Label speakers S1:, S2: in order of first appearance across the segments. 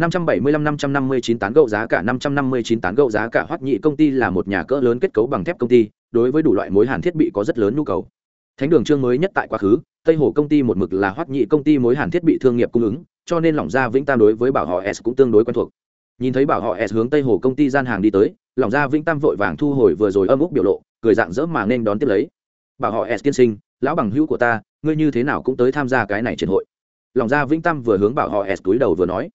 S1: 575-559 tán gẫu giá cả 559 tán gẫu giá cả Hoắc Nhị công ty là một nhà cỡ lớn kết cấu bằng thép công ty, đối với đủ loại mối hàn thiết bị có rất lớn nhu cầu. Thánh đường chương mới nhất tại quá khứ, Tây Hồ công ty một mực là Hoắc Nhị công ty mối hàn thiết bị thương nghiệp cung ứng, cho nên lỏng ra Vĩnh Tam đối với bảo họ S cũng tương đối quen thuộc. Nhìn thấy bảo họ S hướng Tây Hồ công ty gian hàng đi tới, lỏng ra Vĩnh Tam vội vàng thu hồi vừa rồi âm úc biểu lộ, cười dạng dỡ mà nên đón tiếp lấy. Bảo họ S tiên sinh, lão bằng hữu của ta, ngươi như thế nào cũng tới tham gia cái này triển hội. Lỏng ra Vĩnh Tam vừa hướng bảo họ S túi đầu vừa nói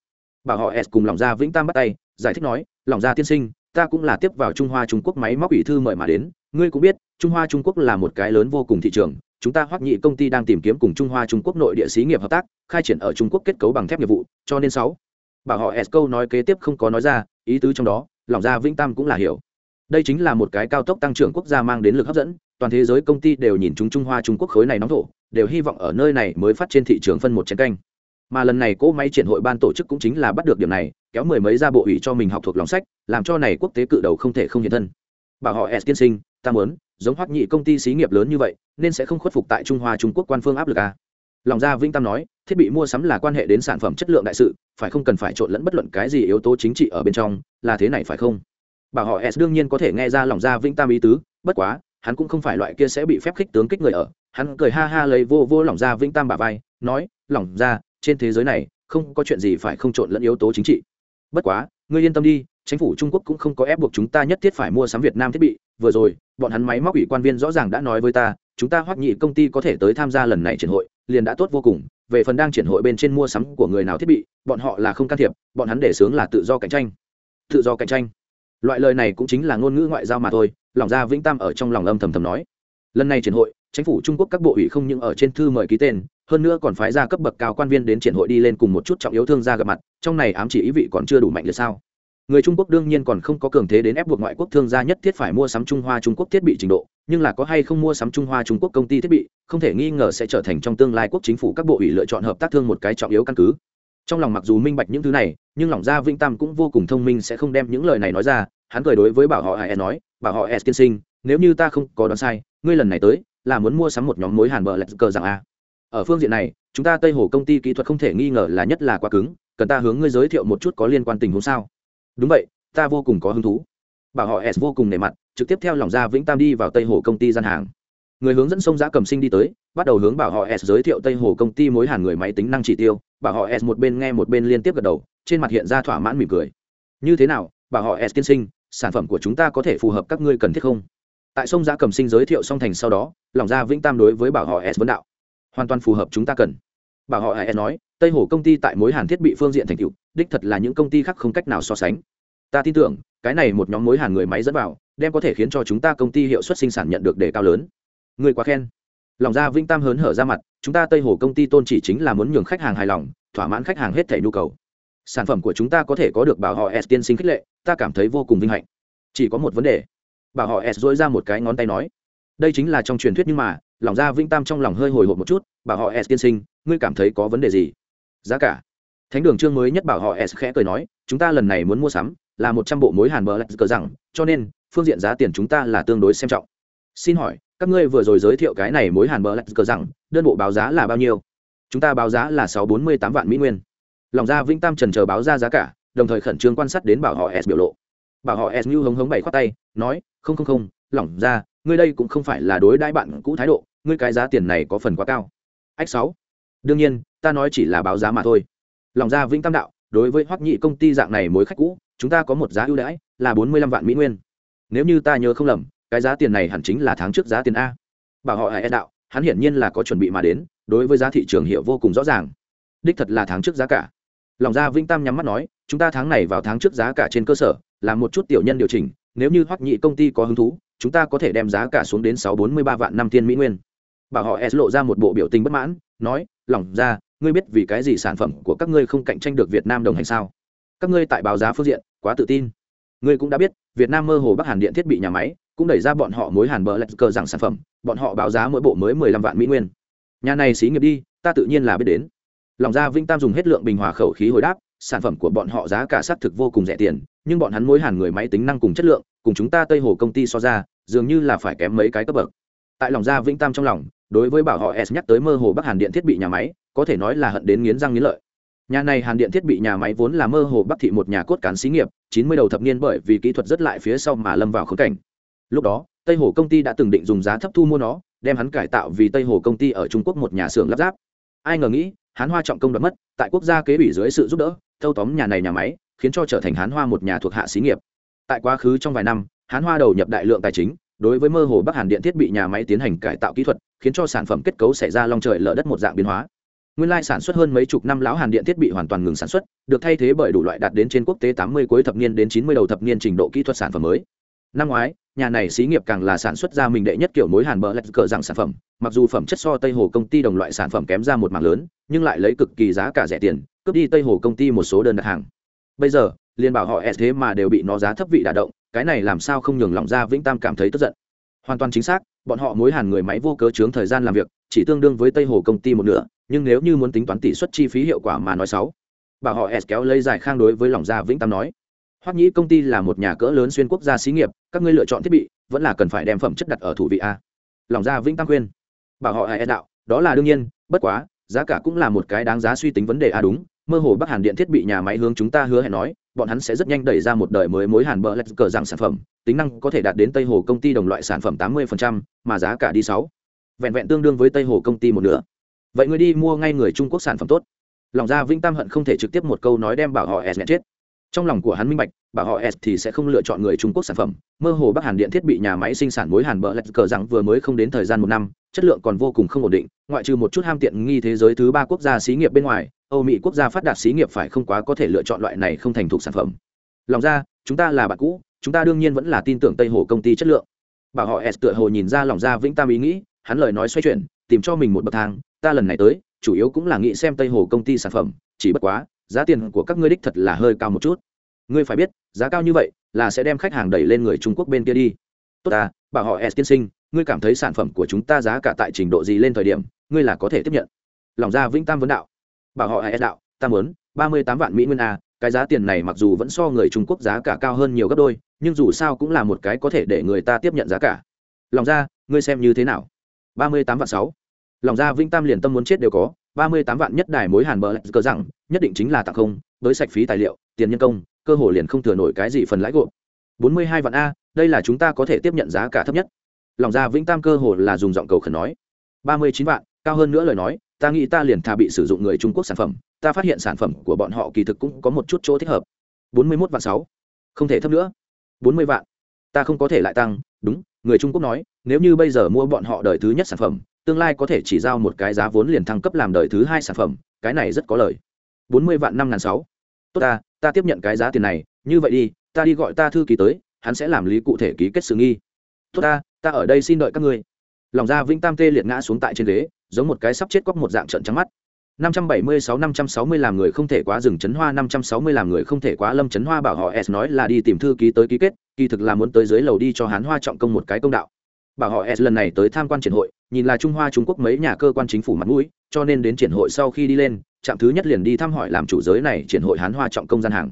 S1: bảo họ s cùng lòng gia vĩnh tam bắt tay, giải thích nói, lòng gia tiên sinh, ta cũng là tiếp vào trung hoa trung quốc máy móc ủy thư mời mà đến. Ngươi cũng biết, trung hoa trung quốc là một cái lớn vô cùng thị trường. Chúng ta hoắc nhị công ty đang tìm kiếm cùng trung hoa trung quốc nội địa xí nghiệp hợp tác, khai triển ở trung quốc kết cấu bằng thép nghiệp vụ, cho nên sáu. Bảo họ s câu nói kế tiếp không có nói ra, ý tứ trong đó, lòng gia vĩnh tam cũng là hiểu. Đây chính là một cái cao tốc tăng trưởng quốc gia mang đến lực hấp dẫn, toàn thế giới công ty đều nhìn chúng trung hoa trung quốc khối này nóng thổ, đều hy vọng ở nơi này mới phát trên thị trường phân một chén canh mà lần này cỗ máy triển hội ban tổ chức cũng chính là bắt được điểm này, kéo mười mấy ra bộ ủy cho mình học thuộc lòng sách, làm cho này quốc tế cự đầu không thể không hiện thân. Bảo họ s tiên sinh, ta muốn, giống hoắc nhị công ty xí nghiệp lớn như vậy, nên sẽ không khuất phục tại trung hoa trung quốc quan phương áp lực a à? lòng gia vĩnh tam nói, thiết bị mua sắm là quan hệ đến sản phẩm chất lượng đại sự, phải không cần phải trộn lẫn bất luận cái gì yếu tố chính trị ở bên trong, là thế này phải không? Bảo họ s đương nhiên có thể nghe ra lòng gia vĩnh tam ý tứ, bất quá, hắn cũng không phải loại kia sẽ bị phép khích tướng kích người ở. Hắn cười ha ha lấy vô vô lòng gia vĩnh tam bà vai, nói, lòng gia trên thế giới này, không có chuyện gì phải không trộn lẫn yếu tố chính trị. Bất quá, ngươi yên tâm đi, chính phủ trung quốc cũng không có ép buộc chúng ta nhất thiết phải mua sắm việt nam thiết bị. Vừa rồi, bọn hắn máy móc ủy quan viên rõ ràng đã nói với ta, chúng ta hoắc nhị công ty có thể tới tham gia lần này triển hội, liền đã tốt vô cùng. Về phần đang triển hội bên trên mua sắm của người nào thiết bị, bọn họ là không can thiệp, bọn hắn để sướng là tự do cạnh tranh. Tự do cạnh tranh. Loại lời này cũng chính là ngôn ngữ ngoại giao mà thôi, lòng ra vĩnh tam ở trong lòng âm thầm thầm nói. Lần này triển hội, chính phủ trung quốc các bộ ủy không những ở trên thư mời ký tên hơn nữa còn phái ra cấp bậc cao quan viên đến triển hội đi lên cùng một chút trọng yếu thương gia gặp mặt, trong này ám chỉ ý vị còn chưa đủ mạnh được sao? Người trung quốc đương nhiên còn không có cường thế đến ép buộc ngoại quốc thương gia nhất thiết phải mua sắm trung hoa trung quốc thiết bị trình độ, nhưng là có hay không mua sắm trung hoa trung quốc công ty thiết bị, không thể nghi ngờ sẽ trở thành trong tương lai quốc chính phủ các bộ ủy lựa chọn hợp tác thương một cái trọng yếu căn cứ. Trong lòng mặc dù minh bạch những thứ này, nhưng lòng gia vĩnh tam cũng vô cùng thông minh sẽ không đem những lời này nói ra, hắn cười đối với bảo họ e nói, bảo họ s tiên sinh, nếu như ta không có đoán sai, ngươi lần này tới là muốn mua sắm một nhóm mối hàn bờ lạch cờ rằng a ở phương diện này, chúng ta tây hồ công ty kỹ thuật không thể nghi ngờ là nhất là quá cứng, cần ta hướng ngươi giới thiệu một chút có liên quan tình huống sao? Đúng vậy, ta vô cùng có hứng thú. Bảo họ s vô cùng nề mặt, trực tiếp theo lòng ra vĩnh tam đi vào tây hồ công ty gian hàng. Người hướng dẫn sông giã cầm sinh đi tới, bắt đầu hướng bảo họ s giới thiệu tây hồ công ty mối hàn người máy tính năng chỉ tiêu. Bảo họ s một bên nghe một bên liên tiếp gật đầu, trên mặt hiện ra thỏa mãn mỉm cười. Như thế nào, bảo họ s tiên sinh, sản phẩm của chúng ta có thể phù hợp các ngươi cần thiết không? Tại sông giã cầm sinh giới thiệu song thành sau đó, lòng ra vĩnh tam đối với bảo họ s vấn đạo hoàn toàn phù hợp chúng ta cần. Bảo họ hãy nói, tây hồ công ty tại mối hàn thiết bị phương diện thành tựu, đích thật là những công ty khác không cách nào so sánh. Ta tin tưởng, cái này một nhóm mối hàn người máy dẫn vào, đem có thể khiến cho chúng ta công ty hiệu suất sinh sản nhận được đề cao lớn. Người quá khen. Lòng ra vĩnh tam hớn hở ra mặt, chúng ta tây hồ công ty tôn chỉ chính là muốn nhường khách hàng hài lòng, thỏa mãn khách hàng hết thể nhu cầu. Sản phẩm của chúng ta có thể có được bảo họ s tiên sinh khích lệ, ta cảm thấy vô cùng vinh hạnh. Chỉ có một vấn đề. Bảo họ s dỗi ra một cái ngón tay nói. Đây chính là trong truyền thuyết nhưng mà lòng ra vĩnh tam trong lòng hơi hồi hộp một chút, bảo họ s tiên sinh, ngươi cảm thấy có vấn đề gì? Giá cả. Thánh đường trương mới nhất bảo họ s khẽ cười nói, chúng ta lần này muốn mua sắm là một trăm bộ mối hàn bờ lạch cờ rằng, cho nên, phương diện giá tiền chúng ta là tương đối xem trọng. Xin hỏi, các ngươi vừa rồi giới thiệu cái này mối hàn bờ lạch cờ rằng, đơn bộ báo giá là bao nhiêu? Chúng ta báo giá là sáu bốn mươi tám vạn mỹ nguyên. Lòng ra vĩnh tam trần chờ báo ra giá cả, đồng thời khẩn trương quan sát đến bảo họ s biểu lộ. Bảo họ s như hống hống bảy khoát tay, nói, không không không lỏng ra, ngươi đây cũng không phải là đối đãi bạn cũ thái độ ngươi cái giá tiền này có phần quá cao. Ách sáu. Đương nhiên, ta nói chỉ là báo giá mà thôi. Lòng ra vĩnh tam đạo, đối với hoắc nhị công ty dạng này mối khách cũ, chúng ta có một giá ưu đãi là bốn mươi lăm vạn mỹ nguyên. Nếu như ta nhớ không lầm, cái giá tiền này hẳn chính là tháng trước giá tiền a. Bảo họ hải đạo, hắn hiển nhiên là có chuẩn bị mà đến, đối với giá thị trường hiệu vô cùng rõ ràng. Đích thật là tháng trước giá cả. Lòng ra vĩnh tam nhắm mắt nói, chúng ta tháng này vào tháng trước giá cả trên cơ sở làm một chút tiểu nhân điều chỉnh, nếu như hoắc nhị công ty có hứng thú, chúng ta có thể đem giá cả xuống đến sáu bốn mươi ba vạn năm thiên mỹ nguyên bảo họ s lộ ra một bộ biểu tình bất mãn, nói, lỏng ra, ngươi biết vì cái gì sản phẩm của các ngươi không cạnh tranh được việt nam đồng hành sao? Các ngươi tại báo giá phương diện, quá tự tin. Ngươi cũng đã biết, việt nam mơ hồ bắc hàn điện thiết bị nhà máy, cũng đẩy ra bọn họ mối hàn bờ lạch cờ rằng sản phẩm, bọn họ báo giá mỗi bộ mới mười lăm vạn mỹ nguyên. Nhà này xí nghiệp đi, ta tự nhiên là biết đến. Lòng ra vinh tam dùng hết lượng bình hòa khẩu khí hồi đáp, sản phẩm của bọn họ giá cả xác thực vô cùng rẻ tiền, nhưng bọn hắn mối hàn người máy tính năng cùng chất lượng, cùng chúng ta tây hồ công ty so ra, dường như là phải kém mấy cái cấp bậc. Tại lòng ra, vĩnh tam trong lòng đối với bảo họ s nhắc tới mơ hồ bắc hàn điện thiết bị nhà máy, có thể nói là hận đến nghiến răng nghiến lợi. Nhà này hàn điện thiết bị nhà máy vốn là mơ hồ bắc thị một nhà cốt cán xí nghiệp, chín mươi đầu thập niên bởi vì kỹ thuật rất lại phía sau mà lâm vào khống cảnh. Lúc đó, tây hồ công ty đã từng định dùng giá thấp thu mua nó, đem hắn cải tạo vì tây hồ công ty ở trung quốc một nhà xưởng lắp ráp. Ai ngờ nghĩ hán hoa trọng công đoạt mất, tại quốc gia kế ủy dưới sự giúp đỡ, thâu tóm nhà này nhà máy, khiến cho trở thành hán hoa một nhà thuộc hạ xí nghiệp. Tại quá khứ trong vài năm hán hoa đầu nhập đại lượng tài chính đối với mơ hồ bắc hàn điện thiết bị nhà máy tiến hành cải tạo kỹ thuật, khiến cho sản phẩm kết cấu xảy ra long trời lở đất một dạng biến hóa. Nguyên lai sản xuất hơn mấy chục năm lão hàn điện thiết bị hoàn toàn ngừng sản xuất, được thay thế bởi đủ loại đạt đến trên quốc tế tám mươi cuối thập niên đến chín mươi đầu thập niên trình độ kỹ thuật sản phẩm mới. Năm ngoái, nhà này xí nghiệp càng là sản xuất ra mình đệ nhất kiểu mối hàn bờ lạch cờ rằng sản phẩm, mặc dù phẩm chất so tây hồ công ty đồng loại sản phẩm kém ra một mảng lớn, nhưng lại lấy cực kỳ giá cả rẻ tiền, cướp đi tây hồ công ty một số đơn đặt hàng. Bây giờ liên bảo họ s thế mà đều bị nó giá thấp vị đả động cái này làm sao không nhường lòng ra vĩnh tam cảm thấy tức giận. Hoàn toàn chính xác, bọn họ mối hàn người máy vô cớ chướng thời gian làm việc, chỉ tương đương với tây hồ công ty một nửa, nhưng nếu như muốn tính toán tỷ suất chi phí hiệu quả mà nói sáu bà họ s kéo lấy dài khang đối với lòng gia vĩnh tam nói, hoắc nhĩ công ty là một nhà cỡ lớn xuyên quốc gia xí nghiệp, các ngươi lựa chọn thiết bị, vẫn là cần phải đem phẩm chất đặt ở thủ vị a. Lòng gia vĩnh tam khuyên, bà họ s đạo, đó là đương nhiên, bất quá, giá cả cũng là một cái đáng giá suy tính vấn đề a, đúng, mơ hồ bắc hàn điện thiết bị nhà máy hướng chúng ta hứa hẹn nói bọn hắn sẽ rất nhanh đẩy ra một đời mới mối hàn bờ lạch cờ rằng sản phẩm tính năng có thể đạt đến tây hồ công ty đồng loại sản phẩm tám 80%, mà giá cả đi sáu. Vẹn vẹn tương đương với tây hồ công ty một nửa. Vậy người đi mua ngay người trung quốc sản phẩm tốt. Lòng ra vĩnh tam hận không thể trực tiếp một câu nói đem bảo họ s nghẹn chết trong lòng của hắn minh bạch bảo họ s thì sẽ không lựa chọn người trung quốc sản phẩm. Mơ hồ bắc hàn điện thiết bị nhà máy sinh sản mối hàn bờ lạch cờ rằng vừa mới không đến thời gian một năm, chất lượng còn vô cùng không ổn định, ngoại trừ một chút ham tiện nghi thế giới thứ ba quốc gia xí nghiệp bên ngoài, âu mỹ quốc gia phát đạt xí nghiệp phải không quá có thể lựa chọn loại này không thành thục sản phẩm. Lòng ra, chúng ta là bạn cũ, chúng ta đương nhiên vẫn là tin tưởng tây hồ công ty chất lượng. Bảo họ s tựa hồ nhìn ra lòng ra vĩnh tam ý nghĩ, hắn lời nói xoay chuyển, tìm cho mình một bậc thang, ta lần này tới, chủ yếu cũng là nghĩ xem tây hồ công ty sản phẩm, chỉ bất quá giá tiền của các ngươi đích thật là hơi cao một chút. Ngươi phải biết, giá cao như vậy là sẽ đem khách hàng đẩy lên người trung quốc bên kia đi. Tốt ta, bảo họ s tiên sinh, ngươi cảm thấy sản phẩm của chúng ta giá cả tại trình độ gì lên thời điểm, ngươi là có thể tiếp nhận. Lòng ra vĩnh tam vấn đạo. Bảo họ s đạo, ta muốn, ba mươi tám vạn mỹ nguyên a, cái giá tiền này mặc dù vẫn so người trung quốc giá cả cao hơn nhiều gấp đôi, nhưng dù sao cũng là một cái có thể để người ta tiếp nhận giá cả. Lòng ra, ngươi xem như thế nào? ba mươi tám vạn sáu. Lòng ra vĩnh tam liền tâm muốn chết đều có, ba mươi tám vạn nhất đài mối hàn bờ cờ rằng nhất định chính là tặng không, với sạch phí tài liệu, tiền nhân công, cơ hồ liền không thừa nổi cái gì phần lãi gộp. Bốn mươi hai vạn a, đây là chúng ta có thể tiếp nhận giá cả thấp nhất. Lòng ra vĩnh tam cơ hồ là dùng giọng cầu khẩn nói. Ba mươi chín vạn, cao hơn nữa lời nói, ta nghĩ ta liền thà bị sử dụng người trung quốc sản phẩm, ta phát hiện sản phẩm của bọn họ kỳ thực cũng có một chút chỗ thích hợp. Bốn mươi mốt vạn sáu, không thể thấp nữa. Bốn mươi vạn, ta không có thể lại tăng, đúng, người trung quốc nói, nếu như bây giờ mua bọn họ đời thứ nhất sản phẩm, tương lai có thể chỉ giao một cái giá vốn liền thăng cấp làm đời thứ hai sản phẩm, cái này rất có lời bốn mươi vạn năm ngàn sáu. Tốt ta ta tiếp nhận cái giá tiền này như vậy đi ta đi gọi ta thư ký tới hắn sẽ làm lý cụ thể ký kết sự nghi. Tốt ta ta ở đây xin đợi các ngươi. Lòng ra vĩnh tam tê liệt ngã xuống tại trên ghế giống một cái sắp chết cóc một dạng trận trắng mắt. 576 560 làm người không thể quá rừng chấn hoa 560 làm người không thể quá lâm chấn hoa bảo họ S nói là đi tìm thư ký tới ký kết, kỳ thực là muốn tới dưới lầu đi cho Hán Hoa trọng công một cái công đạo. Bảo họ S lần này tới tham quan triển hội, nhìn là Trung Hoa Trung Quốc mấy nhà cơ quan chính phủ mặt mũi, cho nên đến triển hội sau khi đi lên, trạm thứ nhất liền đi thăm hỏi làm chủ giới này triển hội Hán Hoa trọng công gian hàng.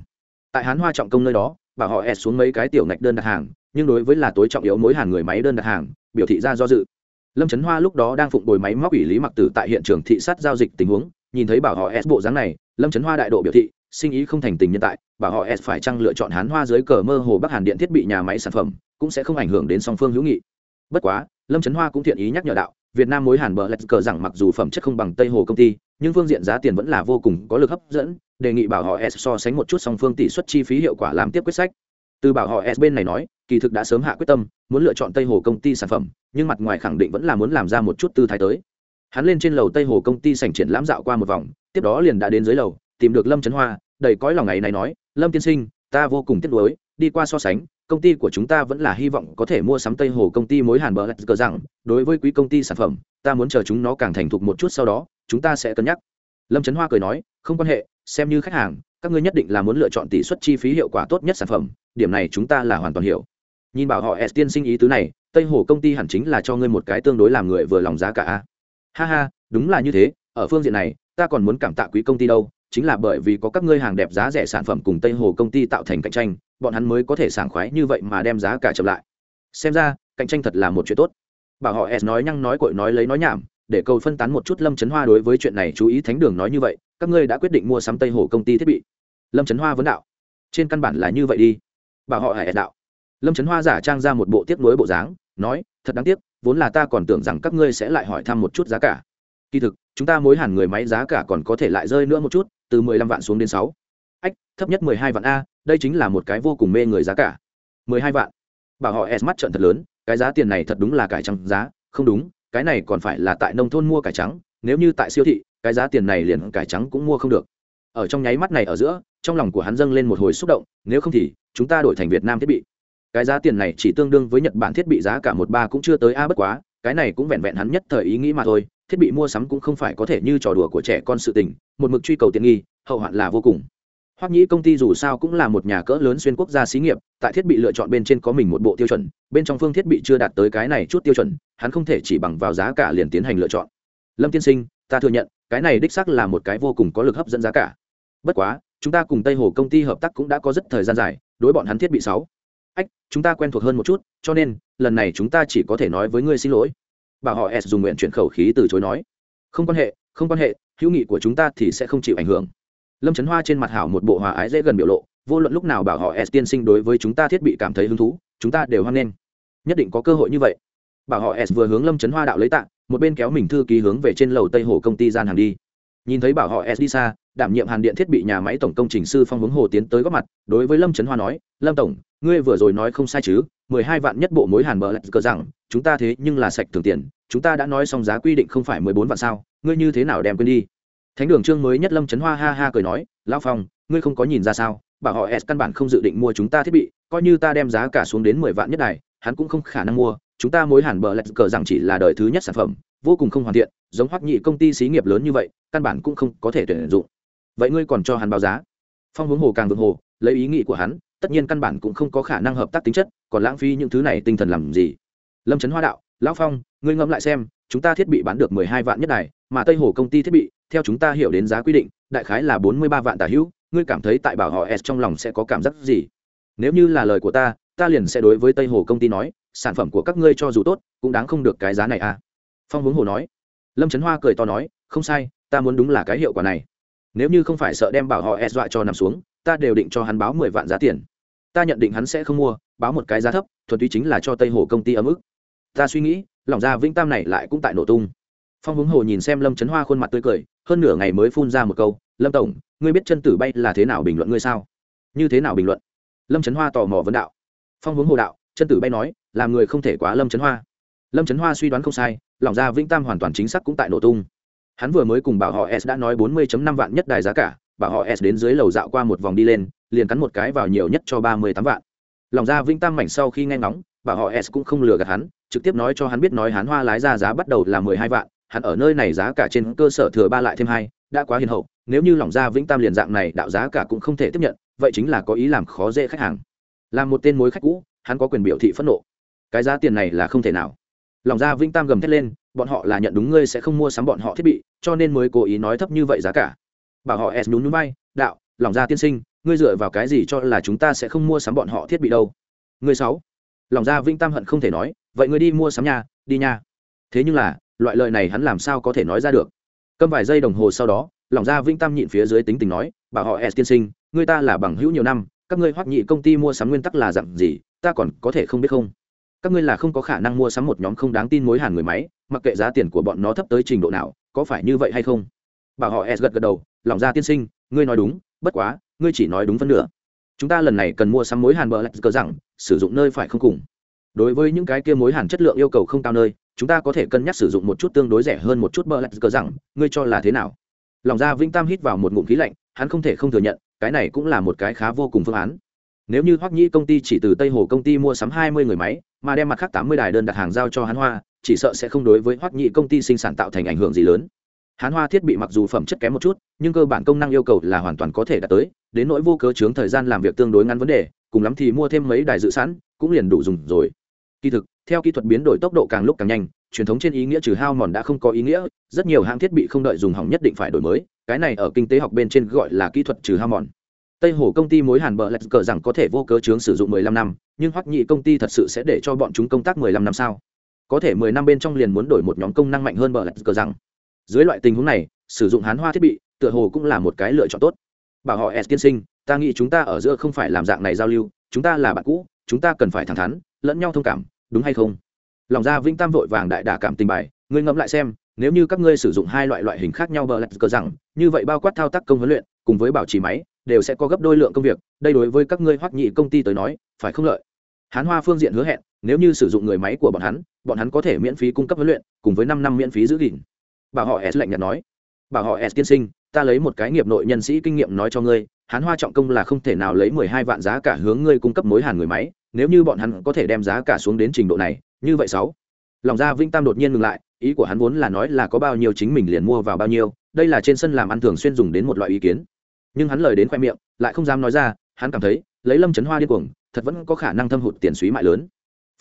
S1: Tại Hán Hoa trọng công nơi đó, bảo họ S xuống mấy cái tiểu ngạch đơn đặt hàng, nhưng đối với là tối trọng yếu mối hàng người máy đơn đặt hàng, biểu thị ra do dự lâm trấn hoa lúc đó đang phụng bồi máy móc ủy lý mặc tử tại hiện trường thị sát giao dịch tình huống nhìn thấy bảo họ s bộ dáng này lâm trấn hoa đại độ biểu thị sinh ý không thành tình nhân tại bảo họ s phải chăng lựa chọn hán hoa dưới cờ mơ hồ bắc hàn điện thiết bị nhà máy sản phẩm cũng sẽ không ảnh hưởng đến song phương hữu nghị bất quá, lâm trấn hoa cũng thiện ý nhắc nhở đạo, việt nam mối hàn bờ lạch cờ rằng mặc dù phẩm chất không bằng tây hồ công ty, nhưng phương diện giá tiền vẫn là vô cùng có lực hấp dẫn, đề nghị bảo họ s so sánh một chút song phương tỷ suất chi phí hiệu quả làm tiếp quyết sách. Từ bảo họ s bên này nói, kỳ thực đã sớm hạ quyết tâm, muốn lựa chọn tây hồ công ty sản phẩm, nhưng mặt ngoài khẳng định vẫn là muốn làm ra một chút tư thái tới. Hắn lên trên lầu tây hồ công ty sành triển lãm dạo qua một vòng, tiếp đó liền đã đến dưới lầu, tìm được lâm trấn hoa, đầy cõi lòng ngày này nói, lâm tiên sinh, ta vô cùng tiếc nuối, đi qua so sánh công ty của chúng ta vẫn là hy vọng có thể mua sắm tây hồ công ty mối hàn bờ lạch cờ rằng, đối với quý công ty sản phẩm, ta muốn chờ chúng nó càng thành thục một chút sau đó, chúng ta sẽ cân nhắc. Lâm trấn hoa cười nói, không quan hệ, xem như khách hàng, các ngươi nhất định là muốn lựa chọn tỷ suất chi phí hiệu quả tốt nhất sản phẩm, điểm này chúng ta là hoàn toàn hiểu. Nhìn bảo họ s tiên sinh ý tứ này, tây hồ công ty hẳn chính là cho ngươi một cái tương đối làm người vừa lòng giá cả ha ha, đúng là như thế, ở phương diện này, ta còn muốn cảm tạ quý công ty đâu, chính là bởi vì có các ngươi hàng đẹp giá rẻ sản phẩm cùng tây hồ công ty tạo thành cạnh tranh bọn hắn mới có thể sảng khoái như vậy mà đem giá cả chậm lại. Xem ra, cạnh tranh thật là một chuyện tốt. Bảo họ s nói nhăng nói cội nói lấy nói nhảm, để cầu phân tán một chút lâm chấn hoa đối với chuyện này chú ý thánh đường nói như vậy, các ngươi đã quyết định mua sắm tây hồ công ty thiết bị. Lâm trấn hoa vấn đạo. Trên căn bản là như vậy đi. Bảo họ hải đạo. Lâm trấn hoa giả trang ra một bộ tiếp nối bộ dáng, nói, thật đáng tiếc, vốn là ta còn tưởng rằng các ngươi sẽ lại hỏi thăm một chút giá cả. Kỳ thực, chúng ta mối hàn người máy giá cả còn có thể lại rơi nữa một chút, từ mười lăm vạn xuống đến sáu. Ách, thấp nhất mười hai vạn a đây chính là một cái vô cùng mê người giá cả. Mười hai vạn. Bảo họ s mắt trận thật lớn, cái giá tiền này thật đúng là cải trắng giá. Không đúng, cái này còn phải là tại nông thôn mua cải trắng, nếu như tại siêu thị, cái giá tiền này liền cải trắng cũng mua không được. Ở trong nháy mắt này ở giữa, trong lòng của hắn dâng lên một hồi xúc động, nếu không thì, chúng ta đổi thành việt nam thiết bị. Cái giá tiền này chỉ tương đương với nhật bản thiết bị giá cả một ba cũng chưa tới a bất quá, cái này cũng vẹn vẹn hắn nhất thời ý nghĩ mà thôi, thiết bị mua sắm cũng không phải có thể như trò đùa của trẻ con sự tình, một mực truy cầu tiện nghi, hậu hoạn là vô cùng. Hoắc Nhĩ công ty dù sao cũng là một nhà cỡ lớn xuyên quốc gia xí nghiệp, tại thiết bị lựa chọn bên trên có mình một bộ tiêu chuẩn, bên trong phương thiết bị chưa đạt tới cái này chút tiêu chuẩn, hắn không thể chỉ bằng vào giá cả liền tiến hành lựa chọn. Lâm tiên sinh, ta thừa nhận, cái này đích xác là một cái vô cùng có lực hấp dẫn giá cả. Bất quá, chúng ta cùng Tây Hồ công ty hợp tác cũng đã có rất thời gian dài, đối bọn hắn thiết bị sáu. Ách, chúng ta quen thuộc hơn một chút, cho nên, lần này chúng ta chỉ có thể nói với ngươi xin lỗi. Bảo họ S dùng nguyện chuyển khẩu khí từ chối nói, không quan hệ, không quan hệ, hữu nghị của chúng ta thì sẽ không chịu ảnh hưởng lâm trấn hoa trên mặt hảo một bộ hòa ái dễ gần biểu lộ, vô luận lúc nào bảo họ s tiên sinh đối với chúng ta thiết bị cảm thấy hứng thú, chúng ta đều hoan nghênh. Nhất định có cơ hội như vậy. Bảo họ s vừa hướng lâm trấn hoa đạo lấy tạng một bên kéo mình thư ký hướng về trên lầu tây hồ công ty gian hàng đi. Nhìn thấy bảo họ s đi xa, đảm nhiệm hàn điện thiết bị nhà máy tổng công trình sư phong hướng hồ tiến tới góp mặt, đối với lâm trấn hoa nói, lâm tổng, ngươi vừa rồi nói không sai chứ, mười hai vạn nhất bộ mối hàn bờ lạch cờ rằng, chúng ta thế nhưng là sạch thường tiền, chúng ta đã nói xong giá quy định không phải mười bốn vạn sao, ngươi như thế nào đem quên đi? Thánh đường trương mới nhất lâm trấn hoa ha ha cười nói, lão phong, ngươi không có nhìn ra sao? Bảo họ s căn bản không dự định mua chúng ta thiết bị, coi như ta đem giá cả xuống đến mười vạn nhất này hắn cũng không khả năng mua. Chúng ta mối hẳn bờ lạch cờ rằng chỉ là đời thứ nhất sản phẩm, vô cùng không hoàn thiện, giống hoắc nhị công ty xí nghiệp lớn như vậy, căn bản cũng không có thể tuyển dụng. Vậy ngươi còn cho hắn báo giá? Phong hướng hồ càng vượng hồ, lấy ý nghĩ của hắn, tất nhiên căn bản cũng không có khả năng hợp tác tính chất, còn lãng phí những thứ này tinh thần làm gì? Lâm trấn hoa đạo, lão phong, ngươi ngẫm lại xem, chúng ta thiết bị bán được mười hai vạn nhất này mà tây hồ công ty thiết bị theo chúng ta hiểu đến giá quy định, đại khái là bốn mươi ba vạn tả hữu, ngươi cảm thấy tại bảo họ s trong lòng sẽ có cảm giác gì? Nếu như là lời của ta ta liền sẽ đối với tây hồ công ty nói, sản phẩm của các ngươi cho dù tốt, cũng đáng không được cái giá này à? Phong hướng hồ nói. Lâm trấn hoa cười to nói, không sai, ta muốn đúng là cái hiệu quả này. Nếu như không phải sợ đem bảo họ s dọa cho nằm xuống, ta đều định cho hắn báo mười vạn giá tiền. Ta nhận định hắn sẽ không mua, báo một cái giá thấp, thuần túy chính là cho tây hồ công ty ấm ức. Ta suy nghĩ, lòng ra vĩnh tam này lại cũng tại nổ tung. Phong hướng hồ nhìn xem lâm trấn hoa khuôn mặt tươi cười hơn nửa ngày mới phun ra một câu, lâm tổng, ngươi biết chân tử bay là thế nào bình luận ngươi sao? Như thế nào bình luận? Lâm trấn hoa tò mò vấn đạo. Phong hướng hồ đạo, chân tử bay nói làm người không thể quá lâm trấn hoa. Lâm trấn hoa suy đoán không sai, lòng ra vĩnh tam hoàn toàn chính xác cũng tại nổ tung. Hắn vừa mới cùng bảo họ s đã nói bốn mươi năm vạn nhất đài giá cả, bảo họ s đến dưới lầu dạo qua một vòng đi lên, liền cắn một cái vào nhiều nhất cho ba mươi tám vạn. Lòng ra vĩnh tam mảnh sau khi nghe ngóng, bảo họ s cũng không lừa gạt hắn, trực tiếp nói cho hắn biết nói hắn hoa lái ra giá bắt đầu là mười hai vạn hắn ở nơi này giá cả trên cơ sở thừa ba lại thêm hai, đã quá hiền hậu, nếu như lỏng ra vĩnh tam liền dạng này, đạo giá cả cũng không thể tiếp nhận, vậy chính là có ý làm khó dễ khách hàng. Làm một tên mối khách cũ, hắn có quyền biểu thị phẫn nộ. Cái giá tiền này là không thể nào. Lòng ra vĩnh tam gầm thét lên, bọn họ là nhận đúng ngươi sẽ không mua sắm bọn họ thiết bị, cho nên mới cố ý nói thấp như vậy giá cả. Bảo họ s nhún nhún bay đạo lòng ra tiên sinh, ngươi dựa vào cái gì cho là chúng ta sẽ không mua sắm bọn họ thiết bị đâu? Ngươi sáu. Lòng ra vĩnh tam hận không thể nói, vậy ngươi đi mua sắm nhà, đi nha thế nhưng là loại lời này hắn làm sao có thể nói ra được? Câm vài giây đồng hồ sau đó, lòng ra vĩnh tam nhịn phía dưới tính tình nói bảo họ s tiên sinh, người ta là bằng hữu nhiều năm, các ngươi hoắc nhị công ty mua sắm nguyên tắc là dặn gì, ta còn có thể không biết không? Các ngươi là không có khả năng mua sắm một nhóm không đáng tin mối hàn người máy, mặc kệ giá tiền của bọn nó thấp tới trình độ nào, có phải như vậy hay không? Bảo họ s gật gật đầu, lòng ra tiên sinh, ngươi nói đúng, bất quá, ngươi chỉ nói đúng phân nửa. Chúng ta lần này cần mua sắm mối hàn bờ lạch cờ rằng, sử dụng nơi phải không cùng đối với những cái kia mối hàn chất lượng yêu cầu không cao nơi, chúng ta có thể cân nhắc sử dụng một chút tương đối rẻ hơn một chút bơ lạch cờ rằng, ngươi cho là thế nào? Lòng ra vĩnh tam hít vào một ngụm khí lạnh, hắn không thể không thừa nhận, cái này cũng là một cái khá vô cùng phương án. Nếu như hoắc nhĩ công ty chỉ từ tây hồ công ty mua sắm hai mươi người máy, mà đem mặt khác tám mươi đài đơn đặt hàng giao cho hắn hoa, chỉ sợ sẽ không đối với hoắc nhĩ công ty sinh sản tạo thành ảnh hưởng gì lớn. Hắn hoa thiết bị mặc dù phẩm chất kém một chút, nhưng cơ bản công năng yêu cầu là hoàn toàn có thể đạt tới, đến nỗi vô cớ chướng thời gian làm việc tương đối ngắn vấn đề, cùng lắm thì mua thêm mấy đài dự sẵn, cũng liền đủ dùng rồi kỳ thực, theo kỹ thuật biến đổi tốc độ càng lúc càng nhanh, truyền thống trên ý nghĩa trừ hao mòn đã không có ý nghĩa, rất nhiều hãng thiết bị không đợi dùng hỏng nhất định phải đổi mới, cái này ở kinh tế học bên trên gọi là kỹ thuật trừ hao mòn. Tây hồ công ty mối hàn bờ lạch cờ rằng có thể vô cớ chướng sử dụng 15 năm, nhưng hoắc nhị công ty thật sự sẽ để cho bọn chúng công tác 15 năm sao? Có thể 10 năm bên trong liền muốn đổi một nhóm công năng mạnh hơn bờ lạch cờ rằng. Dưới loại tình huống này, sử dụng hán hoa thiết bị, tựa hồ cũng là một cái lựa chọn tốt. Bảo họ s tiên sinh, ta nghĩ chúng ta ở giữa không phải làm dạng này giao lưu, chúng ta là bạn cũ, chúng ta cần phải thẳng thắn lẫn nhau thông cảm, đúng hay không? Lòng ra vĩnh tam vội vàng đại đả cảm tình bài, ngươi ngẫm lại xem, nếu như các ngươi sử dụng hai loại loại hình khác nhau bờ lạch cờ rằng, như vậy bao quát thao tác công huấn luyện, cùng với bảo trì máy, đều sẽ có gấp đôi lượng công việc, đây đối với các ngươi hoắc nhị công ty tới nói, phải không lợi? Hán hoa phương diện hứa hẹn, nếu như sử dụng người máy của bọn hắn bọn hắn có thể miễn phí cung cấp huấn luyện, cùng với năm năm miễn phí giữ gìn. Bảo họ s lạnh nhạt nói. Bảo họ s tiên sinh, ta lấy một cái nghiệp nội nhân sĩ kinh nghiệm nói cho ngươi, hán hoa trọng công là không thể nào lấy mười hai vạn giá cả hướng ngươi cung cấp mối hàn người máy nếu như bọn hắn có thể đem giá cả xuống đến trình độ này, như vậy sáu. Lòng ra vĩnh tam đột nhiên ngừng lại, ý của hắn vốn là nói là có bao nhiêu chính mình liền mua vào bao nhiêu, đây là trên sân làm ăn thường xuyên dùng đến một loại ý kiến. Nhưng hắn lời đến khoe miệng, lại không dám nói ra, hắn cảm thấy, lấy lâm trấn hoa điên cuồng, thật vẫn có khả năng thâm hụt tiền suý mại lớn.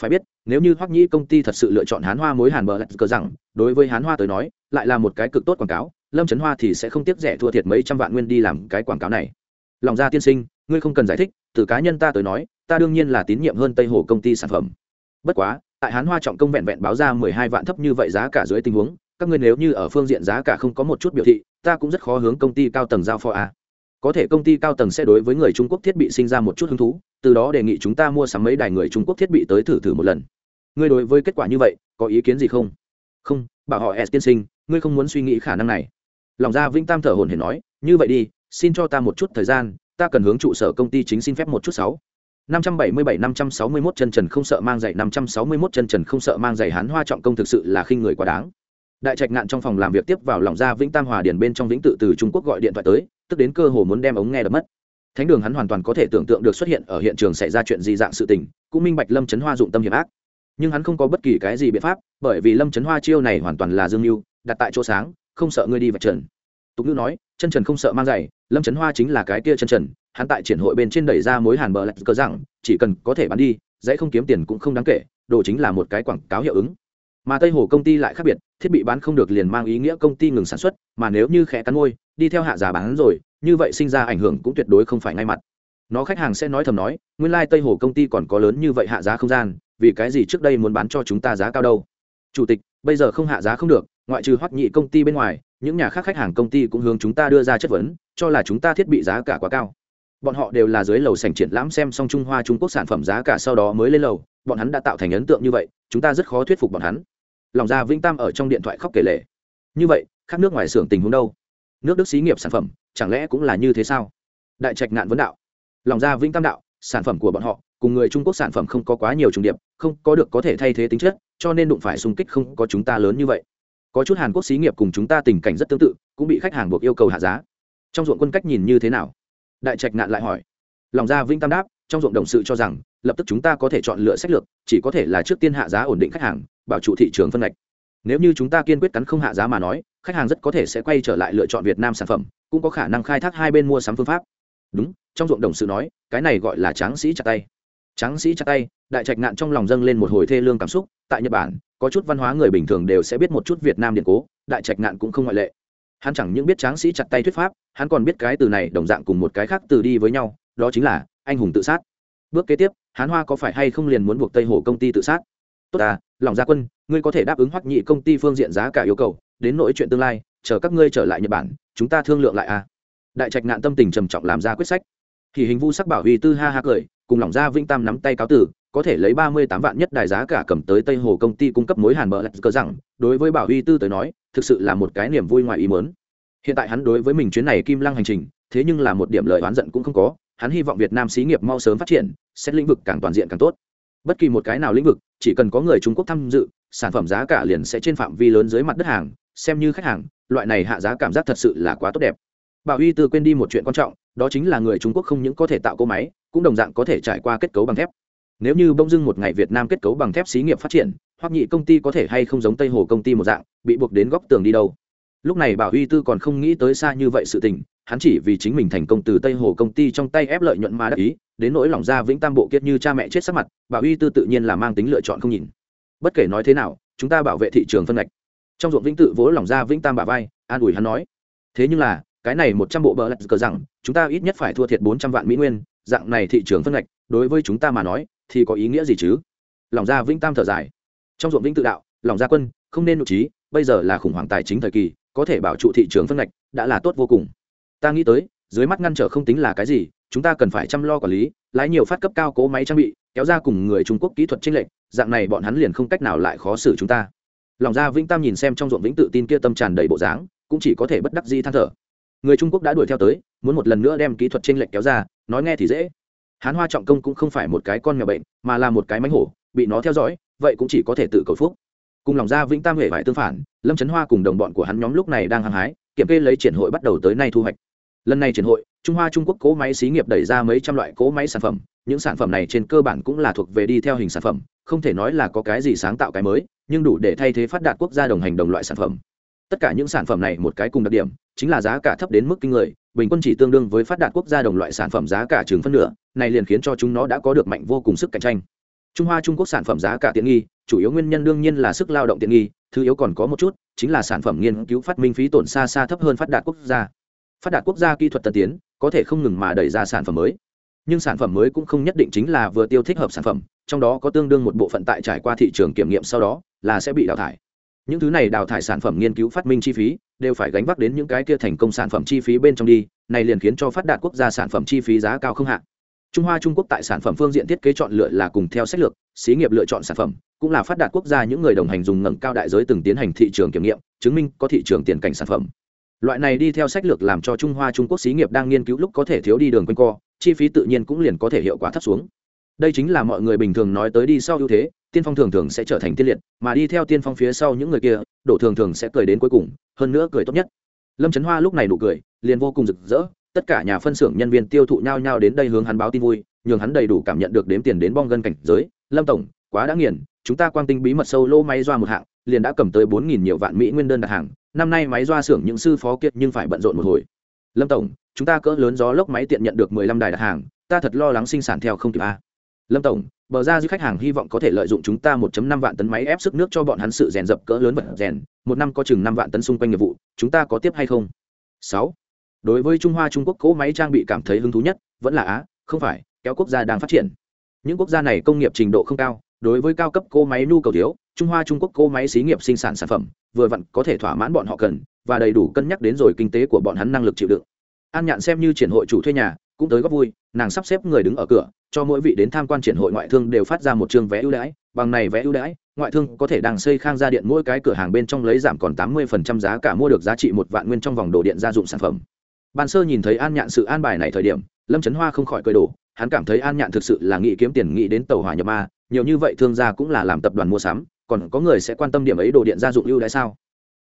S1: Phải biết, nếu như hoắc nhĩ công ty thật sự lựa chọn hán hoa mối hàn bờ lạch cờ rằng, đối với hán hoa tới nói, lại là một cái cực tốt quảng cáo, lâm trấn hoa thì sẽ không tiếc rẻ thua thiệt mấy trăm vạn nguyên đi làm cái quảng cáo này. Lòng ra tiên sinh, ngươi không cần giải thích từ cá nhân ta tới nói, ta đương nhiên là tín nhiệm hơn tây hồ công ty sản phẩm. Bất quá, tại hán hoa trọng công vẹn vẹn báo ra mười hai vạn thấp như vậy giá cả dưới tình huống, các ngươi nếu như ở phương diện giá cả không có một chút biểu thị, ta cũng rất khó hướng công ty cao tầng giao phó a có thể công ty cao tầng sẽ đối với người trung quốc thiết bị sinh ra một chút hứng thú, từ đó đề nghị chúng ta mua sắm mấy đài người trung quốc thiết bị tới thử thử một lần. Ngươi đối với kết quả như vậy, có ý kiến gì không? Không, bảo họ s tiên sinh, ngươi không muốn suy nghĩ khả năng này. Lòng ra vĩnh tam thở hồn hển nói, như vậy đi, xin cho ta một chút thời gian ta cần hướng trụ sở công ty chính xin phép một chút sáu 577-561 chân trần không sợ mang giày 561 chân trần không sợ mang giày hán hoa trọng công thực sự là khinh người quá đáng. Đại trạch ngạn trong phòng làm việc tiếp vào lòng ra Vĩnh Tam Hòa Điền bên trong Vĩnh tự từ Trung Quốc gọi điện thoại tới, tức đến cơ hồ muốn đem ống nghe đập mất. Thánh đường hắn hoàn toàn có thể tưởng tượng được xuất hiện ở hiện trường xảy ra chuyện gì dạng sự tình, cũng minh bạch Lâm Chấn Hoa dụng tâm hiểm ác. Nhưng hắn không có bất kỳ cái gì biện pháp, bởi vì Lâm Chấn Hoa chiêu này hoàn toàn là dương lưu, đặt tại chỗ sáng, không sợ ngươi đi vạch trần. Tục ngữ nói, chân trần không sợ mang giày, Lâm trấn Hoa chính là cái kia chân trần, hắn tại triển hội bên trên đẩy ra mối hàn bờ lạch cờ rằng chỉ cần có thể bán đi dãy không kiếm tiền cũng không đáng kể đồ chính là một cái quảng cáo hiệu ứng. Mà tây hồ công ty lại khác biệt thiết bị bán không được liền mang ý nghĩa công ty ngừng sản xuất mà nếu như khẽ cắn môi đi theo hạ giá bán rồi như vậy sinh ra ảnh hưởng cũng tuyệt đối không phải ngay mặt. Nó khách hàng sẽ nói thầm nói nguyên lai、like、tây hồ công ty còn có lớn như vậy hạ giá không gian vì cái gì trước đây muốn bán cho chúng ta giá cao đâu? Chủ tịch bây giờ không hạ giá không được ngoại trừ hoắc nhị công ty bên ngoài những nhà khác khách hàng công ty cũng hướng chúng ta đưa ra chất vấn, cho là chúng ta thiết bị giá cả quá cao. Bọn họ đều là dưới lầu sảnh triển lãm xem xong trung hoa trung quốc sản phẩm giá cả sau đó mới lên lầu, bọn hắn đã tạo thành ấn tượng như vậy, chúng ta rất khó thuyết phục bọn hắn. Lòng ra vĩnh tam ở trong điện thoại khóc kể lệ như vậy, khác nước ngoài xưởng tình huống đâu? Nước đức xí nghiệp sản phẩm, chẳng lẽ cũng là như thế sao? Đại trạch ngạn vấn đạo. Lòng ra vĩnh tam đạo, sản phẩm của bọn họ, cùng người trung quốc sản phẩm không có quá nhiều trùng điệp, không có được có thể thay thế tính chất, cho nên đụng phải xung kích không có chúng ta lớn như vậy có chút hàn quốc xí nghiệp cùng chúng ta tình cảnh rất tương tự, cũng bị khách hàng buộc yêu cầu hạ giá. Trong ruộng quân cách nhìn như thế nào? Đại trạch nạn lại hỏi. Lòng ra vĩnh tam đáp, trong ruộng đồng sự cho rằng, lập tức chúng ta có thể chọn lựa sách lược, chỉ có thể là trước tiên hạ giá ổn định khách hàng, bảo trụ thị trường phân ngạch. Nếu như chúng ta kiên quyết cắn không hạ giá mà nói, khách hàng rất có thể sẽ quay trở lại lựa chọn việt nam sản phẩm, cũng có khả năng khai thác hai bên mua sắm phương pháp. Đúng, trong ruộng đồng sự nói, cái này gọi là tráng sĩ chặt tay tráng sĩ chặt tay, đại trạch ngạn trong lòng dâng lên một hồi thê lương cảm xúc. Tại nhật bản, có chút văn hóa người bình thường đều sẽ biết một chút việt nam điện cố, đại trạch ngạn cũng không ngoại lệ. Hắn chẳng những biết tráng sĩ chặt tay thuyết pháp, hắn còn biết cái từ này đồng dạng cùng một cái khác từ đi với nhau, đó chính là anh hùng tự sát. Bước kế tiếp, hán hoa có phải hay không liền muốn buộc tây hồ công ty tự sát? Tốt à lòng gia quân, ngươi có thể đáp ứng hoắc nhị công ty phương diện giá cả yêu cầu, đến nỗi chuyện tương lai, chờ các ngươi trở lại nhật bản, chúng ta thương lượng lại à. Đại trạch nạn tâm tình trầm trọng làm ra quyết sách. Thì hình vu sắc bảo huy tư ha ha cười cùng lòng ra vĩnh tam nắm tay cáo tử, có thể lấy ba mươi tám vạn nhất đài giá cả cầm tới tây hồ công ty cung cấp mối hàn bờ lạch cơ rằng, đối với bảo huy tư tới nói, thực sự là một cái niềm vui ngoài ý mớn hiện tại hắn đối với mình chuyến này kim lăng hành trình, thế nhưng là một điểm lời oán giận cũng không có, hắn hy vọng việt nam xí nghiệp mau sớm phát triển, xét lĩnh vực càng toàn diện càng tốt. Bất kỳ một cái nào lĩnh vực, chỉ cần có người trung quốc tham dự, sản phẩm giá cả liền sẽ trên phạm vi lớn dưới mặt đất hàng, xem như khách hàng, loại này hạ giá cảm giác thật sự là quá tốt đẹp. Bảo huy tư quên đi một chuyện quan trọng, đó chính là người trung quốc không những có thể tạo cỗ máy cũng đồng dạng có thể trải qua kết cấu bằng thép. Nếu như bông dưng một ngày việt nam kết cấu bằng thép xí nghiệp phát triển, hoặc nhị công ty có thể hay không giống tây hồ công ty một dạng, bị buộc đến góc tường đi đâu. Lúc này bảo huy tư còn không nghĩ tới xa như vậy sự tình, hắn chỉ vì chính mình thành công từ tây hồ công ty trong tay ép lợi nhuận mà đắc ý, đến nỗi lòng ra vĩnh tam bộ kiết như cha mẹ chết sắc mặt, bảo huy tư tự nhiên là mang tính lựa chọn không nhìn. Bất kể nói thế nào, chúng ta bảo vệ thị trường phân ngạch. Trong ruộng vĩnh tự vỗ lòng ra vĩnh tam bà vai, an ủi hắn nói. Thế nhưng là cái này một trăm bộ bờ lạch cờ rằng, chúng ta ít nhất phải thua thiệt bốn trăm vạn mỹ nguyên, dạng này thị trường phân ngạch, đối với chúng ta mà nói, thì có ý nghĩa gì chứ? Lòng ra vĩnh tam thở dài. Trong ruộng vĩnh tự đạo, lòng gia quân, không nên nội trí, bây giờ là khủng hoảng tài chính thời kỳ, có thể bảo trụ thị trường phân ngạch, đã là tốt vô cùng. Ta nghĩ tới, dưới mắt ngăn trở không tính là cái gì, chúng ta cần phải chăm lo quản lý, lái nhiều phát cấp cao cố máy trang bị, kéo ra cùng người trung quốc kỹ thuật chênh lệch, dạng này bọn hắn liền không cách nào lại khó xử chúng ta. Lòng ra vĩnh tam nhìn xem trong ruộng vĩnh tự tin kia tâm tràn đầy bộ dáng, cũng chỉ có thể bất đắc di than thở người trung quốc đã đuổi theo tới muốn một lần nữa đem kỹ thuật chênh lệch kéo ra nói nghe thì dễ hán hoa trọng công cũng không phải một cái con mèo bệnh mà là một cái mánh hổ bị nó theo dõi vậy cũng chỉ có thể tự cầu phúc cùng lòng ra vĩnh tam huệ phải tương phản lâm trấn hoa cùng đồng bọn của hắn nhóm lúc này đang hăng hái kiểm kê lấy triển hội bắt đầu tới nay thu hoạch lần này triển hội trung hoa trung quốc cố máy xí nghiệp đẩy ra mấy trăm loại cố máy sản phẩm những sản phẩm này trên cơ bản cũng là thuộc về đi theo hình sản phẩm không thể nói là có cái gì sáng tạo cái mới nhưng đủ để thay thế phát đạt quốc gia đồng hành đồng loại sản phẩm tất cả những sản phẩm này một cái cùng đặc điểm, chính là giá cả thấp đến mức kinh người, bình quân chỉ tương đương với phát đạt quốc gia đồng loại sản phẩm giá cả chừng phân nửa, này liền khiến cho chúng nó đã có được mạnh vô cùng sức cạnh tranh. Trung hoa trung quốc sản phẩm giá cả tiện nghi, chủ yếu nguyên nhân đương nhiên là sức lao động tiện nghi, thứ yếu còn có một chút, chính là sản phẩm nghiên cứu phát minh phí tổn xa xa thấp hơn phát đạt quốc gia. Phát đạt quốc gia kỹ thuật tân tiến, có thể không ngừng mà đẩy ra sản phẩm mới. Nhưng sản phẩm mới cũng không nhất định chính là vừa tiêu thích hợp sản phẩm, trong đó có tương đương một bộ phận tại trải qua thị trường kiểm nghiệm sau đó, là sẽ bị đào thải những thứ này đào thải sản phẩm nghiên cứu phát minh chi phí, đều phải gánh vác đến những cái kia thành công sản phẩm chi phí bên trong đi, này liền khiến cho phát đạt quốc gia sản phẩm chi phí giá cao không hạn trung hoa, trung quốc tại sản phẩm phương diện thiết kế chọn lựa là cùng theo sách lược, xí nghiệp lựa chọn sản phẩm, cũng là phát đạt quốc gia những người đồng hành dùng ngẩng cao đại giới từng tiến hành thị trường kiểm nghiệm, chứng minh có thị trường tiền cảnh sản phẩm. Loại này đi theo sách lược làm cho trung hoa, trung quốc xí nghiệp đang nghiên cứu lúc có thể thiếu đi đường quanh co, chi phí tự nhiên cũng liền có thể hiệu quả thấp xuống. Đây chính là mọi người bình thường nói tới đi sau ưu thế tiên phong thường thường sẽ trở thành tiên liệt, mà đi theo tiên phong phía sau những người kia, đổ thường thường sẽ cười đến cuối cùng, hơn nữa cười tốt nhất. Lâm trấn hoa lúc này nụ cười, liền vô cùng rực rỡ, tất cả nhà phân xưởng nhân viên tiêu thụ nhau nhau đến đây hướng hắn báo tin vui, nhường hắn đầy đủ cảm nhận được đếm tiền đến bong gân cảnh giới. Lâm tổng, quá đã nghiền, chúng ta quang tinh bí mật sâu lô máy doa một hạng, liền đã cầm tới bốn nghìn nhiều vạn mỹ nguyên đơn đặt hàng, năm nay máy doa xưởng những sư phó kiệt nhưng phải bận rộn một hồi. Lâm tổng, chúng ta cỡ lớn gió lốc máy tiện nhận được mười lăm đài đặt hàng, ta thật lo lắng sinh sản theo không kịp a lâm tổng, bờ ra giữ khách hàng hy vọng có thể lợi dụng chúng ta 1 năm vạn tấn máy ép sức nước cho bọn hắn sự rèn dập cỡ lớn vật rèn, một năm có chừng năm vạn tấn xung quanh nghiệp vụ, chúng ta có tiếp hay không? Sáu. Đối với trung hoa trung quốc, cỗ máy trang bị cảm thấy hứng thú nhất, vẫn là á, không phải, kéo quốc gia đang phát triển. Những quốc gia này công nghiệp trình độ không cao, đối với cao cấp cỗ máy nhu cầu thiếu, trung hoa trung quốc cỗ máy xí nghiệp sinh sản sản phẩm, vừa vặn có thể thỏa mãn bọn họ cần, và đầy đủ cân nhắc đến rồi kinh tế của bọn hắn năng lực chịu đựng. An nhạn xem như triển hội chủ thuê nhà cũng tới góp vui, nàng sắp xếp người đứng ở cửa, cho mỗi vị đến tham quan triển hội ngoại thương đều phát ra một chương vé ưu đãi, bằng này vé ưu đãi, ngoại thương có thể đang xây khang gia điện mỗi cái cửa hàng bên trong lấy giảm còn tám mươi phần trăm giá cả mua được giá trị một vạn nguyên trong vòng đồ điện gia dụng sản phẩm. Ban sơ nhìn thấy an nhạn sự an bài này thời điểm, lâm trấn hoa không khỏi cười đổ, hắn cảm thấy an nhạn thực sự là nghĩ kiếm tiền nghĩ đến tàu hỏa nhập ma, nhiều như vậy thương gia cũng là làm tập đoàn mua sắm, còn có người sẽ quan tâm điểm ấy đồ điện gia dụng ưu đãi sao?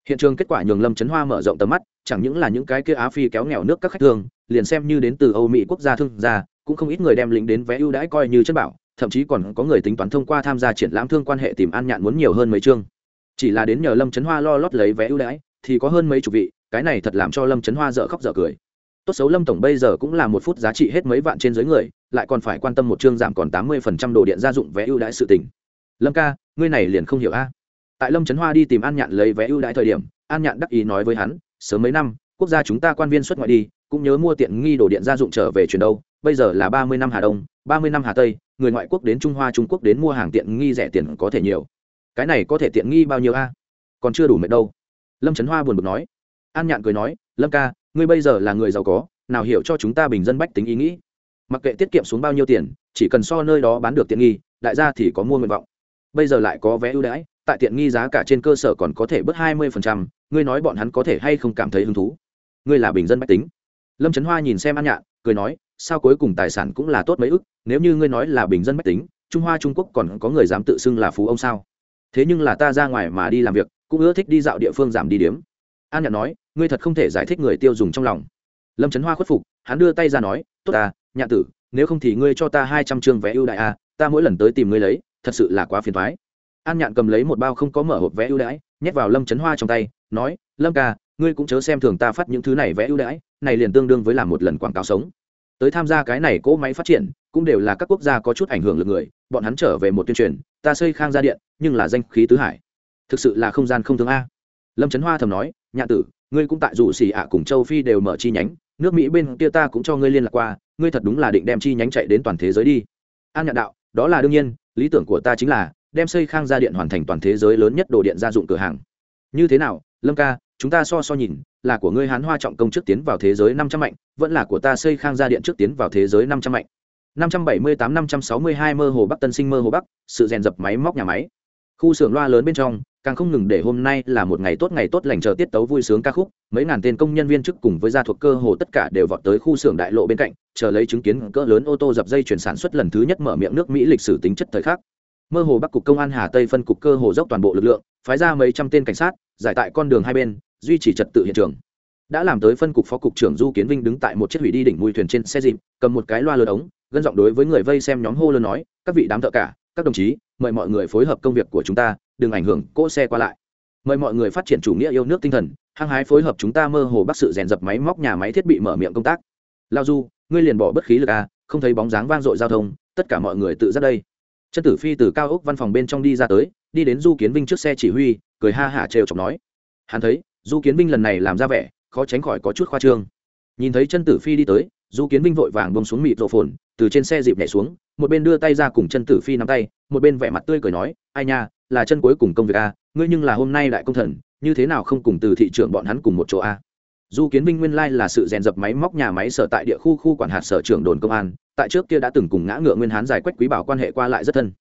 S1: Hiện trường kết quả nhường lâm trấn hoa mở rộng tầm mắt, chẳng những là những cái kia á phi kéo nghèo nước các khách thương liền xem như đến từ âu mỹ quốc gia thương gia, cũng không ít người đem lính đến vé ưu đãi coi như chất bảo, thậm chí còn có người tính toán thông qua tham gia triển lãm thương quan hệ tìm an nhạn muốn nhiều hơn mấy chương. Chỉ là đến nhờ lâm trấn hoa lo lót lấy vé ưu đãi, thì có hơn mấy chục vị, cái này thật làm cho lâm trấn hoa dở khóc dở cười. Tốt xấu lâm tổng bây giờ cũng là một phút giá trị hết mấy vạn trên dưới người, lại còn phải quan tâm một chương giảm còn tám mươi phần trăm đồ điện gia dụng vé ưu đãi sự tình. Lâm ca, ngươi này liền không hiểu a tại lâm trấn hoa đi tìm an nhạn lấy vé ưu đãi thời điểm, an nhạn đắc ý nói với hắn, sớm mấy năm, quốc gia chúng ta quan viên xuất ngoại đi, cũng nhớ mua tiện nghi đồ điện gia dụng trở về chuyển đâu, bây giờ là ba mươi năm hà đông, ba mươi năm hà tây, người ngoại quốc đến trung hoa trung quốc đến mua hàng tiện nghi rẻ tiền có thể nhiều. Cái này có thể tiện nghi bao nhiêu a? Còn chưa đủ mệt đâu. Lâm trấn hoa buồn bực nói. An nhạn cười nói, lâm ca, ngươi bây giờ là người giàu có, nào hiểu cho chúng ta bình dân bách tính ý nghĩ. Mặc kệ tiết kiệm xuống bao nhiêu tiền, chỉ cần so nơi đó bán được tiện nghi, đại gia thì có mua nguyện vọng bây giờ lại có vé ưu đãi, tại tiện nghi giá cả trên cơ sở còn có thể bớt hai mươi phần trăm, ngươi nói bọn hắn có thể hay không cảm thấy hứng thú? Ngươi là bình dân bách tính. Lâm trấn hoa nhìn xem an nhạn, cười nói, sao cuối cùng tài sản cũng là tốt mấy ức, nếu như ngươi nói là bình dân bách tính, trung hoa trung quốc còn có người dám tự xưng là phú ông sao? Thế nhưng là ta ra ngoài mà đi làm việc, cũng ưa thích đi dạo địa phương giảm đi điếm. An nhạn nói, ngươi thật không thể giải thích người tiêu dùng trong lòng. Lâm trấn hoa khuất phục, hắn đưa tay ra nói, tốt ta nhạn tử, nếu không thì ngươi cho ta hai trăm chương vé ưu đại a à, ta mỗi lần tới tìm ngươi lấy thật sự là quá phiền thoái. An nhạn cầm lấy một bao không có mở hộp vé ưu đãi, nhét vào lâm trấn hoa trong tay, nói, lâm ca, ngươi cũng chớ xem thường ta phát những thứ này vé ưu đãi, này liền tương đương với làm một lần quảng cáo sống. Tới tham gia cái này cỗ máy phát triển, cũng đều là các quốc gia có chút ảnh hưởng lực người, bọn hắn trở về một tuyên truyền, ta xây khang gia điện, nhưng là danh khí tứ hải. Thực sự là không gian không thương a. Lâm trấn hoa thầm nói, nhạn tử, ngươi cũng tại dù xì ạ cùng châu phi đều mở chi nhánh, nước mỹ bên kia ta cũng cho ngươi liên lạc qua, ngươi thật đúng là định đem chi nhánh chạy đến toàn thế giới đi. An nhạn đạo, đó là đương nhiên lý tưởng của ta chính là đem xây khang gia điện hoàn thành toàn thế giới lớn nhất đồ điện gia dụng cửa hàng. Như thế nào, lâm ca, chúng ta so so nhìn, là của ngươi hán hoa trọng công trước tiến vào thế giới năm trăm mạnh, vẫn là của ta xây khang gia điện trước tiến vào thế giới năm trăm mạnh. Năm trăm bảy mươi tám, năm trăm sáu mươi hai mơ hồ bắc tân sinh mơ hồ bắc, sự rèn dập máy móc nhà máy. Khu xưởng loa lớn bên trong càng không ngừng để hôm nay là một ngày tốt ngày tốt lành chờ tiết tấu vui sướng ca khúc, mấy ngàn tên công nhân viên chức cùng với gia thuộc cơ hồ tất cả đều vọt tới khu xưởng đại lộ bên cạnh, chờ lấy chứng kiến cỡ lớn ô tô dập dây chuyển sản xuất lần thứ nhất mở miệng nước mỹ lịch sử tính chất thời khắc. Mơ hồ bắc cục công an hà tây phân cục cơ hồ dốc toàn bộ lực lượng, phái ra mấy trăm tên cảnh sát, giải tại con đường hai bên, duy trì trật tự hiện trường. Đã làm tới phân cục phó cục trưởng du kiến vinh đứng tại một chiếc hủy đi đỉnh mùi thuyền trên xe dịp, cầm một cái loa lớn ống, gân giọng đối với người vây xem nhóm hô lớn nói, các vị đám thợ cả, các đồng chí, mời mọi người phối hợp công việc của chúng ta đừng ảnh hưởng, cỗ xe qua lại. Mời mọi người phát triển chủ nghĩa yêu nước tinh thần, hăng hái phối hợp chúng ta mơ hồ bắt sự rèn dập máy móc nhà máy thiết bị mở miệng công tác. Lao du, ngươi liền bỏ bất khí lực à không thấy bóng dáng vang dội giao thông, tất cả mọi người tự ra đây. Chân tử phi từ cao ốc văn phòng bên trong đi ra tới, đi đến du kiến vinh trước xe chỉ huy, cười ha hả trêu chọc nói. Hắn thấy, du kiến vinh lần này làm ra vẻ, khó tránh khỏi có chút khoa trương. Nhìn thấy chân tử phi đi tới, du kiến vinh vội vàng bông xuống mịt rộ phồn, từ trên xe dịp nhảy xuống, một bên đưa tay ra cùng chân tử phi nắm tay, một bên vẻ mặt tươi cười nói, ai nha là chân cuối cùng công việc a, ngươi nhưng là hôm nay đại công thần, như thế nào không cùng từ thị trưởng bọn hắn cùng một chỗ a? Du kiến vinh nguyên lai là sự rèn dập máy móc nhà máy sở tại địa khu khu quản hạt sở trưởng đồn công an, tại trước kia đã từng cùng ngã ngựa nguyên hán giải quách quý bảo quan hệ qua lại rất thân.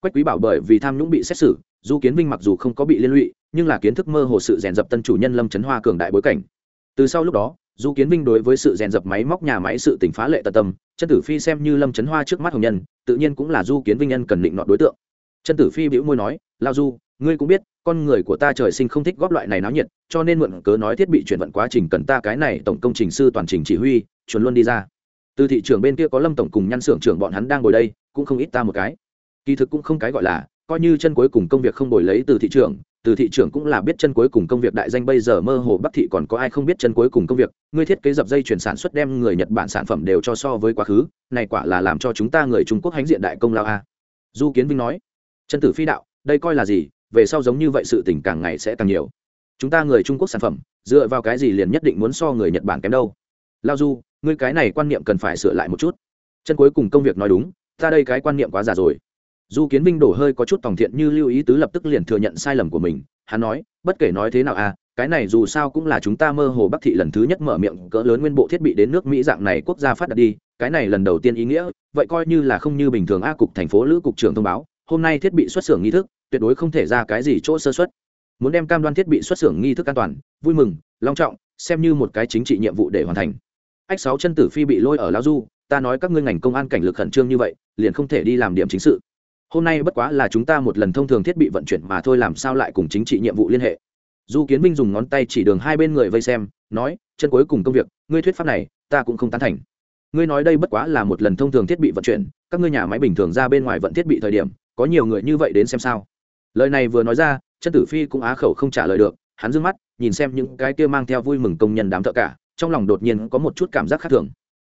S1: Quách quý bảo bởi vì tham nhũng bị xét xử, du kiến vinh mặc dù không có bị liên lụy, nhưng là kiến thức mơ hồ sự rèn dập tân chủ nhân lâm trấn hoa cường đại bối cảnh. Từ sau lúc đó, du kiến vinh đối với sự rèn dập máy móc nhà máy sự tỉnh phá lệ tận tâm chân tử phi xem như lâm trấn hoa trước mắt hồng nhân, tự nhiên cũng là du kiến vinh nhân cần định nọ đối tượng. Chân tử phi bĩu môi nói lao du, ngươi cũng biết, con người của ta trời sinh không thích góp loại này náo nhiệt, cho nên mượn cớ nói thiết bị chuyển vận quá trình cần ta cái này tổng công trình sư toàn trình chỉ huy, chuẩn luôn đi ra. Từ thị trường bên kia có lâm tổng cùng nhăn xưởng trưởng bọn hắn đang ngồi đây, cũng không ít ta một cái. Kỳ thực cũng không cái gọi là, coi như chân cuối cùng công việc không đổi lấy từ thị trường từ thị trường cũng là biết chân cuối cùng công việc đại danh bây giờ mơ hồ bắc thị còn có ai không biết chân cuối cùng công việc, ngươi thiết kế dập dây chuyển sản xuất đem người nhật bản sản phẩm đều cho so với quá khứ, này quả là làm cho chúng ta người trung quốc hãnh diện đại công lao a. Du kiến vinh nói, chân tử phi đạo đây coi là gì? Về sau giống như vậy sự tình càng ngày sẽ càng nhiều. Chúng ta người trung quốc sản phẩm, dựa vào cái gì liền nhất định muốn so người nhật bản kém đâu? Lao du, ngươi cái này quan niệm cần phải sửa lại một chút. Chân cuối cùng công việc nói đúng, ta đây cái quan niệm quá già rồi. Du kiến vinh đổ hơi có chút tòng thiện như lưu ý tứ lập tức liền thừa nhận sai lầm của mình. Hắn nói, bất kể nói thế nào à cái này dù sao cũng là chúng ta mơ hồ bắc thị lần thứ nhất mở miệng cỡ lớn nguyên bộ thiết bị đến nước mỹ dạng này quốc gia phát đạt đi, cái này lần đầu tiên ý nghĩa, vậy coi như là không như bình thường a cục thành phố lữ cục trưởng thông báo, hôm nay thiết bị xuất xưởng nghi thức tuyệt đối không thể ra cái gì chỗ sơ xuất muốn đem cam đoan thiết bị xuất xưởng nghi thức an toàn, vui mừng, long trọng, xem như một cái chính trị nhiệm vụ để hoàn thành. Ách sáu chân tử phi bị lôi ở lao du, ta nói các ngươi ngành công an cảnh lực khẩn trương như vậy, liền không thể đi làm điểm chính sự. Hôm nay bất quá là chúng ta một lần thông thường thiết bị vận chuyển mà thôi, làm sao lại cùng chính trị nhiệm vụ liên hệ? Du kiến vinh dùng ngón tay chỉ đường hai bên người vây xem, nói, chân cuối cùng công việc, ngươi thuyết pháp này, ta cũng không tán thành. Ngươi nói đây bất quá là một lần thông thường thiết bị vận chuyển, các ngươi nhà máy bình thường ra bên ngoài vận thiết bị thời điểm, có nhiều người như vậy đến xem sao? Lời này vừa nói ra chân tử phi cũng á khẩu không trả lời được, hắn d mắt, nhìn xem những cái kia mang theo vui mừng công nhân đám thợ cả, trong lòng đột nhiên có một chút cảm giác khác thường.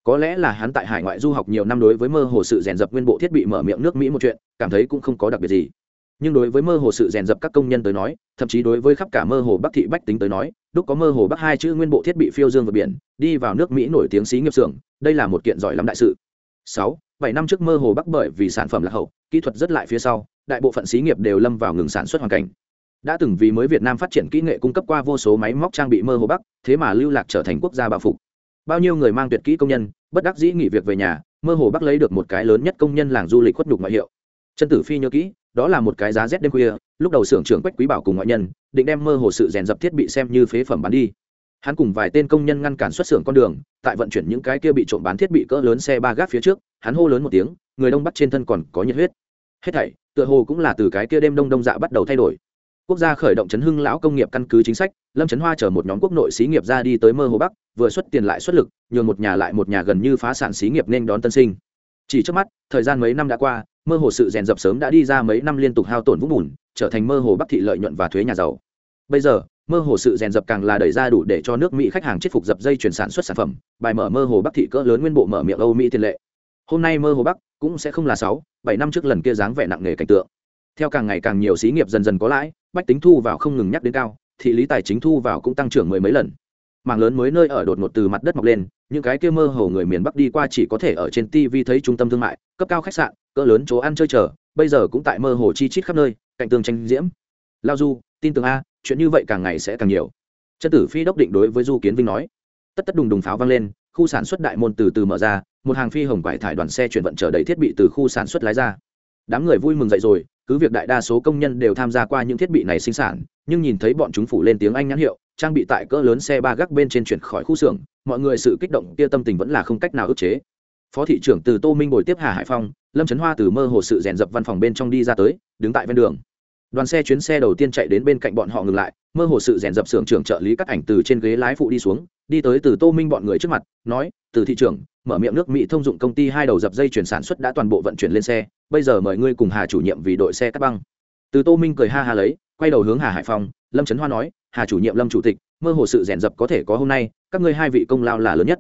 S1: Có lẽ là hắn tại hải ngoại du học nhiều năm đối với mơ hồ sự rèn dập nguyên bộ thiết bị mở miệng nước mỹ một chuyện, cảm thấy cũng không có đặc biệt gì. Nhưng đối với mơ hồ sự rèn dập các công nhân tới nói, thậm chí đối với khắp cả mơ hồ bắc thị bách tính tới nói đúc có mơ hồ bắc hai chữ nguyên bộ thiết bị phiêu dương vào biển, đi vào nước mỹ nổi tiếng xí nghiệp xưởng, đây là một kiện giỏi lắm đại sự. Sáu bảy năm trước mơ hồ bắc bởi vì sản phẩm lạc hậu, kỹ thuật rất lại phía sau, đại bộ phận xí nghiệp đều lâm vào ngừng sản xuất hoàn cảnh. Đã từng vì mới việt nam phát triển kỹ nghệ cung cấp qua vô số máy móc trang bị mơ hồ bắc, thế mà lưu lạc trở thành quốc gia bao phục. Bao nhiêu người mang tuyệt kỹ công nhân, bất đắc dĩ nghỉ việc về nhà, mơ hồ bắc lấy được một cái lớn nhất công nhân làng du lịch khuất nhục ngoại hiệu. Chân tử phi nhớ kỹ, đó là một cái giá rét đêm khuya, lúc đầu xưởng trưởng quách quý bảo cùng ngoại nhân, định đem mơ hồ sự rèn dập thiết bị xem như phế phẩm bán đi hắn cùng vài tên công nhân ngăn cản xuất xưởng con đường, tại vận chuyển những cái kia bị trộm bán thiết bị cỡ lớn xe ba gác phía trước, hắn hô lớn một tiếng, người đông bắc trên thân còn có nhiệt huyết. Hết thảy, tựa hồ cũng là từ cái kia đêm đông đông dạ bắt đầu thay đổi. Quốc gia khởi động chấn hưng lão công nghiệp căn cứ chính sách, lâm trấn hoa chở một nhóm quốc nội xí nghiệp ra đi tới mơ hồ bắc, vừa xuất tiền lại xuất lực, nhường một nhà lại một nhà gần như phá sản xí nghiệp nên đón tân sinh. Chỉ trước mắt, thời gian mấy năm đã qua, mơ hồ sự rèn dập sớm đã đi ra mấy năm liên tục hao tổn vũng bùn, trở thành mơ hồ bắc thị lợi nhuận và thuế nhà giàu. Bây giờ mơ hồ sự rèn dập càng là đẩy ra đủ để cho nước mỹ khách hàng chết phục dập dây chuyển sản xuất sản phẩm. Bài mở mơ hồ bắc thị cỡ lớn nguyên bộ mở miệng âu mỹ tiền lệ. Hôm nay mơ hồ bắc cũng sẽ không là sáu, bảy năm trước lần kia dáng vẻ nặng nề cảnh tượng. Theo càng ngày càng nhiều xí nghiệp dần dần có lãi, bách tính thu vào không ngừng nhắc đến cao, thị lý tài chính thu vào cũng tăng trưởng mười mấy lần. Mảng lớn mới nơi ở đột ngột từ mặt đất mọc lên, những cái kia mơ hồ người miền bắc đi qua chỉ có thể ở trên tv thấy trung tâm thương mại, cấp cao khách sạn, cỡ lớn chỗ ăn chơi chờ, bây giờ cũng tại mơ hồ chi chít khắp nơi, cạnh tường tranh diễm. Lao du tin tưởng a, chuyện như vậy càng ngày sẽ càng nhiều. Chân tử phi đốc định đối với du kiến vinh nói. Tất tất đùng đùng pháo vang lên, khu sản xuất đại môn từ từ mở ra, một hàng phi hồng quải thải đoàn xe chuyển vận trở đầy thiết bị từ khu sản xuất lái ra. Đám người vui mừng dậy rồi, cứ việc đại đa số công nhân đều tham gia qua những thiết bị này sinh sản, nhưng nhìn thấy bọn chúng phủ lên tiếng anh nhãn hiệu, trang bị tại cỡ lớn xe ba gác bên trên chuyển khỏi khu xưởng, mọi người sự kích động kia tâm tình vẫn là không cách nào ức chế. Phó thị trưởng từ tô minh bồi tiếp hà hải phong, lâm trấn hoa từ mơ hồ sự rèn dập văn phòng bên trong đi ra tới, đứng tại ven đường đoàn xe chuyến xe đầu tiên chạy đến bên cạnh bọn họ ngừng lại, mơ hồ sự rèn dập xưởng trưởng trợ lý cắt ảnh từ trên ghế lái phụ đi xuống, đi tới từ tô minh bọn người trước mặt, nói, từ thị trưởng, mở miệng nước mỹ thông dụng công ty hai đầu dập dây chuyển sản xuất đã toàn bộ vận chuyển lên xe, bây giờ mời ngươi cùng hà chủ nhiệm vì đội xe cắt băng. Từ tô minh cười ha ha lấy, quay đầu hướng hà hải phong, lâm trấn hoa nói, hà chủ nhiệm lâm chủ tịch, mơ hồ sự rèn dập có thể có hôm nay, các ngươi hai vị công lao là lớn nhất.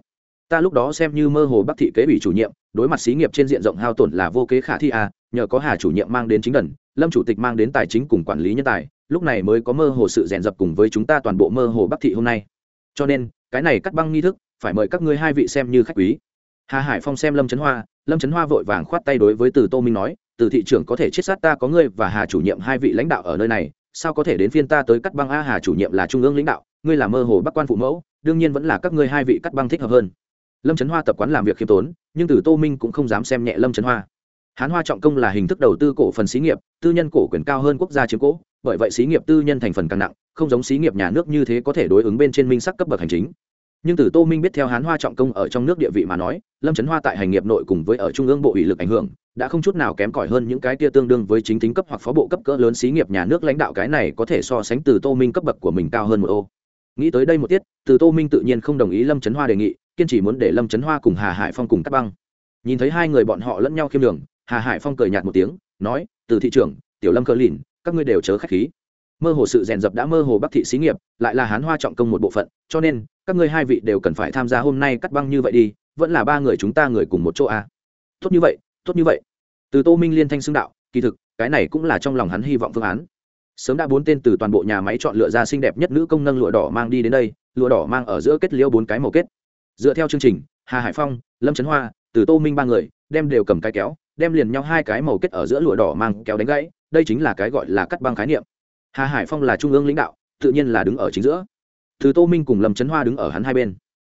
S1: Ta lúc đó xem như mơ hồ bắc thị kế ủy chủ nhiệm, đối mặt xí nghiệp trên diện rộng hao tổn là vô kế khả thi à nhờ có hà chủ nhiệm mang đến chính đần lâm chủ tịch mang đến tài chính cùng quản lý nhân tài, lúc này mới có mơ hồ sự rèn dập cùng với chúng ta toàn bộ mơ hồ bắc thị hôm nay. Cho nên, cái này cắt băng nghi thức, phải mời các ngươi hai vị xem như khách quý. Hà hải phong xem lâm trấn hoa, lâm trấn hoa vội vàng khoát tay đối với từ tô minh nói, từ thị trưởng có thể chiết sát ta có ngươi và hà chủ nhiệm hai vị lãnh đạo ở nơi này, sao có thể đến phiên ta tới cắt băng a? Hà chủ nhiệm là trung ương lãnh đạo, ngươi là mơ hồ bắc quan phụ mẫu, đương nhiên vẫn là các ngươi hai vị cắt băng thích hợp hơn. Lâm trấn hoa tập quán làm việc khiêm tốn, nhưng từ tô minh cũng không dám xem nhẹ lâm trấn hoa hán hoa trọng công là hình thức đầu tư cổ phần xí nghiệp, tư nhân cổ quyền cao hơn quốc gia chiếm cố, bởi vậy xí nghiệp tư nhân thành phần càng nặng, không giống xí nghiệp nhà nước như thế có thể đối ứng bên trên minh sắc cấp bậc hành chính. Nhưng từ tô minh biết theo hán hoa trọng công ở trong nước địa vị mà nói, lâm trấn hoa tại hành nghiệp nội cùng với ở trung ương bộ ủy lực ảnh hưởng, đã không chút nào kém cỏi hơn những cái kia tương đương với chính tính cấp hoặc phó bộ cấp cỡ lớn xí nghiệp nhà nước lãnh đạo cái này có thể so sánh từ tô minh cấp bậc của mình cao hơn một ô. Nghĩ tới đây một tiết, từ tô minh tự nhiên không đồng ý lâm trấn hoa đề nghị, kiên trì muốn để lâm trấn hoa cùng hà hải phong cùng cắt băng. Nhìn thấy hai người bọn họ lẫn nhau khiêm đường hà hải phong cười nhạt một tiếng, nói, từ thị trưởng, tiểu lâm cơ lìn, các ngươi đều chớ k h á c h khí. Mơ hồ sự rèn dập đã mơ hồ bắc thị xí nghiệp, lại là hán hoa trọng công một bộ phận, cho nên, các ngươi hai vị đều cần phải tham gia hôm nay cắt băng như vậy đi, vẫn là ba người chúng ta người cùng một chỗ à. tốt như vậy, tốt như vậy. Từ tô minh liên thanh xưng đạo, kỳ thực, cái này cũng là trong lòng hắn hy vọng phương án. Sớm đã bốn tên từ toàn bộ nhà máy chọn lựa ra xinh đẹp nhất nữ công nâng lụa đỏ mang đi đến đây, lụa đỏ mang ở giữa kết liễu bốn cái màu kết. Dựa theo chương trình, hà hải phong, lâm trấn hoa, từ tô minh ba người đem đều cầm cái kéo, đem liền nhau hai cái màu kết ở giữa lụa đỏ mang kéo đánh gãy, đây chính là cái gọi là cắt băng khái niệm. Hà hải phong là trung ương lãnh đạo, tự nhiên là đứng ở chính giữa. Từ tô minh cùng lâm trấn hoa đứng ở hắn hai bên.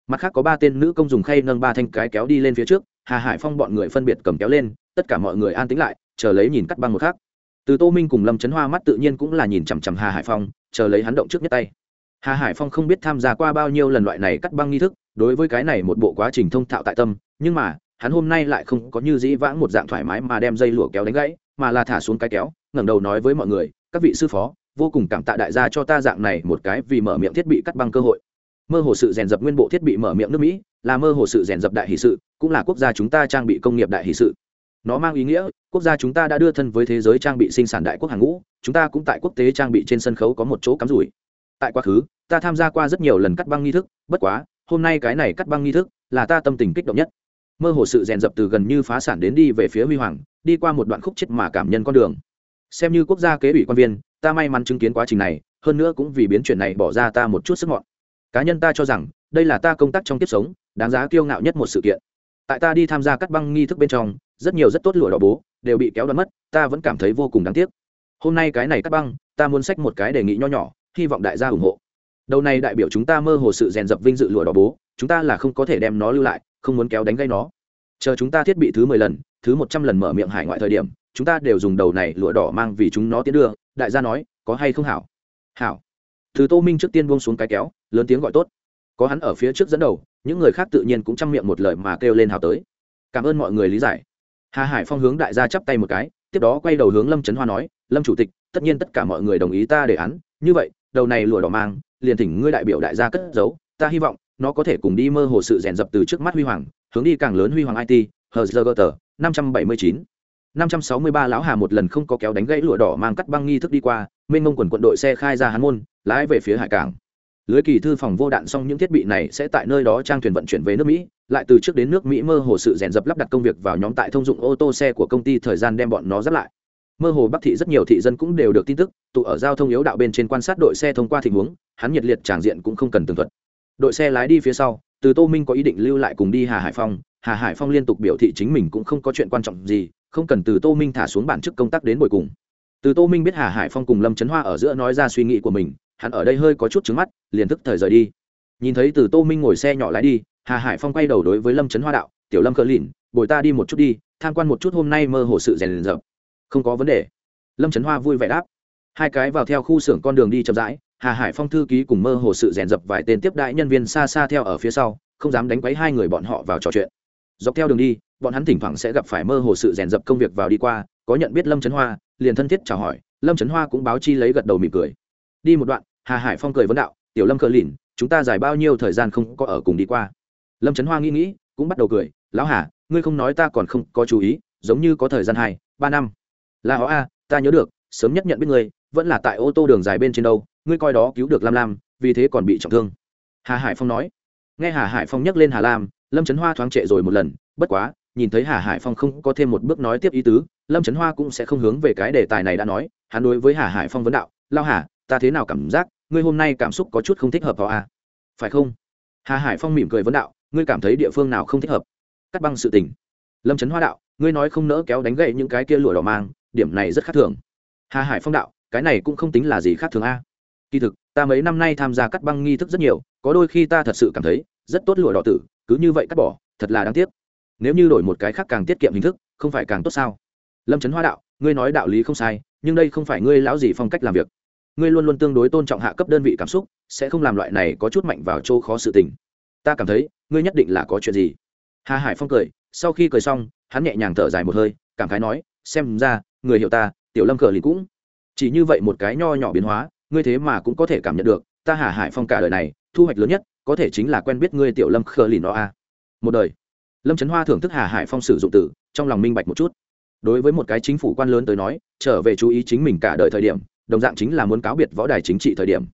S1: Mặt khác có ba tên nữ công dùng khay nâng ba thanh cái kéo đi lên phía trước, hà hải phong bọn người phân biệt cầm kéo lên, tất cả mọi người an tĩnh lại, chờ lấy nhìn cắt băng một khác từ tô minh cùng lâm trấn hoa mắt tự nhiên cũng là nhìn chằm chằm hà hải phong, chờ lấy hắn động trước nhất tay. Hà hải phong không biết tham gia qua bao nhiêu lần loại này cắt băng nghi thức, đối với cái này một bộ quá trình thông thạo tại tâm, nhưng mà hắn hôm nay lại không có như dĩ vãng một dạng thoải mái mà đem dây lụa kéo đánh gãy, mà là thả xuống cái kéo, ngẩng đầu nói với mọi người, các vị sư phó, vô cùng cảm tạ đại gia cho ta dạng này một cái vì mở miệng thiết bị cắt băng cơ hội. Mơ hồ sự rèn dập nguyên bộ thiết bị mở miệng nước mỹ, là mơ hồ sự rèn dập đại hì sự, cũng là quốc gia chúng ta trang bị công nghiệp đại hì sự. Nó mang ý nghĩa, quốc gia chúng ta đã đưa thân với thế giới trang bị sinh sản đại quốc hàng ngũ, chúng ta cũng tại quốc tế trang bị trên sân khấu có một chỗ cắm rủi. Tại quá khứ, ta tham gia qua rất nhiều lần cắt băng nghi thức, bất quá, hôm nay cái này cắt băng nghi thức là ta tâm tình kích động nhất mơ hồ sự rèn dập từ gần như phá sản đến đi về phía huy hoàng, đi qua một đoạn khúc chết mà cảm nhân con đường. Xem như quốc gia kế ủy quan viên, ta may mắn chứng kiến quá trình này, hơn nữa cũng vì biến chuyển này bỏ ra ta một chút sức mọn. Cá nhân ta cho rằng, đây là ta công tác trong kiếp sống, đáng giá kiêu ngạo nhất một sự kiện. Tại ta đi tham gia cắt băng nghi thức bên trong, rất nhiều rất tốt lụa đỏ bố, đều bị kéo đoán mất, ta vẫn cảm thấy vô cùng đáng tiếc. Hôm nay cái này cắt băng, ta muốn xách một cái đề nghị nho nhỏ, hy vọng đại gia ủng hộ. Đầu này đại biểu chúng ta mơ hồ sự rèn dập vinh dự lụa đỏ bố, chúng ta là không có thể đem nó lưu lại không muốn kéo đánh gây nó. Chờ chúng ta thiết bị thứ mười lần, thứ một trăm lần mở miệng hải ngoại thời điểm, chúng ta đều dùng đầu này lụa đỏ mang vì chúng nó tiến đưa, đại gia nói, có hay không hảo? Hảo. Thứ tô minh trước tiên buông xuống cái kéo, lớn tiếng gọi tốt. Có hắn ở phía trước dẫn đầu, những người khác tự nhiên cũng chăm miệng một lời mà kêu lên hào tới. Cảm ơn mọi người lý giải. Hà hải phong hướng đại gia chắp tay một cái, tiếp đó quay đầu hướng lâm trấn hoa nói, lâm chủ tịch, tất nhiên tất cả mọi người đồng ý ta để hắn như vậy, đầu này lụa đỏ mang, liền thỉnh ngươi đại biểu đại gia cất giấu. Ta hy vọng nó có thể cùng đi mơ hồ sự rèn dập từ trước mắt huy hoàng, hướng đi càng lớn huy hoàng it hờ giờ gờ tờ năm trăm bảy mươi chín. năm trăm sáu mươi ba lão hà một lần không có kéo đánh gãy lụa đỏ mang cắt băng nghi thức đi qua, mênh mông quần quận đội xe khai ra hắn môn, lái về phía hải cảng. Lưới kỳ thư phòng vô đạn xong những thiết bị này sẽ tại nơi đó trang thuyền vận chuyển về nước mỹ, lại từ trước đến nước mỹ mơ hồ sự rèn dập lắp đặt công việc vào nhóm tại thông dụng ô tô xe của công ty thời gian đem bọn nó dắt lại. Mơ hồ bắc thị rất nhiều thị dân cũng đều được tin tức, tụ ở giao thông yếu đạo bên trên quan sát đội xe thông qua tình huống, hắn nhiệt liệt tràng diện cũng không cần tường thuật đội xe lái đi phía sau, từ tô minh có ý định lưu lại cùng đi hà hải phong. Hà hải phong liên tục biểu thị chính mình cũng không có chuyện quan trọng gì, không cần từ tô minh thả xuống bản chức công tác đến bồi cùng. Từ tô minh biết hà hải phong cùng lâm trấn hoa ở giữa nói ra suy nghĩ của mình, hắn ở đây hơi có chút trứng mắt, liền thức thời rời đi. Nhìn thấy từ tô minh ngồi xe nhỏ lái đi, hà hải phong quay đầu đối với lâm trấn hoa đạo, tiểu lâm cờ lìn, bồi ta đi một chút đi, tham quan một chút hôm nay mơ hồ sự rèn rợp không có vấn đề. Lâm trấn hoa vui vẻ đáp. Hai cái vào theo khu xưởng con đường đi chậm rãi hà hải phong thư ký cùng mơ hồ sự rèn dập vài tên tiếp đại nhân viên xa xa theo ở phía sau, không dám đánh quấy hai người bọn họ vào trò chuyện. Dọc theo đường đi, bọn hắn thỉnh thoảng sẽ gặp phải mơ hồ sự rèn dập công việc vào đi qua, có nhận biết lâm trấn hoa, liền thân thiết chào hỏi, lâm trấn hoa cũng báo chi lấy gật đầu mỉm cười. Đi một đoạn, hà hải phong cười vấn đạo, tiểu lâm cờ lìn, chúng ta dài bao nhiêu thời gian không có ở cùng đi qua? Lâm trấn hoa nghĩ nghĩ, cũng bắt đầu cười, lão hà, ngươi không nói ta còn không có chú ý, giống như có thời gian hai, ba năm. Là họ a ta nhớ được, sớm nhất nhận biết ngươi vẫn là tại ô tô đường dài bên trên đâu, ngươi coi đó cứu được lam lam, vì thế còn bị trọng thương. Hà hải phong nói. Nghe hà hải phong nhắc lên hà lam, lâm trấn hoa thoáng trệ rồi một lần, bất quá, nhìn thấy hà hải phong không có thêm một bước nói tiếp ý tứ, lâm trấn hoa cũng sẽ không hướng về cái đề tài này đã nói, hắn đối với hà hải phong vấn đạo, lao hà, ta thế nào cảm giác, ngươi hôm nay cảm xúc có chút không thích hợp vào a phải không? Hà hải phong mỉm cười vấn đạo, ngươi cảm thấy địa phương nào không thích hợp? Cắt băng sự tình. Lâm trấn hoa đạo, ngươi nói không nỡ kéo đánh gậy những cái kia lụa đỏ mang, điểm này rất khác thường. Hà hải phong đạo cái này cũng không tính là gì khác thường a. Kỳ thực, ta mấy năm nay tham gia cắt băng nghi thức rất nhiều, có đôi khi ta thật sự cảm thấy rất tốt lụa đỏ tử, cứ như vậy cắt bỏ, thật là đáng tiếc. Nếu như đổi một cái khác càng tiết kiệm hình thức, không phải càng tốt sao? Lâm trấn hoa đạo, ngươi nói đạo lý không sai, nhưng đây không phải ngươi lão gì phong cách làm việc. Ngươi luôn luôn tương đối tôn trọng hạ cấp đơn vị cảm xúc, sẽ không làm loại này có chút mạnh vào chỗ khó sự tình. Ta cảm thấy, ngươi nhất định là có chuyện gì? Hà hải phong cười, sau khi cười xong, hắn nhẹ nhàng thở dài một hơi, cảm khái nói, xem ra, người hiểu ta, tiểu lâm cờ lì cũng chỉ như vậy một cái nho nhỏ biến hóa, ngươi thế mà cũng có thể cảm nhận được, ta hà hải phong cả đời này, thu hoạch lớn nhất, có thể chính là quen biết ngươi tiểu lâm khờ lìn đó a. Một đời, lâm trấn hoa thưởng thức hà hải phong sử dụng từ, trong lòng minh bạch một chút. Đối với một cái chính phủ quan lớn tới nói, trở về chú ý chính mình cả đời thời điểm, đồng dạng chính là muốn cáo biệt võ đài chính trị thời điểm.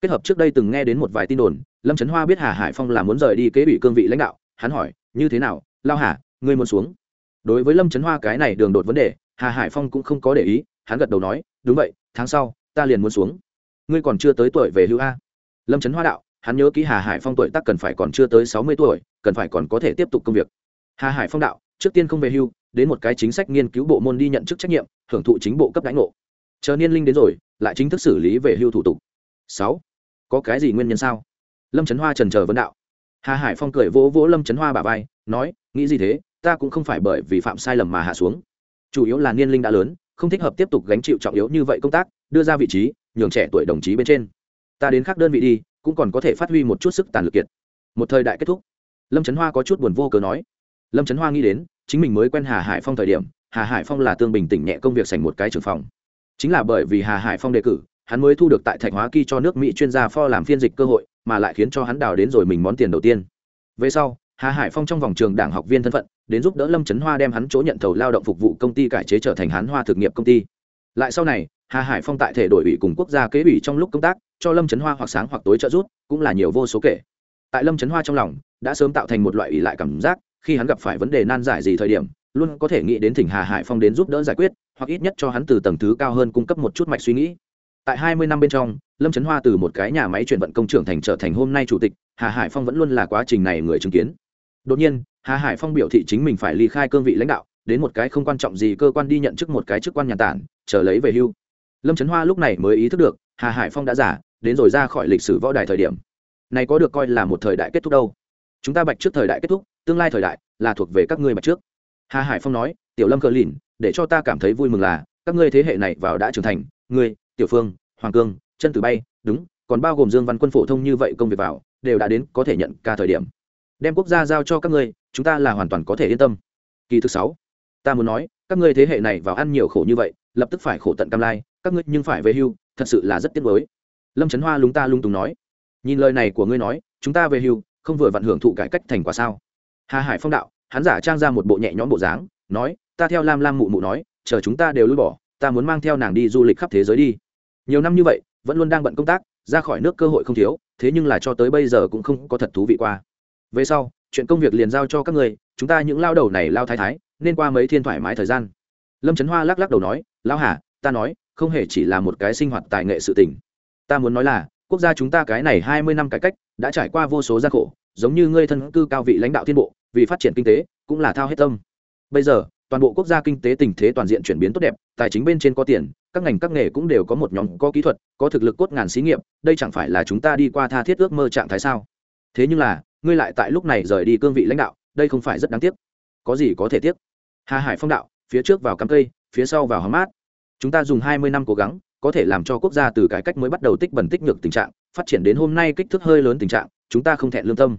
S1: Kết hợp trước đây từng nghe đến một vài tin đồn, lâm trấn hoa biết hà hải phong là muốn rời đi kế ủy cương vị lãnh đạo, hắn hỏi, như thế nào, lao hà, ngươi muốn xuống? Đối với lâm trấn hoa cái này đường đột vấn đề, hà hải phong cũng không có để ý hắn gật đầu nói, đúng vậy, tháng sau, ta liền muốn xuống. Ngươi còn chưa tới tuổi về hưu a? Lâm trấn hoa đạo, hắn nhớ ký hà hải phong tuổi tác cần phải còn chưa tới sáu mươi tuổi, cần phải còn có thể tiếp tục công việc. Hà hải phong đạo, trước tiên không về hưu, đến một cái chính sách nghiên cứu bộ môn đi nhận chức trách nhiệm, hưởng thụ chính bộ cấp đánh ngộ. Chờ niên linh đến rồi, lại chính thức xử lý về hưu thủ tục. Sáu, có cái gì nguyên nhân sao? Lâm trấn hoa trần chờ vấn đạo. Hà hải phong cười vỗ vỗ lâm trấn hoa bà vai, nói, nghĩ gì thế, ta cũng không phải bởi vì phạm sai lầm mà hạ xuống. Chủ yếu là niên linh đã lớn không thích hợp tiếp tục gánh chịu trọng yếu như vậy công tác, đưa ra vị trí, nhường trẻ tuổi đồng chí bên trên. Ta đến khác đơn vị đi, cũng còn có thể phát huy một chút sức tàn lực kiệt. Một thời đại kết thúc. Lâm trấn hoa có chút buồn vô cớ nói. Lâm trấn hoa nghĩ đến, chính mình mới quen hà hải phong thời điểm, hà hải phong là tương bình tỉnh nhẹ công việc sành một cái trường phòng. Chính là bởi vì hà hải phong đề cử, hắn mới thu được tại thạch hóa kỳ cho nước mỹ chuyên gia pho làm phiên dịch cơ hội, mà lại khiến cho hắn đào đến rồi mình món tiền đầu tiên. Về sau hà hải phong trong vòng trường đảng học viên thân phận, đến giúp đỡ lâm trấn hoa đem hắn chỗ nhận thầu lao động phục vụ công ty cải chế trở thành hắn hoa thực nghiệp công ty. Lại sau này, hà hải phong tại thể đổi ủy cùng quốc gia kế ủy trong lúc công tác, cho lâm trấn hoa hoặc sáng hoặc tối trợ giúp, cũng là nhiều vô số kể. Tại lâm trấn hoa trong lòng, đã sớm tạo thành một loại ủy lại cảm giác, khi hắn gặp phải vấn đề nan giải gì thời điểm, luôn có thể nghĩ đến thỉnh hà hải phong đến giúp đỡ giải quyết, hoặc ít nhất cho hắn từ tầng thứ cao hơn cung cấp một chút mạch suy nghĩ. Tại hai mươi năm bên trong, lâm trấn hoa từ một cái nhà máy chuyển vận công trưởng thành trở thành hôm nay chủ tịch, hà hải phong vẫn luôn là quá trình này người chứng kiến đột nhiên, hà hải phong biểu thị chính mình phải ly khai cương vị lãnh đạo, đến một cái không quan trọng gì cơ quan đi nhận chức một cái chức quan nhà tản, chờ lấy về hưu. Lâm trấn hoa lúc này mới ý thức được, hà hải phong đã giả đến rồi ra khỏi lịch sử võ đài thời điểm. Này có được coi là một thời đại kết thúc đâu. Chúng ta bạch trước thời đại kết thúc, tương lai thời đại là thuộc về các ngươi bạch trước. Hà hải phong nói, tiểu lâm cờ lìn, để cho ta cảm thấy vui mừng là, các ngươi thế hệ này vào đã trưởng thành, ngươi, tiểu phương, hoàng cương, chân tử bay, đúng, còn bao gồm dương văn quân phổ thông như vậy công việc vào, đều đã đến có thể nhận ca thời điểm đem quốc gia giao cho các ngươi, chúng ta là hoàn toàn có thể yên tâm. Kỳ thứ sáu, ta muốn nói, các ngươi thế hệ này vào ăn nhiều khổ như vậy, lập tức phải khổ tận cam lai, các ngươi nhưng phải về hưu, thật sự là rất tiếc mới lâm trấn hoa lúng ta lung tùng nói. Nhìn lời này của ngươi nói, chúng ta về hưu, không vừa vặn hưởng thụ cải cách thành quả sao? Hà hải phong đạo, hắn giả trang ra một bộ nhẹ nhõm bộ dáng, nói, ta theo lam lam mụ mụ nói, chờ chúng ta đều lui bỏ, ta muốn mang theo nàng đi du lịch khắp thế giới đi. Nhiều năm như vậy, vẫn luôn đang bận công tác, ra khỏi nước cơ hội không thiếu, thế nhưng là cho tới bây giờ cũng không có thật thú vị qua về sau, chuyện công việc liền giao cho các người chúng ta những lao đầu này lao thái thái, nên qua mấy thiên thoải mái thời gian. Lâm trấn hoa lắc lắc đầu nói lao hà, ta nói, không hề chỉ là một cái sinh hoạt tài nghệ sự tình. Ta muốn nói là, quốc gia chúng ta cái này hai mươi năm cải cách, đã trải qua vô số gian khổ, giống như ngươi thân cư cao vị lãnh đạo thiên bộ, vì phát triển kinh tế, cũng là thao hết tâm. Bây giờ, toàn bộ quốc gia kinh tế tình thế toàn diện chuyển biến tốt đẹp, tài chính bên trên có tiền, các ngành các nghề cũng đều có một nhóm có kỹ thuật, có thực lực cốt ngàn xí nghiệp, đây chẳng phải là chúng ta đi qua tha thiết ước mơ trạng thái sao? Thế nhưng là ngươi lại tại lúc này rời đi cương vị lãnh đạo, đây không phải rất đáng tiếc. Có gì có thể tiếc? Hà hải phong đạo, phía trước vào cắm cây, phía sau vào hóm mát. Chúng ta dùng hai mươi năm cố gắng, có thể làm cho quốc gia từ cải cách mới bắt đầu tích bẩn tích nhược tình trạng, phát triển đến hôm nay kích thước hơi lớn tình trạng, chúng ta không thẹn lương tâm.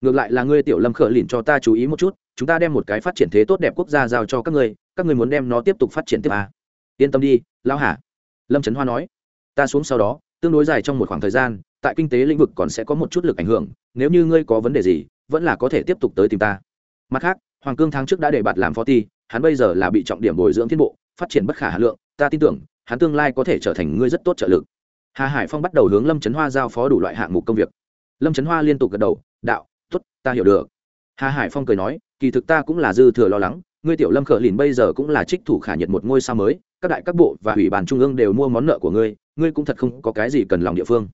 S1: Ngược lại là ngươi tiểu lâm khở lìn cho ta chú ý một chút, chúng ta đem một cái phát triển thế tốt đẹp quốc gia giao cho các ngươi các ngươi muốn đem nó tiếp tục phát triển tiếp à. yên tâm đi, lão hả lâm trấn hoa nói. Ta xuống sau đó, tương đối dài trong một khoảng thời gian, tại kinh tế lĩnh vực còn sẽ có một chút lực ảnh hưởng nếu như ngươi có vấn đề gì, vẫn là có thể tiếp tục tới tìm ta. Mặt khác, hoàng cương tháng trước đã để bạt làm phó ti, hắn bây giờ là bị trọng điểm bồi dưỡng tiến bộ, phát triển bất khả hà lượng, ta tin tưởng, hắn tương lai có thể trở thành ngươi rất tốt trợ lực. Hà hải phong bắt đầu hướng lâm trấn hoa giao phó đủ loại hạng mục công việc. Lâm trấn hoa liên tục gật đầu, đạo t ố t ta hiểu được. Hà hải phong cười nói, kỳ thực ta cũng là dư thừa lo lắng, ngươi tiểu lâm khở lìn bây giờ cũng là trích thủ khả nhiệt một ngôi sao mới, các đại các bộ và ủy ban trung ương đều mua món nợ của ngươi ngươi cũng thật không có cái gì cần lòng địa phương.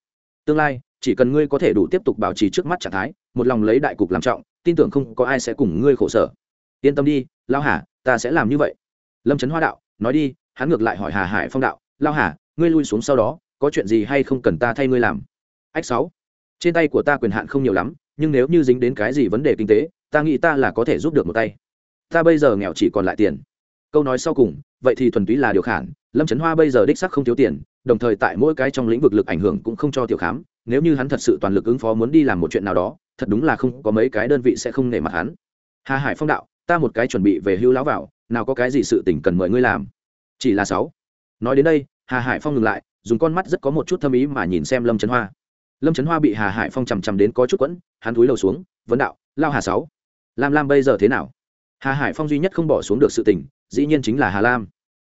S1: Tương lai chỉ cần ngươi có thể đủ tiếp tục bảo trì trước mắt trạng thái, một lòng lấy đại cục làm trọng, tin tưởng không có ai sẽ cùng ngươi khổ sở. Yên tâm đi, lao hà, ta sẽ làm như vậy. Lâm trấn hoa đạo, nói đi, hắn ngược lại hỏi hà hải phong đạo, lao hà, ngươi lui xuống sau đó, có chuyện gì hay không cần ta thay ngươi làm? Ách sáu, trên tay của ta quyền hạn không nhiều lắm, nhưng nếu như dính đến cái gì vấn đề kinh tế, ta nghĩ ta là có thể giúp được một tay. Ta bây giờ nghèo chỉ còn lại tiền. Câu nói sau cùng, vậy thì thuần túy là điều khản, lâm trấn hoa bây giờ đích sắc không thiếu tiền, đồng thời tại mỗi cái trong lĩnh vực lực ảnh hưởng cũng không cho tiểu khám nếu như hắn thật sự toàn lực ứng phó muốn đi làm một chuyện nào đó, thật đúng là không có mấy cái đơn vị sẽ không nể mặt hắn. Hà hải phong đạo, ta một cái chuẩn bị về hưu lão vào, nào có cái gì sự tỉnh cần mời ngươi làm. Chỉ là sáu. Nói đến đây, hà hải phong ngừng lại, dùng con mắt rất có một chút thâm ý mà nhìn xem lâm trấn hoa. Lâm trấn hoa bị hà hải phong chằm chằm đến có chút quẫn, hắn túi lầu xuống, vấn đạo, lao hà sáu, lam lam bây giờ thế nào? Hà hải phong duy nhất không bỏ xuống được sự tình, dĩ nhiên chính là hà lam.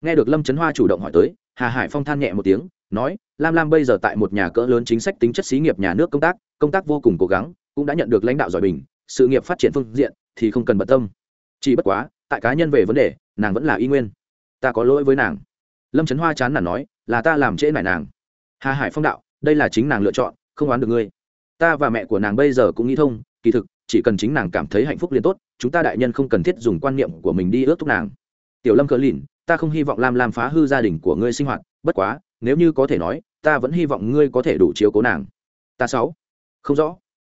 S1: Nghe được lâm trấn hoa chủ động hỏi tới, hà hải phong than nhẹ một tiếng nói, lam lam bây giờ tại một nhà cỡ lớn chính sách tính chất xí nghiệp nhà nước công tác công tác vô cùng cố gắng, cũng đã nhận được lãnh đạo giỏi bình sự nghiệp phát triển phương diện thì không cần bận tâm. Chỉ bất quá, tại cá nhân về vấn đề, nàng vẫn là y nguyên. Ta có lỗi với nàng. Lâm trấn hoa chán nản nói, là ta làm trễ nải nàng. Hà hải phong đạo, đây là chính nàng lựa chọn, không oán được ngươi. Ta và mẹ của nàng bây giờ cũng nghĩ thông, kỳ thực, chỉ cần chính nàng cảm thấy hạnh phúc liền tốt, chúng ta đại nhân không cần thiết dùng quan niệm của mình đi ước thúc nàng. Tiểu lâm cờ lìn, ta không hy vọng lam lam phá hư gia đình của ngươi sinh hoạt, bất quá nếu như có thể nói, ta vẫn hy vọng ngươi có thể đủ chiếu cố nàng. Ta sáu. Không rõ.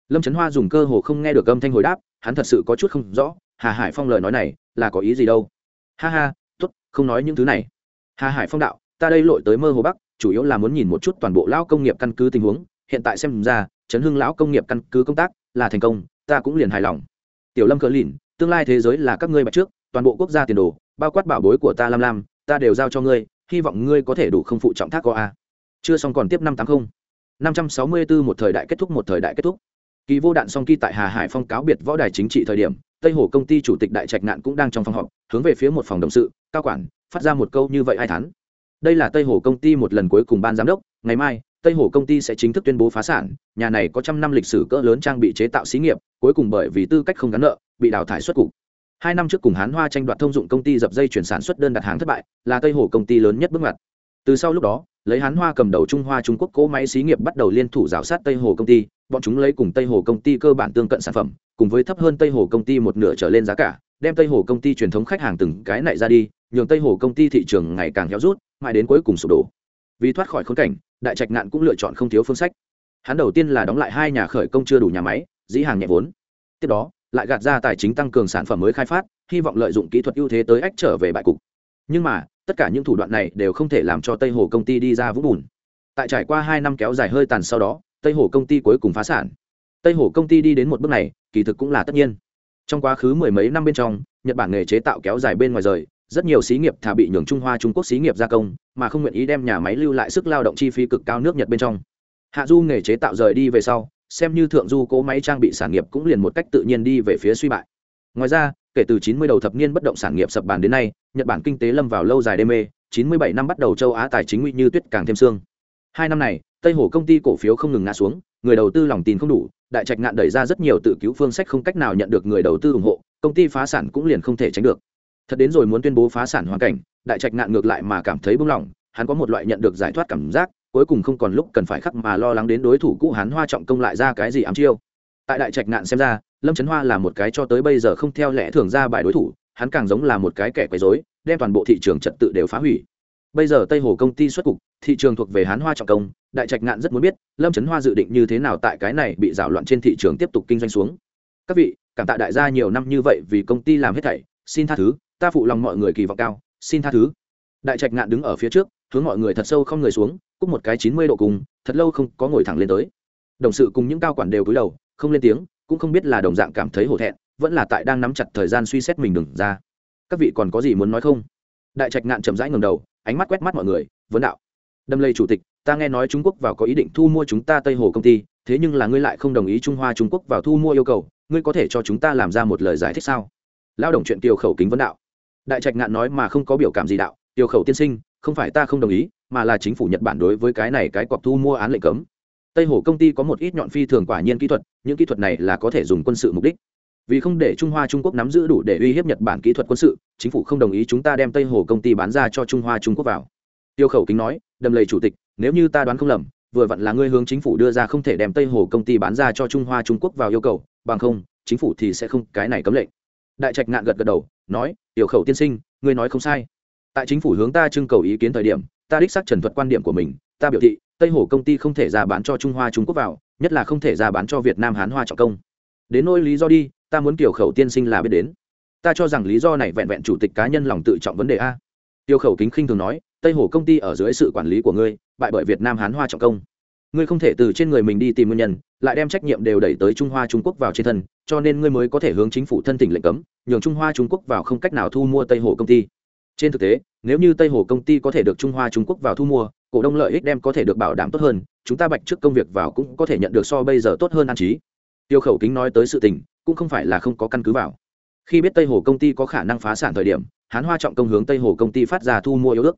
S1: Lâm trấn hoa dùng cơ hồ không nghe được âm thanh hồi đáp, hắn thật sự có chút không rõ, hà hải phong lời nói này, là có ý gì đâu? Ha ha t ố t không nói những thứ này. Hà hải phong đạo, ta đây lội tới mơ hồ bắc, chủ yếu là muốn nhìn một chút toàn bộ lão công nghiệp căn cứ tình huống, hiện tại xem ra, chấn hưng lão công nghiệp căn cứ công tác, là thành công, ta cũng liền hài lòng. Tiểu lâm cờ lìn, tương lai thế giới là các ngươi bạch trước, toàn bộ quốc gia tiền đồ, bao quát bảo bối của ta lam lam, ta đều giao cho ngươi hy vọng ngươi có thể đủ không phụ trọng thác có a chưa xong còn tiếp năm tám mươi năm trăm sáu mươi bốn một thời đại kết thúc, một thời đại kết thúc. Kỳ vô đạn song kỳ tại hà hải phong cáo biệt võ đài chính trị thời điểm, tây hồ công ty chủ tịch đại trạch nạn cũng đang trong phòng họp, hướng về phía một phòng đồng sự, cao quản, phát ra một câu như vậy ai thắn đây là tây hồ công ty một lần cuối cùng ban giám đốc, ngày mai, tây hồ công ty sẽ chính thức tuyên bố phá sản, nhà này có trăm năm lịch sử cỡ lớn trang bị chế tạo xí nghiệp, cuối cùng bởi vì tư cách không gắn nợ, bị đào thải xuất cục hai năm trước cùng hán hoa tranh đoạt thông dụng công ty dập dây chuyển sản xuất đơn đặt hàng thất bại, là tây hồ công ty lớn nhất bước ngoặt. Từ sau lúc đó, lấy hán hoa cầm đầu trung hoa trung quốc cỗ máy xí nghiệp bắt đầu liên thủ rào sát tây hồ công ty, bọn chúng lấy cùng tây hồ công ty cơ bản tương cận sản phẩm, cùng với thấp hơn tây hồ công ty một nửa trở lên giá cả, đem tây hồ công ty truyền thống khách hàng từng cái này ra đi, nhường tây hồ công ty thị trường ngày càng héo rút, mãi đến cuối cùng sụp đổ. Vì thoát khỏi khốn cảnh, đại trạch nạn cũng lựa chọn không thiếu phương sách. Hắn đầu tiên là đóng lại hai nhà khởi công chưa đủ nhà máy, dĩ hàng nhẹ vốn. Tiếp đó lại gạt ra tài chính tăng cường sản phẩm mới khai phát, hy vọng lợi dụng kỹ thuật ưu thế tới ách trở về bại cục. Nhưng mà, tất cả những thủ đoạn này đều không thể làm cho tây hồ công ty đi ra vũng bùn. Tại trải qua hai năm kéo dài hơi tàn sau đó, tây hồ công ty cuối cùng phá sản. Tây hồ công ty đi đến một bước này, kỳ thực cũng là tất nhiên. Trong quá khứ mười mấy năm bên trong, nhật bản nghề chế tạo kéo dài bên ngoài rời, rất nhiều xí nghiệp thà bị nhường trung hoa trung quốc xí nghiệp gia công, mà không nguyện ý đem nhà máy lưu lại sức lao động chi phí cực cao nước nhật bên trong. Hạ du nghề chế tạo rời đi về sau xem như thượng du cố máy trang bị sản nghiệp cũng liền một cách tự nhiên đi về phía suy bại. Ngoài ra, kể từ 90 đầu thập niên bất động sản nghiệp sập bàn đến nay, nhật bản kinh tế lâm vào lâu dài đê mê 97 năm bắt đầu châu á tài chính nguy như tuyết càng thêm xương hai năm này, tây hồ công ty cổ phiếu không ngừng ngã xuống, người đầu tư lòng tin không đủ, đại trạch ngạn đẩy ra rất nhiều tự cứu phương sách không cách nào nhận được người đầu tư ủng hộ, công ty phá sản cũng liền không thể tránh được. Thật đến rồi muốn tuyên bố phá sản hoàn cảnh, đại trạch ngạn ngược lại mà cảm thấy buông lỏng, hắn có một loại nhận được giải thoát cảm giác cuối cùng không còn lúc cần phải khắc mà lo lắng đến đối thủ cũ Hán hoa trọng công lại ra cái gì ám chiêu. Tại đại trạch ngạn xem ra, lâm trấn hoa là một cái cho tới bây giờ không theo lẽ thường ra bài đối thủ, hắn càng giống là một cái kẻ quấy rối, đem toàn bộ thị trường trật tự đều phá hủy. Bây giờ tây hồ công ty xuất cục, thị trường thuộc về hán hoa trọng công, đại trạch ngạn rất muốn biết, lâm trấn hoa dự định như thế nào tại cái này bị rảo loạn trên thị trường tiếp tục kinh doanh xuống. Các vị, cảm tạ đại gia nhiều năm như vậy vì công ty làm hết thảy, xin tha thứ, ta phụ lòng mọi người kỳ vọng cao, xin tha thứ. Đại trạch ngạn đứng ở phía trước hướng mọi người thật sâu không người xuống cúc một cái chín mươi độ cùng, thật lâu không có ngồi thẳng lên tới. Đồng sự cùng những cao quản đều cúi đầu, không lên tiếng, cũng không biết là đồng dạng cảm thấy hổ thẹn, vẫn là tại đang nắm chặt thời gian suy xét mình đừng ra. Các vị còn có gì muốn nói không? Đại trạch ngạn chậm rãi ngầm đầu, ánh mắt quét mắt mọi người, vấn đạo. Đâm lây chủ tịch, ta nghe nói trung quốc vào có ý định thu mua chúng ta tây hồ công ty, thế nhưng là ngươi lại không đồng ý trung hoa trung quốc vào thu mua yêu cầu, ngươi có thể cho chúng ta làm ra một lời giải thích sao? Lao động chuyện tiêu khẩu kính vấn đạo. Đại trạch ngạn nói mà không có biểu cảm gì đạo, tiêu khẩu tiên sinh không phải ta không đồng ý, mà là chính phủ nhật bản đối với cái này cái cọc thu mua án lệnh cấm. Tây hồ công ty có một ít nhọn phi thường quả nhiên kỹ thuật, những kỹ thuật này là có thể dùng quân sự mục đích. Vì không để trung hoa trung quốc nắm giữ đủ để uy hiếp nhật bản kỹ thuật quân sự, chính phủ không đồng ý chúng ta đem tây hồ công ty bán ra cho trung hoa trung quốc vào. Tiêu khẩu kính nói, đầm lầy chủ tịch, nếu như ta đoán không lầm, vừa vặn là ngươi hướng chính phủ đưa ra không thể đem tây hồ công ty bán ra cho trung hoa trung quốc vào yêu cầu, bằng không, chính phủ thì sẽ không cái này cấm lệnh. Đại trạch ngạn gật gật đầu, nói tiểu khẩu tiên sinh, ngươi nói không sai tại chính phủ hướng ta trưng cầu ý kiến thời điểm, ta đích xác trần thuật quan điểm của mình, ta biểu thị, tây hồ công ty không thể ra bán cho trung hoa trung quốc vào, nhất là không thể ra bán cho việt nam hán hoa trọng công. Đến nỗi lý do đi, ta muốn tiểu khẩu tiên sinh là biết đến. Ta cho rằng lý do này vẹn vẹn chủ tịch cá nhân lòng tự trọng vấn đề a. Tiêu khẩu kính khinh thường nói, tây hồ công ty ở dưới sự quản lý của ngươi, bại bởi việt nam hán hoa trọng công. Ngươi không thể từ trên người mình đi tìm nguyên nhân, lại đem trách nhiệm đều đẩy tới trung hoa trung quốc vào trên thân, cho nên ngươi mới có thể hướng chính phủ thân tỉnh lệnh cấm, nhường trung hoa trung quốc vào không cách nào thu mua tây hồ công ty trên thực tế, nếu như tây hồ công ty có thể được trung hoa, trung quốc vào thu mua, cổ đông lợi ích đem có thể được bảo đảm tốt hơn, chúng ta bạch trước công việc vào cũng có thể nhận được so bây giờ tốt hơn an trí. Tiêu khẩu kính nói tới sự tình, cũng không phải là không có căn cứ vào. Khi biết tây hồ công ty có khả năng phá sản thời điểm, hán hoa trọng công hướng tây hồ công ty phát ra thu mua yếu ước.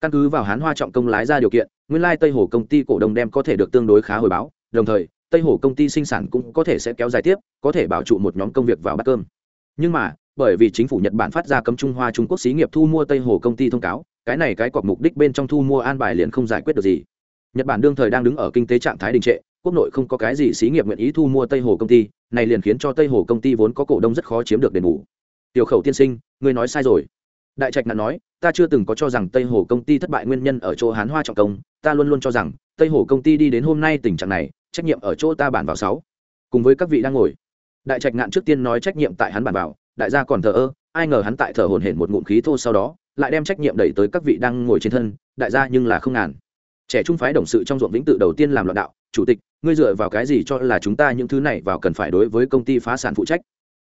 S1: Căn cứ vào hán hoa trọng công lái ra điều kiện, nguyên lai tây hồ công ty cổ đông đem có thể được tương đối khá hồi báo, đồng thời, tây hồ công ty sinh sản cũng có thể sẽ kéo dài tiếp, có thể bảo trụ một nhóm công việc vào bát cơm. Nhưng mà bởi vì chính phủ nhật bản phát ra cấm trung hoa trung quốc xí nghiệp thu mua tây hồ công ty thông cáo, cái này cái cọc mục đích bên trong thu mua an bài liền không giải quyết được gì. Nhật bản đương thời đang đứng ở kinh tế trạng thái đình trệ, quốc nội không có cái gì xí nghiệp nguyện ý thu mua tây hồ công ty, này liền khiến cho tây hồ công ty vốn có cổ đông rất khó chiếm được đền bù. Tiểu khẩu tiên sinh, ngươi nói sai rồi. Đại trạch nạn nói, ta chưa từng có cho rằng tây hồ công ty thất bại nguyên nhân ở chỗ hán hoa trọng công, ta luôn luôn cho rằng tây hồ công ty đi đến hôm nay tình trạng này, trách nhiệm ở chỗ ta bản vào sáu. Cùng với các vị đang ngồi. Đại trạch ngạn trước tiên nói trách nhiệm tại hắn bản vào đại gia còn thờ ơ, ai ngờ hắn tại thở hồn hển một ngụm khí thô sau đó, lại đem trách nhiệm đẩy tới các vị đang ngồi trên thân, đại gia nhưng là không ngàn. Trẻ trung phái đồng sự trong ruộng vĩnh tự đầu tiên làm loạn đạo, chủ tịch, ngươi dựa vào cái gì cho là chúng ta những thứ này vào cần phải đối với công ty phá sản phụ trách?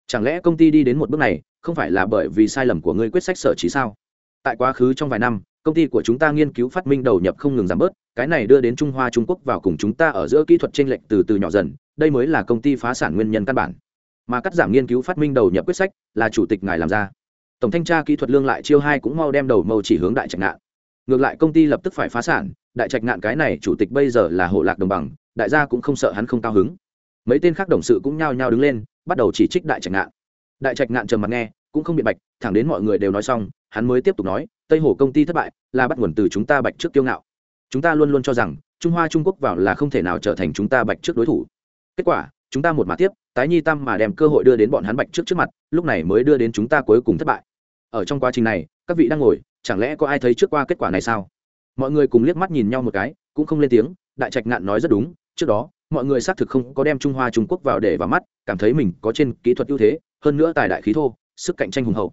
S1: Chẳng lẽ công ty đi đến một bước này, không phải là bởi vì sai lầm của ngươi quyết sách sở trí sao? Tại quá khứ trong vài năm, công ty của chúng ta nghiên cứu phát minh đầu nhập không ngừng giảm bớt, cái này đưa đến trung hoa trung quốc vào cùng chúng ta ở giữa kỹ thuật t r ê n lệch từ từ nhỏ dần, đây mới là công ty phá sản nguyên nhân căn bản mà cắt giảm nghiên cứu phát minh đầu nhập quyết sách là chủ tịch ngài làm ra. Tổng thanh tra kỹ thuật lương lại chiêu hai cũng mau đem đầu mâu chỉ hướng đại trạch ngạn. Ngược lại công ty lập tức phải phá sản, đại trạch ngạn cái này chủ tịch bây giờ là hộ lạc đồng bằng, đại gia cũng không sợ hắn không cao hứng. Mấy tên khác đồng sự cũng nhao nhao đứng lên, bắt đầu chỉ trích đại trạch ngạn. Đại trạch ngạn trầm mặt nghe, cũng không biện bạch, thẳng đến mọi người đều nói xong, hắn mới tiếp tục nói, tây hồ công ty thất bại, là bắt nguồn từ chúng ta bạch trước kiêu ngạo. Chúng ta luôn luôn cho rằng, trung hoa trung quốc vào là không thể nào trở thành chúng ta bạch trước đối thủ. Kết quả chúng ta một mà tiếp, tái nhi tam mà đem cơ hội đưa đến bọn hắn bạch trước trước mặt, lúc này mới đưa đến chúng ta cuối cùng thất bại. Ở trong quá trình này, các vị đang ngồi, chẳng lẽ có ai thấy trước qua kết quả này sao? Mọi người cùng liếc mắt nhìn nhau một cái, cũng không lên tiếng, đại trạch ngạn nói rất đúng, trước đó, mọi người xác thực không có đem trung hoa trung quốc vào để vào mắt, cảm thấy mình có trên kỹ thuật ưu thế, hơn nữa tài đại khí thô, sức cạnh tranh hùng hậu.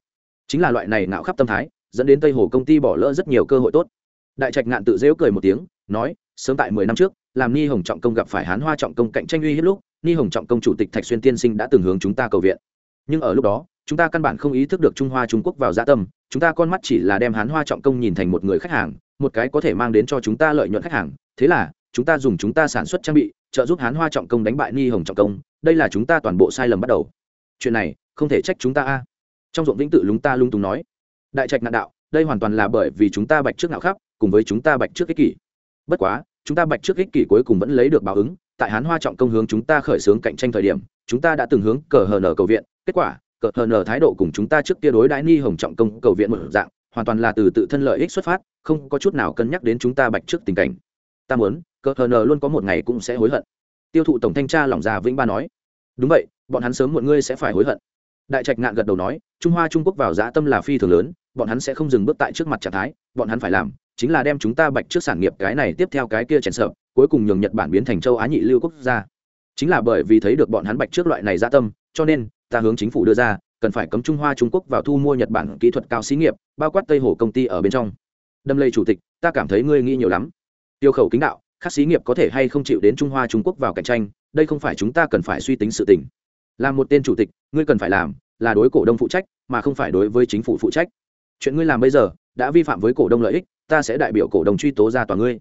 S1: Chính là loại này ngạo khắp tâm thái, dẫn đến tây hồ công ty bỏ lỡ rất nhiều cơ hội tốt. Đại trạch ngạn tự dễu cười một tiếng, nói, sớm tại mười năm trước, làm ni hồng trọng công gặp phải hán hoa trọng công cạnh tranh uy hiếp lúc ni hồng trọng công chủ tịch thạch xuyên tiên sinh đã từng hướng chúng ta cầu viện nhưng ở lúc đó chúng ta căn bản không ý thức được trung hoa trung quốc vào gia tâm chúng ta con mắt chỉ là đem hán hoa trọng công nhìn thành một người khách hàng một cái có thể mang đến cho chúng ta lợi nhuận khách hàng thế là chúng ta dùng chúng ta sản xuất trang bị trợ giúp hán hoa trọng công đánh bại ni hồng trọng công đây là chúng ta toàn bộ sai lầm bắt đầu chuyện này không thể trách chúng ta a trong ruộng vĩnh tự lúng ta lung túng nói đại trạch nạn đạo đây hoàn toàn là bởi vì chúng ta bạch trước nạo khắp cùng với chúng ta bạch trước ích kỷ bất quá chúng ta bạch trước ích kỷ cuối cùng vẫn lấy được báo ứng tại hán hoa trọng công hướng chúng ta khởi xướng cạnh tranh thời điểm, chúng ta đã từng hướng cờ hờ nở cầu viện. Kết quả, cờ hờ nở thái độ cùng chúng ta trước kia đối đãi ni hồng trọng công cầu viện một dạng, hoàn toàn là từ tự thân lợi ích xuất phát, không có chút nào cân nhắc đến chúng ta bạch trước tình cảnh. Ta muốn, cờ hờ nở luôn có một ngày cũng sẽ hối hận. Tiêu thụ tổng thanh tra lòng già vĩnh ba nói. Đúng vậy, bọn hắn sớm muộn ngươi sẽ phải hối hận đại trạch ngạn gật đầu nói, trung hoa trung quốc vào dã tâm là phi thường lớn, bọn hắn sẽ không dừng bước tại trước mặt trạng thái, bọn hắn phải làm chính là đem chúng ta bạch trước sản nghiệp cái này tiếp theo cái kia chèn sợ cuối cùng nhường nhật bản biến thành châu á nhị lưu quốc gia. Chính là bởi vì thấy được bọn hắn bạch trước loại này dã tâm, cho nên ta hướng chính phủ đưa ra, cần phải cấm trung hoa trung quốc vào thu mua nhật bản kỹ thuật cao xí nghiệp, bao quát tây hồ công ty ở bên trong. Đâm lây chủ tịch, ta cảm thấy ngươi nghĩ nhiều lắm. Tiêu khẩu kính đạo các xí nghiệp có thể hay không chịu đến trung hoa trung quốc vào cạnh tranh, đây không phải chúng ta cần phải suy tính sự tình là một tên chủ tịch, ngươi cần phải làm là đối cổ đông phụ trách, mà không phải đối với chính phủ phụ trách. Chuyện ngươi làm bây giờ, đã vi phạm với cổ đông lợi ích, ta sẽ đại biểu cổ đông truy tố ra tòa ngươi.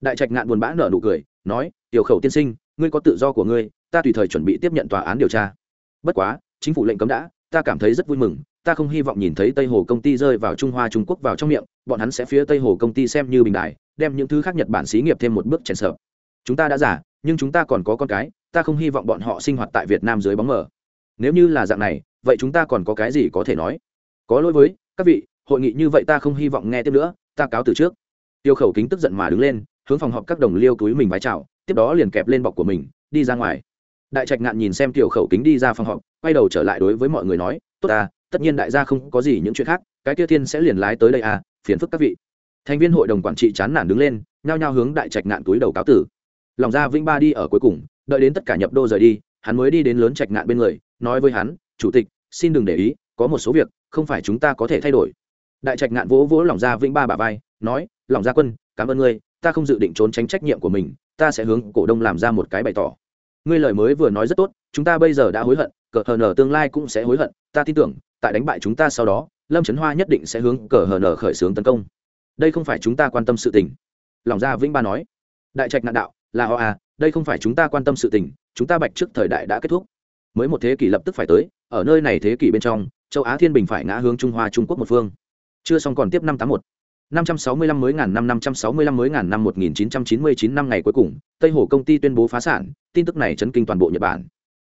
S1: Đại trạch ngạn buồn bã nở nụ cười, nói, tiểu khẩu tiên sinh, ngươi có tự do của ngươi, ta tùy thời chuẩn bị tiếp nhận tòa án điều tra. Bất quá, chính phủ lệnh cấm đã, ta cảm thấy rất vui mừng, ta không hy vọng nhìn thấy tây hồ công ty rơi vào trung hoa trung quốc vào trong miệng, bọn hắn sẽ phía tây hồ công ty xem như bình đại đem những thứ khác nhật bản xí nghiệp thêm một bước chèn sợ chúng ta đã giả nhưng chúng ta còn có con cái ta không hy vọng bọn họ sinh hoạt tại việt nam dưới bóng mờ. Nếu như là dạng này, vậy chúng ta còn có cái gì có thể nói? Có lỗi với, các vị, hội nghị như vậy ta không hy vọng nghe tiếp nữa, ta cáo từ trước. Tiêu khẩu kính tức giận mà đứng lên, hướng phòng họp các đồng liêu túi mình vái chào, tiếp đó liền kẹp lên bọc của mình, đi ra ngoài. Đại trạch ngạn nhìn xem tiểu khẩu kính đi ra phòng họp, quay đầu trở lại đối với mọi người nói, tốt ta, tất nhiên đại gia không có gì những chuyện khác, cái kia thiên sẽ liền lái tới đây à phiền phức các vị. Thành viên hội đồng quản trị chán nản đứng lên, nhao nhao hướng đại trạch ngạn túi đầu cáo tử. Lòng ra vĩnh ba đi ở cuối cùng đợi đến tất cả nhập đô rời đi, hắn mới đi đến lớn trạch ngạn bên người, nói với hắn, chủ tịch, xin đừng để ý, có một số việc, không phải chúng ta có thể thay đổi. Đại trạch ngạn vỗ vỗ lòng ra vĩnh ba bà vai, nói, lòng gia quân, cảm ơn ngươi, ta không dự định trốn tránh trách nhiệm của mình, ta sẽ hướng cổ đông làm ra một cái bày tỏ. Ngươi lời mới vừa nói rất tốt, chúng ta bây giờ đã hối hận, cờ hờ nở tương lai cũng sẽ hối hận, ta tin tưởng, tại đánh bại chúng ta sau đó, lâm trấn hoa nhất định sẽ hướng cờ hờ nở khởi xướng tấn công. Đây không phải chúng ta quan tâm sự tình. Lòng gia vĩnh ba nói. Đại trạch nạn đạo, là họ à đây không phải chúng ta quan tâm sự tình, chúng ta bạch trước thời đại đã kết thúc. Mới một thế kỷ lập tức phải tới, ở nơi này thế kỷ bên trong, châu á thiên bình phải ngã hướng trung hoa trung quốc một phương. Chưa xong còn tiếp năm tám một. năm trăm sáu mươi lăm mới ngàn năm năm trăm sáu mươi lăm mới ngàn năm, một nghìn chín trăm chín mươi chín năm ngày cuối cùng, tây hồ công ty tuyên bố phá sản, tin tức này chấn kinh toàn bộ nhật bản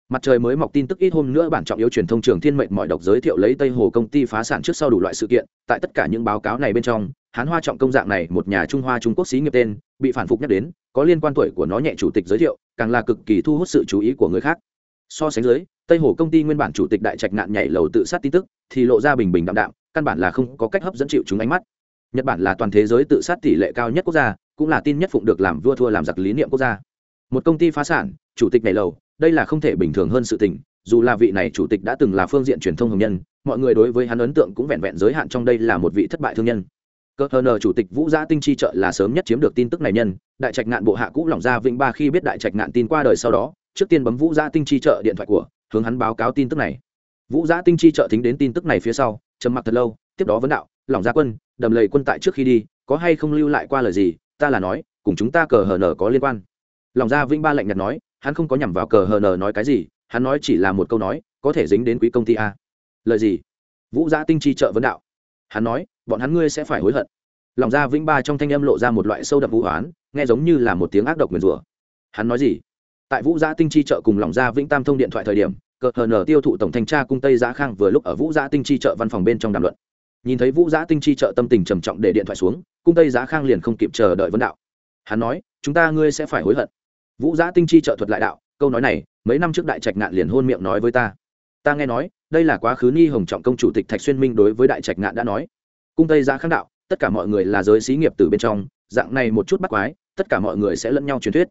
S1: mặt trời mới mọc tin tức ít hôm nữa bản trọng yếu truyền thông trường thiên mệnh mọi độc giới thiệu lấy tây hồ công ty phá sản trước sau đủ loại sự kiện, tại tất cả những báo cáo này bên trong, hán hoa trọng công dạng này một nhà trung hoa trung quốc xí nghiệp tên, bị phản phục nhắc đến, có liên quan tuổi của nó nhẹ chủ tịch giới thiệu, càng là cực kỳ thu hút sự chú ý của người khác. So sánh dưới, tây hồ công ty nguyên bản chủ tịch đại trạch nạn nhảy lầu tự sát tin tức, thì lộ ra bình bình đạm đạm, căn bản là không có cách hấp dẫn chịu chúng ánh mắt. Nhật bản là toàn thế giới tự sát tỷ lệ cao nhất quốc gia, cũng là tin nhất phụng được làm vua thua làm giặc lý niệm quốc gia. Một công ty phá sản, chủ tịch nhảy lầu đây là không thể bình thường hơn sự tình, dù là vị này chủ tịch đã từng là phương diện truyền thông hồng nhân, mọi người đối với hắn ấn tượng cũng vẹn vẹn giới hạn trong đây là một vị thất bại thương nhân. Cơ hờ nờ chủ tịch vũ gia tinh chi trợ là sớm nhất chiếm được tin tức này nhân, đại trạch ngạn bộ hạ cũ lỏng ra vĩnh ba khi biết đại trạch ngạn tin qua đời sau đó, trước tiên bấm vũ gia tinh chi trợ điện thoại của, hướng hắn báo cáo tin tức này. Vũ gia tinh chi trợ thính đến tin tức này phía sau, trầm mặc thật lâu, tiếp đó vấn đạo, lỏng gia quân, đầm lầy quân tại trước khi đi, có hay không lưu lại qua lời gì? Ta là nói, cùng chúng ta cờ hờ nờ có liên quan. Lòng gia vĩnh ba lạnh nhạt nói hắn không có nhằm vào cờ hờ nờ nói cái gì, hắn nói chỉ là một câu nói, có thể dính đến quý công ty a. Lời gì? Vũ gia tinh chi trợ vấn đạo. Hắn nói, bọn hắn ngươi sẽ phải hối hận. Lòng gia vĩnh ba trong thanh âm lộ ra một loại sâu đậm vũ hoán nghe giống như là một tiếng ác độc nguyền rủa. Hắn nói gì? Tại vũ gia tinh chi trợ cùng lòng gia vĩnh tam thông điện thoại thời điểm, cờ hờ nở tiêu thụ tổng thanh tra cung tây giá khang vừa lúc ở vũ gia tinh chi trợ văn phòng bên trong đàm luận. Nhìn thấy vũ gia tinh chi trợ tâm tình trầm trọng để điện thoại xuống, cung tây giá khang liền không kịp chờ đợi vấn đạo. Hắn nói, chúng ta ngươi sẽ phải hối hận vũ giã tinh chi trợ thuật lại đạo, câu nói này, mấy năm trước đại trạch ngạn liền hôn miệng nói với ta. Ta nghe nói, đây là quá khứ ni hồng trọng công chủ tịch thạch xuyên minh đối với đại trạch ngạn đã nói. Cung tây giã kháng đạo, tất cả mọi người là giới xí nghiệp từ bên trong, dạng này một chút bắt quái, tất cả mọi người sẽ lẫn nhau truyền thuyết.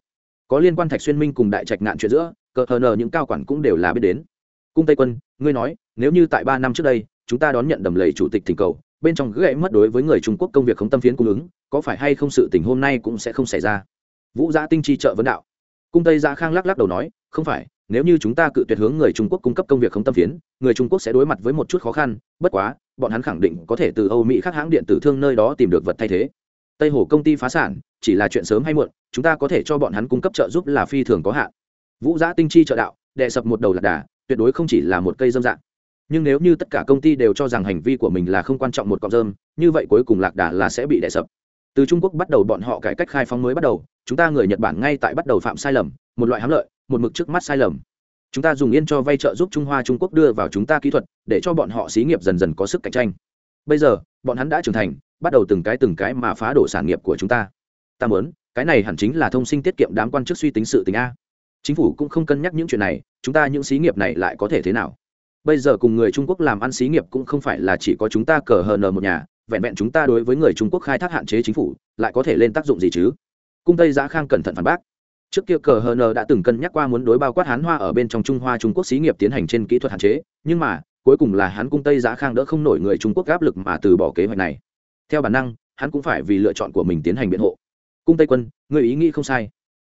S1: Có liên quan thạch xuyên minh cùng đại trạch ngạn chuyện giữa, cờ hờ nờ những cao quản cũng đều là biết đến. Cung tây quân, ngươi nói, nếu như tại ba năm trước đây, chúng ta đón nhận đầm lầy chủ tịch thỉnh cầu, bên trong gãy mất đối với người trung quốc công việc không tâm phiến cung ứng, có phải hay không sự tình hôm nay cũng sẽ không xảy ra? Vũ gia tinh chi trợ vấn đạo cung tây giã khang lắc lắc đầu nói, không phải, nếu như chúng ta cự tuyệt hướng người trung quốc cung cấp công việc không tâm phiến, người trung quốc sẽ đối mặt với một chút khó khăn, bất quá, bọn hắn khẳng định có thể từ âu mỹ các hãng điện tử thương nơi đó tìm được vật thay thế. Tây hồ công ty phá sản, chỉ là chuyện sớm hay muộn, chúng ta có thể cho bọn hắn cung cấp trợ giúp là phi thường có hạn. Vũ giã tinh chi trợ đạo, đệ sập một đầu lạc đà, tuyệt đối không chỉ là một cây dâm dạng. Nhưng nếu như tất cả công ty đều cho rằng hành vi của mình là không quan trọng một cọng rơm như vậy cuối cùng lạc đà là sẽ bị đệ sập từ trung quốc bắt đầu bọn họ cải cách khai phóng mới bắt đầu, chúng ta người nhật bản ngay tại bắt đầu phạm sai lầm, một loại hám lợi, một mực trước mắt sai lầm. Chúng ta dùng yên cho vay trợ giúp trung hoa trung quốc đưa vào chúng ta kỹ thuật, để cho bọn họ xí nghiệp dần dần có sức cạnh tranh. Bây giờ, bọn hắn đã trưởng thành, bắt đầu từng cái từng cái mà phá đổ sản nghiệp của chúng ta. Ta muốn, cái này hẳn chính là thông sinh tiết kiệm đám quan chức suy tính sự tình a. Chính phủ cũng không cân nhắc những chuyện này, chúng ta những xí nghiệp này lại có thể thế nào? Bây giờ cùng người trung quốc làm ăn xí nghiệp cũng không phải là chỉ có chúng ta cờ hờ nờ một nhà vẹn vẹn chúng ta đối với người trung quốc khai thác hạn chế chính phủ, lại có thể lên tác dụng gì chứ? Cung tây giã khang cẩn thận phản bác. Trước kia cờ hờ nờ đã từng cân nhắc qua muốn đối bao quát hán hoa ở bên trong trung hoa trung quốc xí nghiệp tiến hành trên kỹ thuật hạn chế, nhưng mà, cuối cùng là hắn cung tây giã khang đỡ không nổi người trung quốc áp lực mà từ bỏ kế hoạch này. Theo bản năng, hắn cũng phải vì lựa chọn của mình tiến hành biện hộ. Cung tây quân người ý nghĩ không sai.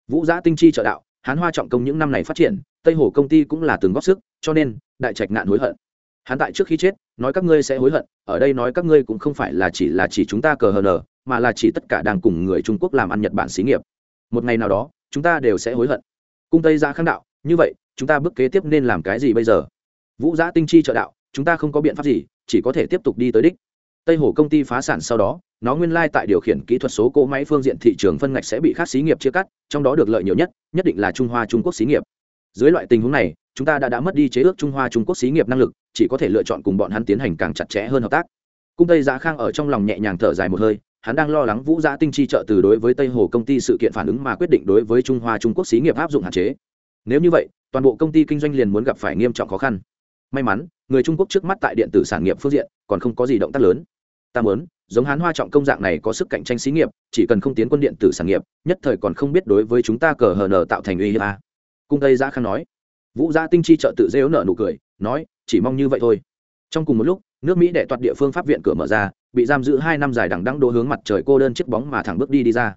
S1: Vũ giã tinh chi trợ đạo, hán hoa trọng công những năm này phát triển, tây hồ công ty cũng là từng góp sức, cho nên, đại trạch nạn hối hận. Hắn tại trước khi chết nói các ngươi sẽ hối hận, ở đây nói các ngươi cũng không phải là chỉ là chỉ chúng ta cờ hờ nờ, mà là chỉ tất cả đang cùng người trung quốc làm ăn nhật bản xí nghiệp. Một ngày nào đó, chúng ta đều sẽ hối hận. Cung tây ra kháng đạo, như vậy, chúng ta bước kế tiếp nên làm cái gì bây giờ? Vũ giã tinh chi trợ đạo, chúng ta không có biện pháp gì, chỉ có thể tiếp tục đi tới đích. Tây hồ công ty phá sản sau đó, nó nguyên lai tại điều khiển kỹ thuật số cỗ máy phương diện thị trường phân ngạch sẽ bị các xí nghiệp chia cắt, trong đó được lợi nhiều nhất nhất định là trung hoa trung quốc xí nghiệp dưới loại tình huống này, chúng ta đã đã mất đi chế ước trung hoa trung quốc xí nghiệp năng lực, chỉ có thể lựa chọn cùng bọn hắn tiến hành càng chặt chẽ hơn hợp tác. Cung tây giã khang ở trong lòng nhẹ nhàng thở dài một hơi, hắn đang lo lắng vũ giã tinh chi trợ từ đối với tây hồ công ty sự kiện phản ứng mà quyết định đối với trung hoa trung quốc xí nghiệp áp dụng hạn chế. Nếu như vậy, toàn bộ công ty kinh doanh liền muốn gặp phải nghiêm trọng khó khăn. May mắn, người trung quốc trước mắt tại điện tử sản nghiệp phương diện còn không có gì động tác lớn. Ta muốn, giống hán hoa trọng công dạng này có sức cạnh tranh xí nghiệp, chỉ cần không tiến quân điện tử sản nghiệp, nhất thời còn không biết đối với chúng ta cờ hờ nờ tạo thành uy hiếp a cung tây giã khang nói. Vũ gia tinh chi trợ tự rêu nợ nụ cười, nói, chỉ mong như vậy thôi. Trong cùng một lúc, nước mỹ đệ toạt địa phương pháp viện cửa mở ra, bị giam giữ hai năm dài đằng đăng đỗ hướng mặt trời cô đơn chiếc bóng mà thẳng bước đi đi ra.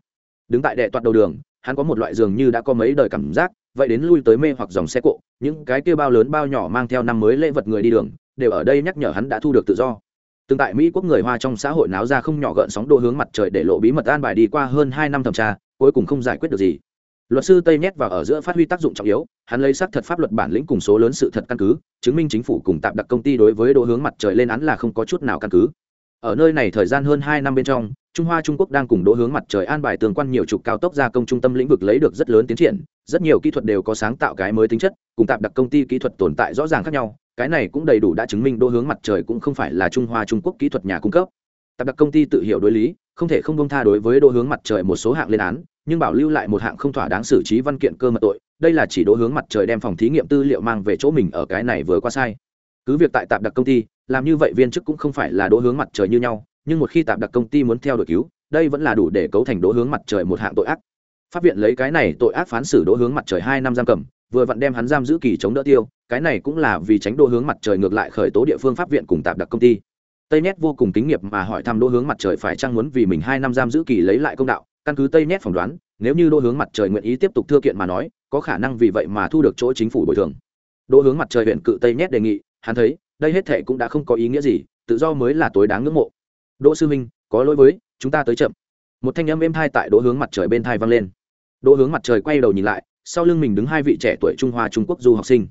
S1: Đứng tại đệ toạt đầu đường, hắn có một loại giường như đã có mấy đời cảm giác, vậy đến lui tới mê hoặc dòng xe cộ, những cái kia bao lớn bao nhỏ mang theo năm mới lễ vật người đi đường, đều ở đây nhắc nhở hắn đã thu được tự do. Từng tại mỹ quốc người hoa trong xã hội náo ra không nhỏ gợn sóng đỗ hướng mặt trời để lộ bí mật an bài đi qua hơn hai năm thẩm tra, cuối cùng không giải quyết được gì luật sư tây nhét vào ở giữa phát huy tác dụng trọng yếu, hắn lấy xác thật pháp luật bản lĩnh cùng số lớn sự thật căn cứ, chứng minh chính phủ cùng tạm đặc công ty đối với đỗ hướng mặt trời lên án là không có chút nào căn cứ. Ở nơi này thời gian hơn hai năm bên trong, trung hoa trung quốc đang cùng đỗ hướng mặt trời an bài tương quan nhiều trục cao tốc gia công trung tâm lĩnh vực lấy được rất lớn tiến triển, rất nhiều kỹ thuật đều có sáng tạo cái mới tính chất, cùng tạm đặc công ty kỹ thuật tồn tại rõ ràng khác nhau, cái này cũng đầy đủ đã chứng minh đỗ hướng mặt trời cũng không phải là trung hoa trung quốc kỹ thuật nhà cung cấp. Tạm đặc công ty tự hiểu đối lý, không thể không bông tha đối với đỗ hướng mặt trời một số hạng lên án nhưng bảo lưu lại một hạng không thỏa đáng xử trí văn kiện cơ mật tội, đây là chỉ đỗ hướng mặt trời đem phòng thí nghiệm tư liệu mang về chỗ mình ở cái này vừa qua sai. Cứ việc tại tạm đặc công ty, làm như vậy viên chức cũng không phải là đỗ hướng mặt trời như nhau, nhưng một khi tạm đặc công ty muốn theo đuổi cứu, đây vẫn là đủ để cấu thành đỗ hướng mặt trời một hạng tội ác. Pháp viện lấy cái này tội ác phán xử đỗ hướng mặt trời hai năm giam cầm, vừa vặn đem hắn giam giữ kỳ chống đỡ tiêu, cái này cũng là vì tránh đỗ hướng mặt trời ngược lại khởi tố địa phương pháp viện cùng tạm đặc công ty. Tây nét vô cùng kính nghiệp mà hỏi thăm đỗ hướng mặt trời phải chăng muốn vì mình hai năm giam giữ kỳ lấy lại công đạo căn cứ tây nét phỏng đoán, nếu như đỗ hướng mặt trời nguyện ý tiếp tục thư kiện mà nói, có khả năng vì vậy mà thu được chỗ chính phủ bồi thường. Đỗ hướng mặt trời huyện cự tây nét đề nghị, hắn thấy, đây hết thệ cũng đã không có ý nghĩa gì, tự do mới là tối đáng ngưỡng mộ. Đỗ sư minh có lỗi với, chúng ta tới chậm. Một thanh âm êm thai tại đỗ hướng mặt trời bên thai vang lên. Đỗ hướng mặt trời quay đầu nhìn lại, sau lưng mình đứng hai vị trẻ tuổi trung hoa, trung quốc du học sinh.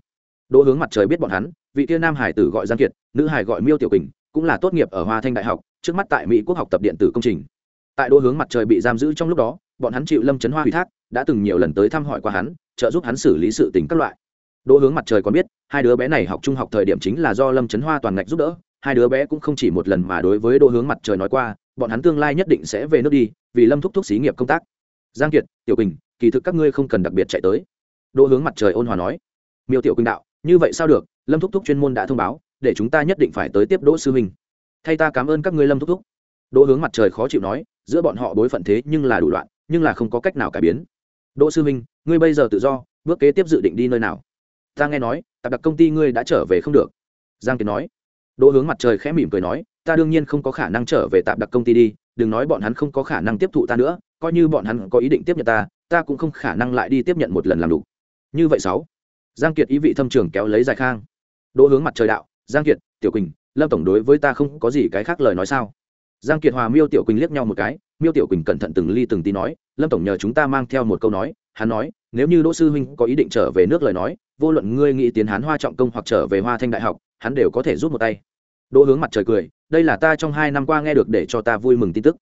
S1: Đỗ hướng mặt trời biết bọn hắn, vị tiên nam hải tử gọi giang kiệt, nữ hải gọi miêu tiểu quỳnh cũng là tốt nghiệp ở hoa thanh đại học, trước mắt tại mỹ quốc học tập điện tử công trình tại đỗ hướng mặt trời bị giam giữ trong lúc đó, bọn hắn chịu lâm chấn hoa ủy thác, đã từng nhiều lần tới thăm hỏi qua hắn, trợ giúp hắn xử lý sự tình các loại. Đỗ hướng mặt trời còn biết, hai đứa bé này học trung học thời điểm chính là do lâm chấn hoa toàn ngạch giúp đỡ, hai đứa bé cũng không chỉ một lần mà đối với đỗ hướng mặt trời nói qua, bọn hắn tương lai nhất định sẽ về nước đi, vì lâm thúc thúc xí nghiệp công tác. Giang kiệt, tiểu quỳnh, kỳ thực các ngươi không cần đặc biệt chạy tới. Đỗ hướng mặt trời ôn hòa nói. Miêu tiểu quỳnh đạo, như vậy sao được, lâm thúc thúc chuyên môn đã thông báo, để chúng ta nhất định phải tới tiếp đỗ sư huynh thay ta cảm ơn các ngươi lâm thúc thúc. Đỗ hướng mặt trời khó chịu nói giữa bọn họ bối phận thế nhưng là đủ loạn, nhưng là không có cách nào cải biến. Đỗ sư huynh, ngươi bây giờ tự do, bước kế tiếp dự định đi nơi nào? Ta nghe nói, tạp đặc công ty ngươi đã trở về không được. Giang kiệt nói. Đỗ hướng mặt trời khẽ mỉm cười nói, ta đương nhiên không có khả năng trở về tạp đặc công ty đi, đừng nói bọn hắn không có khả năng tiếp thụ ta nữa, coi như bọn hắn có ý định tiếp nhận ta ta cũng không khả năng lại đi tiếp nhận một lần làm đủ. Như vậy sáu. Giang kiệt ý vị thâm trường kéo lấy giải khang. Đỗ hướng mặt trời đạo, giang kiệt, tiểu quỳnh, lâm tổng đối với ta không có gì cái khác lời nói sao? Giang kiệt hòa miêu tiểu quỳnh liếc nhau một cái, miêu tiểu quỳnh cẩn thận từng ly từng tí nói, lâm tổng nhờ chúng ta mang theo một câu nói, hắn nói, nếu như đỗ sư huynh có ý định trở về nước lời nói, vô luận ngươi nghĩ tiến hán hoa trọng công hoặc trở về hoa thanh đại học, hắn đều có thể rút một tay. Đỗ hướng mặt trời cười, đây là ta trong hai năm qua nghe được để cho ta vui mừng tin tức.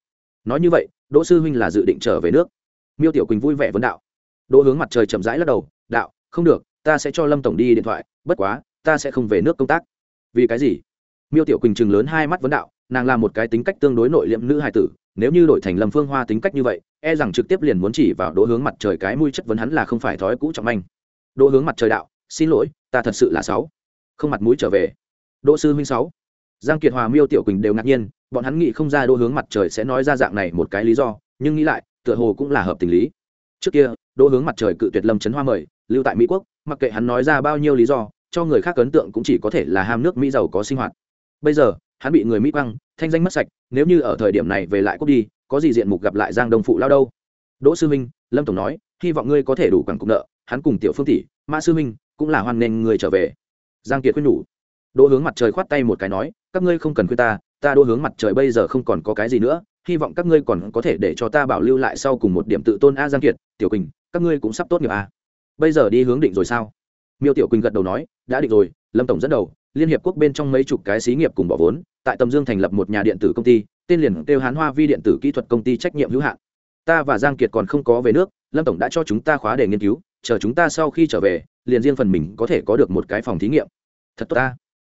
S1: Nói như vậy, đỗ sư huynh là dự định trở về nước. Miêu tiểu quỳnh vui vẻ vấn đạo. Đỗ hướng mặt trời chậm rãi lắc đầu, đạo, không được, ta sẽ cho lâm tổng đi điện thoại, bất quá, ta sẽ không về nước công tác. Vì cái gì? Miêu tiểu quỳnh chừng lớn hai mắt vấn đạo nàng là một cái tính cách tương đối nội liệm nữ hài tử, nếu như đổi thành lâm phương hoa tính cách như vậy e rằng trực tiếp liền muốn chỉ vào đỗ hướng mặt trời cái mũi chất vấn hắn là không phải thói cũ trọng anh. Đỗ hướng mặt trời đạo, xin lỗi, ta thật sự là sáu. Không mặt mũi trở về. Đỗ sư huynh sáu. Giang kiệt hòa, miêu tiểu quỳnh đều ngạc nhiên, bọn hắn nghĩ không ra đỗ hướng mặt trời sẽ nói ra dạng này một cái lý do, nhưng nghĩ lại, tựa hồ cũng là hợp tình lý. Trước kia, đỗ hướng mặt trời cự tuyệt lâm trấn hoa mời, lưu tại mỹ quốc, mặc kệ hắn nói ra bao nhiêu lý do, cho người khác ấn tượng cũng chỉ có thể là ham nước mỹ giàu có sinh hoạt. Bây giờ, hắn bị người mỹ quăng thanh danh mất sạch, nếu như ở thời điểm này về lại quốc đi, có gì diện mục gặp lại giang đông phụ lao đâu? Đỗ sư minh, lâm tổng nói, hy vọng ngươi có thể đủ cẳng cục nợ, hắn cùng tiểu phương tỷ mã sư minh, cũng là hoan nghênh người trở về. Giang kiệt khuyên nhủ. Đỗ hướng mặt trời khoát tay một cái nói, các ngươi không cần khuyên ta ta đỗ hướng mặt trời bây giờ không còn có cái gì nữa, hy vọng các ngươi còn có thể để cho ta bảo lưu lại sau cùng một điểm tự tôn a giang kiệt, tiểu quỳnh, các ngươi cũng sắp tốt nghiệp a. Bây giờ đi hướng định rồi sao? Miêu tiểu quỳnh gật đầu nói, đã định rồi, lâm tổng dẫn đầu liên hiệp quốc bên trong mấy chục cái xí nghiệp cùng bỏ vốn, tại tầm dương thành lập một nhà điện tử công ty, tên liền kêu hán hoa vi điện tử kỹ thuật công ty trách nhiệm hữu hạn. Ta và giang kiệt còn không có về nước, lâm tổng đã cho chúng ta khóa để nghiên cứu, chờ chúng ta sau khi trở về, liền riêng phần mình có thể có được một cái phòng thí nghiệm. Thật tốt ta.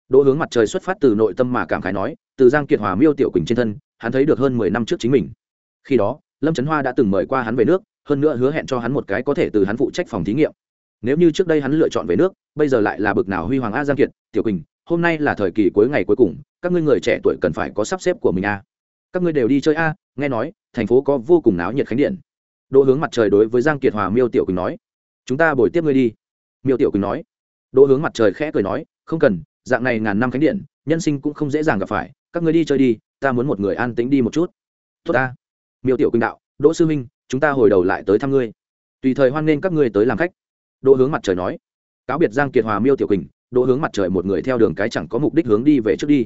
S1: Đỗ hướng mặt trời xuất phát từ nội tâm mà cảm khái nói, từ giang kiệt hòa miêu tiểu quỳnh trên thân, hắn thấy được hơn mười năm trước chính mình. Khi đó, lâm trấn hoa đã từng mời qua hắn về nước, hơn nữa hứa hẹn cho hắn một cái có thể từ hắn phụ trách phòng thí nghiệm nếu như trước đây hắn lựa chọn về nước, bây giờ lại là bực nào huy hoàng a giang kiệt, tiểu quỳnh, hôm nay là thời kỳ cuối ngày cuối cùng, các ngươi người trẻ tuổi cần phải có sắp xếp của mình a. Các ngươi đều đi chơi a, nghe nói, thành phố có vô cùng náo nhiệt khánh điện. Đỗ hướng mặt trời đối với giang kiệt hòa miêu tiểu quỳnh nói, chúng ta bồi tiếp ngươi đi. Miêu tiểu quỳnh nói. Đỗ hướng mặt trời khẽ cười nói, không cần, dạng này ngàn năm khánh điện, nhân sinh cũng không dễ dàng gặp phải. Các ngươi đi chơi đi, ta muốn một người an tĩnh đi một chút. Tốt ta miêu tiểu quỳnh đạo, đỗ sư minh chúng ta hồi đầu lại tới thăm ngươi. Tùy thời hoan nghênh các ngươi tới làm khách đỗ hướng mặt trời nói, cáo biệt giang kiệt hòa miêu tiểu quỳnh, đỗ hướng mặt trời một người theo đường cái chẳng có mục đích hướng đi về trước đi.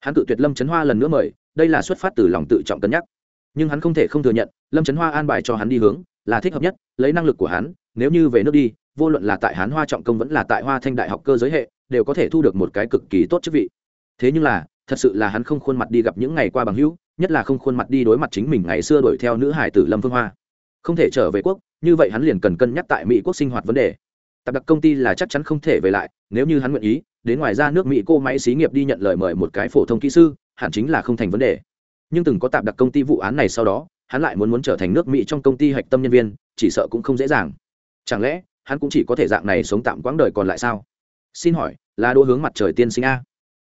S1: Hắn cự tuyệt lâm trấn hoa lần nữa mời, đây là xuất phát từ lòng tự trọng cân nhắc. Nhưng hắn không thể không thừa nhận, lâm trấn hoa an bài cho hắn đi hướng là thích hợp nhất, lấy năng lực của hắn, nếu như về nước đi, vô luận là tại hán hoa trọng công vẫn là tại hoa thanh đại học cơ giới hệ, đều có thể thu được một cái cực kỳ tốt chức vị. Thế nhưng là, thật sự là hắn không khuôn mặt đi gặp những ngày qua bằng hữu, nhất là không khuôn mặt đi đối mặt chính mình ngày xưa đuổi theo nữ hải tử lâm phương hoa. Không thể trở về quốc như vậy hắn liền cần cân nhắc tại mỹ quốc sinh hoạt vấn đề. Tập đặc công ty là chắc chắn không thể về lại, nếu như hắn nguyện ý, đến ngoài ra nước mỹ cô máy xí nghiệp đi nhận lời mời một cái phổ thông kỹ sư, hẳn chính là không thành vấn đề. Nhưng từng có tạp đặc công ty vụ án này sau đó, hắn lại muốn muốn trở thành nước mỹ trong công ty hạch tâm nhân viên, chỉ sợ cũng không dễ dàng. Chẳng lẽ, hắn cũng chỉ có thể dạng này sống tạm quãng đời còn lại sao? Xin hỏi, là đỗ hướng mặt trời tiên sinh a.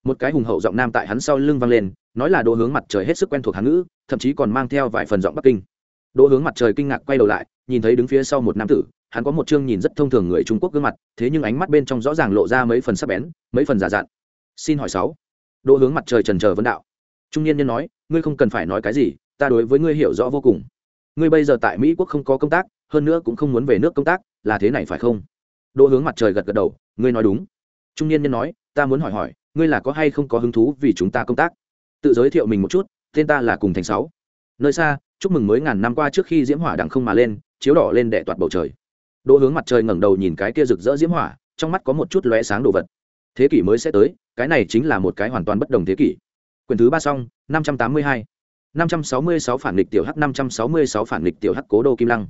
S1: Một cái hùng hậu giọng nam tại hắn sau lưng vang lên, nói là đỗ hướng mặt trời hết sức quen thuộc hắn ngữ, thậm chí còn mang theo vài phần giọng bắc kinh đỗ hướng mặt trời kinh ngạc quay đầu lại, nhìn thấy đứng phía sau một nam tử, hắn có một chương nhìn rất thông thường người trung quốc gương mặt, thế nhưng ánh mắt bên trong rõ ràng lộ ra mấy phần sắc bén, mấy phần giả dặn xin hỏi sáu. Đỗ hướng mặt trời trần trờ vấn đạo. Trung niên nhân nói, ngươi không cần phải nói cái gì, ta đối với ngươi hiểu rõ vô cùng. Ngươi bây giờ tại mỹ quốc không có công tác, hơn nữa cũng không muốn về nước công tác, là thế này phải không? Đỗ hướng mặt trời gật gật đầu, ngươi nói đúng. Trung niên nhân nói, ta muốn hỏi hỏi, ngươi là có hay không có hứng thú vì chúng ta công tác? Tự giới thiệu mình một chút, tên ta là cùng thành sáu nơi xa, chúc mừng mới ngàn năm qua trước khi diễm hỏa đằng không mà lên, chiếu đỏ lên đệ toạt bầu trời. Đỗ hướng mặt trời ngẩng đầu nhìn cái kia rực rỡ diễm hỏa, trong mắt có một chút lóe sáng đồ vật. Thế kỷ mới sẽ tới, cái này chính là một cái hoàn toàn bất đồng thế kỷ. Quyển thứ ba xong, năm trăm tám mươi hai. năm trăm sáu mươi sáu phản lịch tiểu h năm trăm sáu mươi sáu phản lịch tiểu h cố đô kim lăng.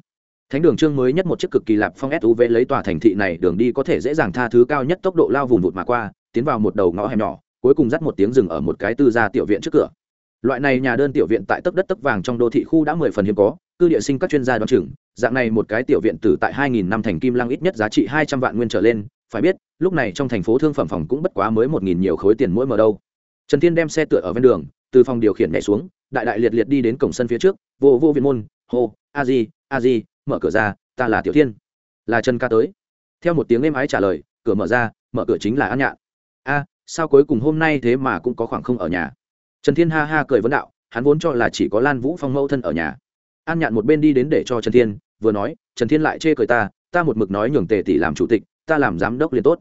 S1: Thánh đường trương mới nhất một chiếc cực kỳ lạp phong suv lấy tòa thành thị này, đường đi có thể dễ dàng tha thứ cao nhất tốc độ lao vùng vụt mà qua, tiến vào một đầu ngõ hẻm nhỏ, cuối cùng dắt một tiếng rừng ở một cái tư gia tiểu viện trước cửa loại này nhà đơn tiểu viện tại tấc đất tấc vàng trong đô thị khu đã mười phần hiếm có, cư địa sinh các chuyên gia đoán chừng, dạng này một cái tiểu viện tử tại hai nghìn năm thành kim lăng ít nhất giá trị hai trăm vạn nguyên trở lên, phải biết, lúc này trong thành phố thương phẩm phòng cũng bất quá mới một nghìn nhiều khối tiền mỗi mở đâu. Trần thiên đem xe tựa ở ven đường, từ phòng điều khiển nhảy xuống, đại đại liệt liệt đi đến cổng sân phía trước, vô vô viện môn, hô, a di a di, mở cửa ra, ta là tiểu thiên. Là trần ca tới. Theo một tiếng êm ái trả lời, cửa mở ra, mở cửa chính là an nhạn. A, sao cuối cùng hôm nay thế mà cũng có khoảng không ở nhà? Trần thiên ha ha cười vấn đạo, hắn vốn cho là chỉ có lan vũ phong mẫu thân ở nhà. An nhạn một bên đi đến để cho trần thiên, vừa nói, trần thiên lại chê cười ta ta một mực nói nhường tề tỷ làm chủ tịch, ta làm giám đốc liền tốt.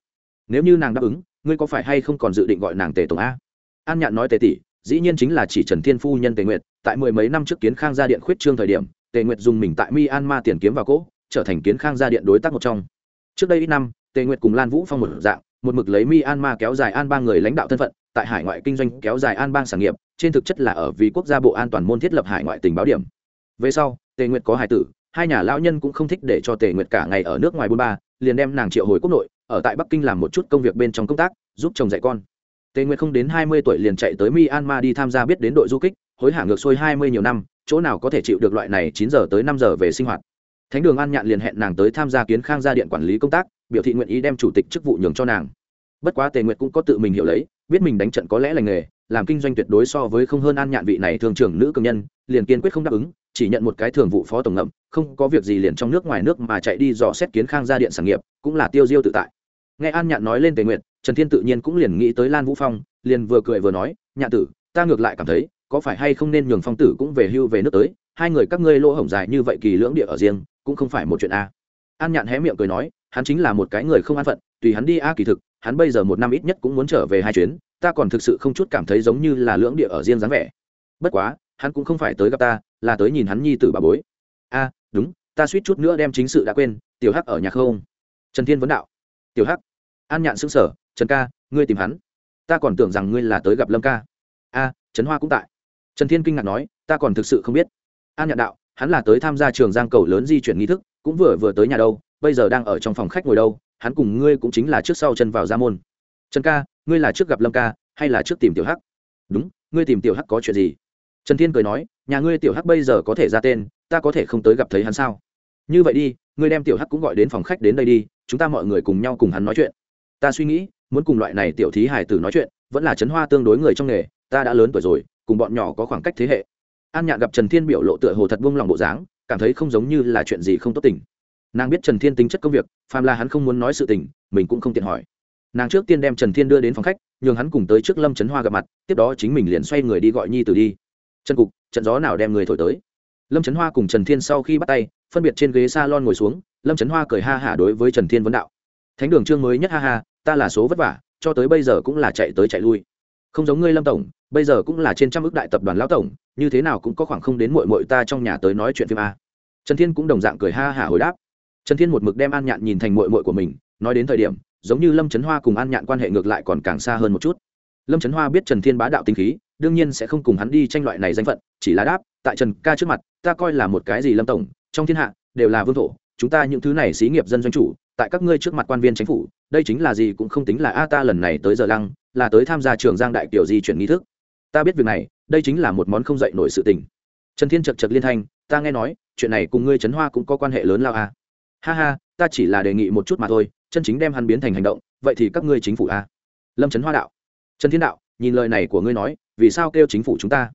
S1: Nếu như nàng đáp ứng, ngươi có phải hay không còn dự định gọi nàng tề tổng a? An nhạn nói tề tỷ, dĩ nhiên chính là chỉ trần thiên phu nhân tề nguyệt, tại mười mấy năm trước kiến khang gia điện khuyết trương thời điểm, tề nguyệt dùng mình tại myanmar tiền kiếm vào cỗ, trở thành kiến khang gia điện đối tác một trong. Trước đây ít năm, tề nguyệt cùng lan vũ phong một dạng, một mực lấy myanmar kéo dài an ba người lãnh đạo thân phận tại hải ngoại kinh doanh kéo dài an bang sản nghiệp, trên thực chất là ở vì quốc gia bộ an toàn môn thiết lập hải ngoại tình báo điểm. Về sau, tề nguyệt có hải tử, hai nhà lão nhân cũng không thích để cho tề nguyệt cả ngày ở nước ngoài bôn ba, liền đem nàng triệu hồi quốc nội, ở tại bắc kinh làm một chút công việc bên trong công tác, giúp chồng dạy con. Tề nguyệt không đến hai mươi tuổi liền chạy tới myanmar đi tham gia biết đến đội du kích, hối hả ngược xuôi hai mươi nhiều năm, chỗ nào có thể chịu được loại này chín giờ tới năm giờ về sinh hoạt. Thánh đường an nhạn liền hẹn nàng tới tham gia kiến khang gia điện quản lý công tác, biểu thị nguyện ý đem chủ tịch chức vụ nhường cho nàng. Bất quá tề nguyệt cũng có tự mình hiểu lấy biết mình đánh trận có lẽ là nghề làm kinh doanh tuyệt đối so với không hơn an nhạn vị này thường trưởng nữ cường nhân liền kiên quyết không đáp ứng chỉ nhận một cái thường vụ phó tổng ngậm không có việc gì liền trong nước ngoài nước mà chạy đi dò xét kiến khang gia điện sản nghiệp cũng là tiêu diêu tự tại. Nghe an nhạn nói lên tề nguyện, trần thiên tự nhiên cũng liền nghĩ tới lan vũ phong liền vừa cười vừa nói nhạn tử ta ngược lại cảm thấy có phải hay không nên nhường phong tử cũng về hưu về nước tới hai người các ngươi lỗ hổng dài như vậy kỳ lưỡng địa ở riêng cũng không phải một chuyện a. An nhạn hé miệng cười nói hắn chính là một cái người không an phận tùy hắn đi a kỳ thực hắn bây giờ một năm ít nhất cũng muốn trở về hai chuyến, ta còn thực sự không chút cảm thấy giống như là lưỡng địa ở riêng dáng vẻ. Bất quá, hắn cũng không phải tới gặp ta, là tới nhìn hắn nhi tử bà bối. A, đúng, ta suýt chút nữa đem chính sự đã quên, tiểu hắc ở nhà không? Trần thiên vấn đạo. Tiểu hắc. An nhạn xứng sở trần ca, ngươi tìm hắn. Ta còn tưởng rằng ngươi là tới gặp lâm ca. A trần hoa cũng tại. Trần thiên kinh ngạc nói, ta còn thực sự không biết. An nhạn đạo, hắn là tới tham gia trường giang cầu lớn di chuyển nghi thức, cũng vừa vừa tới nhà đâu, bây giờ đang ở trong phòng khách ngồi đâu hắn cùng ngươi cũng chính là trước sau chân vào ra môn. Trần ca, ngươi là trước gặp lâm ca, hay là trước tìm tiểu hắc? Đúng, ngươi tìm tiểu hắc có chuyện gì? Trần thiên cười nói, nhà ngươi tiểu hắc bây giờ có thể ra tên, ta có thể không tới gặp thấy hắn sao? Như vậy đi, ngươi đem tiểu hắc cũng gọi đến phòng khách đến đây đi, chúng ta mọi người cùng nhau cùng hắn nói chuyện. Ta suy nghĩ, muốn cùng loại này tiểu thí hải tử nói chuyện, vẫn là trấn hoa tương đối người trong nghề, ta đã lớn tuổi rồi, cùng bọn nhỏ có khoảng cách thế hệ. An nhạn gặp trần thiên biểu lộ tựa hồ thật buông lòng bộ dáng, cảm thấy không giống như là chuyện gì không tốt tình nàng biết trần thiên tính chất công việc, phàm là hắn không muốn nói sự tình, mình cũng không tiện hỏi. Nàng trước tiên đem trần thiên đưa đến phòng khách, nhường hắn cùng tới trước lâm trấn hoa gặp mặt, tiếp đó chính mình liền xoay người đi gọi nhi tử đi. Trần cục, trận gió nào đem người thổi tới? Lâm trấn hoa cùng trần thiên sau khi bắt tay, phân biệt trên ghế s a lon ngồi xuống, lâm trấn hoa cười ha hả đối với trần thiên vấn đạo. Thánh đường trương mới nhất ha ha, ta là số vất vả, cho tới bây giờ cũng là chạy tới chạy lui. Không giống ngươi lâm tổng, bây giờ cũng là trên trăm ước đại tập đoàn lão tổng, như thế nào cũng có khoảng không đến mội mội ta trong nhà tới nói chuyện phim a. Trần thiên cũng đồng dạng cười ha hả hồi đáp trần thiên một mực đem an nhạn nhìn thành mội mội của mình, nói đến thời điểm, giống như lâm trấn hoa cùng an nhạn quan hệ ngược lại còn càng xa hơn một chút. Lâm trấn hoa biết trần thiên bá đạo tinh khí, đương nhiên sẽ không cùng hắn đi tranh loại này danh phận, chỉ là đáp, tại trần ca trước mặt, ta coi là một cái gì lâm tổng, trong thiên hạ, đều là vương thổ, chúng ta những thứ này xí nghiệp dân doanh chủ, tại các ngươi trước mặt quan viên chính phủ, đây chính là gì cũng không tính là a, ta lần này tới giờ lăng, là tới tham gia trường giang đại kiểu di chuyển nghi thức. Ta biết việc này, đây chính là một món không dạy nổi sự tình. Trần thiên chật chật liên thanh, ta nghe nói, chuyện này cùng ngươi trấn hoa cũng có quan hệ lớn lao a ha ha, ta chỉ là đề nghị một chút mà thôi, chân chính đem hắn biến thành hành động, vậy thì các ngươi chính phủ a lâm trấn hoa đạo. Trần thiên đạo, nhìn lời này của ngươi nói, vì sao kêu chính phủ chúng ta?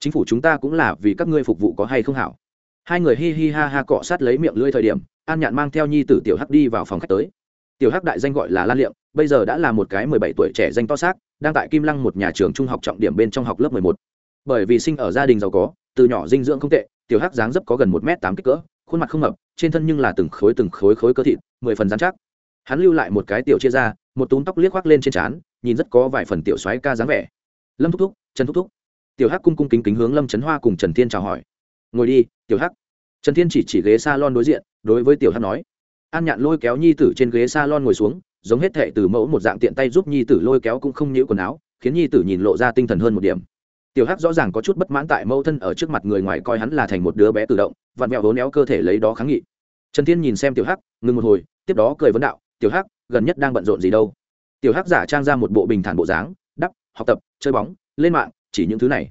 S1: Chính phủ chúng ta cũng là vì các ngươi phục vụ có hay không hảo? Hai người hi hi ha ha cọ sát lấy miệng lưỡi thời điểm, an nhạn mang theo nhi tử tiểu hắc đi vào phòng khách tới. Tiểu hắc đại danh gọi là lan liệm, bây giờ đã là một cái mười bảy tuổi trẻ danh to xác, đang tại kim lăng một nhà trường trung học trọng điểm bên trong học lớp mười một. Bởi vì sinh ở gia đình giàu có, từ nhỏ dinh dưỡng không tệ, tiểu hắc dáng dấp có gần một m tám kích cỡ khuôn mặt không mập trên thân nhưng là từng khối từng khối khối cơ thịt, mười phần dán chắc. Hắn lưu lại một cái tiểu chia ra, một túm tóc liếc khoác lên trên trán, nhìn rất có vài phần tiểu xoáy ca dáng vẻ. Lâm thúc thúc, trần thúc thúc. Tiểu hắc cung cung kính kính hướng lâm trấn hoa cùng trần thiên chào hỏi. Ngồi đi, tiểu hắc. Trần thiên chỉ chỉ ghế s a lon đối diện, đối với tiểu hắc nói. An nhạn lôi kéo nhi tử trên ghế s a lon ngồi xuống, giống hết thệ từ mẫu một dạng tiện tay giúp nhi tử lôi kéo cũng không nhữ quần áo, khiến nhi tử nhìn lộ ra tinh thần hơn một điểm tiểu hắc rõ ràng có chút bất mãn tại Mâu thân ở trước mặt người ngoài coi hắn là thành một đứa bé tự động, vặn mẹo vốn éo cơ thể lấy đó kháng nghị. Trần thiên nhìn xem tiểu hắc, ngừng một hồi, tiếp đó cười vấn đạo, tiểu hắc, gần nhất đang bận rộn gì đâu? Tiểu hắc giả trang ra một bộ bình thản bộ dáng, đắp, học tập, chơi bóng, lên mạng, chỉ những thứ này.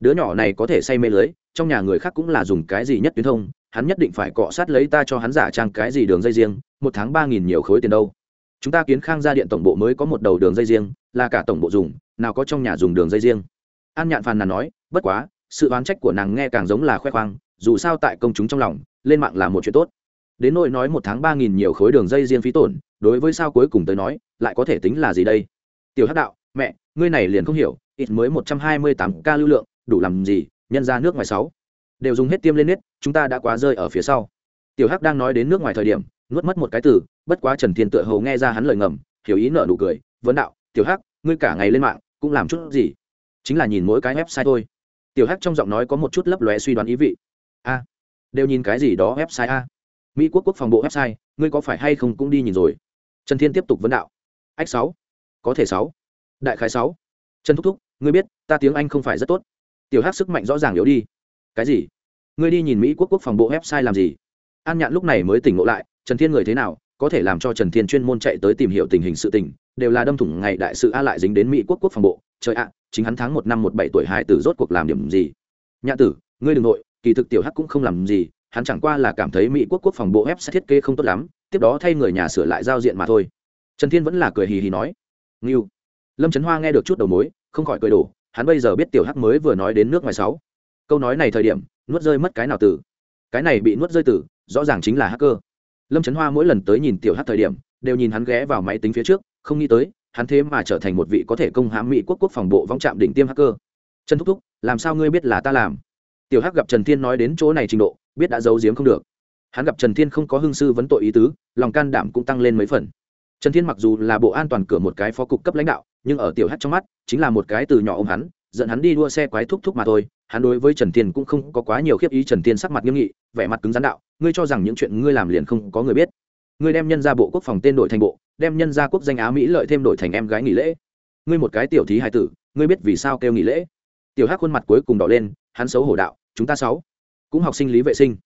S1: Đứa nhỏ này có thể say mê lưới, trong nhà người khác cũng là dùng cái gì nhất tuyến thông, hắn nhất định phải cọ sát lấy ta cho hắn giả trang cái gì đường dây riêng, một tháng ba nghìn nhiều khối tiền đâu. Chúng ta kiến khang ra điện tổng bộ mới có một đầu đường dây riêng, là cả tổng bộ dùng, nào có trong nhà dùng đường dây riêng an nhạn phàn nàn nói, bất quá, sự oán trách của nàng nghe càng giống là khoe khoang, dù sao tại công chúng trong lòng, lên mạng là một chuyện tốt. Đến nỗi nói một tháng ba nghìn nhiều khối đường dây riêng phí tổn, đối với sao cuối cùng tới nói, lại có thể tính là gì đây? Tiểu hắc đạo, mẹ, ngươi này liền không hiểu, ít mới một trăm hai mươi tám ca lưu lượng, đủ làm gì, nhân ra nước ngoài sáu. Đều dùng hết tiêm lên nết, chúng ta đã quá rơi ở phía sau. Tiểu hắc đang nói đến nước ngoài thời điểm, nuốt mất một cái từ, bất quá trần thiên tựa hầu nghe ra hắn lời ngầm, hiểu ý nợ nụ cười, vấn đạo, tiểu hắc, ngươi cả ngày lên mạng, cũng làm chút gì? Chính là nhìn mỗi cái website thôi. Tiểu hắc trong giọng nói có một chút lấp lóe suy đoán ý vị. A, đều nhìn cái gì đó website a? Mỹ quốc quốc phòng bộ website, ngươi có phải hay không cũng đi nhìn rồi? Trần thiên tiếp tục vấn đạo. Ách sáu, có thể sáu. Đại khái sáu. Trần thúc thúc, ngươi biết, ta tiếng anh không phải rất tốt. Tiểu hắc sức mạnh rõ ràng yếu đi. Cái gì? Ngươi đi nhìn mỹ quốc quốc phòng bộ website làm gì? An nhạn lúc này mới tỉnh ngộ lại, trần thiên người thế nào, có thể làm cho trần thiên chuyên môn chạy tới tìm hiểu tình hình sự tình, đều là đâm thủng ngày đại sự a lại dính đến mỹ quốc quốc phòng bộ. Trời ạ chính hắn tháng một năm một bảy tuổi hải tử rốt cuộc làm điểm gì? Nhạ tử, ngươi đ ừ n g nội, kỳ thực tiểu hắc cũng không làm gì, hắn chẳng qua là cảm thấy mỹ quốc quốc phòng bộ ép sẽ thiết kế không tốt lắm, tiếp đó thay người nhà sửa lại giao diện mà thôi. Trần thiên vẫn là cười hì hì nói. Nghiêu lâm trấn hoa nghe được chút đầu mối, không khỏi cười đổ, hắn bây giờ biết tiểu hắc mới vừa nói đến nước ngoài sáu. Câu nói này thời điểm, nuốt rơi mất cái nào từ cái này bị nuốt rơi từ rõ ràng chính là hacker. Lâm trấn hoa mỗi lần tới nhìn tiểu hắc thời điểm, đều nhìn hắn ghé vào máy tính phía trước, không nghĩ tới hắn thế mà trở thành một vị có thể công hãm mỹ quốc quốc phòng bộ vong trạm đỉnh tiêm hacker. Trần thúc thúc, làm sao ngươi biết là ta làm? Tiểu hắc gặp trần thiên nói đến chỗ này trình độ, biết đã giấu giếm không được. Hắn gặp trần thiên không có hương sư vấn tội ý tứ, lòng can đảm cũng tăng lên mấy phần. Trần thiên mặc dù là bộ an toàn cửa một cái phó cục cấp lãnh đạo, nhưng ở tiểu hắc trong mắt, chính là một cái từ nhỏ ô m hắn, dẫn hắn đi đua xe quái thúc thúc mà thôi. Hắn đối với trần thiên cũng không có quá nhiều khiếp ý. Trần thiên sắc mặt nghiêm nghị, vẻ mặt cứng rắn đạo, ngươi cho rằng những chuyện ngươi làm liền không có người biết. Ngươi đem nhân ra bộ quốc phòng tên đổi thành bộ đem nhân gia quốc danh á mỹ lợi thêm đổi thành em gái nghỉ lễ. Ngươi một cái tiểu thí hài tử, ngươi biết vì sao kêu nghỉ lễ? Tiểu hắc khuôn mặt cuối cùng đỏ lên, hắn xấu hổ đạo, chúng ta sáu cũng học sinh lý vệ sinh.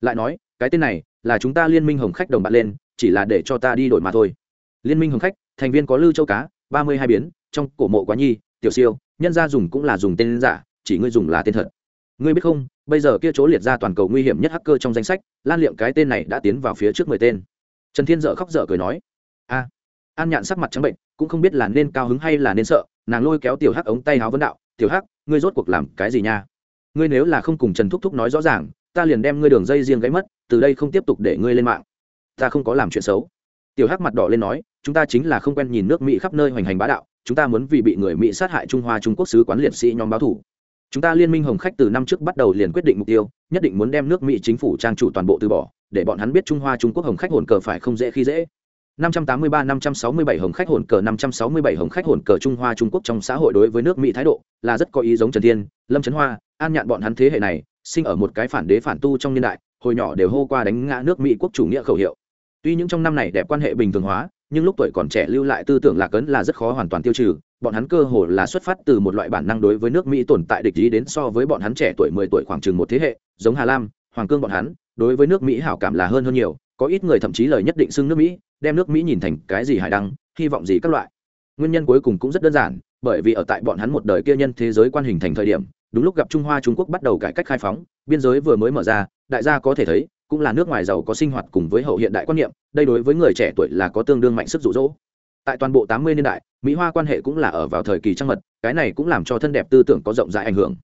S1: Lại nói, cái tên này là chúng ta liên minh hồng khách đồng bạn lên, chỉ là để cho ta đi đổi mà thôi. Liên minh hồng khách, thành viên có lưu châu cá, ba mươi hai biến, trong cổ mộ quá nhi, tiểu siêu, nhân gia dùng cũng là dùng tên giả, chỉ ngươi dùng là tên thật. Ngươi biết không, bây giờ kia chỗ liệt ra toàn cầu nguy hiểm nhất hacker trong danh sách, lan liệm cái tên này đã tiến vào phía trước mười tên. Trần thiên dợ khóc dở cười nói a an nhạn sắc mặt trắng bệnh, cũng không biết là nên cao hứng hay là nên sợ, nàng lôi kéo tiểu hắc ống tay háo vấn đạo, tiểu hắc, ngươi rốt cuộc làm cái gì nha? Ngươi nếu là không cùng trần thúc thúc nói rõ ràng, ta liền đem ngươi đường dây riêng gãy mất, từ đây không tiếp tục để ngươi lên mạng. Ta không có làm chuyện xấu. Tiểu hắc mặt đỏ lên nói, chúng ta chính là không quen nhìn nước mỹ khắp nơi hoành hành bá đạo, chúng ta muốn vì bị người mỹ sát hại trung hoa trung quốc sứ quán liệt sĩ nhóm báo thủ. Chúng ta liên minh hồng khách từ năm trước bắt đầu liền quyết định mục tiêu, nhất định muốn đem nước mỹ chính phủ trang chủ toàn bộ từ bỏ, để bọn hắn biết trung hoa trung quốc hồng khách hồn cờ phải không dễ khi dễ. 583-567 hồng khách hồn cờ 567 hồng khách hồn cờ Trung Hoa Trung Quốc trong xã hội đối với nước Mỹ thái độ là rất có ý giống Trần Thiên, Lâm Trấn Hoa, an nhạn bọn hắn thế hệ này, sinh ở một cái phản đế phản tu trong niên đại, hồi nhỏ đều hô qua đánh ngã nước Mỹ quốc chủ nghĩa khẩu hiệu. Tuy những trong năm này đẹp quan hệ bình thường hóa, nhưng lúc tuổi còn trẻ lưu lại tư tưởng lạc ấn là rất khó hoàn toàn tiêu trừ, bọn hắn cơ hồ là xuất phát từ một loại bản năng đối với nước Mỹ tồn tại địch ý đến so với bọn hắn trẻ tuổi 10 tuổi khoảng chừng một thế hệ, giống Hà Lam, Hoàng Cương bọn hắn, đối với nước Mỹ hảo cảm là hơn hơn nhiều, có ít người thậm chí lời nhất định xưng nước Mỹ, đem nước Mỹ nhìn thành cái gì hải đăng, hy vọng gì các loại. Nguyên nhân cuối cùng cũng rất đơn giản, bởi vì ở tại bọn hắn một đời kia nhân thế giới quan hình thành thời điểm, đúng lúc gặp Trung Hoa Trung Quốc bắt đầu cải cách khai phóng, biên giới vừa mới mở ra, đại gia có thể thấy, cũng là nước ngoài giàu có sinh hoạt cùng với hậu hiện đại quan niệm, đây đối với người trẻ tuổi là có tương đương mạnh sức rụ rỗ Tại toàn bộ 80 niên đại, Mỹ Hoa quan hệ cũng là ở vào thời kỳ trăng mật, cái này cũng làm cho thân đẹp tư tưởng có rộng rãi ảnh hưởng.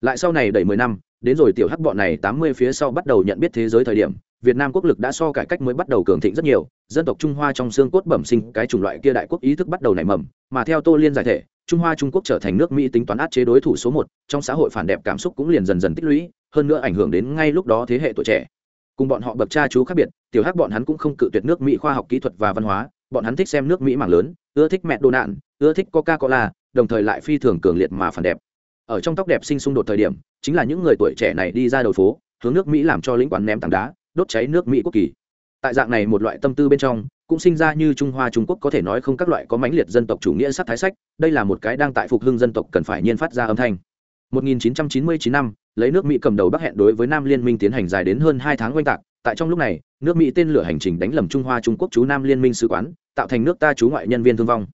S1: Lại sau này đầy mười năm, đến rồi tiểu hắc bọn này 80 phía sau bắt đầu nhận biết thế giới thời điểm, Việt Nam quốc lực đã so cải cách mới bắt đầu cường thịnh rất nhiều, dân tộc Trung Hoa trong xương cốt bẩm sinh cái chủng loại kia đại quốc ý thức bắt đầu nảy mầm, mà theo Tô Liên giải thể, Trung Hoa Trung Quốc trở thành nước Mỹ tính toán áp chế đối thủ số một, trong xã hội phản đẹp cảm xúc cũng liền dần dần tích lũy, hơn nữa ảnh hưởng đến ngay lúc đó thế hệ tuổi trẻ. Cùng bọn họ bậc cha chú khác biệt, tiểu hắc bọn hắn cũng không cự tuyệt nước Mỹ khoa học kỹ thuật và văn hóa, bọn hắn thích xem nước Mỹ mảng lớn, ưa thích mẹ đồ nạn, ưa thích Coca-Cola, đồng thời lại phi thường cường liệt mà phản đẹp. Ở trong tóc đẹp sinh xung đột thời điểm, chính là những người tuổi trẻ này đi ra đầu phố, hướng nước Mỹ làm cho lĩnh quán ném tảng đá, đốt cháy nước mỹ quốc kỳ. Tại dạng này một loại tâm tư bên trong, cũng sinh ra như trung hoa trung quốc có thể nói không các loại có mãnh liệt dân tộc chủ nghĩa sắc thái sách, đây là một cái đang tại phục hưng dân tộc cần phải nhiên phát ra âm thanh. 1999 năm, lấy nước mỹ cầm đầu bắc hẹn đối với nam liên minh tiến hành dài đến hơn hai tháng oanh tạc, tại trong lúc này, nước mỹ tên lửa hành trình đánh lầm trung hoa trung quốc chú nam liên minh sứ quán, tạo thành nước ta chú ngoại nhân viên thương vong.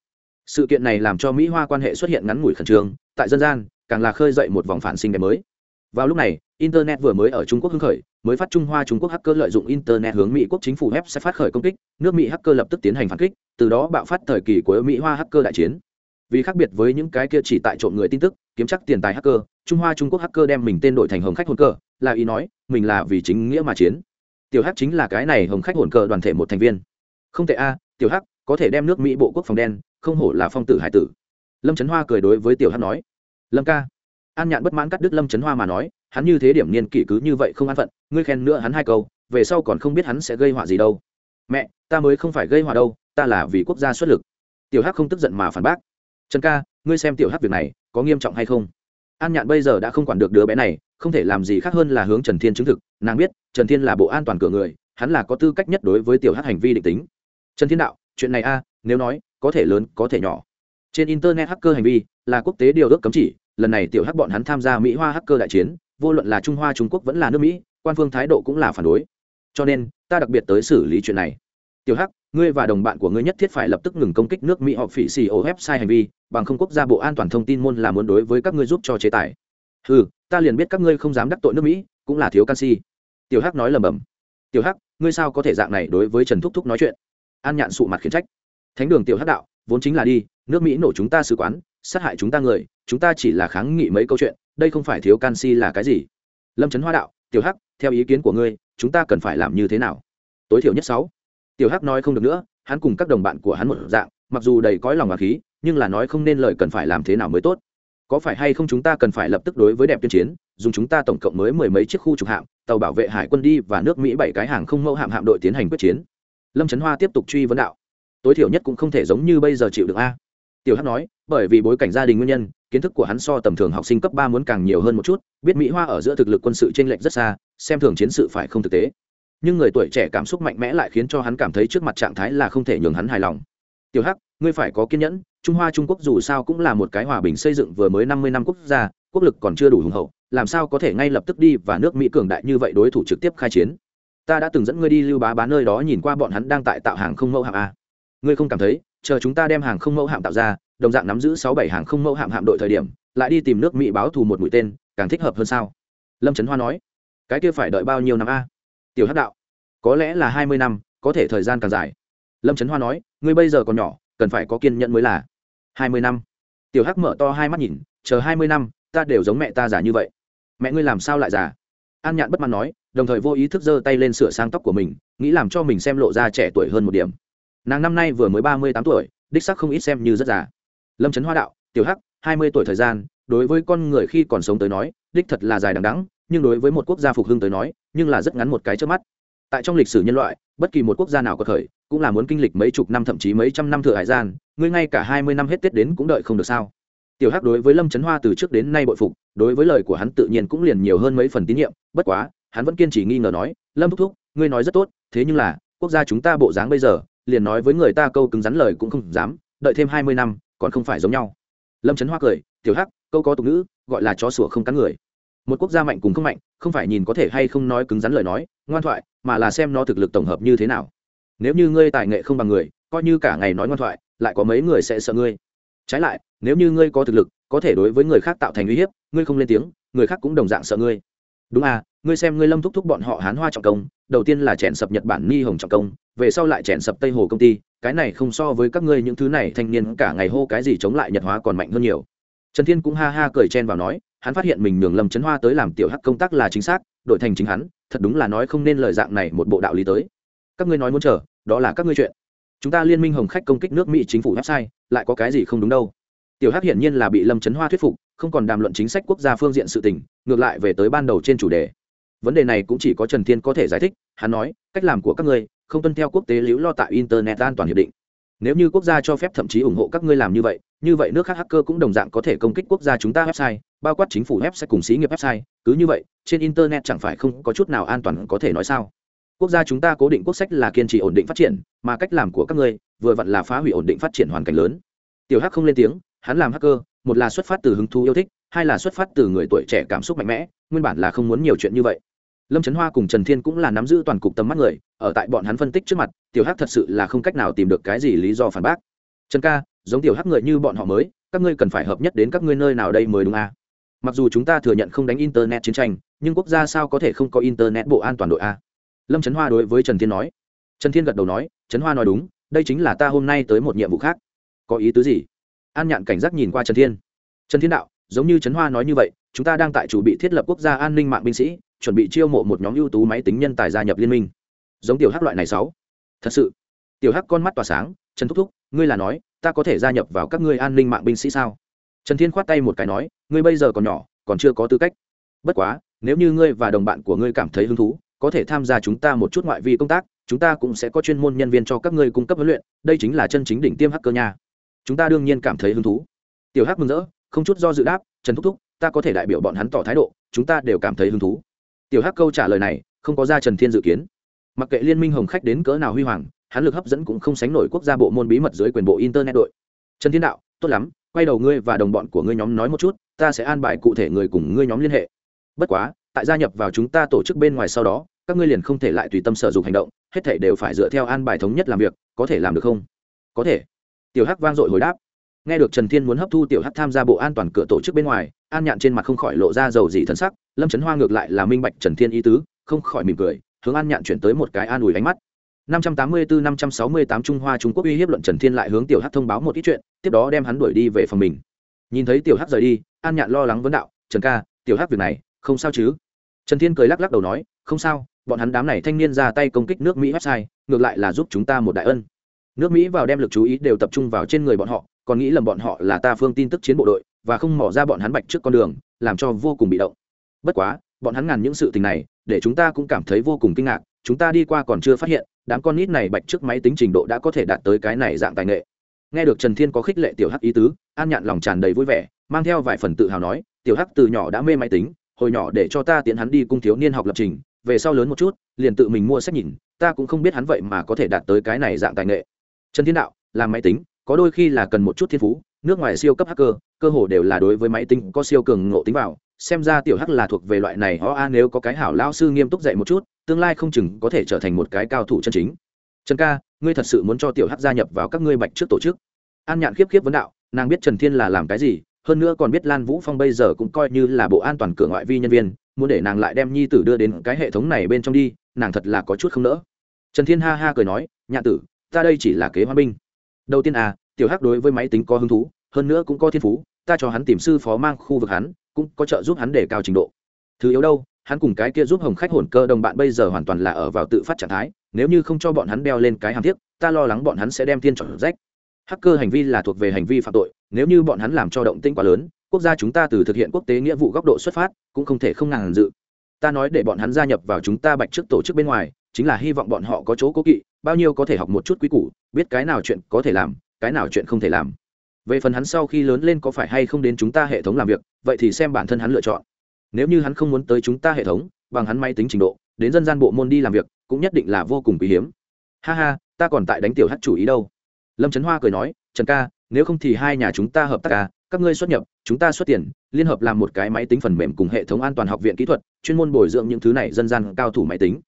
S1: Sự kiện này làm cho mỹ hoa quan hệ xuất hiện ngắn ngủi khẩn trương, tại dân gian, càng là khơi dậy một vòng phản sinh đẹp mới. Vào lúc này, internet vừa mới ở trung quốc hưng khởi mới phát trung hoa trung quốc hacker lợi dụng internet hướng mỹ quốc chính phủ web sẽ phát khởi công kích, nước mỹ hacker lập tức tiến hành phản kích, từ đó bạo phát thời kỳ của mỹ hoa hacker đại chiến. Vì khác biệt với những cái kia chỉ tại trộm người tin tức, kiếm chắc tiền tài hacker, trung hoa trung quốc hacker đem mình tên đổi thành hồng khách hồn cờ, là ý nói, mình là vì chính nghĩa mà chiến. Tiểu hắc chính là cái này hồng khách hồn cờ đoàn thể một thành viên. Không tệ a, tiểu hắc, có thể đem nước mỹ bộ quốc phòng đen, không hổ là phong tử hải tử. Lâm trấn hoa cười đối với tiểu hắc nói. Lâm ca an nhạn bất mãn cắt đứt lâm trấn hoa mà nói, hắn như thế điểm niên kỷ cứ như vậy không an phận, ngươi khen nữa hắn hai câu, về sau còn không biết hắn sẽ gây họa gì đâu. Mẹ, ta mới không phải gây họa đâu, ta là vì quốc gia xuất lực. Tiểu hắc không tức giận mà phản bác. Trần ca, ngươi xem tiểu hắc việc này, có nghiêm trọng hay không? An nhạn bây giờ đã không quản được đứa bé này, không thể làm gì khác hơn là hướng trần thiên chứng thực. Nàng biết, trần thiên là bộ an toàn cửa người, hắn là có tư cách nhất đối với tiểu hắc hành vi định tính. Trần thiên đạo, chuyện này a, nếu nói, có thể lớn, có thể nhỏ. Trên internet hacker hành vi là quốc tế điều ước cấm chỉ lần này tiểu hắc bọn hắn tham gia mỹ hoa hacker đại chiến, vô luận là trung hoa, trung quốc vẫn là nước mỹ, quan phương thái độ cũng là phản đối. Cho nên, ta đặc biệt tới xử lý chuyện này. Tiểu hắc, ngươi và đồng bạn của ngươi nhất thiết phải lập tức ngừng công kích nước mỹ họ phỉ xì ô sai hành vi, bằng không quốc gia bộ an toàn thông tin môn là muốn đối với các ngươi giúp cho chế tài. Ừ ta liền biết các ngươi không dám đắc tội nước mỹ, cũng là thiếu canxi. Tiểu hắc nói lầm bầm tiểu hắc, ngươi sao có thể dạng này đối với trần thúc thúc nói chuyện? An nhạn sụ mặt khiển trách. Thánh đường tiểu hắc đạo, vốn chính là đi, nước mỹ nổ chúng ta sứ quán, sát hại chúng ta người chúng ta chỉ là kháng nghị mấy câu chuyện, đây không phải thiếu canxi là cái gì? Lâm trấn hoa đạo, tiểu hắc, theo ý kiến của ngươi, chúng ta cần phải làm như thế nào? Tối thiểu nhất sáu. Tiểu hắc nói không được nữa, hắn cùng các đồng bạn của hắn một dạng, mặc dù đầy cõi lòng và khí, nhưng là nói không nên lời cần phải làm thế nào mới tốt. Có phải hay không chúng ta cần phải lập tức đối với đẹp tuyên chiến, dùng chúng ta tổng cộng mới mười mấy chiếc khu trục hạm, tàu bảo vệ hải quân đi và nước mỹ bảy cái hàng không mẫu hạm hạm đội tiến hành quyết chiến? Lâm trấn hoa tiếp tục truy vấn đạo. Tối thiểu nhất cũng không thể giống như bây giờ chịu được a. Tiểu hắc nói bởi vì bối cảnh gia đình nguyên nhân, kiến thức của hắn so tầm thường học sinh cấp ba muốn càng nhiều hơn một chút, biết mỹ hoa ở giữa thực lực quân sự t r ê n lệch rất xa, xem thường chiến sự phải không thực tế. Nhưng người tuổi trẻ cảm xúc mạnh mẽ lại khiến cho hắn cảm thấy trước mặt trạng thái là không thể nhường hắn hài lòng. Tiểu hắc, ngươi phải có kiên nhẫn, trung hoa trung quốc dù sao cũng là một cái hòa bình xây dựng vừa mới năm mươi năm quốc gia, quốc lực còn chưa đủ hùng hậu, làm sao có thể ngay lập tức đi và nước mỹ cường đại như vậy đối thủ trực tiếp khai chiến? Ta đã từng dẫn ngươi đi lưu bá bán nơi đó nhìn qua bọn hắn đang tại tạo hàng không mẫu hạm a. Ngươi không cảm thấy, chờ chúng ta đem hàng không mẫu hạm tạo ra đồng dạng nắm giữ sáu bảy hàng không mẫu hạm hạm đội thời điểm, lại đi tìm nước mỹ báo thù một mũi tên, càng thích hợp hơn sao? Lâm trấn hoa nói, cái kia phải đợi bao nhiêu năm a? Tiểu hắc đạo, có lẽ là hai mươi năm, có thể thời gian càng dài. Lâm trấn hoa nói, ngươi bây giờ còn nhỏ, cần phải có kiên nhẫn mới là. Hai mươi năm. Tiểu hắc mở to hai mắt nhìn, chờ hai mươi năm, ta đều giống mẹ ta già như vậy. Mẹ ngươi làm sao lại già? An nhạn bất mãn nói, đồng thời vô ý thức giơ tay lên sửa sang tóc của mình, nghĩ làm cho mình xem lộ ra trẻ tuổi hơn một điểm. Nàng năm nay vừa mới ba mươi tám tuổi, đích sắc không ít xem như rất già lâm trấn hoa đạo, tiểu hắc, hai mươi tuổi thời gian, đối với con người khi còn sống tới nói, đích thật là dài đằng đắng nhưng đối với một quốc gia phục hưng tới nói, nhưng là rất ngắn một cái trước mắt. Tại trong lịch sử nhân loại, bất kỳ một quốc gia nào có thời, cũng là muốn kinh lịch mấy chục năm thậm chí mấy trăm năm thừa hải gian, ngươi ngay cả hai mươi năm hết tết đến cũng đợi không được sao? Tiểu hắc đối với lâm trấn hoa từ trước đến nay bội phục, đối với lời của hắn tự nhiên cũng liền nhiều hơn mấy phần tín nhiệm, bất quá, hắn vẫn kiên trì nghi ngờ nói, lâm thúc thúc, ngươi nói rất tốt, thế nhưng là, quốc gia chúng ta bộ dáng bây giờ, liền nói với người ta câu cứng rắn lời cũng không dám, đợi thêm hai mươi năm còn không phải giống nhau. Lâm trấn hoa cười, tiểu hắc, câu có tục ngữ, gọi là chó sủa không cắn người. Một quốc gia mạnh cùng không mạnh, không phải nhìn có thể hay không nói cứng rắn lời nói, ngoan thoại, mà là xem nó thực lực tổng hợp như thế nào. Nếu như ngươi tài nghệ không bằng người, coi như cả ngày nói ngoan thoại, lại có mấy người sẽ sợ ngươi? Trái lại, nếu như ngươi có thực lực, có thể đối với người khác tạo thành uy hiếp, ngươi không lên tiếng, người khác cũng đồng dạng sợ ngươi. Đúng à ngươi xem ngươi lâm thúc thúc bọn họ hán hoa trọng công đầu tiên là chèn sập nhật bản ni hồng trọng công, về sau lại chèn sập tây hồ công ty, cái này không so với các ngươi những thứ này, thanh niên cả ngày hô cái gì chống lại nhật hóa còn mạnh hơn nhiều. Trần thiên cũng ha ha cười chen vào nói, hắn phát hiện mình nhường lâm trấn hoa tới làm tiểu hắc công tác là chính xác đội thành chính hắn, thật đúng là nói không nên lời dạng này một bộ đạo lý tới. Các ngươi nói muốn chờ, đó là các ngươi chuyện. Chúng ta liên minh hồng khách công kích nước mỹ chính phủ website, lại có cái gì không đúng đâu. Tiểu hắc hiển nhiên là bị lâm trấn hoa thuyết phục, không còn đàm luận chính sách quốc gia phương diện sự tình, ngược lại về tới ban đầu trên chủ đề vấn đề này cũng chỉ có trần thiên có thể giải thích, hắn nói, cách làm của các ngươi, không tuân theo quốc tế liễu lo tại internet an toàn hiệp định. Nếu như quốc gia cho phép thậm chí ủng hộ các ngươi làm như vậy như vậy nước khác hacker cũng đồng dạng có thể công kích quốc gia chúng ta website, bao quát chính phủ website cùng xí nghiệp website. Cứ như vậy, trên internet chẳng phải không có chút nào an toàn có thể nói sao? Quốc gia chúng ta cố định quốc sách là kiên trì ổn định phát triển, mà cách làm của các ngươi, vừa vặn là phá hủy ổn định phát triển hoàn cảnh lớn. Tiểu hắc không lên tiếng, hắn làm hacker, một là xuất phát từ hứng thú yêu thích, hai là xuất phát từ người tuổi trẻ cảm xúc mạnh mẽ, nguyên bản là không muốn nhiều chuyện như vậy lâm trấn hoa cùng trần thiên cũng là nắm giữ toàn cục tầm mắt người, ở tại bọn hắn phân tích trước mặt, tiểu hắc thật sự là không cách nào tìm được cái gì lý do phản bác. Trần ca, giống tiểu hắc người như bọn họ mới, các ngươi cần phải hợp nhất đến các ngươi nơi nào đây mới đúng à? mặc dù chúng ta thừa nhận không đánh internet chiến tranh, nhưng quốc gia sao có thể không có internet bộ an toàn đội a lâm trấn hoa đối với trần thiên nói. Trần thiên gật đầu nói trấn hoa nói đúng, đây chính là ta hôm nay tới một nhiệm vụ khác. Có ý tứ gì? An nhạn cảnh giác nhìn qua trần thiên. Trần thiên đạo, giống như trấn hoa nói như vậy, chúng ta đang tại chủ bị thiết lập quốc gia an ninh mạng binh sĩ chuẩn bị chiêu mộ một nhóm ưu tú máy tính nhân tài gia nhập liên minh. Giống tiểu hắc loại này sáu. Thật sự, tiểu hắc con mắt tỏa sáng, trần thúc thúc, ngươi là nói, ta có thể gia nhập vào các ngươi an ninh mạng binh sĩ sao? Trần thiên khoát tay một cái nói, ngươi bây giờ còn nhỏ, còn chưa có tư cách. Bất quá, nếu như ngươi và đồng bạn của ngươi cảm thấy hứng thú, có thể tham gia chúng ta một chút ngoại vi công tác, chúng ta cũng sẽ có chuyên môn nhân viên cho các ngươi cung cấp huấn luyện, đây chính là chân chính đỉnh tiêm hacker nha. Chúng ta đương nhiên cảm thấy hứng thú. Tiểu hắc mừng rỡ, không chút do dự đáp, trần thúc thúc, ta có thể đại biểu bọn hắn tỏ thái độ, chúng ta đều cảm thấy hứng thú tiểu hắc câu trả lời này, không có ra trần thiên dự kiến. Mặc kệ liên minh hồng khách đến cỡ nào huy hoàng, hắn lực hấp dẫn cũng không sánh nổi quốc gia bộ môn bí mật dưới quyền bộ internet đội. Trần thiên đạo, tốt lắm, quay đầu ngươi và đồng bọn của ngươi nhóm nói một chút, ta sẽ an bài cụ thể người cùng ngươi nhóm liên hệ. Bất quá, tại gia nhập vào chúng ta tổ chức bên ngoài sau đó, các ngươi liền không thể lại tùy tâm sở dụng hành động, hết thể đều phải dựa theo an bài thống nhất làm việc, có thể làm được không? Có thể. Tiểu hắc vang dội hồi đáp nghe được trần thiên muốn hấp thu tiểu hắc tham gia bộ an toàn cửa tổ chức bên ngoài an nhạn trên mặt không khỏi lộ ra dầu dị thân sắc lâm trấn hoa ngược lại là minh bạch trần thiên ý tứ không khỏi mỉm cười hướng an nhạn chuyển tới một cái an ủi ánh mắt. 584-568 Trung Hoa Trung Quốc uy hiếp luận Trần Thiên lại hướng Tiểu Hắc thông báo một ít chuyện, tiếp đó đem hắn đuổi đi về phòng mình. Nhìn thấy tiểu hắc rời đi an nhạn lo lắng vấn đạo trần ca tiểu hắc việc này không sao chứ? Trần thiên cười lắc lắc đầu nói không sao bọn hắn đám này thanh niên ra tay công kích nước mỹ website ngược lại là giúp chúng ta một đại ân. Nước mỹ vào đem lực chú ý đều tập trung vào trên người bọn họ còn nghĩ lầm bọn họ là ta phương tin tức chiến bộ đội, và không mỏ ra bọn hắn bạch trước con đường, làm cho vô cùng bị động. Bất quá, bọn hắn ngàn những sự tình này, để chúng ta cũng cảm thấy vô cùng kinh ngạc, chúng ta đi qua còn chưa phát hiện, đám con nít này bạch trước máy tính trình độ đã có thể đạt tới cái này dạng tài nghệ. Nghe được trần thiên có khích lệ tiểu hắc ý tứ, an nhạn lòng tràn đầy vui vẻ, mang theo vài phần tự hào nói, tiểu hắc từ nhỏ đã mê máy tính, hồi nhỏ để cho ta tiến hắn đi cung thiếu niên học lập trình, về sau lớn một chút, liền tự mình mua sách nhìn, ta cũng không biết hắn vậy mà có thể đạt tới cái này dạng tài nghệ. Trần thiên đạo, làm máy tính có đôi khi là cần một chút thiên phú, nước ngoài siêu cấp hacker, cơ hồ đều là đối với máy tính có siêu cường ngộ tính vào, xem ra tiểu hắc là thuộc về loại này ho a nếu có cái hảo lao sư nghiêm túc dạy một chút, tương lai không chừng có thể trở thành một cái cao thủ chân chính. Trần ca, ngươi thật sự muốn cho tiểu hắc gia nhập vào các ngươi bạch trước tổ chức? An nhạn khiếp khiếp vấn đạo, nàng biết trần thiên là làm cái gì, hơn nữa còn biết lan vũ phong bây giờ cũng coi như là bộ an toàn cửa ngoại vi nhân viên, muốn để nàng lại đem nhi tử đưa đến cái hệ thống này bên trong đi, nàng thật là có chút không nỡ. Trần thiên ha ha cười nói, nhạn tử, ta đây chỉ là kế hoa binh đầu tiên à tiểu hắc đối với máy tính có hứng thú, hơn nữa cũng có thiên phú, ta cho hắn tìm sư phó mang khu vực hắn, cũng có trợ giúp hắn để cao trình độ. Thứ yếu đâu, hắn cùng cái kia giúp hồng khách hồn cơ đồng bạn bây giờ hoàn toàn là ở vào tự phát trạng thái, nếu như không cho bọn hắn đeo lên cái hàm thiết ta lo lắng bọn hắn sẽ đem thiên chọn rách. Hacker hành vi là thuộc về hành vi phạm tội, nếu như bọn hắn làm cho động tĩnh quá lớn, quốc gia chúng ta từ thực hiện quốc tế nghĩa vụ góc độ xuất phát, cũng không thể không ngàn dự. Ta nói để bọn hắn gia nhập vào chúng ta bạch trước tổ chức bên ngoài, chính là hy vọng bọn họ có chỗ cố kỵ bao nhiêu có thể học một chút quý củ, biết cái nào chuyện có thể làm, cái nào chuyện không thể làm. Về phần hắn sau khi lớn lên có phải hay không đến chúng ta hệ thống làm việc, vậy thì xem bản thân hắn lựa chọn. Nếu như hắn không muốn tới chúng ta hệ thống, bằng hắn máy tính trình độ, đến dân gian bộ môn đi làm việc, cũng nhất định là vô cùng quý hiếm. Ha ha, ta còn tại đánh tiểu hát chủ ý đâu. Lâm trấn hoa cười nói, trần ca, nếu không thì hai nhà chúng ta hợp tác ca các ngươi xuất nhập, chúng ta xuất tiền, liên hợp làm một cái máy tính phần mềm cùng hệ thống an toàn học viện kỹ thuật, chuyên môn bồi dưỡng những thứ này dân gian cao thủ máy tính.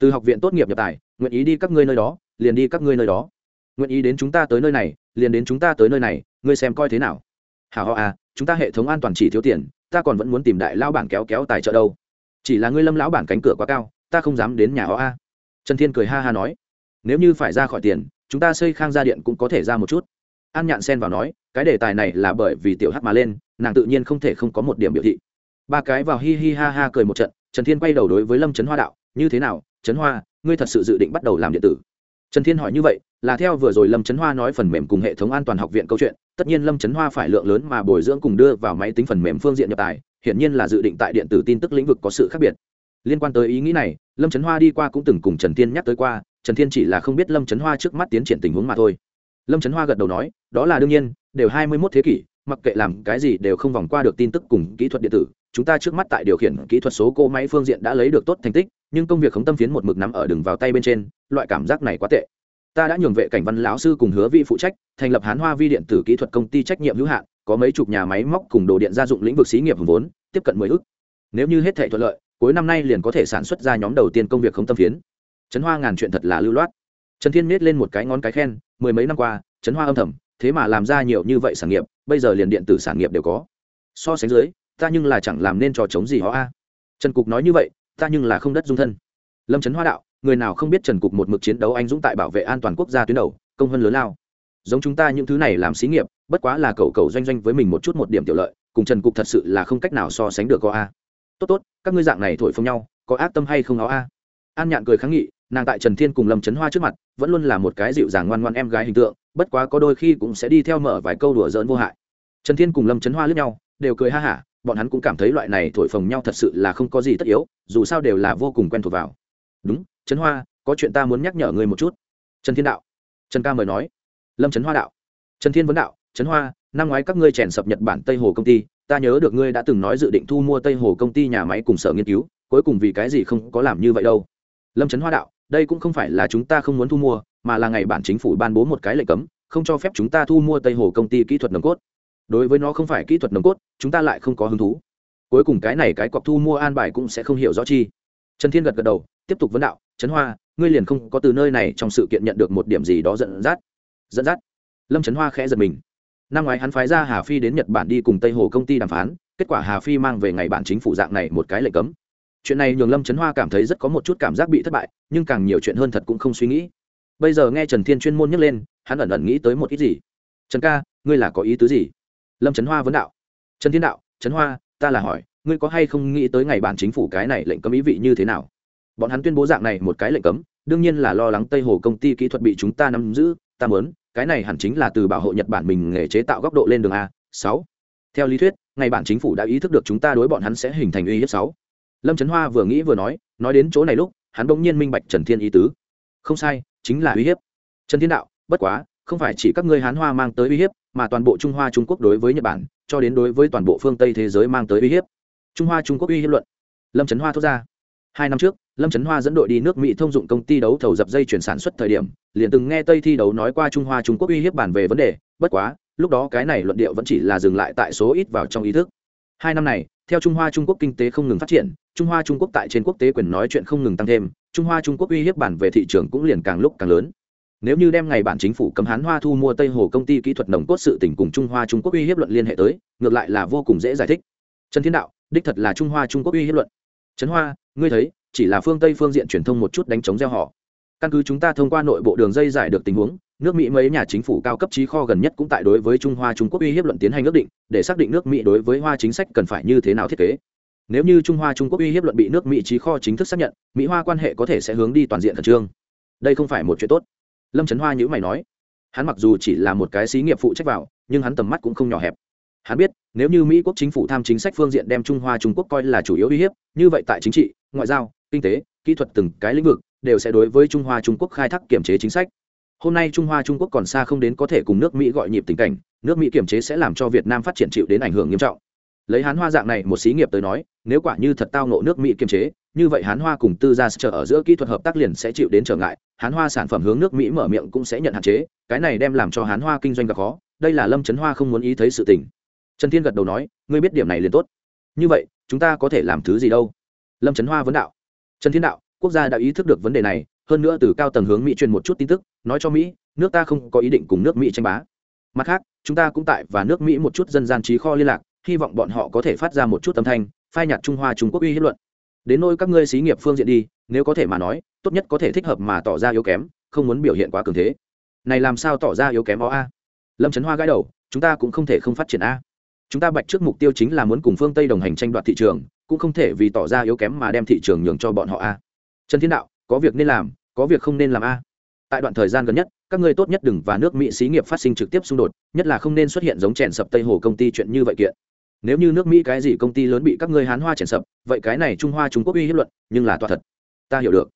S1: Từ học viện tốt nghiệp nhập tài nguyện ý đi các ngươi nơi đó, liền đi các ngươi nơi đó. Nguyện ý đến chúng ta tới nơi này, liền đến chúng ta tới nơi này, ngươi xem coi thế nào. Hảo ho à chúng ta hệ thống an toàn chỉ thiếu tiền, ta còn vẫn muốn tìm đại lao bản kéo kéo tài trợ đâu. Chỉ là ngươi lâm lão bản cánh cửa quá cao, ta không dám đến nhà họ a. Trần thiên cười ha ha nói, nếu như phải ra khỏi tiền, chúng ta xây khang gia điện cũng có thể ra một chút. An nhạn xen vào nói, cái đề tài này là bởi vì tiểu hắc mà lên, nàng tự nhiên không thể không có một điểm biểu thị. Ba cái vào hi hi ha ha cười một trận, trần thiên quay đầu đối với lâm trấn hoa đạo, như thế nào trấn hoa ngươi thật sự dự định bắt đầu làm điện tử? Trần thiên hỏi như vậy, là theo vừa rồi lâm trấn hoa nói phần mềm cùng hệ thống an toàn học viện câu chuyện, tất nhiên lâm trấn hoa phải lượng lớn mà bồi dưỡng cùng đưa vào máy tính phần mềm phương diện nhập tài, hiển nhiên là dự định tại điện tử tin tức lĩnh vực có sự khác biệt. Liên quan tới ý nghĩ này, lâm trấn hoa đi qua cũng từng cùng trần thiên nhắc tới qua, trần thiên chỉ là không biết lâm trấn hoa trước mắt tiến triển tình huống mà thôi. Lâm trấn hoa gật đầu nói, đó là đương nhiên, đều hai mươi mốt thế kỷ, mặc kệ làm cái gì đều không vòng qua được tin tức cùng kỹ thuật điện tử, chúng ta trước mắt tại điều khiển kỹ thuật số cỗ máy phương diện đã lấy được tốt thành tích nhưng công việc khống tâm phiến một mực nắm ở đường vào tay bên trên, loại cảm giác này quá tệ. Ta đã nhường vệ cảnh văn lão sư cùng hứa vị phụ trách, thành lập hán hoa vi điện tử kỹ thuật công ty trách nhiệm hữu hạn, có mấy chục nhà máy móc cùng đồ điện gia dụng lĩnh vực xí nghiệp hùng vốn, tiếp cận mười ước. Nếu như hết thể thuận lợi, cuối năm nay liền có thể sản xuất ra nhóm đầu tiên công việc không tâm phiến. Trấn hoa ngàn chuyện thật là lưu loát. Trần thiên miết lên một cái ngón cái khen, mười mấy năm qua, trấn hoa âm thầm, thế mà làm ra nhiều như vậy sản nghiệp, bây giờ liền điện tử sản nghiệp đều có. So sánh dưới, ta nhưng là chẳng làm nên trò chống gì họ a. Trần cục nói như vậy ta nhưng là không đất dung thân. Lâm trấn hoa đạo, người nào không biết trần cục một mực chiến đấu anh dũng tại bảo vệ an toàn quốc gia tuyến đầu, công hơn lớn lao. Giống chúng ta những thứ này làm xí nghiệp, bất quá là cầu cầu doanh doanh với mình một chút một điểm tiểu lợi, cùng trần cục thật sự là không cách nào so sánh được có a. Tốt tốt, các ngươi dạng này thổi phồng nhau, có ác tâm hay không nó a? An nhạn cười kháng nghị, nàng tại trần thiên cùng lâm trấn hoa trước mặt, vẫn luôn là một cái dịu dàng ngoan ngoan em gái hình tượng, bất quá có đôi khi cũng sẽ đi theo mở vài câu đùa giỡn vô hại. Trần thiên cùng lâm trấn hoa lướt nhau, đều cười ha hả bọn hắn cũng cảm thấy loại này thổi phồng nhau thật sự là không có gì tất yếu, dù sao đều là vô cùng quen thuộc vào. Đúng, trấn hoa, có chuyện ta muốn nhắc nhở ngươi một chút. Trần thiên đạo. Trần ca mời nói. Lâm trấn hoa đạo. Trần thiên vấn đạo, trấn hoa, năm ngoái các ngươi chèn sập nhật bản tây hồ công ty, ta nhớ được ngươi đã từng nói dự định thu mua tây hồ công ty nhà máy cùng sở nghiên cứu, cuối cùng vì cái gì không có làm như vậy đâu. Lâm trấn hoa đạo, đây cũng không phải là chúng ta không muốn thu mua, mà là ngày bản chính phủ ban bố một cái lệnh cấm, không cho phép chúng ta thu mua tây hồ công ty kỹ thuật nồng cốt đối với nó không phải kỹ thuật nồng cốt, chúng ta lại không có hứng thú. Cuối cùng cái này cái cọc thu mua an bài cũng sẽ không hiểu rõ chi. Trần thiên gật gật đầu, tiếp tục vấn đạo, trấn hoa, ngươi liền không có từ nơi này trong sự kiện nhận được một điểm gì đó dẫn dắt. Dẫn dắt? Lâm trấn hoa khẽ giật mình. Năm ngoái hắn phái ra hà phi đến nhật bản đi cùng tây hồ công ty đàm phán, kết quả hà phi mang về ngày bản chính phủ dạng này một cái lệnh cấm. Chuyện này nhường lâm trấn hoa cảm thấy rất có một chút cảm giác bị thất bại, nhưng càng nhiều chuyện hơn thật cũng không suy nghĩ. Bây giờ nghe trần thiên chuyên môn nhắc lên, hắn ẩn ẩn nghĩ tới một ít gì? Trần ca, ngươi là có ý tứ gì? Lâm trấn hoa vấn đạo trần thiên đạo trấn hoa ta là hỏi ngươi có hay không nghĩ tới ngày bản chính phủ cái này lệnh cấm ý vị như thế nào bọn hắn tuyên bố dạng này một cái lệnh cấm đương nhiên là lo lắng tây hồ công ty kỹ thuật bị chúng ta nắm giữ ta mớn cái này hẳn chính là từ bảo hộ nhật bản mình nghề chế tạo góc độ lên đường a sáu theo lý thuyết ngày bản chính phủ đã ý thức được chúng ta đối bọn hắn sẽ hình thành uy hiếp sáu lâm trấn hoa vừa nghĩ vừa nói nói đến chỗ này lúc hắn bỗng nhiên minh bạch trần thiên ý tứ không sai chính là uy hiếp trần thiên đạo bất quá không phải chỉ các ngươi hán hoa mang tới uy hiếp mà toàn bộ trung hoa trung quốc đối với nhật bản, cho đến đối với toàn bộ phương tây thế giới mang tới uy hiếp. Trung hoa trung quốc uy hiếp luận. Lâm trấn hoa thốt ra. Hai năm trước, lâm trấn hoa dẫn đội đi nước mỹ thông dụng công ty đấu thầu dập dây chuyển sản xuất thời điểm, liền từng nghe tây thi đấu nói qua trung hoa trung quốc uy hiếp bản về vấn đề, bất quá, lúc đó cái này luận điệu vẫn chỉ là dừng lại tại số ít vào trong ý thức. Hai năm này, theo trung hoa trung quốc kinh tế không ngừng phát triển, trung hoa trung quốc tại trên quốc tế quyền nói chuyện không ngừng tăng thêm, trung hoa trung quốc uy hiếp bản về thị trường cũng liền càng lúc càng lớn nếu như đem ngày bản chính phủ cấm hán hoa thu mua tây hồ công ty kỹ thuật nồng cốt sự tỉnh cùng trung hoa trung quốc uy hiếp luận liên hệ tới, ngược lại là vô cùng dễ giải thích. Trần thiên đạo, đích thật là trung hoa trung quốc uy hiếp luận. Trấn hoa, ngươi thấy, chỉ là phương tây phương diện truyền thông một chút đánh chống gieo họ. Căn cứ chúng ta thông qua nội bộ đường dây giải được tình huống, nước mỹ mấy nhà chính phủ cao cấp trí kho gần nhất cũng tại đối với trung hoa trung quốc uy hiếp luận tiến hành ước định, để xác định nước mỹ đối với hoa chính sách cần phải như thế nào thiết kế. Nếu như trung hoa trung quốc uy hiếp luận bị nước mỹ trí kho chính thức xác nhận, mỹ hoa quan hệ có thể sẽ hướng đi toàn diện khẩn trương. Đây không phải một chuyện tốt lâm trấn hoa nhữ mày nói, hắn mặc dù chỉ là một cái xí nghiệp phụ trách vào, nhưng hắn tầm mắt cũng không nhỏ hẹp. Hắn biết, nếu như mỹ quốc chính phủ tham chính sách phương diện đem trung hoa trung quốc coi là chủ yếu uy hiếp, như vậy tại chính trị, ngoại giao, kinh tế, kỹ thuật từng cái lĩnh vực đều sẽ đối với trung hoa trung quốc khai thác kiểm chế chính sách. Hôm nay trung hoa trung quốc còn xa không đến có thể cùng nước mỹ gọi nhịp tình cảnh, nước mỹ kiểm chế sẽ làm cho việt nam phát triển chịu đến ảnh hưởng nghiêm trọng lấy hán hoa dạng này một xí nghiệp tới nói, nếu quả như thật tao nộ nước mỹ kiềm chế, như vậy hán hoa cùng tư gia trở ở giữa kỹ thuật hợp tác liền sẽ chịu đến trở ngại, hán hoa sản phẩm hướng nước mỹ mở miệng cũng sẽ nhận hạn chế, cái này đem làm cho hán hoa kinh doanh gặp khó, đây là lâm trấn hoa không muốn ý thấy sự tình. Trần thiên gật đầu nói, ngươi biết điểm này liền tốt. Như vậy, chúng ta có thể làm thứ gì đâu? Lâm trấn hoa vấn đạo. Trần thiên đạo, quốc gia đã ý thức được vấn đề này, hơn nữa từ cao tầng hướng mỹ truyền một chút tin tức, nói cho mỹ, nước ta không có ý định cùng nước mỹ tranh bá. Mặt khác, chúng ta cũng tại và nước mỹ một chút dân gian trí kho liên lạc hy vọng bọn họ có thể phát ra một chút âm thanh, phai nhạt trung hoa trung quốc uy hiếp luận. Đến nôi các ngươi xí nghiệp phương diện đi, nếu có thể mà nói, tốt nhất có thể thích hợp mà tỏ ra yếu kém, không muốn biểu hiện quá cường thế. Này làm sao tỏ ra yếu kém ó a? Lâm trấn hoa gãi đầu, chúng ta cũng không thể không phát triển a. Chúng ta bạch trước mục tiêu chính là muốn cùng phương tây đồng hành tranh đoạt thị trường, cũng không thể vì tỏ ra yếu kém mà đem thị trường nhường cho bọn họ a. Trần thiên đạo, có việc nên làm, có việc không nên làm a. Tại đoạn thời gian gần nhất, các ngươi tốt nhất đừng và nước mỹ xí nghiệp phát sinh trực tiếp xung đột, nhất là không nên xuất hiện giống chèn sập tây hồ công ty chuyện như vậy kiện nếu như nước mỹ cái gì công ty lớn bị các ngươi hán hoa chèn sập, vậy cái này trung hoa trung quốc uy hiếp luận, nhưng là toa thật. Ta hiểu được.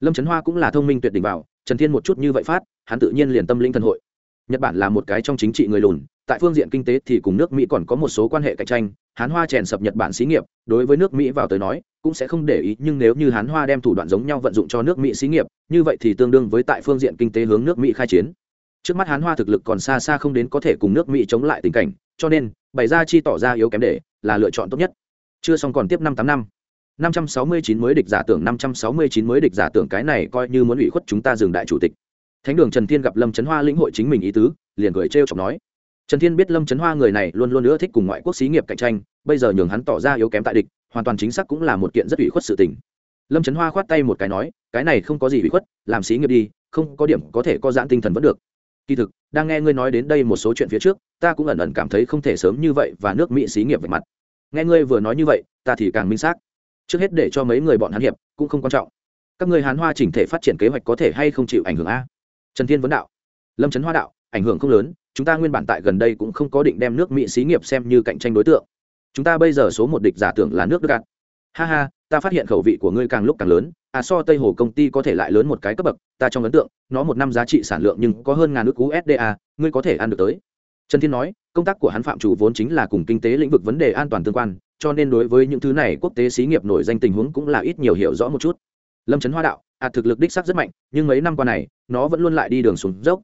S1: Lâm trấn hoa cũng là thông minh tuyệt đỉnh vào, trần thiên một chút như vậy phát, hắn tự nhiên liền tâm linh thần hội. Nhật bản là một cái trong chính trị người lùn, tại phương diện kinh tế thì cùng nước mỹ còn có một số quan hệ cạnh tranh, hán hoa chèn sập nhật bản xí nghiệp, đối với nước mỹ vào tới nói, cũng sẽ không để ý, nhưng nếu như hán hoa đem thủ đoạn giống nhau vận dụng cho nước mỹ xí nghiệp, như vậy thì tương đương với tại phương diện kinh tế hướng nước mỹ khai chiến. Trước mắt hán hoa thực lực còn xa xa không đến có thể cùng nước mỹ chống lại tình cảnh cho nên, bày ra chi tỏ ra yếu kém để là lựa chọn tốt nhất. Chưa xong còn tiếp năm tám năm. năm trăm sáu mươi chín mới địch giả tưởng năm trăm sáu mươi chín mới địch giả tưởng cái này coi như muốn ủy khuất chúng ta dừng đại chủ tịch. Thánh đường trần thiên gặp lâm trấn hoa lĩnh hội chính mình ý tứ, liền cười trêu chọc nói. Trần thiên biết lâm trấn hoa người này luôn luôn nữa thích cùng ngoại quốc xí nghiệp cạnh tranh, bây giờ nhường hắn tỏ ra yếu kém tại địch, hoàn toàn chính xác cũng là một kiện rất ủy khuất sự tình. Lâm trấn hoa khoát tay một cái nói, cái này không có gì ủy khuất, làm xí nghiệp đi, không có điểm có thể có giãn tinh thần vẫn được kỳ thực, đang nghe ngươi nói đến đây một số chuyện phía trước, ta cũng ẩn ẩn cảm thấy không thể sớm như vậy và nước mỹ xí nghiệp về mặt. Nghe ngươi vừa nói như vậy, ta thì càng minh xác. Trước hết để cho mấy người bọn hắn hiệp, cũng không quan trọng. Các ngươi hán hoa chỉnh thể phát triển kế hoạch có thể hay không chịu ảnh hưởng a? Trần thiên vấn đạo. Lâm trấn hoa đạo, ảnh hưởng không lớn, chúng ta nguyên bản tại gần đây cũng không có định đem nước mỹ xí nghiệp xem như cạnh tranh đối tượng. Chúng ta bây giờ số một địch giả tưởng là nước đức gạt. Ha ha, ta phát hiện khẩu vị của ngươi càng lúc càng lớn à so tây hồ công ty có thể lại lớn một cái cấp bậc, ta trong ấn tượng, nó một năm giá trị sản lượng nhưng có hơn ngàn nước usda ngươi có thể ăn được tới. Trần thiên nói, công tác của hắn phạm chủ vốn chính là cùng kinh tế lĩnh vực vấn đề an toàn tương quan, cho nên đối với những thứ này quốc tế xí nghiệp nổi danh tình huống cũng là ít nhiều hiểu rõ một chút. Lâm trấn hoa đạo à thực lực đích sắc rất mạnh, nhưng mấy năm qua này, nó vẫn luôn lại đi đường xuống dốc.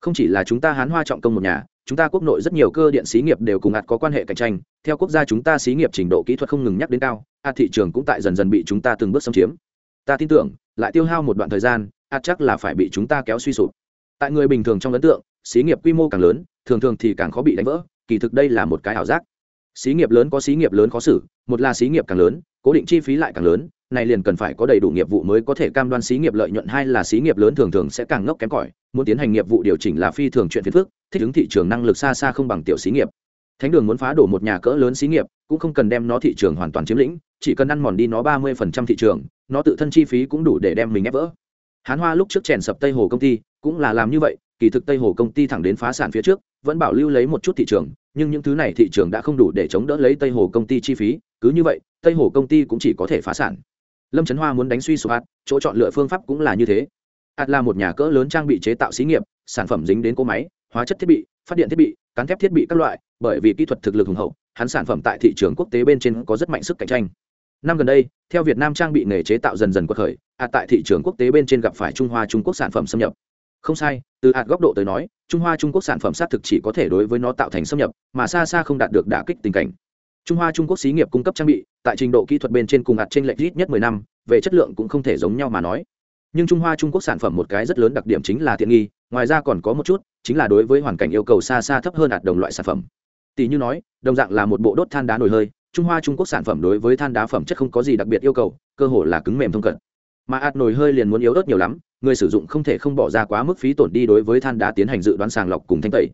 S1: Không chỉ là chúng ta hán hoa trọng công một nhà, chúng ta quốc nội rất nhiều cơ điện xí nghiệp đều cùng ạt có quan hệ cạnh tranh. Theo quốc gia chúng ta xí nghiệp trình độ kỹ thuật không ngừng nhắc đến cao ạt thị trường cũng tại dần dần bị chúng ta từng bước xâm chiếm ta tin tưởng, lại tiêu hao một đoạn thời gian ạt chắc là phải bị chúng ta kéo suy sụp. Tại người bình thường trong ấn tượng, xí nghiệp quy mô càng lớn, thường thường thì càng khó bị đánh vỡ, kỳ thực đây là một cái ảo giác. Xí nghiệp lớn có xí nghiệp lớn khó xử, một là xí nghiệp càng lớn, cố định chi phí lại càng lớn, này liền cần phải có đầy đủ nghiệp vụ mới có thể cam đoan xí nghiệp lợi nhuận, Hai là xí nghiệp lớn thường thường sẽ càng ngốc kém cỏi, muốn tiến hành nghiệp vụ điều chỉnh là phi thường chuyện phiền phức, thích ứng thị trường năng lực xa xa không bằng tiểu xí nghiệp. Thánh đường muốn phá đổ một nhà cỡ lớn xí nghiệp cũng không cần đem nó thị trường hoàn toàn chiếm lĩnh, chỉ cần ăn mòn đi nó ba mươi phần trăm thị trường, nó tự thân chi phí cũng đủ để đem mình ép vỡ. Hán hoa lúc trước chèn sập tây hồ công ty, cũng là làm như vậy, kỳ thực tây hồ công ty thẳng đến phá sản phía trước, vẫn bảo lưu lấy một chút thị trường, nhưng những thứ này thị trường đã không đủ để chống đỡ lấy tây hồ công ty chi phí, cứ như vậy, tây hồ công ty cũng chỉ có thể phá sản. Lâm trấn hoa muốn đánh suy sụp ạt chỗ chọn lựa phương pháp cũng là như thế. Hạt là một nhà cỡ lớn trang bị chế tạo xí nghiệp, sản phẩm dính đến cỗ máy, hóa chất thiết bị phát điện thiết bị, cán thép thiết bị các loại, bởi vì kỹ thuật thực lực hùng hậu, hắn sản phẩm tại thị trường quốc tế bên trên có rất mạnh sức cạnh tranh. Năm gần đây, theo việt nam trang bị nghề chế tạo dần dần quật khởi ạt tại thị trường quốc tế bên trên gặp phải trung hoa trung quốc sản phẩm xâm nhập. Không sai, từ ạt góc độ tới nói, trung hoa trung quốc sản phẩm xác thực chỉ có thể đối với nó tạo thành xâm nhập, mà xa xa không đạt được đả kích tình cảnh. Trung hoa trung quốc xí nghiệp cung cấp trang bị, tại trình độ kỹ thuật bên trên cùng ạt trên lệch ít nhất mười năm, về chất lượng cũng không thể giống nhau mà nói nhưng trung hoa trung quốc sản phẩm một cái rất lớn đặc điểm chính là tiện nghi ngoài ra còn có một chút chính là đối với hoàn cảnh yêu cầu xa xa thấp hơn hạt đồng loại sản phẩm tỷ như nói đồng dạng là một bộ đốt than đá nổi hơi trung hoa trung quốc sản phẩm đối với than đá phẩm chất không có gì đặc biệt yêu cầu cơ hồ là cứng mềm thông cận mà ạt nồi hơi liền muốn yếu ớt nhiều lắm người sử dụng không thể không bỏ ra quá mức phí tổn đi đối với than đá tiến hành dự đoán sàng lọc cùng thanh tẩy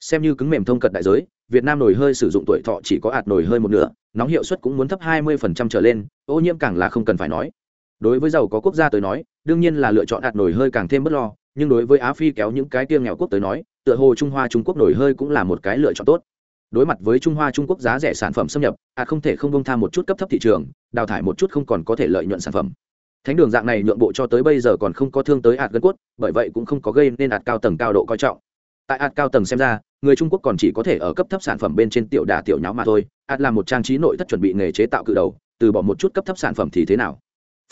S1: xem như cứng mềm thông cận đại giới việt nam nồi hơi sử dụng tuổi thọ chỉ có ạt nồi hơi một nửa nóng hiệu suất cũng muốn thấp 20% trở lên ô nhiễm càng là không cần phải nói đối với giàu có quốc gia tới nói, đương nhiên là lựa chọn hạt nổi hơi càng thêm bất lo, nhưng đối với á phi kéo những cái tiêng nghèo quốc tới nói, tựa hồ trung hoa trung quốc nổi hơi cũng là một cái lựa chọn tốt. Đối mặt với trung hoa trung quốc giá rẻ sản phẩm xâm nhập à không thể không bông tham một chút cấp thấp thị trường, đào thải một chút không còn có thể lợi nhuận sản phẩm. Thánh đường dạng này nhượng bộ cho tới bây giờ còn không có thương tới hạt gân cốt, bởi vậy cũng không có gây nên hạt cao tầng cao độ coi trọng. Tại hạt cao tầng xem ra, người trung quốc còn chỉ có thể ở cấp thấp sản phẩm bên trên tiểu đà tiểu nháo mà thôi, hạt là một trang trí nội thất chuẩn bị nghề chế tạo cự đầu, từ bỏ một chút cấp thấp sản phẩm thì thế nào?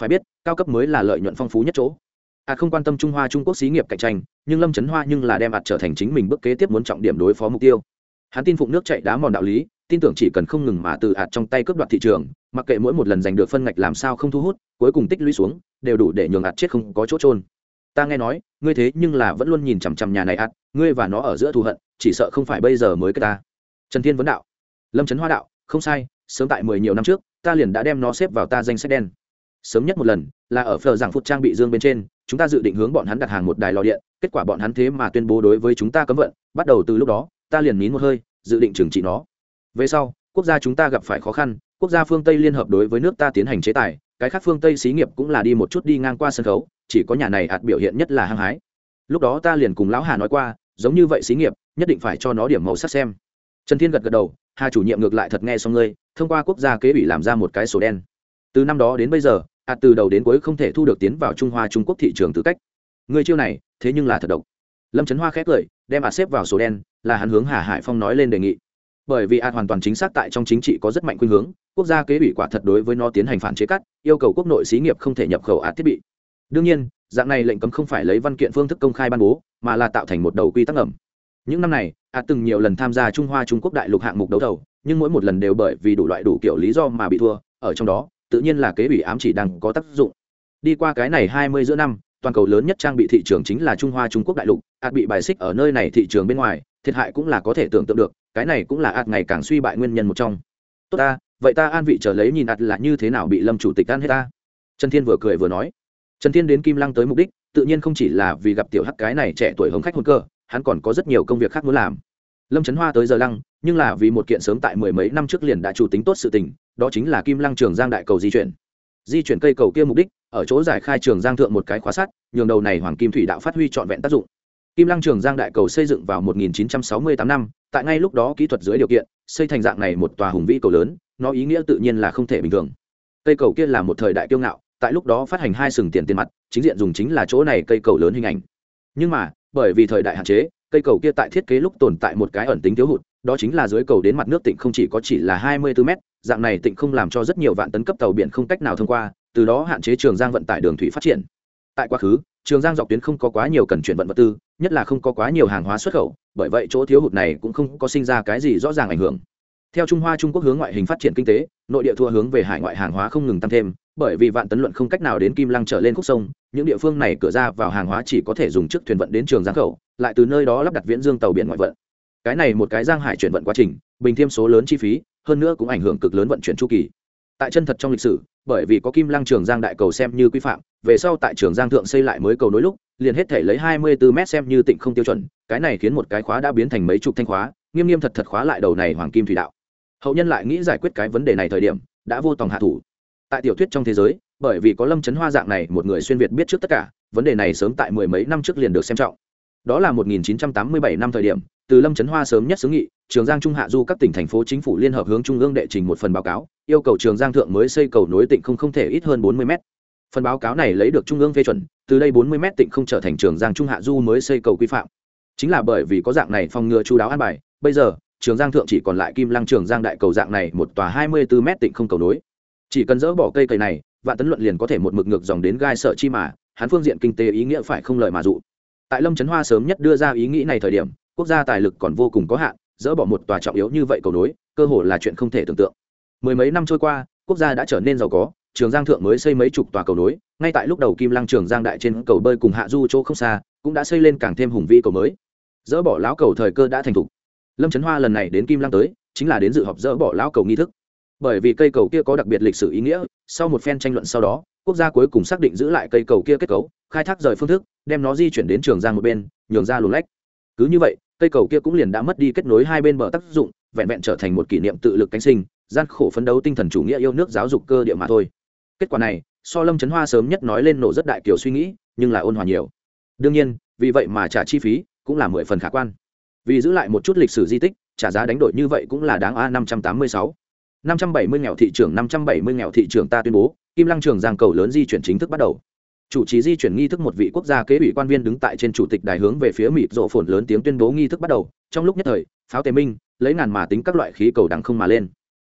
S1: Phải biết, cao cấp mới là lợi nhuận phong phú nhất chỗ. Ạt không quan tâm trung hoa trung quốc xí nghiệp cạnh tranh, nhưng lâm trấn hoa nhưng là đem ạt trở thành chính mình bước kế tiếp muốn trọng điểm đối phó mục tiêu. Hắn tin phụng nước chạy đá mòn đạo lý, tin tưởng chỉ cần không ngừng mà từ ạt trong tay cướp đoạt thị trường, mặc kệ mỗi một lần giành được phân ngạch làm sao không thu hút, cuối cùng tích lũy xuống, đều đủ để nhường ạt chết không có chỗ trôn ta nghe nói, ngươi thế nhưng là vẫn luôn nhìn chằm chằm nhà này ạt, ngươi và nó ở giữa thù hận, chỉ sợ không phải bây giờ mới cái ta. Trần thiên vấn đạo. Lâm trấn hoa đạo, không sai, sớm tại mười nhiều năm trước, ta liền đã đem nó xếp vào ta danh sách đen sớm nhất một lần, là ở phờ giảng phút trang bị dương bên trên, chúng ta dự định hướng bọn hắn đặt hàng một đài lò điện, kết quả bọn hắn thế mà tuyên bố đối với chúng ta cấm vận, bắt đầu từ lúc đó, ta liền nín một hơi, dự định trừng trị nó. Về sau, quốc gia chúng ta gặp phải khó khăn, quốc gia phương tây liên hợp đối với nước ta tiến hành chế tài, cái khác phương tây xí nghiệp cũng là đi một chút đi ngang qua sân khấu, chỉ có nhà này ạt biểu hiện nhất là hăng hái. Lúc đó ta liền cùng lão hà nói qua, giống như vậy xí nghiệp, nhất định phải cho nó điểm màu sắc xem. Trần thiên gật gật đầu, hà chủ nhiệm ngược lại thật nghe xong ngươi, thông qua quốc gia kế ủy làm ra một cái sổ đen. Từ năm đó đến bây giờ ạt từ đầu đến cuối không thể thu được tiến vào trung hoa trung quốc thị trường tư cách. Người chiêu này, thế nhưng là thật độc. Lâm trấn hoa khép cười, đem ạt xếp vào sổ đen, là hắn hướng hà hải phong nói lên đề nghị. Bởi vì ạt hoàn toàn chính xác tại trong chính trị có rất mạnh khuynh hướng, quốc gia kế ủy quả thật đối với nó tiến hành phản chế cắt, yêu cầu quốc nội xí nghiệp không thể nhập khẩu ạt thiết bị. Đương nhiên, dạng này lệnh cấm không phải lấy văn kiện phương thức công khai ban bố, mà là tạo thành một đầu quy tắc ẩm những năm này ạt từng nhiều lần tham gia trung hoa trung quốc đại lục hạng mục đấu thầu, nhưng mỗi một lần đều bởi vì đủ loại đủ kiểu lý do mà bị thua, ở trong đó tự nhiên là kế ủy ám chỉ đang có tác dụng. Đi qua cái này hai mươi giữa năm, toàn cầu lớn nhất trang bị thị trường chính là trung hoa trung quốc đại lục, ạt bị bài xích ở nơi này thị trường bên ngoài, thiệt hại cũng là có thể tưởng tượng được, cái này cũng là ạt ngày càng suy bại nguyên nhân một trong. Tốt ta, vậy ta an vị chờ lấy nhìn ạt là như thế nào bị lâm chủ tịch ăn hết ta. Trần thiên vừa cười vừa nói. Trần thiên đến kim lăng tới mục đích, tự nhiên không chỉ là vì gặp tiểu hắc cái này trẻ tuổi hống khách hôn cơ, hắn còn có rất nhiều công việc khác muốn làm. Lâm trấn hoa tới giờ lăng, nhưng là vì một kiện sớm tại mười mấy năm trước liền đã chủ tính tốt sự tình đó chính là kim lăng trường giang đại cầu di chuyển. Di chuyển cây cầu kia mục đích, ở chỗ giải khai trường giang thượng một cái khóa sắt, nhường đầu này hoàng kim thủy đạo phát huy trọn vẹn tác dụng. Kim lăng trường giang đại cầu xây dựng vào 1968 năm, tại ngay lúc đó kỹ thuật dưới điều kiện, xây thành dạng này một tòa hùng vĩ cầu lớn, nó ý nghĩa tự nhiên là không thể bình thường. Cây cầu kia là một thời đại kiêu ngạo, tại lúc đó phát hành hai sừng tiền tiền mặt, chính diện dùng chính là chỗ này cây cầu lớn hình ảnh. Nhưng mà, bởi vì thời đại hạn chế, cây cầu kia tại thiết kế lúc tồn tại một cái ẩn tính thiếu hụt đó chính là dưới cầu đến mặt nước tỉnh không chỉ có chỉ là 24 mét, dạng này tỉnh không làm cho rất nhiều vạn tấn cấp tàu biển không cách nào thông qua, từ đó hạn chế trường giang vận tải đường thủy phát triển. Tại quá khứ, trường giang dọc tuyến không có quá nhiều cần chuyển vận vật tư, nhất là không có quá nhiều hàng hóa xuất khẩu, bởi vậy chỗ thiếu hụt này cũng không có sinh ra cái gì rõ ràng ảnh hưởng. Theo trung hoa trung quốc hướng ngoại hình phát triển kinh tế, nội địa thua hướng về hải ngoại hàng hóa không ngừng tăng thêm, bởi vì vạn tấn luận không cách nào đến kim lăng trở lên khúc sông, những địa phương này cửa ra vào hàng hóa chỉ có thể dùng chiếc thuyền vận đến trường giang khẩu, lại từ nơi đó lắp đặt viễn dương tàu biển ngoại vận cái này một cái giang hải chuyển vận quá trình, bình thêm số lớn chi phí, hơn nữa cũng ảnh hưởng cực lớn vận chuyển chu kỳ. Tại chân thật trong lịch sử, bởi vì có kim lăng trường giang đại cầu xem như quy phạm, về sau tại trường giang thượng xây lại mới cầu nối lúc, liền hết thể lấy hai mươi bốn m xem như tịnh không tiêu chuẩn, cái này khiến một cái khóa đã biến thành mấy chục thanh khóa, nghiêm nghiêm thật thật khóa lại đầu này hoàng kim thủy đạo. Hậu nhân lại nghĩ giải quyết cái vấn đề này thời điểm, đã vô tòng hạ thủ. Tại tiểu thuyết trong thế giới, bởi vì có lâm chấn hoa dạng này một người xuyên việt biết trước tất cả, vấn đề này sớm tại mười mấy năm trước liền được xem trọng. Đó là 1987 năm thời điểm từ lâm trấn hoa sớm nhất xứ nghị, trường giang trung hạ du các tỉnh thành phố chính phủ liên hợp hướng trung ương đệ trình một phần báo cáo, yêu cầu trường giang thượng mới xây cầu nối tỉnh không không thể ít hơn 40 m phần báo cáo này lấy được trung ương phê chuẩn, từ đây 40 m tỉnh không trở thành trường giang trung hạ du mới xây cầu quy phạm. Chính là bởi vì có dạng này phòng ngừa chú đáo an bài, bây giờ, trường giang thượng chỉ còn lại kim lăng trường giang đại cầu dạng này một tòa 24 m tỉnh không cầu nối. Chỉ cần dỡ bỏ cây cầy này, vạn tấn luận liền có thể một mực ngược dòng đến gai sợ chi mà, hắn phương diện kinh tế ý nghĩa phải không lời mà dụ. Tại lâm trấn hoa sớm nhất đưa ra ý nghĩ này thời điểm quốc gia tài lực còn vô cùng có hạn, dỡ bỏ một tòa trọng yếu như vậy cầu nối, cơ hội là chuyện không thể tưởng tượng. Mười mấy năm trôi qua, quốc gia đã trở nên giàu có, trường giang thượng mới xây mấy chục tòa cầu nối, ngay tại lúc đầu kim lăng trường giang đại trên cầu bơi cùng hạ du chỗ không xa, cũng đã xây lên càng thêm hùng vĩ cầu mới. Dỡ bỏ lão cầu thời cơ đã thành thục. Lâm trấn hoa lần này đến kim lăng tới, chính là đến dự họp dỡ bỏ lão cầu nghi thức. Bởi vì cây cầu kia có đặc biệt lịch sử ý nghĩa, sau một phen tranh luận sau đó, quốc gia cuối cùng xác định giữ lại cây cầu kia kết cấu, khai thác rời phương thức, đem nó di chuyển đến trường giang một bên, nhường ra luồng lách. Cứ như vậy cây cầu kia cũng liền đã mất đi kết nối hai bên bờ tác dụng, vẹn vẹn trở thành một kỷ niệm tự lực cánh sinh, gian khổ phấn đấu tinh thần chủ nghĩa yêu nước giáo dục cơ địa mà thôi. Kết quả này, so lâm trấn hoa sớm nhất nói lên nổ rất đại kiểu suy nghĩ, nhưng là ôn hòa nhiều. Đương nhiên, vì vậy mà trả chi phí cũng là mười phần khả quan. Vì giữ lại một chút lịch sử di tích, trả giá đánh đổi như vậy cũng là đáng a năm trăm tám mươi sáu. năm trăm bảy mươi nghèo thị trường năm trăm bảy mươi nghèo thị trường ta tuyên bố, kim lăng trường giang cầu lớn di chuyển chính thức bắt đầu chủ trì di chuyển nghi thức một vị quốc gia kế ủy quan viên đứng tại trên chủ tịch đài hướng về phía mịt rộ phồn lớn tiếng tuyên bố nghi thức bắt đầu. Trong lúc nhất thời, pháo tề minh, lấy ngàn mà tính các loại khí cầu đằng không mà lên.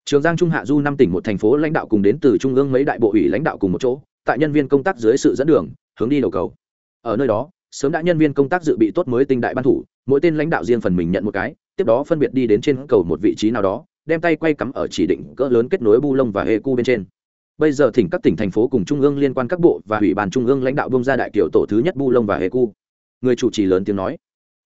S1: Trường giang trung hạ du năm tỉnh một thành phố lãnh đạo cùng đến từ trung ương mấy đại bộ ủy lãnh đạo cùng một chỗ, tại nhân viên công tác dưới sự dẫn đường, hướng đi đầu cầu. Ở nơi đó, sớm đã nhân viên công tác dự bị tốt mới tinh đại ban thủ, mỗi tên lãnh đạo riêng phần mình nhận một cái, tiếp đó phân biệt đi đến trên cầu một vị trí nào đó, đem tay quay cắm ở chỉ định cỡ lớn kết nối bu lông và hê cu bên trên bây giờ thỉnh các tỉnh thành phố cùng trung ương liên quan các bộ và ủy ban trung ương lãnh đạo bông ra đại kiểu tổ thứ nhất bu lông và hệ cu. Người chủ trì lớn tiếng nói.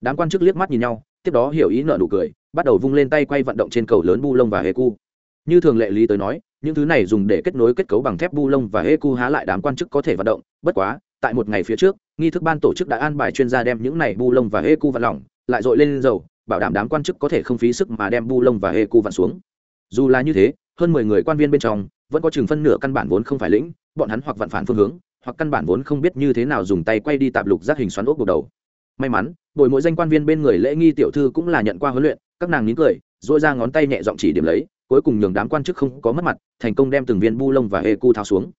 S1: Đám quan chức liếc mắt nhìn nhau, tiếp đó hiểu ý nợ nụ cười, bắt đầu vung lên tay quay vận động trên cầu lớn bu lông và hệ cu. Như thường lệ lý tới nói, những thứ này dùng để kết nối kết cấu bằng thép bu lông và hệ cu há lại đám quan chức có thể vận động. Bất quá, tại một ngày phía trước, nghi thức ban tổ chức đã an bài chuyên gia đem những này bu lông và hệ cu vận lỏng, lại dội lên dầu, bảo đảm đám quan chức có thể không phí sức mà đem bu lông và hệ cu vặn xuống. Dù là như thế hơn mười người quan viên bên trong, vẫn có chừng phân nửa căn bản vốn không phải lĩnh, bọn hắn hoặc vặn phản phương hướng, hoặc căn bản vốn không biết như thế nào dùng tay quay đi tạp lục giác hình xoắn ốc buộc đầu. May mắn bồi mỗi danh quan viên bên người lễ nghi tiểu thư cũng là nhận qua huấn luyện, các nàng nín cười dội ra ngón tay nhẹ giọng chỉ điểm lấy, cuối cùng nhường đám quan chức không có mất mặt, thành công đem từng viên bu lông và hê cu tháo xuống.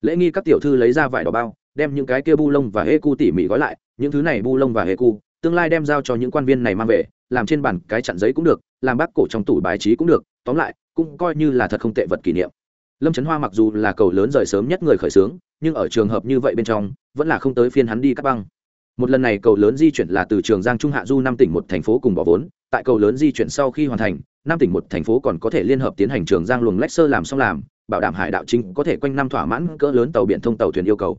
S1: Lễ nghi các tiểu thư lấy ra vải đỏ bao, đem những cái kia bu lông và hê cu tỉ mỉ gói lại, những thứ này bu lông và hê cu, tương lai đem giao cho những quan viên này mang về làm trên bàn, cái chặn giấy cũng được làm bác cổ trong tủ bài trí cũng được tóm lại cũng coi như là thật không tệ vật kỷ niệm. Lâm trấn hoa mặc dù là cầu lớn rời sớm nhất người khởi xướng nhưng ở trường hợp như vậy bên trong vẫn là không tới phiên hắn đi cắt băng. Một lần này cầu lớn di chuyển là từ trường giang trung hạ du năm tỉnh một thành phố cùng bỏ vốn tại cầu lớn di chuyển sau khi hoàn thành năm tỉnh một thành phố còn có thể liên hợp tiến hành trường giang luồng lách sơ làm xong làm bảo đảm hải đạo chính có thể quanh năm thỏa mãn cỡ lớn tàu biển thông tàu thuyền yêu cầu.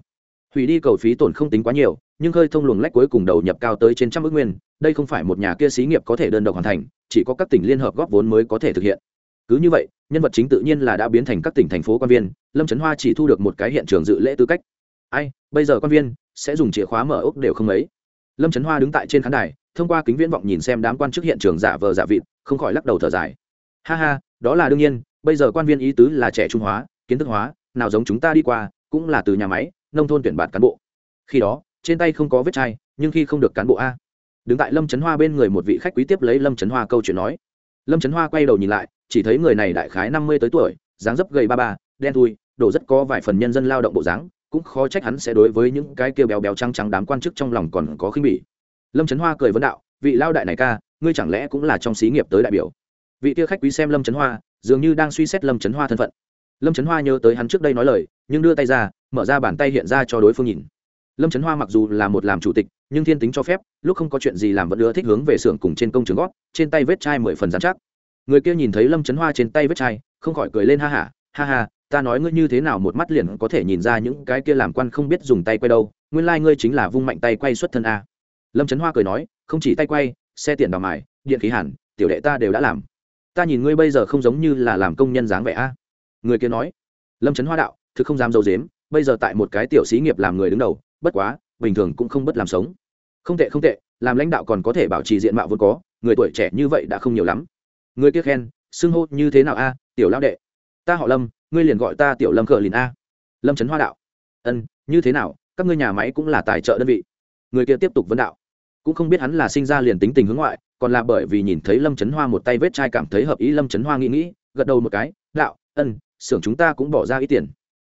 S1: Hủy đi cầu phí tổn không tính quá nhiều nhưng khơi thông luồng lách cuối cùng đầu nhập cao tới trên trăm ước nguyên, đây không phải một nhà kia xí nghiệp có thể đơn độc hoàn thành, chỉ có các tỉnh liên hợp góp vốn mới có thể thực hiện. Cứ như vậy, nhân vật chính tự nhiên là đã biến thành các tỉnh thành phố quan viên, lâm trấn hoa chỉ thu được một cái hiện trường dự lễ tư cách. Ai, bây giờ quan viên sẽ dùng chìa khóa mở ốc đều không ấy. lâm trấn hoa đứng tại trên khán đài, thông qua kính viễn vọng nhìn xem đám quan chức hiện trường giả vờ giả vịt, không khỏi lắc đầu thở dài. Ha ha, đó là đương nhiên, bây giờ quan viên ý tứ là trẻ trung hóa, kiến thức hóa, nào giống chúng ta đi qua, cũng là từ nhà máy, nông thôn tuyển bạt cán bộ. Khi đó trên tay không có vết chai, nhưng khi không được cán bộ a. Đứng tại lâm trấn hoa bên người một vị khách quý tiếp lấy lâm trấn hoa câu chuyện nói. Lâm trấn hoa quay đầu nhìn lại, chỉ thấy người này đại khái năm mươi tới tuổi, dáng dấp gầy ba ba, đen thui đổ rất có vài phần nhân dân lao động bộ dáng, cũng khó trách hắn sẽ đối với những cái kia béo béo trắng trắng đám quan chức trong lòng còn có khinh bỉ. Lâm trấn hoa cười vấn đạo, vị lao đại này ca, ngươi chẳng lẽ cũng là trong xí nghiệp tới đại biểu? Vị kia khách quý xem lâm trấn hoa, dường như đang suy xét lâm trấn hoa thân phận. Lâm trấn hoa nhớ tới hắn trước đây nói lời, nhưng đưa tay ra, mở ra bàn tay hiện ra cho đối phương nhìn lâm trấn hoa mặc dù là một làm chủ tịch, nhưng thiên tính cho phép, lúc không có chuyện gì làm vẫn ưa thích hướng về xưởng cùng trên công trường gót, trên tay vết chai mười phần dán chắc. Người kia nhìn thấy lâm trấn hoa trên tay vết chai, không khỏi cười lên ha hả, ha ha, ta nói ngươi như thế nào một mắt liền có thể nhìn ra những cái kia làm quan không biết dùng tay quay đâu, nguyên lai、like、ngươi chính là vung mạnh tay quay xuất thân a. Lâm trấn hoa cười nói, không chỉ tay quay, xe tiền đào mài, điện khí hẳn, tiểu đệ ta đều đã làm. Ta nhìn ngươi bây giờ không giống như là làm công nhân dáng vẻ a. Người kia nói. Lâm trấn hoa đạo, thực không dám dâu dếm, bây giờ tại một cái tiểu xí nghiệp làm người đứng đầu bất quá, bình thường cũng không bất làm sống. Không tệ không tệ, làm lãnh đạo còn có thể bảo trì diện mạo vốn có, người tuổi trẻ như vậy đã không nhiều lắm. Người kia khen, xưng hô như thế nào a, tiểu lão đệ? Ta họ lâm, ngươi liền gọi ta tiểu lâm cờ lìn a. Lâm trấn hoa đạo, ân, như thế nào, các ngươi nhà máy cũng là tài trợ đơn vị. Người kia tiếp tục vấn đạo, cũng không biết hắn là sinh ra liền tính tình hướng ngoại, còn là bởi vì nhìn thấy lâm trấn hoa một tay vết chai cảm thấy hợp ý lâm trấn hoa nghĩ nghĩ, gật đầu một cái, đạo, ân, xưởng chúng ta cũng bỏ ra ít tiền.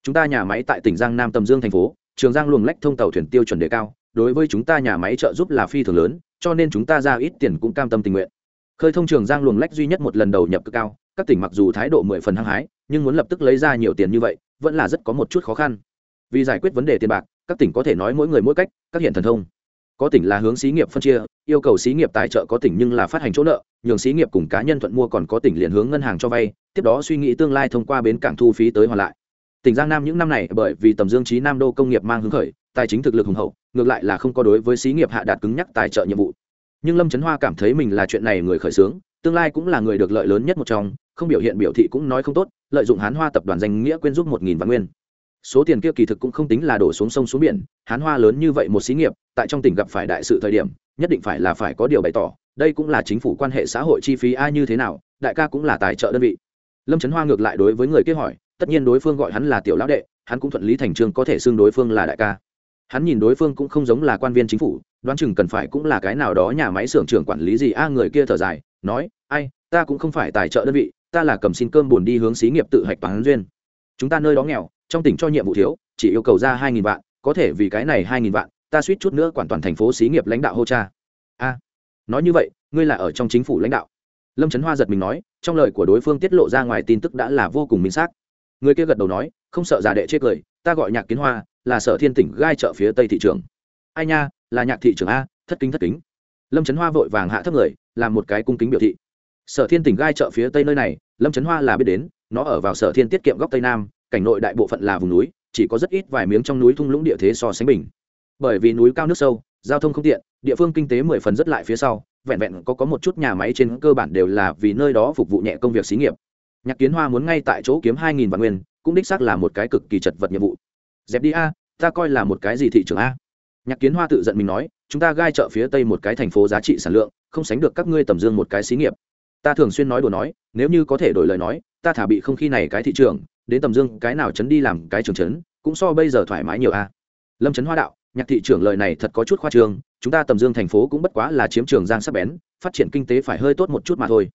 S1: Chúng ta nhà máy tại tỉnh giang nam tầm dương thành phố trường giang luồng lách thông tàu thuyền tiêu chuẩn đề cao, đối với chúng ta nhà máy trợ giúp là phi thường lớn, cho nên chúng ta ra ít tiền cũng cam tâm tình nguyện. Khơi thông trường giang luồng lách duy nhất một lần đầu nhập cực cao, các tỉnh mặc dù thái độ mười phần hăng hái, nhưng muốn lập tức lấy ra nhiều tiền như vậy, vẫn là rất có một chút khó khăn. Vì giải quyết vấn đề tiền bạc, các tỉnh có thể nói mỗi người mỗi cách, các hiện thần thông. Có tỉnh là hướng xí nghiệp phân chia, yêu cầu xí nghiệp tài trợ có tỉnh nhưng là phát hành chỗ nợ, nhường xí nghiệp cùng cá nhân thuận mua còn có tỉnh liền hướng ngân hàng cho vay, tiếp đó suy nghĩ tương lai thông qua bến cảng thu phí tới hoàn lại tỉnh giang nam những năm này bởi vì tầm dương trí nam đô công nghiệp mang hứng khởi, tài chính thực lực hùng hậu, ngược lại là không có đối với xí nghiệp hạ đạt cứng nhắc tài trợ nhiệm vụ. Nhưng lâm trấn hoa cảm thấy mình là chuyện này người khởi xướng, tương lai cũng là người được lợi lớn nhất một trong, không biểu hiện biểu thị cũng nói không tốt, lợi dụng hán hoa tập đoàn danh nghĩa quyên giúp một nghìn vạn nguyên. Số tiền kia kỳ thực cũng không tính là đổ xuống sông xuống biển, hán hoa lớn như vậy một xí nghiệp, tại trong tỉnh gặp phải đại sự thời điểm, nhất định phải là phải có điều bày tỏ, đây cũng là chính phủ quan hệ xã hội chi phí ai như thế nào, đại ca cũng là tài trợ đơn vị. Lâm trấn hoa ngược lại đối với người kia hỏi tất nhiên đối phương gọi hắn là tiểu lão đệ, hắn cũng thuận lý thành trương có thể xưng đối phương là đại ca. Hắn nhìn đối phương cũng không giống là quan viên chính phủ, đoán chừng cần phải cũng là cái nào đó nhà máy xưởng trưởng quản lý gì, a, người kia thở dài, nói, ai, ta cũng không phải tài trợ đơn vị, ta là cầm xin cơm buồn đi hướng xí nghiệp tự hạch bán duyên. Chúng ta nơi đó nghèo, trong tỉnh cho nhiệm vụ thiếu, chỉ yêu cầu ra hai nghìn vạn, có thể vì cái này hai nghìn vạn, ta suýt chút nữa quản toàn thành phố xí nghiệp lãnh đạo hô cha. A, nói như vậy, ngươi là ở trong chính phủ lãnh đạo. Lâm trấn hoa giật mình nói, trong lời của đối phương tiết lộ ra ngoài tin tức đã là vô cùng minh xác người kia gật đầu nói, không sợ giả đệ chê cười, ta gọi nhạc kiến hoa, là sở thiên tỉnh gai chợ phía tây thị trường. Ai nha, là nhạc thị trường a, thất kính thất kính. Lâm trấn hoa vội vàng hạ thấp người, làm một cái cung kính biểu thị. Sở thiên tỉnh gai chợ phía tây nơi này, lâm trấn hoa là biết đến, nó ở vào sở thiên tiết kiệm góc tây nam, cảnh nội đại bộ phận là vùng núi, chỉ có rất ít vài miếng trong núi thung lũng địa thế so sánh bình. Bởi vì núi cao nước sâu, giao thông không tiện, địa phương kinh tế mười phần rất lại phía sau, vẹn vẹn có có một chút nhà máy trên cơ bản đều là vì nơi đó phục vụ nhẹ công việc xí nghiệp nhạc kiến hoa muốn ngay tại chỗ kiếm hai nghìn vạn nguyên, cũng đích xác là một cái cực kỳ chật vật nhiệm vụ. Dẹp đi a, ta coi là một cái gì thị trường a? Nhạc kiến hoa tự giận mình nói, chúng ta gai chợ phía tây một cái thành phố giá trị sản lượng, không sánh được các ngươi tầm dương một cái xí nghiệp. Ta thường xuyên nói đùa nói, nếu như có thể đổi lời nói, ta thả bị không khí này cái thị trường đến tầm dương cái nào chấn đi làm cái trường chấn, cũng so bây giờ thoải mái nhiều a. Lâm trấn hoa đạo, nhạc thị trưởng lời này thật có chút khoa trương, chúng ta tầm dương thành phố cũng bất quá là chiếm trường giang sắp bén, phát triển kinh tế phải hơi tốt một chút mà thôi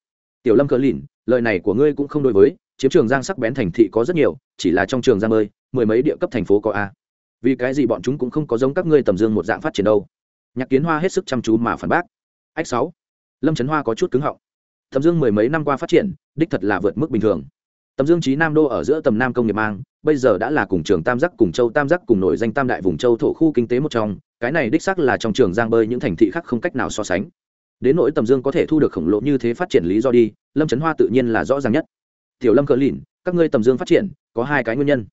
S1: tiểu lâm cờ lìn, lời này của ngươi cũng không đối với, chiếm trường giang sắc bén thành thị có rất nhiều, chỉ là trong trường giang ơi, mười mấy địa cấp thành phố có a. Vì cái gì bọn chúng cũng không có giống các ngươi tầm dương một dạng phát triển đâu. Nhạc kiến hoa hết sức chăm chú mà phản bác. Ách sáu. Lâm trấn hoa có chút cứng họng. Tầm dương mười mấy năm qua phát triển, đích thật là vượt mức bình thường. Tầm dương trí nam đô ở giữa tầm nam công nghiệp mang, bây giờ đã là cùng trường tam giác cùng châu tam giác cùng nổi danh tam đại vùng châu thổ khu kinh tế một trong, cái này đích xác là trong trường giang bơi những thành thị khác không cách nào so sánh đến nỗi tầm dương có thể thu được khổng lồ như thế phát triển lý do đi, lâm trấn hoa tự nhiên là rõ ràng nhất. Tiểu lâm cờ lìn, các ngươi tầm dương phát triển, có hai cái nguyên nhân.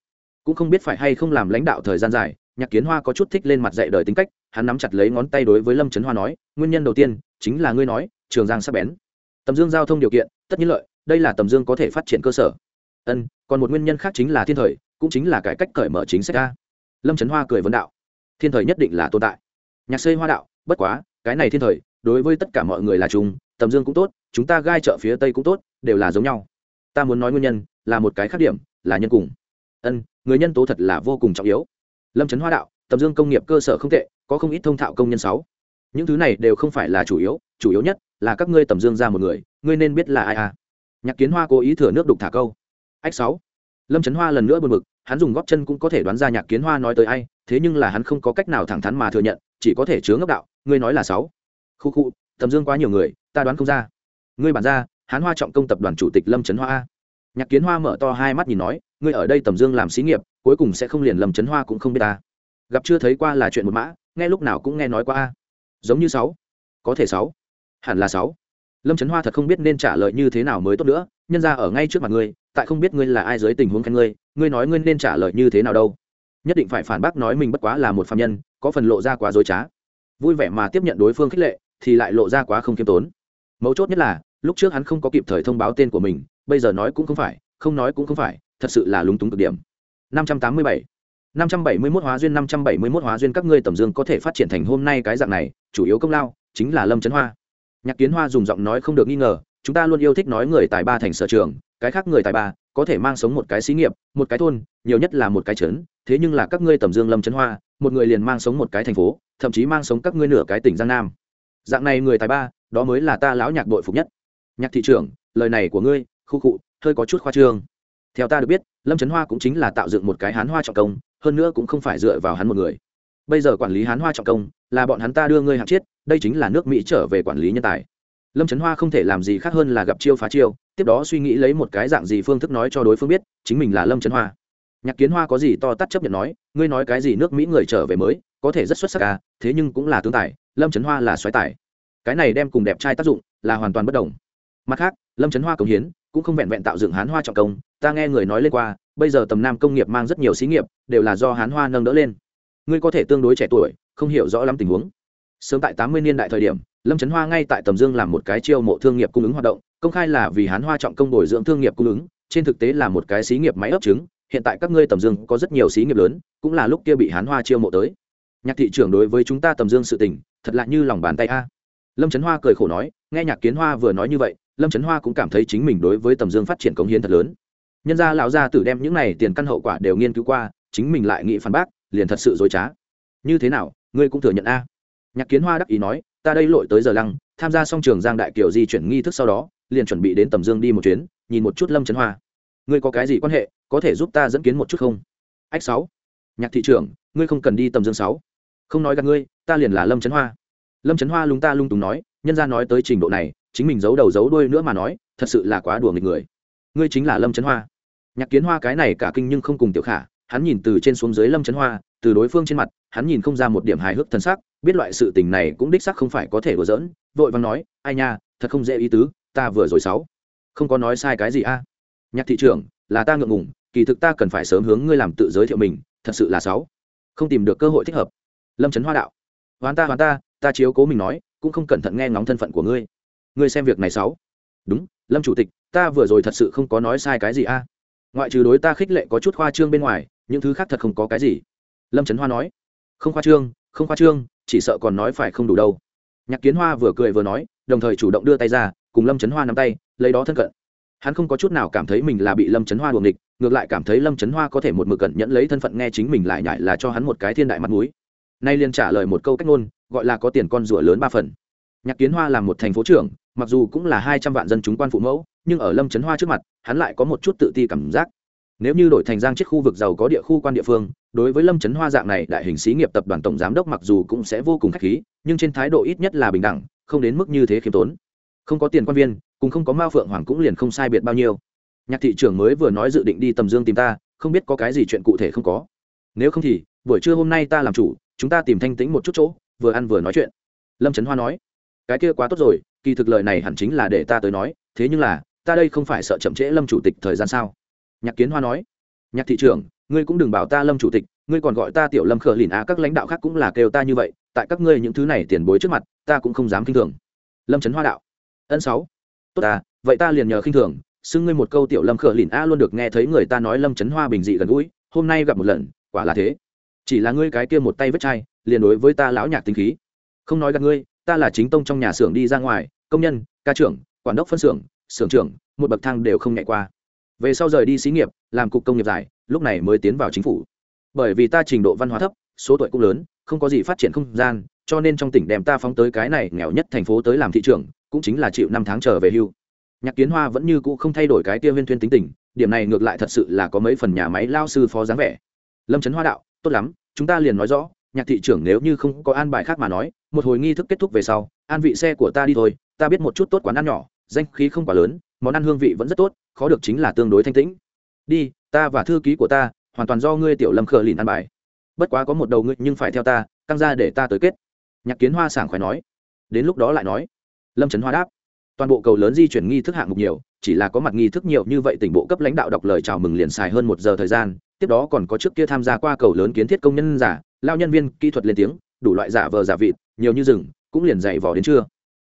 S1: Cũng không biết phải hay không làm lãnh đạo thời gian dài, nhạc kiến hoa có chút thích lên mặt dạy đời tính cách, hắn nắm chặt lấy ngón tay đối với lâm trấn hoa nói, nguyên nhân đầu tiên chính là ngươi nói, trường giang sắp bén. Tầm dương giao thông điều kiện, tất nhiên lợi, đây là tầm dương có thể phát triển cơ sở. Ân, còn một nguyên nhân khác chính là thiên thời, cũng chính là cải cách cởi mở chính sách ra lâm trấn hoa cười vấn đạo. Thiên thời nhất định là tồn tại. Nhạc xây hoa đạo, bất quá, cái này thiên thời đối với tất cả mọi người là chung, tầm dương cũng tốt, chúng ta gai chợ phía tây cũng tốt, đều là giống nhau. Ta muốn nói nguyên nhân, là một cái khác điểm, là nhân cùng. Ân, người nhân tố thật là vô cùng trọng yếu. Lâm trấn hoa đạo, tầm dương công nghiệp cơ sở không tệ, có không ít thông thạo công nhân sáu. Những thứ này đều không phải là chủ yếu chủ yếu nhất là các ngươi tầm dương ra một người, ngươi nên biết là ai à. Nhạc kiến hoa cố ý thừa nước đục thả câu. Ách sáu. Lâm trấn hoa lần nữa buồn bực, hắn dùng góp chân cũng có thể đoán ra nhạc kiến hoa nói tới ai, thế nhưng là hắn không có cách nào thẳng thắn mà thừa nhận, chỉ có thể chứa ngốc đạo, ngươi nói là sáu khu khu, tầm dương quá nhiều người, ta đoán không ra. Ngươi bản ra hán hoa trọng công tập đoàn chủ tịch lâm trấn hoa nhạc kiến hoa mở to hai mắt nhìn nói, ngươi ở đây tầm dương làm xí nghiệp, cuối cùng sẽ không liền lâm trấn hoa cũng không biết ta. Gặp chưa thấy qua là chuyện một mã, nghe lúc nào cũng nghe nói qua a. Giống như sáu. Có thể sáu. Hẳn là sáu. Lâm trấn hoa thật không biết nên trả lời như thế nào mới tốt nữa, nhân ra ở ngay trước mặt ngươi, tại không biết ngươi là ai dưới tình huống khen ngươi ngươi nói ngươi nên trả lời như thế nào đâu. Nhất định phải phản bác nói mình bất quá là một phạm nhân, có phần lộ ra quá dối trá. Vui vẻ mà tiếp nhận đối phương khích lệ thì lại lộ ra quá không kiêm tốn. Mấu chốt nhất là, lúc trước hắn không có kịp thời thông báo tên của mình, bây giờ nói cũng không phải, không nói cũng không phải, thật sự là lúng túng cực điểm. 587 năm trăm bảy mươi 571 hóa duyên, năm trăm bảy mươi 571 hóa duyên các ngươi tầm dương có thể phát triển thành hôm nay cái dạng này, chủ yếu công lao, chính là lâm trấn hoa. Nhạc kiến hoa dùng giọng nói không được nghi ngờ, chúng ta luôn yêu thích nói người tài ba thành sở trường, cái khác người tài ba, có thể mang sống một cái xí nghiệp, một cái thôn, nhiều nhất là một cái trấn, thế nhưng là các ngươi tầm dương lâm trấn hoa, một người liền mang sống một cái thành phố, thậm chí mang sống các ngươi nửa cái tỉnh giang nam dạng này người tài ba, đó mới là ta lão nhạc đội phục nhất. Nhạc thị trưởng, lời này của ngươi, khu cụ hơi có chút khoa trương. Theo ta được biết, lâm trấn hoa cũng chính là tạo dựng một cái hán hoa trọng công, hơn nữa cũng không phải dựa vào hắn một người. Bây giờ quản lý hán hoa trọng công, là bọn hắn ta đưa ngươi hạng chiết, đây chính là nước mỹ trở về quản lý nhân tài. Lâm trấn hoa không thể làm gì khác hơn là gặp chiêu phá chiêu, tiếp đó suy nghĩ lấy một cái dạng gì phương thức nói cho đối phương biết, chính mình là lâm trấn hoa. Nhạc kiến hoa có gì to tắt chấp nhận nói, ngươi nói cái gì nước mỹ người trở về mới, có thể rất xuất sắc à thế nhưng cũng là tương tài lâm trấn hoa là xoáy tài. Cái này đem cùng đẹp trai tác dụng là hoàn toàn bất đồng. Mặt khác, lâm trấn hoa cống hiến cũng không vẹn vẹn tạo dựng hán hoa trọng công, ta nghe người nói lên qua, bây giờ tầm nam công nghiệp mang rất nhiều xí nghiệp, đều là do hán hoa nâng đỡ lên. Ngươi có thể tương đối trẻ tuổi, không hiểu rõ lắm tình huống. Sớm tại tám mươi niên đại thời điểm, lâm trấn hoa ngay tại tầm dương làm một cái chiêu mộ thương nghiệp cung ứng hoạt động, công khai là vì hán hoa trọng công bồi dưỡng thương nghiệp cung ứng, trên thực tế là một cái xí nghiệp máy ấp trứng, hiện tại các ngươi tầm dương có rất nhiều xí nghiệp lớn, cũng là lúc kia bị hán hoa chiêu mộ tới. Nhạc thị trưởng đối với chúng ta tầm dương sự tình thật lạ như lòng bàn tay a. Lâm trấn hoa cười khổ nói, nghe nhạc kiến hoa vừa nói như vậy, lâm trấn hoa cũng cảm thấy chính mình đối với tầm dương phát triển cống hiến thật lớn. Nhân gia lão gia tử đem những này tiền căn hậu quả đều nghiên cứu qua, chính mình lại nghĩ phản bác, liền thật sự dối trá. Như thế nào, ngươi cũng thừa nhận a. Nhạc kiến hoa đắc ý nói, ta đây lội tới giờ lăng, tham gia xong trường giang đại kiều di chuyển nghi thức sau đó, liền chuẩn bị đến tầm dương đi một chuyến, nhìn một chút lâm trấn hoa. Ngươi có cái gì quan hệ, có thể giúp ta dẫn kiến một chút không? Ách sáu. Nhạc thị trưởng, ngươi không cần đi tầm dương sáu. Không nói gặp ngươi ta liền là lâm trấn hoa. Lâm trấn hoa lúng ta lung túng nói, nhân ra nói tới trình độ này, chính mình giấu đầu giấu đuôi nữa mà nói, thật sự là quá đùa nghịch người. Ngươi chính là lâm trấn hoa. Nhạc kiến hoa cái này cả kinh nhưng không cùng tiểu khả, hắn nhìn từ trên xuống dưới lâm trấn hoa, từ đối phương trên mặt, hắn nhìn không ra một điểm hài hước thân xác biết loại sự tình này cũng đích sắc không phải có thể đùa giỡn, vội vàng nói, ai nha, thật không dễ ý tứ, ta vừa rồi sáu không có nói sai cái gì a? Nhạc thị trưởng, là ta ngượng ngùng, kỳ thực ta cần phải sớm hướng ngươi làm tự giới thiệu mình, thật sự là sáu không tìm được cơ hội thích hợp. Lâm trấn hoa đạo hoán ta hoán ta ta chiếu cố mình nói, cũng không cẩn thận nghe ngóng thân phận của ngươi. Ngươi xem việc này sáu đúng, lâm chủ tịch, ta vừa rồi thật sự không có nói sai cái gì a. Ngoại trừ đối ta khích lệ có chút khoa trương bên ngoài, những thứ khác thật không có cái gì. Lâm trấn hoa nói. Không khoa trương, không khoa trương, chỉ sợ còn nói phải không đủ đâu. Nhạc kiến hoa vừa cười vừa nói, đồng thời chủ động đưa tay ra, cùng lâm trấn hoa nắm tay, lấy đó thân cận. Hắn không có chút nào cảm thấy mình là bị lâm trấn hoa đuồng địch ngược lại cảm thấy lâm trấn hoa có thể một mực cẩn nhẫn lấy thân phận nghe chính mình lại nhại là cho hắn một cái thiên đại mặt mũi nay liền trả lời một câu cách ngôn, gọi là có tiền con rủa lớn ba phần. Nhạc kiến hoa là một thành phố trưởng, mặc dù cũng là hai trăm vạn dân chúng quan phụ mẫu, nhưng ở lâm trấn hoa trước mặt, hắn lại có một chút tự ti cảm giác. Nếu như đổi thành giang chiếc khu vực giàu có địa khu quan địa phương, đối với lâm trấn hoa dạng này, đại hình xí nghiệp tập đoàn tổng giám đốc mặc dù cũng sẽ vô cùng k h á c h khí, nhưng trên thái độ ít nhất là bình đẳng, không đến mức như thế khiêm tốn. Không có tiền quan viên cũng không có mao phượng hoàng cũng liền không sai biệt bao nhiêu. Nhạc thị trưởng mới vừa nói dự định đi tầm dương tìm ta, không biết có cái gì chuyện cụ thể không có. Nếu không thì, buổi trưa hôm nay ta làm chủ chúng ta tìm thanh tĩnh một chút chỗ, vừa ăn vừa nói chuyện. Lâm trấn hoa nói. Cái kia quá tốt rồi, kỳ thực lời này hẳn chính là để ta tới nói, thế nhưng là, ta đây không phải sợ chậm trễ lâm chủ tịch thời gian sao? Nhạc kiến hoa nói. Nhạc thị trưởng, ngươi cũng đừng bảo ta lâm chủ tịch, ngươi còn gọi ta tiểu lâm khờ lìn á các lãnh đạo khác cũng là kêu ta như vậy, tại các ngươi những thứ này tiền bối trước mặt, ta cũng không dám k i n h thường. Lâm trấn hoa đạo. Ân sáu. Tốt ta, vậy ta liền nhờ khinh thường, xưng ngươi một câu tiểu lâm khờ lìn a luôn được nghe thấy người ta nói lâm trấn hoa bình dị gần gũi, hôm nay gặp một lần, quả là thế chỉ là ngươi cái kia một tay vết chai, liền đối với ta lão nhạc tính khí. Không nói gặp ngươi, ta là chính tông trong nhà xưởng đi ra ngoài, công nhân, ca trưởng, quản đốc phân xưởng xưởng trưởng, một bậc thang đều không nhảy qua. Về sau rời đi xí nghiệp, làm cục công nghiệp dài lúc này mới tiến vào chính phủ. Bởi vì ta trình độ văn hóa thấp, số tuổi cũng lớn, không có gì phát triển không gian, cho nên trong tỉnh đem ta phóng tới cái này nghèo nhất thành phố tới làm thị trường cũng chính là chịu năm tháng trở về hưu. Nhạc kiến hoa vẫn như cũ không thay đổi cái kia viên thuyên tính tình, điểm này ngược lại thật sự là có mấy phần nhà máy lao sư phó dáng vẻ. Lâm trấn hoa đạo tốt lắm, chúng ta liền nói rõ, nhạc thị trưởng nếu như không có an bài khác mà nói, một hồi nghi thức kết thúc về sau, an vị xe của ta đi thôi, ta biết một chút tốt quán ăn nhỏ, danh khí không quá lớn, món ăn hương vị vẫn rất tốt, khó được chính là tương đối thanh tĩnh. Đi, ta và thư ký của ta, hoàn toàn do ngươi tiểu lâm khờ lìn ăn bài. Bất quá có một đầu ngươi nhưng phải theo ta, căng ra để ta tới kết. Nhạc kiến hoa sảng khoái nói. Đến lúc đó lại nói. Lâm trấn hoa đáp. Toàn bộ cầu lớn di chuyển nghi thức hạng mục nhiều, chỉ là có mặt nghi thức nhiều như vậy tỉnh bộ cấp lãnh đạo đọc lời chào mừng liền xài hơn một giờ thời gian tiếp đó còn có trước kia tham gia qua cầu lớn kiến thiết công nhân giả, lao nhân viên kỹ thuật lên tiếng, đủ loại giả vờ giả vịt, nhiều như rừng, cũng liền dày vò đến trưa.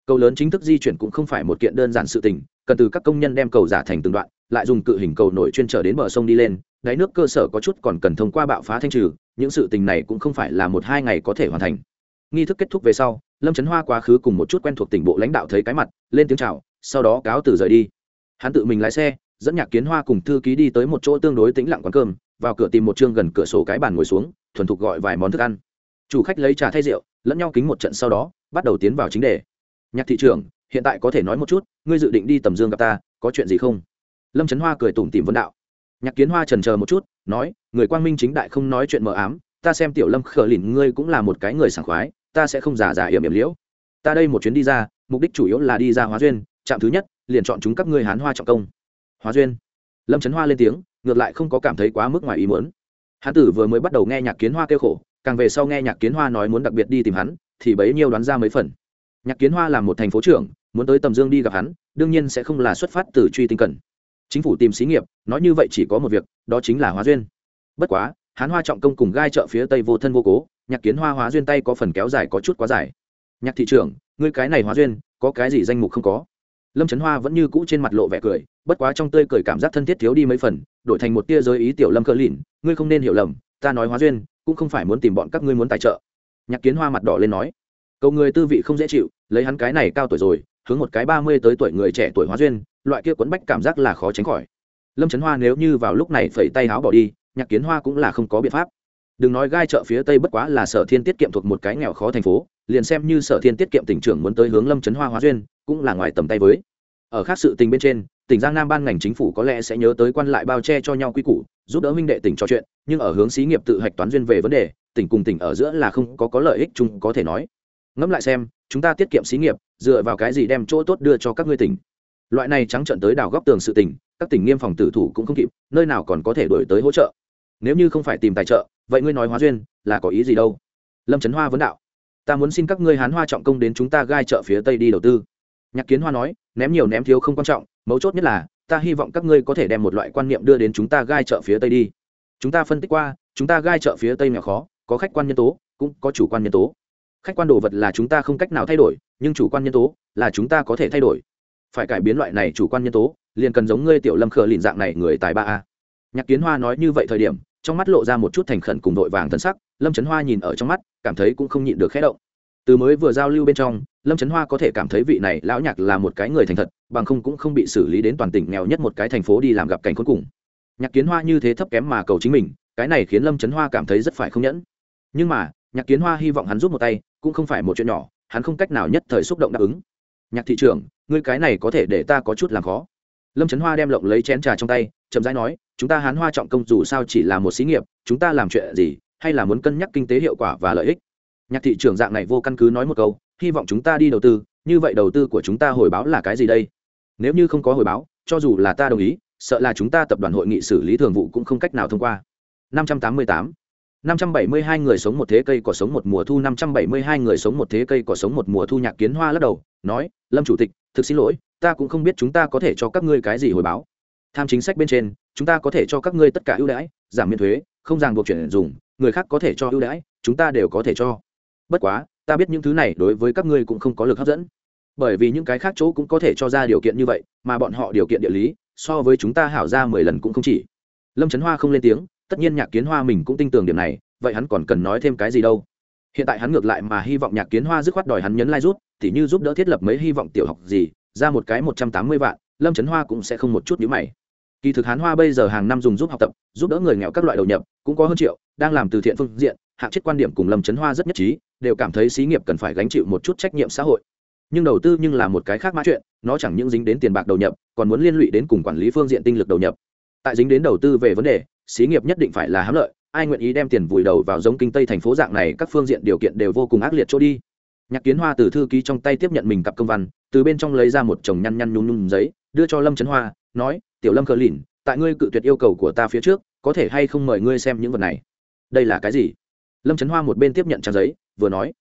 S1: Cầu lớn chính thức di chuyển cũng không phải một kiện đơn giản sự tình, cần từ các công nhân đem cầu giả thành từng đoạn, lại dùng cự hình cầu nổi chuyên trở đến bờ sông đi lên, đáy nước cơ sở có chút còn cần thông qua bạo phá thanh trừ, những sự tình này cũng không phải là một hai ngày có thể hoàn thành. Nghi thức kết thúc về sau, lâm trấn hoa quá khứ cùng một chút quen thuộc tỉnh bộ lãnh đạo thấy cái mặt, lên tiếng chào, sau đó cáo từ rời đi. Hắn tự mình lái xe, dẫn nhạc kiến hoa cùng thư ký đi tới một chỗ tương đối tĩnh lặng quán cơm vào cửa tìm một chương gần cửa sổ cái bàn ngồi xuống, thuần thục gọi vài món thức ăn. Chủ khách lấy trà thay rượu, lẫn nhau kính một trận sau đó, bắt đầu tiến vào chính đề. Nhạc thị trường hiện tại có thể nói một chút, ngươi dự định đi tầm dương gặp ta, có chuyện gì không? Lâm trấn hoa cười tủm tìm vấn đạo. Nhạc kiến hoa trần chờ một chút, nói, người quang minh chính đại không nói chuyện mờ ám, ta xem tiểu lâm khờ lìn ngươi cũng là một cái người sảng khoái, ta sẽ không giả giả hiểm hiểm liễu. Ta đây một chuyến đi ra, mục đích chủ yếu là đi ra hóa duyên, trạm thứ nhất, liền chọn chúng các ngươi hán hoa trọng công. Hóa duyên. Lâm trấn hoa lên tiếng ngược lại không có cảm thấy quá mức ngoài ý muốn. Hán tử vừa mới bắt đầu nghe nhạc kiến hoa kêu khổ, càng về sau nghe nhạc kiến hoa nói muốn đặc biệt đi tìm hắn, thì bấy nhiêu đoán ra mấy phần. Nhạc kiến hoa là một thành phố trưởng, muốn tới tầm dương đi gặp hắn, đương nhiên sẽ không là xuất phát từ truy tinh cần. Chính phủ tìm xí nghiệp, nói như vậy chỉ có một việc, đó chính là hóa duyên. Bất quá hắn hoa trọng công cùng gai chợ phía tây vô thân vô cố, nhạc kiến hoa hóa duyên tay có phần kéo dài có chút quá dài. Nhạc thị trưởng, ngươi cái này hóa duyên, có cái gì danh mục không có? Lâm trấn hoa vẫn như cũ trên mặt lộ vẻ cười, bất quá trong tươi cười cảm giác thân thiết thiếu đi mấy phần, đổi thành một tia giới ý tiểu lâm cơ lìn, ngươi không nên hiểu lầm, ta nói hóa duyên, cũng không phải muốn tìm bọn các ngươi muốn tài trợ. Nhạc kiến hoa mặt đỏ lên nói, cầu người tư vị không dễ chịu, lấy hắn cái này cao tuổi rồi, hướng một cái ba mươi tới tuổi người trẻ tuổi hóa duyên, loại kia quấn bách cảm giác là khó tránh khỏi. Lâm trấn hoa nếu như vào lúc này phẩy tay áo bỏ đi, nhạc kiến hoa cũng là không có biện pháp. Đừng nói gai chợ phía tây bất quá là sở thiên tiết kiệm thuộc một cái nghèo khó thành phố liền xem như sở thiên tiết kiệm tỉnh trưởng muốn tới hướng lâm trấn hoa hóa duyên, cũng là ngoài tầm tay với. Ở khác sự tình bên trên, tỉnh giang nam ban ngành chính phủ có lẽ sẽ nhớ tới quan lại bao che cho nhau quy củ, giúp đỡ minh đệ tỉnh trò chuyện, nhưng ở hướng xí nghiệp tự hạch toán duyên về vấn đề, tỉnh cùng tỉnh ở giữa là không có có lợi ích chung có thể nói. Ngẫm lại xem, chúng ta tiết kiệm xí nghiệp, dựa vào cái gì đem chỗ tốt đưa cho các ngươi tỉnh? Loại này trắng trận tới đào góc tường sự tỉnh các tỉnh nghiêm phòng tử thủ cũng không kịp, nơi nào còn có thể đổi tới hỗ trợ? Nếu như không phải tìm tài trợ, vậy ngươi nói hóa duyên là có ý gì đâu? Lâm trấn hoa vấn đạo ta muốn xin các ngươi hán hoa trọng công đến chúng ta gai chợ phía tây đi đầu tư. Nhạc kiến hoa nói, ném nhiều ném thiếu không quan trọng, mấu chốt nhất là, ta hy vọng các ngươi có thể đem một loại quan niệm đưa đến chúng ta gai chợ phía tây đi. Chúng ta phân tích qua, chúng ta gai chợ phía tây nghèo khó, có khách quan nhân tố, cũng có chủ quan nhân tố. Khách quan đồ vật là chúng ta không cách nào thay đổi, nhưng chủ quan nhân tố là chúng ta có thể thay đổi. Phải cải biến loại này chủ quan nhân tố, liền cần giống ngươi tiểu lâm khờ lìn dạng này người tài ba a. Nhạc kiến hoa nói như vậy thời điểm, trong mắt lộ ra một chút thành khẩn cùng đội vàng thân sắc lâm trấn hoa nhìn ở trong mắt, cảm thấy cũng không nhịn được khẽ động. Từ mới vừa giao lưu bên trong, lâm trấn hoa có thể cảm thấy vị này lão nhạc là một cái người thành thật, bằng không cũng không bị xử lý đến toàn tỉnh nghèo nhất một cái thành phố đi làm gặp cảnh cuối cùng. Nhạc kiến hoa như thế thấp kém mà cầu chính mình, cái này khiến lâm trấn hoa cảm thấy rất phải không nhẫn. Nhưng mà, nhạc kiến hoa hy vọng hắn giúp một tay, cũng không phải một chuyện nhỏ, hắn không cách nào nhất thời xúc động đáp ứng. Nhạc thị trưởng, ngươi cái này có thể để ta có chút làm khó. Lâm trấn hoa đem lộng lấy chén trà trong tay, chậm rãi nói, chúng ta hán hoa trọng công dù sao chỉ là một xí nghiệp, chúng ta làm chuyện gì hay là muốn cân nhắc kinh tế hiệu quả và lợi ích? Nhạc thị trường dạng này vô căn cứ nói một câu, hy vọng chúng ta đi đầu tư, như vậy đầu tư của chúng ta hồi báo là cái gì đây? Nếu như không có hồi báo, cho dù là ta đồng ý, sợ là chúng ta tập đoàn hội nghị xử lý thường vụ cũng không cách nào thông qua. 588 572 người sống một thế cây cỏ sống một mùa thu 572 người sống một thế cây cỏ sống một mùa thu, nhạc kiến hoa lắc đầu, nói, lâm chủ tịch, thực xin lỗi, ta cũng không biết chúng ta có thể cho các ngươi cái gì hồi báo. Tham chính sách bên trên, chúng ta có thể cho các ngươi tất cả ưu đãi, giảm miễn thuế, không ràng buộc chuyển dùng người khác có thể cho ưu đãi, chúng ta đều có thể cho. Bất quá, ta biết những thứ này đối với các ngươi cũng không có lực hấp dẫn. Bởi vì những cái khác chỗ cũng có thể cho ra điều kiện như vậy, mà bọn họ điều kiện địa lý, so với chúng ta hảo ra mười lần cũng không chỉ. Lâm trấn hoa không lên tiếng, tất nhiên nhạc kiến hoa mình cũng tin tưởng điểm này, vậy hắn còn cần nói thêm cái gì đâu? Hiện tại hắn ngược lại mà hy vọng nhạc kiến hoa dứt khoát đòi hắn nhấn lai、like、rút thì như giúp đỡ thiết lập mấy hy vọng tiểu học gì, ra một cái một trăm tám mươi vạn, lâm trấn hoa cũng sẽ không một chút nhữ mày kỳ thực hán hoa bây giờ hàng năm dùng giúp học tập, giúp đỡ người nghèo các loại đầu nhập, cũng có hơn triệu, đang làm từ thiện phương diện hạng chết quan điểm cùng lâm trấn hoa rất nhất trí, đều cảm thấy xí nghiệp cần phải gánh chịu một chút trách nhiệm xã hội. Nhưng đầu tư nhưng là một cái khác mã chuyện, nó chẳng những dính đến tiền bạc đầu nhập, còn muốn liên lụy đến cùng quản lý phương diện tinh lực đầu nhập. Tại dính đến đầu tư về vấn đề, xí nghiệp nhất định phải là hám lợi, ai nguyện ý đem tiền vùi đầu vào giống kinh tây thành phố dạng này, các phương diện điều kiện đều vô cùng ác liệt chỗ đi. Nhạc kiến hoa từ thư ký trong tay tiếp nhận mình cặp công văn, từ bên trong lấy ra một chồng nhăn nhăn nhung nhung giấy, đưa cho lâm trấn hoa nói, tiểu lâm cờ lìn, tại ngươi cự tuyệt yêu cầu của ta phía trước, có thể hay không mời ngươi xem những vật này? Đây là cái gì? Lâm trấn hoa một bên tiếp nhận trang giấy, vừa nói,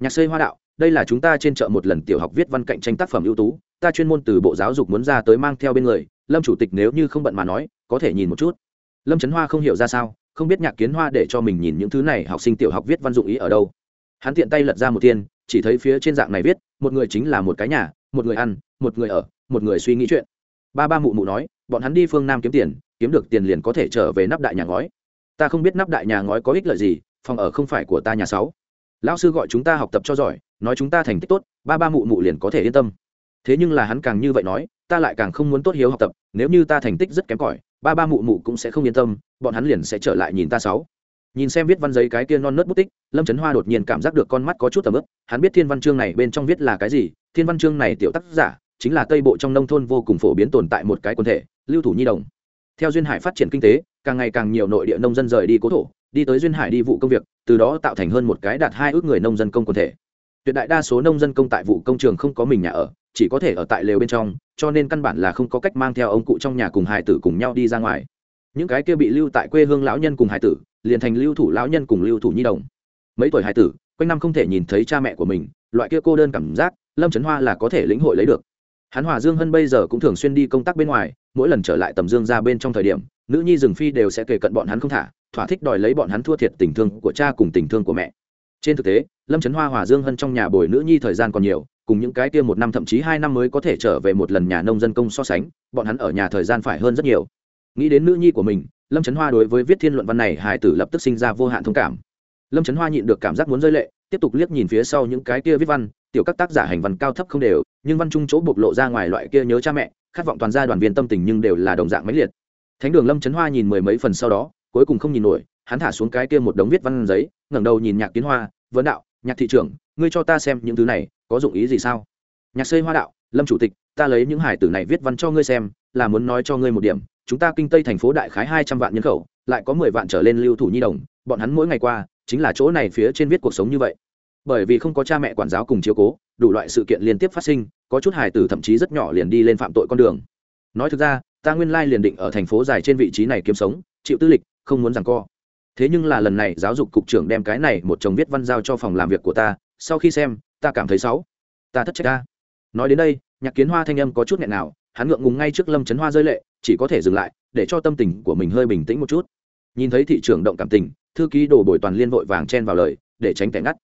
S1: nhạc xây hoa đạo, đây là chúng ta trên chợ một lần tiểu học viết văn cạnh tranh tác phẩm ưu tú, ta chuyên môn từ bộ giáo dục muốn ra tới mang theo bên người, lâm chủ tịch nếu như không bận mà nói, có thể nhìn một chút. Lâm trấn hoa không hiểu ra sao, không biết nhạc kiến hoa để cho mình nhìn những thứ này học sinh tiểu học viết văn dụng ý ở đâu. Hắn tiện tay lật ra một tiên, chỉ thấy phía trên dạng này viết, một người chính là một cái nhà, một người ăn, một người ở, một người suy nghĩ chuyện ba ba mụ mụ nói, bọn hắn đi phương nam kiếm tiền, kiếm được tiền liền có thể trở về nắp đại nhà ngói. Ta không biết nắp đại nhà ngói có ích lợi gì, phòng ở không phải của ta nhà sáu. Lão sư gọi chúng ta học tập cho giỏi, nói chúng ta thành tích tốt, ba ba mụ mụ liền có thể yên tâm. Thế nhưng là hắn càng như vậy nói, ta lại càng không muốn tốt hiếu học tập, nếu như ta thành tích rất kém cỏi, ba ba mụ mụ cũng sẽ không yên tâm, bọn hắn liền sẽ trở lại nhìn ta sáu. Nhìn xem viết văn giấy cái kia non nớt bút tích, lâm trấn hoa đột nhiên cảm giác được con mắt có chút tầm ướp hắn biết thiên văn chương này bên trong viết là cái gì, thiên văn chương này tiểu tác giả chính là tây bộ trong nông thôn vô cùng phổ biến tồn tại một cái quần thể, lưu thủ nhi đồng. Theo duyên hải phát triển kinh tế, càng ngày càng nhiều nội địa nông dân rời đi cố thổ, đi tới duyên hải đi vụ công việc, từ đó tạo thành hơn một cái đạt hai ước người nông dân công quần thể. Tuyệt đại đa số nông dân công tại vụ công trường không có mình nhà ở, chỉ có thể ở tại lều bên trong, cho nên căn bản là không có cách mang theo ông cụ trong nhà cùng hải tử cùng nhau đi ra ngoài. Những cái kia bị lưu tại quê hương lão nhân cùng hải tử, liền thành lưu thủ lão nhân cùng lưu thủ nhi đồng. Mấy tuổi hải tử, quanh năm không thể nhìn thấy cha mẹ của mình, loại kia cô đơn cảm giác, lâm trấn hoa là có thể lĩnh hội lấy được hắn hòa dương hân bây giờ cũng thường xuyên đi công tác bên ngoài, mỗi lần trở lại tầm dương ra bên trong thời điểm, nữ nhi rừng phi đều sẽ kể cận bọn hắn không thả, thỏa thích đòi lấy bọn hắn thua thiệt tình thương của cha cùng tình thương của mẹ. Trên thực tế, lâm trấn hoa hòa dương hân trong nhà bồi nữ nhi thời gian còn nhiều, cùng những cái kia một năm thậm chí hai năm mới có thể trở về một lần nhà nông dân công so sánh, bọn hắn ở nhà thời gian phải hơn rất nhiều. Nghĩ đến nữ nhi của mình, lâm trấn hoa đối với viết thiên luận văn này hải tử lập tức sinh ra vô hạn thông cảm. Lâm trấn hoa nhịn được cảm giác muốn rơi lệ, tiếp tục liếc nhìn phía sau những cái kia viết văn, tiểu các tác giả hành văn cao thấp không đều nhưng văn trung chỗ bộc lộ ra ngoài loại kia nhớ cha mẹ, khát vọng toàn gia đoàn viên tâm tình nhưng đều là đồng dạng mấy liệt. Thánh đường lâm trấn hoa nhìn mười mấy phần sau đó, cuối cùng không nhìn nổi, hắn thả xuống cái kia một đống viết văn giấy, ngẩng đầu nhìn nhạc kiến hoa, vấn đạo, nhạc thị trưởng, ngươi cho ta xem những thứ này, có dụng ý gì sao? Nhạc xây hoa đạo, lâm chủ tịch, ta lấy những hải tử này viết văn cho ngươi xem, là muốn nói cho ngươi một điểm, chúng ta kinh tây thành phố đại khái hai trăm vạn nhân khẩu, lại có mười vạn trở lên lưu thủ nhi đồng, bọn hắn mỗi ngày qua, chính là chỗ này phía trên viết cuộc sống như vậy. Bởi vì không có cha mẹ quản giáo cùng chiếu cố, đủ loại sự kiện liên tiếp phát sinh có chút hài tử thậm chí rất nhỏ liền đi lên phạm tội con đường. Nói thực ra, ta nguyên lai liền định ở thành phố dài trên vị trí này kiếm sống, chịu tư lịch, không muốn rằng co. Thế nhưng là lần này giáo dục cục trưởng đem cái này một chồng viết văn giao cho phòng làm việc của ta, sau khi xem, ta cảm thấy xấu. Ta thất trách ta. Nói đến đây, nhạc kiến hoa thanh âm có chút nghẹn nào, hắn ngượng ngùng ngay trước lâm trấn hoa rơi lệ, chỉ có thể dừng lại, để cho tâm tình của mình hơi bình tĩnh một chút. Nhìn thấy thị trưởng động cảm tình, thư ký đồ bồi toàn liên vội vàng chen vào lời, để tránh tẻ ngắt.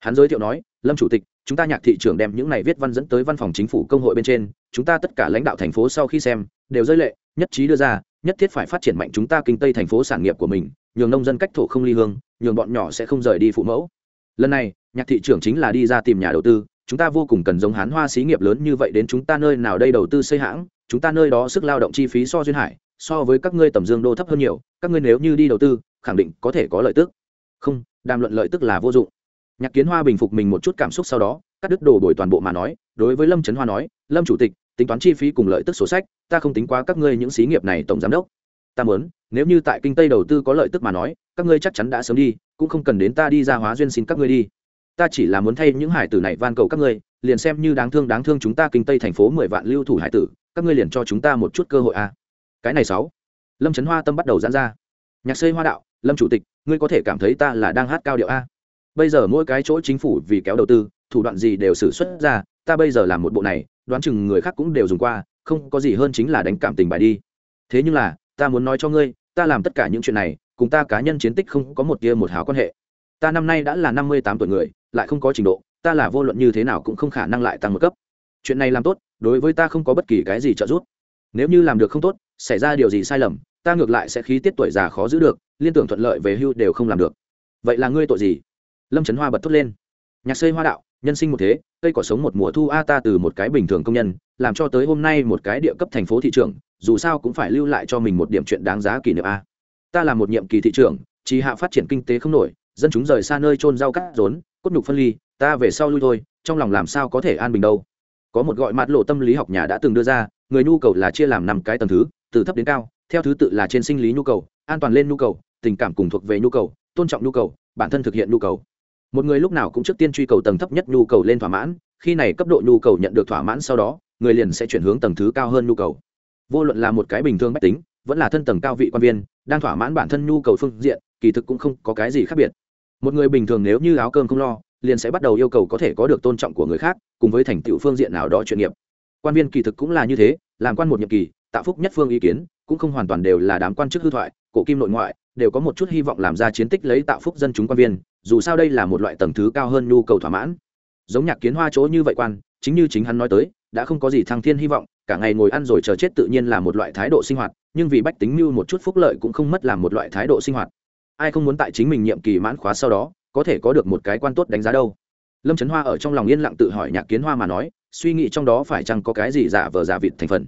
S1: Hắn giới thiệu nói lâm chủ tịch, chúng ta nhạc thị trưởng đem những này viết văn dẫn tới văn phòng chính phủ công hội bên trên, chúng ta tất cả lãnh đạo thành phố sau khi xem, đều rơi lệ, nhất trí đưa ra, nhất thiết phải phát triển mạnh chúng ta kinh tây thành phố sản nghiệp của mình, nhường nông dân cách thổ không ly hương, nhường bọn nhỏ sẽ không rời đi phụ mẫu. Lần này, nhạc thị trưởng chính là đi ra tìm nhà đầu tư, chúng ta vô cùng cần giống hán hoa xí nghiệp lớn như vậy đến chúng ta nơi nào đây đầu tư xây hãng, chúng ta nơi đó sức lao động chi phí so duyên hải, so với các ngươi tầm dương đô thấp hơn nhiều, các ngươi nếu như đi đầu tư, khẳng định có thể có lợi tức. Không, đàm luận lợi tức là vô dụng nhạc kiến hoa bình phục mình một chút cảm xúc sau đó, cắt đứt đồ đổi toàn bộ mà nói, đối với lâm trấn hoa nói, lâm chủ tịch, tính toán chi phí cùng lợi tức sổ sách, ta không tính quá các ngươi những xí nghiệp này tổng giám đốc. Ta muốn, nếu như tại kinh tây đầu tư có lợi tức mà nói, các ngươi chắc chắn đã sớm đi, cũng không cần đến ta đi ra hóa duyên xin các ngươi đi. Ta chỉ là muốn thay những hải tử này van cầu các ngươi, liền xem như đáng thương đáng thương chúng ta kinh tây thành phố mười vạn lưu thủ hải tử, các ngươi liền cho chúng ta một chút cơ hội a à. cái này sáu. Lâm trấn hoa tâm bắt đầu giãn ra. Nhạc xây hoa đạo, lâm chủ tịch, ngươi có thể cảm thấy ta là đang hát cao điệu a bây giờ mỗi cái chỗ chính phủ vì kéo đầu tư, thủ đoạn gì đều xử xuất ra, ta bây giờ làm một bộ này, đoán chừng người khác cũng đều dùng qua, không có gì hơn chính là đánh cảm tình bài đi. Thế nhưng là, ta muốn nói cho ngươi, ta làm tất cả những chuyện này, cùng ta cá nhân chiến tích không có một tia một hào quan hệ. Ta năm nay đã là năm mươi tám tuổi người, lại không có trình độ, ta là vô luận như thế nào cũng không khả năng lại tăng một cấp. Chuyện này làm tốt, đối với ta không có bất kỳ cái gì trợ giúp. Nếu như làm được không tốt, xảy ra điều gì sai lầm, ta ngược lại sẽ khí tiết tuổi già khó giữ được, liên tưởng thuận lợi về hưu đều không làm được. Vậy là ngươi tội gì? Lâm trấn hoa bật thốt lên nhạc xây hoa đạo nhân sinh một thế cây cỏ sống một mùa thu a ta từ một cái bình thường công nhân làm cho tới hôm nay một cái địa cấp thành phố thị trường dù sao cũng phải lưu lại cho mình một điểm chuyện đáng giá kỷ niệm a ta là một nhiệm kỳ thị trường chỉ hạ phát triển kinh tế không nổi dân chúng rời xa nơi trôn rau cắt rốn cốt nhục phân ly ta về sau lui thôi trong lòng làm sao có thể an bình đâu có một gọi mặt lộ tâm lý học nhà đã từng đưa ra người nhu cầu là chia làm năm cái tầng thứ từ thấp đến cao theo thứ tự là trên sinh lý nhu cầu an toàn lên nhu cầu tình cảm cùng thuộc về nhu cầu tôn trọng nhu cầu bản thân thực hiện nhu cầu một người lúc nào cũng trước tiên truy cầu tầng thấp nhất nhu cầu lên thỏa mãn, khi này cấp độ nhu cầu nhận được thỏa mãn sau đó, người liền sẽ chuyển hướng tầng thứ cao hơn nhu cầu. Vô luận là một cái bình thường mách tính, vẫn là thân tầng cao vị quan viên, đang thỏa mãn bản thân nhu cầu phương diện, kỳ thực cũng không có cái gì khác biệt. Một người bình thường nếu như áo cơm không lo, liền sẽ bắt đầu yêu cầu có thể có được tôn trọng của người khác, cùng với thành tựu phương diện nào đó chuyên nghiệp. Quan viên kỳ thực cũng là như thế, làm quan một nhiệm kỳ, tạo phúc nhất phương ý kiến, cũng không hoàn toàn đều là đám quan chức hư thoại, cổ kim nội ngoại, đều có một chút hy vọng làm ra chiến tích lấy tạo phúc dân chúng quan viên dù sao đây là một loại tầng thứ cao hơn nhu cầu thỏa mãn. Giống nhạc kiến hoa chỗ như vậy quan, chính như chính hắn nói tới, đã không có gì thăng thiên hy vọng, cả ngày ngồi ăn rồi chờ chết tự nhiên là một loại thái độ sinh hoạt, nhưng vì bách tính mưu một chút phúc lợi cũng không mất làm một loại thái độ sinh hoạt. Ai không muốn tại chính mình nhiệm kỳ mãn khóa sau đó, có thể có được một cái quan tốt đánh giá đâu. Lâm trấn hoa ở trong lòng yên lặng tự hỏi nhạc kiến hoa mà nói, suy nghĩ trong đó phải chăng có cái gì giả vờ giả vịt thành phần.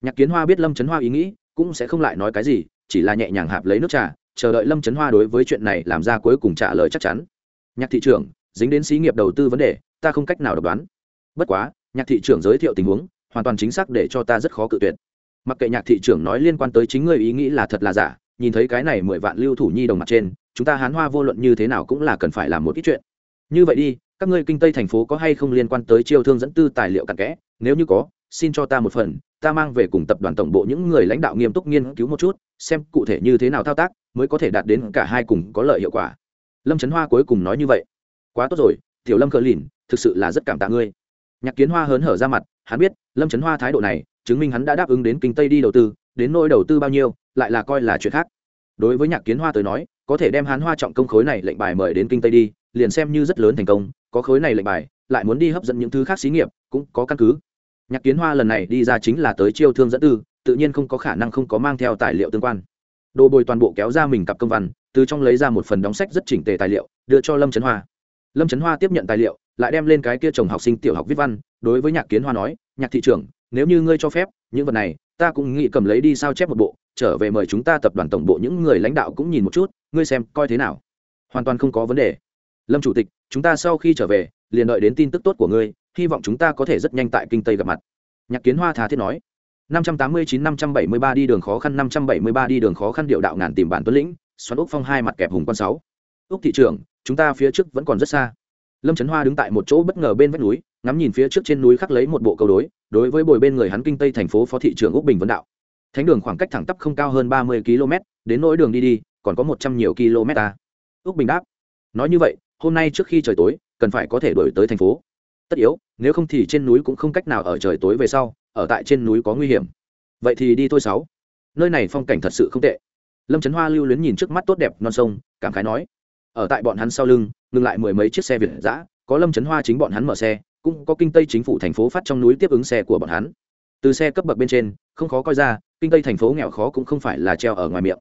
S1: Nhạc kiến hoa biết lâm trấn hoa ý nghĩ, cũng sẽ không lại nói cái gì, chỉ là nhẹ nhàng hạp lấy nước trà chờ đợi lâm trấn hoa đối với chuyện này làm ra cuối cùng trả lời chắc chắn. Nhạc thị trưởng, dính đến xí nghiệp đầu tư vấn đề, ta không cách nào độc đoán. Bất quá, nhạc thị trưởng giới thiệu tình huống, hoàn toàn chính xác để cho ta rất khó cự tuyệt. Mặc kệ nhạc thị trưởng nói liên quan tới chính người ý nghĩ là thật là giả, nhìn thấy cái này mười vạn lưu thủ nhi đồng mặt trên, chúng ta hán hoa vô luận như thế nào cũng là cần phải làm một ít chuyện. Như vậy đi, các ngươi kinh tây thành phố có hay không liên quan tới chiêu thương dẫn tư tài liệu cặn kẽ? Nếu như có, xin cho ta một phần ta mang về cùng tập đoàn tổng bộ những người lãnh đạo nghiêm túc nghiên cứu một chút, xem cụ thể như thế nào thao tác, mới có thể đạt đến cả hai cùng có lợi hiệu quả. Lâm trấn hoa cuối cùng nói như vậy. Quá tốt rồi, tiểu lâm cờ lìn, thực sự là rất cảm tạ ngươi. Nhạc kiến hoa hớn hở ra mặt, hắn biết, lâm trấn hoa thái độ này, chứng minh hắn đã đáp ứng đến kinh tây đi đầu tư, đến nỗi đầu tư bao nhiêu, lại là coi là chuyện khác. Đối với nhạc kiến hoa tới nói, có thể đem hán hoa trọng công khối này lệnh bài mời đến kinh tây đi, liền xem như rất lớn thành công, có khối này lệnh bài, lại muốn đi hấp dẫn những thứ khác xí nghiệp, cũng có căn cứ nhạc kiến hoa lần này đi ra chính là tới chiêu thương dẫn tư, tự nhiên không có khả năng không có mang theo tài liệu tương quan. Đồ bồi toàn bộ kéo ra mình cặp công văn, từ trong lấy ra một phần đóng sách rất chỉnh tề tài liệu, đưa cho lâm trấn hoa. Lâm trấn hoa tiếp nhận tài liệu, lại đem lên cái kia chồng học sinh tiểu học viết văn, đối với nhạc kiến hoa nói, nhạc thị trưởng, nếu như ngươi cho phép, những vật này, ta cũng nghĩ cầm lấy đi sao chép một bộ, trở về mời chúng ta tập đoàn tổng bộ những người lãnh đạo cũng nhìn một chút, ngươi xem coi thế nào. Hoàn toàn không có vấn đề. Lâm chủ tịch, chúng ta sau khi trở về, liền đợi đến tin tức tốt của ngươi hy vọng chúng ta có thể rất nhanh tại kinh tây gặp mặt nhạc kiến hoa thà thiết nói 589-573 đi đường khó khăn 573 đi đường khó khăn, điệu đạo ngàn tìm bản tuấn lĩnh, xoắn úc phong hai mặt kẹp hùng quan sáu. Úc thị trưởng, chúng ta phía trước vẫn còn rất xa. Lâm trấn hoa đứng tại một chỗ bất ngờ bên vách núi, ngắm nhìn phía trước trên núi khắc lấy một bộ câu đối đối với bồi bên người hắn kinh tây thành phố phó thị trưởng úc bình vấn đạo. Thánh đường khoảng cách thẳng tắp không cao hơn ba mươi km, đến nỗi đường đi đi, còn có một trăm nhiều km ta úc bình đáp, nói như vậy, hôm nay trước khi trời tối, cần phải có thể đổi tới thành phố tất yếu, nếu không thì trên núi cũng không cách nào ở trời tối về sau, ở tại trên núi có nguy hiểm. Vậy thì đi thôi sáu. Nơi này phong cảnh thật sự không tệ. Lâm trấn hoa lưu luyến nhìn trước mắt tốt đẹp non sông, cảm khái nói, ở tại bọn hắn sau lưng, ngừng lại mười mấy chiếc xe việt giã có lâm trấn hoa chính bọn hắn mở xe, cũng có kinh tây chính phủ thành phố phát trong núi tiếp ứng xe của bọn hắn. Từ xe cấp bậc bên trên, không khó coi ra, kinh tây thành phố nghèo khó cũng không phải là treo ở ngoài miệng.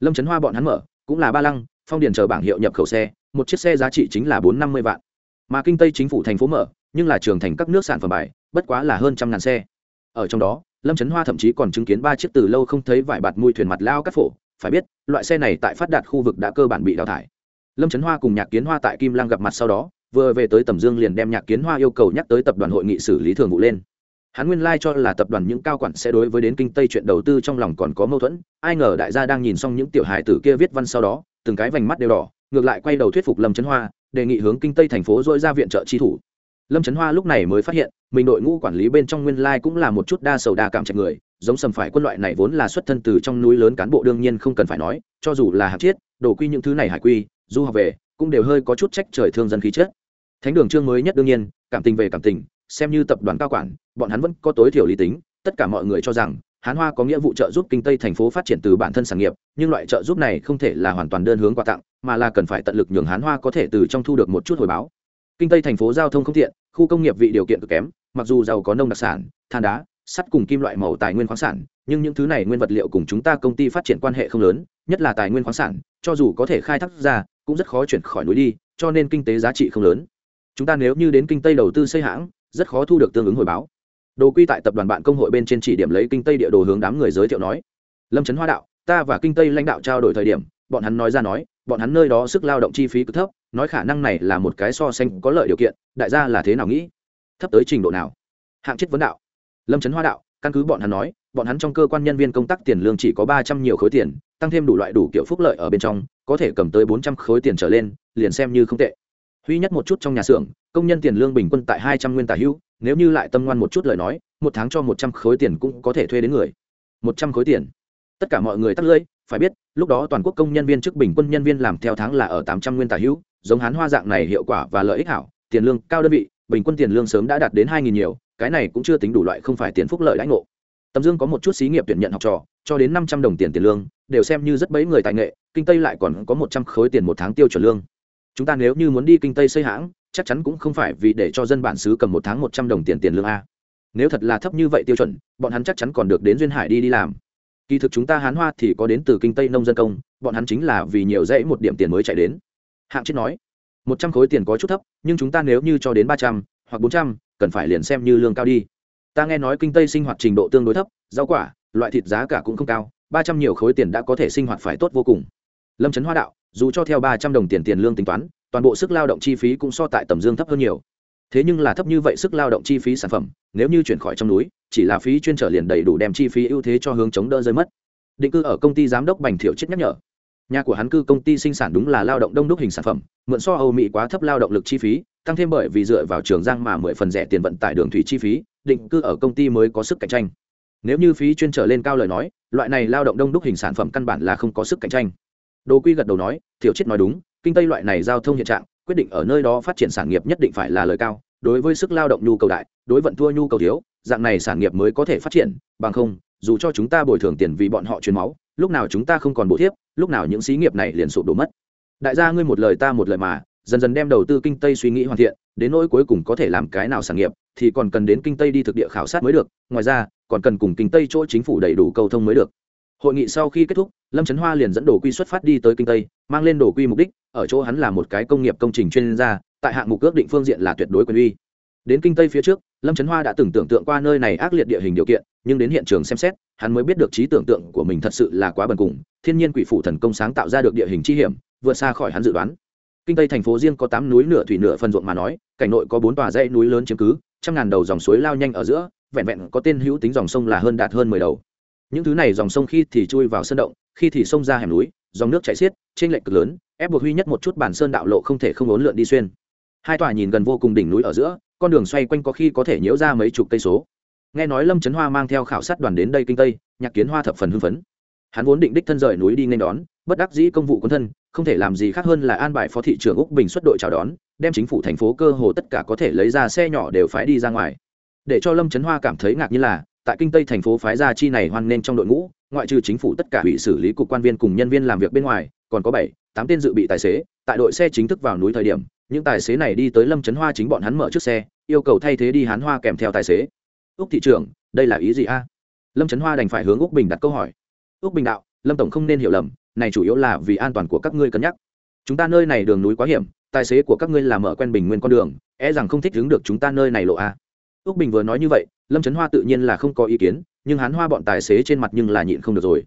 S1: Lâm trấn hoa bọn hắn mở, cũng là ba lăng, phong điền chờ bảng hiệu nhập khẩu xe, một chiếc xe giá trị chính là bốn năm mươi vạn. Mà kinh tây chính phủ thành phố mở nhưng là trường thành các nước sản phẩm bài, bất quá là hơn trăm ngàn xe. Ở trong đó, lâm trấn hoa thậm chí còn chứng kiến ba chiếc từ lâu không thấy vải bạt mùi thuyền mặt lao cắt phổ. Phải biết, loại xe này tại phát đạt khu vực đã cơ bản bị đào thải. Lâm trấn hoa cùng nhạc kiến hoa tại kim lăng gặp mặt sau đó, vừa về tới tầm dương liền đem nhạc kiến hoa yêu cầu nhắc tới tập đoàn hội nghị xử lý thường vụ lên. Hắn nguyên lai、like、cho là tập đoàn những cao quản sẽ đối với đến kinh tây chuyện đầu tư trong lòng còn có mâu thuẫn, ai ngờ đại gia đang nhìn xong những tiểu hài tử kia viết văn sau đó, từng cái vành mắt đều đỏ, ngược lại quay đầu thuyết phục lâm trấn hoa, đề nghị hướng kinh tây thành phố dội ra viện trợ chi thủ lâm trấn hoa lúc này mới phát hiện, mình đội ngũ quản lý bên trong nguyên lai cũng là một chút đa sầu đa cảm trạch người, giống sầm phải quân loại này vốn là xuất thân từ trong núi lớn cán bộ đương nhiên không cần phải nói, cho dù là hạt chiết đổ quy những thứ này hải quy, du học về, cũng đều hơi có chút trách trời thương dân khí chết thánh đường Trương mới nhất đương nhiên, cảm tình về cảm tình, xem như tập đoàn cao quản, bọn hắn vẫn có tối thiểu lý tính, tất cả mọi người cho rằng, hán hoa có nghĩa vụ trợ giúp kinh tây thành phố phát triển từ bản thân sản nghiệp, nhưng loại trợ giúp này không thể là hoàn toàn đơn hướng quà tặng, mà là cần phải tận lực nhường hán hoa có thể từ trong thu được một chút hồi báo kinh tây thành phố giao thông không tiện, khu công nghiệp vị điều kiện cực kém mặc dù giàu có nông đặc sản than đá sắt cùng kim loại màu tài nguyên khoáng sản nhưng những thứ này nguyên vật liệu cùng chúng ta công ty phát triển quan hệ không lớn nhất là tài nguyên khoáng sản cho dù có thể khai thác ra cũng rất khó chuyển khỏi núi đi cho nên kinh tế giá trị không lớn. Chúng ta nếu như đến kinh tây đầu tư xây hãng rất khó thu được tương ứng hồi báo. Đồ quy tại tập đoàn bạn công hội bên trên chỉ điểm lấy kinh tây địa đồ hướng đám người giới thiệu nói lâm trấn hoa đạo ta và kinh tây lãnh đạo trao đổi thời điểm bọn hắn nói ra nói bọn hắn nơi đó sức lao động chi phí cực thấp nói khả năng này là một cái so sánh có lợi điều kiện, đại gia là thế nào nghĩ? Thấp tới trình độ nào? Hạng chết vấn đạo. Lâm trấn hoa đạo, căn cứ bọn hắn nói, bọn hắn trong cơ quan nhân viên công tác tiền lương chỉ có ba trăm nhiều khối tiền, tăng thêm đủ loại đủ kiểu phúc lợi ở bên trong, có thể cầm tới bốn trăm khối tiền trở lên, liền xem như không tệ. Huy nhất một chút trong nhà xưởng, công nhân tiền lương bình quân tại hai trăm nguyên tả hữu nếu như lại tâm ngoan một chút lời nói, một tháng cho một trăm khối tiền cũng có thể thuê đến người. Một trăm khối tiền. Tất cả mọi người tắt lưỡi phải biết, lúc đó toàn quốc công nhân viên chức bình quân nhân viên làm theo tháng là ở tám trăm nguyên tả hữu, giống hán hoa dạng này hiệu quả và lợi ích hảo, tiền lương cao đơn vị, bình quân tiền lương sớm đã đạt đến hai nghìn nhiều, cái này cũng chưa tính đủ loại không phải tiền phúc lợi lãnh ngộ. Tầm dương có một chút xí nghiệp tuyển nhận học trò, cho đến năm trăm đồng tiền tiền lương, đều xem như rất bấy người tài nghệ, kinh tây lại còn có một trăm khối tiền một tháng tiêu chuẩn lương. Chúng ta nếu như muốn đi kinh tây xây hãng, chắc chắn cũng không phải vì để cho dân bản xứ cầm một tháng một trăm đồng tiền tiền lương a. Nếu thật là thấp như vậy tiêu chuẩn, bọn hắn chắc chắn còn được đến duyên hải đi đi làm kỳ thực chúng ta hán hoa thì có đến từ kinh tây nông dân công, bọn hắn chính là vì nhiều dãy một điểm tiền mới chạy đến. Hạng chết nói, một trăm khối tiền có chút thấp, nhưng chúng ta nếu như cho đến ba trăm hoặc bốn trăm, cần phải liền xem như lương cao đi. Ta nghe nói kinh tây sinh hoạt trình độ tương đối thấp, rau quả, loại thịt giá cả cũng không cao, ba trăm nhiều khối tiền đã có thể sinh hoạt phải tốt vô cùng. Lâm trấn hoa đạo, dù cho theo ba trăm đồng tiền tiền lương tính toán, toàn bộ sức lao động chi phí cũng so tại tầm dương thấp hơn nhiều. Thế nhưng là thấp như vậy sức lao động chi phí sản phẩm, nếu như chuyển khỏi trong núi chỉ là phí chuyên trở liền đầy đủ đem chi phí ưu thế cho hướng chống đỡ rơi mất. Định cư ở công ty giám đốc bành thiệu chết nhắc nhở, nhà của hắn cư công ty sinh sản đúng là lao động đông đúc hình sản phẩm, mượn so âu mỹ quá thấp lao động lực chi phí, tăng thêm bởi vì dựa vào trường giang mà mười phần rẻ tiền vận tải đường thủy chi phí, định cư ở công ty mới có sức cạnh tranh. Nếu như phí chuyên trở lên cao lời nói, loại này lao động đông đúc hình sản phẩm căn bản là không có sức cạnh tranh. Đồ quy gật đầu nói thiểu chết nói đúng, kinh tây loại này giao thông hiện trạng, quyết định ở nơi đó phát triển sản nghiệp nhất định phải là lời cao, đối với sức lao động nhu cầu đại, đối vận thua nhu cầu thiếu dạng này sản nghiệp mới có thể phát triển, bằng không, dù cho chúng ta bồi thường tiền vì bọn họ truyền máu, lúc nào chúng ta không còn bổ thiếp lúc nào những xí nghiệp này liền sụp đổ mất. Đại gia ngươi một lời ta một lời mà, dần dần đem đầu tư kinh tây suy nghĩ hoàn thiện, đến nỗi cuối cùng có thể làm cái nào sản nghiệp, thì còn cần đến kinh tây đi thực địa khảo sát mới được, ngoài ra, còn cần cùng kinh tây chỗ chính phủ đầy đủ cầu thông mới được. Hội nghị sau khi kết thúc, lâm trấn hoa liền dẫn đồ quy xuất phát đi tới kinh tây, mang lên đồ quy mục đích, ở chỗ hắn là một cái công nghiệp công trình chuyên gia, tại hạng mục ước định phương diện là tuyệt đối quyền uy đến kinh tây phía trước, lâm trấn hoa đã từng tưởng tượng qua nơi này ác liệt địa hình điều kiện, nhưng đến hiện trường xem xét, hắn mới biết được trí tưởng tượng của mình thật sự là quá bần cùng, thiên nhiên quỷ phủ thần công sáng tạo ra được địa hình chi hiểm, vượt xa khỏi hắn dự đoán. Kinh tây thành phố riêng có tám núi nửa thủy nửa phần ruộng mà nói, cảnh nội có bốn tòa dãy núi lớn chiếm cứ, trăm ngàn đầu dòng suối lao nhanh ở giữa, vẹn vẹn có tên hữu tính dòng sông là hơn đạt hơn mười đầu. Những thứ này dòng sông khi thì chui vào sân động, khi thì sông ra hẻm núi, dòng nước chảy xiết trên lệch cực lớn, ép buộc huy nhất một chút bản sơn đạo lộ không thể không ốn lượn đi xuyên. Hai tòa nhìn gần vô cùng đỉnh núi ở giữa con đường xoay quanh có khi có thể nhiễu ra mấy chục cây số. Nghe nói lâm trấn hoa mang theo khảo sát đoàn đến đây kinh tây, nhạc kiến hoa thập phần hưng phấn. Hắn vốn định đích thân rời núi đi nên đón, bất đắc dĩ công vụ quân thân, không thể làm gì khác hơn là an bài phó thị trưởng úc bình xuất đội chào đón, đem chính phủ thành phố cơ hồ tất cả có thể lấy ra xe nhỏ đều phái đi ra ngoài. Để cho lâm trấn hoa cảm thấy ngạc nhiên là, tại kinh tây thành phố phái gia chi này hoan nên trong đội ngũ, ngoại trừ chính phủ tất cả ủy xử lý cục quan viên cùng nhân viên làm việc bên ngoài, còn có bảy tám tên dự bị tài xế, tại đội xe chính thức vào núi thời điểm, những tài xế này đi tới lâm trấn hoa chính bọn hắn mở trước xe, yêu cầu thay thế đi hán hoa kèm theo tài xế. Úc thị trưởng, đây là ý gì a? Lâm trấn hoa đành phải hướng úc bình đặt câu hỏi. Úc bình đạo, lâm tổng không nên hiểu lầm, này chủ yếu là vì an toàn của các ngươi cân nhắc. Chúng ta nơi này đường núi quá hiểm, tài xế của các ngươi là mở quen bình nguyên con đường e rằng không thích đứng được chúng ta nơi này lộ a. Úc bình vừa nói như vậy, lâm trấn hoa tự nhiên là không có ý kiến, nhưng hán hoa bọn tài xế trên mặt nhưng là nhịn không được rồi.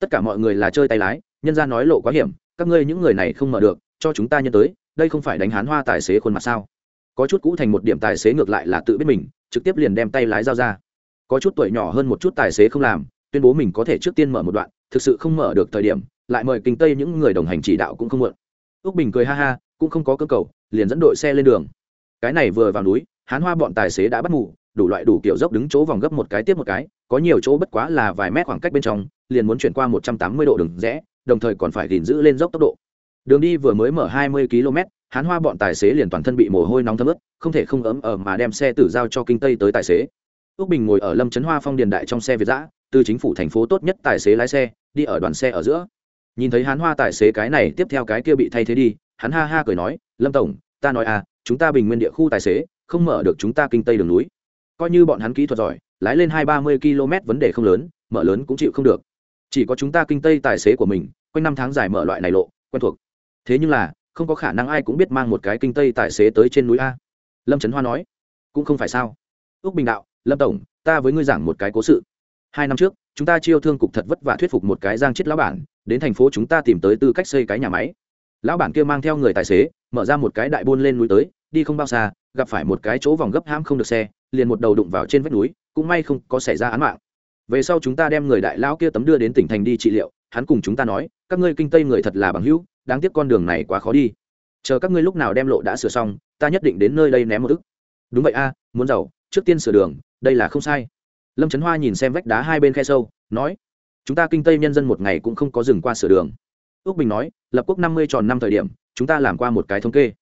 S1: Tất cả mọi người là chơi tay lái, nhân ra nói lộ quá hiểm các ngươi những người này không mở được, cho chúng ta nhân tới, đây không phải đánh hán hoa tài xế khuôn mặt sao? Có chút cũ thành một điểm tài xế ngược lại là tự biết mình, trực tiếp liền đem tay lái giao ra. Có chút tuổi nhỏ hơn một chút tài xế không làm, tuyên bố mình có thể trước tiên mở một đoạn, thực sự không mở được thời điểm, lại mời kinh tây những người đồng hành chỉ đạo cũng không muộn. Ước bình cười ha ha, cũng không có cơ cầu, liền dẫn đội xe lên đường. Cái này vừa vào núi, hán hoa bọn tài xế đã bắt ngủ, đủ loại đủ kiểu dốc đứng chỗ vòng gấp một cái tiếp một cái, có nhiều chỗ bất quá là vài mét khoảng cách bên trong, liền muốn chuyển qua một trăm tám mươi độ đường rẽ đồng thời còn phải gìn giữ lên dốc tốc độ. Đường đi vừa mới mở hai mươi km, hán hoa bọn tài xế liền toàn thân bị mồ hôi nóng thấm ướt, không thể không ấm ở mà đem xe tử giao cho kinh tây tới tài xế. Ước bình ngồi ở lâm trấn hoa phong điền đại trong xe việt giã, từ chính phủ thành phố tốt nhất tài xế lái xe, đi ở đoàn xe ở giữa. Nhìn thấy hán hoa tài xế cái này, tiếp theo cái kia bị thay thế đi, hắn ha ha cười nói, lâm tổng, ta nói à chúng ta bình nguyên địa khu tài xế, không mở được chúng ta kinh tây đường núi. Coi như bọn hắn kỹ thuật giỏi, lái lên hai ba mươi km vấn đề không lớn, mở lớn cũng chịu không được. Chỉ có chúng ta kinh tây tài xế của mình quanh năm tháng dài mở loại này lộ, quen thuộc. Thế nhưng là, không có khả năng ai cũng biết mang một cái kinh tây tài xế tới trên núi a. Lâm trấn hoa nói, cũng không phải sao. Ước bình đạo, lâm tổng, ta với ngươi giảng một cái cố sự. Hai năm trước, chúng ta chiêu thương cục thật vất vả thuyết phục một cái giang chết lão bản, đến thành phố chúng ta tìm tới tư cách xây cái nhà máy. Lão bản kia mang theo người tài xế, mở ra một cái đại buôn lên núi tới, đi không bao xa, gặp phải một cái chỗ vòng gấp hãm không được xe, liền một đầu đụng vào trên vách núi, cũng may không có xảy ra án mạng về sau chúng ta đem người đại lão kia tấm đưa đến tỉnh thành đi trị liệu, hắn cùng chúng ta nói, các ngươi kinh tây người thật là bằng hữu, đáng tiếc con đường này quá khó đi. Chờ các ngươi lúc nào đem lộ đã sửa xong, ta nhất định đến nơi đây ném một ức. Đúng vậy a, muốn giàu, trước tiên sửa đường, đây là không sai. Lâm trấn hoa nhìn xem vách đá hai bên khe sâu, nói, chúng ta kinh tây nhân dân một ngày cũng không có dừng qua sửa đường. Ước bình nói, lập quốc năm mươi tròn năm thời điểm, chúng ta làm qua một cái thống kê.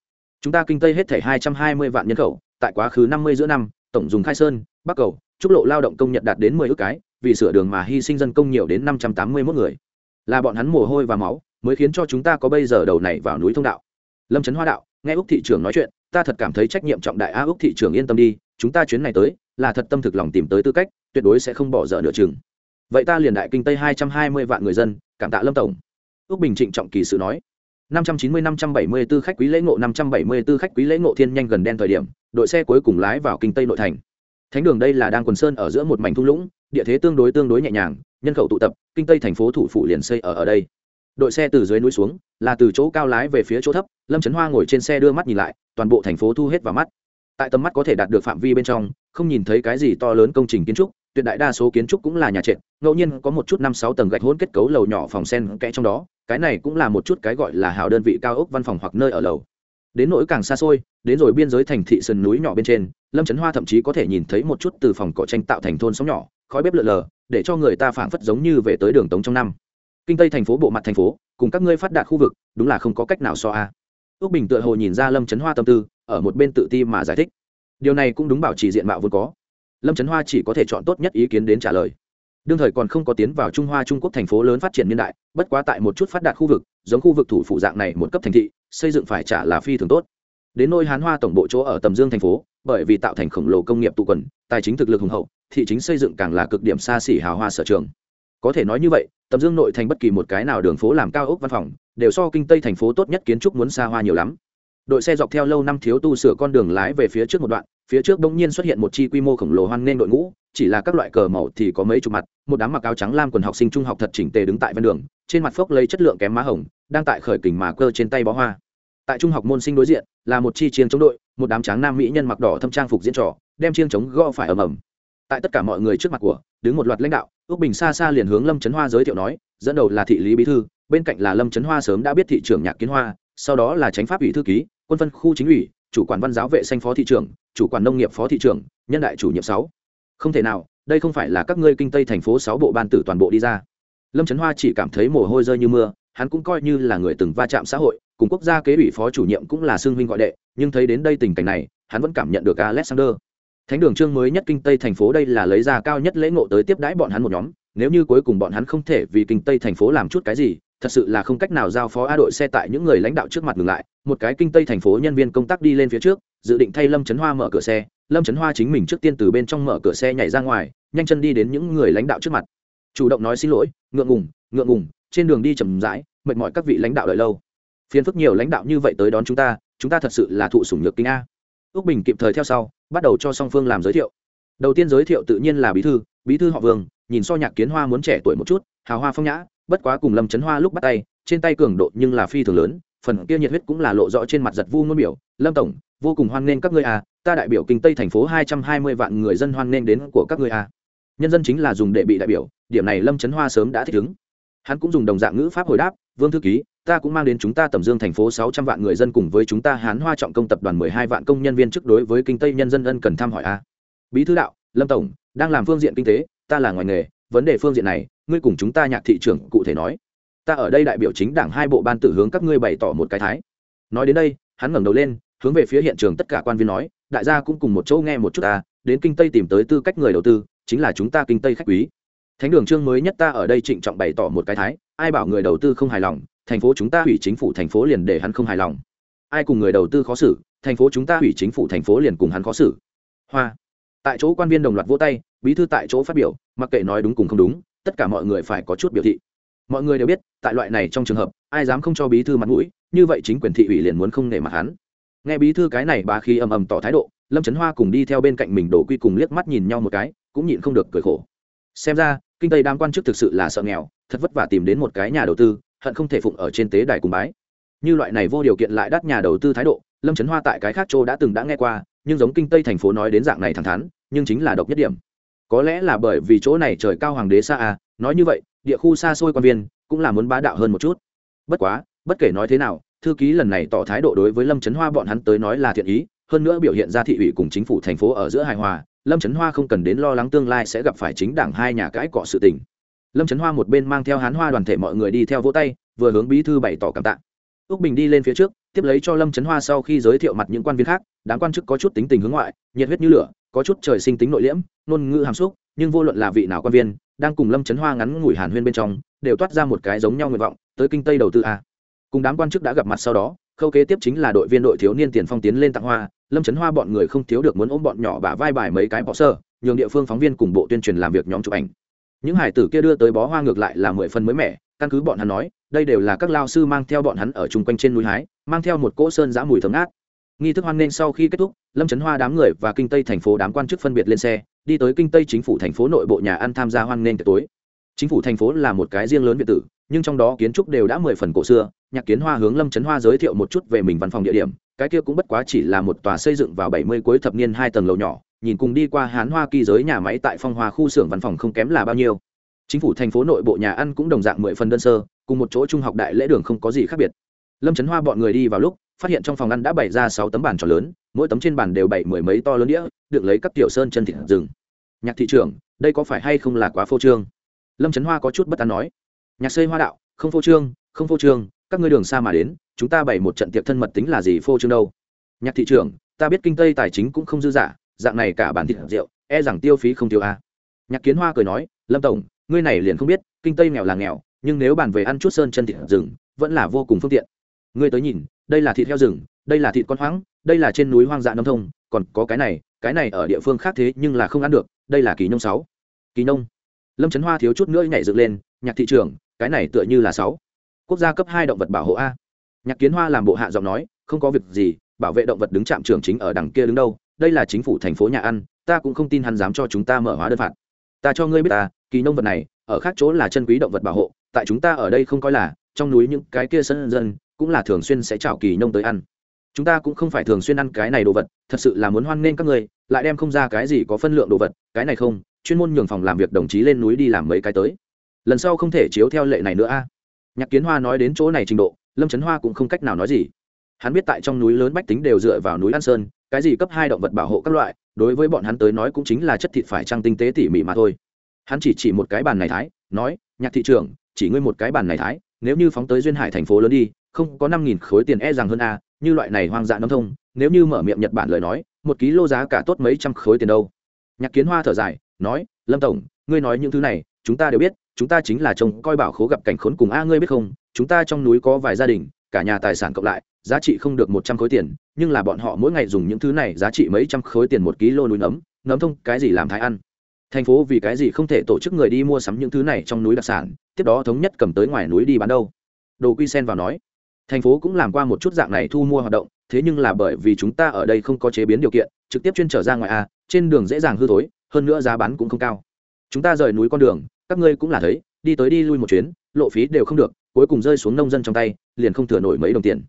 S1: Chúng ta kinh tây hết thể hai trăm hai mươi vạn nhân khẩu, tại quá khứ năm mươi giữa năm, tổng dùng khai sơn, bắc cầu, trúc lộ lao động công nhận đạt đến mười ước cái vì sửa đường mà hy sinh dân công nhiều đến năm trăm tám mươi mốt người. Là bọn hắn mồ hôi và máu, mới khiến cho chúng ta có bây giờ đầu này vào núi thông đạo. Lâm trấn hoa đạo, nghe úc thị trưởng nói chuyện, ta thật cảm thấy trách nhiệm trọng đại a úc thị trưởng yên tâm đi, chúng ta chuyến này tới, là thật tâm thực lòng tìm tới tư cách, tuyệt đối sẽ không bỏ dở nửa chừng. Vậy ta liền đại kinh tây hai trăm hai mươi vạn người dân, cảm tạ lâm tổng. Úc bình trịnh trọng kỳ sự nói. năm trăm chín mươi, năm trăm bảy mươi 574 khách quý lễ ngộ, năm trăm bảy mươi 574 khách quý lễ ngộ thiên nhanh gần đen thời điểm, đội xe cuối cùng lái vào kinh tây nội thành. Thánh đường đây là đang quần sơn ở giữa một mảnh thung lũng địa thế tương đối tương đối nhẹ nhàng, nhân khẩu tụ tập, kinh tây thành phố thủ phủ liền xây ở ở đây. Đội xe từ dưới núi xuống, là từ chỗ cao lái về phía chỗ thấp, lâm trấn hoa ngồi trên xe đưa mắt nhìn lại, toàn bộ thành phố thu hết vào mắt. Tại tầm mắt có thể đạt được phạm vi bên trong, không nhìn thấy cái gì to lớn công trình kiến trúc, tuyệt đại đa số kiến trúc cũng là nhà trệt, ngẫu nhiên có một chút năm sáu tầng gạch hỗn kết cấu lầu nhỏ phòng sen kẽ trong đó, cái này cũng là một chút cái gọi là hào đơn vị cao ốc văn phòng hoặc nơi ở lầu. Đến nỗi càng xa xôi, đến rồi biên giới thành thị sườn núi nhỏ bên trên, lâm trấn hoa thậm chí có thể nhìn thấy một chút từ phòng cỏ tranh tạo thành thôn sóng nhỏ khói bếp lượn lờ, để cho người ta phảng phất giống như về tới đường tống trong năm. Kinh tây thành phố, bộ mặt thành phố, cùng các ngươi phát đạt khu vực, đúng là không có cách nào so a. Ước bình tựa hồ nhìn ra lâm trấn hoa tâm tư, ở một bên tự ti mà giải thích. Điều này cũng đúng bảo trì diện mạo vốn có. Lâm trấn hoa chỉ có thể chọn tốt nhất ý kiến đến trả lời. Đương thời còn không có tiến vào trung hoa trung quốc thành phố lớn phát triển niên đại, bất quá tại một chút phát đạt khu vực, giống khu vực thủ phủ dạng này một cấp thành thị, xây dựng phải trả là phi thường tốt đến nôi hán hoa tổng bộ chỗ ở tầm dương thành phố, bởi vì tạo thành khổng lồ công nghiệp tụ quần, tài chính thực lực hùng hậu, thị chính xây dựng càng là cực điểm xa xỉ hào hoa sở trường. Có thể nói như vậy, tầm dương nội thành bất kỳ một cái nào đường phố làm cao ốc văn phòng, đều so kinh tây thành phố tốt nhất kiến trúc muốn xa hoa nhiều lắm. Đội xe dọc theo lâu năm thiếu tu sửa con đường lái về phía trước một đoạn, phía trước bỗng nhiên xuất hiện một chi quy mô khổng lồ hoan nghênh đội ngũ, chỉ là các loại cờ màu thì có mấy chục mặt, một đám mặc áo trắng lam quần học sinh trung học thật chỉnh tề đứng tại ven đường, trên mặt phốc lấy chất lượng kém má hồng, đang tại khởi kình mà cơ trên tay bó hoa tại trung học môn sinh đối diện, là một chi chiến chống đội, một đám tráng nam mỹ nhân mặc đỏ thâm trang phục diễn trò, đem chiêng chống gõ phải ầm ầm. Tại tất cả mọi người trước mặt của, đứng một loạt lãnh đạo, ước bình xa xa liền hướng lâm trấn hoa giới thiệu nói, dẫn đầu là thị lý bí thư, bên cạnh là lâm trấn hoa sớm đã biết thị trưởng nhạc kiến hoa, sau đó là tránh pháp ủy thư ký, quân phân khu chính ủy, chủ quản văn giáo vệ xanh phó thị trưởng, chủ quản nông nghiệp phó thị trưởng, nhân đại chủ nhiệm sáu. Không thể nào, đây không phải là các ngươi kinh tây thành phố sáu bộ ban tử toàn bộ đi ra. Lâm trấn hoa chỉ cảm thấy mồ hôi rơi như mưa hắn cũng coi như là người từng va chạm xã hội, cùng quốc gia kế ủy phó chủ nhiệm cũng là xương huynh gọi đệ, nhưng thấy đến đây tình cảnh này, hắn vẫn cảm nhận được alexander. Thánh đường trương mới nhất kinh tây thành phố đây là lấy ra cao nhất lễ ngộ tới tiếp đãi bọn hắn một nhóm, nếu như cuối cùng bọn hắn không thể vì kinh tây thành phố làm chút cái gì, thật sự là không cách nào giao phó a đội xe tại những người lãnh đạo trước mặt ngừng lại, một cái kinh tây thành phố nhân viên công tác đi lên phía trước, dự định thay lâm trấn hoa mở cửa xe, lâm trấn hoa chính mình trước tiên từ bên trong mở cửa xe nhảy ra ngoài, nhanh chân đi đến những người lãnh đạo trước mặt. Chủ động nói xin lỗi, ngượng ngùng ngượng ngùng trên đường đi chầm rãi, mệt mỏi các vị lãnh đạo đợi lâu. Phiền phức nhiều lãnh đạo như vậy tới đón chúng ta chúng ta thật sự là thụ sủng nhược kinh a. Ước bình kịp thời theo sau, bắt đầu cho song phương làm giới thiệu. Đầu tiên giới thiệu tự nhiên là bí thư bí thư họ vương, nhìn so nhạc kiến hoa muốn trẻ tuổi một chút, hào hoa phong nhã, bất quá cùng lâm trấn hoa lúc bắt tay, trên tay cường độ nhưng là phi thường lớn, phần kia nhiệt huyết cũng là lộ rõ trên mặt giật vu ngôn biểu, lâm tổng, vô cùng hoan nghênh các ngươi à ta đại biểu kinh tây thành phố hai trăm hai mươi vạn người dân hoan nghênh đến của các ngươi à nhân dân chính là dùng để bị đại biểu, điểm này lâm trấn hoa sớm đã thích ứng hắn cũng dùng đồng dạng ngữ pháp hồi đáp, vương thư ký, ta cũng mang đến chúng ta tầm dương thành phố sáu trăm vạn người dân cùng với chúng ta hán hoa trọng công tập đoàn mười hai vạn công nhân viên trước đối với kinh tây nhân dân ân cần thăm hỏi a. Bí thư đạo, lâm tổng, đang làm phương diện kinh tế, ta là ngoài nghề, vấn đề phương diện này, ngươi cùng chúng ta nhạc thị trưởng cụ thể nói. Ta ở đây đại biểu chính đảng hai bộ ban tử hướng các ngươi bày tỏ một cái thái. Nói đến đây, hắn ngẩng đầu lên, hướng về phía hiện trường tất cả quan viên nói, đại gia cũng cùng một chỗ nghe một chút ta, đến kinh tây tìm tới tư cách người đầu tư, chính là chúng ta kinh tây khách quý thánh đường trương mới nhất ta ở đây trịnh trọng bày tỏ một cái thái, ai bảo người đầu tư không hài lòng, thành phố chúng ta hủy chính phủ thành phố liền để hắn không hài lòng. Ai cùng người đầu tư khó xử, thành phố chúng ta hủy chính phủ thành phố liền cùng hắn khó xử. Hoa. Tại chỗ quan viên đồng loạt vỗ tay, bí thư tại chỗ phát biểu, mặc kệ nói đúng cùng không đúng, tất cả mọi người phải có chút biểu thị. Mọi người đều biết, tại loại này trong trường hợp, ai dám không cho bí thư mặt mũi, như vậy chính quyền thị ủy liền muốn không nể mặt hắn. Nghe bí thư cái này bà khí ầm ầm tỏ thái độ, lâm trấn hoa cùng đi theo bên cạnh mình đổ quy cùng liếc mắt nhìn nhau một cái, cũng nhịn không được cười khổ. Xem ra kinh tây đám quan chức thực sự là sợ nghèo, thật vất vả tìm đến một cái nhà đầu tư, hận không thể phụng ở trên tế đài cùng bái. Như loại này vô điều kiện lại đắt nhà đầu tư thái độ, lâm trấn hoa tại cái khác châu đã từng đã nghe qua, nhưng giống kinh tây thành phố nói đến dạng này thẳng thắn, nhưng chính là độc nhất điểm. Có lẽ là bởi vì chỗ này trời cao hoàng đế xa à nói như vậy, địa khu xa xôi quan viên cũng là muốn bá đạo hơn một chút. Bất quá, bất kể nói thế nào, thư ký lần này tỏ thái độ đối với lâm trấn hoa bọn hắn tới nói là thiện ý, hơn nữa biểu hiện ra thị ủy cùng chính phủ thành phố ở giữa hài hòa lâm trấn hoa không cần đến lo lắng tương lai sẽ gặp phải chính đảng hai nhà cãi cọ sự tình. Lâm trấn hoa một bên mang theo hán hoa đoàn thể mọi người đi theo vỗ tay, vừa hướng bí thư bày tỏ cảm tạ. Ước bình đi lên phía trước, tiếp lấy cho lâm trấn hoa sau khi giới thiệu mặt những quan viên khác, đám quan chức có chút tính tình hướng ngoại, nhiệt huyết như lửa, có chút trời sinh tính nội liễm, ngôn ngữ hàm xúc, nhưng vô luận là vị nào quan viên, đang cùng lâm trấn hoa ngắn ngủi hàn huyên bên trong, đều toát ra một cái giống nhau nguyện vọng, tới kinh tây đầu tư a. Cùng đám quan chức đã gặp mặt sau đó, khâu kế tiếp chính là đội viên đội thiếu niên tiền phong tiến lên tặng hoa lâm trấn hoa bọn người không thiếu được muốn ôm bọn nhỏ bả vai bài mấy cái bỏ sơ, nhường địa phương phóng viên cùng bộ tuyên truyền làm việc nhóm chụp ảnh. Những hải tử kia đưa tới bó hoa ngược lại là mười phần mới mẻ, căn cứ bọn hắn nói, đây đều là các lao sư mang theo bọn hắn ở chung quanh trên núi hái, mang theo một cỗ sơn giã mùi thấm ngát. Nghi thức hoan nghênh sau khi kết thúc, lâm trấn hoa đám người và kinh tây thành phố đám quan chức phân biệt lên xe, đi tới kinh tây chính phủ thành phố nội bộ nhà ăn tham gia hoan nghênh tối. Chính phủ thành phố là một cái riêng lớn biệt tử, nhưng trong đó kiến trúc đều đã mười phần cổ xưa, nhạc kiến hoa hướng lâm trấn hoa giới thiệu một chút về mình văn phòng địa điểm cái kia cũng bất quá chỉ là một tòa xây dựng vào bảy mươi cuối thập niên hai tầng lầu nhỏ, nhìn cùng đi qua hán hoa kỳ giới nhà máy tại phong hoa khu xưởng văn phòng không kém là bao nhiêu. Chính phủ thành phố nội bộ nhà ăn cũng đồng dạng mười phần đơn sơ, cùng một chỗ trung học đại lễ đường không có gì khác biệt. Lâm trấn hoa bọn người đi vào lúc, phát hiện trong phòng ăn đã bày ra sáu tấm bàn tròn lớn, mỗi tấm trên bàn đều bày mười mấy to lớn đĩa, được lấy các tiểu sơn chân thịt rừng. Nhạc thị trưởng, đây có phải hay không là quá phô trương? Lâm trấn hoa có chút bất an nói. Nhạc xây hoa đạo, không phô trương, không phô trương, các ngươi đường xa mà đến chúng ta bày một trận tiệc thân mật tính là gì phô trương đâu? Nhạc thị trưởng, ta biết kinh tây tài chính cũng không dư giả, dạng này cả bản thịt rượu e rằng tiêu phí không tiêu a. Nhạc kiến hoa cười nói, lâm tổng, ngươi này liền không biết, kinh tây nghèo là nghèo, nhưng nếu bàn về ăn chút sơn chân thịt rừng, vẫn là vô cùng phương tiện. Ngươi tới nhìn, đây là thịt heo rừng, đây là thịt con hoáng, đây là trên núi hoang dã nông thông, còn có cái này cái này ở địa phương khác thế nhưng là không ăn được, đây là kỳ nông sáu. Kỳ nông. Lâm trấn hoa thiếu chút nữa nhảy dựng lên, nhạc thị trường cái này tựa như là sáu. Quốc gia cấp hai động vật bảo hộ a nhạc kiến hoa làm bộ hạ giọng nói, không có việc gì, bảo vệ động vật đứng trạm trưởng chính ở đằng kia đứng đâu, đây là chính phủ thành phố nhà ăn, ta cũng không tin hắn dám cho chúng ta mở hóa đơn phạt. Ta cho ngươi biết ta, kỳ nông vật này, ở khác chỗ là chân quý động vật bảo hộ, tại chúng ta ở đây không coi là, trong núi những cái kia sân dân, cũng là thường xuyên sẽ chào kỳ nông tới ăn. Chúng ta cũng không phải thường xuyên ăn cái này đồ vật, thật sự là muốn hoan nghênh các người lại đem không ra cái gì có phân lượng đồ vật, cái này không, chuyên môn nhường phòng làm việc đồng chí lên núi đi làm mấy cái tới. Lần sau không thể chiếu theo lệ này nữa a. Nhạc kiến hoa nói đến chỗ này trình độ lâm trấn hoa cũng không cách nào nói gì. Hắn biết tại trong núi lớn bách tính đều dựa vào núi an sơn, cái gì cấp hai động vật bảo hộ các loại, đối với bọn hắn tới nói cũng chính là chất thịt phải trăng tinh tế tỉ mỉ mà thôi. Hắn chỉ chỉ một cái bàn này thái, nói, nhạc thị trường chỉ ngươi một cái bàn này thái, nếu như phóng tới duyên hải thành phố lớn đi, không có năm nghìn khối tiền e rằng hơn a, như loại này hoang dã nông thông, nếu như mở miệng nhật bản lời nói, một ký lô giá cả tốt mấy trăm khối tiền đâu. Nhạc kiến hoa thở dài, nói, lâm tổng, ngươi nói những thứ này, chúng ta đều biết, chúng ta chính là chồng coi bảo khố gặp cảnh khốn cùng a, ngươi biết không? Chúng ta trong núi có vài gia đình, cả nhà tài sản cộng lại, giá trị không được một trăm khối tiền, nhưng là bọn họ mỗi ngày dùng những thứ này giá trị mấy trăm khối tiền một ký lô núi nấm nấm thông, cái gì làm thái ăn. Thành phố vì cái gì không thể tổ chức người đi mua sắm những thứ này trong núi đặc sản, tiếp đó thống nhất cầm tới ngoài núi đi bán đâu? Đồ quy sen vào nói. Thành phố cũng làm qua một chút dạng này thu mua hoạt động, thế nhưng là bởi vì chúng ta ở đây không có chế biến điều kiện, trực tiếp chuyên trở ra ngoài a trên đường dễ dàng hư thối, hơn nữa giá bán cũng không cao. Chúng ta rời núi con đường, các ngươi cũng là thấy, đi tới đi lui một chuyến, lộ phí đều không được cuối cùng rơi xuống nông dân trong tay, liền không thừa nổi mấy đồng tiền.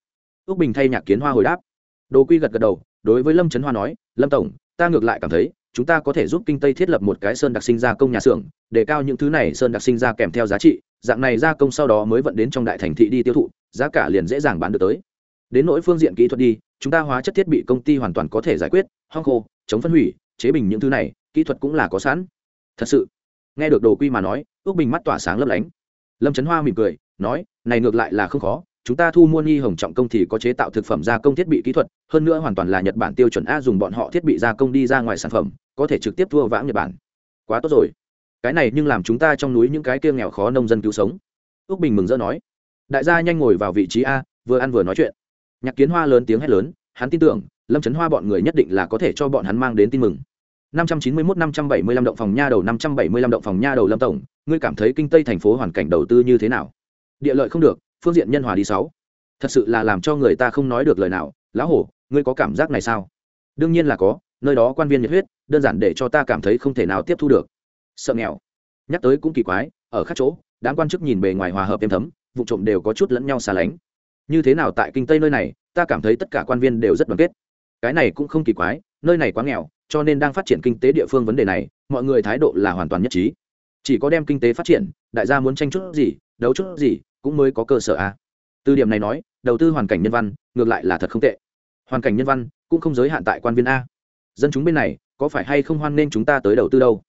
S1: Ước bình thay nhạc kiến hoa hồi đáp. Đồ quy gật gật đầu, đối với lâm trấn hoa nói, lâm tổng, ta ngược lại cảm thấy, chúng ta có thể giúp kinh tây thiết lập một cái sơn đặc sinh gia công nhà xưởng, để cao những thứ này sơn đặc sinh ra kèm theo giá trị, dạng này gia công sau đó mới vận đến trong đại thành thị đi tiêu thụ, giá cả liền dễ dàng bán được tới. Đến nỗi phương diện kỹ thuật đi, chúng ta hóa chất thiết bị công ty hoàn toàn có thể giải quyết, hong khô, chống phân hủy, chế bình những thứ này, kỹ thuật cũng là có sẵn. Thật sự, nghe được đồ quy mà nói ước bình mắt tỏa sáng lấp lánh. Lâm trấn hoa mỉm cười nói này ngược lại là không khó chúng ta thu mua nghi hồng trọng công thì có chế tạo thực phẩm gia công thiết bị kỹ thuật hơn nữa hoàn toàn là nhật bản tiêu chuẩn a dùng bọn họ thiết bị gia công đi ra ngoài sản phẩm có thể trực tiếp thua vãng nhật bản. Quá tốt rồi. Cái này nhưng làm chúng ta trong núi những cái kia nghèo khó nông dân cứu sống. Ước bình mừng rỡ nói. Đại gia nhanh ngồi vào vị trí a vừa ăn vừa nói chuyện. Nhạc kiến hoa lớn tiếng hét lớn hắn tin tưởng lâm trấn hoa bọn người nhất định là có thể cho bọn hắn mang đến tin mừng. 591 575 động phòng nha đầu 575 động phòng nha đầu Lâm tổng, ngươi cảm thấy kinh Tây thành phố hoàn cảnh đầu tư như thế nào? Địa lợi không được, phương diện nhân hòa đi sáu. Thật sự là làm cho người ta không nói được lời nào, lão hổ, ngươi có cảm giác này sao? Đương nhiên là có, nơi đó quan viên nhiệt huyết, đơn giản để cho ta cảm thấy không thể nào tiếp thu được. Sợ nghèo. Nhắc tới cũng kỳ quái, ở khác chỗ, đám quan chức nhìn bề ngoài hòa hợp êm thấm, vụ trộm đều có chút lẫn nhau xa lánh. Như thế nào tại kinh Tây nơi này, ta cảm thấy tất cả quan viên đều rất đoàn kết. Cái này cũng không kỳ quái, nơi này quá nghèo, cho nên đang phát triển kinh tế địa phương vấn đề này mọi người thái độ là hoàn toàn nhất trí chỉ có đem kinh tế phát triển đại gia muốn tranh chút gì đấu chút gì cũng mới có cơ sở a từ điểm này nói, đầu tư hoàn cảnh nhân văn, ngược lại là thật không tệ. Hoàn cảnh nhân văn cũng không giới hạn tại quan viên a. Dân chúng bên này, có phải hay không hoan nên chúng ta tới đầu tư đâu?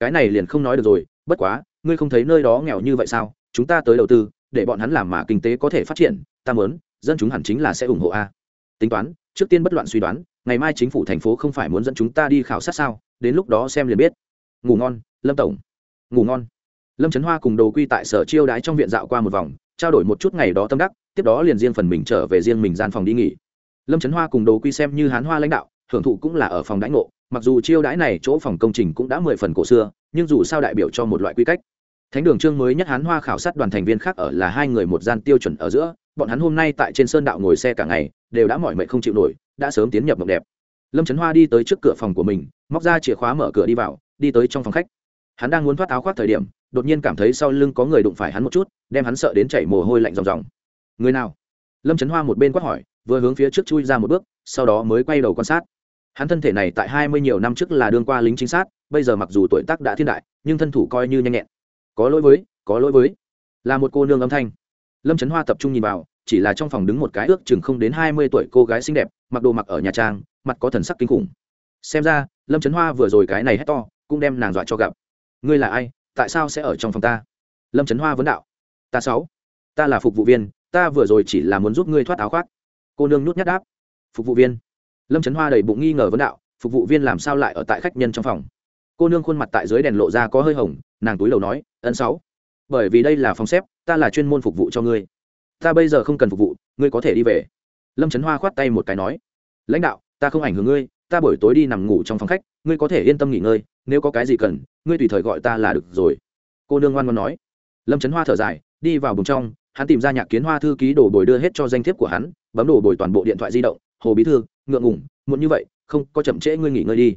S1: Cái này liền không nói được rồi, bất quá, ngươi không thấy nơi đó nghèo như vậy sao? Chúng ta tới đầu tư, để bọn hắn làm mà kinh tế có thể phát triển, ta mớn dân chúng hẳn chính là sẽ ủng hộ a. Tính toán, trước tiên bất loạn suy đoán, ngày mai chính phủ thành phố không phải muốn dẫn chúng ta đi khảo sát sao? Đến lúc đó xem liền biết. Ngủ ngon, lâm tổng. Ngủ ngon. Lâm trấn hoa cùng đồ quy tại sở chiêu đái trong viện dạo qua một vòng trao đổi một chút ngày đó tâm đắc, tiếp đó liền riêng phần mình trở về riêng mình gian phòng đi nghỉ. Lâm trấn hoa cùng đồ quy xem như hán hoa lãnh đạo, hưởng thụ cũng là ở phòng đãi ngộ, mặc dù chiêu đãi này chỗ phòng công trình cũng đã mười phần cổ xưa, nhưng dù sao đại biểu cho một loại quy cách. Thánh đường trương mới nhất hán hoa khảo sát đoàn thành viên khác ở là hai người một gian tiêu chuẩn ở giữa, bọn hắn hôm nay tại trên sơn đạo ngồi xe cả ngày, đều đã mỏi mệt không chịu nổi, đã sớm tiến nhập mộng đẹp. Lâm trấn hoa đi tới trước cửa phòng của mình, móc ra chìa khóa mở cửa đi vào, đi tới trong phòng khách hắn đang muốn thoát áo khoác thời điểm, đột nhiên cảm thấy sau lưng có người đụng phải hắn một chút, đem hắn sợ đến chảy mồ hôi lạnh ròng ròng. Người nào? Lâm trấn hoa một bên quát hỏi, vừa hướng phía trước chui ra một bước, sau đó mới quay đầu quan sát. Hắn thân thể này tại hai mươi nhiều năm trước là đương qua lính chính sát, bây giờ mặc dù tuổi tác đã thiên đại, nhưng thân thủ coi như nhanh nhẹn. Có lỗi với, có lỗi với. Là một cô nương âm thanh. Lâm trấn hoa tập trung nhìn vào, chỉ là trong phòng đứng một cái ước chừng không đến hai mươi tuổi cô gái xinh đẹp, mặc đồ mặc ở nhà trang, mặt có thần sắc kinh khủng. Xem ra, lâm trấn hoa vừa rồi cái này hét to, cũng đem nàng dọa cho gặp ngươi là ai, tại sao sẽ ở trong phòng ta? Lâm trấn hoa vấn đạo. Ta sáu. Ta là phục vụ viên, ta vừa rồi chỉ là muốn giúp ngươi thoát áo khoác. Cô nương nhút nhát đáp. Phục vụ viên. Lâm trấn hoa đầy bụng nghi ngờ vấn đạo, phục vụ viên làm sao lại ở tại khách nhân trong phòng? Cô nương khuôn mặt tại dưới đèn lộ ra có hơi hồng, nàng túi đầu nói ấn sáu. Bởi vì đây là phòng xếp, ta là chuyên môn phục vụ cho ngươi. Ta bây giờ không cần phục vụ, ngươi có thể đi về. Lâm trấn hoa khoát tay một cái nói, lãnh đạo, ta không ảnh hưởng ngươi, ta buổi tối đi nằm ngủ trong phòng khách, ngươi có thể yên tâm nghỉ ngơi, nếu có cái gì cần ngươi tùy thời gọi ta là được rồi. Cô nương ngoan ngoan nói. Lâm trấn hoa thở dài, đi vào bùng trong, hắn tìm ra nhạc kiến hoa thư ký đổ bồi đưa hết cho danh thiếp của hắn, bấm đổ bồi toàn bộ điện thoại di động, hồ bí thư, ngượng ngủng muộn như vậy, không có chậm trễ ngươi nghỉ ngơi đi.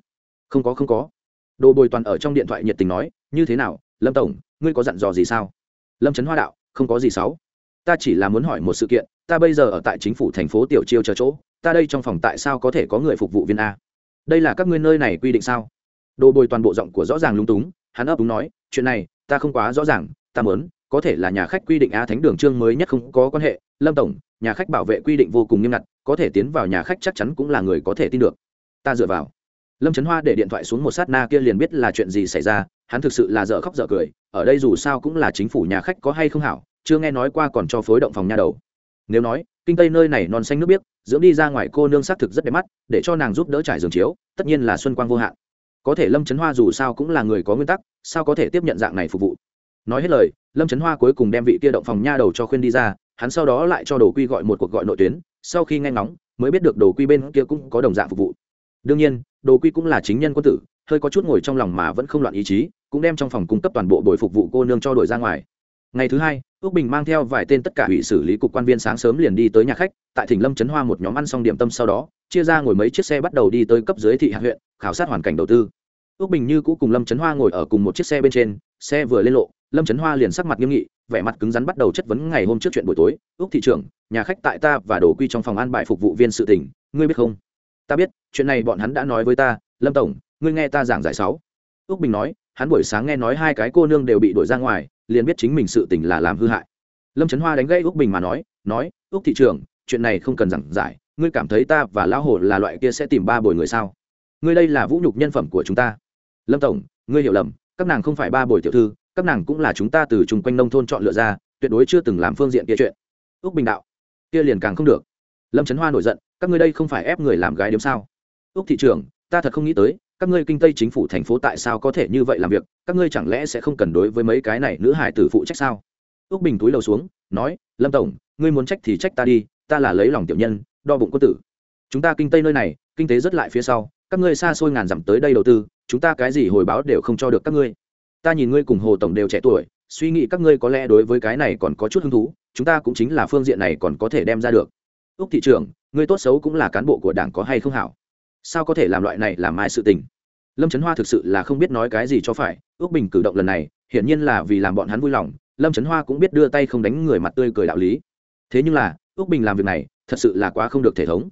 S1: Không có không có. Đồ bồi toàn ở trong điện thoại nhiệt tình nói, như thế nào, lâm tổng, ngươi có dặn dò gì sao? Lâm trấn hoa đạo, không có gì xấu. Ta chỉ là muốn hỏi một sự kiện, ta bây giờ ở tại chính phủ thành phố tiểu chiêu chờ chỗ, ta đây trong phòng tại sao có thể có người phục vụ viên a? Đây là các ngươi nơi này quy định sao? Đồ bồi toàn bộ giọng của rõ ràng lung túng, hắn ấp đúng nói, chuyện này, ta không quá rõ ràng, ta muốn, có thể là nhà khách quy định a thánh đường trương mới nhất không có quan hệ, lâm tổng, nhà khách bảo vệ quy định vô cùng nghiêm ngặt, có thể tiến vào nhà khách chắc chắn cũng là người có thể tin được. Ta dựa vào. Lâm trấn hoa để điện thoại xuống một sát na kia liền biết là chuyện gì xảy ra, hắn thực sự là dở khóc dở cười, ở đây dù sao cũng là chính phủ nhà khách có hay không hảo, chưa nghe nói qua còn cho phối động phòng nhà đầu. Nếu nói, kinh tây nơi này non xanh nước biếc, dưỡng đi ra ngoài cô nương xác thực rất đẹp mắt, để cho nàng giúp đỡ trải giường chiếu, tất nhiên là xuân quang vô hạn có thể lâm trấn hoa dù sao cũng là người có nguyên tắc, sao có thể tiếp nhận dạng này phục vụ? Nói hết lời, lâm trấn hoa cuối cùng đem vị kia động phòng nha đầu cho khuyên đi ra, hắn sau đó lại cho đồ quy gọi một cuộc gọi nội tuyến, sau khi nghe ngóng, mới biết được đồ quy bên kia cũng có đồng dạng phục vụ. Đương nhiên, đồ quy cũng là chính nhân quân tử, hơi có chút ngồi trong lòng mà vẫn không loạn ý chí, cũng đem trong phòng cung cấp toàn bộ bồi phục vụ cô nương cho đổi ra ngoài ngày thứ hai ước bình mang theo vài tên tất cả ủy xử lý cục quan viên sáng sớm liền đi tới nhà khách, tại thỉnh lâm trấn hoa một nhóm ăn xong điểm tâm sau đó, chia ra ngồi mấy chiếc xe bắt đầu đi tới cấp dưới thị hạ huyện, khảo sát hoàn cảnh đầu tư. Ước bình như cũ cùng lâm trấn hoa ngồi ở cùng một chiếc xe bên trên, xe vừa lên lộ, lâm trấn hoa liền sắc mặt nghiêm nghị, vẻ mặt cứng rắn bắt đầu chất vấn ngày hôm trước chuyện buổi tối. Ước thị trưởng, nhà khách tại ta và đổ quy trong phòng an bài phục vụ viên sự tỉnh ngươi biết không? Ta biết, chuyện này bọn hắn đã nói với ta, lâm tổng, ngươi nghe ta giảng giải sáu. Ước bình nói hắn buổi sáng nghe nói hai cái cô nương đều bị đuổi ra ngoài, liền biết chính mình sự tình là làm hư hại. Lâm trấn hoa đánh gãy úc bình mà nói nói, úc thị trưởng, chuyện này không cần giảng giải, ngươi cảm thấy ta và lão hồ là loại kia sẽ tìm ba bồi người sao? Ngươi đây là vũ nhục nhân phẩm của chúng ta. Lâm tổng, ngươi hiểu lầm, các nàng không phải ba bồi tiểu thư, các nàng cũng là chúng ta từ chung quanh nông thôn chọn lựa ra, tuyệt đối chưa từng làm phương diện kia chuyện. Úc bình đạo, kia liền càng không được. Lâm trấn hoa nổi giận, các ngươi đây không phải ép người làm gái điếm sao? Úc thị trưởng, ta thật không nghĩ tới các ngươi kinh tây chính phủ thành phố tại sao có thể như vậy làm việc? Các ngươi chẳng lẽ sẽ không cần đối với mấy cái này nữ hải tử phụ trách sao? Ước bình túi lầu xuống, nói, lâm tổng, ngươi muốn trách thì trách ta đi, ta là lấy lòng tiểu nhân, đo bụng quân tử. Chúng ta kinh tây nơi này, kinh tế rất lại phía sau, các ngươi xa xôi ngàn dặm tới đây đầu tư, chúng ta cái gì hồi báo đều không cho được các ngươi. Ta nhìn ngươi cùng hồ tổng đều trẻ tuổi, suy nghĩ các ngươi có lẽ đối với cái này còn có chút hứng thú, chúng ta cũng chính là phương diện này còn có thể đem ra được. Ước thị trưởng, ngươi tốt xấu cũng là cán bộ của đảng có hay không hảo? Sao có thể làm loại này làm mai sự tình? Lâm trấn hoa thực sự là không biết nói cái gì cho phải, ước bình cử động lần này, hiển nhiên là vì làm bọn hắn vui lòng, lâm trấn hoa cũng biết đưa tay không đánh người mặt tươi cười đạo lý. Thế nhưng là, ước bình làm việc này, thật sự là quá không được thể thống.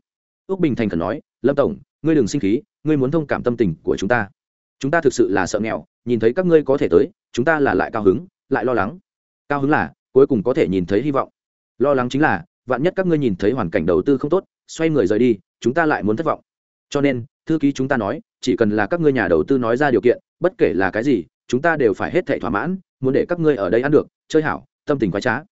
S1: Ước bình thành khẩn nói, lâm tổng, ngươi đừng sinh khí, ngươi muốn thông cảm tâm tình của chúng ta. Chúng ta thực sự là sợ nghèo, nhìn thấy các ngươi có thể tới, chúng ta là lại cao hứng, lại lo lắng. Cao hứng là, cuối cùng có thể nhìn thấy hy vọng. Lo lắng chính là, vạn nhất các ngươi nhìn thấy hoàn cảnh đầu tư không tốt, xoay người rời đi, chúng ta lại muốn thất vọng cho nên, thư ký chúng ta nói, chỉ cần là các ngươi nhà đầu tư nói ra điều kiện, bất kể là cái gì, chúng ta đều phải hết thảy thỏa mãn, muốn để các ngươi ở đây ăn được, chơi hảo, tâm tình quái trá.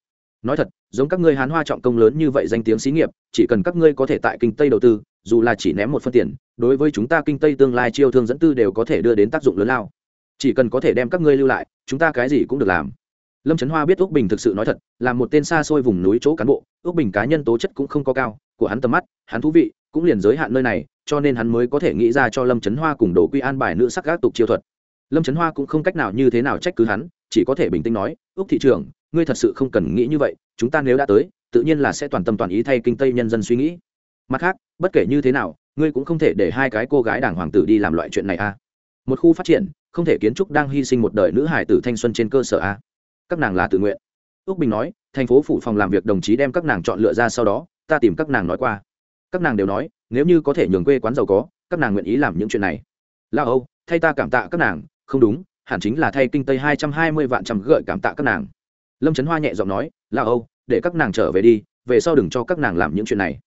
S1: Nói thật, giống các ngươi hán hoa trọng công lớn như vậy danh tiếng xí nghiệp, chỉ cần các ngươi có thể tại kinh tây đầu tư, dù là chỉ ném một phân tiền, đối với chúng ta kinh tây tương lai chiêu thương dẫn tư đều có thể đưa đến tác dụng lớn lao. Chỉ cần có thể đem các ngươi lưu lại, chúng ta cái gì cũng được làm. Lâm trấn hoa biết úc bình thực sự nói thật, là một tên xa xôi vùng núi chỗ cán bộ, úc bình cá nhân tố chất cũng không có cao, của hắn tầm mắt, hắn thú vị cũng liền giới hạn nơi này, cho nên hắn mới có thể nghĩ ra cho lâm trấn hoa cùng đồ quy an bài nữ sắc gác tục chiêu thuật. Lâm trấn hoa cũng không cách nào như thế nào trách cứ hắn, chỉ có thể bình tĩnh nói, úc thị trường ngươi thật sự không cần nghĩ như vậy, chúng ta nếu đã tới, tự nhiên là sẽ toàn tâm toàn ý thay kinh tây nhân dân suy nghĩ. Mặt khác, bất kể như thế nào, ngươi cũng không thể để hai cái cô gái đảng hoàng tử đi làm loại chuyện này a một khu phát triển, không thể kiến trúc đang hy sinh một đời nữ hải tử thanh xuân trên cơ sở a các nàng là tự nguyện. Úc bình nói, thành phố phủ phòng làm việc đồng chí đem các nàng chọn lựa ra sau đó, ta tìm các nàng nói qua các nàng đều nói, nếu như có thể nhường quê quán giàu có, các nàng nguyện ý làm những chuyện này. La âu, thay ta cảm tạ các nàng. Không đúng, hẳn chính là thay kinh tây hai trăm hai mươi vạn trăm gợi cảm tạ các nàng. Lâm trấn hoa nhẹ giọng nói la âu, để các nàng trở về đi, về sau đừng cho các nàng làm những chuyện này.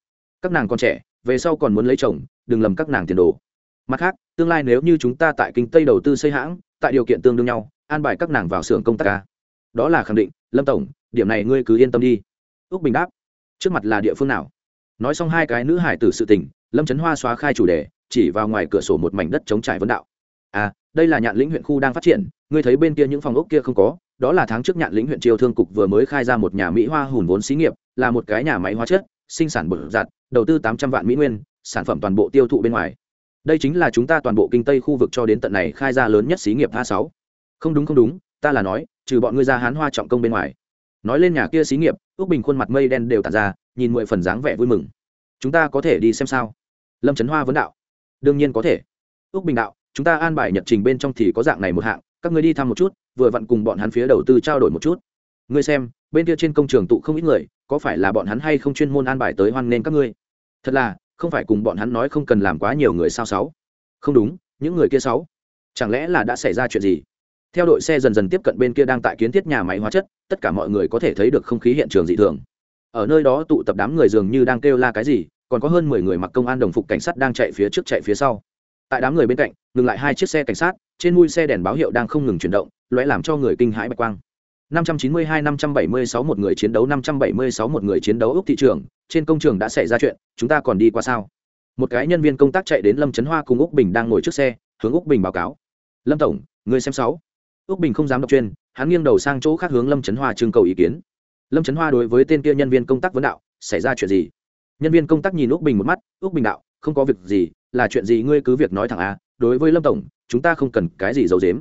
S1: Các nàng còn trẻ, về sau còn muốn lấy chồng, đừng lầm các nàng tiền đồ. Mặt khác, tương lai nếu như chúng ta tại kinh tây đầu tư xây hãng, tại điều kiện tương đương nhau, an bài các nàng vào xưởng công tác ca đó là khẳng định, lâm tổng, điểm này ngươi cứ yên tâm đi. Ước bình đáp, trước mặt là địa phương nào? Nói xong hai cái nữ hải tử sự tình, lâm trấn hoa xóa khai chủ đề, chỉ vào ngoài cửa sổ một mảnh đất chống trải vấn đạo. À đây là nhạn lĩnh huyện khu đang phát triển, ngươi thấy bên kia những phòng ốc kia không có, đó là tháng trước nhạn lĩnh huyện triều thương cục vừa mới khai ra một nhà mỹ hoa hùn vốn xí nghiệp, là một cái nhà máy hóa chất, sinh sản bột giặt, đầu tư tám trăm vạn mỹ nguyên, sản phẩm toàn bộ tiêu thụ bên ngoài. Đây chính là chúng ta toàn bộ kinh tây khu vực cho đến tận này khai ra lớn nhất xí nghiệp a sáu. Không đúng không đúng, ta là nói, trừ bọn ngươi ra hán hoa trọng công bên ngoài. Nói lên nhà kia xí nghiệp ước bình khuôn mặt mây đen đều tàn ra nhìn mười phần dáng vẻ vui mừng. Chúng ta có thể đi xem sao? Lâm trấn hoa vấn đạo. Đương nhiên có thể. Ước bình đạo, chúng ta an bài nhật trình bên trong thì có dạng này một hạng, các ngươi đi thăm một chút, vừa vặn cùng bọn hắn phía đầu tư trao đổi một chút. Ngươi xem, bên kia trên công trường tụ không ít người, có phải là bọn hắn hay không chuyên môn an bài tới hoan nghênh các ngươi? Thật là, không phải cùng bọn hắn nói không cần làm quá nhiều người sao sáu? Không đúng, những người kia sáu. Chẳng lẽ là đã xảy ra chuyện gì? Theo đội xe dần dần tiếp cận bên kia đang tại kiến thiết nhà máy hóa chất, tất cả mọi người có thể thấy được không khí hiện trường dị thường ở nơi đó tụ tập đám người dường như đang kêu la cái gì, còn có hơn mười người mặc công an đồng phục cảnh sát đang chạy phía trước chạy phía sau. Tại đám người bên cạnh, ngừng lại hai chiếc xe cảnh sát, trên mui xe đèn báo hiệu đang không ngừng chuyển động loé làm cho người kinh hãi bạch quang. 592-576 một người chiến đấu 576 một người chiến đấu úc thị trường, trên công trường đã xảy ra chuyện, chúng ta còn đi qua sao? Một cái nhân viên công tác chạy đến lâm trấn hoa cùng úc bình đang ngồi trước xe, hướng úc bình báo cáo. Lâm tổng người xem sáu. Úc bình không dám đọc chuyên hắn nghiêng đầu sang chỗ khác hướng lâm trấn hoa trưng cầu ý kiến lâm trấn hoa đối với tên kia nhân viên công tác vấn đạo, xảy ra chuyện gì? Nhân viên công tác nhìn úc bình một mắt, úc bình đạo, không có việc gì, là chuyện gì ngươi cứ việc nói thẳng à đối với lâm tổng, chúng ta không cần cái gì giấu dếm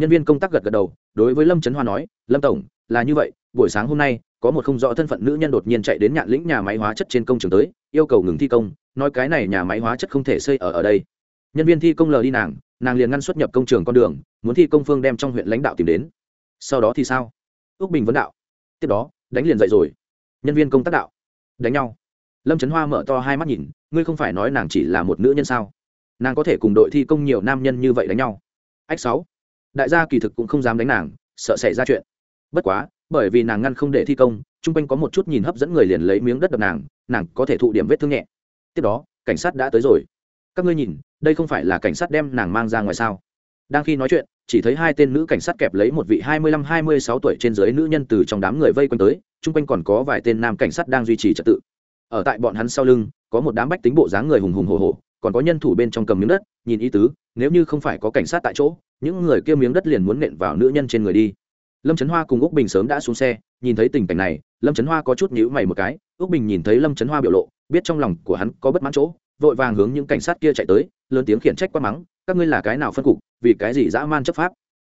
S1: nhân viên công tác gật gật đầu, đối với lâm trấn hoa nói, lâm tổng, là như vậy, buổi sáng hôm nay, có một không rõ thân phận nữ nhân đột nhiên chạy đến nhạn lĩnh nhà máy hóa chất trên công trường tới, yêu cầu ngừng thi công, nói cái này nhà máy hóa chất không thể xây ở ở đây. Nhân viên thi công lờ đi nàng nàng liền ngăn xuất nhập công trường con đường, muốn thi công phương đem trong huyện lãnh đạo tìm đến. Sau đó thì sao? Ước bình vấn đạo. Tiếp đó đánh liền dậy rồi. Nhân viên công tác đạo. Đánh nhau. Lâm trấn hoa mở to hai mắt nhìn, ngươi không phải nói nàng chỉ là một nữ nhân sao? Nàng có thể cùng đội thi công nhiều nam nhân như vậy đánh nhau. Ách sáu. Đại gia kỳ thực cũng không dám đánh nàng, sợ xảy ra chuyện. Bất quá, bởi vì nàng ngăn không để thi công, chung quanh có một chút nhìn hấp dẫn người liền lấy miếng đất đập nàng nàng có thể thụ điểm vết thương nhẹ. Tiếp đó, cảnh sát đã tới rồi. Các ngươi nhìn, đây không phải là cảnh sát đem nàng mang ra ngoài sao? Đang khi nói chuyện chỉ thấy hai tên nữ cảnh sát kẹp lấy một vị hai mươi lăm, hai mươi sáu tuổi trên dưới nữ nhân từ trong đám người vây quanh tới, chung quanh còn có vài tên nam cảnh sát đang duy trì trật tự. Ở tại bọn hắn sau lưng, có một đám bách tính bộ dáng người hùng hùng hồ hồ còn có nhân thủ bên trong cầm miếng đất, nhìn ý tứ, nếu như không phải có cảnh sát tại chỗ, những người kia miếng đất liền muốn nện vào nữ nhân trên người đi. Lâm trấn hoa cùng úc bình sớm đã xuống xe, nhìn thấy tình cảnh này, lâm trấn hoa có chút nhữ mày một cái, úc bình nhìn thấy lâm trấn hoa biểu lộ, biết trong lòng của hắn có bất mãn chỗ, vội vàng hướng những cảnh sát kia chạy tới, lớn tiếng khiển trách quát mắng các ngươi là cái nào phân cục, vì cái gì dã man chấp pháp?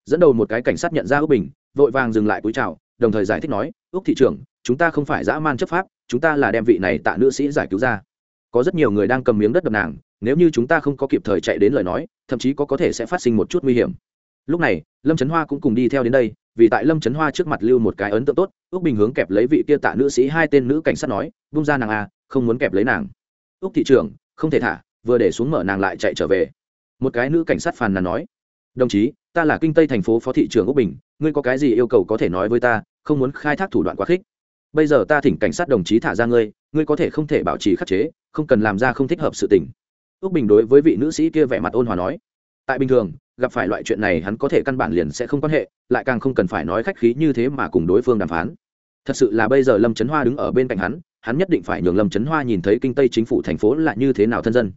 S1: Dẫn đầu một cái cảnh sát nhận ra úc bình, vội vàng dừng lại cúi chào, đồng thời giải thích nói, úc thị trưởng, chúng ta không phải dã man chấp pháp, chúng ta là đem vị này tạ nữ sĩ giải cứu ra. Có rất nhiều người đang cầm miếng đất đập nàng, nếu như chúng ta không có kịp thời chạy đến lời nói, thậm chí có có thể sẽ phát sinh một chút nguy hiểm. Lúc này, lâm trấn hoa cũng cùng đi theo đến đây, vì tại lâm trấn hoa trước mặt lưu một cái ấn tượng tốt ước bình hướng kẹp lấy vị kia tạ nữ sĩ hai tên nữ cảnh sát nói bung ra nàng a không muốn kẹp lấy nàng. Ước thị trưởng, không thể thả, vừa để xuống mở nàng lại chạy trở về một cái nữ cảnh sát phàn nàn nói. Đồng chí, ta là kinh tây thành phố phó thị trưởng úc bình, ngươi có cái gì yêu cầu có thể nói với ta, không muốn khai thác thủ đoạn quá khích. Bây giờ ta thỉnh cảnh sát đồng chí thả ra ngươi ngươi có thể không thể bảo trì khắc chế, không cần làm ra không thích hợp sự tình. Úc bình đối với vị nữ sĩ kia vẻ mặt ôn hòa nói. Tại bình thường, gặp phải loại chuyện này hắn có thể căn bản liền sẽ không quan hệ, lại càng không cần phải nói khách khí như thế mà cùng đối phương đàm phán. Thật sự là bây giờ lâm trấn hoa đứng ở bên cạnh hắn hắn nhất định phải nhường lâm trấn hoa nhìn thấy kinh tây chính phủ thành phố là như thế nào thân dân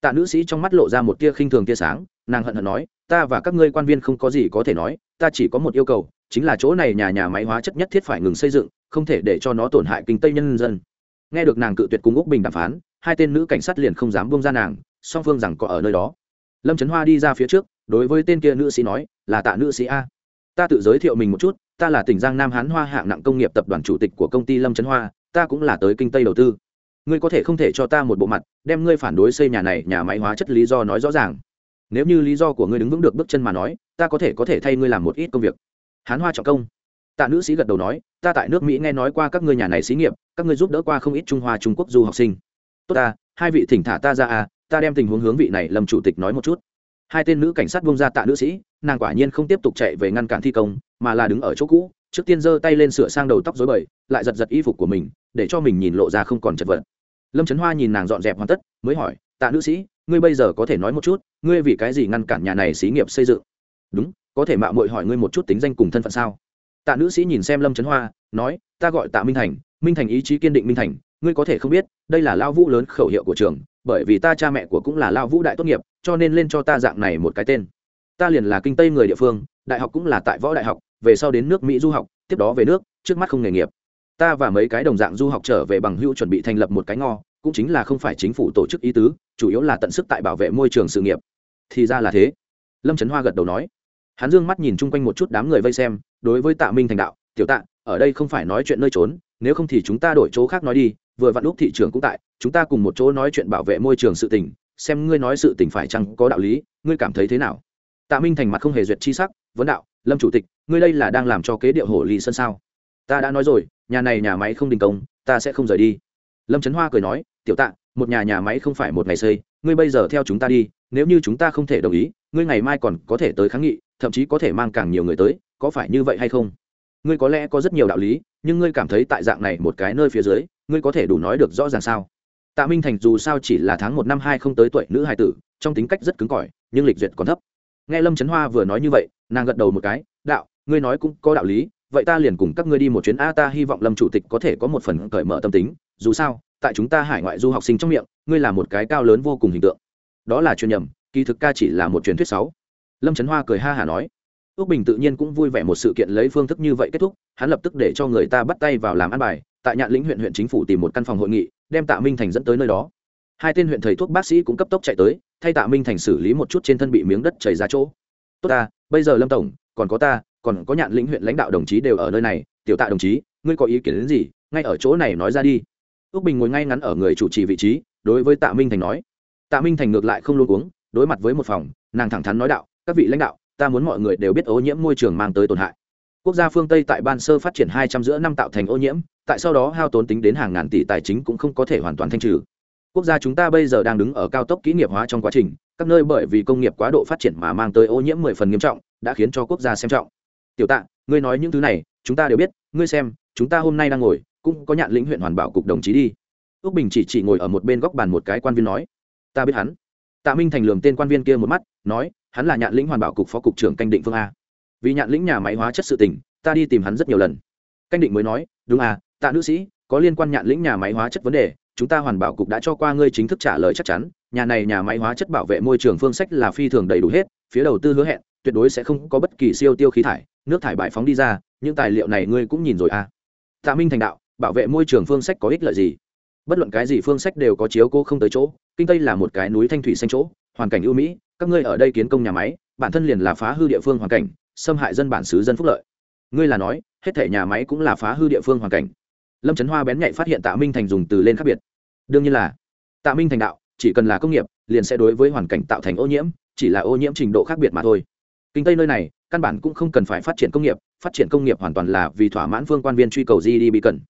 S1: tạ nữ sĩ trong mắt lộ ra một tia khinh thường tia sáng, nàng hận hận nói, ta và các ngươi quan viên không có gì có thể nói, ta chỉ có một yêu cầu, chính là chỗ này nhà nhà máy hóa chất nhất thiết phải ngừng xây dựng, không thể để cho nó tổn hại kinh tây nhân dân. Nghe được nàng cự tuyệt cùng úc bình đàm phán, hai tên nữ cảnh sát liền không dám buông ra nàng, song phương rằng có ở nơi đó. Lâm trấn hoa đi ra phía trước, đối với tên kia nữ sĩ nói, là tạ nữ sĩ a. Ta tự giới thiệu mình một chút, ta là tỉnh giang nam hán hoa hạng nặng công nghiệp tập đoàn chủ tịch của công ty lâm trấn hoa, ta cũng là tới kinh tây đầu tư ngươi có thể không thể cho ta một bộ mặt, đem ngươi phản đối xây nhà này, nhà máy hóa chất lý do nói rõ ràng. Nếu như lý do của ngươi đứng vững được bước chân mà nói, ta có thể có thể thay ngươi làm một ít công việc. Hán hoa trọng công. Tạ nữ sĩ gật đầu nói, ta tại nước mỹ nghe nói qua các ngươi nhà này xí nghiệp, các ngươi giúp đỡ qua không ít trung hoa, trung quốc du học sinh. Tốt ta, hai vị thỉnh thả ta ra à ta đem tình huống hướng vị này lâm chủ tịch nói một chút. Hai tên nữ cảnh sát bông ra tạ nữ sĩ, nàng quả nhiên không tiếp tục chạy về ngăn cản thi công, mà là đứng ở chỗ cũ trước tiên giơ tay lên sửa sang đầu tóc dối bời, lại giật giật y phục của mình, để cho mình nhìn lộ ra không còn chật vật. Lâm trấn hoa nhìn nàng dọn dẹp hoàn tất, mới hỏi, tạ nữ sĩ, ngươi bây giờ có thể nói một chút, ngươi vì cái gì ngăn cản nhà này xí nghiệp xây dựng? Đúng, có thể mạo mội hỏi ngươi một chút tính danh cùng thân phận sao? Tạ nữ sĩ nhìn xem lâm trấn hoa, nói, ta gọi tạ minh thành minh thành ý chí kiên định minh thành, ngươi có thể không biết, đây là lao vũ lớn khẩu hiệu của trường, bởi vì ta cha mẹ của cũng là lao vũ đại tốt nghiệp, cho nên lên cho ta dạng này một cái tên. Ta liền là kinh tây người địa phương, đại học cũng là tại võ đại học về sau đến nước mỹ du học, tiếp đó về nước, trước mắt không nghề nghiệp. Ta và mấy cái đồng dạng du học trở về bằng hữu chuẩn bị thành lập một cái ngo cũng chính là không phải chính phủ tổ chức ý tứ, chủ yếu là tận sức tại bảo vệ môi trường sự nghiệp. Thì ra là thế. Lâm trấn hoa gật đầu nói. Hắn dương mắt nhìn chung quanh một chút đám người vây xem, đối với tạ minh thành đạo, tiểu tạ, ở đây không phải nói chuyện nơi trốn, nếu không thì chúng ta đổi chỗ khác nói đi, vừa vặn lúc thị trường cũng tại, chúng ta cùng một chỗ nói chuyện bảo vệ môi trường sự tình, xem ngươi nói sự tình phải chăng có đạo lý, ngươi cảm thấy thế nào? Tạ minh thành mặt không hề duyệt chi sắc, vấn đạo, lâm chủ tịch, ngươi đây là đang làm cho kế điệu hổ ly sân sao? Ta đã nói rồi, nhà này nhà máy không đình công, ta sẽ không rời đi. Lâm trấn hoa cười nói, tiểu tạ, một nhà nhà máy không phải một ngày xây, ngươi bây giờ theo chúng ta đi, nếu như chúng ta không thể đồng ý, ngươi ngày mai còn có thể tới kháng nghị, thậm chí có thể mang càng nhiều người tới, có phải như vậy hay không? Ngươi có lẽ có rất nhiều đạo lý, nhưng ngươi cảm thấy tại dạng này một cái nơi phía dưới, ngươi có thể đủ nói được rõ ràng sao? Tạ minh thành dù sao chỉ là tháng một năm hai không tới tuổi nữ hài tử, trong tính cách rất cứng cỏi, nhưng lịch duyệt còn thấp nghe lâm trấn hoa vừa nói như vậy, nàng gật đầu một cái, đạo, ngươi nói cũng có đạo lý, vậy ta liền cùng các ngươi đi một chuyến. A, ta hy vọng lâm chủ tịch có thể có một phần cởi mở tâm tính, dù sao, tại chúng ta hải ngoại du học sinh trong miệng, ngươi là một cái cao lớn vô cùng hình tượng. Đó là chuyên nhầm, kỳ thực ca chỉ là một truyền thuyết sáu. Lâm trấn hoa cười ha hả nói, ước bình tự nhiên cũng vui vẻ một sự kiện lấy phương thức như vậy kết thúc, hắn lập tức để cho người ta bắt tay vào làm ăn bài, tại nhạn lĩnh huyện huyện chính phủ tìm một căn phòng hội nghị, đem tạ minh thành dẫn tới nơi đó hai tên huyện thầy thuốc bác sĩ cũng cấp tốc chạy tới, thay tạ minh thành xử lý một chút trên thân bị miếng đất chảy ra chỗ. Tốt ta, bây giờ lâm tổng, còn có ta, còn có nhạn lĩnh huyện lãnh đạo đồng chí đều ở nơi này, tiểu tạ đồng chí, ngươi có ý kiến đến gì, ngay ở chỗ này nói ra đi. Ước bình ngồi ngay ngắn ở người chủ trì vị trí, đối với tạ minh thành nói. Tạ minh thành ngược lại không luôn uống đối mặt với một phòng, nàng thẳng thắn nói đạo, các vị lãnh đạo, ta muốn mọi người đều biết ô nhiễm môi trường mang tới tổn hại. Quốc gia phương tây tại ban sơ phát triển hai trăm giữa năm tạo thành ô nhiễm, tại sau đó hao tốn tính đến hàng ngàn tỷ tài chính cũng không có thể hoàn toàn thanh trừ quốc gia chúng ta bây giờ đang đứng ở cao tốc kỹ nghiệp hóa trong quá trình, các nơi bởi vì công nghiệp quá độ phát triển mà mang tới ô nhiễm mười phần nghiêm trọng, đã khiến cho quốc gia xem trọng. Tiểu tạ, ngươi nói những thứ này, chúng ta đều biết, ngươi xem, chúng ta hôm nay đang ngồi, cũng có nhạn lĩnh huyện hoàn bảo cục đồng chí đi. Ước bình chỉ chỉ ngồi ở một bên góc bàn một cái quan viên nói, ta biết hắn. Tạ minh thành lường tên quan viên kia một mắt, nói, hắn là nhạn lĩnh hoàn bảo cục phó cục trưởng canh định phương a. Vì nhạn lĩnh nhà máy hóa chất sự tình, ta đi tìm hắn rất nhiều lần. Canh định mới nói, đúng à tạ nữ sĩ, có liên quan nhạn lĩnh nhà máy hóa chất vấn đề chúng ta hoàn bảo cục đã cho qua ngươi chính thức trả lời chắc chắn, nhà này nhà máy hóa chất bảo vệ môi trường phương sách là phi thường đầy đủ hết, phía đầu tư hứa hẹn, tuyệt đối sẽ không có bất kỳ siêu tiêu khí thải, nước thải bại phóng đi ra, những tài liệu này ngươi cũng nhìn rồi à. Tạ minh thành đạo, bảo vệ môi trường phương sách có ích lợi gì? Bất luận cái gì phương sách đều có chiếu cô không tới chỗ, kinh tây là một cái núi thanh thủy xanh chỗ, hoàn cảnh ưu mỹ, các ngươi ở đây kiến công nhà máy, bản thân liền là phá hư địa phương hoàn cảnh, xâm hại dân bản xứ dân phúc lợi. Ngươi là nói, hết thể nhà máy cũng là phá hư địa phương hoàn cảnh. Lâm trấn hoa bén nhạy phát hiện tạ minh thành dùng từ lên khác biệt đương nhiên là. Tạ minh thành đạo, chỉ cần là công nghiệp, liền sẽ đối với hoàn cảnh tạo thành ô nhiễm, chỉ là ô nhiễm trình độ khác biệt mà thôi. Kinh tây nơi này, căn bản cũng không cần phải phát triển công nghiệp, phát triển công nghiệp hoàn toàn là vì thỏa mãn phương quan viên truy cầu gdp cần.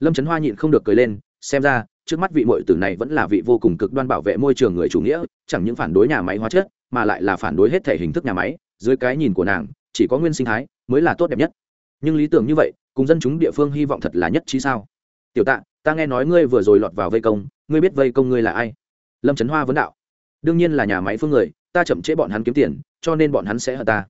S1: Lâm trấn hoa nhịn không được cười lên, xem ra, trước mắt vị mội tử này vẫn là vị vô cùng cực đoan bảo vệ môi trường người chủ nghĩa, chẳng những phản đối nhà máy hóa chất, mà lại là phản đối hết thể hình thức nhà máy, dưới cái nhìn của nàng, chỉ có nguyên sinh thái mới là tốt đẹp nhất. Nhưng lý tưởng như vậy, cùng dân chúng địa phương hy vọng thật là nhất trí sao? Tiểu tạ ta nghe nói ngươi vừa rồi lọt vào vây công, ngươi biết vây công ngươi là ai? Lâm trấn hoa vấn đạo. Đương nhiên là nhà máy phương người, ta chậm trễ bọn hắn kiếm tiền, cho nên bọn hắn sẽ hận ta.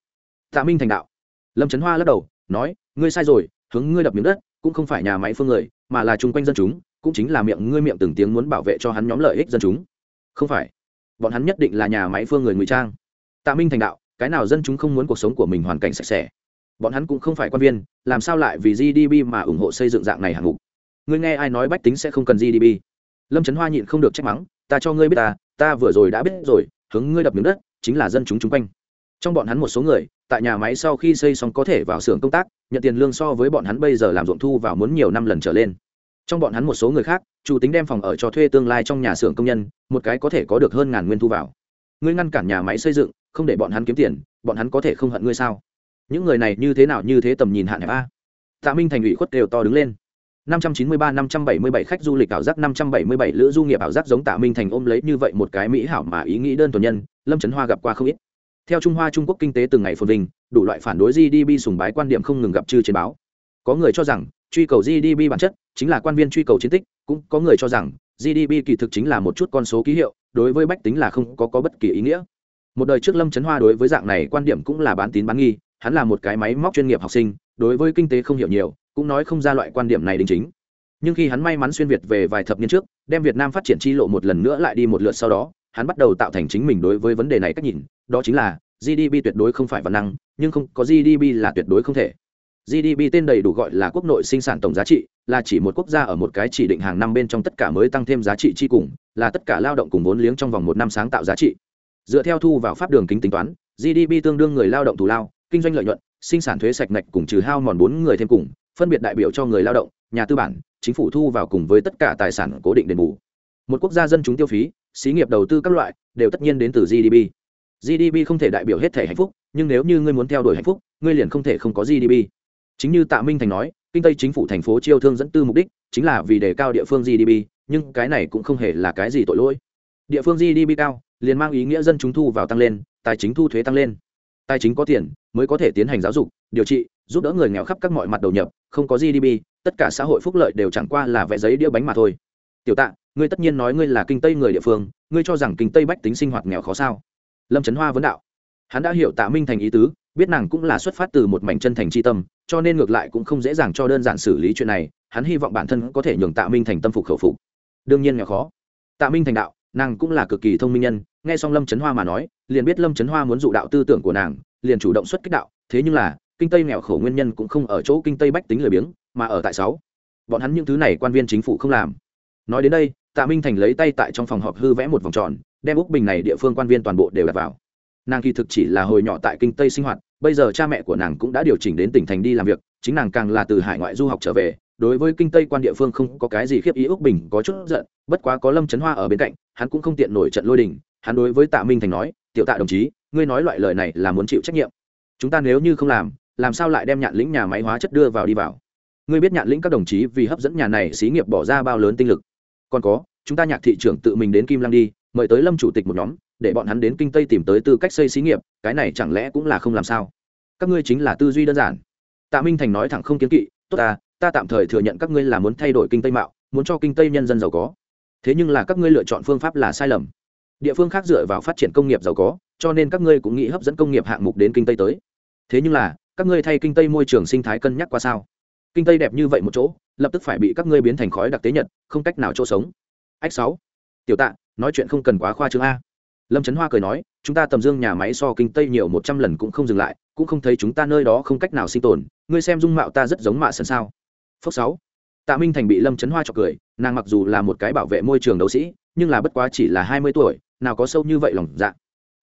S1: Tạ minh thành đạo. Lâm trấn hoa lắc đầu, nói, ngươi sai rồi, hướng ngươi đập miếng đất, cũng không phải nhà máy phương người, mà là chung quanh dân chúng, cũng chính là miệng ngươi miệng từng tiếng muốn bảo vệ cho hắn nhóm lợi ích dân chúng. Không phải. Bọn hắn nhất định là nhà máy phương người ngụy trang. Tạ minh thành đạo, cái nào dân chúng không muốn cuộc sống của mình hoàn cảnh sạch sẽ? Bọn hắn cũng không phải quan viên, làm sao lại vì gdp mà ủng hộ xây dựng dạng này hạng mục? Ngươi nghe ai nói bách tính sẽ không cần gdp lâm trấn hoa nhịn không được trách mắng, ta cho ngươi biết ta ta vừa rồi đã biết rồi, hướng ngươi đập miếng đất, chính là dân chúng chung quanh. Trong bọn hắn một số người, tại nhà máy sau khi xây xong có thể vào xưởng công tác, nhận tiền lương so với bọn hắn bây giờ làm ruộng thu vào muốn nhiều năm lần trở lên. Trong bọn hắn một số người khác, chủ tính đem phòng ở cho thuê tương lai trong nhà xưởng công nhân, một cái có thể có được hơn ngàn nguyên thu vào. Ngươi ngăn cản nhà máy xây dựng, không để bọn hắn kiếm tiền, bọn hắn có thể không hận ngươi sao? Những người này như thế nào như thế tầm nhìn hạn hẹp a. Tạ minh thành ủy khuất đều to đứng lên. 593-577 khách du lịch ảo giác 577 lữ du nghiệp ảo giác giống Tạ Minh Thành ôm lấy như vậy một cái mỹ hảo mà ý nghĩ đơn thuần nhân, Lâm Trấn Hoa gặp qua không ít. Theo Trung Hoa Trung Quốc kinh tế từng ngày phồn vinh, đủ loại phản đối GDP sùng bái quan điểm không ngừng gặp chư trên báo. Có người cho rằng, truy cầu GDP bản chất chính là quan viên truy cầu chiến tích, cũng có người cho rằng, GDP kỳ thực chính là một chút con số ký hiệu, đối với bách tính là không có có bất kỳ ý nghĩa. Một đời trước Lâm Trấn Hoa đối với dạng này quan điểm cũng là bán tín bán nghi, hắn là một cái máy móc chuyên nghiệp học sinh, đối với kinh tế không hiểu nhiều, cũng nói không ra loại quan điểm này đính chính. Nhưng khi hắn may mắn xuyên việt về vài thập niên trước, đem việt nam phát triển chi lộ một lần nữa lại đi một lượt sau đó, hắn bắt đầu tạo thành chính mình đối với vấn đề này cách nhìn, đó chính là gdp tuyệt đối không phải văn năng, nhưng không có gdp là tuyệt đối không thể. Gdp tên đầy đủ gọi là quốc nội sinh sản tổng giá trị, là chỉ một quốc gia ở một cái chỉ định hàng năm bên trong tất cả mới tăng thêm giá trị chi cùng, là tất cả lao động cùng vốn liếng trong vòng một năm sáng tạo giá trị. Dựa theo thu vào pháp đường kính tính toán gdp tương đương người lao động thù lao, kinh doanh lợi nhuận, sinh sản thuế sạch ngạch cùng trừ hao mòn bốn người thêm cùng phân biệt đại biểu cho người lao động, nhà tư bản, chính phủ thu vào cùng với tất cả tài sản cố định đền bù. Một quốc gia dân chúng tiêu phí, xí nghiệp đầu tư các loại, đều tất nhiên đến từ gdp gdp không thể đại biểu hết thể hạnh phúc, nhưng nếu như ngươi muốn theo đuổi hạnh phúc, ngươi liền không thể không có gdp chính như tạ minh thành nói, kinh tây chính phủ thành phố chiêu thương dẫn tư mục đích, chính là vì đề cao địa phương gdp nhưng cái này cũng không hề là cái gì tội lỗi. Địa phương gdp cao, liền mang ý nghĩa dân chúng thu vào tăng lên, tài chính thu thuế tăng lên. Tài chính có tiền mới có thể tiến hành giáo dục, điều trị, giúp đỡ người nghèo khắp các mọi mặt đầu nhập, không có gdp tất cả xã hội phúc lợi đều chẳng qua là vẽ giấy đĩa bánh mà thôi. Tiểu tạ, ngươi tất nhiên nói ngươi là kinh tây người địa phương, ngươi cho rằng kinh tây bách tính sinh hoạt nghèo khó sao? Lâm trấn hoa vấn đạo. Hắn đã hiểu tạ minh thành ý tứ, biết nàng cũng là xuất phát từ một mảnh chân thành c tâm, cho nên ngược lại cũng không dễ dàng cho đơn giản xử lý chuyện này, hắn hy vọng bản thân có thể nhường tạ minh thành tâm phục khẩu phục. Đương nhiên nghèo khó. Tạ minh thành đạo, nàng cũng là cực kỳ thông minh nhân, nghe xong lâm trấn hoa mà nói, liền biết lâm trấn hoa muốn dụ đạo tư tưởng của nàng liền chủ động xuất kích đạo, thế nhưng là, kinh tây nghèo khổ nguyên nhân cũng không ở chỗ kinh tây bách tính lười biếng, mà ở tại sáu. Bọn hắn những thứ này quan viên chính phủ không làm. Nói đến đây, tạ minh thành lấy tay tại trong phòng họp hư vẽ một vòng tròn, đem úc bình này địa phương quan viên toàn bộ đều đặt vào. Nàng kỳ thực chỉ là hồi nhỏ tại kinh tây sinh hoạt, bây giờ cha mẹ của nàng cũng đã điều chỉnh đến tỉnh thành đi làm việc, chính nàng càng là từ hải ngoại du học trở về, đối với kinh tây quan địa phương không có cái gì khiếp ý úc bình có chút giận, bất quá có lâm trấn hoa ở bên cạnh, hắn cũng không tiện nổi trận lôi đình, hắn đối với tạ minh thành nói, tiểu tạ đồng chí ngươi nói loại lời này là muốn chịu trách nhiệm. Chúng ta nếu như không làm làm sao lại đem nhạn lĩnh nhà máy hóa chất đưa vào đi vào? Ngươi biết nhạn lĩnh các đồng chí vì hấp dẫn nhà này xí nghiệp bỏ ra bao lớn tinh lực. Còn có, chúng ta nhạc thị trưởng tự mình đến kim lăng đi, mời tới lâm chủ tịch một nhóm, để bọn hắn đến kinh tây tìm tới tư cách xây xí nghiệp, cái này chẳng lẽ cũng là không làm sao? Các ngươi chính là tư duy đơn giản. Tạ minh thành nói thẳng không kiến kỵ, tốt ta ta tạm thời thừa nhận các ngươi là muốn thay đổi kinh tây mạo, muốn cho kinh tây nhân dân giàu có. Thế nhưng là các ngươi lựa chọn phương pháp là sai lầm. Địa phương khác dựa vào phát triển công nghiệp giàu có cho nên các ngươi cũng nghĩ hấp dẫn công nghiệp hạng mục đến kinh tây tới. Thế nhưng là, các ngươi thay kinh tây môi trường sinh thái cân nhắc qua sao? Kinh tây đẹp như vậy một chỗ, lập tức phải bị các ngươi biến thành khói đặc tế nhật, không cách nào chỗ sống. Ách sáu. Tiểu tạ, nói chuyện không cần quá khoa trương a. Lâm trấn hoa cười nói, chúng ta tầm dương nhà máy so kinh tây nhiều một trăm lần cũng không dừng lại, cũng không thấy chúng ta nơi đó không cách nào sinh tồn. Ngươi xem dung mạo ta rất giống mạ sân sao? Phước sáu. Tạ minh thành bị lâm trấn hoa chọc cười, nàng mặc dù là một cái bảo vệ môi trường đấu sĩ, nhưng là bất quá chỉ là hai mươi tuổi, nào có sâu như vậy lòng dạ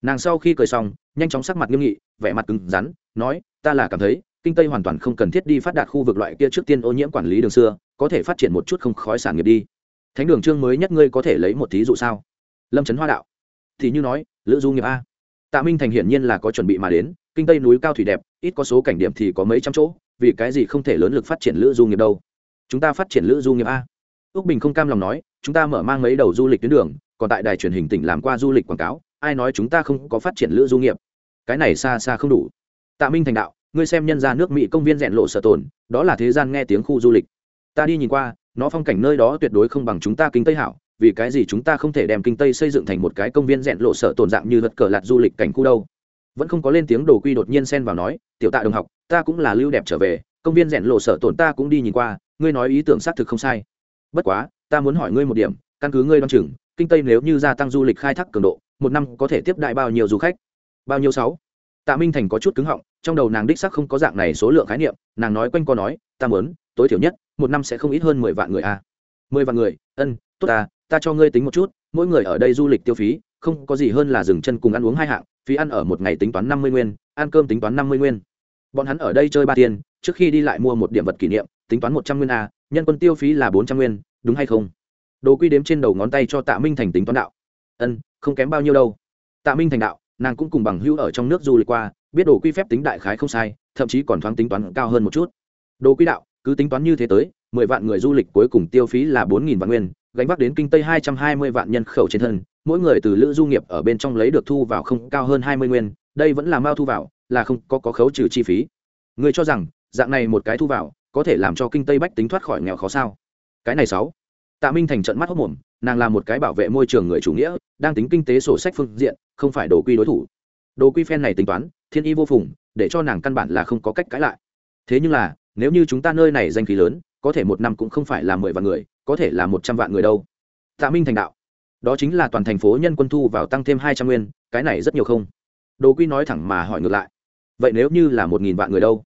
S1: nàng sau khi cười xong, nhanh chóng sắc mặt nghiêm nghị, vẻ mặt cứng rắn, nói, ta là cảm thấy, kinh tây hoàn toàn không cần thiết đi phát đạt khu vực loại kia trước tiên ô nhiễm quản lý đường xưa, có thể phát triển một chút không khói sản nghiệp đi. Thánh đường trương mới nhất ngươi có thể lấy một thí dụ sao? Lâm trấn hoa đạo. Thì như nói, lữ du nghiệp a. Tạ minh thành hiển nhiên là có chuẩn bị mà đến, kinh tây núi cao thủy đẹp, ít có số cảnh điểm thì có mấy trăm chỗ, vì cái gì không thể lớn lực phát triển lữ du nghiệp đâu? Chúng ta phát triển lữ du nghiệp a. Ước bình không cam lòng nói, chúng ta mở mang mấy đầu du lịch tuyến đường, còn tại đài truyền hình tỉnh làm qua du lịch quảng cáo ai nói chúng ta không có phát triển lữ du nghiệp? Cái này xa xa không đủ. Tạ minh thành đạo, ngươi xem nhân ra nước mỹ công viên rèn lộ sở tồn, đó là thế gian nghe tiếng khu du lịch. Ta đi nhìn qua, nó phong cảnh nơi đó tuyệt đối không bằng chúng ta kinh tây hảo, vì cái gì chúng ta không thể đem kinh tây xây dựng thành một cái công viên rèn lộ sở tồn dạng như vật cờ lạt du lịch cảnh khu đâu. Vẫn không có lên tiếng đồ quy đột nhiên xen vào nói, tiểu tạ đồng học, ta cũng là lưu đẹp trở về, công viên rèn lộ sở tồn ta cũng đi nhìn qua, ngươi nói ý tưởng xác thực không sai. Bất quá, ta muốn hỏi ngươi một điểm, căn cứ ngươi đoan chừng, kinh tây nếu như gia tăng du lịch khai thác cường độ một năm có thể tiếp đại bao nhiêu du khách? Bao nhiêu sáu? Tạ minh thành có chút cứng họng, trong đầu nàng đích sắc không có dạng này số lượng khái niệm, nàng nói quanh co nói, ta mớn tối thiểu nhất, một năm sẽ không ít hơn mười vạn người a. À. mười vạn người? Ân, tốt ta ta cho ngươi tính một chút, mỗi người ở đây du lịch tiêu phí, không có gì hơn là dừng chân cùng ăn uống hai hạng, phí ăn ở một ngày tính toán năm mươi nguyên, ăn cơm tính toán năm mươi nguyên. Bọn hắn ở đây chơi ba tiền, trước khi đi lại mua một điểm vật kỷ niệm, tính toán một trăm nguyên a, nhân quân tiêu phí là bốn trăm nguyên, đúng hay không? Đồ quy đếm trên đầu ngón tay cho tạ minh thành tính toán đạo. Ân không kém bao nhiêu đâu. Tạ minh thành đạo nàng cũng cùng bằng hữu ở trong nước du lịch qua biết đồ quy phép tính đại khái không sai thậm chí còn thoáng tính toán cao hơn một chút. Đồ quy đạo cứ tính toán như thế tới mười vạn người du lịch cuối cùng tiêu phí là bốn nghìn vạn nguyên gánh vác đến kinh tây hai trăm hai mươi vạn nhân khẩu trên thân mỗi người từ lữ du nghiệp ở bên trong lấy được thu vào không cao hơn hai mươi nguyên đây vẫn là mao thu vào là không có, có khấu trừ chi phí. Người cho rằng dạng này một cái thu vào có thể làm cho kinh tây bách tính thoát khỏi nghèo khó sao? Cái này sáu. Tạ minh thành trận mắt hốc mồm nàng là một cái bảo vệ môi trường người chủ nghĩa, đang tính kinh tế sổ sách phương diện, không phải đồ quy đối thủ. Đồ quy phen này tính toán, thiên y vô phùng, để cho nàng căn bản là không có cách cãi lại. Thế nhưng là, nếu như chúng ta nơi này danh khí lớn, có thể một năm cũng không phải là mười vạn người, có thể là một trăm vạn người đâu. Tạ minh thành đạo. Đó chính là toàn thành phố nhân quân thu vào tăng thêm hai trăm nguyên, cái này rất nhiều không? Đồ quy nói thẳng mà hỏi ngược lại. Vậy nếu như là một nghìn vạn người đâu?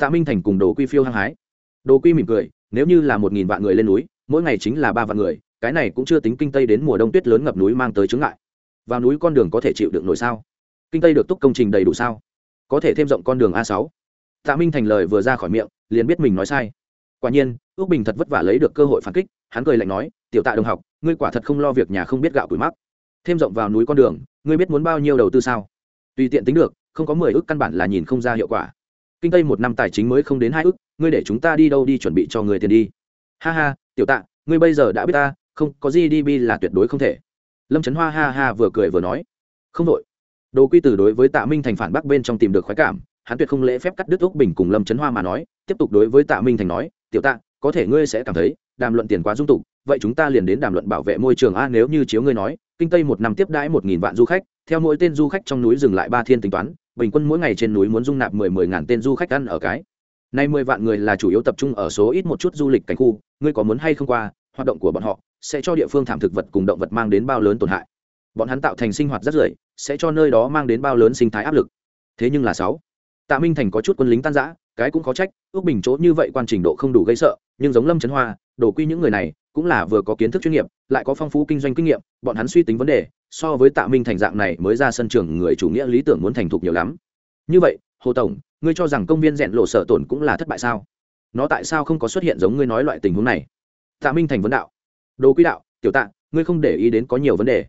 S1: Tạ minh thành cùng đồ quy phiêu hăng hái. Đồ quy mỉm cười, nếu như là một nghìn vạn người lên núi, mỗi ngày chính là ba vạn người cái này cũng chưa tính kinh tây đến mùa đông tuyết lớn ngập núi mang tới chứng ngại. Vào núi con đường có thể chịu được nổi sao? Kinh tây được túc công trình đầy đủ sao? Có thể thêm rộng con đường a sáu. Tạ minh thành lời vừa ra khỏi miệng, liền biết mình nói sai. Quả nhiên, ước bình thật vất vả lấy được cơ hội phản kích, hắn cười lạnh nói, tiểu tạ đồng học, ngươi quả thật không lo việc nhà không biết gạo bụi mắc. Thêm rộng vào núi con đường, ngươi biết muốn bao nhiêu đầu tư sao? Tùy tiện tính được, không có mười ước căn bản là nhìn không ra hiệu quả. Kinh tây một năm tài chính mới không đến hai ước, ngươi để chúng ta đi đâu đi chuẩn bị cho người tiền đi. Ha ha, tiểu tạ, ngươi bây giờ đã biết ta không, có gdp là tuyệt đối không thể. Lâm trấn hoa ha ha vừa cười vừa nói, không đội đồ quy tử đối với tạ minh thành phản bác bên trong tìm được khoái cảm, hắn tuyệt không lễ phép cắt đứt úc bình cùng lâm trấn hoa mà nói, tiếp tục đối với tạ minh thành nói, tiểu tạ, có thể ngươi sẽ cảm thấy, đàm luận tiền quá dung tục, vậy chúng ta liền đến đàm luận bảo vệ môi trường a, nếu như chiếu ngươi nói, kinh tây một năm tiếp đãi một nghìn vạn du khách, theo mỗi tên du khách trong núi dừng lại ba thiên tính toán, bình quân mỗi ngày trên núi muốn dung nạp mười mười ngàn tên du khách ăn ở cái. Nay mười vạn người là chủ yếu tập trung ở số ít một chút du lịch cảnh khu, ngươi có muốn hay không qua, hoạt động của bọn họ sẽ cho địa phương thảm thực vật cùng động vật mang đến bao lớn tổn hại. Bọn hắn tạo thành sinh hoạt rất rưởi, sẽ cho nơi đó mang đến bao lớn sinh thái áp lực. Thế nhưng là sáu, tạ minh thành có chút quân lính tan giã cái cũng có trách, ước bình chỗ như vậy quan trình độ không đủ gây sợ, nhưng giống lâm trấn hoa đổ quy những người này, cũng là vừa có kiến thức chuyên nghiệp, lại có phong phú kinh doanh kinh nghiệm, bọn hắn suy tính vấn đề, so với tạ minh thành dạng này mới ra sân trường người chủ nghĩa lý tưởng muốn thành thục nhiều lắm. Như vậy, hồ tổng, ngươi cho rằng công viên rèn lộ sở tổn cũng là thất bại sao? Nó tại sao không có xuất hiện giống ngươi nói loại tình huống này? Tạ minh thành vấn đạo đồ quỹ đạo, tiểu tạ, ngươi không để ý đến có nhiều vấn đề.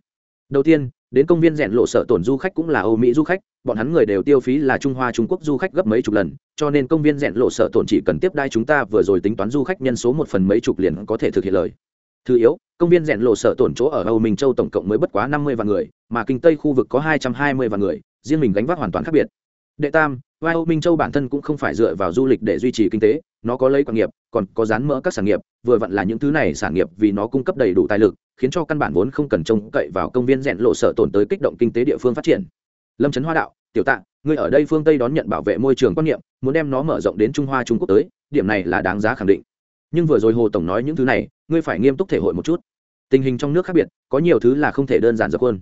S1: Đầu tiên, đến công viên rèn lộ sở tổn du khách cũng là âu mỹ du khách, bọn hắn người đều tiêu phí là trung hoa, trung quốc du khách gấp mấy chục lần, cho nên công viên rèn lộ sở tổn chỉ cần tiếp đai chúng ta vừa rồi tính toán du khách nhân số một phần mấy chục liền có thể thực hiện lời. Thứ yếu, công viên rèn lộ sở tổn chỗ ở âu minh châu tổng cộng mới bất quá năm mươi vạn người, mà kinh tây khu vực có hai trăm hai mươi vạn người, riêng mình gánh vác hoàn toàn khác biệt. Đệ tam, vai âu minh châu bản thân cũng không phải dựa vào du lịch để duy trì kinh tế nó có lấy quan nghiệp, còn có dán mỡ các sản nghiệp, vừa vặn là những thứ này sản nghiệp vì nó cung cấp đầy đủ tài lực, khiến cho căn bản vốn không cần trông cậy vào công viên rèn lộ sở tổn tới kích động kinh tế địa phương phát triển. Lâm trấn hoa đạo, tiểu tạ, ngươi ở đây phương tây đón nhận bảo vệ môi trường quan niệm, muốn đem nó mở rộng đến trung hoa trung quốc tới, điểm này là đáng giá khẳng định. Nhưng vừa rồi hồ tổng nói những thứ này, ngươi phải nghiêm túc thể hội một chút. Tình hình trong nước khác biệt, có nhiều thứ là không thể đơn giản dập hơn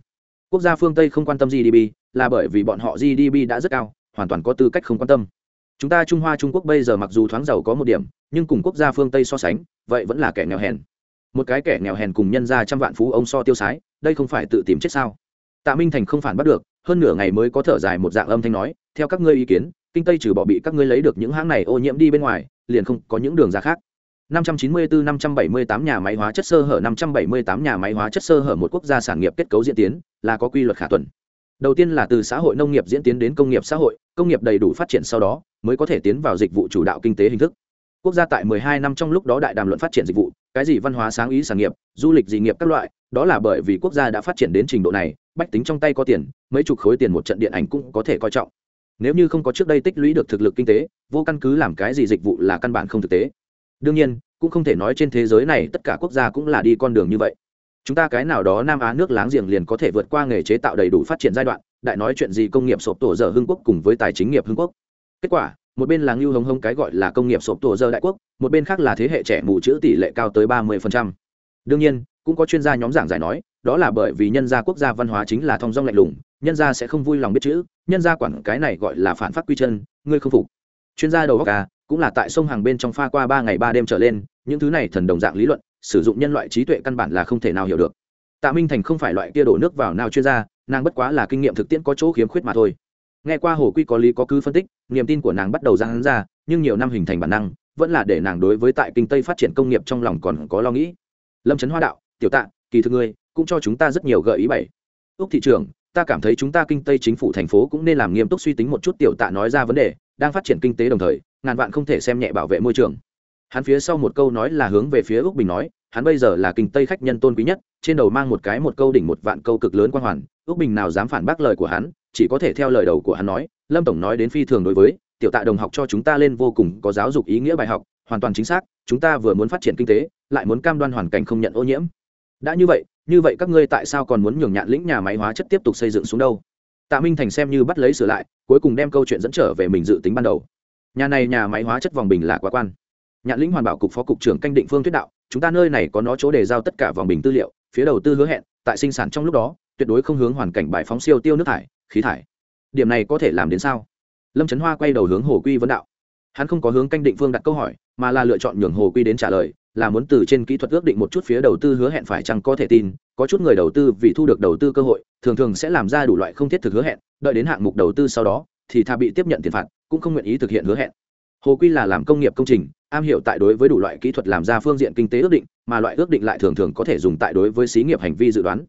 S1: quốc gia phương tây không quan tâm gdp là bởi vì bọn họ gdp đã rất cao, hoàn toàn có tư cách không quan tâm chúng ta trung hoa, trung quốc bây giờ mặc dù thoáng giàu có một điểm, nhưng cùng quốc gia phương tây so sánh, vậy vẫn là kẻ nghèo hèn. Một cái kẻ nghèo hèn cùng nhân ra trăm vạn phú ông so tiêu sái, đây không phải tự tìm chết sao? Tạ minh thành không phản bắt được, hơn nửa ngày mới có thở dài một dạng âm thanh nói, theo các ngươi ý kiến, kinh tây trừ bỏ bị các ngươi lấy được những hãng này ô nhiễm đi bên ngoài, liền không có những đường ra khác. 594-578 nhà máy hóa chất sơ hở 578 nhà máy hóa chất sơ hở một quốc gia sản nghiệp kết cấu diễn tiến, là có quy luật khả tuần đầu tiên là từ xã hội nông nghiệp diễn tiến đến công nghiệp xã hội, công nghiệp đầy đủ phát triển sau đó, mới có thể tiến vào dịch vụ chủ đạo kinh tế hình thức. Quốc gia tại 12 năm trong lúc đó đại đàm luận phát triển dịch vụ, cái gì văn hóa sáng ý sản nghiệp, du lịch dị nghiệp các loại, đó là bởi vì quốc gia đã phát triển đến trình độ này, bách tính trong tay có tiền, mấy chục khối tiền một trận điện ảnh cũng có thể coi trọng. Nếu như không có trước đây tích lũy được thực lực kinh tế, vô căn cứ làm cái gì dịch vụ là căn bản không thực tế. Đương nhiên, cũng không thể nói trên thế giới này tất cả quốc gia cũng là đi con đường như vậy chúng ta cái nào đó nam á nước láng giềng liền có thể vượt qua nghề chế tạo đầy đủ phát triển giai đoạn, đại nói chuyện gì công nghiệp sộp tổ giờ hưng quốc cùng với tài chính nghiệp hưng quốc. Kết quả, một bên là ngưu hống hống cái gọi là công nghiệp sộp tổ giờ đại quốc, một bên khác là thế hệ trẻ mù chữ tỷ lệ cao tới ba mươi đương nhiên, cũng có chuyên gia nhóm giảng giải nói, đó là bởi vì nhân gia quốc gia văn hóa chính là thong dong lạnh lùng, nhân gia sẽ không vui lòng biết chữ, nhân gia quản cái này gọi là phản phát quy chân, ngươi không phục. Chuyên gia đầu góc à cũng là tại sông hàng bên trong pha qua ba ngày ba đêm trở lên, những thứ này thần đồng dạng lý luận sử dụng nhân loại trí tuệ căn bản là không thể nào hiểu được. Tạ minh thành không phải loại kia đổ nước vào nào chuyên gia, nàng bất quá là kinh nghiệm thực tiễn có chỗ khiếm khuyết mà thôi. Nghe qua hồ quy có lý có cứ phân tích, niềm tin của nàng bắt đầu ra hắn ra, nhưng nhiều năm hình thành bản năng, vẫn là để nàng đối với tại kinh tây phát triển công nghiệp trong lòng còn có lo nghĩ. Lâm trấn hoa đạo, tiểu tạ, kỳ thực ngươi cũng cho chúng ta rất nhiều gợi ý bảy. Ước thị trường, ta cảm thấy chúng ta kinh tây chính phủ thành phố cũng nên làm nghiêm túc suy tính một chút. Tiểu tạ nói ra vấn đề, đang phát triển kinh tế đồng thời, ngàn vạn không thể xem nhẹ bảo vệ môi trường hắn phía sau một câu nói là hướng về phía úc bình nói, hắn bây giờ là kinh tây khách nhân tôn quý nhất, trên đầu mang một cái một câu đỉnh một vạn câu cực lớn quan hoàn úc bình nào dám phản bác lời của hắn, chỉ có thể theo lời đầu của hắn nói, lâm tổng nói đến phi thường đối với, tiểu tạ đồng học cho chúng ta lên vô cùng có giáo dục ý nghĩa bài học, hoàn toàn chính xác, chúng ta vừa muốn phát triển kinh tế, lại muốn cam đoan hoàn cảnh không nhận ô nhiễm. Đã như vậy như vậy các ngươi tại sao còn muốn nhường nhạn lĩnh nhà máy hóa chất tiếp tục xây dựng xuống đâu? Tạ minh thành xem như bắt lấy sửa lại, cuối cùng đem câu chuyện dẫn trở về mình dự tính ban đầu. Nhà này nhà máy hóa chất vòng bình là quá quan nhạn lĩnh hoàn bảo cục phó cục trưởng canh định phương thuyết đạo, chúng ta nơi này có nó chỗ để giao tất cả vòng bình tư liệu, phía đầu tư hứa hẹn, tại sinh sản trong lúc đó, tuyệt đối không hướng hoàn cảnh bài phóng siêu tiêu nước thải, khí thải. Điểm này có thể làm đến sao? Lâm trấn hoa quay đầu hướng hồ quy vấn đạo. Hắn không có hướng canh định phương đặt câu hỏi, mà là lựa chọn nhường hồ quy đến trả lời, là muốn từ trên kỹ thuật ước định một chút phía đầu tư hứa hẹn phải chăng có thể tin, có chút người đầu tư vì thu được đầu tư cơ hội, thường thường sẽ làm ra đủ loại không thiết thực hứa hẹn, đợi đến hạng mục đầu tư sau đó, thì thà bị tiếp nhận tiền phạt, cũng không nguyện ý thực hiện hứa hẹn. Hồ quy là làm công nghiệp công trình am hiểu tại đối với đủ loại kỹ thuật làm ra phương diện kinh tế ước định, mà loại ước định lại thường thường có thể dùng tại đối với xí nghiệp hành vi dự đoán.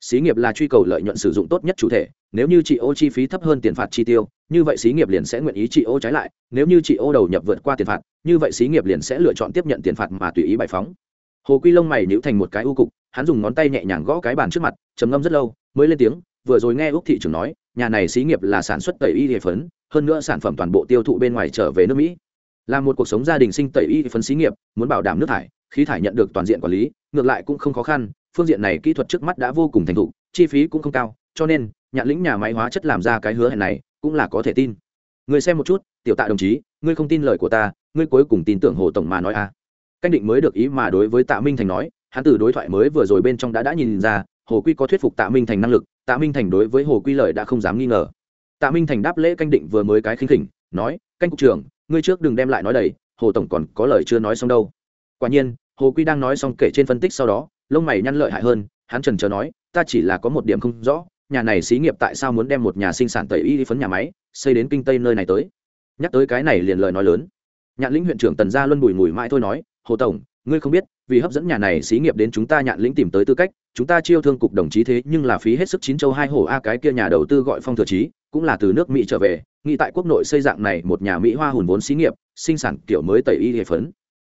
S1: Xí nghiệp là truy cầu lợi nhuận sử dụng tốt nhất chủ thể, nếu như chị ô chi phí thấp hơn tiền phạt chi tiêu, như vậy xí nghiệp liền sẽ nguyện ý chị ô trái lại, nếu như chị ô đầu nhập vượt qua tiền phạt, như vậy xí nghiệp liền sẽ lựa chọn tiếp nhận tiền phạt mà tùy ý bài phóng. Hồ quy lông mày nhữ thành một cái u cục, hắn dùng ngón tay nhẹ nhàng gõ cái bàn trước mặt, trầm ngâm rất lâu, mới lên tiếng, vừa rồi nghe úc thị trưởng nói, nhà này xí nghiệp là sản xuất tẩy y hệ phấn, hơn nữa sản phẩm toàn bộ tiêu thụ bên ngoài trở về nước mỹ là một cuộc sống gia đình sinh tẩy y phân xí nghiệp, muốn bảo đảm nước thải, khí thải nhận được toàn diện quản lý, ngược lại cũng không khó khăn, phương diện này kỹ thuật trước mắt đã vô cùng thành thục, chi phí cũng không cao, cho nên nhạn lĩnh nhà máy hóa chất làm ra cái hứa hẹn này cũng là có thể tin người xem một chút, tiểu tạ đồng chí, ngươi không tin lời của ta, ngươi cuối cùng tin tưởng hồ tổng mà nói a à. canh định mới được ý mà đối với tạ minh thành nói, hắn từ đối thoại mới vừa rồi bên trong đã đã nhìn ra, hồ quy có thuyết phục tạ minh thành năng lực, tạ minh thành đối với hồ quy lời đã không dám nghi ngờ tạ minh thành đáp lễ canh định vừa mới cái khinh khỉnh, nói, canh cục trưởng ngươi trước đừng đem lại nói đầy, hồ tổng còn có lời chưa nói xong đâu. Quả nhiên, hồ quy đang nói xong kể trên phân tích sau đó, lông mày nhăn lợi hại hơn, hắn trần chờ nói, ta chỉ là có một điểm không rõ, nhà này xí nghiệp tại sao muốn đem một nhà sinh sản tẩy y phấn nhà máy, xây đến kinh tây nơi này tới? Nhắc tới cái này liền lời nói lớn. Nhạn lĩnh huyện trưởng tần gia luân bùi mùi mãi thôi nói, hồ tổng, ngươi không biết, vì hấp dẫn nhà này xí nghiệp đến chúng ta nhạn lĩnh tìm tới tư cách, chúng ta chiêu thương cục đồng chí thế nhưng là phí hết sức chín châu hai hổ a cái kia nhà đầu tư gọi phong thừa chí, cũng là từ nước mỹ trở về nghĩ tại quốc nội xây dạng này một nhà mỹ hoa hùn vốn xí nghiệp, sinh sản kiểu mới tẩy y hệ phấn.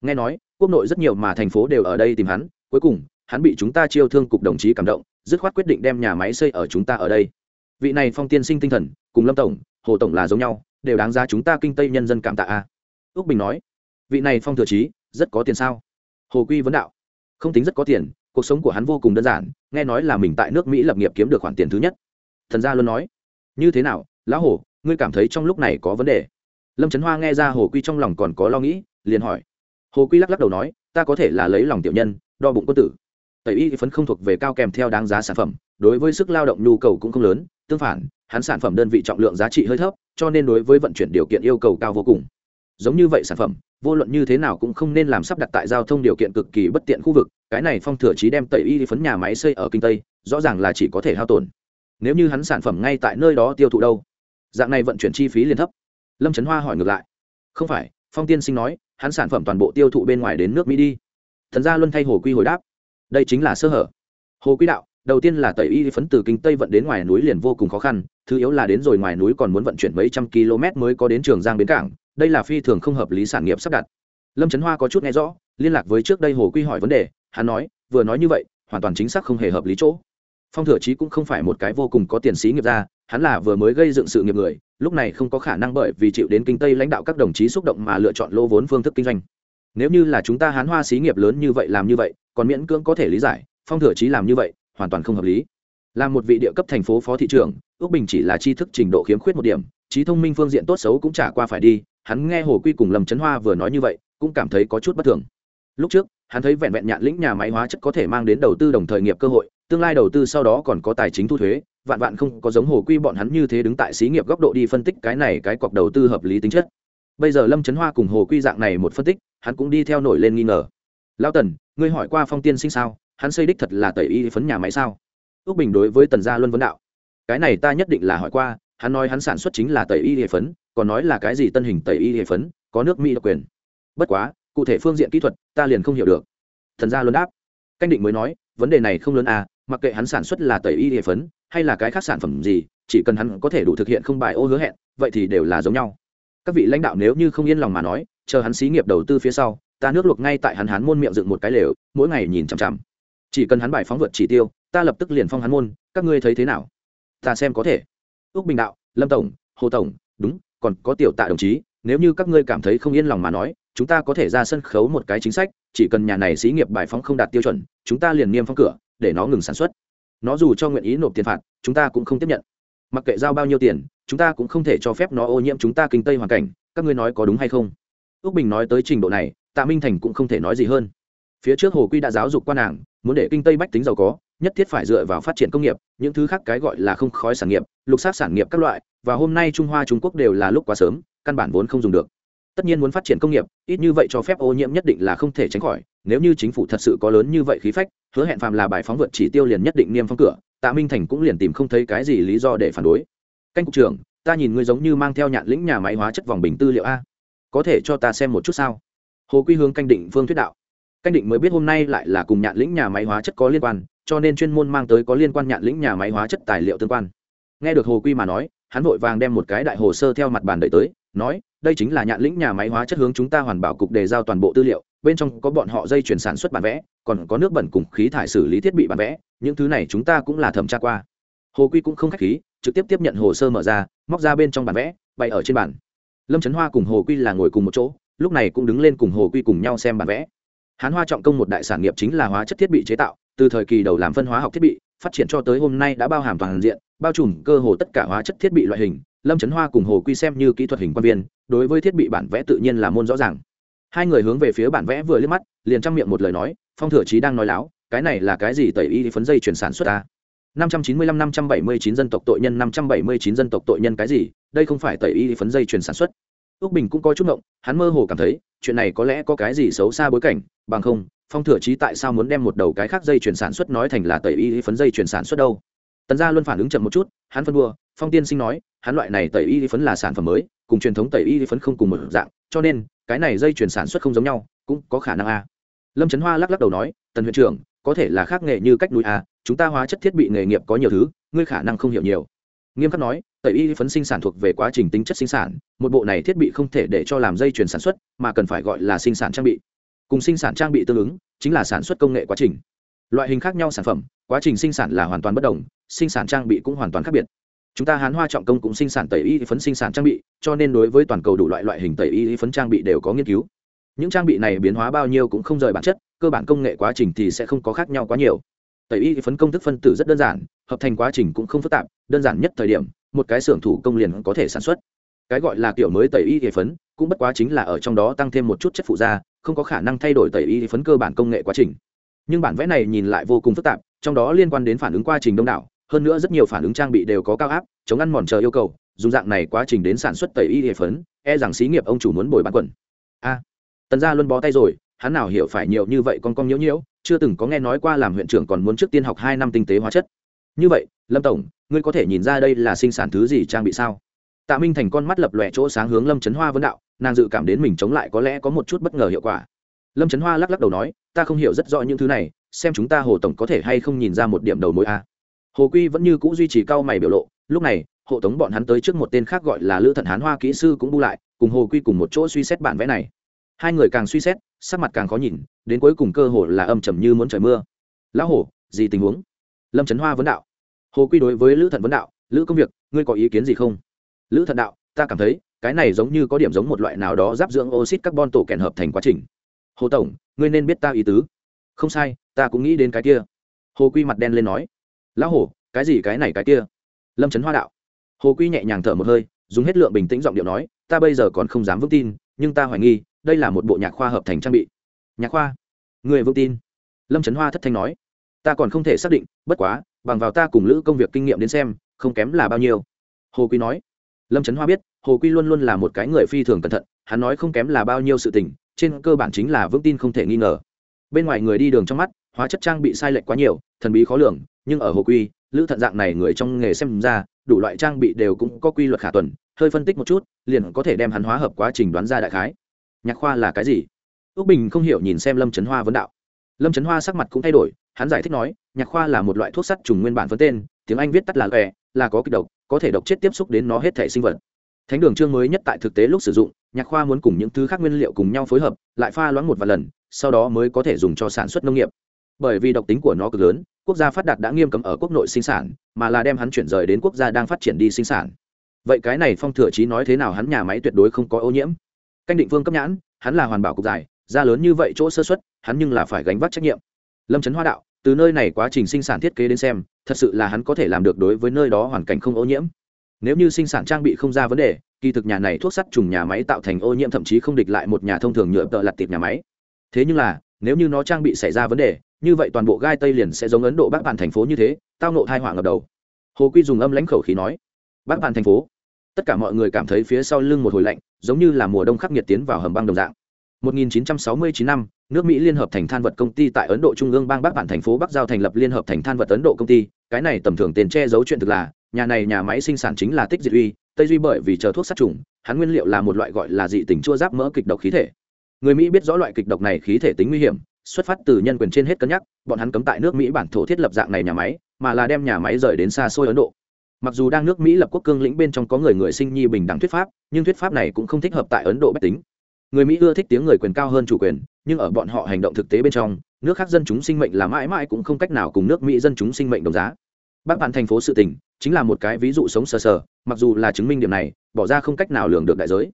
S1: Nghe nói, quốc nội rất nhiều mà thành phố đều ở đây tìm hắn, cuối cùng, hắn bị chúng ta chiêu thương cục đồng chí cảm động, dứt khoát quyết định đem nhà máy xây ở chúng ta ở đây. Vị này phong tiên sinh tinh thần, cùng lâm tổng, hồ tổng là giống nhau, đều đáng giá chúng ta kinh tây nhân dân cảm tạ a. Ước bình nói, vị này phong thừa trí rất có tiền sao? Hồ quy vấn đạo, không tính rất có tiền, cuộc sống của hắn vô cùng đơn giản, nghe nói là mình tại nước mỹ lập nghiệp kiếm được khoản tiền thứ nhất. Thần gia luôn nói, như thế nào, lão hồ ngươi cảm thấy trong lúc này có vấn đề? Lâm trấn hoa nghe ra hồ quy trong lòng còn có lo nghĩ, liền hỏi. Hồ quy lắc lắc đầu nói, ta có thể là lấy lòng tiểu nhân, đo bụng quân tử. Tẩy y phấn không thuộc về cao kèm theo đáng giá sản phẩm, đối với sức lao động nhu cầu cũng không lớn, tương phản, hắn sản phẩm đơn vị trọng lượng giá trị hơi thấp, cho nên đối với vận chuyển điều kiện yêu cầu cao vô cùng. Giống như vậy sản phẩm, vô luận như thế nào cũng không nên làm sắp đặt tại giao thông điều kiện cực kỳ bất tiện khu vực, cái này phong thừa trí đem tẩy y phấn nhà máy xây ở kinh tây, rõ ràng là chỉ có thể hao tổn. Nếu như hắn sản phẩm ngay tại nơi đó tiêu thụ đâu dạng này vận chuyển chi phí liền thấp. Lâm trấn hoa hỏi ngược lại. Không phải, phong tiên sinh nói, hắn sản phẩm toàn bộ tiêu thụ bên ngoài đến nước mỹ đi. Thần gia luân thay hồ quy hồi đáp. Đây chính là sơ hở. Hồ quy đạo, đầu tiên là tẩy y phấn từ kinh tây vận đến ngoài núi liền vô cùng khó khăn, thứ yếu là đến rồi ngoài núi còn muốn vận chuyển mấy trăm km mới có đến trường giang bến cảng, đây là phi thường không hợp lý sản nghiệp sắp đặt. Lâm trấn hoa có chút nghe rõ, liên lạc với trước đây hồ quy hỏi vấn đề, hắn nói, vừa nói như vậy, hoàn toàn chính xác không hề hợp lý chỗ. Phong thừa trí cũng không phải một cái vô cùng có tiền sĩ nghiệp ra hắn là vừa mới gây dựng sự nghiệp người, lúc này không có khả năng bởi vì chịu đến kinh tây lãnh đạo các đồng chí xúc động mà lựa chọn lô vốn phương thức kinh doanh. Nếu như là chúng ta hán hoa xí nghiệp lớn như vậy làm như vậy, còn miễn cưỡng có thể lý giải, phong thừa chí làm như vậy, hoàn toàn không hợp lý. Là một vị địa cấp thành phố phó thị trưởng, ước bình chỉ là tri thức trình độ khiếm khuyết một điểm, trí thông minh phương diện tốt xấu cũng trả qua phải đi, hắn nghe hồ quy cùng lâm trấn hoa vừa nói như vậy, cũng cảm thấy có chút bất thường. Lúc trước, hắn thấy vẹn vẹn nhạn lĩnh nhà máy hóa chất có thể mang đến đầu tư đồng thời nghiệp cơ hội, tương lai đầu tư sau đó còn có tài chính thu thuế vạn vạn không có giống hồ quy bọn hắn như thế đứng tại xí nghiệp góc độ đi phân tích cái này cái cọc đầu tư hợp lý tính chất. Bây giờ lâm trấn hoa cùng hồ quy dạng này một phân tích, hắn cũng đi theo nổi lên nghi ngờ. Lao tần, ngươi hỏi qua phong tiên sinh sao? Hắn xây đích thật là tẩy y phấn nhà máy sao? Ước bình đối với tần gia luân vấn đạo. Cái này ta nhất định là hỏi qua, hắn nói hắn sản xuất chính là tẩy y hệ phấn, còn nói là cái gì tân hình tẩy y hệ phấn, có nước mỹ độc quyền. Bất quá, cụ thể phương diện kỹ thuật, ta liền không hiểu được. Thần gia luân đáp. Canh định mới nói, vấn đề này không lớn à mặc kệ hắn sản xuất là tẩy y hệ phấn, hay là cái khác sản phẩm gì, chỉ cần hắn có thể đủ thực hiện không bài ô hứa hẹn, vậy thì đều là giống nhau. Các vị lãnh đạo nếu như không yên lòng mà nói, chờ hắn xí nghiệp đầu tư phía sau, ta nước luộc ngay tại hắn hắn môn miệng dựng một cái lều, mỗi ngày nhìn chằm chằm. Chỉ cần hắn bài phóng vượt chỉ tiêu, ta lập tức liền phong hắn môn, các ngươi thấy thế nào? Ta xem có thể. Ước bình đạo, lâm tổng, hồ tổng, đúng, còn có tiểu tạ đồng chí, nếu như các ngươi cảm thấy không yên lòng mà nói, chúng ta có thể ra sân khấu một cái chính sách, chỉ cần nhà này xí nghiệp bài phóng không đạt tiêu chuẩn, chúng ta liền niêm phong cửa để nó ngừng sản xuất. Nó dù cho nguyện ý nộp tiền phạt, chúng ta cũng không tiếp nhận. Mặc kệ giao bao nhiêu tiền, chúng ta cũng không thể cho phép nó ô nhiễm chúng ta kinh tây hoàn cảnh, các ngươi nói có đúng hay không? Ước bình nói tới trình độ này, tạ minh thành cũng không thể nói gì hơn. Phía trước hồ quy đã giáo dục quan nàng, muốn để kinh tây bách tính giàu có, nhất thiết phải dựa vào phát triển công nghiệp, những thứ khác cái gọi là không khói sản nghiệp, lục sát sản nghiệp các loại, và hôm nay trung hoa trung quốc đều là lúc quá sớm, căn bản vốn không dùng được tất nhiên muốn phát triển công nghiệp, ít như vậy cho phép ô nhiễm nhất định là không thể tránh khỏi. Nếu như chính phủ thật sự có lớn như vậy khí phách, hứa hẹn phạm là bài phóng vượt chỉ tiêu liền nhất định niêm phong cửa. Tạ minh thành cũng liền tìm không thấy cái gì lý do để phản đối. Canh cục trưởng, ta nhìn ngươi giống như mang theo nhạn lĩnh nhà máy hóa chất vòng bình tư liệu a. Có thể cho ta xem một chút sao? Hồ quy hướng canh định phương thuyết đạo. Canh định mới biết hôm nay lại là cùng nhạn lĩnh nhà máy hóa chất có liên quan, cho nên chuyên môn mang tới có liên quan nhạn lĩnh nhà máy hóa chất tài liệu tương quan. Nghe được hồ quy mà nói, hắn vội vàng đem một cái đại hồ sơ theo mặt bàn đợi tới, nói đây chính là nhạn lĩnh nhà máy hóa chất hướng chúng ta hoàn bảo cục đề giao toàn bộ tư liệu, bên trong có bọn họ dây chuyển sản xuất bản vẽ, còn có nước bẩn cùng khí thải xử lý thiết bị bản vẽ, những thứ này chúng ta cũng là thẩm tra qua. Hồ quy cũng không k h á c h khí, trực tiếp tiếp nhận hồ sơ mở ra, móc ra bên trong bản vẽ, bày ở trên bản lâm trấn hoa cùng hồ quy là ngồi cùng một chỗ, lúc này cũng đứng lên cùng hồ quy cùng nhau xem bản vẽ. Hán hoa trọng công một đại sản nghiệp chính là hóa chất thiết bị chế tạo, từ thời kỳ đầu làm phân hóa học thiết bị, phát triển cho tới hôm nay đã bao hàm toàn diện, bao trùm cơ hồ tất cả hóa chất thiết bị loại hình lâm trấn hoa cùng hồ quy xem như kỹ thuật hình quan viên, đối với thiết bị bản vẽ tự nhiên là môn rõ ràng. Hai người hướng về phía bản vẽ vừa liếc mắt, liền trang miệng một lời nói, phong thừa trí đang nói láo, cái này là cái gì tẩy y phấn dây chuyển sản xuất ta năm trăm chín mươi lăm, năm trăm bảy mươi chín dân tộc tội nhân, năm trăm bảy mươi chín dân tộc tội nhân cái gì? Đây không phải tẩy y phấn dây chuyển sản xuất. Ước bình cũng có chút ngộng, hắn mơ hồ cảm thấy, chuyện này có lẽ có cái gì xấu xa bối cảnh, bằng không, phong thừa trí tại sao muốn đem một đầu cái khác dây chuyển sản xuất nói thành là tẩy y phấn dây chuyển sản xuất đâu? Tần gia luôn phản ứng chậm một chút, hắn phân đua phong tiên sinh nói hắn loại này tẩy y phấn là sản phẩm mới, cùng truyền thống tẩy y phấn không cùng một dạng, cho nên, cái này dây chuyển sản xuất không giống nhau, cũng có khả năng a. Lâm trấn hoa lắc lắc đầu nói, tần huyện trưởng, có thể là khác nghề như cách núi a, chúng ta hóa chất thiết bị nghề nghiệp có nhiều thứ, ngươi khả năng không hiểu nhiều. Nghiêm khắc nói, tẩy y phấn sinh sản thuộc về quá trình tính chất sinh sản, một bộ này thiết bị không thể để cho làm dây chuyển sản xuất, mà cần phải gọi là sinh sản trang bị. Cùng sinh sản trang bị tương ứng, chính là sản xuất công nghệ quá trình. Loại hình khác nhau sản phẩm, quá trình sinh sản là hoàn toàn bất đồng, sinh sản trang bị cũng hoàn toàn khác biệt chúng ta hán hoa trọng công cũng sinh sản tẩy y phấn sinh sản trang bị, cho nên đối với toàn cầu đủ loại loại hình tẩy y phấn trang bị đều có nghiên cứu. Những trang bị này biến hóa bao nhiêu cũng không rời bản chất, cơ bản công nghệ quá trình thì sẽ không có khác nhau quá nhiều. Tẩy y phấn công thức phân tử rất đơn giản, hợp thành quá trình cũng không phức tạp, đơn giản nhất thời điểm, một cái xưởng thủ công liền có thể sản xuất. Cái gọi là kiểu mới tẩy y phấn, cũng bất quá chính là ở trong đó tăng thêm một chút chất phụ da, không có khả năng thay đổi tẩy y phấn cơ bản công nghệ quá trình. Nhưng bản vẽ này nhìn lại vô cùng phức tạp, trong đó liên quan đến phản ứng quá trình đông đảo hơn nữa rất nhiều phản ứng trang bị đều có cao áp, chống ăn mòn chờ yêu cầu, dùng dạng này quá trình đến sản xuất tẩy y hệ phấn e rằng xí nghiệp ông chủ muốn bồi bán quần. A, tần gia luôn bó tay rồi, hắn nào hiểu phải nhiều như vậy con con nhiễu nhiễu, chưa từng có nghe nói qua làm huyện trưởng còn muốn trước tiên học hai năm tinh tế hóa chất. Như vậy, lâm tổng, ngươi có thể nhìn ra đây là sinh sản thứ gì trang bị sao? Tạ minh thành con mắt lập lòe chỗ sáng hướng lâm trấn hoa vấn đạo, nàng dự cảm đến mình chống lại có lẽ có một chút bất ngờ hiệu quả. Lâm trấn hoa lắc lắc đầu nói, ta không hiểu rất rõ những thứ này, xem chúng ta hồ tổng có thể hay không nhìn ra một điểm đầu mối a hồ quy vẫn như c ũ duy trì cao mày biểu lộ, lúc này, hộ tống bọn hắn tới trước một tên khác gọi là lữ thận hán hoa kỹ sư cũng bu lại, cùng hồ quy cùng một chỗ suy xét bản vẽ này. Hai người càng suy xét, sắc mặt càng khó nhìn, đến cuối cùng cơ hồ là âm trầm như muốn trời mưa. Lão hổ, gì tình huống? Lâm trấn hoa vấn đạo. Hồ quy đối với lữ thận vấn đạo, lữ công việc, ngươi có ý kiến gì không? Lữ thận đạo, ta cảm thấy, cái này giống như có điểm giống một loại nào đó giáp dưỡng oxit carbon tổ kèn hợp thành quá trình. Hồ tổng, ngươi nên biết ta ý tứ. Không sai, ta cũng nghĩ đến cái kia. Hồ quy mặt đen lên nói lão hổ, cái gì cái này cái kia? Lâm trấn hoa đạo. Hồ quy nhẹ nhàng thở một hơi, dùng hết lượng bình tĩnh giọng điệu nói, ta bây giờ còn không dám vững tin, nhưng ta hoài nghi, đây là một bộ nhạc khoa hợp thành trang bị. Nhạc khoa? Người vững tin? Lâm trấn hoa thất thanh nói. Ta còn không thể xác định, bất quá, bằng vào ta cùng lữ công việc kinh nghiệm đến xem, không kém là bao nhiêu. Hồ quy nói. Lâm trấn hoa biết, hồ quy luôn luôn là một cái người phi thường cẩn thận, hắn nói không kém là bao nhiêu sự tình, trên cơ bản chính là vững tin không thể nghi ngờ. Bên ngoài người đi đường trong mắt, hóa chất trang bị sai lệch quá nhiều, thần bí khó lường nhưng ở hồ quy, lữ thận dạng này người trong nghề xem ra, đủ loại trang bị đều cũng có quy luật khả tuần, hơi phân tích một chút, liền có thể đem hắn hóa hợp quá trình đoán ra đại khái. Nhạc khoa là cái gì? Ước bình không hiểu nhìn xem lâm trấn hoa vấn đạo. Lâm trấn hoa sắc mặt cũng thay đổi, hắn giải thích nói, nhạc khoa là một loại thuốc sắt trùng nguyên bản vấn tên, tiếng anh viết tắt là lòe là có kịch độc, có thể độc chết tiếp xúc đến nó hết thể sinh vật. Thánh đường chương mới nhất tại thực tế lúc sử dụng, nhạc khoa muốn cùng những thứ khác nguyên liệu cùng nhau phối hợp, lại pha loãng một vài lần, sau đó mới có thể dùng cho sản xuất nông nghiệp. Bởi vì độc tính của nó cực lớn quốc gia phát đạt đã nghiêm cấm ở quốc nội sinh sản, mà là đem hắn chuyển rời đến quốc gia đang phát triển đi sinh sản. Vậy cái này phong thừa trí nói thế nào hắn nhà máy tuyệt đối không có ô nhiễm. Canh định vương cấp nhãn, hắn là hoàn bảo cục giải ra lớn như vậy chỗ sơ xuất hắn nhưng là phải gánh vác trách nhiệm. Lâm trấn hoa đạo, từ nơi này quá trình sinh sản thiết kế đến xem, thật sự là hắn có thể làm được đối với nơi đó hoàn cảnh không ô nhiễm. Nếu như sinh sản trang bị không ra vấn đề, kỳ thực nhà này thuốc sắt trùng nhà máy tạo thành ô nhiễm thậm chí không địch lại một nhà thông thường nhựa tợ lặt tiệp nhà máy. Thế nhưng là, nếu như nó trang bị xảy ra vấn đề như vậy toàn bộ gai tây liền sẽ giống ấn độ bắc bản thành phố như thế tao nộ thai họa ngập đầu. Hồ quy dùng âm lãnh khẩu khí nói bắc bản thành phố. Tất cả mọi người cảm thấy phía sau lưng một hồi lạnh giống như là mùa đông khắc nghiệt tiến vào hầm băng đồng dạng. 1969 năm, nước Mỹ Liên hợp thành than vật công ty tại Ấn Độ Trung ương bang Bắc bản thành phố Bắc Giao thành lập Liên hợp thành than vật Ấn Độ công ty, cái này tầm thường tiền che giấu chuyện thực là, nhà này nhà máy sinh sản chính là Tích Diệt Uy, Tây Duy bởi vì chờ thuốc sát trùng, hắn nguyên liệu là một loại gọi là dị tính chua giáp mỡ kịch độc khí thể. Người Mỹ biết rõ loại kịch độc này khí thể tính nguy hiểm, xuất phát từ nhân quyền trên hết cân nhắc, bọn hắn cấm tại nước Mỹ bản thổ thiết lập dạng này nhà máy, mà là đem nhà máy rời đến xa xôi Ấn Độ. Mặc dù đang nước Mỹ lập quốc cương lĩnh bên trong có người người sinh nhi bình đẳng thuyết pháp, nhưng thuyết pháp này cũng không thích hợp tại Ấn Độ bách tính. Người mỹ ưa thích tiếng người quyền cao hơn chủ quyền nhưng ở bọn họ hành động thực tế bên trong nước khác dân chúng sinh mệnh là mãi mãi cũng không cách nào cùng nước mỹ dân chúng sinh mệnh đồng giá. Bác bạn thành phố sự tình chính là một cái ví dụ sống sờ sờ mặc dù là chứng minh điểm này bỏ ra không cách nào lường được đại giới.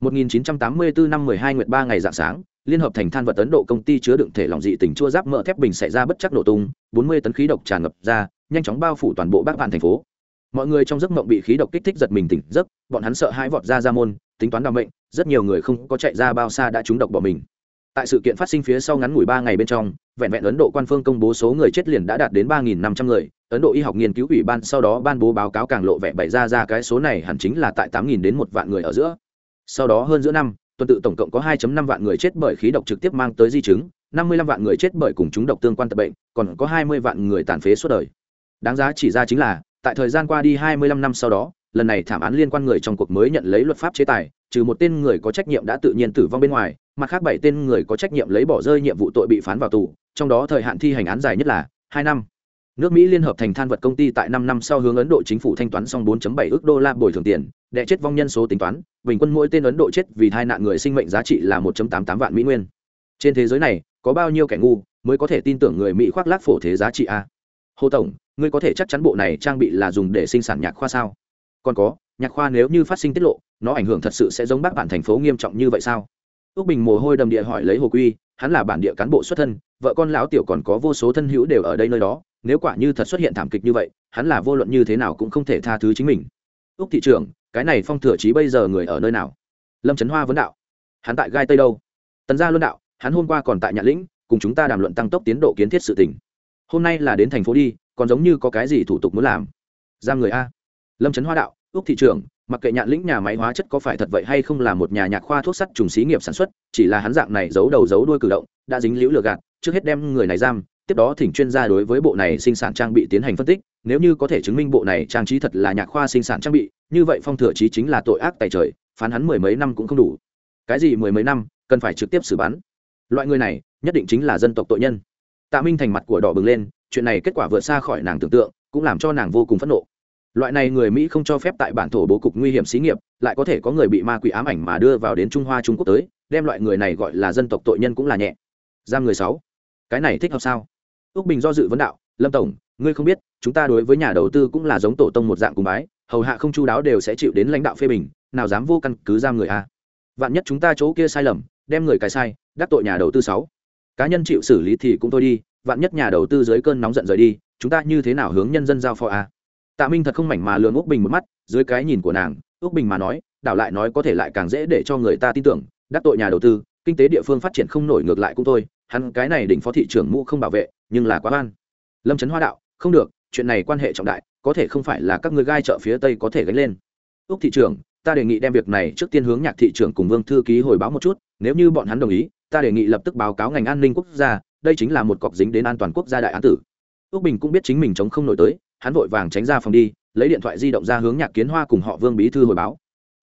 S1: 1984 năm 12 nguyệt 3 ngày dạng sáng liên hợp thành than vật ấn độ công ty chứa đựng thể lòng dị tình chua giáp mỡ thép bình xảy ra bất chắc nổ tung 40 tấn khí độc tràn ngập ra, nhanh chóng bao phủ toàn bộ bác vạn thành phố. Mọi người trong giấc mộng bị khí độc kích thích giật mình tỉnh giấc, bọn hắn sợ hãi vọt ra ra môn, tính toán đ mệnh, rất nhiều người không có chạy ra bao xa đã trúng độc bỏ mình. Tại sự kiện phát sinh phía sau ngắn ngủi ba ngày bên trong, vẹn vẹn ấn độ quan phương công bố số người chết liền đã đạt đến ba nghìn năm trăm người, ấn độ y học nghiên cứu ủy ban sau đó ban bố báo cáo càng lộ vẻ bày ra ra cái số này hẳn chính là tại tám nghìn đến một vạn người ở giữa. Sau đó hơn giữa năm tuần tự tổng cộng có 2.5 vạn người chết bởi khí độc trực tiếp mang tới di chứng 55 vạn người chết bởi cùng chúng độc tương quan tật bệnh, còn có 20 vạn người tàn phế suốt đời. Đáng giá chỉ ra chính là, tại thời gian qua đi 25 năm sau đó, lần này thảm án liên quan người trong cuộc mới nhận lấy luật pháp chế tài, trừ một tên người có trách nhiệm đã tự nhiên tử vong bên ngoài, mặt khác bảy tên người có trách nhiệm lấy bỏ rơi nhiệm vụ tội bị phán vào tù, trong đó thời hạn thi hành án dài nhất là 2 năm. Nước mỹ liên hợp thành than vật công ty tại năm năm sau hướng ấn độ chính phủ thanh toán xong 4.7 ức đô la bồi thường tiền đệ chết vong nhân số tính toán, bình quân mỗi tên ấn độ chết vì tai nạn người sinh mệnh giá trị là 1.88 vạn mỹ nguyên. Trên thế giới này, có bao nhiêu kẻ ngu mới có thể tin tưởng người mỹ khoác lác phổ thế giá trị a? Hồ tổng, ngươi có thể chắc chắn bộ này trang bị là dùng để sinh sản nhạc khoa sao? Còn có, nhạc khoa nếu như phát sinh tiết lộ, nó ảnh hưởng thật sự sẽ giống bác bản thành phố nghiêm trọng như vậy sao? Ước bình mồ hôi đầm địa hỏi lấy hồ quy, hắn là bản địa cán bộ xuất thân, vợ con lão tiểu còn có vô số thân hữu đều ở đây nơi đó, nếu quả như thật xuất hiện thảm kịch như vậy, hắn là vô luận như thế nào cũng không thể tha thứ chính mình úc thị trưởng, cái này phong thừa trí bây giờ người ở nơi nào? Lâm trấn hoa vấn đạo. Hắn tại gai tây đâu? Tần gia luân đạo, hắn hôm qua còn tại nhạn lĩnh, cùng chúng ta đàm luận tăng tốc tiến độ kiến thiết sự tỉnh hôm nay là đến thành phố đi, còn giống như có cái gì thủ tục muốn làm. Giam người a. Lâm trấn hoa đạo ước thị trưởng, mặc kệ nhạn lĩnh nhà máy hóa chất có phải thật vậy hay không là một nhà nhạc khoa thuốc sắt trùng xí nghiệp sản xuất, chỉ là hắn dạng này giấu đầu giấu đuôi cử động, đã dính liễu lừa gạt, trước hết đem người này giam tiếp đó thỉnh chuyên gia đối với bộ này sinh sản trang bị tiến hành phân tích, nếu như có thể chứng minh bộ này trang trí thật là nhạc khoa sinh sản trang bị, như vậy phong thừa trí chính là tội ác tài trời, phán hắn mười mấy năm cũng không đủ. Cái gì mười mấy năm, cần phải trực tiếp xử bắn. Loại người này, nhất định chính là dân tộc tội nhân. Tạ minh thành mặt của đỏ bừng lên, chuyện này kết quả vượt xa khỏi nàng tưởng tượng, cũng làm cho nàng vô cùng phẫn nộ. Loại này người mỹ không cho phép tại bản thổ bố cục nguy hiểm xí nghiệp, lại có thể có người bị ma quỷ ám ảnh mà đưa vào đến trung hoa, trung quốc tới, đem loại người này gọi là dân tộc tội nhân cũng là nhẹ. Giam người sáu. Cái này thích hợp sao? Ước bình do dự vấn đạo, lâm tổng, ngươi không biết, chúng ta đối với nhà đầu tư cũng là giống tổ tông một dạng cùng bái, hầu hạ không chu đáo đều sẽ chịu đến lãnh đạo phê bình, nào dám vô căn cứ giam người a. Vạn nhất chúng ta chỗ kia sai lầm, đem người cái sai, đắc tội nhà đầu tư sáu. Cá nhân chịu xử lý thì cũng thôi đi, vạn nhất nhà đầu tư dưới cơn nóng giận rời đi, chúng ta như thế nào hướng nhân dân giao phó a? Tạ minh thật không mảnh mà lường úc bình một mắt, dưới cái nhìn của nàng, úc bình mà nói, đảo lại nói có thể lại càng dễ để cho người ta tin tưởng, đắc tội nhà đầu tư, kinh tế địa phương phát triển không nổi ngược lại cũng thôi hắn cái này đỉnh phó thị trưởng mũ không bảo vệ, nhưng là quá van lâm trấn hoa đạo, không được, chuyện này quan hệ trọng đại, có thể không phải là các người gai chợ phía tây có thể gánh lên. Úc thị trưởng, ta đề nghị đem việc này trước tiên hướng nhạc thị trưởng cùng vương thư ký hồi báo một chút, nếu như bọn hắn đồng ý, ta đề nghị lập tức báo cáo ngành an ninh quốc gia, đây chính là một cọc dính đến an toàn quốc gia đại án tử. Úc bình cũng biết chính mình chống không nổi tới, hắn vội vàng tránh ra phòng đi, lấy điện thoại di động ra hướng nhạc kiến hoa cùng họ vương bí thư hồi báo.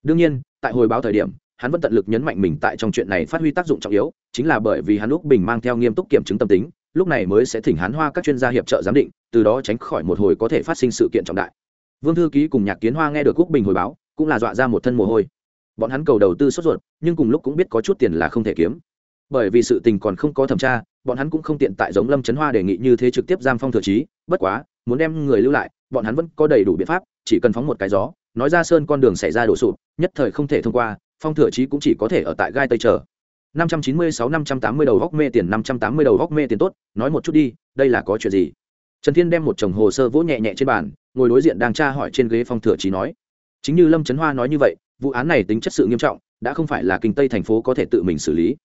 S1: Đương nhiên, tại hồi báo thời điểm hắn vẫn tận lực nhấn mạnh mình tại trong chuyện này phát huy tác dụng trọng yếu, chính là bởi vì hắn lúc bình mang theo nghiêm túc kiểm chứng tâm tính, lúc này mới sẽ thỉnh hắn hoa các chuyên gia hiệp trợ giám định, từ đó tránh khỏi một hồi có thể phát sinh sự kiện trọng đại. Vương thư ký cùng nhạc kiến hoa nghe được quốc bình hồi báo, cũng là dọa ra một thân mồ hôi. Bọn hắn cầu đầu tư sốt ruột, nhưng cùng lúc cũng biết có chút tiền là không thể kiếm. Bởi vì sự tình còn không có thẩm tra, bọn hắn cũng không tiện tại giống lâm trấn hoa đề nghị như thế trực tiếp giam phong thừa trí, bất quá, muốn đem người lưu lại, bọn hắn vẫn có đầy đủ biện pháp, chỉ cần phóng một cái gió, nói ra sơn con đường xảy ra đổ sụp, nhất thời không thể thông qua phong thừa trí cũng chỉ có thể ở tại gai tây chờ. 596 580 đầu góc mê tiền 580 đầu góc mê tiền tốt, nói một chút đi, đây là có chuyện gì? Trần thiên đem một chồng hồ sơ vỗ nhẹ nhẹ trên bàn, ngồi đối diện đang tra hỏi trên ghế phong thừa trí nói. Chính như lâm trấn hoa nói như vậy, vụ án này tính chất sự nghiêm trọng, đã không phải là kinh tây thành phố có thể tự mình xử lý.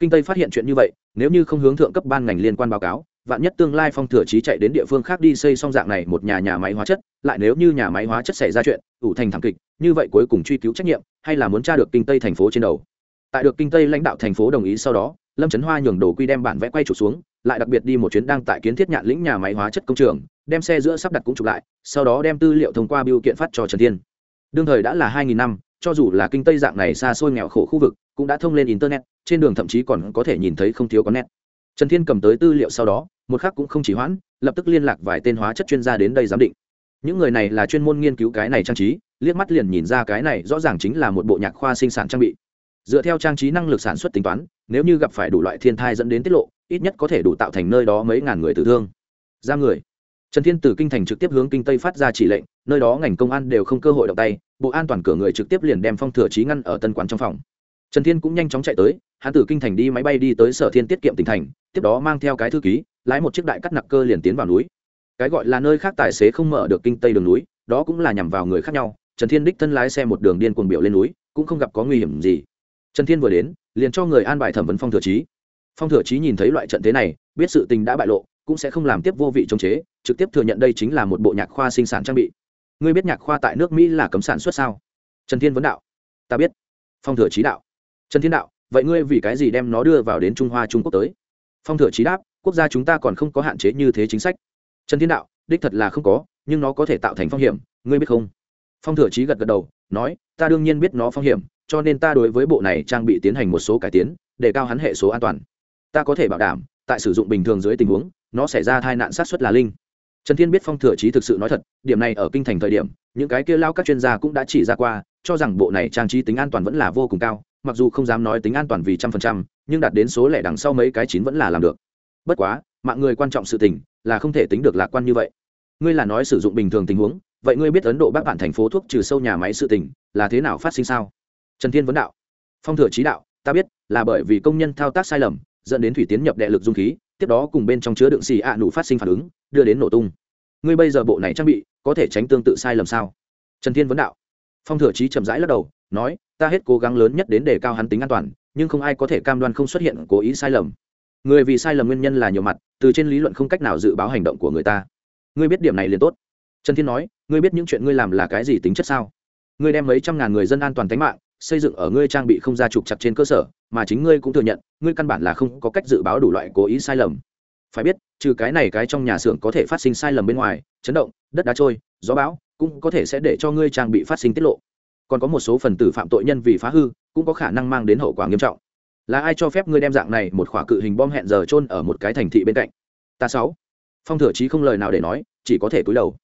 S1: Kinh tây phát hiện chuyện như vậy, nếu như không hướng thượng cấp ban ngành liên quan báo cáo vạn nhất tương lai phong thừa trí chạy đến địa phương khác đi xây xong dạng này một nhà nhà máy hóa chất, lại nếu như nhà máy hóa chất xảy ra chuyện, ủ thành thảm kịch, như vậy cuối cùng truy cứu trách nhiệm, hay là muốn tra được kinh tây thành phố trên đầu? Tại được kinh tây lãnh đạo thành phố đồng ý sau đó, lâm trấn hoa nhường đồ quy đem bản vẽ quay trục xuống, lại đặc biệt đi một chuyến đăng tại kiến thiết nhạn lĩnh nhà máy hóa chất công trường, đem xe giữa sắp đặt cũng chụp lại, sau đó đem tư liệu thông qua biêu kiện phát cho trần thiên. Đương thời đã là hai nghìn năm, cho dù là kinh tây dạng này xa xôi nghèo khổ khu vực, cũng đã thông lên internet, trên đường thậm chí còn có thể nhìn thấy không thiếu có nét trần thiên cầm tới tư liệu sau đó một khác cũng không chỉ hoãn, lập tức liên lạc vài tên hóa chất chuyên gia đến đây giám định. Những người này là chuyên môn nghiên cứu cái này trang trí, liếc mắt liền nhìn ra cái này rõ ràng chính là một bộ nhạc khoa sinh sản trang bị. Dựa theo trang trí năng lực sản xuất tính toán, nếu như gặp phải đủ loại thiên thai dẫn đến tiết lộ, ít nhất có thể đủ tạo thành nơi đó mấy ngàn người tử thương. Ra người. Trần thiên từ kinh thành trực tiếp hướng kinh tây phát ra chỉ lệnh, nơi đó ngành công an đều không cơ hội động tay, bộ an toàn cửa người trực tiếp liền đem phong thừa trí ngăn ở tân quán trong phòng. Trần thiên cũng nhanh chóng chạy tới, hắn từ kinh thành đi máy bay đi tới sở thiên tiết kiệm tỉnh thành, tiếp đó mang theo cái thư ký lái một chiếc đại cắt nặc cơ liền tiến vào núi. Cái gọi là nơi khác tài xế không mở được kinh tây đường núi, đó cũng là nhằm vào người khác nhau. Trần thiên đích thân lái xe một đường điên cuồng biểu lên núi, cũng không gặp có nguy hiểm gì. Trần thiên vừa đến, liền cho người an bài thẩm vấn phong thừa trí phong thừa trí nhìn thấy loại trận thế này, biết sự tình đã bại lộ, cũng sẽ không làm tiếp vô vị chống chế, trực tiếp thừa nhận đây chính là một bộ nhạc khoa sinh sản trang bị. Ngươi biết nhạc khoa tại nước mỹ là cấm sản xuất sao? Trần thiên vấn đạo. Ta biết. Phong thừa trí đạo. Trần thiên đạo, vậy ngươi vì cái gì đem nó đưa vào đến trung hoa trung quốc tới? Phong thừa trí đáp quốc gia chúng ta còn không có hạn chế như thế chính sách. Trần thiên đạo, đích thật là không có, nhưng nó có thể tạo thành phong hiểm, ngươi biết không? Phong thừa trí gật gật đầu, nói, ta đương nhiên biết nó phong hiểm, cho nên ta đối với bộ này trang bị tiến hành một số cải tiến, để cao hắn hệ số an toàn. Ta có thể bảo đảm, tại sử dụng bình thường dưới tình huống, nó xảy ra tai nạn sát xuất là linh. Trần thiên biết phong thừa trí thực sự nói thật, điểm này ở kinh thành thời điểm, những cái kia lao các chuyên gia cũng đã chỉ ra qua, cho rằng bộ này trang trí tính an toàn vẫn là vô cùng cao, mặc dù không dám nói tính an toàn vì trăm phần trăm, nhưng đạt đến số lẻ đằng sau mấy cái chín vẫn là làm được bất quá, mạng người quan trọng sự tình là không thể tính được lạc quan như vậy. Ngươi là nói sử dụng bình thường tình huống, vậy ngươi biết ấn độ bác bản thành phố thuốc trừ sâu nhà máy sự tình là thế nào phát sinh sao? Trần thiên vấn đạo. Phong thừa trí đạo, ta biết là bởi vì công nhân thao tác sai lầm, dẫn đến thủy tiến nhập đệ lực dung khí, tiếp đó cùng bên trong chứa đựng xì ạ nụ phát sinh phản ứng, đưa đến nổ tung. Ngươi bây giờ bộ này trang bị có thể tránh tương tự sai lầm sao? Trần thiên vấn đạo. Phong thừa trí chậm rãi lắc đầu, nói, ta hết cố gắng lớn nhất đến đề cao hắn tính an toàn, nhưng không ai có thể cam đoan không xuất hiện cố ý sai lầm người vì sai lầm nguyên nhân là nhiều mặt, từ trên lý luận không cách nào dự báo hành động của người ta. Ngươi biết điểm này liền tốt. Trần thiên nói, ngươi biết những chuyện ngươi làm là cái gì tính chất sao? Ngươi đem mấy trăm ngàn người dân an toàn tính mạng, xây dựng ở ngươi trang bị không ra trục chặt trên cơ sở, mà chính ngươi cũng thừa nhận, ngươi căn bản là không có cách dự báo đủ loại cố ý sai lầm. Phải biết, trừ cái này cái trong nhà xưởng có thể phát sinh sai lầm bên ngoài, chấn động, đất đá trôi, gió bão, cũng có thể sẽ để cho ngươi trang bị phát sinh tiết lộ. Còn có một số phần tử phạm tội nhân vì phá hư, cũng có khả năng mang đến hậu quả nghiêm trọng là ai cho phép ngươi đem dạng này một khỏa cự hình bom hẹn giờ chôn ở một cái thành thị bên cạnh? Ta sáu. Phong thừa chí không lời nào để nói, chỉ có thể cúi đầu.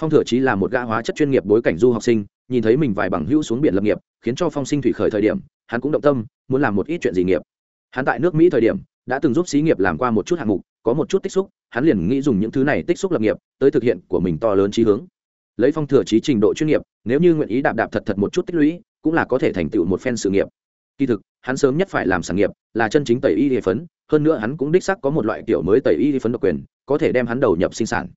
S1: Phong thừa chí là một gã hóa chất chuyên nghiệp bối cảnh du học sinh, nhìn thấy mình vài bằng hữu xuống biển lập nghiệp, khiến cho phong sinh thủy khởi thời điểm, hắn cũng động tâm, muốn làm một ít chuyện gì nghiệp. Hắn tại nước mỹ thời điểm, đã từng giúp xí nghiệp làm qua một chút hạng mục, có một chút tích xúc, hắn liền nghĩ dùng những thứ này tích xúc lập nghiệp, tới thực hiện của mình to lớn trí hướng. Lấy phong thừa trí trình độ chuyên nghiệp, nếu như nguyện ý đạp đạp thật thật một chút tích lũy, cũng là có thể thành tựu một phen sự nghiệp. Kỳ thực hắn sớm nhất phải làm sản nghiệp là chân chính tẩy y hệ phấn, hơn nữa hắn cũng đích sắc có một loại kiểu mới tẩy y hệ phấn độc quyền, có thể đem hắn đầu nhập sinh sản.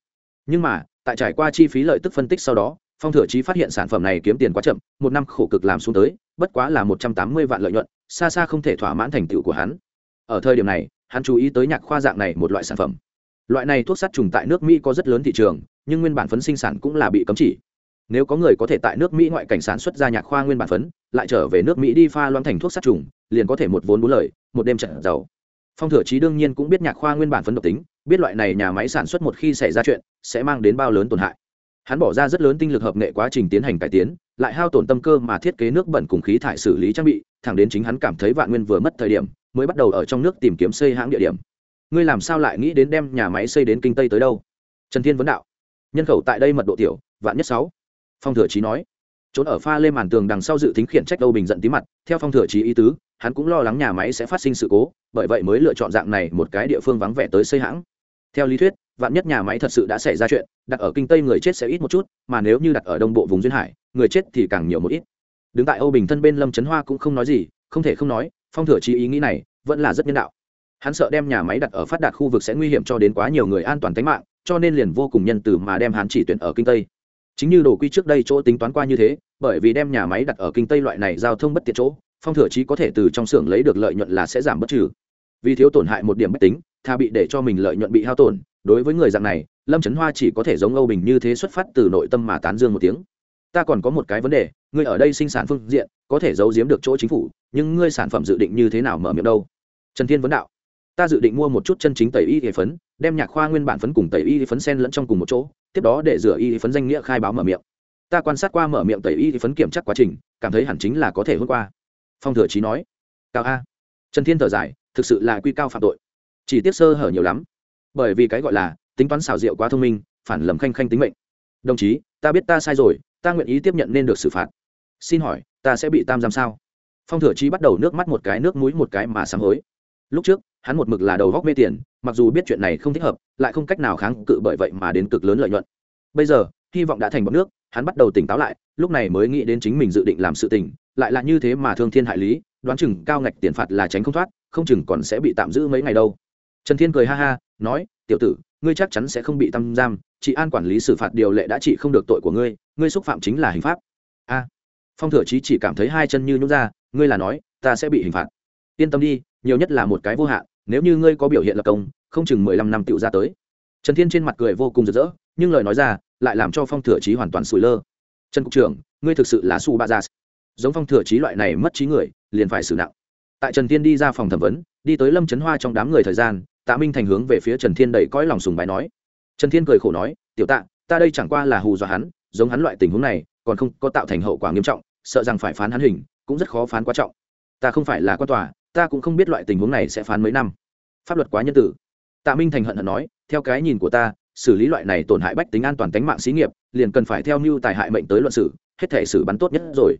S1: Nhưng mà, tại trải qua chi phí lợi tức phân tích sau đó, phong thừa trí phát hiện sản phẩm này kiếm tiền quá chậm, một năm khổ cực làm xuống tới, bất quá là một trăm tám mươi vạn lợi nhuận, xa xa không thể thỏa mãn thành tựu của hắn. Ở thời điểm này, hắn chú ý tới nhạc khoa dạng này một loại sản phẩm. Loại này thuốc sát trùng tại nước mỹ có rất lớn thị trường, nhưng nguyên bản phấn sinh sản cũng là bị cấm chỉ nếu có người có thể tại nước mỹ ngoại cảnh sản xuất ra nhạc khoa nguyên bản phấn, lại trở về nước mỹ đi pha loãng thành thuốc sát trùng, liền có thể một vốn bốn lời, một đêm trận giàu. Phong thừa trí đương nhiên cũng biết nhạc khoa nguyên bản phấn độc tính, biết loại này nhà máy sản xuất một khi xảy ra chuyện, sẽ mang đến bao lớn tổn hại. Hắn bỏ ra rất lớn tinh lực hợp nghệ quá trình tiến hành cải tiến, lại hao tổn tâm cơ mà thiết kế nước bẩn cùng khí thải xử lý trang bị, thẳng đến chính hắn cảm thấy vạn nguyên vừa mất thời điểm, mới bắt đầu ở trong nước tìm kiếm xây hãng địa điểm. Ngươi làm sao lại nghĩ đến đem nhà máy xây đến kinh tây tới đâu? Trần thiên vấn đạo. Nhân khẩu tại đây mật độ tiểu, vạn nhất sáu phong thừa trí nói. Trốn ở pha lê màn tường đằng sau dự tính khiển trách âu bình giận tí mặt, theo phong thừa trí ý tứ, hắn cũng lo lắng nhà máy sẽ phát sinh sự cố, bởi vậy mới lựa chọn dạng này một cái địa phương vắng vẻ tới xây hãng. Theo lý thuyết, vạn nhất nhà máy thật sự đã xảy ra chuyện, đặt ở kinh tây người chết sẽ ít một chút, mà nếu như đặt ở đông bộ vùng duyên hải, người chết thì càng nhiều một ít. Đứng tại âu bình thân bên lâm trấn hoa cũng không nói gì, không thể không nói, phong thừa trí ý nghĩ này vẫn là rất nhân đạo. Hắn sợ đem nhà máy đặt ở phát đạt khu vực sẽ nguy hiểm cho đến quá nhiều người an toàn tính mạng, cho nên liền vô cùng nhân từ mà đem hắn chỉ tuyển ở kinh tây chính như đồ quy trước đây chỗ tính toán qua như thế, bởi vì đem nhà máy đặt ở kinh tây loại này giao thông bất tiện chỗ, phong thừa trí có thể từ trong xưởng lấy được lợi nhuận là sẽ giảm bất trừ. Vì thiếu tổn hại một điểm bất tính, tha bị để cho mình lợi nhuận bị hao tổn, đối với người dạng này, lâm trấn hoa chỉ có thể giống âu bình như thế xuất phát từ nội tâm mà tán dương một tiếng. Ta còn có một cái vấn đề, ngươi ở đây sinh sản phương diện, có thể giấu giếm được chỗ chính phủ, nhưng ngươi sản phẩm dự định như thế nào mở miệng đâu? Trần thiên vấn đạo. Ta dự định mua một chút chân chính tẩy y thể phấn đem nhạc khoa nguyên bản phấn cùng tẩy y phấn sen lẫn trong cùng một chỗ, tiếp đó để rửa y phấn danh nghĩa khai báo mở miệng. Ta quan sát qua mở miệng tẩy y phấn kiểm tra quá trình, cảm thấy hẳn chính là có thể hôm qua. Phong thừa trí nói, cao a. Trần thiên thở dài, thực sự là quy cao phạm tội. Chỉ tiếp sơ hở nhiều lắm. Bởi vì cái gọi là tính toán xảo diệu quá thông minh, phản lầm khanh khanh tính mệnh. Đồng chí, ta biết ta sai rồi, ta nguyện ý tiếp nhận nên được xử phạt. Xin hỏi, ta sẽ bị tam giam sao? Phong thừa trí bắt đầu nước mắt một cái, nước mũi một cái mà sám hối. Lúc trước hắn một mực là đầu góc mê tiền, mặc dù biết chuyện này không thích hợp, lại không cách nào kháng cự bởi vậy mà đến cực lớn lợi nhuận. Bây giờ, hy vọng đã thành bọn nước, hắn bắt đầu tỉnh táo lại, lúc này mới nghĩ đến chính mình dự định làm sự tình, lại là như thế mà thương thiên hại lý, đoán chừng cao ngạch tiền phạt là tránh không thoát, không chừng còn sẽ bị tạm giữ mấy ngày đâu. Trần thiên cười ha ha, nói, tiểu tử, ngươi chắc chắn sẽ không bị tăm giam, chị an quản lý xử phạt điều lệ đã trị không được tội của ngươi ngươi xúc phạm chính là hình pháp. A. Phong thừa chí chỉ cảm thấy hai chân như nhút ra, ngươi là nói, ta sẽ bị hình phạt. Yên tâm đi, nhiều nhất là một cái vô hạn nếu như ngươi có biểu hiện lập công, không chừng mười lăm năm tựu ra tới. Trần thiên trên mặt cười vô cùng rực rỡ, nhưng lời nói ra lại làm cho phong thừa chí hoàn toàn sủi lơ. Trần cục trưởng, ngươi thực sự là su ba gia giống phong thừa chí loại này mất trí người, liền phải xử nặng. Tại trần thiên đi ra phòng thẩm vấn, đi tới lâm trấn hoa trong đám người thời gian, tạ minh thành hướng về phía trần thiên đầy cõi lòng sùng bài nói. Trần thiên cười khổ nói, tiểu tạ, ta đây chẳng qua là hù dọa hắn, giống hắn loại tình huống này, còn không có tạo thành hậu quả nghiêm trọng, sợ rằng phải phán hắn hình, cũng rất khó phán quá trọng. Ta không phải là quan tòa ta cũng không biết loại tình huống này sẽ phán mấy năm. Pháp luật quá nhân tử. Tạ minh thành hận hận nói, theo cái nhìn của ta, xử lý loại này tổn hại bách tính an toàn tính mạng xí nghiệp, liền cần phải theo mưu tài hại mệnh tới luận xử, hết thể xử bắn tốt nhất rồi.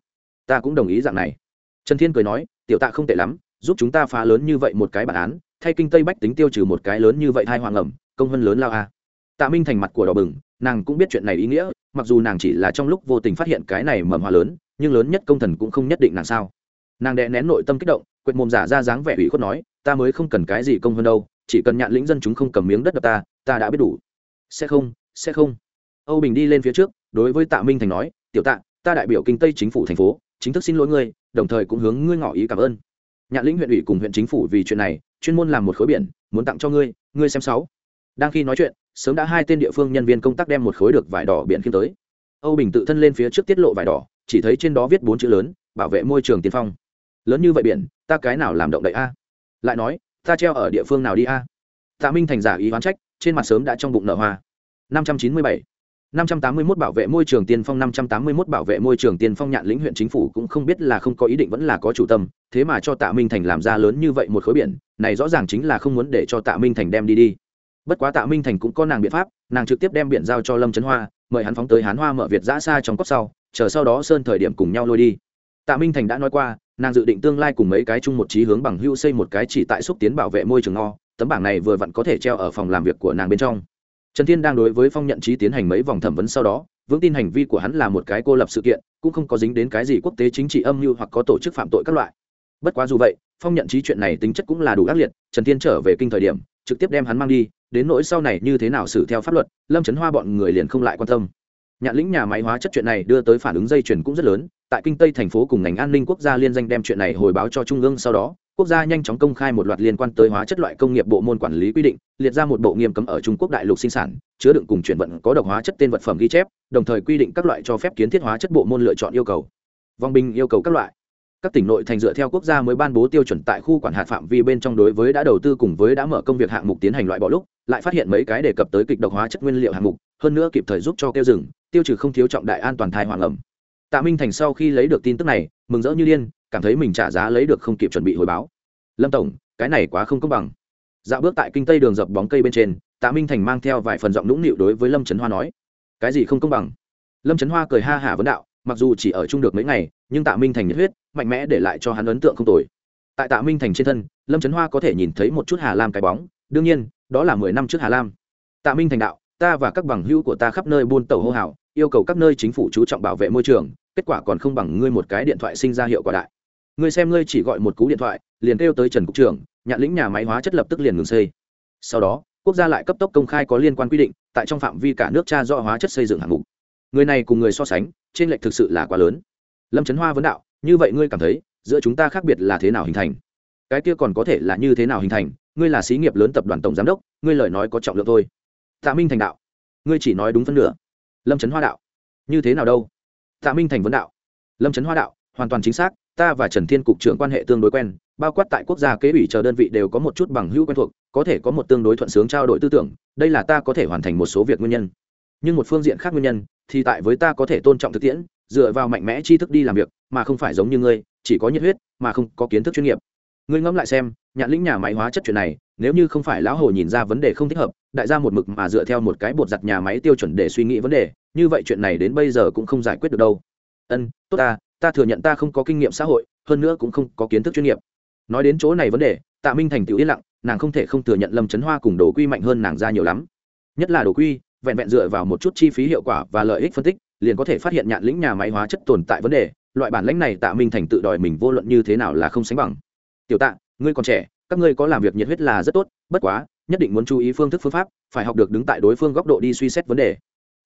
S1: Ta cũng đồng ý dạng này. Trần thiên cười nói, tiểu tạ không tệ lắm, giúp chúng ta phá lớn như vậy một cái bản án, thay kinh tây bách tính tiêu trừ một cái lớn như vậy hai hoàng ẩm, công hơn lớn lao a. Tạ minh thành mặt của đỏ bừng, nàng cũng biết chuyện này ý nghĩa, mặc dù nàng chỉ là trong lúc vô tình phát hiện cái này mầm hoa lớn, nhưng lớn nhất công thần cũng không nhất định nàng sao. Nàng đè nén nội tâm kích động quệt mồm giả ra dáng vẻ ủy khuất nói, ta mới không cần cái gì công hơn đâu, chỉ cần nhạn lĩnh dân chúng không cầm miếng đất đập ta ta đã biết đủ. Sẽ không sẽ không. Âu bình đi lên phía trước, đối với tạ minh thành nói, tiểu tạ, ta đại biểu kinh tây chính phủ thành phố, chính thức xin lỗi ngươi, đồng thời cũng hướng ngươi ngỏ ý cảm ơn. Nhạn lĩnh huyện ủy cùng huyện chính phủ vì chuyện này, chuyên môn làm một khối biển, muốn tặng cho ngươi ngươi xem sáu. Đang khi nói chuyện, sớm đã hai tên địa phương nhân viên công tác đem một khối được vải đỏ biển khiêm tới. Âu bình tự thân lên phía trước tiết lộ vải đỏ, chỉ thấy trên đó viết bốn chữ lớn, bảo vệ môi trường tiên phong. Lớn như vậy biển ta cái nào làm động đậy a lại nói ta treo ở địa phương nào đi a tạ minh thành giả ý oán trách trên mặt sớm đã trong bụng nở hoa năm trăm chín mươi bảy 581 bảo vệ môi trường tiên phong 581 bảo vệ môi trường tiên phong nhạn lĩnh huyện chính phủ cũng không biết là không có ý định vẫn là có chủ tâm, thế mà cho Tạ Minh Thành làm ra lớn như vậy một khối biển, này rõ ràng chính là không muốn để cho Tạ Minh Thành đem đi đi. Bất quá Tạ Minh Thành cũng có nàng biện pháp, nàng trực tiếp đem biển giao cho Lâm Chấn Hoa, mời hắn phóng tới Hán Hoa mở Việt giã xa trong cốc sau, chờ sau đó sơn thời điểm cùng nhau lôi đi. Tạ Minh Thành đã nói qua, nàng dự định tương lai cùng mấy cái chung một chí hướng bằng hưu xây một cái chỉ tại xúc tiến bảo vệ môi trường ngo, tấm bảng này vừa vặn có thể treo ở phòng làm việc của nàng bên trong. Trần thiên đang đối với phong nhận trí tiến hành mấy vòng thẩm vấn sau đó vững tin hành vi của hắn là một cái cô lập sự kiện cũng không có dính đến cái gì quốc tế chính trị âm mưu hoặc có tổ chức phạm tội các loại. Bất quá dù vậy phong nhận trí chuyện này tính chất cũng là đủ ác liệt trần thiên trở về kinh thời điểm trực tiếp đem hắn mang đi đến nỗi sau này như thế nào xử theo pháp luật lâm trấn hoa bọn người liền không lại quan tâm nhạn lĩnh nhà máy hóa chất chuyện này đưa tới phản ứng dây chuyền cũng rất lớn, tại kinh tây thành phố cùng ngành an ninh quốc gia liên danh đem chuyện này hồi báo cho trung ương sau đó, quốc gia nhanh chóng công khai một loạt liên quan tới hóa chất loại công nghiệp bộ môn quản lý quy định, liệt ra một bộ nghiêm cấm ở trung quốc đại lục sinh sản, chứa đựng cùng chuyển vận có độc hóa chất tên vật phẩm ghi chép, đồng thời quy định các loại cho phép kiến thiết hóa chất bộ môn lựa chọn yêu cầu. Vong binh yêu cầu các loại. Các tỉnh nội thành dựa theo quốc gia mới ban bố tiêu chuẩn tại khu quản hạt phạm vi bên trong đối với đã đầu tư cùng với đã mở công việc hạng mục tiến hành loại bỏ lúc, lại phát hiện mấy cái đề cập tới kịch độc hóa chất nguyên liệu hạng mục hơn nữa kịp thời giúp cho kêu rừng tiêu trừ không thiếu trọng đại an toàn thai hoàng ẩm. Tạ minh thành sau khi lấy được tin tức này, mừng rỡ như điên, cảm thấy mình trả giá lấy được không kịp chuẩn bị hồi báo. Lâm tổng, cái này quá không công bằng. Dạo bước tại kinh tây đường dập bóng cây bên trên, tạ minh thành mang theo vài phần giọng nũng nịu đối với lâm trấn hoa nói, cái gì không công bằng? Lâm trấn hoa cười ha hả vấn đạo, mặc dù chỉ ở chung được mấy ngày, nhưng tạ minh thành nhiệt huyết, mạnh mẽ để lại cho hắn ấn tượng không tồi. Tại tạ minh thành trên thân, lâm trấn hoa có thể nhìn thấy một chút hà lam cái bóng, đương nhiên, đó là mười năm trước hà lam. Tạ minh thành đạo ta và các bằng hữu của ta khắp nơi buôn tàu hô hào, yêu cầu các nơi chính phủ chú trọng bảo vệ môi trường, kết quả còn không bằng ngươi một cái điện thoại sinh ra hiệu quả đại. Ngươi xem ngươi chỉ gọi một cú điện thoại, liền kêu tới trần cục trưởng, nhạn lĩnh nhà máy hóa chất lập tức liền ngừng xây. Sau đó, quốc gia lại cấp tốc công khai có liên quan quy định, tại trong phạm vi cả nước tra do hóa chất xây dựng hạng mục. Người này cùng người so sánh, trên lệch thực sự là quá lớn. Lâm trấn hoa vấn đạo, như vậy ngươi cảm thấy, giữa chúng ta khác biệt là thế nào hình thành? Cái kia còn có thể là như thế nào hình thành? Ngươi là xí nghiệp lớn tập đoàn tổng giám đốc, ngươi lời nói có trọng lượng thôi tạ minh thành đạo. Ngươi chỉ nói đúng phân nửa. Lâm trấn hoa đạo. Như thế nào đâu? Tạ minh thành vấn đạo. Lâm trấn hoa đạo, hoàn toàn chính xác, ta và trần thiên cục trưởng quan hệ tương đối quen, bao quát tại quốc gia kế ủy chờ đơn vị đều có một chút bằng hữu quen thuộc, có thể có một tương đối thuận sướng trao đổi tư tưởng, đây là ta có thể hoàn thành một số việc nguyên nhân. Nhưng một phương diện khác nguyên nhân, thì tại với ta có thể tôn trọng thực tiễn, dựa vào mạnh mẽ tri thức đi làm việc, mà không phải giống như ngươi, chỉ có nhiệt huyết, mà không có kiến thức chuyên nghiệp ngươi ngẫm lại xem, nhạn lĩnh nhà máy hóa chất chuyện này, nếu như không phải lão hồ nhìn ra vấn đề không thích hợp, đại ra một mực mà dựa theo một cái bột giặt nhà máy tiêu chuẩn để suy nghĩ vấn đề, như vậy chuyện này đến bây giờ cũng không giải quyết được đâu. Ân, tốt ta ta thừa nhận ta không có kinh nghiệm xã hội, hơn nữa cũng không có kiến thức chuyên nghiệp. Nói đến chỗ này vấn đề, tạ minh thành tựu yên lặng, nàng không thể không thừa nhận lâm trấn hoa cùng đồ quy mạnh hơn nàng ra nhiều lắm. Nhất là đồ quy, vẹn vẹn dựa vào một chút chi phí hiệu quả và lợi ích phân tích, liền có thể phát hiện nhạn lĩnh nhà máy hóa chất tồn tại vấn đề, loại bản lãnh này tạ minh thành tự đòi mình vô luận như thế nào là không sánh bằng tiểu tạ, ngươi còn trẻ, các ngươi có làm việc nhiệt huyết là rất tốt, bất quá, nhất định muốn chú ý phương thức phương pháp, phải học được đứng tại đối phương góc độ đi suy xét vấn đề.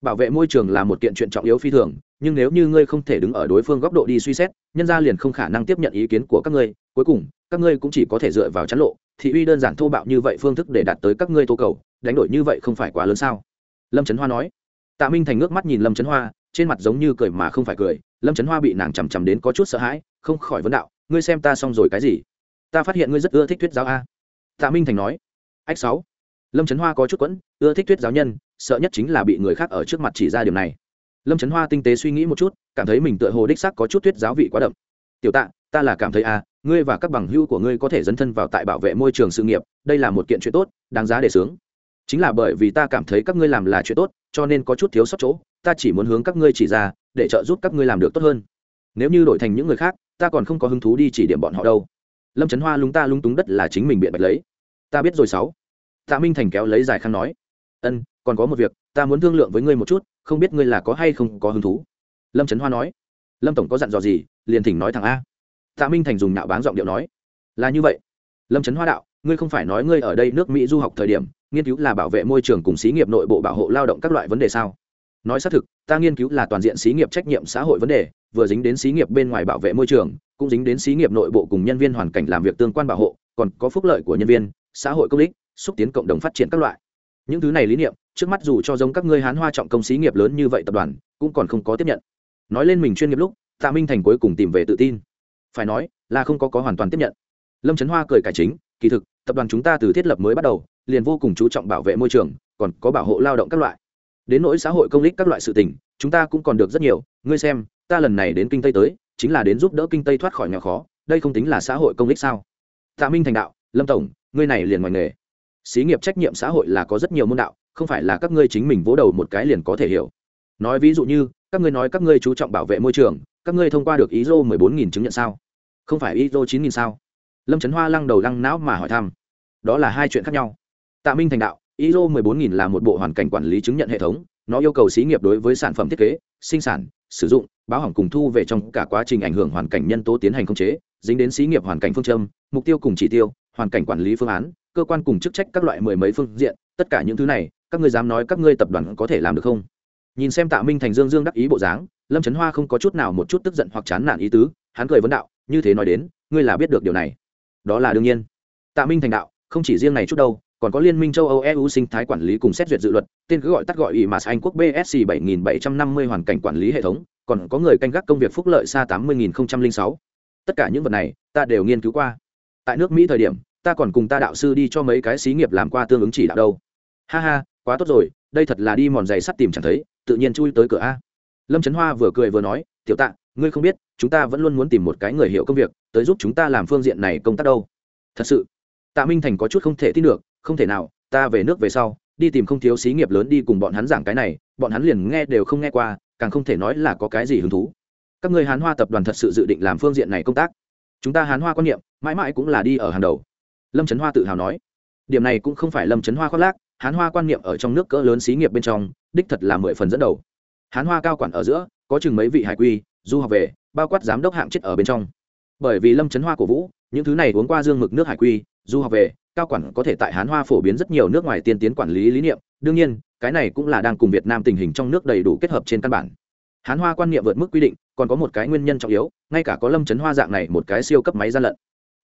S1: Bảo vệ môi trường là một kiện chuyện trọng yếu phi thường, nhưng nếu như ngươi không thể đứng ở đối phương góc độ đi suy xét, nhân ra liền không khả năng tiếp nhận ý kiến của các ngươi. Cuối cùng, các ngươi cũng chỉ có thể dựa vào chắn lộ, thị uy đơn giản thô bạo như vậy phương thức để đạt tới các ngươi tô cầu, đánh đổi như vậy không phải quá lớn sao? Lâm trấn hoa nói. Tạ minh thành ngước mắt nhìn lâm trấn hoa, trên mặt giống như cười mà không phải cười. Lâm trấn hoa bị nàng chằm chằm đến có chút sợ hãi, không khỏi vấn đạo, ngươi xem ta xong rồi cái gì? Ta phát hiện ngươi rất ưa thích thuyết giáo a. Tạ minh thành nói. Ách sáu. Lâm trấn hoa có chút quẫn, ưa thích thuyết giáo nhân, sợ nhất chính là bị người khác ở trước mặt chỉ ra điều này. Lâm trấn hoa tinh tế suy nghĩ một chút, cảm thấy mình tựa hồ đích sắc có chút thuyết giáo vị quá đậm. Tiểu tạ, ta là cảm thấy a, ngươi và các bằng hữu của ngươi có thể dấn thân vào tại bảo vệ môi trường sự nghiệp, đây là một kiện chuyện tốt, đáng giá để sướng chính là bởi vì ta cảm thấy các ngươi làm là chuyện tốt, cho nên có chút thiếu sót chỗ, ta chỉ muốn hướng các ngươi chỉ ra, để trợ giúp các ngươi làm được tốt hơn. Nếu như đổi thành những người khác, ta còn không có hứng thú đi chỉ điểm bọn họ đâu lâm trấn hoa lúng ta lúng túng đất là chính mình biện bạch lấy. Ta biết rồi sáu. Tạ minh thành kéo lấy dài khăn nói. Ân, còn có một việc, ta muốn thương lượng với ngươi một chút, không biết ngươi là có hay không có hứng thú. Lâm trấn hoa nói. Lâm tổng có dặn dò gì, liền thỉnh nói thằng a. Tạ minh thành dùng nạo báng giọng điệu nói. Là như vậy. Lâm trấn hoa đạo, ngươi không phải nói ngươi ở đây nước mỹ du học thời điểm, nghiên cứu là bảo vệ môi trường cùng xí nghiệp nội bộ bảo hộ lao động các loại vấn đề sao? Nói xác thực, ta nghiên cứu là toàn diện xí nghiệp trách nhiệm xã hội vấn đề, vừa dính đến xí nghiệp bên ngoài bảo vệ môi trường cũng dính đến xí nghiệp nội bộ cùng nhân viên hoàn cảnh làm việc tương quan bảo hộ, còn có phúc lợi của nhân viên, xã hội công ích xúc tiến cộng đồng phát triển các loại. Những thứ này lý niệm, trước mắt dù cho giống các ngươi hán hoa trọng công xí nghiệp lớn như vậy tập đoàn, cũng còn không có tiếp nhận. Nói lên mình chuyên nghiệp lúc, tạ minh thành cuối cùng tìm về tự tin. Phải nói, là không có có hoàn toàn tiếp nhận. Lâm trấn hoa cười cải chính, kỳ thực, tập đoàn chúng ta từ thiết lập mới bắt đầu, liền vô cùng chú trọng bảo vệ môi trường, còn có bảo hộ lao động các loại. Đến nỗi xã hội công ích các loại sự tình, chúng ta cũng còn được rất nhiều. Ngươi xem, ta lần này đến kinh tây tới chính là đến giúp đỡ kinh tây thoát khỏi nghèo khó, đây không tính là xã hội công ích sao? Tạ minh thành đạo, lâm tổng, ngươi này liền ngoài nghề. Xí nghiệp trách nhiệm xã hội là có rất nhiều môn đạo, không phải là các ngươi chính mình vỗ đầu một cái liền có thể hiểu. Nói ví dụ như, các ngươi nói các ngươi chú trọng bảo vệ môi trường, các ngươi thông qua được ý ISO mười bốn nghìn chứng nhận sao? Không phải ý ISO chín nghìn sao? Lâm trấn hoa lăng đầu lăng não mà hỏi thăm. Đó là hai chuyện khác nhau. Tạ minh thành đạo ý ISO mười bốn nghìn là một bộ hoàn cảnh quản lý chứng nhận hệ thống, nó yêu cầu xí nghiệp đối với sản phẩm thiết kế, sinh sản, sử dụng báo hỏng cùng thu về trong cả quá trình ảnh hưởng hoàn cảnh nhân tố tiến hành khống chế, dính đến xí nghiệp hoàn cảnh phương châm, mục tiêu cùng chỉ tiêu, hoàn cảnh quản lý phương án, cơ quan cùng chức trách các loại mười mấy phương diện, tất cả những thứ này, các ngươi dám nói các ngươi tập đoàn có thể làm được không? Nhìn xem tạ minh thành dương dương đắc ý bộ dáng, lâm trấn hoa không có chút nào một chút tức giận hoặc chán nản ý tứ, hắn cười vấn đạo, như thế nói đến, ngươi là biết được điều này. Đó là đương nhiên. Tạ minh thành đạo, không chỉ riêng này chút đâu còn có liên minh châu âu eu sinh thái quản lý cùng xét duyệt dự luật, tên cứ gọi tắt gọi ủy mà anh quốc bsc 7750 hoàn cảnh quản lý hệ thống, còn có người canh gác công việc phúc lợi xa 80006 tất cả những vật này, ta đều nghiên cứu qua. Tại nước mỹ thời điểm, ta còn cùng ta đạo sư đi cho mấy cái xí nghiệp làm qua tương ứng chỉ đạo đâu. Ha ha, quá tốt rồi, đây thật là đi mòn giày sắt tìm chẳng thấy, tự nhiên chui tới cửa a. Lâm trấn hoa vừa cười vừa nói, tiểu tạ, ngươi không biết, chúng ta vẫn luôn muốn tìm một cái người hiểu công việc, tới giúp chúng ta làm phương diện này công tác đâu. Thật sự tạ minh thành có chút không thể tin được, không thể nào, ta về nước về sau, đi tìm không thiếu xí nghiệp lớn đi cùng bọn hắn giảng cái này, bọn hắn liền nghe đều không nghe qua, càng không thể nói là có cái gì hứng thú. Các người hán hoa tập đoàn thật sự dự định làm phương diện này công tác. Chúng ta hán hoa quan niệm, mãi mãi cũng là đi ở hàng đầu. Lâm trấn hoa tự hào nói. Điểm này cũng không phải lâm trấn hoa khoác lác, hán hoa quan niệm ở trong nước cỡ lớn xí nghiệp bên trong, đích thật là mười phần dẫn đầu. Hán hoa cao quản ở giữa, có chừng mấy vị hải quy, du học về, bao quát giám đốc hạng chết ở bên trong. Bởi vì lâm trấn hoa cổ vũ những thứ này uống qua dương mực nước hải quy, du học về, cao quản có thể tại hán hoa phổ biến rất nhiều nước ngoài tiên tiến quản lý lý niệm, đương nhiên, cái này cũng là đang cùng việt nam tình hình trong nước đầy đủ kết hợp trên căn bản. Hán hoa quan niệm vượt mức quy định, còn có một cái nguyên nhân trọng yếu, ngay cả có lâm chấn hoa dạng này một cái siêu cấp máy gian lận.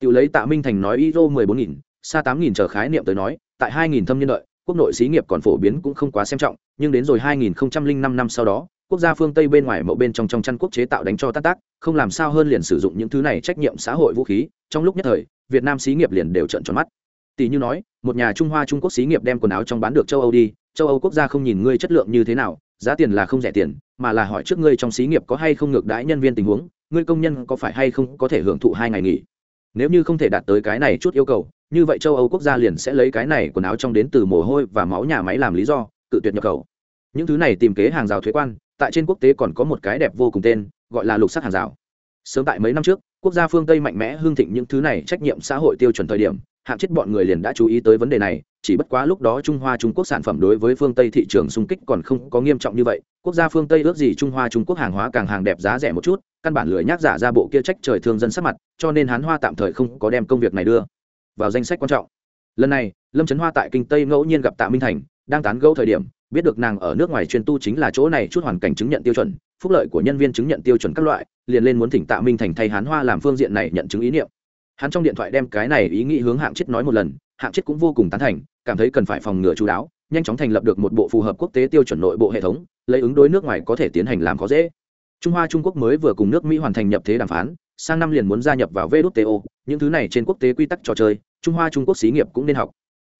S1: Tự lấy tạ minh thành nói iso mười bốn nghìn, xa tám nghìn chờ khái niệm tới nói, tại hai nghìn thâm niên đợi, quốc nội xí nghiệp còn phổ biến cũng không quá xem trọng, nhưng đến rồi hai nghìn năm năm sau đó quốc gia phương tây bên ngoài mậu bên trong trong chăn quốc chế tạo đánh cho tác tác, không làm sao hơn liền sử dụng những thứ này trách nhiệm xã hội vũ khí, trong lúc nhất thời, việt nam xí nghiệp liền đều trợn tròn mắt. Tỷ như nói, một nhà trung hoa trung quốc xí nghiệp đem quần áo trong bán được châu âu đi, châu âu quốc gia không nhìn ngươi chất lượng như thế nào, giá tiền là không rẻ tiền, mà là hỏi trước ngươi trong xí nghiệp có hay không ngược đãi nhân viên tình huống, ngươi công nhân có phải hay không có thể hưởng thụ hai ngày nghỉ? Nếu như không thể đạt tới cái này chút yêu cầu, như vậy châu âu quốc gia liền sẽ lấy cái này quần áo trong đến từ mồ hôi và máu nhà máy làm lý do tự tuyệt nhập khẩu. Những thứ này tìm kế hàng rào thuế quan tại trên quốc tế còn có một cái đẹp vô cùng tên, gọi là lục sắc hàng rào. Sớm tại mấy năm trước, quốc gia phương tây mạnh mẽ hương thịnh những thứ này trách nhiệm xã hội tiêu chuẩn thời điểm hạng chết bọn người liền đã chú ý tới vấn đề này, chỉ bất quá lúc đó trung hoa trung quốc sản phẩm đối với phương tây thị trường xung kích còn không có nghiêm trọng như vậy, quốc gia phương tây ước gì trung hoa trung quốc hàng hóa càng hàng đẹp giá rẻ một chút, căn bản lười nhác giả ra bộ kia trách trời thương dân sắc mặt, cho nên hán hoa tạm thời không có đem công việc này đưa vào danh sách quan trọng. Lần này, lâm trấn hoa tại kinh tây ngẫu nhiên gặp tạ minh thành, đang tán gẫu thời điểm biết được nàng ở nước ngoài chuyên tu chính là chỗ này chút hoàn cảnh chứng nhận tiêu chuẩn, phúc lợi của nhân viên chứng nhận tiêu chuẩn các loại, liền lên muốn thỉnh tạ minh thành thay hán hoa làm phương diện này nhận chứng ý niệm. Hắn trong điện thoại đem cái này ý nghĩ hướng hạng chết nói một lần, hạng chết cũng vô cùng tán thành, cảm thấy cần phải phòng ngừa chú đáo, nhanh chóng thành lập được một bộ phù hợp quốc tế tiêu chuẩn nội bộ hệ thống, lấy ứng đối nước ngoài có thể tiến hành làm khó dễ. Trung hoa trung quốc mới vừa cùng nước mỹ hoàn thành nhập thế đàm phán, sang năm liền muốn gia nhập vào wto những thứ này trên quốc tế quy tắc trò chơi, trung hoa trung quốc xí nghiệp cũng nên học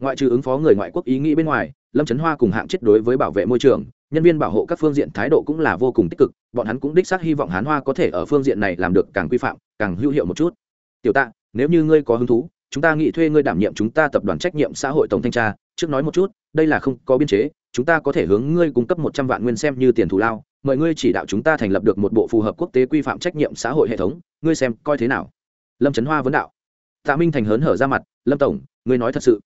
S1: ngoại trừ ứng phó người ngoại quốc ý nghĩ bên ngoài, lâm trấn hoa cùng hạng chết đối với bảo vệ môi trường, nhân viên bảo hộ các phương diện thái độ cũng là vô cùng tích cực, bọn hắn cũng đích xác hy vọng hán hoa có thể ở phương diện này làm được càng quy phạm, càng hữu hiệu một chút. Tiểu tạ, nếu như ngươi có hứng thú, chúng ta nghĩ thuê ngươi đảm nhiệm chúng ta tập đoàn trách nhiệm xã hội tổng thanh tra, trước nói một chút, đây là không có biên chế, chúng ta có thể hướng ngươi cung cấp một trăm vạn nguyên xem như tiền thù lao, mời ngươi chỉ đạo chúng ta thành lập được một bộ phù hợp quốc tế quy phạm trách nhiệm xã hội hệ thống, ngươi xem coi thế nào. Lâm trấn hoa vấn đạo. Tạ minh thành hớn hở ra mặt, lâm tổng, ngươi nói thật sự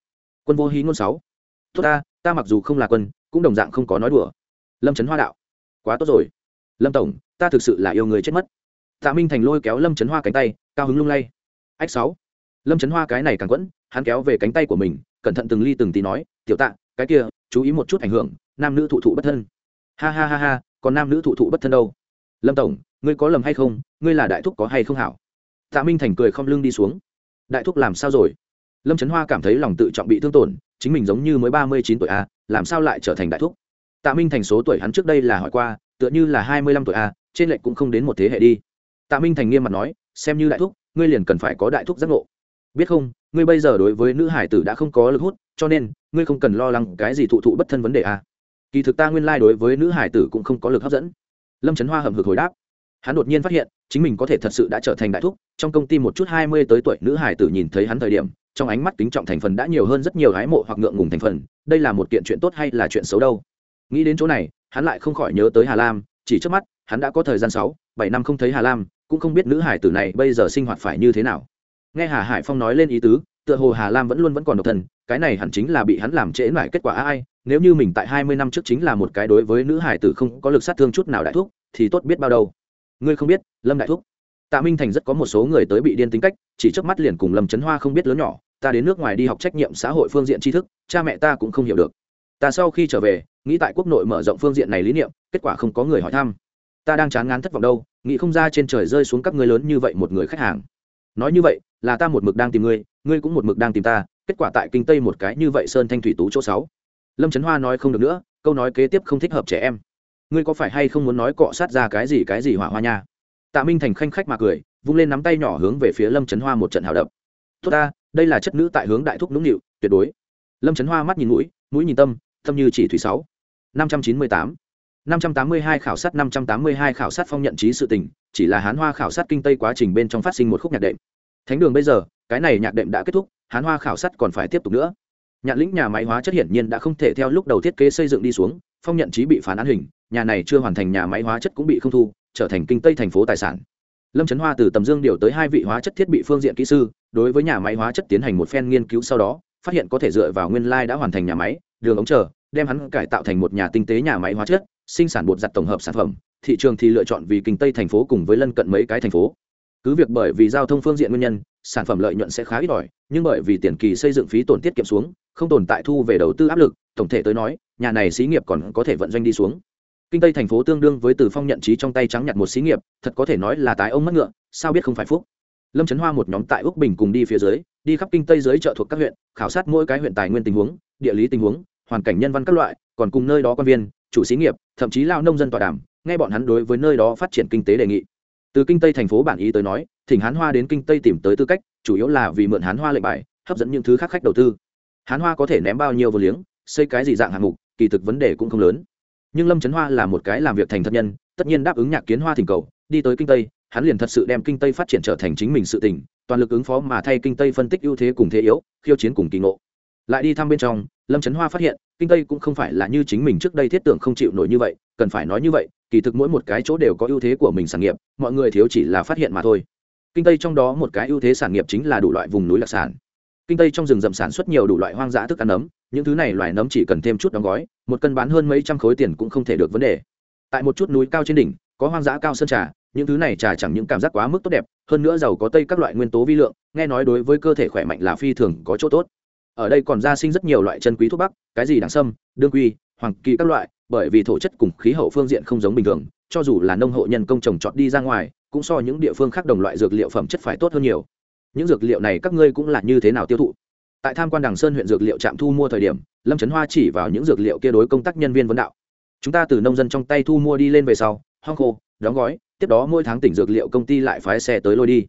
S1: quân vô hí ngôn sáu. Tốt ta ta mặc dù không là quân, cũng đồng dạng không có nói đùa. Lâm trấn hoa đạo. Quá tốt rồi. Lâm tổng, ta thực sự là yêu người chết mất. Tạ minh thành lôi kéo lâm trấn hoa cánh tay, cao hứng lung lay. Ách sáu. Lâm trấn hoa cái này càng quẫn, hắn kéo về cánh tay của mình, cẩn thận từng ly từng tí nói, tiểu tạ, cái kia, chú ý một chút ảnh hưởng, nam nữ thụ thụ bất thân. Ha ha ha ha, còn nam nữ thụ thụ bất thân đâu? Lâm tổng, ngươi có lầm hay không? Ngươi là đại thúc có hay không hảo? Tạ minh thành cười không lưng đi xuống. Đại thúc làm sao rồi? Lâm trấn hoa cảm thấy lòng tự trọng bị thương tổn, chính mình giống như mới ba mươi chín tuổi a làm sao lại trở thành đại thúc? Tạ minh thành số tuổi hắn trước đây là hỏi qua, tựa như là hai mươi lăm tuổi a trên lệnh cũng không đến một thế hệ đi. Tạ minh thành nghiêm mặt nói, xem như đại thúc, ngươi liền cần phải có đại thúc giác ngộ. Biết không, ngươi bây giờ đối với nữ hải tử đã không có lực hút, cho nên, ngươi không cần lo lắng cái gì thụ thụ bất thân vấn đề a kỳ thực ta nguyên lai、like、đối với nữ hải tử cũng không có lực hấp dẫn. Lâm trấn hoa hầm hực hồi đáp. Hắn đột nhiên phát hiện, chính mình có thể thật sự đã trở thành đại thúc, trong công ty một chút hai mươi tới tuổi nữ hải tử nhìn thấy hắn thời điểm trong ánh mắt kính trọng thành phần đã nhiều hơn rất nhiều hái mộ hoặc ngượng ngùng thành phần, đây là một kiện chuyện tốt hay là chuyện xấu đâu? Nghĩ đến chỗ này, hắn lại không khỏi nhớ tới hà lam, chỉ trước mắt, hắn đã có thời gian sáu, bảy năm không thấy hà lam, cũng không biết nữ hải tử này bây giờ sinh hoạt phải như thế nào. Nghe hà hải phong nói lên ý tứ, tựa hồ hà lam vẫn luôn vẫn còn độc thân, cái này hẳn chính là bị hắn làm trễ lại kết quả ai, nếu như mình tại hai mươi năm trước chính là một cái đối với nữ hải tử không có lực sát thương chút nào đại thúc, thì tốt biết bao đâu. Ngươi không biết, lâm đại thúc. Tạ minh thành rất có một số người tới bị điên tính cách, chỉ trước mắt liền cùng lâm trấn hoa không biết lớn nhỏ ta đến nước ngoài đi học trách nhiệm xã hội phương diện tri thức, cha mẹ ta cũng không hiểu được. Ta sau khi trở về, nghĩ tại quốc nội mở rộng phương diện này lý niệm, kết quả không có người hỏi thăm. Ta đang chán ngán thất vọng đâu, nghĩ không ra trên trời rơi xuống các ngươi lớn như vậy một người khách hàng. Nói như vậy, là ta một mực đang tìm ngươi ngươi cũng một mực đang tìm ta, kết quả tại kinh tây một cái như vậy sơn thanh thủy tú chỗ sáu. Lâm trấn hoa nói không được nữa, câu nói kế tiếp không thích hợp trẻ em. Ngươi có phải hay không muốn nói cọ sát ra cái gì cái gì hỏa hoa nha? Tạ minh thành khanh khách mà cười, vung lên nắm tay nhỏ hướng về phía lâm trấn hoa một trận hào đập. Tốt ta đây là chất nữ tại hướng đại thúc nũng nịu, tuyệt đối. Lâm trấn hoa mắt nhìn mũi mũi nhìn tâm tâm như chỉ thủy sáu. năm trăm chín mươi tám. năm trăm tám mươi hai khảo sát, năm trăm tám mươi hai khảo sát phong nhận trí sự tình, chỉ là hán hoa khảo sát kinh tây quá trình bên trong phát sinh một khúc nhạc đệm. Thánh đường bây giờ, cái này nhạc đệm đã kết thúc, hán hoa khảo sát còn phải tiếp tục nữa. Nhạc lĩnh nhà máy hóa chất hiển nhiên đã không thể theo lúc đầu thiết kế xây dựng đi xuống, phong nhận trí bị phán án hình, nhà này chưa hoàn thành nhà máy hóa chất cũng bị không thu, trở thành kinh tây thành phố tài sản lâm trấn hoa từ tầm dương điều tới hai vị hóa chất thiết bị phương diện kỹ sư, đối với nhà máy hóa chất tiến hành một phen nghiên cứu sau đó, phát hiện có thể dựa vào nguyên lai đã hoàn thành nhà máy, đường ống chờ, đem hắn cải tạo thành một nhà tinh tế nhà máy hóa chất, sinh sản bột giặt tổng hợp sản phẩm. Thị trường thì lựa chọn vì kinh tây thành phố cùng với lân cận mấy cái thành phố. Cứ việc bởi vì giao thông phương diện nguyên nhân, sản phẩm lợi nhuận sẽ khá ít ỏi, nhưng bởi vì tiền kỳ xây dựng phí tổn tiết kiệm xuống, không tồn tại thu về đầu tư áp lực, tổng thể tới nói, nhà này xí nghiệp còn có thể vận doanh đi xuống kinh tây thành phố tương đương với từ phong nhận trí trong tay trắng nhặt một xí nghiệp, thật có thể nói là tái ông mất ngựa, sao biết không phải phúc. Lâm trấn hoa một nhóm tại úc bình cùng đi phía dưới, đi khắp kinh tây dưới chợ thuộc các huyện, khảo sát mỗi cái huyện tài nguyên tình huống, địa lý tình huống, hoàn cảnh nhân văn các loại, còn cùng nơi đó quan viên, chủ xí nghiệp, thậm chí lao nông dân tọa đàm, nghe bọn hắn đối với nơi đó phát triển kinh tế đề nghị. Từ kinh tây thành phố bản ý tới nói, thỉnh hán hoa đến kinh tây tìm tới tư cách, chủ yếu là vì mượn hán hoa lệnh bài, hấp dẫn những thứ khác khách đầu tư. Hán hoa có thể ném bao nhiêu vô liếng, xây cái gì dạng hạng mục, kỳ thực vấn đề cũng không lớn nhưng lâm trấn hoa là một cái làm việc thành thật nhân tất nhiên đáp ứng nhạc kiến hoa thỉnh cầu đi tới kinh tây hắn liền thật sự đem kinh tây phát triển trở thành chính mình sự tình toàn lực ứng phó mà thay kinh tây phân tích ưu thế cùng thế yếu khiêu chiến cùng kỳ ngộ lại đi thăm bên trong lâm trấn hoa phát hiện kinh tây cũng không phải là như chính mình trước đây thiết tưởng không chịu nổi như vậy cần phải nói như vậy kỳ thực mỗi một cái chỗ đều có ưu thế của mình sản nghiệp mọi người thiếu chỉ là phát hiện mà thôi kinh tây trong đó một cái ưu thế sản nghiệp chính là đủ loại vùng núi đặc sản kinh tây trong rừng rậm sản xuất nhiều đủ loại hoang dã thức ăn nấm những thứ này loài nấm chỉ cần thêm chút đóng gói, một cân bán hơn mấy trăm khối tiền cũng không thể được vấn đề. Tại một chút núi cao trên đỉnh, có hoang dã cao sơn trà, những thứ này trà chẳng những cảm giác quá mức tốt đẹp, hơn nữa giàu có tây các loại nguyên tố vi lượng, nghe nói đối với cơ thể khỏe mạnh là phi thường có chỗ tốt. Ở đây còn ra sinh rất nhiều loại chân quý thuốc bắc, cái gì đằng sâm, đương quy, hoàng kỳ các loại, bởi vì thổ chất cùng khí hậu phương diện không giống bình thường, cho dù là nông hộ nhân công trồng trọt đi ra ngoài, cũng so những địa phương khác đồng loại dược liệu phẩm chất phải tốt hơn nhiều. Những dược liệu này các ngươi cũng là như thế nào tiêu thụ? Tại tham quan đằng sơn huyện dược liệu trạm thu mua thời điểm, lâm trấn hoa chỉ vào những dược liệu kia đối công tác nhân viên vấn đạo. Chúng ta từ nông dân trong tay thu mua đi lên về sau, hong khô, đóng gói, tiếp đó mỗi tháng tỉnh dược liệu công ty lại phái xe tới lôi đi.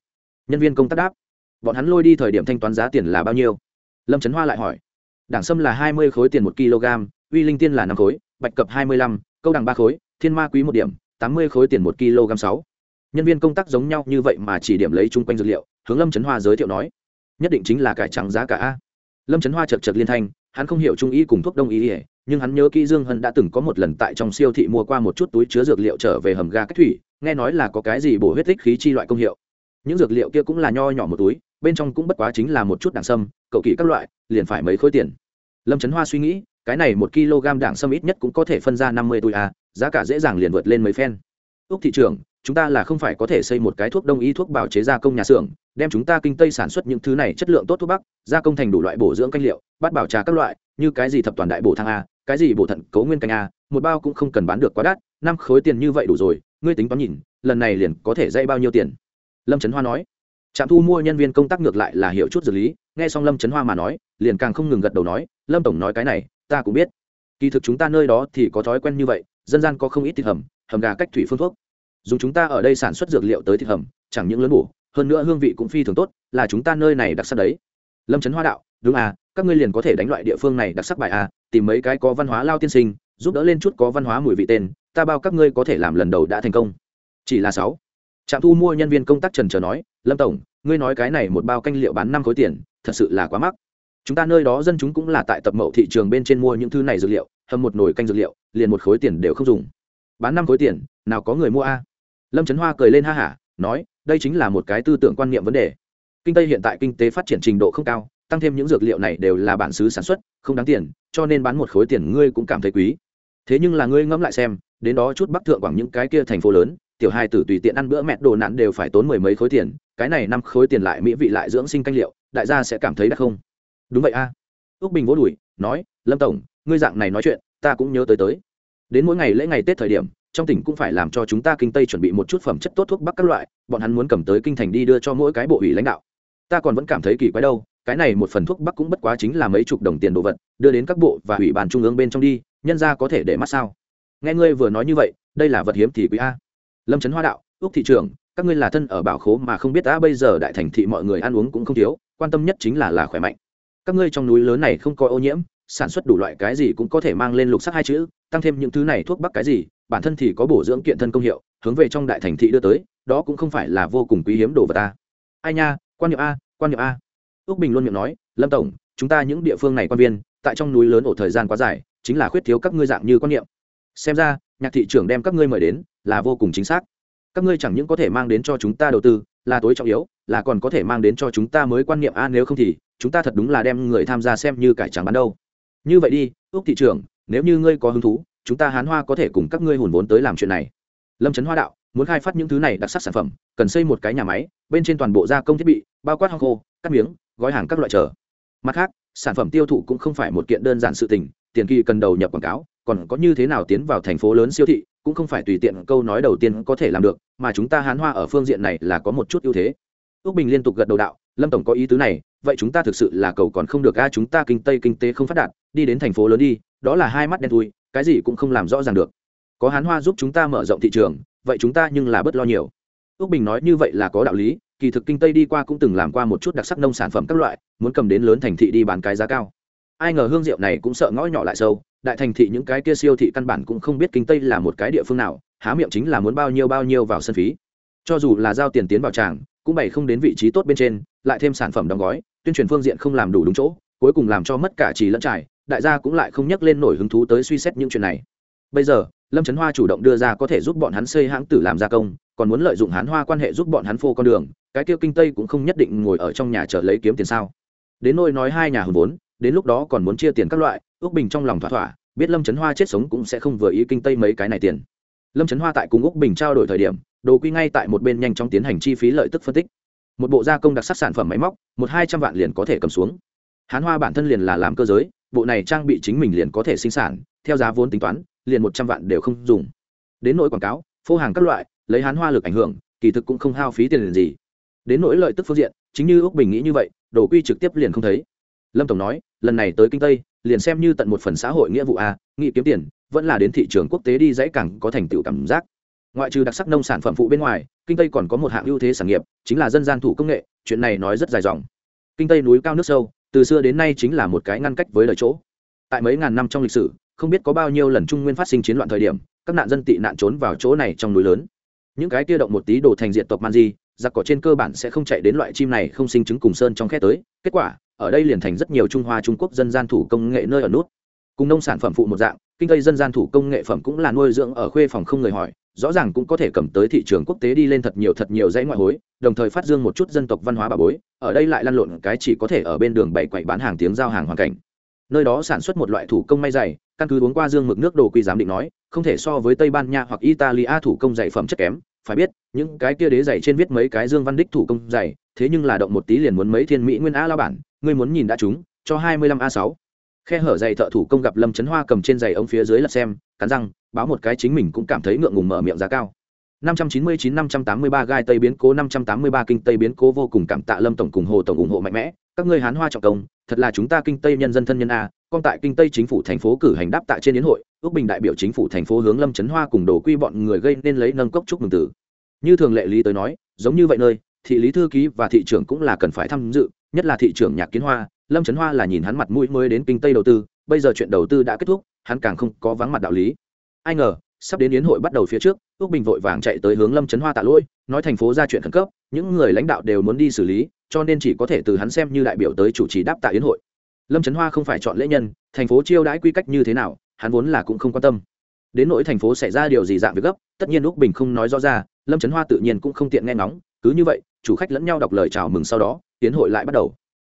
S1: Nhân viên công tác đáp, bọn hắn lôi đi thời điểm thanh toán giá tiền là bao nhiêu? Lâm trấn hoa lại hỏi, đảng sâm là hai mươi khối tiền một kg, uy linh tiên là năm khối, bạch cập hai mươi lăm, câu đằng ba khối, thiên ma quý một điểm, tám mươi khối tiền một kg sáu. Nhân viên công tác giống nhau như vậy mà chỉ điểm lấy chung quanh dược liệu, hướng lâm trấn hoa giới thiệu nói nhất định chính là cải trắng giá cả a. Lâm trấn hoa chật chật liên thanh, hắn không hiểu trung ý cùng thuốc đông y nhưng hắn nhớ kỹ dương hân đã từng có một lần tại trong siêu thị mua qua một chút túi chứa dược liệu trở về hầm ga cách thủy, nghe nói là có cái gì bổ huyết tích khí chi loại công hiệu. Những dược liệu kia cũng là nho nhỏ một túi, bên trong cũng bất quá chính là một chút đảng sâm, cậu kỳ các loại, liền phải mấy khối tiền. Lâm trấn hoa suy nghĩ, cái này một kg đảng sâm ít nhất cũng có thể phân ra năm mươi túi a, giá cả dễ dàng liền vượt lên mấy phen. Ước thị trường chúng ta là không phải có thể xây một cái thuốc đông y thuốc bào chế gia công nhà xưởng, đem chúng ta kinh tây sản xuất những thứ này chất lượng tốt thuốc bắc, gia công thành đủ loại bổ dưỡng canh liệu bắt bảo trà các loại, như cái gì thập toàn đại bổ thang a, cái gì bổ thận cấu nguyên canh a, một bao cũng không cần bán được quá đắt, năm khối tiền như vậy đủ rồi, ngươi tính toán nhìn, lần này liền có thể dây bao nhiêu tiền? Lâm trấn hoa nói. Trạm thu mua nhân viên công tác ngược lại là hiểu chút dược lý, nghe xong lâm trấn hoa mà nói, liền càng không ngừng gật đầu nói, lâm tổng nói cái này, ta cũng biết. Kỳ thực chúng ta nơi đó thì có thói quen như vậy, dân gian có không ít thịt hầm hầm gà cách thủy phương thuốc dùng chúng ta ở đây sản xuất dược liệu tới thịt hầm, chẳng những lớn bổ, hơn nữa hương vị cũng phi thường tốt, là chúng ta nơi này đặc sắc đấy. Lâm trấn hoa đạo, đúng à các ngươi liền có thể đánh loại địa phương này đặc sắc bài à tìm mấy cái có văn hóa lao tiên sinh, giúp đỡ lên chút có văn hóa mùi vị tên, ta bao các ngươi có thể làm lần đầu đã thành công. Chỉ là sáu. Trạm thu mua nhân viên công tác trần trờ nói, lâm tổng, ngươi nói cái này một bao canh liệu bán năm khối tiền, thật sự là quá mắc. Chúng ta nơi đó dân chúng cũng là tại tập mậu thị trường bên trên mua những thứ này dược liệu, hầm một nồi canh dược liệu, liền một khối tiền đều không dùng. Bán năm khối tiền, nào có người mua a lâm trấn hoa cười lên ha hả, nói, đây chính là một cái tư tưởng quan niệm vấn đề. Kinh tây hiện tại kinh tế phát triển trình độ không cao, tăng thêm những dược liệu này đều là bản xứ sản xuất, không đáng tiền, cho nên bán một khối tiền ngươi cũng cảm thấy quý. Thế nhưng là ngươi ngẫm lại xem, đến đó chút bắc thượng quảng những cái kia thành phố lớn, tiểu hai tử tùy tiện ăn bữa mẹ đồ nạn đều phải tốn mười mấy khối tiền, cái này năm khối tiền lại mỹ vị lại dưỡng sinh canh liệu, đại gia sẽ cảm thấy đắt không? Đúng vậy a. À. ước bình vỗ đùi, nói, lâm tổng, ngươi dạng này nói chuyện, ta cũng nhớ tới tới. Đến mỗi ngày lễ ngày tết thời điểm trong tỉnh cũng phải làm cho chúng ta kinh tây chuẩn bị một chút phẩm chất tốt thuốc bắc các loại, bọn hắn muốn cầm tới kinh thành đi đưa cho mỗi cái bộ ủy lãnh đạo. Ta còn vẫn cảm thấy kỳ quái đâu, cái này một phần thuốc bắc cũng bất quá chính là mấy chục đồng tiền đồ vật, đưa đến các bộ và ủy ban trung ương bên trong đi, nhân ra có thể để mắt sao? Nghe ngươi vừa nói như vậy, đây là vật hiếm thì quý a. Lâm trấn hoa đạo ước thị trường các ngươi là thân ở bảo khố mà không biết đã bây giờ đại thành thị mọi người ăn uống cũng không thiếu, quan tâm nhất chính là là khỏe mạnh. Các ngươi trong núi lớn này không có ô nhiễm, sản xuất đủ loại cái gì cũng có thể mang lên lục sắc hai chữ, tăng thêm những thứ này thuốc bắc cái gì bản thân thì có bổ dưỡng kiện thân công hiệu, hướng về trong đại thành thị đưa tới, đó cũng không phải là vô cùng quý hiếm đồ vật ta. Ai nha, quan niệm a, quan niệm a. Ước bình luôn miệng nói, lâm tổng, chúng ta những địa phương này quan viên, tại trong núi lớn ổ thời gian quá dài, chính là khuyết thiếu các ngươi dạng như quan niệm. Xem ra, nhạc thị trưởng đem các ngươi mời đến là vô cùng chính xác. Các ngươi chẳng những có thể mang đến cho chúng ta đầu tư, là tối trọng yếu, là còn có thể mang đến cho chúng ta mới quan niệm a nếu không thì, chúng ta thật đúng là đem người tham gia xem như cải trắng bán đâu. Như vậy đi, ước thị trưởng, nếu như ngươi có hứng thú chúng ta hán hoa có thể cùng các ngươi hùn vốn tới làm chuyện này. Lâm trấn hoa đạo, muốn khai phát những thứ này đặc sắc sản phẩm, cần xây một cái nhà máy, bên trên toàn bộ gia công thiết bị, bao quát hoa khô, cắt miếng, gói hàng các loại trở mặt khác, sản phẩm tiêu thụ cũng không phải một kiện đơn giản sự tình, tiền kỳ cần đầu nhập quảng cáo, còn có như thế nào tiến vào thành phố lớn siêu thị, cũng không phải tùy tiện câu nói đầu tiên có thể làm được, mà chúng ta hán hoa ở phương diện này là có một chút ưu thế. Ước bình liên tục gật đầu đạo, lâm tổng có ý tứ này, vậy chúng ta thực sự là cầu còn không được, a, chúng ta kinh tây kinh tế không phát đạt, đi đến thành phố lớn đi, đó là hai mắt đen thui cái gì cũng không làm rõ ràng được. Có hán hoa giúp chúng ta mở rộng thị trường, vậy chúng ta nhưng là bớt lo nhiều. Ước bình nói như vậy là có đạo lý, kỳ thực kinh tây đi qua cũng từng làm qua một chút đặc sắc nông sản phẩm các loại, muốn cầm đến lớn thành thị đi bán cái giá cao. Ai ngờ hương rượu này cũng sợ ngõ nhỏ lại sâu, đại thành thị những cái kia siêu thị căn bản cũng không biết kinh tây là một cái địa phương nào, há miệng chính là muốn bao nhiêu bao nhiêu vào sân phí. Cho dù là giao tiền tiến vào tràng, cũng bày không đến vị trí tốt bên trên, lại thêm sản phẩm đóng gói, tuyên truyền phương diện không làm đủ đúng chỗ, cuối cùng làm cho mất cả trì lẫn trải đại gia cũng lại không nhắc lên nổi hứng thú tới suy xét những chuyện này. Bây giờ, lâm trấn hoa chủ động đưa ra có thể giúp bọn hắn xây hãng tử làm gia công, còn muốn lợi dụng hán hoa quan hệ giúp bọn hắn phô con đường, cái tiêu kinh tây cũng không nhất định ngồi ở trong nhà chờ lấy kiếm tiền sao? Đến nôi nói hai nhà hùng vốn, đến lúc đó còn muốn chia tiền các loại, ước bình trong lòng thỏa thỏa, biết lâm trấn hoa chết sống cũng sẽ không vừa ý kinh tây mấy cái này tiền. Lâm trấn hoa tại cùng úc bình trao đổi thời điểm, đồ quy ngay tại một bên nhanh chóng tiến hành chi phí lợi tức phân tích. Một bộ gia công đặc sắc sản phẩm máy móc, một hai trăm vạn liền có thể cầm xuống. Hán hoa bản thân liền là làm cơ giới bộ này trang bị chính mình liền có thể sinh sản, theo giá vốn tính toán, liền một trăm vạn đều không dùng. Đến nỗi quảng cáo, phô hàng các loại, lấy hán hoa lực ảnh hưởng, kỳ thực cũng không hao phí tiền liền gì. Đến nỗi lợi tức phương diện, chính như úc bình nghĩ như vậy, đồ quy trực tiếp liền không thấy. Lâm tổng nói, lần này tới kinh tây, liền xem như tận một phần xã hội nghĩa vụ a nghị kiếm tiền, vẫn là đến thị trường quốc tế đi dãy cảng có thành tựu cảm giác. Ngoại trừ đặc sắc nông sản phẩm phụ bên ngoài, kinh tây còn có một hạng ưu thế sản nghiệp, chính là dân gian thủ công nghệ, chuyện này nói rất dài dòng. Kinh tây núi cao nước sâu từ xưa đến nay chính là một cái ngăn cách với lời chỗ. Tại mấy ngàn năm trong lịch sử, không biết có bao nhiêu lần trung nguyên phát sinh chiến loạn thời điểm, các nạn dân tị nạn trốn vào chỗ này trong núi lớn. Những cái kia động một tí đồ thành diện tộc man di giặc cỏ trên cơ bản sẽ không chạy đến loại chim này không sinh chứng cùng sơn trong khe tới. Kết quả, ở đây liền thành rất nhiều trung hoa trung quốc dân gian thủ công nghệ nơi ở nút. Cùng nông sản phẩm phụ một dạng, kinh tây dân gian thủ công nghệ phẩm cũng là nuôi dưỡng ở khuê phòng không người hỏi rõ ràng cũng có thể cầm tới thị trường quốc tế đi lên thật nhiều thật nhiều dãy ngoại hối, đồng thời phát dương một chút dân tộc văn hóa bà bối, ở đây lại lăn lộn cái chỉ có thể ở bên đường bày quậy bán hàng tiếng giao hàng hoàn cảnh. Nơi đó sản xuất một loại thủ công may dày, căn cứ uống qua dương mực nước đồ quy giám định nói, không thể so với tây ban nha hoặc italia thủ công dày phẩm chất kém, phải biết, những cái kia đế dày trên viết mấy cái dương văn đích thủ công dày, thế nhưng là động một tí liền muốn mấy thiên mỹ nguyên a la bản, ngươi muốn nhìn đã chúng cho hai mươi lăm a sáu khe hở dày thợ thủ công gặp lâm trấn hoa cầm trên giày ống phía dưới lật xem, cắn răng, báo một cái chính mình cũng cảm thấy ngượng ngùng mở miệng giá cao. 599 583 gai tây biến cố 583 kinh tây biến cố vô cùng cảm tạ lâm tổng cùng hồ tổng ủng hộ mạnh mẽ. Các ngươi hán hoa trọng công, thật là chúng ta kinh tây nhân dân thân nhân a. Còn tại kinh tây chính phủ thành phố cử hành đáp tại trên yến hội ước bình đại biểu chính phủ thành phố hướng lâm trấn hoa cùng đồ quy bọn người gây nên lấy nâng cốc chúc mừng tử. Như thường lệ lý tới nói, giống như vậy nơi, thị lý thư ký và thị trưởng cũng là cần phải tham dự, nhất là thị trưởng nhạc kiến hoa lâm trấn hoa là nhìn hắn mặt mũi mới đến kinh tây đầu tư, bây giờ chuyện đầu tư đã kết thúc, hắn càng không có vắng mặt đạo lý. Ai ngờ, sắp đến yến hội bắt đầu phía trước, ước bình vội vàng chạy tới hướng lâm trấn hoa tạ lỗi, nói thành phố ra chuyện khẩn cấp, những người lãnh đạo đều muốn đi xử lý, cho nên chỉ có thể từ hắn xem như đại biểu tới chủ trì đáp tạ yến hội. Lâm trấn hoa không phải chọn lễ nhân, thành phố chiêu đãi quy cách như thế nào, hắn vốn là cũng không quan tâm. Đến nỗi thành phố xảy ra điều gì dạng việc gấp, tất nhiên úc bình không nói rõ ra, lâm trấn hoa tự nhiên cũng không tiện nghe ngóng, cứ như vậy, chủ khách lẫn nhau đọc lời chào mừng sau đó tiến hội lại bắt đầu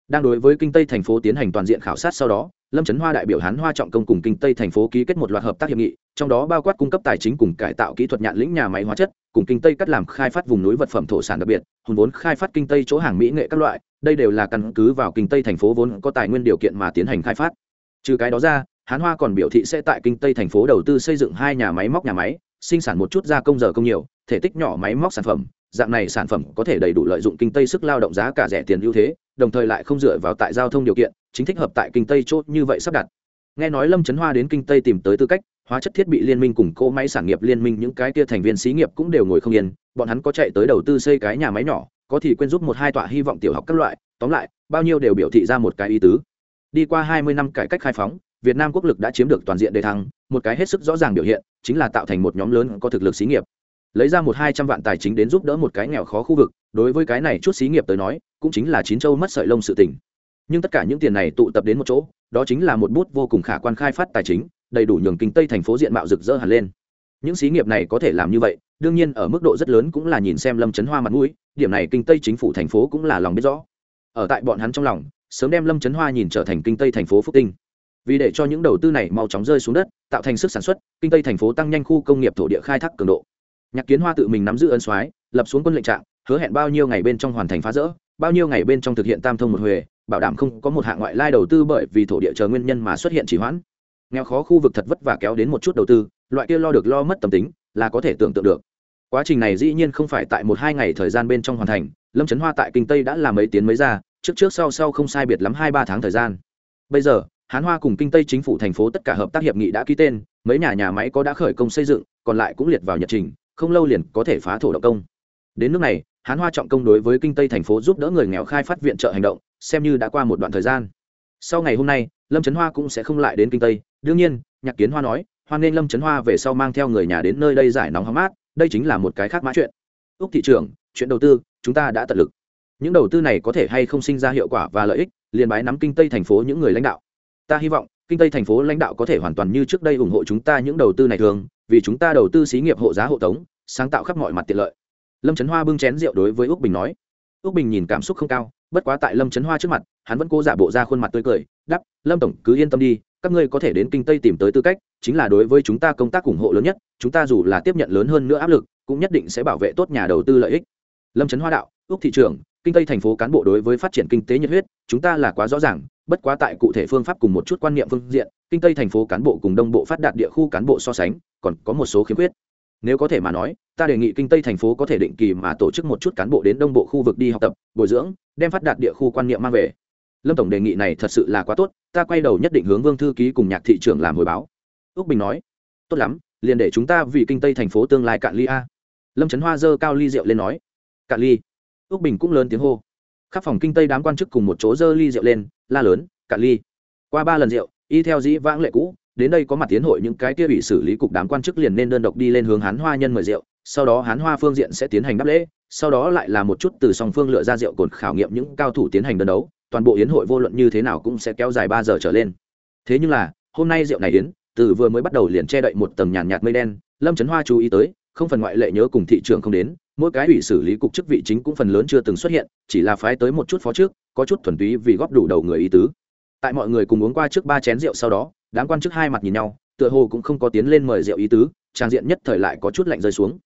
S1: đang đối với kinh tây thành phố tiến hành toàn diện khảo sát sau đó, lâm trấn hoa đại biểu hán hoa trọng công cùng kinh tây thành phố ký kết một loạt hợp tác hiệp nghị, trong đó bao quát cung cấp tài chính cùng cải tạo kỹ thuật nhạn lĩnh nhà máy hóa chất, cùng kinh tây cắt làm khai phát vùng núi vật phẩm thổ sản đặc biệt, hùn vốn khai phát kinh tây chỗ hàng mỹ nghệ các loại, đây đều là căn cứ vào kinh tây thành phố vốn có tài nguyên điều kiện mà tiến hành khai phát. Trừ cái đó ra, hán hoa còn biểu thị sẽ tại kinh tây thành phố đầu tư xây dựng hai nhà máy móc nhà máy sinh sản một chút gia công giờ công nhiều, thể tích nhỏ máy móc sản phẩm, dạng này sản phẩm có thể đầy đủ lợi dụng kinh tây sức lao động giá cả rẻ tiền ưu thế, đồng thời lại không dựa vào tại giao thông điều kiện, chính thích hợp tại kinh tây chốt như vậy sắp đặt. Nghe nói lâm trấn hoa đến kinh tây tìm tới tư cách, hóa chất thiết bị liên minh cùng cỗ máy sản nghiệp liên minh những cái kia thành viên xí nghiệp cũng đều ngồi không yên, bọn hắn có chạy tới đầu tư xây cái nhà máy nhỏ, có thì quên giúp một hai tọa hy vọng tiểu học các loại, tóm lại, bao nhiêu đều biểu thị ra một cái ý tứ. Đi qua hai mươi năm cải cách khai phóng việt nam quốc lực đã chiếm được toàn diện đề thăng, một cái hết sức rõ ràng biểu hiện chính là tạo thành một nhóm lớn có thực lực xí nghiệp. Lấy ra một hai trăm vạn tài chính đến giúp đỡ một cái nghèo khó khu vực, đối với cái này chút xí nghiệp tới nói, cũng chính là chín châu mất sợi lông sự tỉnh nhưng tất cả những tiền này tụ tập đến một chỗ, đó chính là một bút vô cùng khả quan khai phát tài chính, đầy đủ nhường kinh tây thành phố diện mạo rực rỡ hẳn lên. Những xí nghiệp này có thể làm như vậy, đương nhiên ở mức độ rất lớn cũng là nhìn xem lâm chấn hoa mặt mũi, điểm này kinh tây chính phủ thành phố cũng là lòng biết rõ. Ở tại bọn hắn trong lòng, sớm đem lâm chấn hoa nhìn trở thành kinh tây thành phố phúc tinh vì để cho những đầu tư này mau chóng rơi xuống đất, tạo thành sức sản xuất, kinh tây thành phố tăng nhanh khu công nghiệp thổ địa khai thác cường độ. Nhạc kiến hoa tự mình nắm giữ ân soái, lập xuống quân lệnh trạng, hứa hẹn bao nhiêu ngày bên trong hoàn thành phá rỡ, bao nhiêu ngày bên trong thực hiện tam thông một huề, bảo đảm không có một hạng ngoại lai đầu tư bởi vì thổ địa chờ nguyên nhân mà xuất hiện chỉ hoãn. Nghèo khó khu vực thật vất vả kéo đến một chút đầu tư, loại kia lo được lo mất tâm tính, là có thể tưởng tượng được. Quá trình này dĩ nhiên không phải tại một hai ngày thời gian bên trong hoàn thành, lâm trấn hoa tại kinh tây đã làm mấy tiến mới ra, trước trước sau sau không sai biệt lắm hai ba tháng thời gian. Bây giờ hán hoa cùng kinh tây chính phủ thành phố tất cả hợp tác hiệp nghị đã ký tên, mấy nhà nhà máy có đã khởi công xây dựng, còn lại cũng liệt vào nhật trình, không lâu liền có thể phá thổ động công. Đến nước này, hán hoa trọng công đối với kinh tây thành phố giúp đỡ người nghèo khai phát viện trợ hành động, xem như đã qua một đoạn thời gian. Sau ngày hôm nay, lâm trấn hoa cũng sẽ không lại đến kinh tây. Đương nhiên, nhạc kiến hoa nói, hoan nghênh lâm trấn hoa về sau mang theo người nhà đến nơi đây giải nóng hóng mát, đây chính là một cái khác mã chuyện. Úc thị trường chuyện đầu tư, chúng ta đã tận lực. Những đầu tư này có thể hay không sinh ra hiệu quả và lợi ích, liền bái nắm kinh tây thành phố những người lãnh đạo ta hy vọng, kinh tây thành phố lãnh đạo có thể hoàn toàn như trước đây ủng hộ chúng ta những đầu tư này thường, vì chúng ta đầu tư xí nghiệp hộ giá hộ tống, sáng tạo khắp mọi mặt tiện lợi. Lâm trấn hoa bưng chén rượu đối với úc bình nói. Úc bình nhìn cảm xúc không cao, bất quá tại lâm trấn hoa trước mặt, hắn vẫn cố giả bộ ra khuôn mặt tươi cười đắp lâm tổng, cứ yên tâm đi, các ngươi có thể đến kinh tây tìm tới tư cách, chính là đối với chúng ta công tác ủng hộ lớn nhất, chúng ta dù là tiếp nhận lớn hơn nữa áp lực, cũng nhất định sẽ bảo vệ tốt nhà đầu tư lợi ích. Lâm trấn hoa đạo, úc thị trường kinh tây thành phố cán bộ đối với phát triển kinh tế nhiệt huyết, chúng ta là quá rõ ràng bất quá tại cụ thể phương pháp cùng một chút quan niệm phương diện, kinh tây thành phố cán bộ cùng đông bộ phát đạt địa khu cán bộ so sánh, còn có một số khiếm khuyết. Nếu có thể mà nói, ta đề nghị kinh tây thành phố có thể định kỳ mà tổ chức một chút cán bộ đến đông bộ khu vực đi học tập, bồi dưỡng, đem phát đạt địa khu quan niệm mang về. Lâm tổng đề nghị này thật sự là quá tốt, ta quay đầu nhất định hướng vương thư ký cùng nhạc thị trưởng làm hồi báo. Ước bình nói, tốt lắm, liền để chúng ta vì kinh tây thành phố tương lai cạn ly a. Lâm trấn hoa dơ cao ly rượu lên nói, cạn ly. Ước bình cũng lớn tiếng hô. Khắp phòng kinh tây đám quan chức cùng một chỗ dơ ly rượu lên la lớn, cạn ly. Qua ba lần rượu, y theo dĩ vãng lệ cũ, đến đây có mặt tiến hội những cái kia bị xử lý cục đám quan chức liền nên đơn độc đi lên hướng hán hoa nhân mời rượu, sau đó hán hoa phương diện sẽ tiến hành đáp lễ, sau đó lại là một chút từ song phương lựa ra rượu cồn khảo nghiệm những cao thủ tiến hành đơn đấu, toàn bộ yến hội vô luận như thế nào cũng sẽ kéo dài ba giờ trở lên. Thế nhưng là, hôm nay rượu này yến, từ vừa mới bắt đầu liền che đậy một tầng nhàn nhạt mây đen, lâm trấn hoa chú ý tới, không phần ngoại lệ nhớ cùng thị trường không đến mỗi cái ủy xử lý cục chức vị chính cũng phần lớn chưa từng xuất hiện, chỉ là phái tới một chút phó trước, có chút thuần túy vì góp đủ đầu người ý tứ. Tại mọi người cùng uống qua trước ba chén rượu sau đó, đám quan chức hai mặt nhìn nhau, tựa hồ cũng không có tiến lên mời rượu ý tứ trang diện nhất thời lại có chút lạnh rơi xuống.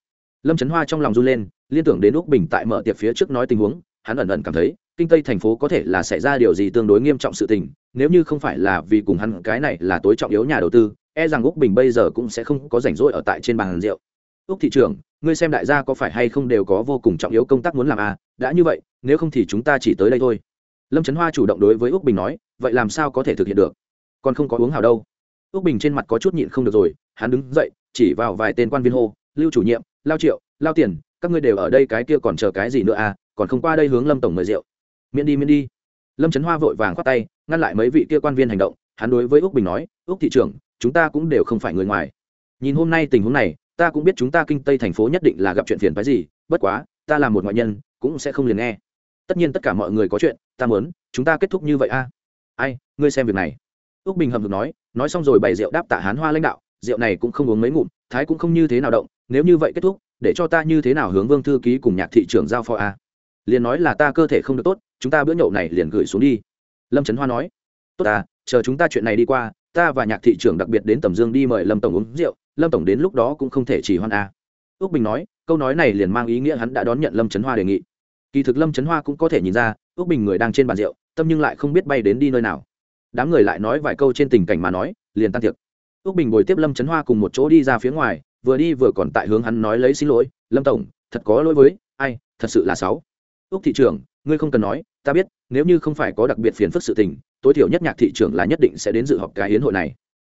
S1: Lâm trấn hoa trong lòng run lên, liên tưởng đến úc bình tại mở tiệc phía trước nói tình huống, hắn ẩn ẩn cảm thấy, kinh tây thành phố có thể là xảy ra điều gì tương đối nghiêm trọng sự tình, nếu như không phải là vì cùng hắn, cái này là tối trọng yếu nhà đầu tư e rằng úc bình bây giờ cũng sẽ không có rảnh rỗi ở tại trên bàn rượu úc thị trưởng, ngươi xem đại gia có phải hay không đều có vô cùng trọng yếu công tác muốn làm à? Đã như vậy nếu không thì chúng ta chỉ tới đây thôi. Lâm trấn hoa chủ động đối với úc bình nói vậy làm sao có thể thực hiện được? Còn không có uống hào đâu. Úc bình trên mặt có chút nhịn không được rồi hắn đứng dậy chỉ vào vài tên quan viên hô lưu chủ nhiệm lao triệu lao tiền các ngươi đều ở đây cái kia còn chờ cái gì nữa à? Còn không qua đây hướng lâm tổng mời rượu. Miễn đi miễn đi. Lâm trấn hoa vội vàng khoát tay ngăn lại mấy vị kia quan viên hành động. Hắn đối với úc bình nói úc thị trưởng chúng ta cũng đều không phải người ngoài. Nhìn hôm nay tình huống này ta cũng biết chúng ta kinh tây thành phố nhất định là gặp chuyện phiền phái gì, bất quá, ta là một ngoại nhân, cũng sẽ không liền nghe. Tất nhiên tất cả mọi người có chuyện, ta muốn, chúng ta kết thúc như vậy a. Ai, ngươi xem việc này. Ước bình hầm hực nói nói xong rồi bày rượu đáp tạ hán hoa lãnh đạo, rượu này cũng không uống mấy ngụm, thái cũng không như thế nào động, nếu như vậy kết thúc, để cho ta như thế nào hướng vương thư ký cùng nhạc thị trưởng giao phó a? Liền nói là ta cơ thể không được tốt, chúng ta bữa nhậu này liền gửi xuống đi. Lâm trấn hoa nói, tốt ta, chờ chúng ta chuyện này đi qua, ta và nhạc thị trưởng đặc biệt đến tầm dương đi mời lâm tổng uống rượu lâm tổng đến lúc đó cũng không thể chỉ hoan a. Ước bình nói, câu nói này liền mang ý nghĩa hắn đã đón nhận lâm trấn hoa đề nghị. Kỳ thực lâm trấn hoa cũng có thể nhìn ra, ước bình người đang trên bàn rượu, tâm nhưng lại không biết bay đến đi nơi nào. Đám người lại nói vài câu trên tình cảnh mà nói, liền tan tiệc. Ước bình bồi tiếp lâm trấn hoa cùng một chỗ đi ra phía ngoài, vừa đi vừa còn tại hướng hắn nói lấy xin lỗi, lâm tổng, thật có lỗi với ai, thật sự là sáu ước thị trưởng, ngươi không cần nói, ta biết, nếu như không phải có đặc biệt phiền phức sự tình, tối thiểu nhất nhạc thị trưởng là nhất định sẽ đến dự họp cái hiến hội này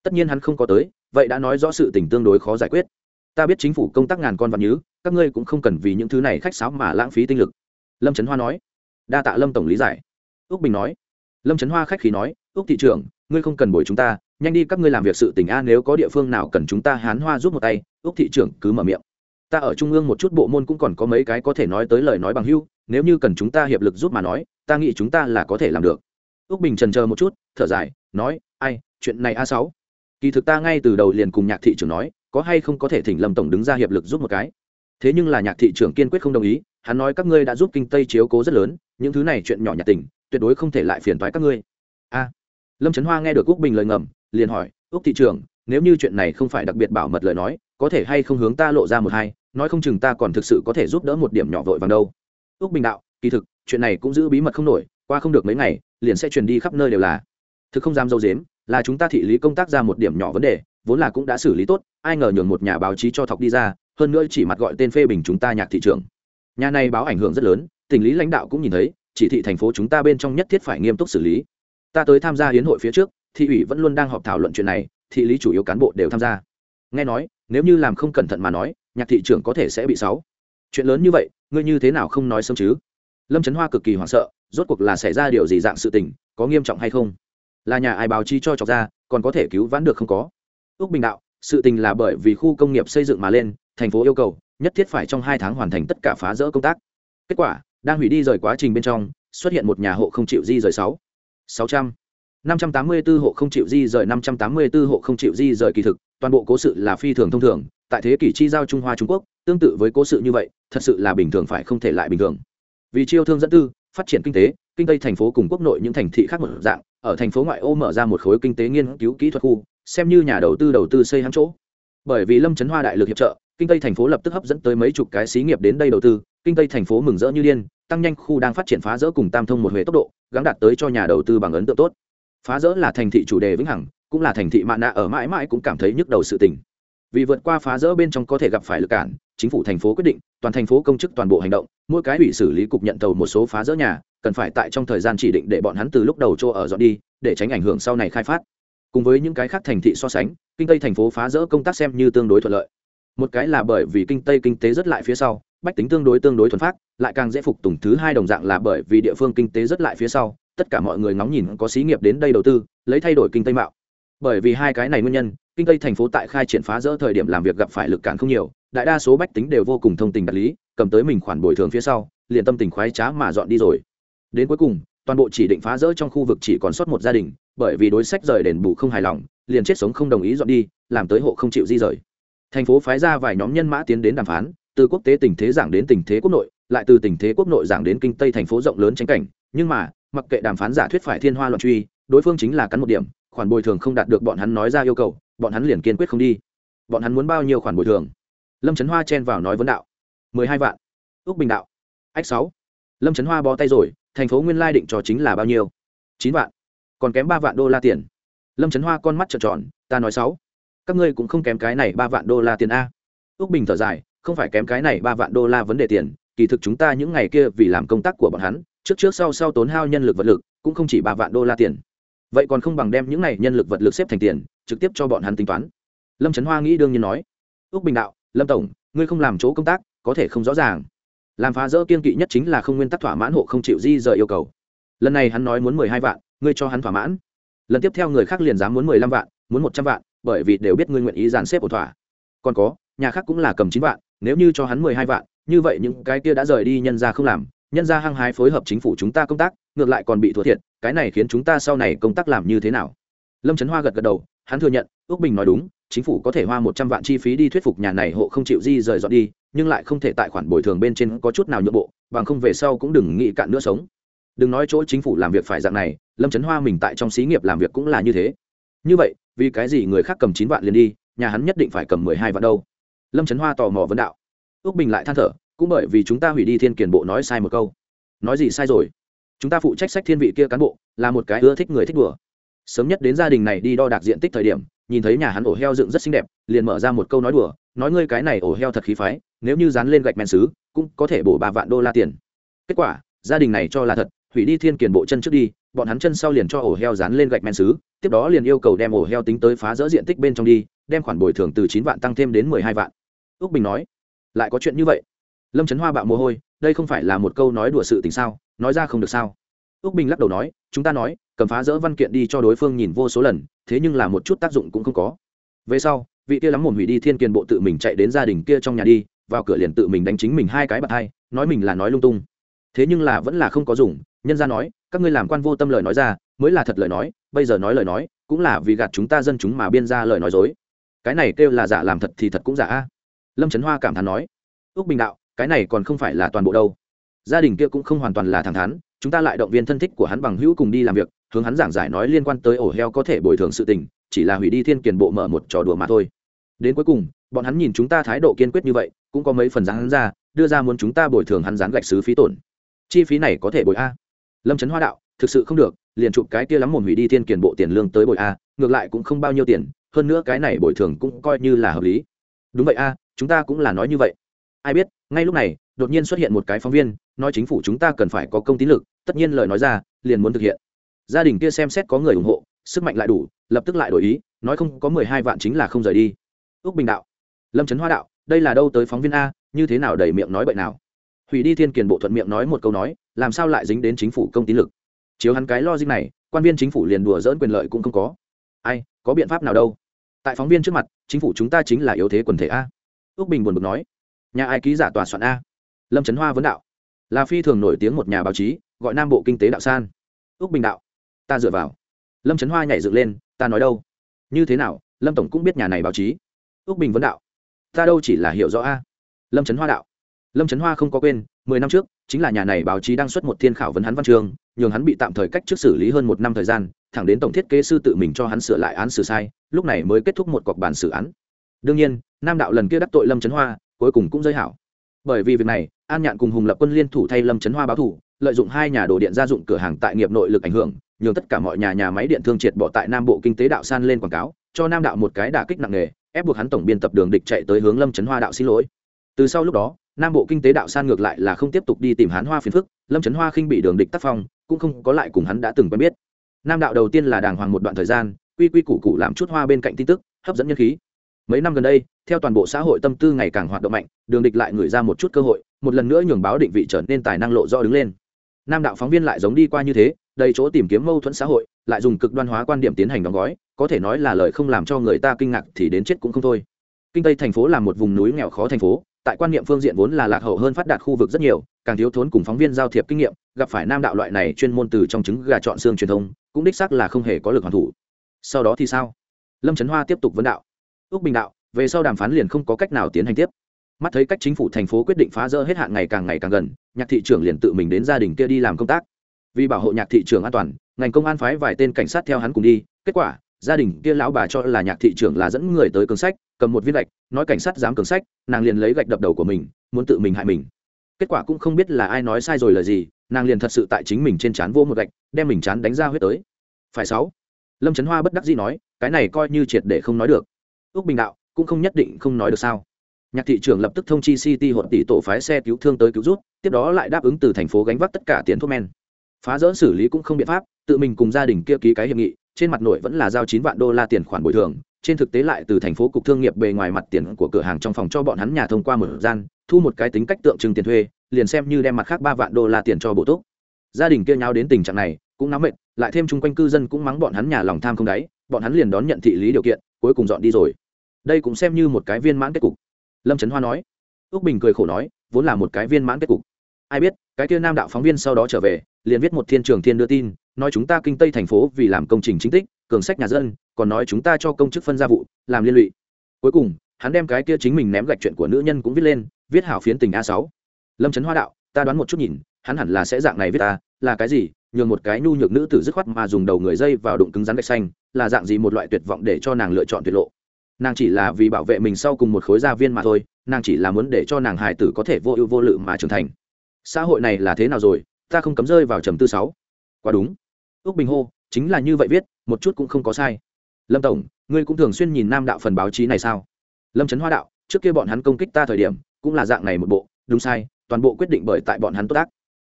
S1: tất nhiên hắn không có tới, vậy đã nói rõ sự tình tương đối khó giải quyết. Ta biết chính phủ công tác ngàn con vạn nhứ, các ngươi cũng không cần vì những thứ này khách sáo mà lãng phí tinh lực. Lâm trấn hoa nói. Đa tạ lâm tổng lý giải. Ước bình nói. Lâm trấn hoa khách khí nói ước thị trưởng, ngươi không cần bồi chúng ta, nhanh đi các ngươi làm việc sự tình a, nếu có địa phương nào cần chúng ta hán hoa giúp một tay ước thị trưởng cứ mở miệng. Ta ở trung ương một chút bộ môn cũng còn có mấy cái có thể nói tới lời nói bằng hưu, nếu như cần chúng ta hiệp lực giúp mà nói, ta nghĩ chúng ta là có thể làm được. Ước bình trần chờ một chút, thở dài, nói, ai, chuyện này a sáu kỳ thực ta ngay từ đầu liền cùng nhạc thị trưởng nói, có hay không có thể thỉnh lâm tổng đứng ra hiệp lực giúp một cái. Thế nhưng là nhạc thị trưởng kiên quyết không đồng ý, hắn nói các ngươi đã giúp kinh tây chiếu cố rất lớn, những thứ này chuyện nhỏ nhặt tình, tuyệt đối không thể lại phiền toái các ngươi. A. Lâm trấn hoa nghe được úc bình lời ngầm, liền hỏi, úc thị trưởng, nếu như chuyện này không phải đặc biệt bảo mật lời nói, có thể hay không hướng ta lộ ra một hai, nói không chừng ta còn thực sự có thể giúp đỡ một điểm nhỏ vội vàng đâu. Úc bình đạo, kỳ thực, chuyện này cũng giữ bí mật không nổi, qua không được mấy ngày, liền sẽ truyền đi khắp nơi đều là. Thực không dám dâu dếm là chúng ta thị lý công tác ra một điểm nhỏ vấn đề, vốn là cũng đã xử lý tốt, ai ngờ nhường một nhà báo chí cho thọc đi ra, hơn nữa chỉ mặt gọi tên phê bình chúng ta nhạc thị trường nhà này báo ảnh hưởng rất lớn tỉnh lý lãnh đạo cũng nhìn thấy, chỉ thị thành phố chúng ta bên trong nhất thiết phải nghiêm túc xử lý. Ta tới tham gia hiến hội phía trước, thị ủy vẫn luôn đang họp thảo luận chuyện này, thị lý chủ yếu cán bộ đều tham gia. Nghe nói, nếu như làm không cẩn thận mà nói, nhạc thị trưởng có thể sẽ bị sáu. Chuyện lớn như vậy, ngươi như thế nào không nói sớm chứ? Lâm trấn hoa cực kỳ hoảng sợ, rốt cuộc là xảy ra điều gì dạng sự tình, có nghiêm trọng hay không? Là nhà ai báo chi cho chọc ra, còn có thể cứu vãn được không có. Ước bình đạo, sự tình là bởi vì khu công nghiệp xây dựng mà lên, thành phố yêu cầu, nhất thiết phải trong hai tháng hoàn thành tất cả phá rỡ công tác. Kết quả, đang hủy đi rời quá trình bên trong, xuất hiện một nhà hộ không chịu di rời sáu. Sáu trăm. Năm trăm tám mươi 584 hộ không chịu di rời, năm trăm tám mươi 584 hộ không chịu di rời kỳ thực, toàn bộ cố sự là phi thường thông thường, tại thế kỷ chi giao trung hoa trung quốc, tương tự với cố sự như vậy, thật sự là bình thường phải không thể lại bình thường. Vì chiêu thương dẫn tư, phát triển kinh tế, kinh tây thành phố cùng quốc nội những thành thị khác một dạng ở thành phố ngoại ô mở ra một khối kinh tế nghiên cứu kỹ thuật khu, xem như nhà đầu tư đầu tư xây hãng chỗ. Bởi vì lâm trấn hoa đại lực hiệp trợ, kinh tây thành phố lập tức hấp dẫn tới mấy chục cái xí nghiệp đến đây đầu tư, kinh tây thành phố mừng rỡ như điên, tăng nhanh khu đang phát triển phá rỡ cùng tam thông một huế tốc độ gắn đạt tới cho nhà đầu tư bằng ấn tượng tốt. Phá rỡ là thành thị chủ đề vĩnh hằng, cũng là thành thị mạ nạ ở mãi mãi cũng cảm thấy nhức đầu sự tình. Vì vượt qua phá rỡ bên trong có thể gặp phải lực cản, chính phủ thành phố quyết định, toàn thành phố công chức toàn bộ hành động, mỗi cái ủy xử lý cục nhận tàu một số phá rỡ nhà cần phải tại trong thời gian chỉ định để bọn hắn từ lúc đầu chỗ ở dọn đi, để tránh ảnh hưởng sau này khai phát. Cùng với những cái khác thành thị so sánh, kinh tây thành phố phá rỡ công tác xem như tương đối thuận lợi. Một cái là bởi vì kinh tây kinh tế rất lại phía sau, bách tính tương đối tương đối thuần phát lại càng dễ phục tùng thứ hai đồng dạng là bởi vì địa phương kinh tế rất lại phía sau, tất cả mọi người ngóng nhìn có xí nghiệp đến đây đầu tư, lấy thay đổi kinh tây mạo. Bởi vì hai cái này nguyên nhân, kinh tây thành phố tại khai triển phá rỡ thời điểm làm việc gặp phải lực cản không nhiều, đại đa số bách tính đều vô cùng thông tình đạt lý, cầm tới mình khoản bồi thường phía sau, liền tâm tình khoái trá mà dọn đi rồi đến cuối cùng, toàn bộ chỉ định phá rỡ trong khu vực chỉ còn sót một gia đình, bởi vì đối sách rời đền bù không hài lòng, liền chết sống không đồng ý dọn đi, làm tới hộ không chịu di rời. Thành phố phái ra vài nhóm nhân mã tiến đến đàm phán, từ quốc tế tình thế giảng đến tình thế quốc nội, lại từ tình thế quốc nội giảng đến kinh tây thành phố rộng lớn tranh cảnh. Nhưng mà, mặc kệ đàm phán giả thuyết phải thiên hoa loạn truy, đối phương chính là cắn một điểm, khoản bồi thường không đạt được bọn hắn nói ra yêu cầu, bọn hắn liền kiên quyết không đi. Bọn hắn muốn bao nhiêu khoản bồi thường? Lâm trấn hoa chen vào nói vấn đạo. mười hai vạn. Ước bình đạo. Ách sáu. Lâm trấn hoa bó tay rồi thành phố nguyên lai định cho chính là bao nhiêu? Chín vạn. Còn kém ba vạn đô la tiền. Lâm trấn hoa con mắt trợn tròn, ta nói sáu. Các ngươi cũng không kém cái này ba vạn đô la tiền a. Ước bình thở dài, không phải kém cái này ba vạn đô la vấn đề tiền, kỳ thực chúng ta những ngày kia vì làm công tác của bọn hắn, trước trước sau sau tốn hao nhân lực vật lực, cũng không chỉ ba vạn đô la tiền. Vậy còn không bằng đem những này nhân lực vật lực xếp thành tiền, trực tiếp cho bọn hắn tính toán. Lâm trấn hoa nghĩ đương nhiên nói. Ước bình đạo, lâm tổng, ngươi không làm chỗ công tác, có thể không rõ ràng làm phá rỡ kiên kỵ nhất chính là không nguyên tắc thỏa mãn hộ không chịu di rời yêu cầu. Lần này hắn nói muốn mười hai vạn, ngươi cho hắn thỏa mãn. Lần tiếp theo người khác liền dám muốn mười lăm vạn, muốn một trăm vạn, bởi vì đều biết ngươi nguyện ý dàn xếp ổn thỏa. Còn có, nhà khác cũng là cầm chín vạn, nếu như cho hắn mười hai vạn, như vậy những cái kia đã rời đi nhân ra không làm, nhân ra hăng hái phối hợp chính phủ chúng ta công tác, ngược lại còn bị thua thiệt, cái này khiến chúng ta sau này công tác làm như thế nào? Lâm trấn hoa gật gật đầu hắn thừa nhận ước bình nói đúng, chính phủ có thể hoa một trăm vạn chi phí đi thuyết phục nhà này hộ không chịu di rời dọn đi, nhưng lại không thể tại khoản bồi thường bên trên có chút nào nhượng bộ, bằng không về sau cũng đừng nghĩ cạn nữa sống. Đừng nói chỗ chính phủ làm việc phải dạng này, lâm trấn hoa mình tại trong xí nghiệp làm việc cũng là như thế. Như vậy, vì cái gì người khác cầm chín vạn liền đi, nhà hắn nhất định phải cầm mười hai vạn đâu? Lâm trấn hoa tò mò vấn đạo. Ước bình lại than thở, cũng bởi vì chúng ta hủy đi thiên Kiền bộ nói sai một câu. Nói gì sai rồi? Chúng ta phụ trách sách thiên vị kia cán bộ, là một cái ưa thích người thích đùa sớm nhất đến gia đình này đi đo đạc diện tích thời điểm, nhìn thấy nhà hắn ổ heo dựng rất xinh đẹp, liền mở ra một câu nói đùa, nói ngươi cái này ổ heo thật khí phái, nếu như dán lên gạch men xứ, cũng có thể bổ ba vạn đô la tiền. Kết quả, gia đình này cho là thật, hủy đi thiên kiền bộ chân trước đi, bọn hắn chân sau liền cho ổ heo dán lên gạch men xứ, tiếp đó liền yêu cầu đem ổ heo tính tới phá rỡ diện tích bên trong đi, đem khoản bồi thường từ chín vạn tăng thêm đến mười hai vạn. Ước bình nói, lại có chuyện như vậy. Lâm trấn hoa bạo mồ hôi, đây không phải là một câu nói đùa sự tình sao, nói ra không được sao ước bình lắc đầu nói, chúng ta nói, cầm phá rỡ văn kiện đi cho đối phương nhìn vô số lần, thế nhưng là một chút tác dụng cũng không có. Về sau, vị kia lắm mồm hủy đi thiên kiền bộ tự mình chạy đến gia đình kia trong nhà đi, vào cửa liền tự mình đánh chính mình hai cái bạt hai, nói mình là nói lung tung. Thế nhưng là vẫn là không có dùng, nhân ra nói, các ngươi làm quan vô tâm lời nói ra, mới là thật lời nói, bây giờ nói lời nói, cũng là vì gạt chúng ta dân chúng mà biên ra lời nói dối. Cái này kêu là giả làm thật thì thật cũng giả a. Lâm trấn hoa cảm thán nói ước bình đạo, cái này còn không phải là toàn bộ đâu. Gia đình kia cũng không hoàn toàn là thẳng thắn chúng ta lại động viên thân thích của hắn bằng hữu cùng đi làm việc, hướng hắn giảng giải nói liên quan tới ổ heo có thể bồi thường sự tình, chỉ là hủy đi thiên kiền bộ mở một trò đùa mà thôi. Đến cuối cùng, bọn hắn nhìn chúng ta thái độ kiên quyết như vậy, cũng có mấy phần dáng hắn ra, đưa ra muốn chúng ta bồi thường hắn dán gạch xứ phí tổn. Chi phí này có thể bồi a. Lâm trấn hoa đạo, thực sự không được, liền chụp cái kia lắm mồm hủy đi thiên kiền bộ tiền lương tới bồi a, ngược lại cũng không bao nhiêu tiền, hơn nữa cái này bồi thường cũng coi như là hợp lý. Đúng vậy a, chúng ta cũng là nói như vậy. Ai biết, ngay lúc này, đột nhiên xuất hiện một cái phóng viên nói chính phủ chúng ta cần phải có công tín lực, tất nhiên lời nói ra, liền muốn thực hiện. Gia đình kia xem xét có người ủng hộ, sức mạnh lại đủ, lập tức lại đổi ý, nói không có mười hai vạn chính là không rời đi. Ước bình đạo, lâm trấn hoa đạo, đây là đâu tới phóng viên a, như thế nào đầy miệng nói bệnh nào? Hủy đi thiên kiền bộ thuận miệng nói một câu nói, làm sao lại dính đến chính phủ công tín lực? Chiếu hắn cái logic này, quan viên chính phủ liền đùa dỡn quyền lợi cũng không có. Ai, có biện pháp nào đâu? Tại phóng viên trước mặt, chính phủ chúng ta chính là yếu thế quần thể a. Ước bình buồn bực nói, nhà ai ký giả tòa soạn a? Lâm trấn hoa vấn đạo là phi thường nổi tiếng một nhà báo chí, gọi nam bộ kinh tế đạo san. Ước bình đạo, ta dựa vào. Lâm trấn hoa nhảy dựng lên, ta nói đâu? Như thế nào, lâm tổng cũng biết nhà này báo chí. Ước bình vấn đạo, ta đâu chỉ là hiểu rõ a? Lâm trấn hoa đạo, lâm trấn hoa không có quên, mười năm trước, chính là nhà này báo chí đăng xuất một thiên khảo vấn hắn văn trường, nhường hắn bị tạm thời cách trước xử lý hơn một năm thời gian, thẳng đến tổng thiết kế sư tự mình cho hắn sửa lại án xử sai, lúc này mới kết thúc một cọc bản xử án. Đương nhiên, nam đạo lần kia đắc tội lâm trấn hoa, cuối cùng cũng giới hảo bởi vì việc này, an nhạn cùng hùng lập quân liên thủ thay lâm trấn hoa báo thủ, lợi dụng hai nhà đồ điện gia dụng cửa hàng tại nghiệp nội lực ảnh hưởng, nhường tất cả mọi nhà nhà máy điện thương triệt bỏ tại nam bộ kinh tế đạo san lên quảng cáo, cho nam đạo một cái đả kích nặng nề, ép buộc hắn tổng biên tập đường địch chạy tới hướng lâm trấn hoa đạo xin lỗi. Từ sau lúc đó, nam bộ kinh tế đạo san ngược lại là không tiếp tục đi tìm hắn hoa phiền phức, lâm trấn hoa khinh bị đường địch tác phong, cũng không có lại cùng hắn đã từng quen biết. Nam đạo đầu tiên là đàng hoàng một đoạn thời gian, quy quy củ cụ làm chút hoa bên cạnh tin tức, hấp dẫn nhân khí mấy năm gần đây, theo toàn bộ xã hội tâm tư ngày càng hoạt động mạnh, đường địch lại gửi ra một chút cơ hội, một lần nữa nhường báo định vị trở nên tài năng lộ do đứng lên. Nam đạo phóng viên lại giống đi qua như thế, đầy chỗ tìm kiếm mâu thuẫn xã hội, lại dùng cực đoan hóa quan điểm tiến hành đóng gói, có thể nói là lời không làm cho người ta kinh ngạc thì đến chết cũng không thôi. Kinh tây thành phố là một vùng núi nghèo khó thành phố, tại quan niệm phương diện vốn là lạc hậu hơn phát đạt khu vực rất nhiều, càng thiếu thốn cùng phóng viên giao thiệp kinh nghiệm, gặp phải nam đạo loại này chuyên môn từ trong trứng gà chọn xương truyền thông, cũng đích xác là không hề có lực hoàn thủ. Sau đó thì sao? Lâm trấn hoa tiếp tục vấn đạo ước bình đạo, về sau đàm phán liền không có cách nào tiến hành tiếp. Mắt thấy cách chính phủ thành phố quyết định phá rỡ hết hạn ngày càng ngày càng gần, nhạc thị trưởng liền tự mình đến gia đình kia đi làm công tác. Vì bảo hộ nhạc thị trưởng an toàn, ngành công an phái vài tên cảnh sát theo hắn cùng đi. Kết quả, gia đình kia lão bà cho là nhạc thị trưởng là dẫn người tới cường sách, cầm một viên gạch, nói cảnh sát dám cường sách, nàng liền lấy gạch đập đầu của mình, muốn tự mình hại mình. Kết quả cũng không biết là ai nói sai rồi là gì, nàng liền thật sự tại chính mình trên trán vô một gạch, đem mình chán đánh ra huyết tới. Phải sáu. Lâm trấn hoa bất đắc dĩ nói, cái này coi như triệt để không nói được ước bình đạo, cũng không nhất định không nói được sao. Nhạc thị trưởng lập tức thông chi city hột tỷ tổ phái xe cứu thương tới cứu rút tiếp đó lại đáp ứng từ thành phố gánh vác tất cả tiền thuốc men. Phá rỡ xử lý cũng không biện pháp, tự mình cùng gia đình kia ký cái hiệp nghị, trên mặt nội vẫn là giao chín vạn đô la tiền khoản bồi thường, trên thực tế lại từ thành phố cục thương nghiệp bề ngoài mặt tiền của cửa hàng trong phòng cho bọn hắn nhà thông qua một gian, thu một cái tính cách tượng trưng tiền thuê, liền xem như đem mặt khác ba vạn đô la tiền cho bổ túc. Gia đình kia nhau đến tình trạng này, cũng nắm mệt, lại thêm chung quanh cư dân cũng mắng bọn hắn nhà lòng tham không đáy, bọn hắn liền đón nhận thị lý điều kiện, cuối cùng dọn đi rồi đây cũng xem như một cái viên mãn kết cục. Lâm trấn hoa nói. Ước bình cười khổ nói, vốn là một cái viên mãn kết cục. Ai biết, cái kia nam đạo phóng viên sau đó trở về, liền viết một thiên trường thiên đưa tin, nói chúng ta kinh tây thành phố vì làm công trình chính tích, cường sách nhà dân, còn nói chúng ta cho công chức phân gia vụ, làm liên lụy. Cuối cùng, hắn đem cái kia chính mình ném gạch chuyện của nữ nhân cũng viết lên, viết hảo phiến tình a sáu. Lâm trấn hoa đạo, ta đoán một chút nhìn, hắn hẳn là sẽ dạng này viết ta, là cái gì? Nhường một cái nhu nhược nữ tử dứt khoát mà dùng đầu người dây vào đụng cứng rắn gạch xanh, là dạng gì một loại tuyệt vọng để cho nàng lựa chọn tuyệt lộ? Nàng chỉ là vì bảo vệ mình sau cùng một khối gia viên mà thôi, nàng chỉ là muốn để cho nàng hài tử có thể vô ưu vô lự mà trưởng thành. Xã hội này là thế nào rồi? Ta không cấm rơi vào trầm tư sáu. Quá đúng. Ước bình hô, chính là như vậy viết, một chút cũng không có sai. Lâm tổng, ngươi cũng thường xuyên nhìn nam đạo phần báo chí này sao? Lâm trấn hoa đạo, trước kia bọn hắn công kích ta thời điểm, cũng là dạng này một bộ, đúng sai, toàn bộ quyết định bởi tại bọn hắn tốt ác.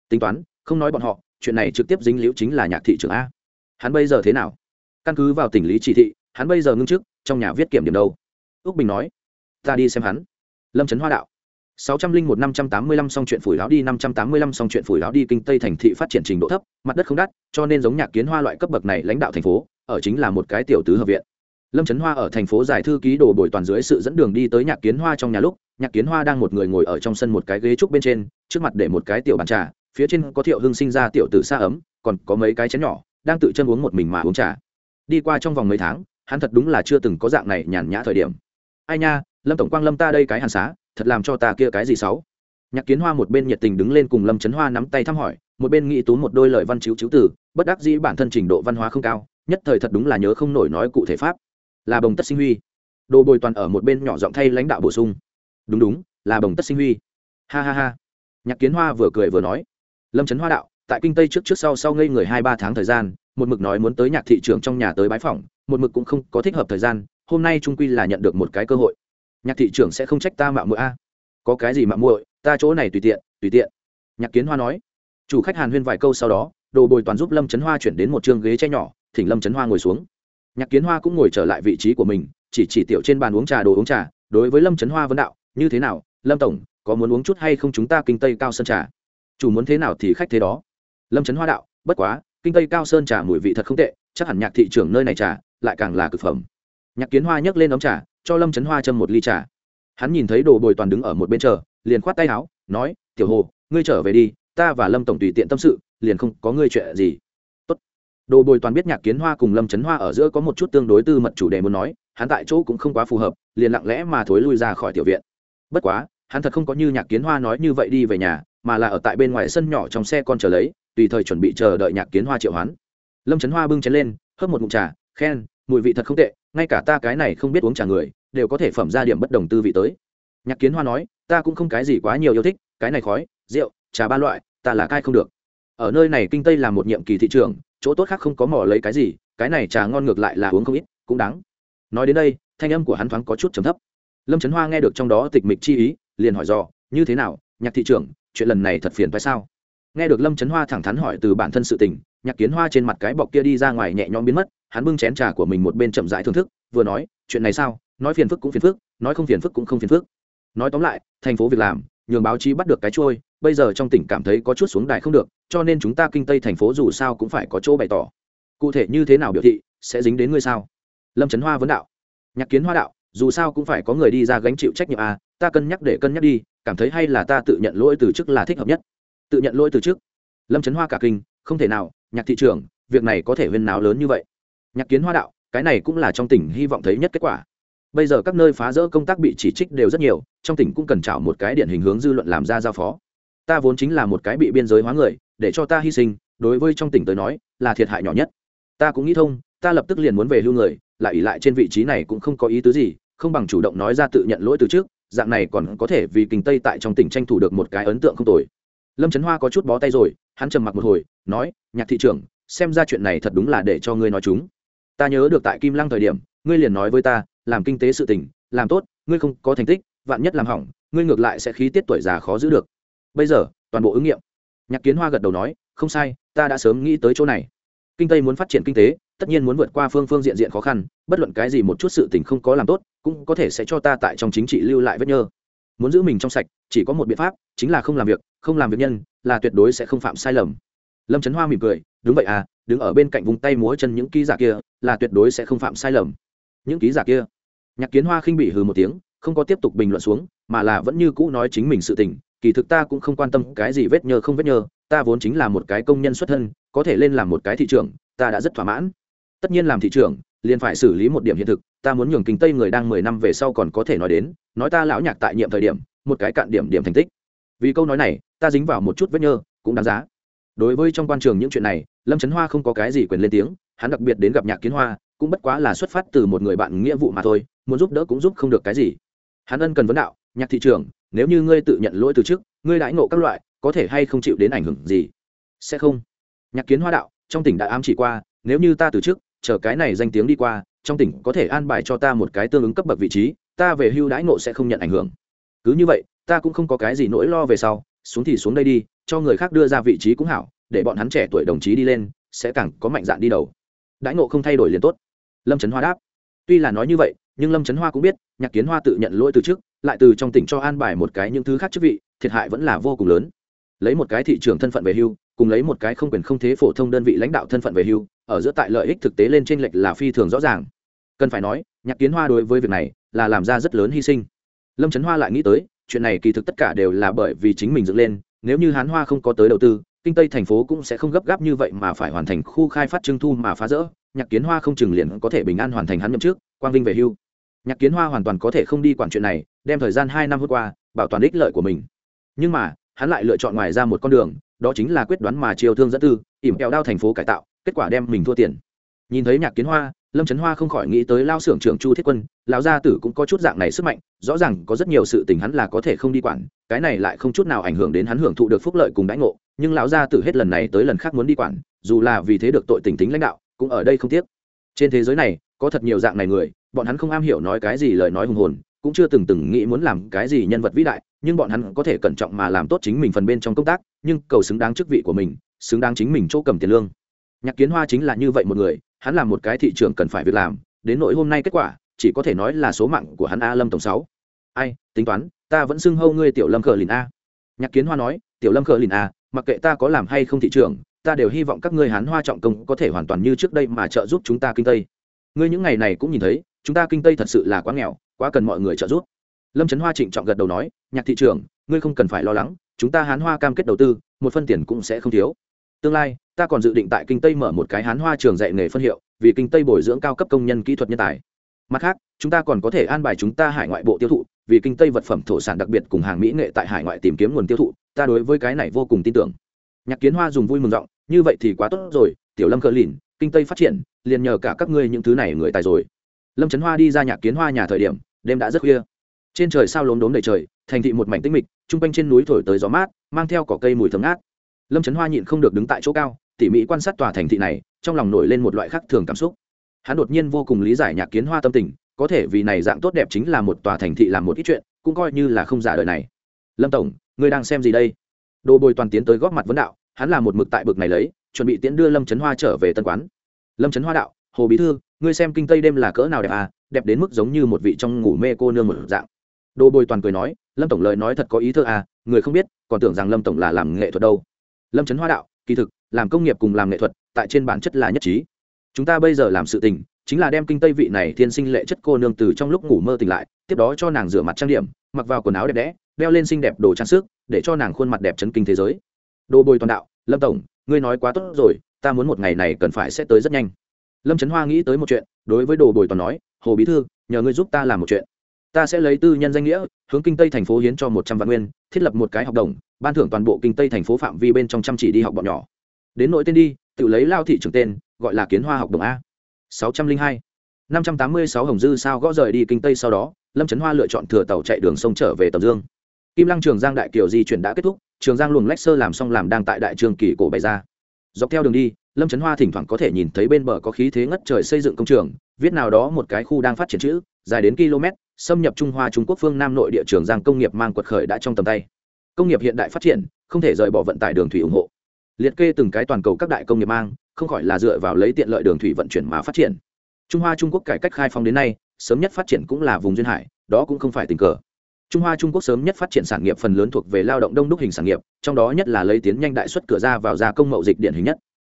S1: Tính toán, không nói bọn họ, chuyện này trực tiếp dính liễu chính là nhạc thị trưởng a. Hắn bây giờ thế nào? Căn cứ vào tình lý chỉ thị hắn bây giờ ngưng chức, trong nhà viết kiểm điểm đâu? Ước bình nói. Ta đi xem hắn. Lâm trấn hoa đạo. sáu trăm linh một năm trăm tám mươi lăm xong chuyện phủi láo đi, năm trăm tám mươi lăm xong chuyện phủi láo đi, kinh tây thành thị phát triển trình độ thấp, mặt đất không đắt, cho nên giống nhạc kiến hoa loại cấp bậc này lãnh đạo thành phố, ở chính là một cái tiểu tứ hợp viện. Lâm trấn hoa ở thành phố giải thư ký đồ bồi toàn dưới sự dẫn đường đi tới nhạc kiến hoa trong nhà lúc, nhạc kiến hoa đang một người ngồi ở trong sân một cái ghế trúc bên trên, trước mặt để một cái tiểu bàn trà, phía trên có thiệu hưng sinh ra tiểu tử xa ấm, còn có mấy cái chén nhỏ, đang tự chân uống một mình mà uống trà. Đi qua trong vòng mấy tháng hắn thật đúng là chưa từng có dạng này nhàn nhã thời điểm. Ai nha, lâm tổng quang, lâm ta đây cái hàn xá, thật làm cho ta kia cái gì xấu? Nhạc kiến hoa một bên nhiệt tình đứng lên cùng lâm trấn hoa nắm tay thăm hỏi, một bên nghĩ tú một đôi lời văn chiếu chiếu tử bất đắc dĩ bản thân trình độ văn hóa không cao, nhất thời thật đúng là nhớ không nổi nói cụ thể pháp. Là bồng tất sinh huy. Đồ bồi toàn ở một bên nhỏ giọng thay lãnh đạo bổ sung. Đúng đúng, là bồng tất sinh huy. Ha ha ha. Nhạc kiến hoa vừa cười vừa nói. Lâm trấn hoa đạo, tại kinh tây trước trước sau sau ngây người hai ba tháng thời gian một mực nói muốn tới nhạc thị trường trong nhà tới bái phỏng, một mực cũng không có thích hợp thời gian, hôm nay trung quy là nhận được một cái cơ hội. Nhạc thị trưởng sẽ không trách ta mạo muội a. Có cái gì mạo muội, ta chỗ này tùy tiện tùy tiện. Nhạc kiến hoa nói. Chủ khách hàn huyên vài câu sau đó, đồ bồi toàn giúp lâm trấn hoa chuyển đến một chương ghế che nhỏ, thỉnh lâm trấn hoa ngồi xuống. Nhạc kiến hoa cũng ngồi trở lại vị trí của mình, chỉ chỉ tiểu trên bàn uống trà đồ uống trà, đối với lâm trấn hoa vấn đạo, như thế nào, lâm tổng, có muốn uống chút hay không chúng ta kinh tây cao sơn trà? Chủ muốn thế nào thì khách thế đó. Lâm trấn hoa đạo, bất quá kinh tây cao sơn trà mùi vị thật không tệ, chắc hẳn nhạc thị trường nơi này trà lại càng là cực phẩm. Nhạc kiến hoa nhấc lên ống trà, cho lâm trấn hoa châm một ly trà. Hắn nhìn thấy đồ bồi toàn đứng ở một bên chờ, liền khoát tay áo, nói, tiểu hồ, ngươi trở về đi, ta và lâm tổng tùy tiện tâm sự, liền không có ngươi chuyện gì. Tốt. đồ bồi toàn biết nhạc kiến hoa cùng lâm trấn hoa ở giữa có một chút tương đối tư mật chủ đề muốn nói, hắn tại chỗ cũng không quá phù hợp, liền lặng lẽ mà thối lui ra khỏi tiểu viện. Bất quá, hắn thật không có như nhạc kiến hoa nói như vậy đi về nhà, mà là ở tại bên ngoài sân nhỏ trong xe con chờ lấy tùy thời chuẩn bị chờ đợi nhạc kiến hoa triệu hoán. Lâm trấn hoa bưng chén lên, hớp một mụn trà, khen, mùi vị thật không tệ, ngay cả ta cái này không biết uống trà người, đều có thể phẩm ra điểm bất đồng tư vị tới. Nhạc kiến hoa nói, ta cũng không cái gì quá nhiều yêu thích, cái này khói, rượu, trà ba loại, ta là cai không được. Ở nơi này kinh tây là một nhiệm kỳ thị trường, chỗ tốt khác không có mỏ lấy cái gì, cái này trà ngon ngược lại là uống không ít, cũng đáng. Nói đến đây, thanh âm của hắn thoáng có chút trầm thấp. Lâm trấn hoa nghe được trong đó tịch mịch chi ý, liền hỏi dò, như thế nào, nhạc thị trưởng chuyện lần này thật phiền phải sao? Nghe được lâm trấn hoa thẳng thắn hỏi từ bản thân sự tình, nhạc kiến hoa trên mặt cái bọc kia đi ra ngoài nhẹ nhõm biến mất, hắn bưng chén trà của mình một bên chậm rãi thưởng thức, vừa nói, chuyện này sao? Nói phiền phức cũng phiền phức, nói không phiền phức cũng không phiền phức. Nói tóm lại, thành phố việc làm, nhường báo chí bắt được cái trôi bây giờ trong tỉnh cảm thấy có chút xuống đài không được, cho nên chúng ta kinh tây thành phố dù sao cũng phải có chỗ bày tỏ. Cụ thể như thế nào biểu thị, sẽ dính đến ngươi sao? Lâm trấn hoa vấn đạo. Nhạc kiến hoa đạo, dù sao cũng phải có người đi ra gánh chịu trách nhiệm à ta cân nhắc để cân nhắc đi, cảm thấy hay là ta tự nhận lỗi từ chức là thích hợp nhất tự nhận lỗi từ trước. Lâm trấn hoa cả kinh, không thể nào, nhạc thị trường việc này có thể huyên náo lớn như vậy. Nhạc kiến hoa đạo, cái này cũng là trong tỉnh hy vọng thấy nhất kết quả. Bây giờ các nơi phá rỡ công tác bị chỉ trích đều rất nhiều, trong tỉnh cũng cần trảo một cái điển hình hướng dư luận làm ra giao phó. Ta vốn chính là một cái bị biên giới hóa người, để cho ta hy sinh, đối với trong tỉnh tới nói, là thiệt hại nhỏ nhất. Ta cũng nghĩ thông, ta lập tức liền muốn về hưu người, lại ỉ lại trên vị trí này cũng không có ý tứ gì, không bằng chủ động nói ra tự nhận lỗi từ trước, dạng này còn có thể vì kinh tây tại trong tỉnh tranh thủ được một cái ấn tượng không tồi lâm trấn hoa có chút bó tay rồi, hắn trầm mặc một hồi, nói, nhạc thị trưởng, xem ra chuyện này thật đúng là để cho ngươi nói chúng. Ta nhớ được tại kim lăng thời điểm, ngươi liền nói với ta, làm kinh tế sự tình, làm tốt, ngươi không có thành tích, vạn nhất làm hỏng, ngươi ngược lại sẽ khí tiết tuổi già khó giữ được. Bây giờ, toàn bộ ứng nghiệm. Nhạc kiến hoa gật đầu nói, không sai, ta đã sớm nghĩ tới chỗ này. Kinh tây muốn phát triển kinh tế, tất nhiên muốn vượt qua phương phương diện diện khó khăn, bất luận cái gì một chút sự tình không có làm tốt, cũng có thể sẽ cho ta tại trong chính trị lưu lại vết nhơ. Muốn giữ mình trong sạch, chỉ có một biện pháp, chính là không làm việc không làm việc nhân, là tuyệt đối sẽ không phạm sai lầm. Lâm trấn hoa mỉm cười, đúng vậy à đứng ở bên cạnh vùng tay múa chân những ký giả kia, là tuyệt đối sẽ không phạm sai lầm. Những ký giả kia? Nhạc kiến hoa khinh bị hừ một tiếng, không có tiếp tục bình luận xuống, mà là vẫn như cũ nói chính mình sự tình, kỳ thực ta cũng không quan tâm cái gì vết nhơ không vết nhơ, ta vốn chính là một cái công nhân xuất thân, có thể lên làm một cái thị trường ta đã rất thỏa mãn. Tất nhiên làm thị trường liền phải xử lý một điểm hiện thực, ta muốn nhường kinh tây người đang mười năm về sau còn có thể nói đến, nói ta lão nhạc tại nhiệm thời điểm, một cái cạn điểm điểm thành tích vì câu nói này, ta dính vào một chút vết nhơ, cũng đáng giá. Đối với trong quan trường những chuyện này, lâm trấn hoa không có cái gì quyền lên tiếng, hắn đặc biệt đến gặp nhạc kiến hoa, cũng bất quá là xuất phát từ một người bạn nghĩa vụ mà thôi, muốn giúp đỡ cũng giúp không được cái gì. Hắn ân cần vấn đạo, nhạc thị trường nếu như ngươi tự nhận lỗi từ trước ngươi đãi ngộ các loại, có thể hay không chịu đến ảnh hưởng gì? Sẽ không. Nhạc kiến hoa đạo, trong tỉnh đã ám chỉ qua, nếu như ta từ trước chờ cái này danh tiếng đi qua, trong tỉnh có thể an bài cho ta một cái tương ứng cấp bậc vị trí, ta về hưu đãi ngộ sẽ không nhận ảnh hưởng. Cứ như vậy ta cũng không có cái gì nỗi lo về sau, xuống thì xuống đây đi, cho người khác đưa ra vị trí cũng hảo, để bọn hắn trẻ tuổi đồng chí đi lên, sẽ càng có mạnh dạn đi đầu. Đãi ngộ không thay đổi liền tốt. Lâm trấn hoa đáp. Tuy là nói như vậy, nhưng lâm trấn hoa cũng biết, nhạc kiến hoa tự nhận lỗi từ trước, lại từ trong tỉnh cho an bài một cái những thứ khác chức vị, thiệt hại vẫn là vô cùng lớn. Lấy một cái thị trường thân phận về hưu, cùng lấy một cái không quyền không thế phổ thông đơn vị lãnh đạo thân phận về hưu, ở giữa tại lợi ích thực tế lên t r ê n lệch là phi thường rõ ràng. Cần phải nói, nhạc kiến hoa đối với việc này là làm ra rất lớn hy sinh. Lâm trấn hoa lại nghĩ tới chuyện này kỳ thực tất cả đều là bởi vì chính mình dựng lên, nếu như hán hoa không có tới đầu tư, kinh tây thành phố cũng sẽ không gấp gáp như vậy mà phải hoàn thành khu khai phát trưng thu mà phá rỡ, nhạc kiến hoa không chừng liền có thể bình an hoàn thành hắn nhậm trước quang vinh về hưu. Nhạc kiến hoa hoàn toàn có thể không đi quản chuyện này, đem thời gian hai năm vừa qua, bảo toàn ích lợi của mình. Nhưng mà, hắn lại lựa chọn ngoài ra một con đường, đó chính là quyết đoán mà chiều thương dẫn tư, ỉm kẹo đao thành phố cải tạo, kết quả đem mình thua tiền nhìn thấy nhạc kiến hoa, lâm trấn hoa không khỏi nghĩ tới lao xưởng trưởng chu thiết quân, lão gia tử cũng có chút dạng này sức mạnh, rõ ràng có rất nhiều sự tình hắn là có thể không đi quản, cái này lại không chút nào ảnh hưởng đến hắn hưởng thụ được phúc lợi cùng đãi ngộ, nhưng lão gia tử hết lần này tới lần khác muốn đi quản, dù là vì thế được tội tình tính lãnh đạo, cũng ở đây không tiếc. Trên thế giới này, có thật nhiều dạng này người, bọn hắn không am hiểu nói cái gì lời nói hùng hồn, cũng chưa từng từng nghĩ muốn làm cái gì nhân vật vĩ đại, nhưng bọn hắn có thể cẩn trọng mà làm tốt chính mình phần bên trong công tác, nhưng cầu xứng đáng chức vị của mình, xứng đáng chính mình chỗ cầm tiền lương. Nhạc kiến hoa chính là như vậy một người hắn làm một cái thị trường cần phải việc làm, đến nỗi hôm nay kết quả, chỉ có thể nói là số mạng của hắn a lâm tổng sáu. Ai, tính toán, ta vẫn xưng hâu ngươi tiểu lâm khờ lìn a. Nhạc kiến hoa nói, tiểu lâm khờ lìn a, mặc kệ ta có làm hay không thị trường, ta đều hy vọng các ngươi hán hoa trọng công có thể hoàn toàn như trước đây mà trợ giúp chúng ta kinh tây. Ngươi những ngày này cũng nhìn thấy, chúng ta kinh tây thật sự là quá nghèo, quá cần mọi người trợ giúp. Lâm trấn hoa trịnh trọng gật đầu nói, nhạc thị trường, ngươi không cần phải lo lắng, chúng ta hán hoa cam kết đầu tư, một phân tiền cũng sẽ không thiếu. Tương lai ta còn dự định tại kinh tây mở một cái hán hoa trường dạy nghề phân hiệu, vì kinh tây bồi dưỡng cao cấp công nhân kỹ thuật nhân tài. Mặt khác, chúng ta còn có thể an bài chúng ta hải ngoại bộ tiêu thụ, vì kinh tây vật phẩm thổ sản đặc biệt cùng hàng mỹ nghệ tại hải ngoại tìm kiếm nguồn tiêu thụ, ta đối với cái này vô cùng tin tưởng. Nhạc kiến hoa dùng vui mừng giọng, như vậy thì quá tốt rồi, tiểu lâm cờ lìn, kinh tây phát triển, liền nhờ cả các ngươi những thứ này người tài rồi. Lâm trấn hoa đi ra nhạc kiến hoa nhà thời điểm, đêm đã rất khuya. Trên trời sao lốm đốm đầy trời, thành thị một mảnh tĩnh mịch chung quanh trên núi thổi tới gió mát, mang theo cỏ cây mùi thơm ngát. Lâm trấn hoa nhịn không được đứng tại chỗ cao tỉ mỉ quan sát tòa thành thị này, trong lòng nổi lên một loại khác thường cảm xúc. Hắn đột nhiên vô cùng lý giải nhạc kiến hoa tâm tình, có thể vì này dạng tốt đẹp chính là một tòa thành thị làm một ít chuyện, cũng coi như là không giả đời này. Lâm tổng, ngươi đang xem gì đây? Đồ bồi toàn tiến tới góp mặt vấn đạo, hắn là một mực tại bực này lấy, chuẩn bị tiễn đưa lâm trấn hoa trở về tân quán. Lâm trấn hoa đạo, hồ bí thư, ngươi xem kinh tây đêm là cỡ nào đẹp à đẹp đến mức giống như một vị trong ngủ mê cô nương một dạng. Đồ bồi toàn cười nói, lâm tổng lời nói thật có ý thơ à người không biết, còn tưởng rằng lâm tổng là làm nghệ thuật đâu. Lâm trấn hoa đạo, kỳ thực làm công nghiệp cùng làm nghệ thuật, tại trên bản chất là nhất trí. Chúng ta bây giờ làm sự tình, chính là đem kinh tây vị này thiên sinh lệ chất cô nương từ trong lúc ngủ mơ tỉnh lại, tiếp đó cho nàng rửa mặt trang điểm, mặc vào quần áo đẹp đẽ, đeo lên xinh đẹp đồ trang sức, để cho nàng khuôn mặt đẹp chấn kinh thế giới. Đồ bồi toàn đạo, lâm tổng, ngươi nói quá tốt rồi, ta muốn một ngày này cần phải sẽ tới rất nhanh. Lâm trấn hoa nghĩ tới một chuyện, đối với đồ bồi toàn nói, hồ bí thư, nhờ ngươi giúp ta làm một chuyện. Ta sẽ lấy tư nhân danh nghĩa, hướng kinh tây thành phố hiến cho một trăm vạn nguyên, thiết lập một cái học đồng, ban thưởng toàn bộ kinh tây thành phố phạm vi bên trong chăm chỉ đi học bọn nhỏ đến nội tên đi, tự lấy lao thị trường tên, gọi là kiến hoa học đồng a. sáu trăm linh hai. năm trăm tám mươi sáu hồng dư sao gõ rời đi kinh tây sau đó, lâm trấn hoa lựa chọn thừa tàu chạy đường sông trở về tầm dương. Kim lăng trường giang đại kiều di chuyển đã kết thúc, trường giang luồng lách sơ làm xong làm đang tại đại trường kỳ cổ bày ra. Dọc theo đường đi, lâm trấn hoa thỉnh thoảng có thể nhìn thấy bên bờ có khí thế ngất trời xây dựng công trường, viết nào đó một cái khu đang phát triển chữ, dài đến km, xâm nhập trung hoa trung quốc phương nam nội địa trường giang công nghiệp mang quật khởi đã trong tầm tay. Công nghiệp hiện đại phát triển, không thể rời bỏ vận tải đường thủy ủng hộ liệt kê từng cái toàn cầu các đại công nghiệp mang, không khỏi là dựa vào lấy tiện lợi đường thủy vận chuyển mà phát triển. Trung hoa trung quốc cải cách khai phóng đến nay, sớm nhất phát triển cũng là vùng duyên hải, đó cũng không phải tình cờ. Trung hoa trung quốc sớm nhất phát triển sản nghiệp phần lớn thuộc về lao động đông đúc hình sản nghiệp, trong đó nhất là lấy tiến nhanh đại xuất cửa ra vào gia công mậu dịch điển hình nhất.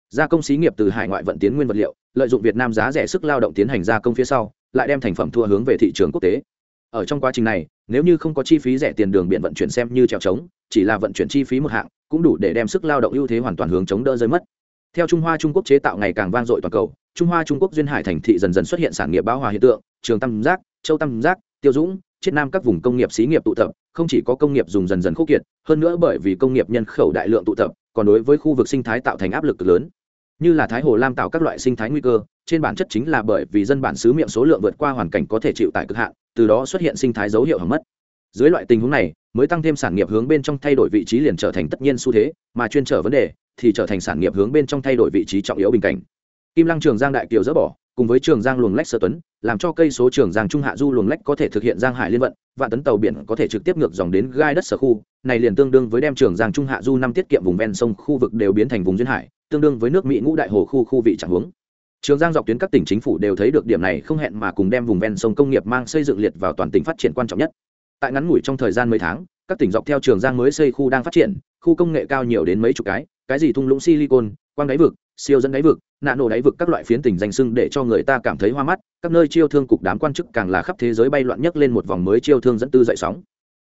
S1: Gia công xí nghiệp từ hải ngoại vận tiến nguyên vật liệu, lợi dụng việt nam giá rẻ sức lao động tiến hành gia công phía sau, lại đem thành phẩm thua hướng về thị trường quốc tế. Ở trong quá trình này, nếu như không có chi phí rẻ tiền đường biển vận chuyển xem như trèo trống chỉ là vận chuyển chi phí một hạng, cũng đủ để đem sức lao động ưu thế hoàn toàn hướng chống đỡ rơi mất. Theo trung hoa trung quốc chế tạo ngày càng vang dội toàn cầu, trung hoa trung quốc duyên hải thành thị dần dần xuất hiện sản nghiệp bão hòa hiện tượng, trường tam giác, châu tam giác, tiêu dũng chiết nam các vùng công nghiệp xí nghiệp tụ tập, không chỉ có công nghiệp dùng dần dần khốc kiệt, hơn nữa bởi vì công nghiệp nhân khẩu đại lượng tụ tập, còn đối với khu vực sinh thái tạo thành áp lực lớn. Như là thái hồ lam tạo các loại sinh thái nguy cơ, trên bản chất chính là bởi vì dân bản xứ miệng số lượng vượt qua hoàn cảnh có thể chịu tại cực hạn, từ đó xuất hiện sinh thái dấu hiệu hỏng mất. Dưới loại tình huống này mới tăng thêm sản nghiệp hướng bên trong thay đổi vị trí liền trở thành tất nhiên xu thế, mà chuyên trở vấn đề thì trở thành sản nghiệp hướng bên trong thay đổi vị trí trọng yếu bình cảnh. Kim lăng trường giang đại kiều dỡ bỏ, cùng với trường giang luồng lách sơ tuấn, làm cho cây số trường giang trung hạ du luồng lách có thể thực hiện giang hải liên vận và tấn tàu biển có thể trực tiếp ngược dòng đến gai đất sở khu, này liền tương đương với đem trường giang trung hạ du năm tiết kiệm vùng ven sông khu vực đều biến thành vùng duyên hải, tương đương với nước mỹ ngũ đại hồ khu khu vị trạng hướng. Trường giang dọc tuyến các tỉnh chính phủ đều thấy được điểm này không hẹn mà cùng đem vùng ven sông công nghiệp mang xây dựng liệt vào toàn tỉnh phát triển quan trọng nhất tại ngắn ngủi trong thời gian mấy tháng, các tỉnh dọc theo trường giang mới xây khu đang phát triển, khu công nghệ cao nhiều đến mấy chục cái cái gì thung lũng silicon, quang đáy vực, siêu dẫn đáy vực nạn nổ đáy vực các loại phiến tỉnh danh sưng để cho người ta cảm thấy hoa mắt, các nơi chiêu thương cục đám quan chức càng là khắp thế giới bay loạn nhất lên một vòng mới chiêu thương dẫn tư dậy sóng.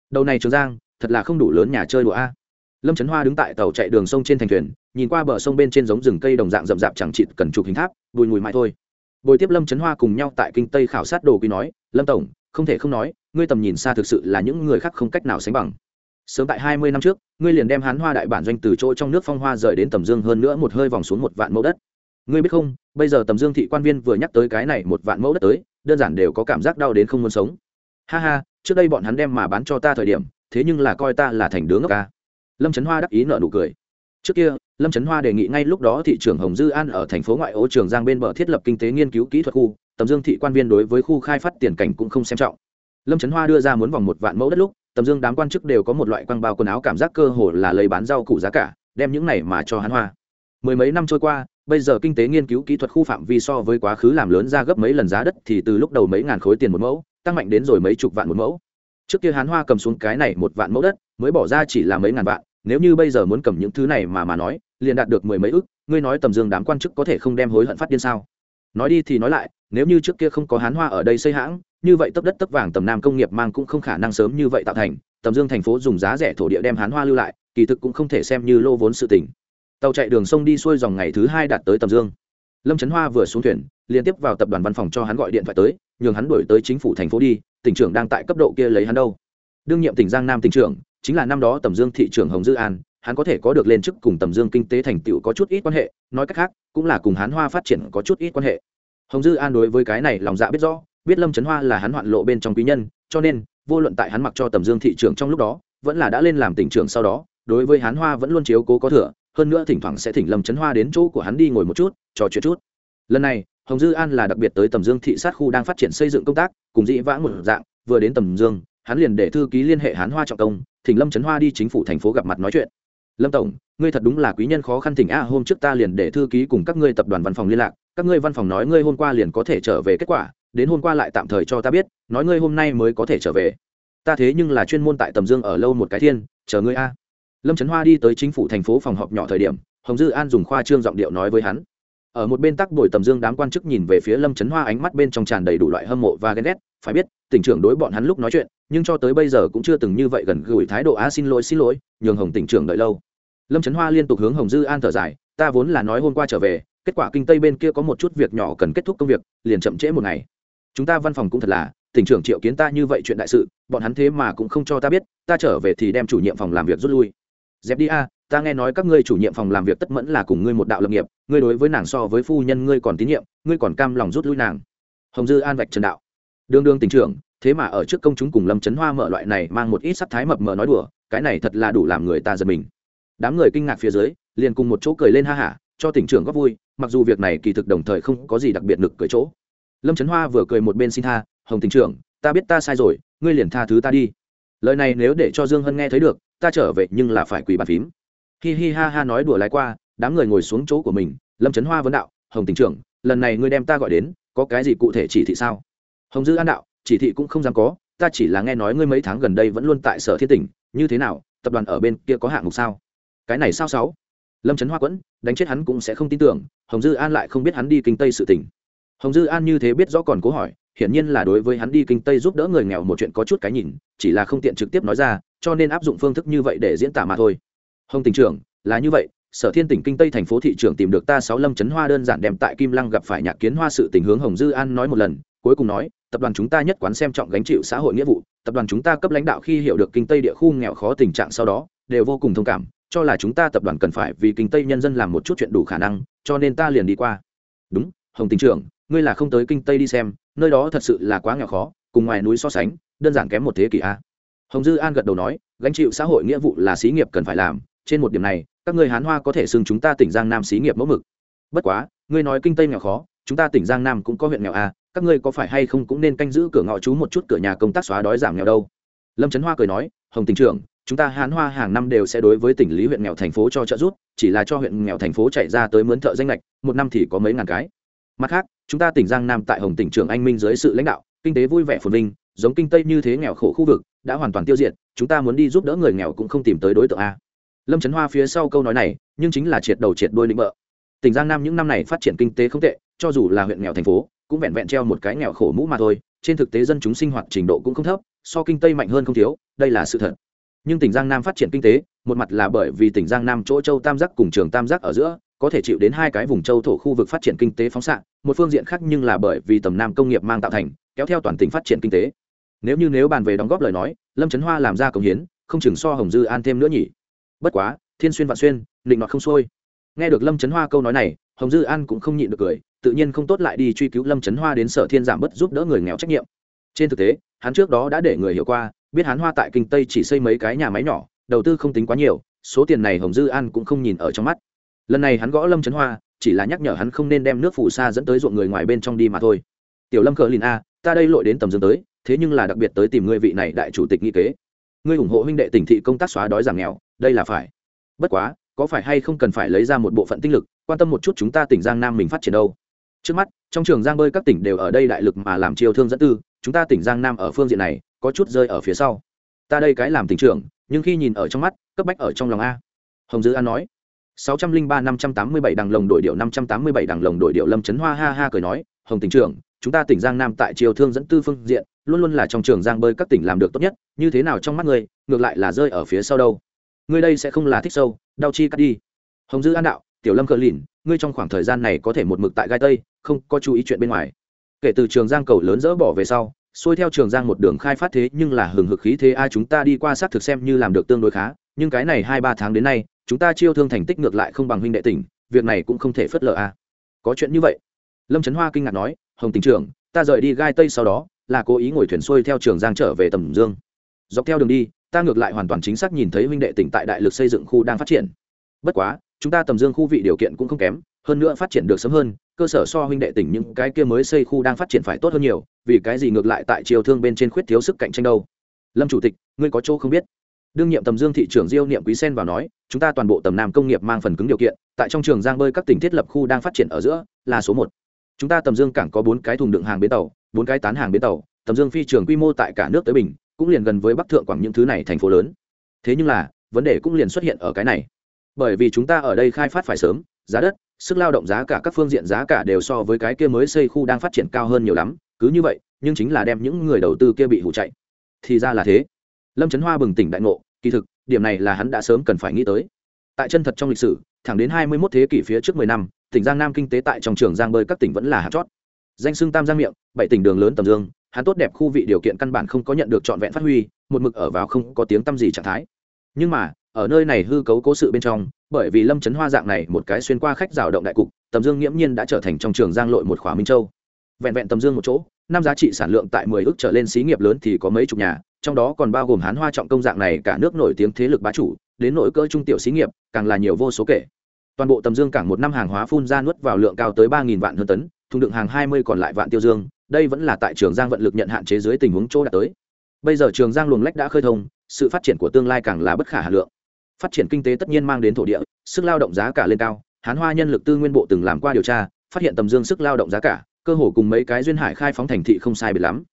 S1: Đầu này trường giang, thật là không đủ lớn nhà chơi đùa a. Lâm trấn hoa đứng tại tàu chạy đường sông trên thành thuyền, nhìn qua bờ sông bên trên giống rừng cây đồng dạng rậm rạp chẳng chịt cần chụp hình tháp, bùi mùi mãi thôi. Bồi tiếp lâm trấn hoa cùng nhau tại kinh tây khảo sát đồ quý nói, lâm tổng không thể không nói, ngươi tầm nhìn xa thực sự là những người khác không cách nào sánh bằng. Sớm tại hai mươi năm trước, ngươi liền đem hán hoa đại bản doanh từ chỗ trong nước phong hoa rời đến tầm dương hơn nữa một hơi vòng xuống một vạn mẫu đất. Ngươi biết không, bây giờ tầm dương thị quan viên vừa nhắc tới cái này một vạn mẫu đất tới, đơn giản đều có cảm giác đau đến không muốn sống. Ha ha, trước đây bọn hắn đem mà bán cho ta thời điểm, thế nhưng là coi ta là thành đứa ngốc ca. Lâm trấn hoa đắc ý nợ nụ cười. Trước kia, lâm trấn hoa đề nghị ngay lúc đó thị trưởng hồng dư an ở thành phố ngoại ô trường giang bên bờ thiết lập kinh tế nghiên cứu kỹ thuật khu tầm dương thị quan viên đối với khu khai phát tiền cảnh cũng không xem trọng. Lâm trấn hoa đưa ra muốn vòng một vạn mẫu đất lúc, tầm dương đám quan chức đều có một loại quăng bao quần áo cảm giác cơ hồ là lấy bán rau củ giá cả, đem những này mà cho hắn hoa. Mười mấy năm trôi qua, bây giờ kinh tế nghiên cứu kỹ thuật khu phạm vi so với quá khứ làm lớn ra gấp mấy lần giá đất thì từ lúc đầu mấy ngàn khối tiền một mẫu, tăng mạnh đến rồi mấy chục vạn một mẫu. Trước kia hán hoa cầm xuống cái này một vạn mẫu đất, mới bỏ ra chỉ là mấy ngàn vạn, nếu như bây giờ muốn cầm những thứ này mà mà nói, liền đạt được mười mấy ức, ngươi nói tầm dương đám quan chức có thể không đem hối hận phát điên sao? Nói đi thì nói lại nếu như trước kia không có hán hoa ở đây xây hãng, như vậy tấp đất tấp vàng tầm nam công nghiệp mang cũng không khả năng sớm như vậy tạo thành, tầm dương thành phố dùng giá rẻ thổ địa đem hán hoa lưu lại, kỳ thực cũng không thể xem như lô vốn sự tỉnh tàu chạy đường sông đi xuôi dòng ngày thứ hai đạt tới tầm dương. Lâm trấn hoa vừa xuống thuyền liên tiếp vào tập đoàn văn phòng cho hắn gọi điện thoại tới, nhường hắn đổi tới chính phủ thành phố đi, tỉnh trưởng đang tại cấp độ kia lấy hắn đâu. Đương nhiệm tỉnh giang nam tỉnh trưởng, chính là năm đó tầm dương thị trưởng hồng dư an, hắn có thể có được lên chức cùng tầm dương kinh tế thành tựu có chút ít quan hệ, nói cách khác, cũng là cùng hán hoa phát triển có chút ít quan hệ hồng dư an đối với cái này lòng dạ biết rõ, biết lâm trấn hoa là hắn hoạn lộ bên trong quý nhân, cho nên, vô luận tại hắn mặc cho tầm dương thị trưởng trong lúc đó, vẫn là đã lên làm tỉnh trưởng sau đó, đối với hán hoa vẫn luôn chiếu cố có thừa, hơn nữa thỉnh thoảng sẽ thỉnh lâm trấn hoa đến chỗ của hắn đi ngồi một chút, trò chuyện chút. Lần này, hồng dư an là đặc biệt tới tầm dương thị sát khu đang phát triển xây dựng công tác, cùng dĩ vãng một dạng, vừa đến tầm dương, hắn liền để thư ký liên hệ hán hoa trọng công, thỉnh lâm trấn hoa đi chính phủ thành phố gặp mặt nói chuyện. Lâm tổng, ngươi thật đúng là quý nhân khó khăn thỉnh a, hôm trước ta liền để thư ký cùng các ngươi tập đoàn văn phòng liên lạc các ngươi văn phòng nói ngươi hôm qua liền có thể trở về kết quả, đến hôm qua lại tạm thời cho ta biết, nói ngươi hôm nay mới có thể trở về. Ta thế nhưng là chuyên môn tại tầm dương ở lâu một cái thiên, chờ ngươi a. Lâm trấn hoa đi tới chính phủ thành phố phòng họp nhỏ thời điểm, hồng dư an dùng khoa trương giọng điệu nói với hắn. Ở một bên tắc bồi tầm dương đám quan chức nhìn về phía lâm trấn hoa ánh mắt bên trong tràn đầy đủ loại hâm mộ và ghen ghét, phải biết, tỉnh trưởng đối bọn hắn lúc nói chuyện, nhưng cho tới bây giờ cũng chưa từng như vậy gần gũi thái độ, a, xin lỗi xin lỗi, nhường hồng tỉnh trưởng đợi lâu. Lâm trấn hoa liên tục hướng hồng dư an thở dài, ta vốn là nói hôm qua trở về kết quả kinh tây bên kia có một chút việc nhỏ cần kết thúc công việc, liền chậm trễ một ngày. Chúng ta văn phòng cũng thật là, tỉnh trưởng triệu kiến ta như vậy chuyện đại sự, bọn hắn thế mà cũng không cho ta biết, ta trở về thì đem chủ nhiệm phòng làm việc rút lui. Dẹp đi a, ta nghe nói các ngươi chủ nhiệm phòng làm việc tất mẫn là cùng ngươi một đạo lập nghiệp, ngươi đối với nàng so với phu nhân ngươi còn tín nhiệm, ngươi còn cam lòng rút lui nàng. Hồng dư an vạch trần đạo. Đương đương tỉnh trưởng, thế mà ở trước công chúng cùng lâm trấn hoa mở loại này mang một ít sắc thái mập mờ nói đùa, cái này thật là đủ làm người ta giật mình. Đám người kinh ngạc phía dưới, liền cùng một chỗ cười lên ha hả cho tỉnh trưởng góp vui, mặc dù việc này kỳ thực đồng thời không có gì đặc biệt nực cười chỗ. Lâm trấn hoa vừa cười một bên xin tha, hồng tỉnh trưởng, ta biết ta sai rồi, ngươi liền tha thứ ta đi. Lời này nếu để cho dương hân nghe thấy được, ta trở về nhưng là phải quỳ bàn phím. Hi hi ha ha nói đùa lái qua, đám người ngồi xuống chỗ của mình, lâm trấn hoa vấn đạo, hồng tỉnh trưởng, lần này ngươi đem ta gọi đến, có cái gì cụ thể chỉ thị sao? Hồng dư an đạo, chỉ thị cũng không dám có, ta chỉ là nghe nói ngươi mấy tháng gần đây vẫn luôn tại sở thiên tỉnh, như thế nào, tập đoàn ở bên kia có hạng mục sao? Cái này sao sáu? Lâm trấn hoa quẫn, đánh chết hắn cũng sẽ không tin tưởng, hồng dư an lại không biết hắn đi kinh tây sự tỉnh hồng dư an như thế biết rõ còn cố hỏi, hiển nhiên là đối với hắn đi kinh tây giúp đỡ người nghèo một chuyện có chút cái nhìn, chỉ là không tiện trực tiếp nói ra, cho nên áp dụng phương thức như vậy để diễn tả mà thôi. hồng tỉnh trưởng, là như vậy, sở thiên tỉnh kinh tây thành phố thị trưởng tìm được ta sáu lâm trấn hoa đơn giản đem tại kim lăng gặp phải nhạc kiến hoa sự tình hướng hồng dư an nói một lần, cuối cùng nói, tập đoàn chúng ta nhất quán xem trọng gánh chịu xã hội nghĩa vụ, tập đoàn chúng ta cấp lãnh đạo khi hiểu được kinh tây địa khu nghèo khó tình trạng sau đó, đều vô cùng thông cảm cho là chúng ta tập đoàn cần phải vì kinh tây nhân dân làm một chút chuyện đủ khả năng, cho nên ta liền đi qua. Đúng, hồng tình trưởng, ngươi là không tới kinh tây đi xem, nơi đó thật sự là quá nghèo khó, cùng ngoài núi so sánh, đơn giản kém một thế kỷ a. Hồng dư an gật đầu nói, gánh chịu xã hội nghĩa vụ là xí nghiệp cần phải làm, trên một điểm này, các người hán hoa có thể xưng chúng ta tỉnh giang nam xí nghiệp mẫu mực. Bất quá, ngươi nói kinh tây nghèo khó, chúng ta tỉnh giang nam cũng có huyện nghèo à các ngươi có phải hay không cũng nên canh giữ cửa ngõ chú một chút, cửa nhà công tác xóa đói giảm nghèo đâu? Lâm trấn hoa cười nói, hồng tỉnh trưởng chúng ta hán hoa hàng năm đều sẽ đối với tỉnh lý huyện nghèo thành phố cho trợ giúp, chỉ là cho huyện nghèo thành phố chạy ra tới mướn thợ danh lệch, một năm thì có mấy ngàn cái. Mặt khác, chúng ta tỉnh giang nam tại hồng tỉnh trưởng anh minh dưới sự lãnh đạo, kinh tế vui vẻ phồn vinh, giống kinh tây như thế nghèo khổ khu vực, đã hoàn toàn tiêu diệt, chúng ta muốn đi giúp đỡ người nghèo cũng không tìm tới đối tượng a. Lâm trấn hoa phía sau câu nói này, nhưng chính là triệt đầu triệt đôi định bợ. Tỉnh giang nam những năm này phát triển kinh tế không tệ, cho dù là huyện nghèo thành phố, cũng vẹn vẹn treo một cái nghèo khổ mũ mà thôi, trên thực tế dân chúng sinh hoạt trình độ cũng không thấp, so kinh tây mạnh hơn không thiếu, đây là sự thật nhưng tỉnh giang nam phát triển kinh tế, một mặt là bởi vì tỉnh giang nam chỗ châu tam giác cùng trường tam giác ở giữa, có thể chịu đến hai cái vùng châu thổ khu vực phát triển kinh tế phóng xạ, một phương diện khác nhưng là bởi vì tầm nam công nghiệp mang tạo thành, kéo theo toàn tỉnh phát triển kinh tế. Nếu như nếu bàn về đóng góp lời nói, lâm trấn hoa làm ra công hiến, không chừng so hồng dư an thêm nữa nhỉ. Bất quá, thiên xuyên vạn xuyên, định nọt không xuôi. Nghe được lâm trấn hoa câu nói này, hồng dư an cũng không nhịn được cười, tự nhiên không tốt lại đi truy cứu lâm trấn hoa đến sở thiên giảm bớt giúp đỡ người nghèo trách nhiệm. Trên thực tế, hắn trước đó đã để người hiểu qua biết hắn hoa tại kinh tây chỉ xây mấy cái nhà máy nhỏ, đầu tư không tính quá nhiều, số tiền này hồng dư an cũng không nhìn ở trong mắt. Lần này hắn gõ lâm trấn hoa, chỉ là nhắc nhở hắn không nên đem nước phù sa dẫn tới ruộng người ngoài bên trong đi mà thôi. Tiểu lâm cờ lìn a, ta đây lội đến tầm dương tới, thế nhưng là đặc biệt tới tìm ngươi vị này đại chủ tịch nghị kế. Ngươi ủng hộ huynh đệ tỉnh thị công tác xóa đói giảm nghèo, đây là phải. Bất quá, có phải hay không cần phải lấy ra một bộ phận tinh lực, quan tâm một chút chúng ta tỉnh giang nam mình phát triển đâu? Trước mắt, trong trường giang bơi các tỉnh đều ở đây đại lực mà làm chiêu thương dẫn tư chúng ta tỉnh giang nam ở phương diện này, có chút rơi ở phía sau. Ta đây cái làm tỉnh trưởng, nhưng khi nhìn ở trong mắt, cấp bách ở trong lòng a. Hồng dư an nói. sáu trăm linh ba năm trăm tám mươi bảy đằng lồng đội điệu, năm trăm tám mươi bảy đằng lồng đội điệu, lâm trấn hoa ha ha cười nói, hồng tỉnh trưởng, chúng ta tỉnh giang nam tại triều thương dẫn tư phương diện, luôn luôn là trong trường giang bơi các tỉnh làm được tốt nhất, như thế nào trong mắt ngươi, ngược lại là rơi ở phía sau đâu? Ngươi đây sẽ không là thích sâu, đau chi cắt đi. Hồng dư an đạo, tiểu lâm cờ lìn, ngươi trong khoảng thời gian này có thể một mực tại gai tây, không có chú ý chuyện bên ngoài kể từ trường giang cầu lớn dỡ bỏ về sau, xuôi theo trường giang một đường khai phát thế nhưng là hừng hực khí thế ai chúng ta đi qua xác thực xem như làm được tương đối khá, nhưng cái này hai ba tháng đến nay, chúng ta chiêu thương thành tích ngược lại không bằng huynh đệ tỉnh, việc này cũng không thể phớt lờ a. Có chuyện như vậy? Lâm trấn hoa kinh ngạc nói, hồng tỉnh trưởng, ta rời đi gai tây sau đó, là cố ý ngồi thuyền xuôi theo trường giang trở về tầm dương. Dọc theo đường đi, ta ngược lại hoàn toàn chính xác nhìn thấy huynh đệ tỉnh tại đại lực xây dựng khu đang phát triển. Bất quá, chúng ta tầm dương khu vị điều kiện cũng không kém, hơn nữa phát triển được sớm hơn cơ sở so huynh đệ tỉnh những cái kia mới xây khu đang phát triển phải tốt hơn nhiều, vì cái gì ngược lại tại chiều thương bên trên khuyết thiếu sức cạnh tranh đâu? Lâm chủ tịch, ngươi có chỗ không biết. Đương nhiệm tầm dương thị trưởng diêu niệm quý sen vào nói, chúng ta toàn bộ tầm nam công nghiệp mang phần cứng điều kiện, tại trong trường giang bơi các tỉnh thiết lập khu đang phát triển ở giữa, là số một. Chúng ta tầm dương cảng có bốn cái thùng đựng hàng bến tàu, bốn cái tán hàng bến tàu, tầm dương phi trường quy mô tại cả nước tới bình, cũng liền gần với bắc thượng quảng những thứ này thành phố lớn. Thế nhưng là, vấn đề cũng liền xuất hiện ở cái này. Bởi vì chúng ta ở đây khai phát phải sớm, giá đất sức lao động giá cả các phương diện giá cả đều so với cái kia mới xây khu đang phát triển cao hơn nhiều lắm, cứ như vậy, nhưng chính là đem những người đầu tư kia bị hụ chạy. Thì ra là thế. Lâm trấn hoa bừng tỉnh đại ngộ, kỳ thực, điểm này là hắn đã sớm cần phải nghĩ tới. Tại chân thật trong lịch sử, thẳng đến hai mươi 21 thế kỷ phía trước mười năm, tỉnh giang nam kinh tế tại trong trường giang bơi các tỉnh vẫn là hạt chót. Danh xưng tam giang miệng, bảy tỉnh đường lớn tầm dương, hắn tốt đẹp khu vị điều kiện căn bản không có nhận được trọn vẹn phát huy, một mực ở vào không có tiếng tăm gì trạng thái. Nhưng mà ở nơi này hư cấu cố sự bên trong, bởi vì lâm trấn hoa dạng này một cái xuyên qua khách rào động đại cục, tầm dương nghiễm nhiên đã trở thành trong trường giang lội một khóa minh châu. Vẹn vẹn tầm dương một chỗ, năm giá trị sản lượng tại mười ước trở lên xí nghiệp lớn thì có mấy chục nhà, trong đó còn bao gồm hán hoa trọng công dạng này cả nước nổi tiếng thế lực bá chủ, đến nội cơ trung tiểu xí nghiệp, càng là nhiều vô số kể. Toàn bộ tầm dương cảng một năm hàng hóa phun ra nuốt vào lượng cao tới ba vạn hơn tấn, thùng đựng hàng hai mươi còn lại vạn tiêu dương, đây vẫn là tại trường giang vận lực nhận hạn chế dưới tình huống chỗ đã tới. Bây giờ trường giang luồng lách đã khơi thông, sự phát triển của tương lai càng là bất khả hà lượng phát triển kinh tế tất nhiên mang đến thổ địa, sức lao động giá cả lên cao, hán hoa nhân lực tư nguyên bộ từng làm qua điều tra, phát hiện tầm dương sức lao động giá cả, cơ hồ cùng mấy cái duyên hải khai phóng thành thị không sai biệt lắm.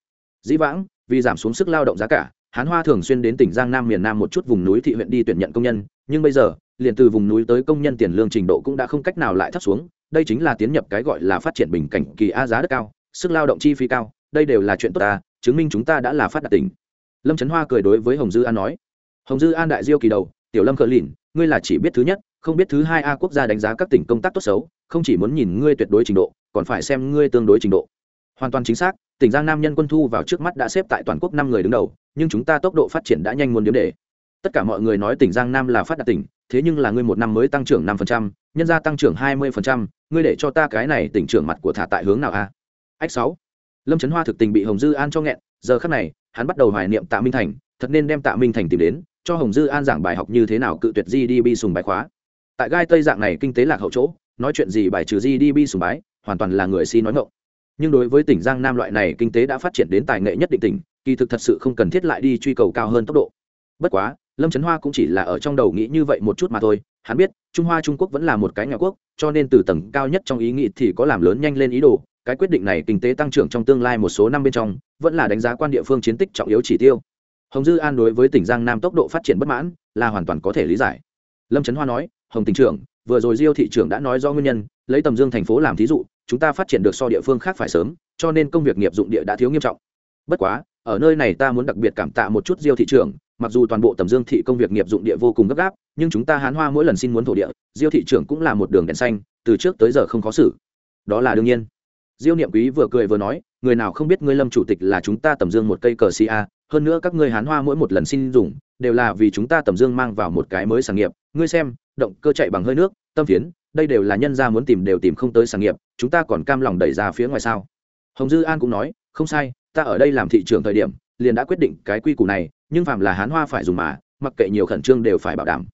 S1: Dĩ vãng, vì giảm xuống sức lao động giá cả, hán hoa thường xuyên đến tỉnh giang nam, miền nam một chút vùng núi thị huyện đi tuyển nhận công nhân, nhưng bây giờ, liền từ vùng núi tới công nhân tiền lương trình độ cũng đã không cách nào lại thấp xuống, đây chính là tiến nhập cái gọi là phát triển bình cảnh kỳ a giá đất cao, sức lao động chi phí cao, đây đều là chuyện tốt ta, chứng minh chúng ta đã là phát đạt tỉnh. Lâm trấn hoa cười đối với hồng dư an nói. Hồng dư an đại diêu kỳ đầu tiểu lâm cờ lìn, ngươi là chỉ biết thứ nhất, không biết thứ hai a quốc gia đánh giá các tỉnh công tác tốt xấu, không chỉ muốn nhìn ngươi tuyệt đối trình độ, còn phải xem ngươi tương đối trình độ. Hoàn toàn chính xác, tỉnh giang nam nhân quân thu vào trước mắt đã xếp tại toàn quốc năm người đứng đầu, nhưng chúng ta tốc độ phát triển đã nhanh muốn điếm đề tất cả mọi người nói tỉnh giang nam là phát đạt tỉnh, thế nhưng là ngươi một năm mới tăng trưởng năm phần trăm, nhân gia tăng trưởng hai mươi phần trăm, ngươi để cho ta cái này tỉnh trưởng mặt của thả tại hướng nào a? Ách sáu. Lâm trấn hoa thực tình bị hồng dư an cho nghẹn, giờ khắc này, hắn bắt đầu hoài niệm tạ minh thành, thật nên đem tạ minh thành tìm đến cho hồng dư an giảng bài học như thế nào cự tuyệt gdp sùng bài khóa. Tại gai tây dạng này kinh tế lạc hậu chỗ, nói chuyện gì bài trừ gdp sùng bái, hoàn toàn là người si nói ngộng nhưng đối với tỉnh giang nam loại này kinh tế đã phát triển đến tài nghệ nhất định tỉnh, kỳ thực thật sự không cần thiết lại đi truy cầu cao hơn tốc độ. Bất quá, lâm trấn hoa cũng chỉ là ở trong đầu nghĩ như vậy một chút mà thôi, hắn biết, trung hoa trung quốc vẫn là một cái nhà quốc, cho nên từ tầng cao nhất trong ý nghĩ thì có làm lớn nhanh lên ý đồ, cái quyết định này kinh tế tăng trưởng trong tương lai một số năm bên trong, vẫn là đánh giá quan địa phương chiến tích trọng yếu chỉ tiêu hồng dư an đối với tỉnh giang nam tốc độ phát triển bất mãn là hoàn toàn có thể lý giải. Lâm trấn hoa nói, hồng tỉnh trưởng, vừa rồi diêu thị trưởng đã nói do nguyên nhân, lấy tầm dương thành phố làm thí dụ, chúng ta phát triển được so địa phương khác phải sớm, cho nên công việc nghiệp dụng địa đã thiếu nghiêm trọng. Bất quá, ở nơi này ta muốn đặc biệt cảm tạ một chút diêu thị trưởng, mặc dù toàn bộ tầm dương thị công việc nghiệp dụng địa vô cùng gấp gáp, nhưng chúng ta hán hoa mỗi lần xin muốn thổ địa, diêu thị trưởng cũng là một đường đèn xanh, từ trước tới giờ không khó xử. Đó là đương nhiên. Diêu niệm quý vừa cười vừa nói, người nào không biết ngươi lâm chủ tịch là chúng ta tầm dương một cây cờ ca hơn nữa các ngươi hán hoa mỗi một lần xin dùng, đều là vì chúng ta tầm dương mang vào một cái mới sản nghiệp. Ngươi xem, động cơ chạy bằng hơi nước, tâm phiến, đây đều là nhân gia muốn tìm đều tìm không tới sản nghiệp, chúng ta còn cam lòng đẩy ra phía ngoài sao? Hồng dư an cũng nói, không sai, ta ở đây làm thị trường thời điểm, liền đã quyết định cái quy củ này, nhưng phạm là hán hoa phải dùng mà, mặc kệ nhiều khẩn trương đều phải bảo đảm.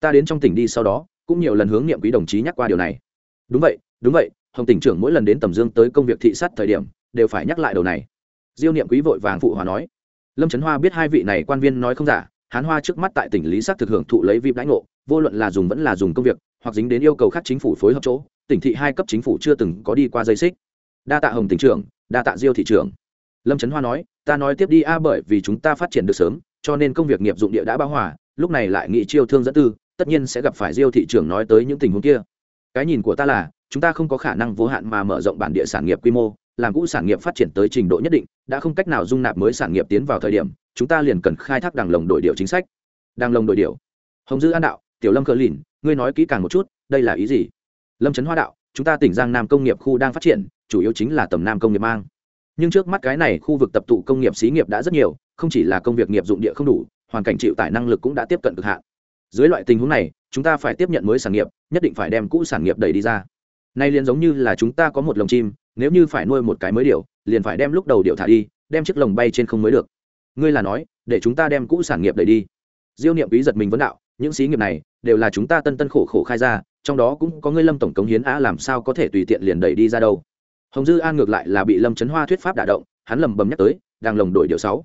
S1: Ta đến trong tỉnh đi sau đó, cũng nhiều lần hướng niệm quý đồng chí nhắc qua điều này. Đúng vậy đúng vậy, hồng tỉnh trưởng mỗi lần đến tầm dương tới công việc thị sát thời điểm, đều phải nhắc lại đầu này. Diêu niệm quý vội vàng phụ hòa nói lâm trấn hoa biết hai vị này quan viên nói không giả, hán hoa trước mắt tại tỉnh lý sắc thực hưởng thụ lấy vip lãnh ngộ, vô luận là dùng vẫn là dùng công việc, hoặc dính đến yêu cầu khác chính phủ phối hợp chỗ, tỉnh thị hai cấp chính phủ chưa từng có đi qua dây xích. Đa tạ hồng tỉnh trưởng, đa tạ diêu thị trưởng. Lâm trấn hoa nói, ta nói tiếp đi a, bởi vì chúng ta phát triển được sớm, cho nên công việc nghiệp dụng địa đã bao hòa, lúc này lại nghị chiêu thương dẫn tư, tất nhiên sẽ gặp phải diêu thị trưởng nói tới những tình huống kia. Cái nhìn của ta là, chúng ta không có khả năng vô hạn mà mở rộng bản địa sản nghiệp quy mô làm cũ sản nghiệp phát triển tới trình độ nhất định, đã không cách nào dung nạp mới sản nghiệp tiến vào thời điểm, chúng ta liền cần khai thác đàng lồng đổi điều chính sách. Đàng lồng đổi điều hồng dư an đạo, tiểu lâm cờ lìn, ngươi nói kỹ càng một chút, đây là ý gì? Lâm trấn hoa đạo, chúng ta tỉnh giang nam công nghiệp khu đang phát triển, chủ yếu chính là tầm nam công nghiệp mang. Nhưng trước mắt cái này khu vực tập tụ công nghiệp xí nghiệp đã rất nhiều, không chỉ là công việc nghiệp dụng địa không đủ, hoàn cảnh chịu tải năng lực cũng đã tiếp cận cực hạn. Dưới loại tình huống này, chúng ta phải tiếp nhận mới sản nghiệp, nhất định phải đem cũ sản nghiệp đẩy đi ra. Nay liền giống như là chúng ta có một lồng chim nếu như phải nuôi một cái mới điều, liền phải đem lúc đầu điệu thả đi, đem chiếc lồng bay trên không mới được. Ngươi là nói, để chúng ta đem cũ sản nghiệp đẩy đi. Diêu niệm quý giật mình vấn đạo, những xí nghiệp này, đều là chúng ta tân tân khổ khổ khai ra, trong đó cũng có ngươi lâm tổng cống hiến á, làm sao có thể tùy tiện liền đẩy đi ra đâu. Hồng dư an ngược lại là bị lâm trấn hoa thuyết pháp đả động, hắn lầm bầm nhắc tới, đang lồng đổi điều sáu.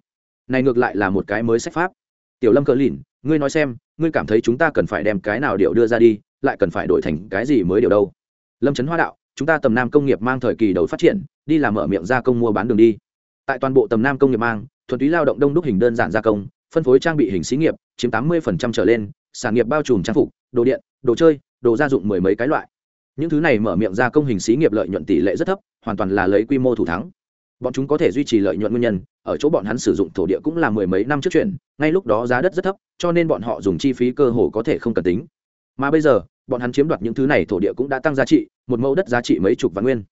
S1: Này ngược lại là một cái mới sách pháp. Tiểu lâm cờ lìn, ngươi nói xem, ngươi cảm thấy chúng ta cần phải đem cái nào điệu đưa ra đi, lại cần phải đổi thành cái gì mới điều đâu? Lâm trấn hoa đạo chúng ta tầm nam công nghiệp mang thời kỳ đầu phát triển, đi làm mở miệng gia công mua bán đường đi. Tại toàn bộ tầm nam công nghiệp mang, thuần túy lao động đông đúc hình đơn giản gia công, phân phối trang bị hình xí nghiệp, chiếm tám mươi trở lên, sản nghiệp bao trùm trang phục, đồ điện, đồ chơi, đồ gia dụng mười mấy cái loại. Những thứ này mở miệng gia công hình xí nghiệp lợi nhuận tỷ lệ rất thấp, hoàn toàn là lấy quy mô thủ thắng. Bọn chúng có thể duy trì lợi nhuận nguyên nhân, ở chỗ bọn hắn sử dụng thổ địa cũng là mười mấy năm trước chuyển ngay lúc đó giá đất rất thấp, cho nên bọn họ dùng chi phí cơ hồ có thể không cần tính mà bây giờ, bọn hắn chiếm đoạt những thứ này thổ địa cũng đã tăng giá trị, một mẫu đất giá trị mấy chục vạn nguyên.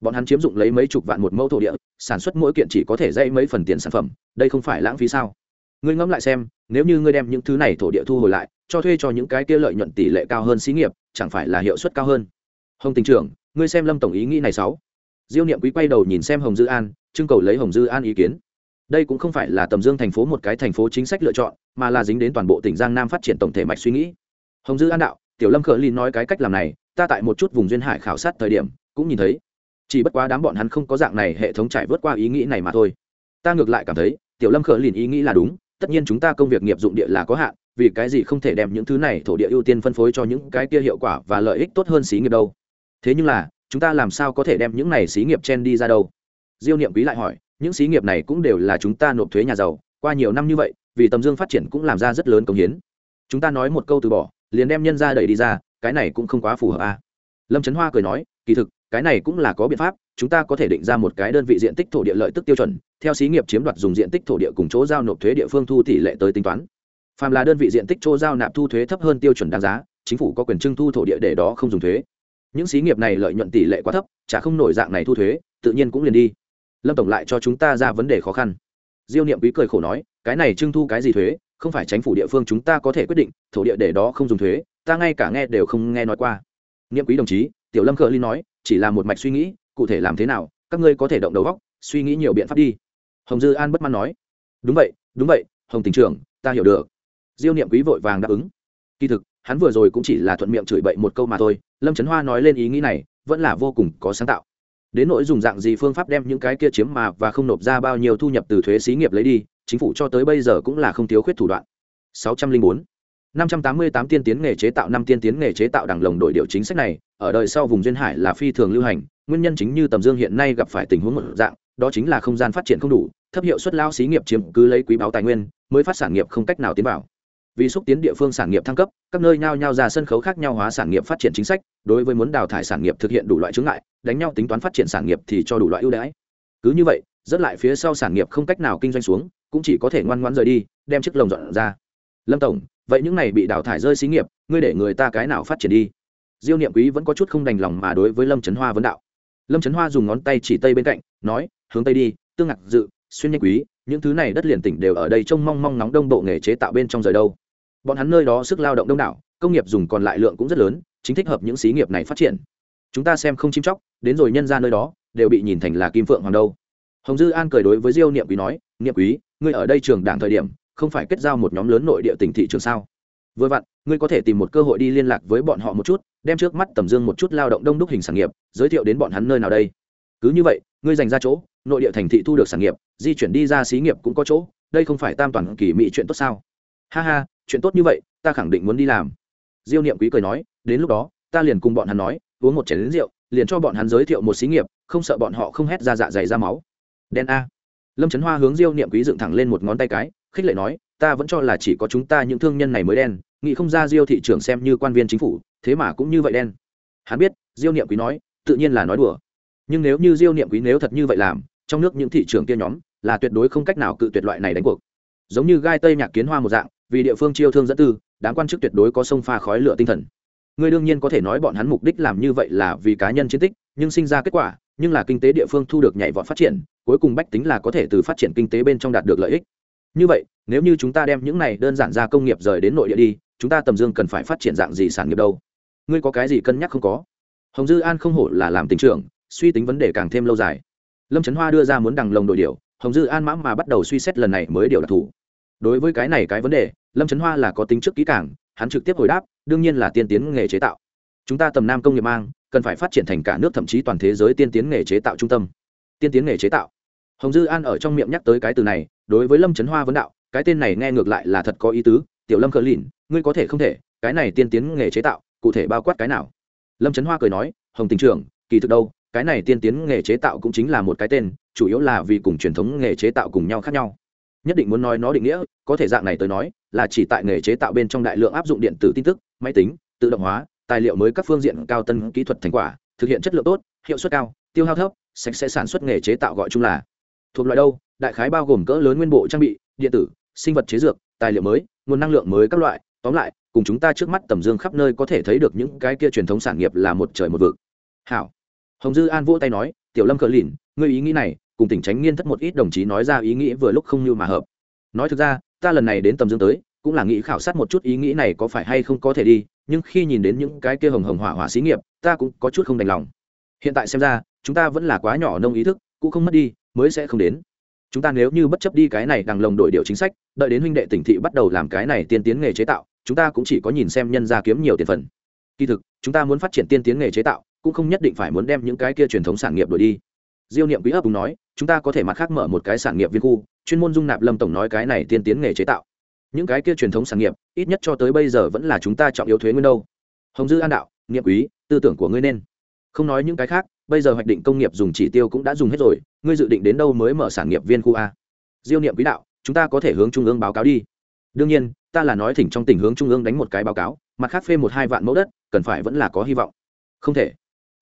S1: Bọn hắn chiếm dụng lấy mấy chục vạn một mẫu thổ địa, sản xuất mỗi kiện chỉ có thể dây mấy phần tiền sản phẩm, đây không phải lãng phí sao? Ngươi ngẫm lại xem, nếu như ngươi đem những thứ này thổ địa thu hồi lại, cho thuê cho những cái kia lợi nhuận tỷ lệ cao hơn xí nghiệp, chẳng phải là hiệu suất cao hơn? Hồng tình trưởng, ngươi xem lâm tổng ý nghĩ này sáu. Diêu niệm quý quay đầu nhìn xem hồng dư an, trưng cầu lấy hồng dư an ý kiến. Đây cũng không phải là tầm dương thành phố một cái thành phố chính sách lựa chọn, mà là dính đến toàn bộ tỉnh giang nam phát triển tổng thể mạch suy nghĩ hồng dư an đạo, tiểu lâm khờ ly nói cái cách làm này, ta tại một chút vùng duyên hải khảo sát thời điểm, cũng nhìn thấy. Chỉ bất quá đám bọn hắn không có dạng này hệ thống trải vớt qua ý nghĩ này mà thôi. Ta ngược lại cảm thấy, tiểu lâm khờ lìn ý nghĩ là đúng, tất nhiên chúng ta công việc nghiệp dụng địa là có hạn, vì cái gì không thể đem những thứ này thổ địa ưu tiên phân phối cho những cái kia hiệu quả và lợi ích tốt hơn xí nghiệp đâu. Thế nhưng là, chúng ta làm sao có thể đem những này xí nghiệp chen đi ra đâu? Diêu niệm quý lại hỏi, những xí nghiệp này cũng đều là chúng ta nộp thuế nhà giàu, qua nhiều năm như vậy, vì tầm dương phát triển cũng làm ra rất lớn công hiến. Chúng ta nói một câu từ bỏ liền đem nhân ra đẩy đi ra, cái này cũng không quá phù hợp à. lâm trấn hoa cười nói, kỳ thực, cái này cũng là có biện pháp, chúng ta có thể định ra một cái đơn vị diện tích thổ địa lợi tức tiêu chuẩn, theo xí nghiệp chiếm đoạt dùng diện tích thổ địa cùng chỗ giao nộp thuế địa phương thu tỷ lệ tới tính toán. Phàm là đơn vị diện tích chỗ giao nạp thu thuế thấp hơn tiêu chuẩn đáng giá, chính phủ có quyền trưng thu thổ địa để đó không dùng thuế. Những xí nghiệp này lợi nhuận tỷ lệ quá thấp, chả không nổi dạng này thu thuế, tự nhiên cũng liền đi. Lâm tổng lại cho chúng ta ra vấn đề khó khăn. Diêu niệm quý cười khổ nói, cái này trưng thu cái gì thuế? Không phải chính phủ địa phương chúng ta có thể quyết định, thổ địa để đó không dùng thuế, ta ngay cả nghe đều không nghe nói qua. Niệm quý đồng chí, tiểu lâm khờ ly nói, chỉ là một mạch suy nghĩ, cụ thể làm thế nào, các ngươi có thể động đầu góc, suy nghĩ nhiều biện pháp đi. Hồng dư an bất mãn nói, đúng vậy đúng vậy, hồng tỉnh trưởng, ta hiểu được. Diêu niệm quý vội vàng đáp ứng. Kỳ thực, hắn vừa rồi cũng chỉ là thuận miệng chửi bậy một câu mà thôi, lâm trấn hoa nói lên ý nghĩ này, vẫn là vô cùng có sáng tạo. Đến nỗi dùng dạng gì phương pháp đem những cái kia chiếm mà và không nộp ra bao nhiêu thu nhập từ thuế xí nghiệp lấy đi chính phủ cho tới bây giờ cũng là không thiếu khuyết thủ đoạn. 604 588 tiên tiến nghề chế tạo năm tiên tiến nghề chế tạo đằng lồng đổi điều chính sách này, ở đời sau vùng duyên hải là phi thường lưu hành, nguyên nhân chính như tầm dương hiện nay gặp phải tình huống một dạng, đó chính là không gian phát triển không đủ, thấp hiệu suất lao xí nghiệp chiếm cứ lấy quý báo tài nguyên, mới phát sản nghiệp không cách nào tiến vào. Vì xúc tiến địa phương sản nghiệp thăng cấp, các nơi nhao nhao ra sân khấu khác nhau hóa sản nghiệp phát triển chính sách, đối với muốn đào thải sản nghiệp thực hiện đủ loại chướng ngại, đánh nhau tính toán phát triển sản nghiệp thì cho đủ loại ưu đãi. Cứ như vậy, rất lại phía sau sản nghiệp không cách nào kinh doanh xuống cũng chỉ có thể ngoan ngoãn rời đi, đem chiếc lồng dọn ra. Lâm tổng, vậy những này bị đào thải rơi xí nghiệp, ngươi để người ta cái nào phát triển đi? Diêu niệm quý vẫn có chút không đành lòng mà đối với lâm trấn hoa vấn đạo. Lâm trấn hoa dùng ngón tay chỉ tây bên cạnh, nói, hướng tây đi, tương ngạc dự, xuyên nhanh quý, những thứ này đất liền tỉnh đều ở đây trông mong mong nóng đông bộ nghề chế tạo bên trong rời đâu. Bọn hắn nơi đó sức lao động đông đảo, công nghiệp dùng còn lại lượng cũng rất lớn, chính thích hợp những xí nghiệp này phát triển. Chúng ta xem không chim chóc, đến rồi nhân ra nơi đó, đều bị nhìn thành là kim phượng hoàng đâu. Hồng dư an cười đối với diêu niệm quý nói, niệm quý ngươi ở đây trường đảng thời điểm, không phải kết giao một nhóm lớn nội địa tỉnh thị trường sao? Vừa vặn, ngươi có thể tìm một cơ hội đi liên lạc với bọn họ một chút, đem trước mắt tầm dương một chút lao động đông đúc hình sản nghiệp, giới thiệu đến bọn hắn nơi nào đây? Cứ như vậy, ngươi dành ra chỗ, nội địa thành thị thu được sản nghiệp, di chuyển đi ra xí nghiệp cũng có chỗ, đây không phải tam toàn kỳ mỹ chuyện tốt sao? Ha ha, chuyện tốt như vậy, ta khẳng định muốn đi làm. Diêu niệm quý cười nói, đến lúc đó, ta liền cùng bọn hắn nói, uống một chén lính rượu, liền cho bọn hắn giới thiệu một xí nghiệp, không sợ bọn họ không hét ra dạ dày ra máu. Đen a lâm trấn hoa hướng diêu niệm quý dựng thẳng lên một ngón tay cái, khích lệ nói, ta vẫn cho là chỉ có chúng ta những thương nhân này mới đen, nghĩ không ra diêu thị trường xem như quan viên chính phủ, thế mà cũng như vậy đen. Hắn biết, diêu niệm quý nói, tự nhiên là nói đùa. Nhưng nếu như diêu niệm quý nếu thật như vậy làm, trong nước những thị trường kia nhóm, là tuyệt đối không cách nào cự tuyệt loại này đánh cuộc. Giống như gai tây nhạc kiến hoa một dạng, vì địa phương chiêu thương dẫn tư, đám quan chức tuyệt đối có sông pha khói lửa tinh thần. Người đương nhiên có thể nói bọn hắn mục đích làm như vậy là vì cá nhân chiến tích, nhưng sinh ra kết quả nhưng là kinh tế địa phương thu được nhảy vọt phát triển, cuối cùng bách tính là có thể từ phát triển kinh tế bên trong đạt được lợi ích. Như vậy, nếu như chúng ta đem những này đơn giản ra công nghiệp rời đến nội địa đi, chúng ta tầm dương cần phải phát triển dạng gì sản nghiệp đâu? Ngươi có cái gì cân nhắc không có? Hồng dư an không hổ là làm tình trưởng, suy tính vấn đề càng thêm lâu dài. Lâm trấn hoa đưa ra muốn đằng lồng đội điều, hồng dư an mã mà bắt đầu suy xét lần này mới điều đặc thù. Đối với cái này cái vấn đề, lâm trấn hoa là có tính trước kỹ càng, hắn trực tiếp hồi đáp, đương nhiên là tiên tiến nghề chế tạo. Chúng ta tầm nam công nghiệp mang cần phải phát triển thành cả nước thậm chí toàn thế giới tiên tiến nghề chế tạo trung tâm. Tiên tiến nghề chế tạo. Hồng dư an ở trong miệng nhắc tới cái từ này, đối với lâm trấn hoa vấn đạo, cái tên này nghe ngược lại là thật có ý tứ, tiểu lâm khờ lìn, ngươi có thể không thể, cái này tiên tiến nghề chế tạo, cụ thể bao quát cái nào? Lâm trấn hoa cười nói, hồng tình trưởng, kỳ thực đâu, cái này tiên tiến nghề chế tạo cũng chính là một cái tên, chủ yếu là vì cùng truyền thống nghề chế tạo cùng nhau khác nhau. Nhất định muốn nói nó định nghĩa, có thể dạng này tới nói, là chỉ tại nghề chế tạo bên trong đại lượng áp dụng điện tử tin tức, máy tính, tự động hóa tài liệu mới các phương diện cao tân kỹ thuật thành quả, thực hiện chất lượng tốt, hiệu suất cao, tiêu hao thấp, sạch sẽ sản xuất nghề chế tạo gọi chung là. Thuộc loại đâu? Đại khái bao gồm cỡ lớn nguyên bộ trang bị, điện tử, sinh vật chế dược, tài liệu mới, nguồn năng lượng mới các loại. Tóm lại, cùng chúng ta trước mắt tầm dương khắp nơi có thể thấy được những cái kia truyền thống sản nghiệp là một trời một vực. Hảo. Hồng dư an vỗ tay nói, tiểu lâm cờ lìn, ngươi ý nghĩ này, cùng tỉnh tránh nghiên thất một ít đồng chí nói ra ý nghĩ vừa lúc không như mà hợp. Nói thực ra, ta lần này đến tầm dương tới, cũng là nghĩ khảo sát một chút ý nghĩ này có phải hay không có thể đi nhưng khi nhìn đến những cái kia hồng hồng hỏa hỏa xí nghiệp, ta cũng có chút không đành lòng. Hiện tại xem ra, chúng ta vẫn là quá nhỏ nông ý thức, cũng không mất đi, mới sẽ không đến. Chúng ta nếu như bất chấp đi cái này đằng lồng đổi điều chính sách, đợi đến huynh đệ tỉnh thị bắt đầu làm cái này tiên tiến nghề chế tạo, chúng ta cũng chỉ có nhìn xem nhân ra kiếm nhiều tiền phần. Kỳ thực, chúng ta muốn phát triển tiên tiến nghề chế tạo, cũng không nhất định phải muốn đem những cái kia truyền thống sản nghiệp đổi đi. Diêu niệm quý ấp đúng nói, chúng ta có thể mặt khác mở một cái sản nghiệp viên khu, chuyên môn dung nạp lâm tổng nói cái này tiên tiến nghề chế tạo những cái kia truyền thống sản nghiệp, ít nhất cho tới bây giờ vẫn là chúng ta trọng yếu thuế nguyên đâu. Hồng dư an đạo, niệm quý, tư tưởng của ngươi nên. Không nói những cái khác, bây giờ hoạch định công nghiệp dùng chỉ tiêu cũng đã dùng hết rồi, ngươi dự định đến đâu mới mở sản nghiệp viên khu a? Diêu niệm quý đạo, chúng ta có thể hướng trung ương báo cáo đi. Đương nhiên, ta là nói thỉnh trong tình hướng trung ương đánh một cái báo cáo, mặt khác phê một hai vạn mẫu đất, cần phải vẫn là có hy vọng. Không thể.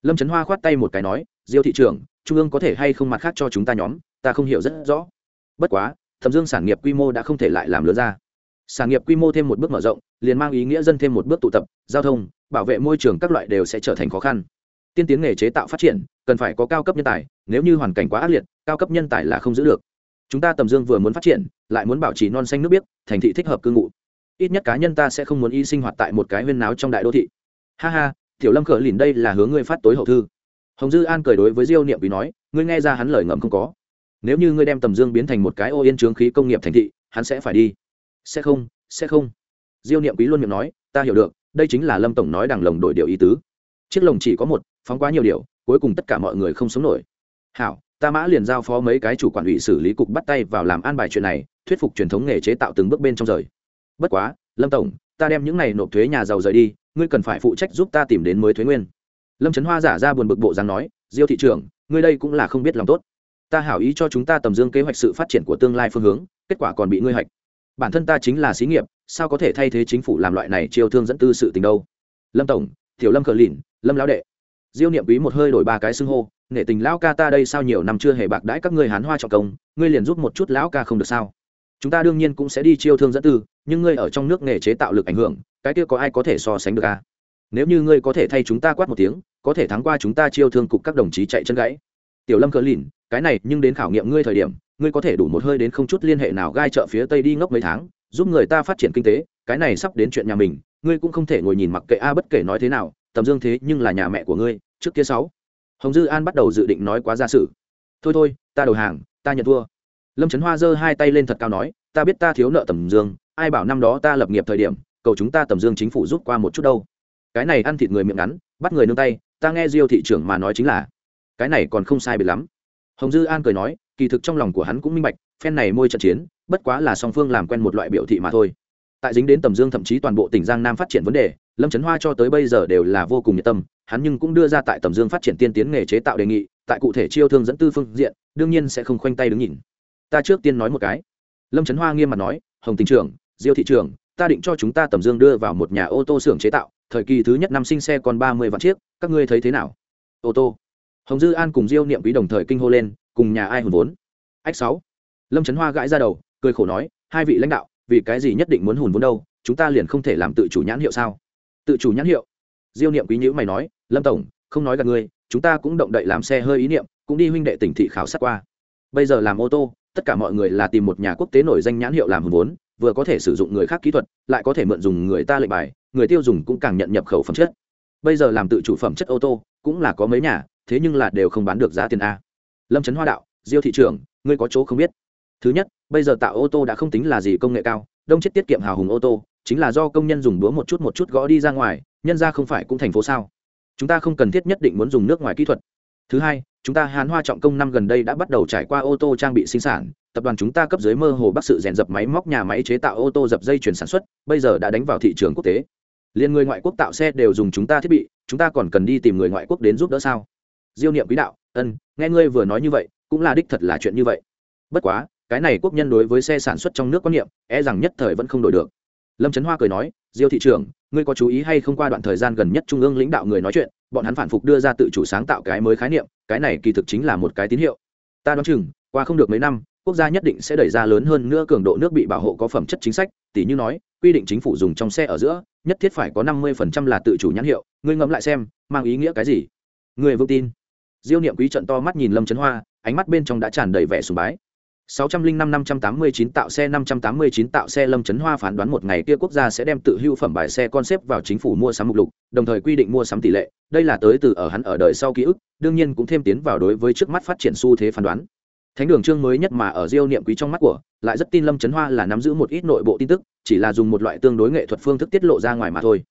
S1: Lâm trấn hoa khoát tay một cái nói, diêu thị trường trung ương có thể hay không mặt khác cho chúng ta nhóm, ta không hiểu rất rõ. Bất quá, thẩm dương sản nghiệp quy mô đã không thể lại làm lớn ra sản nghiệp quy mô thêm một bước mở rộng, liền mang ý nghĩa dân thêm một bước tụ tập, giao thông, bảo vệ môi trường các loại đều sẽ trở thành khó khăn. Tiên tiến nghề chế tạo phát triển, cần phải có cao cấp nhân tài, nếu như hoàn cảnh quá ác liệt, cao cấp nhân tài là không giữ được. Chúng ta tầm dương vừa muốn phát triển, lại muốn bảo trì non xanh nước biếc, thành thị thích hợp cư ngụ. Ít nhất cá nhân ta sẽ không muốn y sinh hoạt tại một cái huyên náo trong đại đô thị. Ha ha, tiểu lâm khở lìn đây là hướng ngươi phát tối hậu thư. Hồng dư an cười đối với diêu niệm vì nói, ngươi nghe ra hắn lời ngầm không có. Nếu như ngươi đem tầm dương biến thành một cái ô yên trướng khí công nghiệp thành thị, hắn sẽ phải đi sẽ không sẽ không. Diêu niệm quý luôn miệng nói, ta hiểu được, đây chính là lâm tổng nói đằng lồng đổi điều ý tứ. Chiếc lồng chỉ có một, phóng quá nhiều điều, cuối cùng tất cả mọi người không sống nổi. Hảo, ta mã liền giao phó mấy cái chủ quản ủy xử lý cục bắt tay vào làm an bài chuyện này, thuyết phục truyền thống nghề chế tạo từng bước bên trong rời. Bất quá, lâm tổng, ta đem những này nộp thuế nhà giàu rời đi, ngươi cần phải phụ trách giúp ta tìm đến mới thuế nguyên. Lâm trấn hoa giả ra buồn bực bộ dáng nói, diêu thị trưởng, ngươi đây cũng là không biết lòng tốt. Ta hảo ý cho chúng ta tầm dương kế hoạch sự phát triển của tương lai phương hướng, kết quả còn bị ngươi hạch bản thân ta chính là xí nghiệp, sao có thể thay thế chính phủ làm loại này chiêu thương dẫn tư sự tình đâu? Lâm tổng, tiểu lâm cờ lìn, lâm lão đệ. Diêu niệm quý một hơi đổi ba cái xưng hô, nể tình lão ca ta đây sao nhiều năm chưa hề bạc đãi các ngươi hán hoa trọng công, ngươi liền giúp một chút lão ca không được sao? Chúng ta đương nhiên cũng sẽ đi chiêu thương dẫn tư, nhưng ngươi ở trong nước nghề chế tạo lực ảnh hưởng, cái kia có ai có thể so sánh được à? nếu như ngươi có thể thay chúng ta quát một tiếng, có thể thắng qua chúng ta chiêu thương cục các đồng chí chạy chân gãy. Tiểu lâm cờ lìn, cái này, nhưng đến khảo nghiệm ngươi thời điểm ngươi có thể đủ một hơi đến không chút liên hệ nào gai chợ phía tây đi ngốc mấy tháng, giúp người ta phát triển kinh tế, cái này sắp đến chuyện nhà mình, ngươi cũng không thể ngồi nhìn mặc kệ a bất kể nói thế nào, tầm dương thế nhưng là nhà mẹ của ngươi, trước kia sáu. Hồng dư an bắt đầu dự định nói quá ra sự. Thôi thôi, ta đầu hàng, ta nhận thua. Lâm trấn hoa giơ hai tay lên thật cao nói, ta biết ta thiếu nợ tầm dương, ai bảo năm đó ta lập nghiệp thời điểm, cầu chúng ta tầm dương chính phủ rút qua một chút đâu. Cái này ăn thịt người miệng ngắn, bắt người nương tay, ta nghe diêu thị trưởng mà nói chính là. Cái này còn không sai biệt lắm. Hồng dư an cười nói kỳ thực trong lòng của hắn cũng minh bạch, phen này môi trận chiến, bất quá là song phương làm quen một loại biểu thị mà thôi. Tại dính đến tầm dương thậm chí toàn bộ tỉnh giang nam phát triển vấn đề, lâm trấn hoa cho tới bây giờ đều là vô cùng nhiệt tâm, hắn nhưng cũng đưa ra tại tầm dương phát triển tiên tiến nghề chế tạo đề nghị, tại cụ thể chiêu thương dẫn tư phương diện, đương nhiên sẽ không khoanh tay đứng nhìn. Ta trước tiên nói một cái. Lâm trấn hoa nghiêm mặt nói, hồng tỉnh trưởng, diêu thị trưởng, ta định cho chúng ta tầm dương đưa vào một nhà ô tô xưởng chế tạo, thời kỳ thứ nhất năm sinh xe còn ba mươi vạn chiếc, các ngươi thấy thế nào? Ô tô. Hồng dư an cùng diêu niệm quý đồng thời kinh hô lên cùng nhà ai hùn vốn. Ách sáu. Lâm trấn hoa gãi ra đầu, cười khổ nói, hai vị lãnh đạo, vì cái gì nhất định muốn hùn vốn đâu, chúng ta liền không thể làm tự chủ nhãn hiệu sao? Tự chủ nhãn hiệu? Diêu niệm quý nhữ mày nói, lâm tổng, không nói gặp ngươi, chúng ta cũng động đậy làm xe hơi ý niệm, cũng đi huynh đệ tỉnh thị khảo sát qua. Bây giờ làm ô tô, tất cả mọi người là tìm một nhà quốc tế nổi danh nhãn hiệu làm hùn vốn, vừa có thể sử dụng người khác kỹ thuật, lại có thể mượn dùng người ta lệnh bài, người tiêu dùng cũng càng nhận nhập khẩu phẩm chất. Bây giờ làm tự chủ phẩm chất ô tô, cũng là có mấy nhà, thế nhưng là đều không bán được giá tiền a lâm trấn hoa đạo diêu thị trường ngươi có chỗ không biết thứ nhất bây giờ tạo ô tô đã không tính là gì công nghệ cao đông chết tiết kiệm hào hùng ô tô chính là do công nhân dùng đũa một chút một chút gõ đi ra ngoài nhân ra không phải cũng thành phố sao chúng ta không cần thiết nhất định muốn dùng nước ngoài kỹ thuật thứ hai chúng ta hán hoa trọng công năm gần đây đã bắt đầu trải qua ô tô trang bị sinh sản tập đoàn chúng ta cấp dưới mơ hồ bắc sự rèn dập máy móc nhà máy chế tạo ô tô dập dây chuyển sản xuất bây giờ đã đánh vào thị trường quốc tế liên người ngoại quốc tạo xe đều dùng chúng ta thiết bị chúng ta còn cần đi tìm người ngoại quốc đến giúp đỡ sao diêu niệm quý đạo, ân, nghe ngươi vừa nói như vậy, cũng là đích thật là chuyện như vậy. Bất quá, cái này quốc nhân đối với xe sản xuất trong nước quan niệm e rằng nhất thời vẫn không đổi được. Lâm trấn hoa cười nói, diêu thị trưởng, ngươi có chú ý hay không qua đoạn thời gian gần nhất trung ương lãnh đạo người nói chuyện, bọn hắn phản phục đưa ra tự chủ sáng tạo cái mới khái niệm, cái này kỳ thực chính là một cái tín hiệu. Ta đoán chừng, qua không được mấy năm, quốc gia nhất định sẽ đẩy ra lớn hơn nữa cường độ nước bị bảo hộ có phẩm chất chính sách tỷ như nói, quy định chính phủ dùng trong xe ở giữa, nhất thiết phải có năm mươi phần trăm là tự chủ nhãn hiệu. Ngươi ngẫm lại xem, mang ý nghĩa cái gì? Người vững tin diêu niệm quý trận to mắt nhìn lâm trấn hoa ánh mắt bên trong đã tràn đầy vẻ sùng bái 605 589 tạo xe 589 tạo xe Lâm Chấn Hoa phán đoán một ngày kia quốc gia sẽ đem tự hưu phẩm bài xe con xếp vào chính phủ mua sắm mục lục, đồng thời quy định mua sắm tỷ lệ, đây là tới từ ở hắn ở đời sau ký ức, đương nhiên cũng thêm tiến vào đối với trước mắt phát triển xu thế phán đoán. Thánh đường chương mới nhất mà ở Diêu niệm quý trong mắt của, lại rất tin Lâm Chấn Hoa là nắm giữ một ít nội bộ tin tức, chỉ là dùng một loại tương đối nghệ thuật phương thức tiết lộ ra ngoài mà thôi.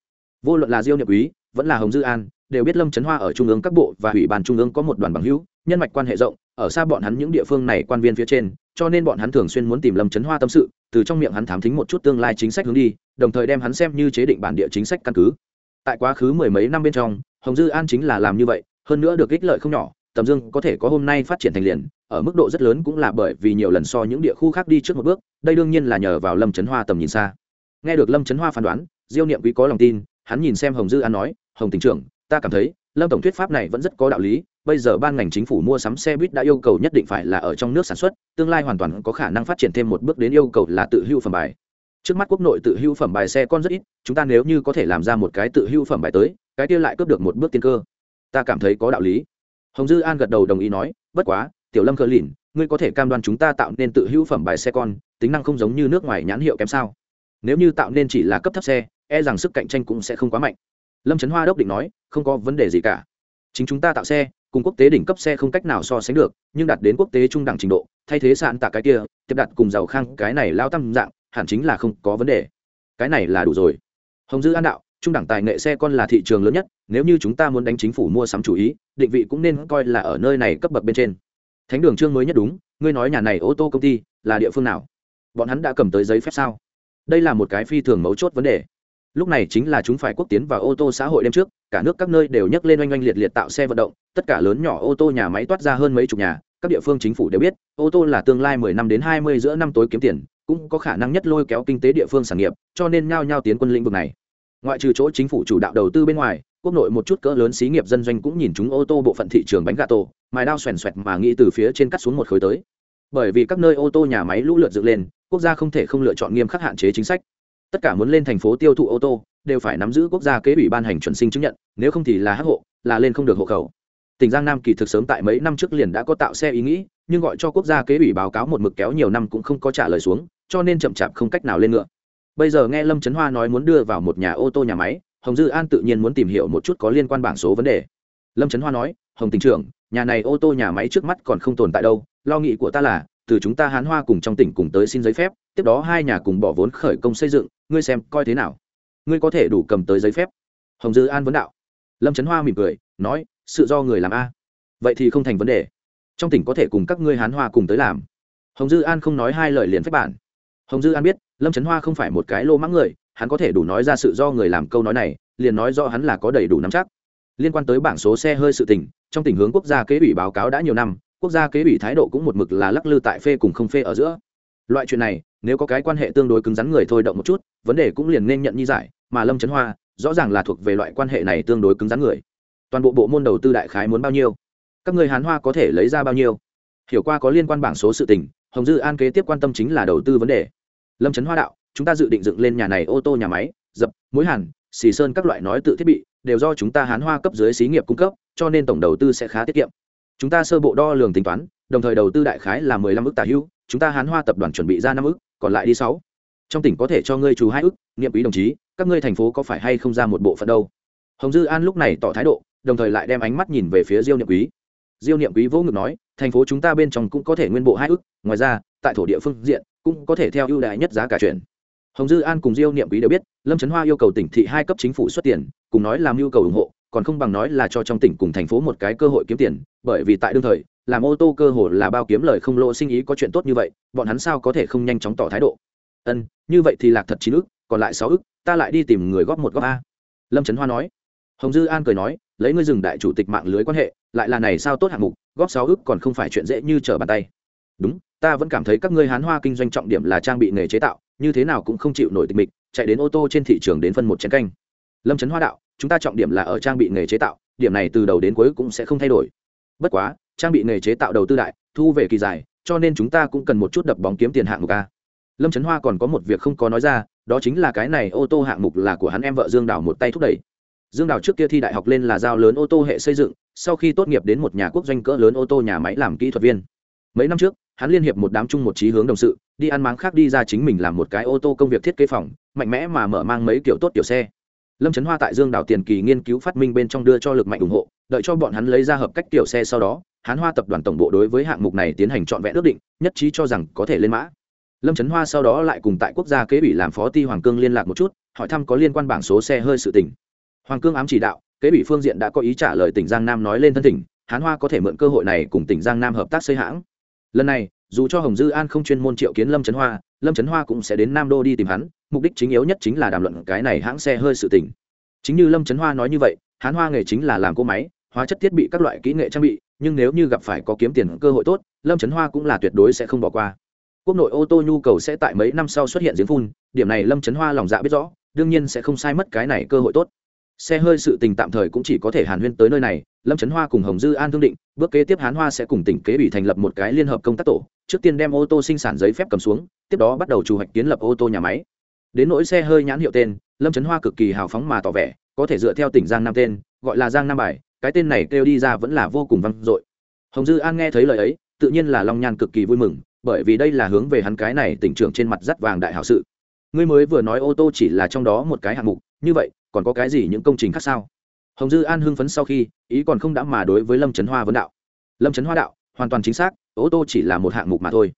S1: Vô luận là Diêu niệm quý, vẫn là Hồng Dư An, đều biết Lâm Chấn Hoa ở trung ương các bộ và ủy ban trung ương có một đoàn bằng hữu, nhân mạch quan hệ rộng, ở xa bọn hắn những địa phương này quan viên phía trên, cho nên bọn hắn thường xuyên muốn tìm lâm chấn hoa tâm sự từ trong miệng hắn thám thính một chút tương lai chính sách hướng đi đồng thời đem hắn xem như chế định bản địa chính sách căn cứ. Tại quá khứ mười mấy năm bên trong hồng dư an chính là làm như vậy hơn nữa được ích lợi không nhỏ tầm dương có thể có hôm nay phát triển thành liền ở mức độ rất lớn cũng là bởi vì nhiều lần so những địa khu khác đi trước một bước đây đương nhiên là nhờ vào lâm chấn hoa tầm nhìn xa. Nghe được lâm chấn hoa phán đoán diêu niệm quý có lòng tin hắn nhìn xem hồng dư an nói hồng tỉnh trưởng ta cảm thấy, lâm tổng thuyết pháp này vẫn rất có đạo lý, bây giờ ban ngành chính phủ mua sắm xe buýt đã yêu cầu nhất định phải là ở trong nước sản xuất, tương lai hoàn toàn có khả năng phát triển thêm một bước đến yêu cầu là tự hưu phẩm bài. Trước mắt quốc nội tự hưu phẩm bài xe con rất ít, chúng ta nếu như có thể làm ra một cái tự hưu phẩm bài tới, cái kia lại cướp được một bước tiên cơ. Ta cảm thấy có đạo lý. Hồng dư an gật đầu đồng ý nói, bất quá, tiểu lâm cờ lìn, ngươi có thể cam đoan chúng ta tạo nên tự hưu phẩm bài xe con, tính năng không giống như nước ngoài nhãn hiệu kém sao? Nếu như tạo nên chỉ là cấp thấp xe e rằng sức cạnh tranh cũng sẽ không quá mạnh lâm trấn hoa đốc định nói, không có vấn đề gì cả. chính chúng ta tạo xe, cùng quốc tế đỉnh cấp xe không cách nào so sánh được, nhưng đạt đến quốc tế trung đẳng trình độ, thay thế sạn tạ cái kia, tiếp đặt cùng giàu khang cái này lao tăng dạng, hẳn chính là không có vấn đề. cái này là đủ rồi. hồng dư an đạo, trung đẳng tài nghệ xe con là thị trường lớn nhất, nếu như chúng ta muốn đánh chính phủ mua sắm chủ ý, định vị cũng nên coi là ở nơi này cấp bậc bên trên. thánh đường trương mới nhất đúng, ngươi nói nhà này ô tô công ty, là địa phương nào? bọn hắn đã cầm tới giấy phép sao? đây là một cái phi thường mấu chốt vấn đề lúc này chính là chúng phải quốc tiến và ô tô xã hội đêm trước, cả nước các nơi đều nhấc lên oanh oanh liệt liệt tạo xe vận động, tất cả lớn nhỏ ô tô nhà máy toát ra hơn mấy chục nhà, các địa phương chính phủ đều biết, ô tô là tương lai mười năm đến hai mươi giữa năm tối kiếm tiền, cũng có khả năng nhất lôi kéo kinh tế địa phương sản nghiệp, cho nên nhao nhao tiến quân lĩnh vực này. Ngoại trừ chỗ chính phủ chủ đạo đầu tư bên ngoài, quốc nội một chút cỡ lớn xí nghiệp dân doanh cũng nhìn chúng ô tô bộ phận thị trường bánh gà tổ, mài đao xoèn xoẹt mà nghĩ từ phía trên cắt xuống một khối tới. Bởi vì các nơi ô tô nhà máy lũ lượt dựng lên, quốc gia không thể không lựa chọn nghiêm khắc hạn chế chính sách tất cả muốn lên thành phố tiêu thụ ô tô, đều phải nắm giữ quốc gia kế ủy ban hành chuẩn sinh chứng nhận, nếu không thì là hắc hộ, là lên không được hộ khẩu. Tỉnh giang nam kỳ thực sớm tại mấy năm trước liền đã có tạo xe ý nghĩ, nhưng gọi cho quốc gia kế ủy báo cáo một mực kéo nhiều năm cũng không có trả lời xuống, cho nên chậm chạp không cách nào lên ngựa. Bây giờ nghe lâm trấn hoa nói muốn đưa vào một nhà ô tô nhà máy, hồng dư an tự nhiên muốn tìm hiểu một chút có liên quan bảng số vấn đề. Lâm trấn hoa nói, hồng tỉnh trưởng, nhà này ô tô nhà máy trước mắt còn không tồn tại đâu, lo nghĩ của ta là, từ chúng ta hán hoa cùng trong tỉnh cùng tới xin giấy phép, tiếp đó hai nhà cùng bỏ vốn khởi công xây dựng ngươi xem, coi thế nào? Ngươi có thể đủ cầm tới giấy phép. Hồng dư an vấn đạo. Lâm trấn hoa mỉm cười, nói, sự do người làm a. Vậy thì không thành vấn đề. Trong tỉnh có thể cùng các ngươi hán hoa cùng tới làm. Hồng dư an không nói hai lời liền phép bản. Hồng dư an biết, lâm trấn hoa không phải một cái lô mãng người, hắn có thể đủ nói ra sự do người làm câu nói này, liền nói do hắn là có đầy đủ nắm chắc. Liên quan tới bảng số xe hơi sự tỉnh trong tình hướng quốc gia kế ủy báo cáo đã nhiều năm, quốc gia kế ủy thái độ cũng một mực là lắc lư tại phê cùng không phê ở giữa. Loại chuyện này nếu có cái quan hệ tương đối cứng rắn người thôi động một chút, vấn đề cũng liền nên nhận như giải, mà lâm trấn hoa, rõ ràng là thuộc về loại quan hệ này tương đối cứng rắn người. Toàn bộ bộ môn đầu tư đại khái muốn bao nhiêu? Các người hán hoa có thể lấy ra bao nhiêu? Hiểu qua có liên quan bảng số sự tình, hồng dư an kế tiếp quan tâm chính là đầu tư vấn đề. Lâm trấn hoa đạo, chúng ta dự định dựng lên nhà này ô tô, nhà máy, dập mối hàn, xì sơn các loại nói tự thiết bị, đều do chúng ta hán hoa cấp dưới xí nghiệp cung cấp, cho nên tổng đầu tư sẽ khá tiết kiệm. Chúng ta sơ bộ đo lường tính toán, đồng thời đầu tư đại khái là mười lăm ước tả hữu chúng ta hán hoa tập đoàn chuẩn bị ra năm ước còn lại đi sáu. Trong tỉnh có thể cho ngươi trù hai ước nghiệm quý đồng chí, các ngươi thành phố có phải hay không ra một bộ phận đâu? Hồng dư an lúc này tỏ thái độ, đồng thời lại đem ánh mắt nhìn về phía diêu niệm quý. Diêu niệm quý vô ngực nói, thành phố chúng ta bên trong cũng có thể nguyên bộ hai ước ngoài ra, tại thổ địa phương diện, cũng có thể theo ưu đại nhất giá cả chuyển. Hồng dư an cùng diêu niệm quý đều biết, lâm trấn hoa yêu cầu tỉnh thị hai cấp chính phủ xuất tiền, cùng nói làm yêu cầu ủng hộ, còn không bằng nói là cho trong tỉnh cùng thành phố một cái cơ hội kiếm tiền, bởi vì tại đương thời làm ô tô cơ hồ là bao kiếm lời không lỗ sinh ý có chuyện tốt như vậy, bọn hắn sao có thể không nhanh chóng tỏ thái độ? Ân, như vậy thì lạc thật chín ức, còn lại sáu ức, ta lại đi tìm người góp một góp a. Lâm trấn hoa nói. Hồng dư an cười nói, lấy ngươi dừng đại chủ tịch mạng lưới quan hệ, lại là này sao tốt hạng mục, góp sáu ức còn không phải chuyện dễ như trở bàn tay. Đúng, ta vẫn cảm thấy các ngươi hán hoa kinh doanh trọng điểm là trang bị nghề chế tạo, như thế nào cũng không chịu nổi tịch mịch, chạy đến ô tô trên thị trường đến phân một chén canh. Lâm trấn hoa đạo, chúng ta trọng điểm là ở trang bị nghề chế tạo, điểm này từ đầu đến cuối cũng sẽ không thay đổi. Bất quá trang bị nghề chế tạo đầu tư đại, thu về kỳ dài, cho nên chúng ta cũng cần một chút đập bóng kiếm tiền hạng mục a. Lâm trấn hoa còn có một việc không có nói ra, đó chính là cái này ô tô hạng mục là của hắn em vợ dương đào một tay thúc đẩy. Dương đào trước kia thi đại học lên là giao lớn ô tô hệ xây dựng, sau khi tốt nghiệp đến một nhà quốc doanh cỡ lớn ô tô nhà máy làm kỹ thuật viên. Mấy năm trước, hắn liên hiệp một đám chung một trí hướng đồng sự, đi ăn máng khác đi ra chính mình làm một cái ô tô công việc thiết kế phòng, mạnh mẽ mà mở mang mấy kiểu tốt kiểu xe. Lâm trấn hoa tại dương đào tiền kỳ nghiên cứu phát minh bên trong đưa cho lực mạnh ủng hộ, đợi cho bọn hắn lấy ra hợp cách kiểu xe sau đó hán hoa tập đoàn tổng bộ đối với hạng mục này tiến hành trọn vẹn ước định, nhất trí cho rằng có thể lên mã. Lâm trấn hoa sau đó lại cùng tại quốc gia kế ủy làm phó ty hoàng cương liên lạc một chút, hỏi thăm có liên quan bảng số xe hơi sự tỉnh hoàng cương ám chỉ đạo, kế ủy phương diện đã có ý trả lời tỉnh giang nam nói lên thân tỉnh hán hoa có thể mượn cơ hội này cùng tỉnh giang nam hợp tác xây hãng. Lần này, dù cho hồng dư an không chuyên môn triệu kiến lâm trấn hoa, lâm trấn hoa cũng sẽ đến nam đô đi tìm hắn, mục đích chính yếu nhất chính là đàm luận cái này hãng xe hơi sự tỉnh chính như lâm trấn hoa nói như vậy, hán hoa nghề chính là làm cỗ máy, hóa chất thiết bị các loại kỹ nghệ trang bị nhưng nếu như gặp phải có kiếm tiền cơ hội tốt, lâm trấn hoa cũng là tuyệt đối sẽ không bỏ qua. Quốc nội ô tô nhu cầu sẽ tại mấy năm sau xuất hiện giếng phun, điểm này lâm trấn hoa lòng dạ biết rõ, đương nhiên sẽ không sai mất cái này cơ hội tốt. Xe hơi sự tình tạm thời cũng chỉ có thể hàn huyên tới nơi này, lâm trấn hoa cùng hồng dư an thương định, bước kế tiếp hán hoa sẽ cùng tỉnh kế ủy thành lập một cái liên hợp công tác tổ, trước tiên đem ô tô sinh sản giấy phép cầm xuống, tiếp đó bắt đầu chủ hoạch kiến lập ô tô nhà máy. Đến nỗi xe hơi nhãn hiệu tên, lâm trấn hoa cực kỳ hào phóng mà tỏ vẻ, có thể dựa theo tỉnh giang nam tên, gọi là giang nam bài cái tên này kêu đi ra vẫn là vô cùng vang dội. Hồng dư an nghe thấy lời ấy, tự nhiên là long nhan cực kỳ vui mừng, bởi vì đây là hướng về hắn cái này tỉnh trưởng trên mặt dắt vàng đại hảo sự. Ngươi mới vừa nói ô tô chỉ là trong đó một cái hạng mục, như vậy, còn có cái gì những công trình khác sao? Hồng dư an hưng phấn sau khi, ý còn không đã mà đối với lâm trấn hoa vấn đạo. Lâm trấn hoa đạo, hoàn toàn chính xác, ô tô chỉ là một hạng mục mà thôi.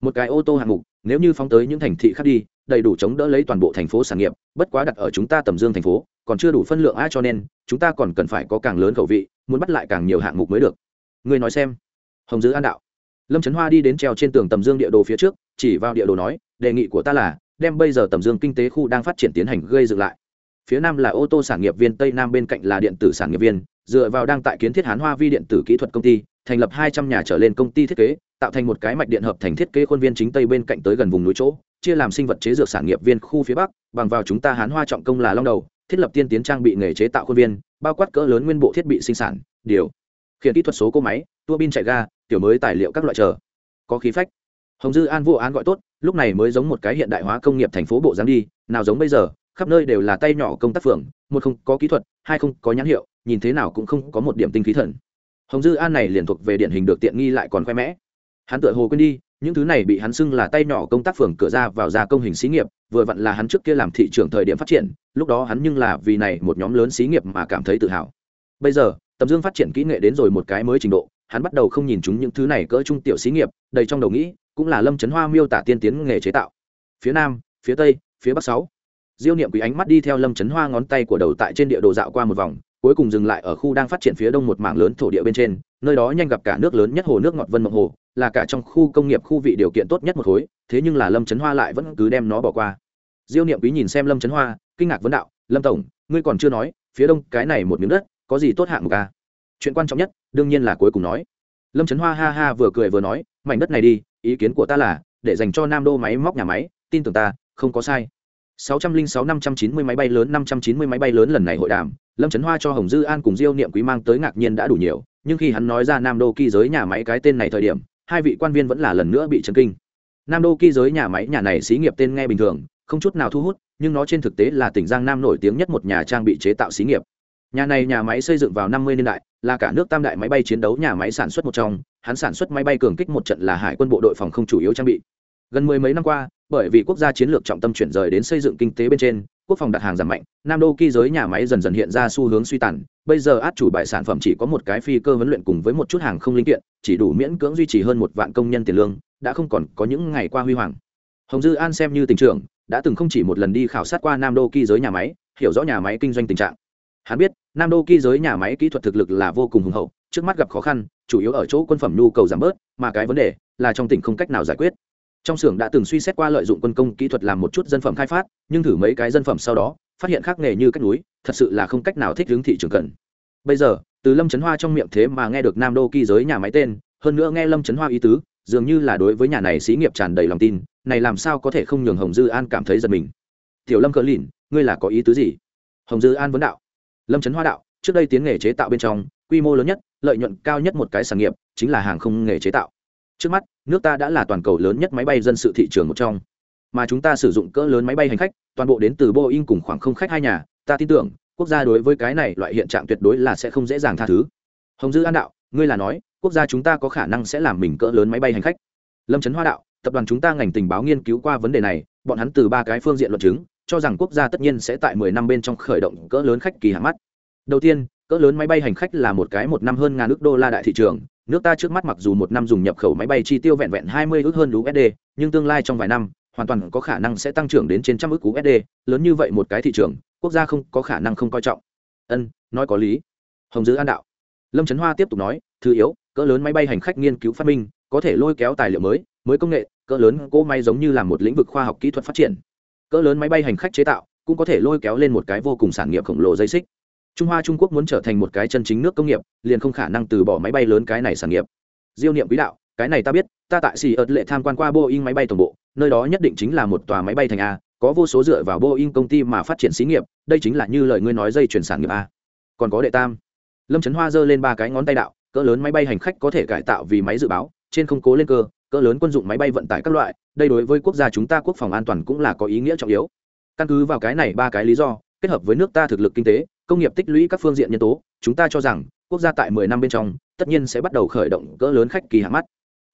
S1: Một cái ô tô hạng mục, nếu như phóng tới những thành thị khác đi đầy đủ chống đỡ lấy toàn bộ thành phố sản nghiệp, bất quá đặt ở chúng ta tầm dương thành phố, còn chưa đủ phân lượng a cho nên, chúng ta còn cần phải có càng lớn khẩu vị, muốn bắt lại càng nhiều hạng mục mới được. Người nói xem. Hồng dư an đạo. Lâm trấn hoa đi đến treo trên tường tầm dương địa đồ phía trước, chỉ vào địa đồ nói, đề nghị của ta là, đem bây giờ tầm dương kinh tế khu đang phát triển tiến hành gây dựng lại. Phía nam là ô tô sản nghiệp viên, tây nam bên cạnh là điện tử sản nghiệp viên, dựa vào đang tại kiến thiết hán hoa vi điện tử kỹ thuật công ty, thành lập hai trăm nhà trở lên công ty thiết kế, tạo thành một cái mạch điện hợp thành thiết kế khuôn viên chính tây bên cạnh tới gần vùng núi chỗ chia làm sinh vật chế dược sản nghiệp viên khu phía bắc, bằng vào chúng ta hán hoa trọng công là long đầu, thiết lập tiên tiến trang bị nghề chế tạo khuôn viên, bao quát cỡ lớn nguyên bộ thiết bị sinh sản, điều, khiển kỹ thuật số cỗ máy, tua bin chạy ga, tiểu mới tài liệu các loại chờ. Có khí phách. Hồng dư an vô án gọi tốt, lúc này mới giống một cái hiện đại hóa công nghiệp thành phố bộ dáng đi, nào giống bây giờ, khắp nơi đều là tay nhỏ công tác phường, một không có kỹ thuật, hai không có nhãn hiệu, nhìn thế nào cũng không có một điểm tinh khí thần. Hồng dư an này liền thuộc về điển hình được tiện nghi lại còn khoe mẽ. Hắn tựa hồ quên đi những thứ này bị hắn xưng là tay nhỏ công tác phường cửa ra vào ra công hình xí nghiệp, vừa vặn là hắn trước kia làm thị trường thời điểm phát triển, lúc đó hắn nhưng là vì này một nhóm lớn xí nghiệp mà cảm thấy tự hào. Bây giờ, tầm dương phát triển kỹ nghệ đến rồi một cái mới trình độ, hắn bắt đầu không nhìn chúng những thứ này cỡ trung tiểu xí nghiệp, đầy trong đầu nghĩ, cũng là lâm trấn hoa miêu tả tiên tiến nghề chế tạo. Phía nam, phía tây, phía bắc sáu. Diêu niệm quý ánh mắt đi theo lâm trấn hoa ngón tay của đầu tại trên địa đồ dạo qua một vòng cuối cùng dừng lại ở khu đang phát triển phía đông một mảng lớn thổ địa bên trên, nơi đó nhanh gặp cả nước lớn nhất hồ nước ngọt vân mộng hồ, là cả trong khu công nghiệp khu vị điều kiện tốt nhất một khối, thế nhưng là lâm trấn hoa lại vẫn cứ đem nó bỏ qua. Diêu niệm quý nhìn xem lâm trấn hoa, kinh ngạc vấn đạo, lâm tổng, ngươi còn chưa nói, phía đông cái này một miếng đất, có gì tốt hạng mục à? chuyện quan trọng nhất, đương nhiên là cuối cùng nói. Lâm trấn hoa ha ha vừa cười vừa nói, mảnh đất này đi, ý kiến của ta là, để dành cho nam đô máy móc nhà máy, tin tưởng ta, không có sai. 606 590 máy bay lớn 590 máy bay lớn lần này hội đàm lâm trấn hoa cho hồng dư an cùng diêu niệm quý mang tới ngạc nhiên đã đủ nhiều, nhưng khi hắn nói ra nam đô kỳ giới nhà máy cái tên này thời điểm, hai vị quan viên vẫn là lần nữa bị chấn kinh. Nam đô kỳ giới nhà máy nhà này xí nghiệp tên nghe bình thường, không chút nào thu hút, nhưng nó trên thực tế là tỉnh giang nam nổi tiếng nhất một nhà trang bị chế tạo xí nghiệp. Nhà này nhà máy xây dựng vào năm mươi niên đại, là cả nước tam đại máy bay chiến đấu nhà máy sản xuất một trong, hắn sản xuất máy bay cường kích một trận là hải quân bộ đội phòng không chủ yếu trang bị gần mười mấy năm qua, bởi vì quốc gia chiến lược trọng tâm chuyển rời đến xây dựng kinh tế bên trên, quốc phòng đặt hàng giảm mạnh, nam đô kỳ giới nhà máy dần dần hiện ra xu hướng suy tàn. Bây giờ át chủ bài sản phẩm chỉ có một cái phi cơ huấn luyện cùng với một chút hàng không linh kiện, chỉ đủ miễn cưỡng duy trì hơn một vạn công nhân tiền lương, đã không còn có những ngày qua huy hoàng. Hồng dư an xem như tỉnh trưởng, đã từng không chỉ một lần đi khảo sát qua nam đô kỳ giới nhà máy, hiểu rõ nhà máy kinh doanh tình trạng. Hắn biết, nam đô kỳ giới nhà máy kỹ thuật thực lực là vô cùng hùng hậu, trước mắt gặp khó khăn, chủ yếu ở chỗ quân phẩm nhu cầu giảm bớt, mà cái vấn đề là trong tỉnh không cách nào giải quyết trong xưởng đã từng suy xét qua lợi dụng quân công kỹ thuật làm một chút dân phẩm khai phát, nhưng thử mấy cái dân phẩm sau đó, phát hiện khác nghề như cách núi, thật sự là không cách nào thích hướng thị trường cần. Bây giờ, từ lâm trấn hoa trong miệng thế mà nghe được nam đô kỳ giới nhà máy tên, hơn nữa nghe lâm trấn hoa ý tứ, dường như là đối với nhà này xí nghiệp tràn đầy lòng tin, này làm sao có thể không nhường hồng dư an cảm thấy giật mình. Tiểu lâm cỡ lìn, ngươi là có ý tứ gì? Hồng dư an vấn đạo. Lâm trấn hoa đạo, trước đây tiến nghề chế tạo bên trong, quy mô lớn nhất, lợi nhuận cao nhất một cái sản nghiệp, chính là hàng không nghề chế tạo. Trước mắt nước ta đã là toàn cầu lớn nhất máy bay dân sự thị trường một trong. Mà chúng ta sử dụng cỡ lớn máy bay hành khách, toàn bộ đến từ boeing cùng khoảng không khách hai nhà, ta tin tưởng, quốc gia đối với cái này loại hiện trạng tuyệt đối là sẽ không dễ dàng tha thứ. Hồng dư an đạo, ngươi là nói, quốc gia chúng ta có khả năng sẽ làm mình cỡ lớn máy bay hành khách. Lâm trấn hoa đạo, tập đoàn chúng ta ngành tình báo nghiên cứu qua vấn đề này, bọn hắn từ ba cái phương diện luận chứng, cho rằng quốc gia tất nhiên sẽ tại mười năm bên trong khởi động cỡ lớn khách kỳ hạng mắt. Đầu tiên, cỡ lớn máy bay hành khách là một cái một năm hơn ngàn ước đô la đại thị trường nước ta trước mắt mặc dù một năm dùng nhập khẩu máy bay chi tiêu vẹn vẹn hai mươi ước hơn USD, nhưng tương lai trong vài năm hoàn toàn có khả năng sẽ tăng trưởng đến trên trăm ước USD, lớn như vậy một cái thị trường, quốc gia không có khả năng không coi trọng. Ân, nói có lý. Hồng Dư An đạo. Lâm Trấn Hoa tiếp tục nói, thứ yếu, cỡ lớn máy bay hành khách nghiên cứu phát minh, có thể lôi kéo tài liệu mới, mới công nghệ, cỡ lớn cỗ máy giống như là một lĩnh vực khoa học kỹ thuật phát triển. Cỡ lớn máy bay hành khách chế tạo, cũng có thể lôi kéo lên một cái vô cùng sản nghiệp khổng lồ dây xích trung hoa trung quốc muốn trở thành một cái chân chính nước công nghiệp, liền không khả năng từ bỏ máy bay lớn cái này sản nghiệp. Diêu niệm quý đạo, cái này ta biết, ta tại xì ợt lệ tham quan qua boeing máy bay tổng bộ, nơi đó nhất định chính là một tòa máy bay thành a, có vô số dựa vào boeing công ty mà phát triển xí nghiệp, đây chính là như lời ngươi nói dây chuyển sản nghiệp a. Còn có đệ tam. Lâm trấn hoa giơ lên ba cái ngón tay đạo, cỡ lớn máy bay hành khách có thể cải tạo vì máy dự báo, trên không cố lên cơ, cỡ lớn quân dụng máy bay vận tải các loại, đây đối với quốc gia chúng ta quốc phòng an toàn cũng là có ý nghĩa trọng yếu. Căn cứ vào cái này ba cái lý do, kết hợp với nước ta thực lực kinh tế công nghiệp tích lũy các phương diện nhân tố, chúng ta cho rằng quốc gia tại mười năm bên trong tất nhiên sẽ bắt đầu khởi động cỡ lớn khách kỳ hạ mắt.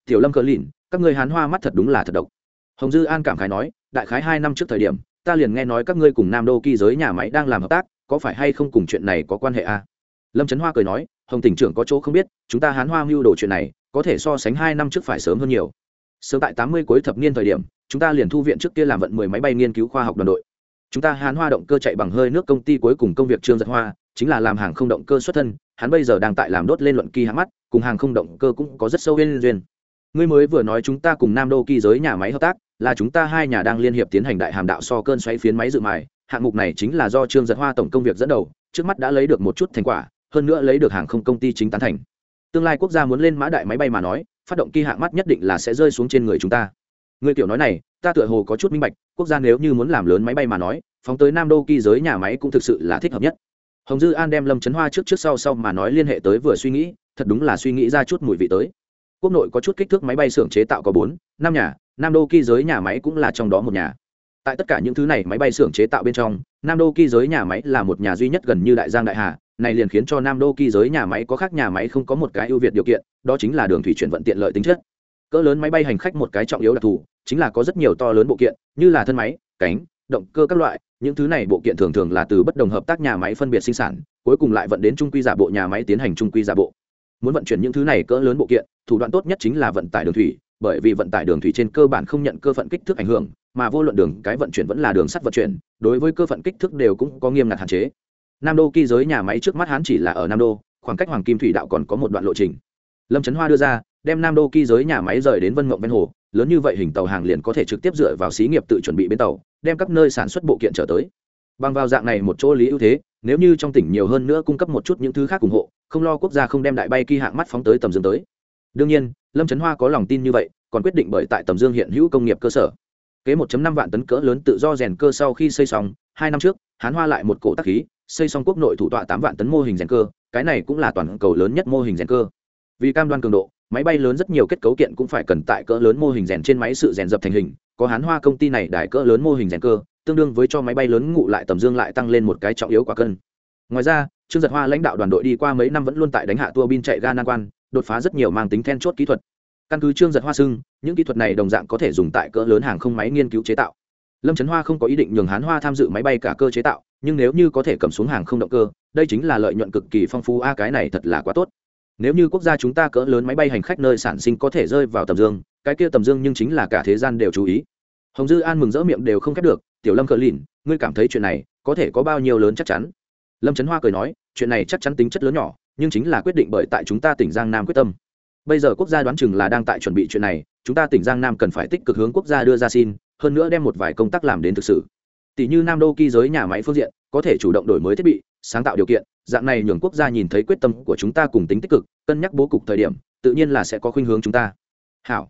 S1: Tiểu lâm cờ lìn, các người hán hoa mắt thật đúng là thật độc. Hồng dư an cảm khái nói, đại khái hai năm trước thời điểm, ta liền nghe nói các ngươi cùng nam đô kỳ giới nhà máy đang làm hợp tác, có phải hay không cùng chuyện này có quan hệ a à? lâm trấn hoa cười nói, hồng tỉnh trưởng có chỗ không biết, chúng ta hán hoa mưu đồ chuyện này, có thể so sánh hai năm trước phải sớm hơn nhiều. Sớm tại tám mươi cuối thập niên thời điểm, chúng ta liền thu viện trước kia làm vận mười máy bay nghiên cứu khoa học đoàn đội chúng ta hán hoa động cơ chạy bằng hơi nước công ty cuối cùng công việc trương giật hoa, chính là làm hàng không động cơ xuất thân, hắn bây giờ đang tại làm đốt lên luận kỳ hãng mắt, cùng hàng không động cơ cũng có rất sâu bên duyên. Ngươi mới vừa nói chúng ta cùng nam đô kỳ giới nhà máy hợp tác, là chúng ta hai nhà đang liên hiệp tiến hành đại hàm đạo so cơn xoáy phiến máy dự mài, hạng mục này chính là do trương giật hoa tổng công việc dẫn đầu, trước mắt đã lấy được một chút thành quả, hơn nữa lấy được hàng không công ty chính tán thành. Tương lai quốc gia muốn lên mã đại máy bay mà nói, phát động kỳ hạng mắt nhất định là sẽ rơi xuống trên người chúng ta người tiểu nói này, ta tựa hồ có chút minh bạch, quốc gia nếu như muốn làm lớn máy bay mà nói, phóng tới nam đô kỳ giới nhà máy cũng thực sự là thích hợp nhất. Hồng dư an đem lâm trấn hoa trước trước sau sau mà nói liên hệ tới vừa suy nghĩ, thật đúng là suy nghĩ ra chút mùi vị tới. Quốc nội có chút kích thước máy bay xưởng chế tạo có bốn, năm nhà, nam đô kỳ giới nhà máy cũng là trong đó một nhà. Tại tất cả những thứ này máy bay xưởng chế tạo bên trong, nam đô kỳ giới nhà máy là một nhà duy nhất gần như đại giang đại hà, này liền khiến cho nam đô kỳ giới nhà máy có khác nhà máy không có một cái ưu việt điều kiện, đó chính là đường thủy chuyển vận tiện lợi tính chất cỡ lớn máy bay hành khách một cái trọng yếu đặc thù, chính là có rất nhiều to lớn bộ kiện, như là thân máy, cánh, động cơ các loại, những thứ này bộ kiện thường thường là từ bất đồng hợp tác nhà máy phân biệt sinh sản, cuối cùng lại vận đến trung quy giả bộ nhà máy tiến hành trung quy giả bộ. Muốn vận chuyển những thứ này cỡ lớn bộ kiện, thủ đoạn tốt nhất chính là vận tải đường thủy, bởi vì vận tải đường thủy trên cơ bản không nhận cơ phận kích thước ảnh hưởng, mà vô luận đường, cái vận chuyển vẫn là đường sắt vận chuyển, đối với cơ phận kích thước đều cũng có nghiêm ngặt hạn chế. Nam đô kỳ giới nhà máy trước mắt hắn chỉ là ở nam đô khoảng cách hoàng kim thủy đạo còn có một đoạn lộ trình. Lâm trấn hoa đưa ra đem nam đô kỳ giới nhà máy rời đến vân mộng ven hồ, lớn như vậy hình tàu hàng liền có thể trực tiếp dựa vào xí nghiệp tự chuẩn bị bến tàu, đem các nơi sản xuất bộ kiện trở tới. Bằng vào dạng này một chỗ lý ưu thế, nếu như trong tỉnh nhiều hơn nữa cung cấp một chút những thứ khác ủng hộ, không lo quốc gia không đem đại bay kỳ hạng mắt phóng tới tầm dương tới. Đương nhiên, lâm trấn hoa có lòng tin như vậy, còn quyết định bởi tại tầm dương hiện hữu công nghiệp cơ sở. Kế 1.5 vạn tấn cỡ lớn tự do rèn cơ sau khi xây xong, hai năm trước, hán hoa lại một cổ tác khí, xây xong quốc nội thủ tọa 8 vạn tấn mô hình rèn cơ, cái này cũng là toàn cầu lớn nhất mô hình rèn cơ. Vì cam đoan cường độ máy bay lớn rất nhiều kết cấu kiện cũng phải cần tại cỡ lớn mô hình rèn trên máy sự rèn dập thành hình, có hán hoa công ty này đài cỡ lớn mô hình rèn cơ, tương đương với cho máy bay lớn ngụ lại tầm dương lại tăng lên một cái trọng yếu quả cân. Ngoài ra, trương giật hoa lãnh đạo đoàn đội đi qua mấy năm vẫn luôn tại đánh hạ tua bin chạy ga nan quan, đột phá rất nhiều mang tính then chốt kỹ thuật. Căn cứ trương giật hoa xưng, những kỹ thuật này đồng dạng có thể dùng tại cỡ lớn hàng không máy nghiên cứu chế tạo. Lâm trấn hoa không có ý định nhường hán hoa tham dự máy bay cả cơ chế tạo, nhưng nếu như có thể cầm xuống hàng không động cơ, đây chính là lợi nhuận cực kỳ phong phú, a, cái này thật là quá tốt nếu như quốc gia chúng ta cỡ lớn máy bay hành khách nơi sản sinh có thể rơi vào tầm dương, cái kia tầm dương nhưng chính là cả thế gian đều chú ý. Hồng dư an mừng rỡ miệng đều không khép được, tiểu lâm cờ lìn, ngươi cảm thấy chuyện này có thể có bao nhiêu lớn chắc chắn? Lâm trấn hoa cười nói, chuyện này chắc chắn tính chất lớn nhỏ, nhưng chính là quyết định bởi tại chúng ta tỉnh giang nam quyết tâm. Bây giờ quốc gia đoán chừng là đang tại chuẩn bị chuyện này, chúng ta tỉnh giang nam cần phải tích cực hướng quốc gia đưa ra xin, hơn nữa đem một vài công tác làm đến thực sự tỷ như nam đô ký giới nhà máy phương diện, có thể chủ động đổi mới thiết bị, sáng tạo điều kiện, dạng này nhường quốc gia nhìn thấy quyết tâm của chúng ta cùng tính tích cực, cân nhắc bố cục thời điểm, tự nhiên là sẽ có khuynh hướng chúng ta. Hảo.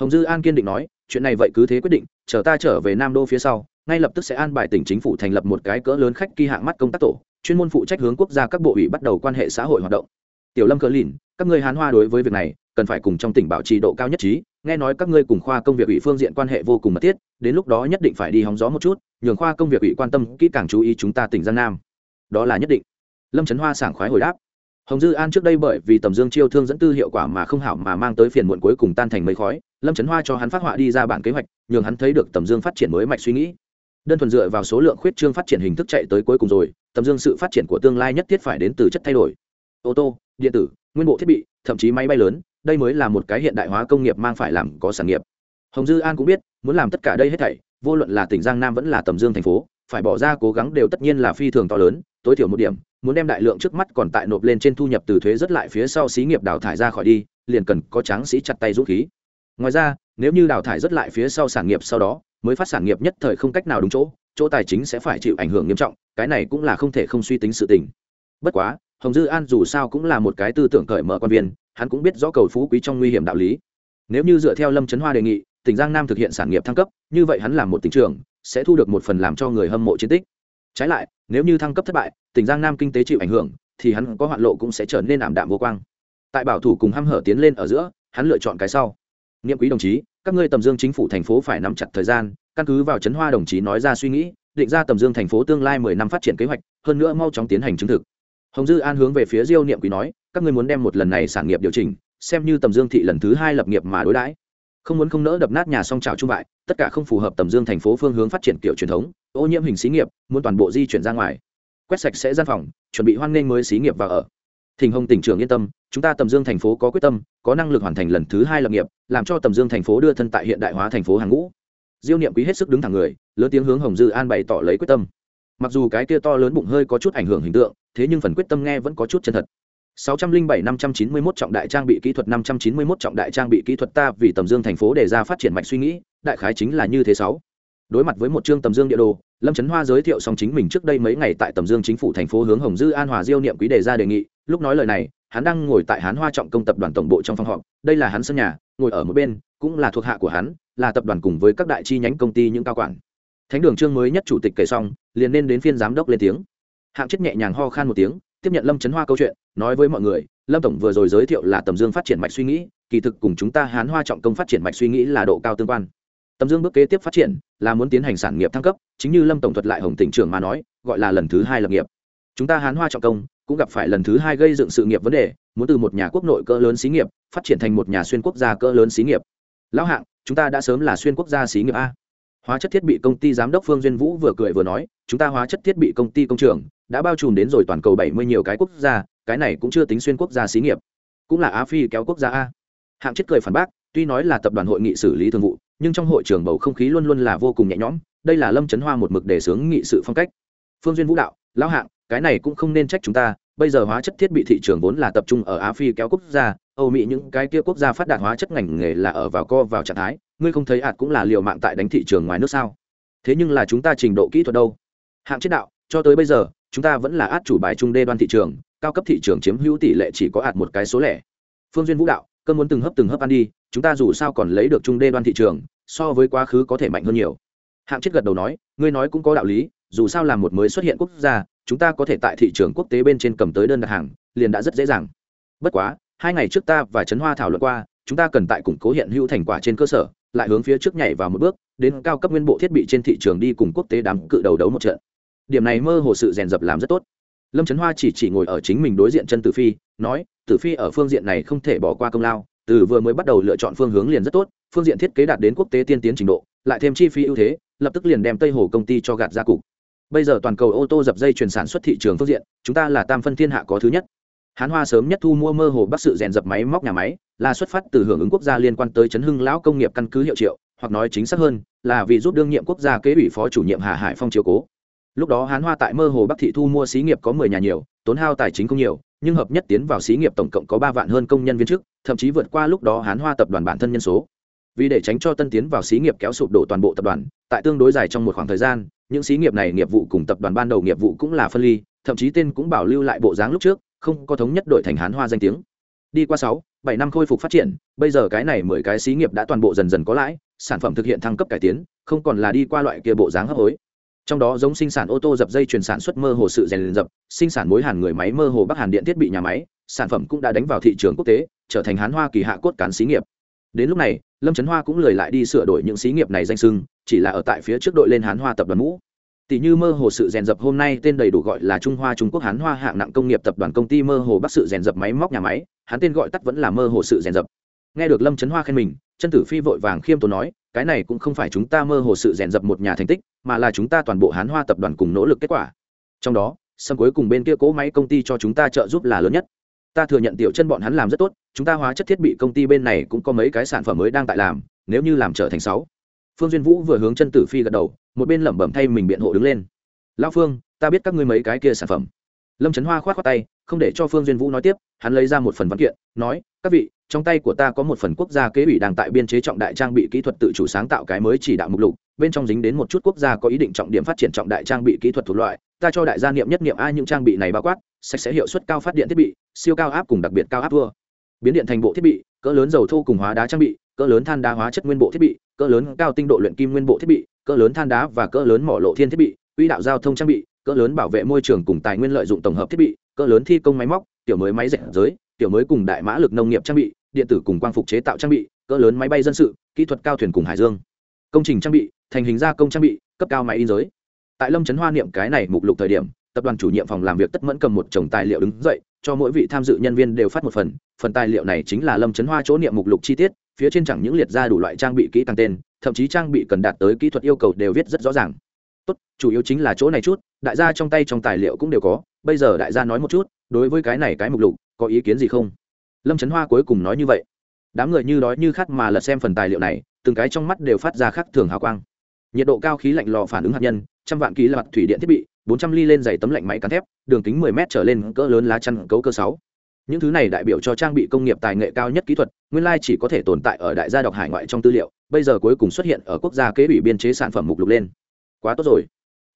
S1: Hồng dư an kiên định nói, chuyện này vậy cứ thế quyết định, chờ ta trở về nam đô phía sau, ngay lập tức sẽ an bài tỉnh chính phủ thành lập một cái cỡ lớn khách kỳ hạng mắt công tác tổ, chuyên môn phụ trách hướng quốc gia các bộ ủy bắt đầu quan hệ xã hội hoạt động. Tiểu lâm cờ lìn, các ngươi hán hoa đối với việc này cần phải cùng trong tỉnh bảo trì độ cao nhất trí, nghe nói các ngươi cùng khoa công việc ủy phương diện quan hệ vô cùng mật thiết, đến lúc đó nhất định phải đi hóng gió một chút, nhường khoa công việc ủy quan tâm kỹ càng chú ý chúng ta tỉnh giang nam. Đó là nhất định. Lâm trấn hoa sảng khoái hồi đáp. Hồng dư an trước đây bởi vì tầm dương chiêu thương dẫn tư hiệu quả mà không hảo mà mang tới phiền muộn cuối cùng tan thành mấy khói, lâm trấn hoa cho hắn phát họa đi ra bản kế hoạch, nhường hắn thấy được tầm dương phát triển mới mạch suy nghĩ. Đơn thuần dựa vào số lượng khuyết trương phát triển hình thức chạy tới cuối cùng rồi, tầm dương sự phát triển của tương lai nhất thiết phải đến từ chất thay đổi. Ô tô điện tử, nguyên bộ thiết bị, thậm chí máy bay lớn, đây mới là một cái hiện đại hóa công nghiệp mang phải làm có sản nghiệp. Hồng dư an cũng biết, muốn làm tất cả đây hết thảy, vô luận là tỉnh giang nam vẫn là tầm dương thành phố, phải bỏ ra cố gắng đều tất nhiên là phi thường to lớn, tối thiểu một điểm, muốn đem đại lượng trước mắt còn tại nộp lên trên thu nhập từ thuế rất lại phía sau xí nghiệp đào thải ra khỏi đi, liền cần có tráng sĩ chặt tay rút khí. Ngoài ra, nếu như đào thải rất lại phía sau sản nghiệp sau đó, mới phát sản nghiệp nhất thời không cách nào đúng chỗ chỗ tài chính sẽ phải chịu ảnh hưởng nghiêm trọng, cái này cũng là không thể không suy tính sự tình. Bất quá hồng dư an dù sao cũng là một cái tư tưởng cởi mở quan viên, hắn cũng biết rõ cầu phú quý trong nguy hiểm đạo lý. Nếu như dựa theo lâm trấn hoa đề nghị, tỉnh giang nam thực hiện sản nghiệp thăng cấp, như vậy hắn làm một tỉnh trưởng, sẽ thu được một phần làm cho người hâm mộ chiến tích. Trái lại, nếu như thăng cấp thất bại, tỉnh giang nam kinh tế chịu ảnh hưởng, thì hắn có hoạn lộ cũng sẽ trở nên ảm đạm vô quang. Tại bảo thủ cùng hăm hở tiến lên ở giữa, hắn lựa chọn cái sau. Nghiệm quý đồng chí, các ngươi tầm dương chính phủ thành phố phải nắm chặt thời gian, căn cứ vào chấn hoa đồng chí nói ra suy nghĩ, định ra tầm dương thành phố tương lai mười năm phát triển kế hoạch, hơn nữa mau chóng tiến hành chứng thực hồng dư an hướng về phía diêu niệm quý nói, các ngươi muốn đem một lần này sản nghiệp điều chỉnh, xem như tầm dương thị lần thứ hai lập nghiệp mà đối đãi. Không muốn không nỡ đập nát nhà song trào trung bại, tất cả không phù hợp tầm dương thành phố phương hướng phát triển kiểu truyền thống, ô nhiễm hình xí nghiệp, muốn toàn bộ di chuyển ra ngoài. Quét sạch sẽ gian phòng, chuẩn bị hoan nghênh mới xí nghiệp vào ở. Thình hồng tỉnh trưởng yên tâm, chúng ta tầm dương thành phố có quyết tâm, có năng lực hoàn thành lần thứ hai lập nghiệp, làm cho tầm dương thành phố đưa thân tại hiện đại hóa thành phố hàng ngũ. Diêu niệm quý hết sức đứng thẳng người, lớn tiếng hướng hồng dư an bày tỏ lấy quyết tâm mặc dù cái kia to lớn bụng hơi có chút ảnh hưởng hình tượng, thế nhưng phần quyết tâm nghe vẫn có chút chân thật. 607 591 trọng đại trang bị kỹ thuật 591 trọng đại trang bị kỹ thuật ta vì tầm dương thành phố đề ra phát triển mạnh suy nghĩ, đại khái chính là như thế sáu. Đối mặt với một chương tầm dương địa đồ, lâm trấn hoa giới thiệu xong chính mình trước đây mấy ngày tại tầm dương chính phủ thành phố hướng hồng dư an hòa diêu niệm quý đề ra đề nghị, lúc nói lời này, hắn đang ngồi tại hán hoa trọng công tập đoàn tổng bộ trong phòng họp, đây là hắn sân nhà, ngồi ở một bên, cũng là thuộc hạ của hắn, là tập đoàn cùng với các đại chi nhánh công ty những cao quản thánh đường trương mới nhất chủ tịch kể xong, liền nên đến phiên giám đốc lên tiếng. Hạng chết nhẹ nhàng ho khan một tiếng, tiếp nhận lâm trấn hoa câu chuyện, nói với mọi người, lâm tổng vừa rồi giới thiệu là tầm dương phát triển mạch suy nghĩ, kỳ thực cùng chúng ta hán hoa trọng công phát triển mạch suy nghĩ là độ cao tương quan. Tầm dương bước kế tiếp phát triển, là muốn tiến hành sản nghiệp thăng cấp, chính như lâm tổng thuật lại hồng tỉnh trưởng mà nói, gọi là lần thứ hai lập nghiệp. Chúng ta hán hoa trọng công, cũng gặp phải lần thứ hai gây dựng sự nghiệp vấn đề, muốn từ một nhà quốc nội cỡ lớn xí nghiệp, phát triển thành một nhà xuyên quốc gia cỡ lớn xí nghiệp. Lão hạng, chúng ta đã sớm là xuyên quốc gia xí nghiệp a hóa chất thiết bị công ty giám đốc phương duyên vũ vừa cười vừa nói, chúng ta hóa chất thiết bị công ty công trường đã bao trùm đến rồi toàn cầu bảy mươi nhiều cái quốc gia, cái này cũng chưa tính xuyên quốc gia xí nghiệp, cũng là á phi kéo quốc gia a. Hạng chết cười phản bác, tuy nói là tập đoàn hội nghị xử lý thường vụ, nhưng trong hội trường bầu không khí luôn luôn là vô cùng nhẹ nhõm, đây là lâm trấn hoa một mực đề xướng nghị sự phong cách. Phương duyên vũ đạo, lão hạng, cái này cũng không nên trách chúng ta, bây giờ hóa chất thiết bị thị trường vốn là tập trung ở á phi kéo quốc gia, âu mỹ những cái kia quốc gia phát đạt hóa chất ngành nghề là ở vào co vào trạng thái ngươi không thấy ạt cũng là liều mạng tại đánh thị trường ngoài nước sao? Thế nhưng là chúng ta trình độ kỹ thuật đâu? Hạng chết đạo, cho tới bây giờ, chúng ta vẫn là át chủ bài trung đê đoan thị trường, cao cấp thị trường chiếm hữu tỷ lệ chỉ có ạt một cái số lẻ. Phương duyên vũ đạo, cơn muốn từng hấp từng hấp ăn đi, chúng ta dù sao còn lấy được trung đê đoan thị trường, so với quá khứ có thể mạnh hơn nhiều. Hạng chết gật đầu nói, ngươi nói cũng có đạo lý, dù sao là một mới xuất hiện quốc gia, chúng ta có thể tại thị trường quốc tế bên trên cầm tới đơn đặt hàng, liền đã rất dễ dàng. Bất quá, hai ngày trước ta và trấn hoa thảo luận qua, chúng ta cần tại củng cố hiện hữu thành quả trên cơ sở lại hướng phía trước nhảy vào một bước, đến cao cấp nguyên bộ thiết bị trên thị trường đi cùng quốc tế đám cự đầu đấu một trận. Điểm này mơ hồ sự rèn dập làm rất tốt. Lâm trấn hoa chỉ chỉ ngồi ở chính mình đối diện chân tử phi, nói, tử phi ở phương diện này không thể bỏ qua công lao, từ vừa mới bắt đầu lựa chọn phương hướng liền rất tốt, phương diện thiết kế đạt đến quốc tế tiên tiến trình độ, lại thêm chi phí ưu thế, lập tức liền đem tây hồ công ty cho gạt ra cục. Bây giờ toàn cầu ô tô dập dây chuyển sản xuất thị trường phương diện, chúng ta là tam phân thiên hạ có thứ nhất hán hoa sớm nhất thu mua mơ hồ bắc sự rèn dập máy móc nhà máy, là xuất phát từ hưởng ứng quốc gia liên quan tới chấn hưng lão công nghiệp căn cứ hiệu triệu, hoặc nói chính xác hơn, là vì giúp đương nhiệm quốc gia kế ủy phó chủ nhiệm hà hải phong chiếu cố. Lúc đó hán hoa tại mơ hồ bắc thị thu mua xí nghiệp có mười nhà nhiều, tốn hao tài chính không nhiều, nhưng hợp nhất tiến vào xí nghiệp tổng cộng có ba vạn hơn công nhân viên chức, thậm chí vượt qua lúc đó hán hoa tập đoàn bản thân nhân số. Vì để tránh cho tân tiến vào xí nghiệp kéo sụp đổ toàn bộ tập đoàn, tại tương đối dài trong một khoảng thời gian, những xí nghiệp này nghiệp vụ cùng tập đoàn ban đầu nghiệp vụ cũng là phân ly, thậm chí tên cũng bảo lưu lại bộ dáng lúc trước không có thống nhất đổi thành hán hoa danh tiếng. Đi qua sáu, bảy năm khôi phục phát triển, bây giờ cái này mười cái xí nghiệp đã toàn bộ dần dần có lãi, sản phẩm thực hiện thăng cấp cải tiến, không còn là đi qua loại kia bộ dáng hấp hối. Trong đó giống sinh sản ô tô dập dây chuyển sản xuất mơ hồ sự rèn dập, sinh sản mối hàn người máy mơ hồ bắc hàn điện thiết bị nhà máy, sản phẩm cũng đã đánh vào thị trường quốc tế, trở thành hán hoa kỳ hạ cốt cán xí nghiệp. Đến lúc này, lâm trấn hoa cũng lười lại đi sửa đổi những xí nghiệp này danh sưng chỉ là ở tại phía trước đội lên hán hoa tập đoàn mũ tỷ như mơ hồ sự rèn dập hôm nay tên đầy đủ gọi là trung hoa trung quốc hán hoa hạng nặng công nghiệp tập đoàn công ty mơ hồ bắc sự rèn dập máy móc nhà máy, hắn tên gọi tắt vẫn là mơ hồ sự rèn dập. Nghe được lâm Chấn hoa khen mình, chân tử phi vội vàng khiêm tốn nói, cái này cũng không phải chúng ta mơ hồ sự rèn dập một nhà thành tích, mà là chúng ta toàn bộ hán hoa tập đoàn cùng nỗ lực kết quả. Trong đó, sân cuối cùng bên kia cố máy công ty cho chúng ta trợ giúp là lớn nhất. Ta thừa nhận tiểu chân bọn hắn làm rất tốt, chúng ta hóa chất thiết bị công ty bên này cũng có mấy cái sản phẩm mới đang tại làm, nếu như làm trở thành sáu. Phương duyên vũ vừa hướng chân tử phi gật đầu một bên lẩm bẩm thay mình biện hộ đứng lên. Lao phương, ta biết các ngươi mấy cái kia sản phẩm. Lâm trấn hoa k h o á t k tay, không để cho phương duyên vũ nói tiếp, hắn lấy ra một phần văn kiện, nói, các vị, trong tay của ta có một phần quốc gia kế ủy đang tại biên chế trọng đại trang bị kỹ thuật tự chủ sáng tạo cái mới chỉ đạo mục lục, bên trong dính đến một chút quốc gia có ý định trọng điểm phát triển trọng đại trang bị kỹ thuật thuộc loại, ta cho đại gia niệm nhất niệm ai những trang bị này bao quát, sạch sẽ hiệu suất cao phát điện thiết bị, siêu cao áp cùng đặc biệt cao áp thua biến điện thành bộ thiết bị, cỡ lớn dầu thô cùng hóa đá trang bị, cỡ lớn than đá hóa chất nguyên bộ thiết bị, cỡ lớn cao tinh độ luyện kim nguyên bộ thiết bị cỡ lớn than đá và cỡ lớn mỏ lộ thiên thiết bị, quỹ đạo giao thông trang bị, cỡ lớn bảo vệ môi trường cùng tài nguyên lợi dụng tổng hợp thiết bị, cỡ lớn thi công máy móc, tiểu mới máy dệt giới tiểu mới cùng đại mã lực nông nghiệp trang bị, điện tử cùng quang phục chế tạo trang bị, cỡ lớn máy bay dân sự, kỹ thuật cao thuyền cùng hải dương. Công trình trang bị, thành hình gia công trang bị, cấp cao máy in giới. Tại lâm trấn hoa niệm cái này mục lục thời điểm, tập đoàn chủ nhiệm phòng làm việc tất mẫn cầm một chồng tài liệu đứng dậy, cho mỗi vị tham dự nhân viên đều phát một phần. Phần tài liệu này chính là lâm trấn hoa chỗ niệm mục lục chi tiết, phía trên chẳng những liệt ra đủ loại trang bị kỹ càng tên thậm chí trang bị cần đạt tới kỹ thuật yêu cầu đều viết rất rõ ràng. Tốt, chủ yếu chính là chỗ này chút, đại gia trong tay trong tài liệu cũng đều có, bây giờ đại gia nói một chút, đối với cái này cái mục lục, có ý kiến gì không? Lâm trấn hoa cuối cùng nói như vậy. Đám người như đói như khát mà lật xem phần tài liệu này, từng cái trong mắt đều phát ra khắc thường hào quang. Nhiệt độ cao khí lạnh lò phản ứng hạt nhân, trăm vạn ký là mặt thủy điện thiết bị, bốn trăm ly lên dày tấm lạnh máy cán thép, đường kính mười m trở lên cỡ lớn lá chăn cấu cơ sáu. Những thứ này đại biểu cho trang bị công nghiệp tài nghệ cao nhất kỹ thuật, nguyên lai chỉ có thể tồn tại ở đại gia đọc hải ngoại trong tư liệu bây giờ cuối cùng xuất hiện ở quốc gia kế bị biên chế sản phẩm mục lục lên. Quá tốt rồi.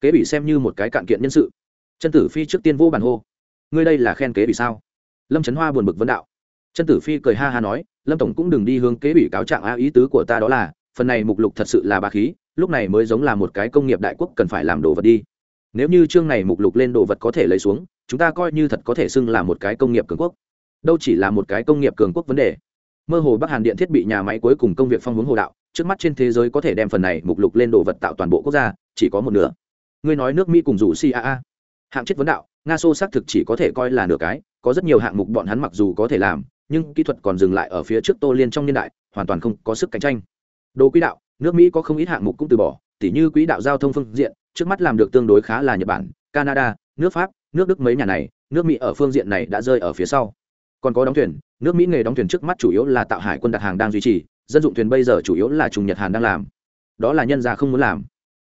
S1: Kế bị xem như một cái cạn kiện nhân sự. Chân tử phi trước tiên vô bản hô. Ngươi đây là khen kế bị sao? Lâm trấn hoa buồn bực vấn đạo. Chân tử phi cười ha ha nói, lâm tổng cũng đừng đi hướng kế bị cáo trạng a ý tứ của ta đó là, phần này mục lục thật sự là bà khí, lúc này mới giống là một cái công nghiệp đại quốc cần phải làm đồ vật đi. Nếu như chương này mục lục lên đồ vật có thể lấy xuống, chúng ta coi như thật có thể xưng là một cái công nghiệp cường quốc. Đâu chỉ là một cái công nghiệp cường quốc vấn đề. Mơ hồ bắc hàn điện thiết bị nhà máy cuối cùng công việc phong hướng hồ đạo trước mắt trên thế giới có thể đem phần này mục lục lên đồ vật tạo toàn bộ quốc gia, chỉ có một nửa. Ngươi nói nước mỹ cùng rủ caa hạng chất vấn đạo, nga xô xác thực chỉ có thể coi là nửa cái, có rất nhiều hạng mục bọn hắn mặc dù có thể làm, nhưng kỹ thuật còn dừng lại ở phía trước tô liên trong niên đại, hoàn toàn không có sức cạnh tranh. Đồ quỹ đạo, nước mỹ có không ít hạng mục cũng từ bỏ, tỉ như quỹ đạo giao thông phương diện, trước mắt làm được tương đối khá là nhật bản, canada, nước pháp, nước đức mấy nhà này, nước mỹ ở phương diện này đã rơi ở phía sau. Còn có đóng thuyền, nước mỹ nghề đóng thuyền trước mắt chủ yếu là tạo hải quân đặt hàng đang duy trì dân dụng thuyền bây giờ chủ yếu là trùng nhật hàn đang làm. Đó là nhân gia không muốn làm.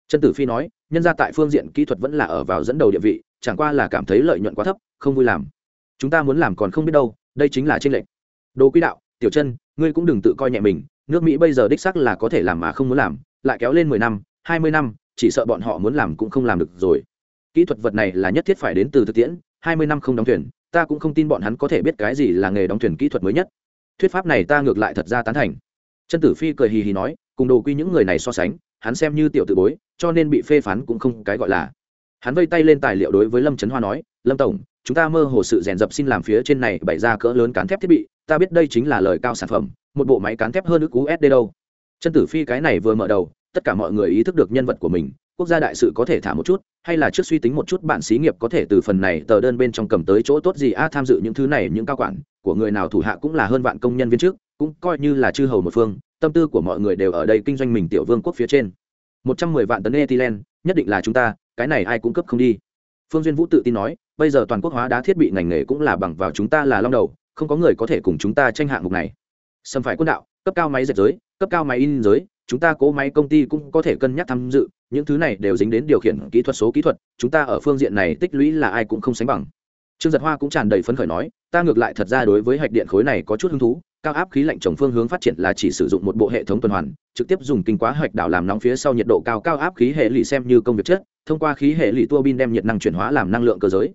S1: Chân tử phi nói, nhân gia tại phương diện kỹ thuật vẫn là ở vào dẫn đầu địa vị, chẳng qua là cảm thấy lợi nhuận quá thấp, không vui làm. Chúng ta muốn làm còn không biết đâu, đây chính là tranh lệch. Đồ quỹ đạo, tiểu chân, ngươi cũng đừng tự coi nhẹ mình, nước mỹ bây giờ đích sắc là có thể làm mà không muốn làm, lại kéo lên mười năm, hai mươi năm, chỉ sợ bọn họ muốn làm cũng không làm được rồi. Kỹ thuật vật này là nhất thiết phải đến từ thực tiễn, hai mươi năm không đóng thuyền, ta cũng không tin bọn hắn có thể biết cái gì là nghề đóng thuyền kỹ thuật mới nhất. Thuyết pháp này ta ngược lại thật ra tán thành chân tử phi cười hì hì nói, cùng đồ quy những người này so sánh, hắn xem như tiểu tự bối, cho nên bị phê phán cũng không cái gọi là. Hắn vây tay lên tài liệu đối với lâm trấn hoa nói, lâm tổng, chúng ta mơ hồ sự rèn dập xin làm phía trên này bày ra cỡ lớn cán thép thiết bị, ta biết đây chính là lời cao sản phẩm, một bộ máy cán thép hơn ức usd đâu. Chân tử phi cái này vừa mở đầu, tất cả mọi người ý thức được nhân vật của mình, quốc gia đại sự có thể thả một chút, hay là trước suy tính một chút bạn xí nghiệp có thể từ phần này tờ đơn bên trong cầm tới chỗ tốt gì, a, tham dự những thứ này, những cao quản, của người nào thủ hạ cũng là hơn vạn công nhân viên trước cũng coi như là chư hầu một phương, tâm tư của mọi người đều ở đây kinh doanh mình tiểu vương quốc phía trên. Một trăm mười vạn tấn ethylene nhất định là chúng ta, cái này ai cũng cấp không đi. Phương duyên vũ tự tin nói, bây giờ toàn quốc hóa đá thiết bị ngành nghề cũng là bằng vào chúng ta là long đầu, không có người có thể cùng chúng ta tranh hạng mục này. Xâm phải quân đạo, cấp cao máy dệt giới, cấp cao máy in giới, chúng ta cố máy công ty cũng có thể cân nhắc tham dự, những thứ này đều dính đến điều khiển kỹ thuật số kỹ thuật, chúng ta ở phương diện này tích lũy là ai cũng không sánh bằng. Trương giật hoa cũng tràn đầy phấn khởi nói, ta ngược lại thật ra đối với hạch điện khối này có chút hứng thú cao áp khí lạnh trồng phương hướng phát triển là chỉ sử dụng một bộ hệ thống tuần hoàn, trực tiếp dùng kinh quá hoạch đảo làm nóng phía sau nhiệt độ cao cao áp khí hệ lụy xem như công việc chất, thông qua khí hệ lụy tua bin đem nhiệt năng chuyển hóa làm năng lượng cơ giới.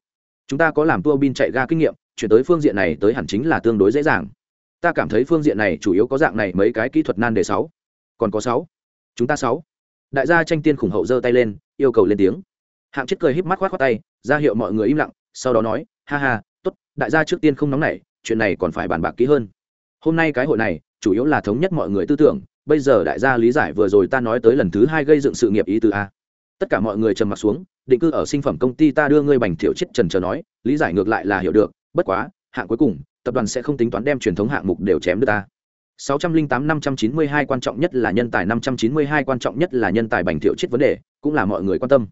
S1: Chúng ta có làm tua bin chạy ga kinh nghiệm, chuyển tới phương diện này tới hẳn chính là tương đối dễ dàng. Ta cảm thấy phương diện này chủ yếu có dạng này mấy cái kỹ thuật nan đề sáu. Còn có sáu. Chúng ta sáu. Đại gia tranh tiên khủng hậu giơ tay lên, yêu cầu lên tiếng. Hạng chết cười híp mắt khoát khoát tay, ra hiệu mọi người im lặng, sau đó nói, ha ha, tốt, đại gia trước tiên không nóng nảy, chuyện này còn phải bàn bạc kỹ hơn hôm nay cái hội này, chủ yếu là thống nhất mọi người tư tưởng, bây giờ đại gia lý giải vừa rồi ta nói tới lần thứ hai gây dựng sự nghiệp ý từ a. Tất cả mọi người trầm mặt xuống, định cư ở sinh phẩm công ty ta đưa ngươi bành thiệu chết trần trờ nói, lý giải ngược lại là hiểu được, bất quá, hạng cuối cùng, tập đoàn sẽ không tính toán đem truyền thống hạng mục đều chém được ta. 608 592 quan trọng nhất là nhân tài 592 quan trọng nhất là nhân tài bành thiệu chết vấn đề, cũng là mọi người quan tâm.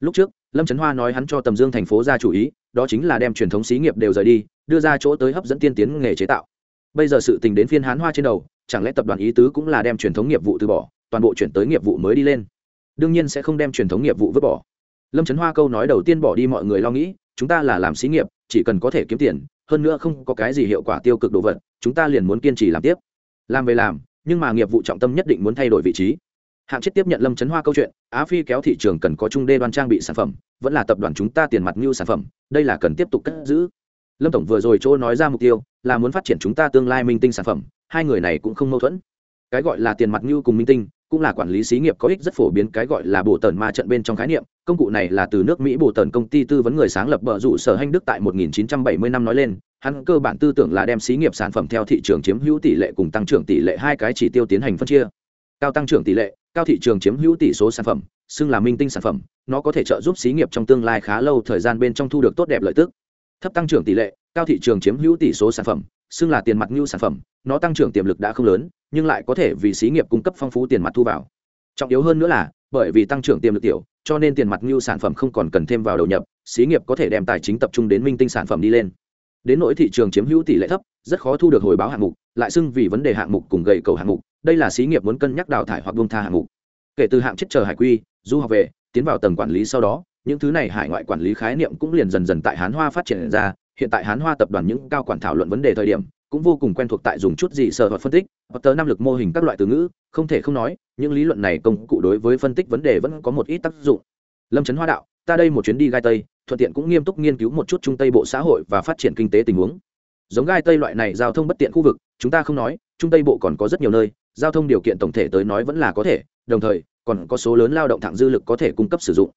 S1: Lúc trước, lâm trấn hoa nói hắn cho tầm dương thành phố ra chủ ý, đó chính là đem truyền thống xí nghiệp đều rời đi, đưa ra chỗ tới hấp dẫn tiên tiến nghề chế tạo bây giờ sự tình đến phiên hán hoa trên đầu, chẳng lẽ tập đoàn ý tứ cũng là đem truyền thống nghiệp vụ từ bỏ, toàn bộ chuyển tới nghiệp vụ mới đi lên? Đương nhiên sẽ không đem truyền thống nghiệp vụ vứt bỏ. Lâm trấn hoa câu nói đầu tiên bỏ đi mọi người lo nghĩ, chúng ta là làm xí nghiệp, chỉ cần có thể kiếm tiền, hơn nữa không có cái gì hiệu quả tiêu cực đồ vật, chúng ta liền muốn kiên trì làm tiếp. Làm về làm, nhưng mà nghiệp vụ trọng tâm nhất định muốn thay đổi vị trí. Hạng chết tiếp nhận lâm trấn hoa câu chuyện, á phi kéo thị trường cần có trung đê đoan trang bị sản phẩm, vẫn là tập đoàn chúng ta tiền mặt như sản phẩm, đây là cần tiếp tục cất giữ lâm tổng vừa rồi chỗ nói ra mục tiêu là muốn phát triển chúng ta tương lai minh tinh sản phẩm, hai người này cũng không mâu thuẫn. Cái gọi là tiền mặt như cùng minh tinh, cũng là quản lý xí nghiệp có ích rất phổ biến, cái gọi là bổ tần ma trận bên trong khái niệm, công cụ này là từ nước mỹ bổ tần công ty tư vấn người sáng lập bờ rủ sở hanh đức tại 1970 năm nói lên, hắn cơ bản tư tưởng là đem xí nghiệp sản phẩm theo thị trường chiếm hữu tỷ lệ cùng tăng trưởng tỷ lệ hai cái chỉ tiêu tiến hành phân chia. Cao tăng trưởng tỷ lệ, cao thị trường chiếm hữu tỷ số sản phẩm, xưng là minh tinh sản phẩm, nó có thể trợ giúp xí nghiệp trong tương lai khá lâu thời gian bên trong thu được tốt đẹp lợi tức thấp tăng trưởng tỷ lệ, cao thị trường chiếm hữu tỷ số sản phẩm, xưng là tiền mặt như sản phẩm, nó tăng trưởng tiềm lực đã không lớn, nhưng lại có thể vì xí nghiệp cung cấp phong phú tiền mặt thu vào. Trọng yếu hơn nữa là, bởi vì tăng trưởng tiềm lực tiểu, cho nên tiền mặt như sản phẩm không còn cần thêm vào đầu nhập, xí nghiệp có thể đem tài chính tập trung đến minh tinh sản phẩm đi lên. Đến nỗi thị trường chiếm hữu tỷ lệ thấp, rất khó thu được hồi báo hạng mục, lại xưng vì vấn đề hạng mục cùng gầy cầu hạng mục, đây là xí nghiệp muốn cân nhắc đào thải hoặc buông tha hạng mục. Kể từ hạng chết chờ hải quy, du học về, tiến vào tầng quản lý sau đó những thứ này hải ngoại quản lý khái niệm cũng liền dần dần tại hán hoa phát triển ra. Hiện tại hán hoa tập đoàn những cao quản thảo luận vấn đề thời điểm, cũng vô cùng quen thuộc tại dùng chút gì sợ hoặc phân tích, hoặc tờ năng lực mô hình các loại từ ngữ, không thể không nói, những lý luận này công cụ đối với phân tích vấn đề vẫn có một ít tác dụng. Lâm trấn hoa đạo, ta đây một chuyến đi gai tây, thuận tiện cũng nghiêm túc nghiên cứu một chút trung tây bộ xã hội và phát triển kinh tế tình huống. Giống gai tây loại này giao thông bất tiện khu vực, chúng ta không nói, trung tây bộ còn có rất nhiều nơi, giao thông điều kiện tổng thể tới nói vẫn là có thể, đồng thời, còn có số lớn lao động thẳng dư lực có thể cung cấp sử dụng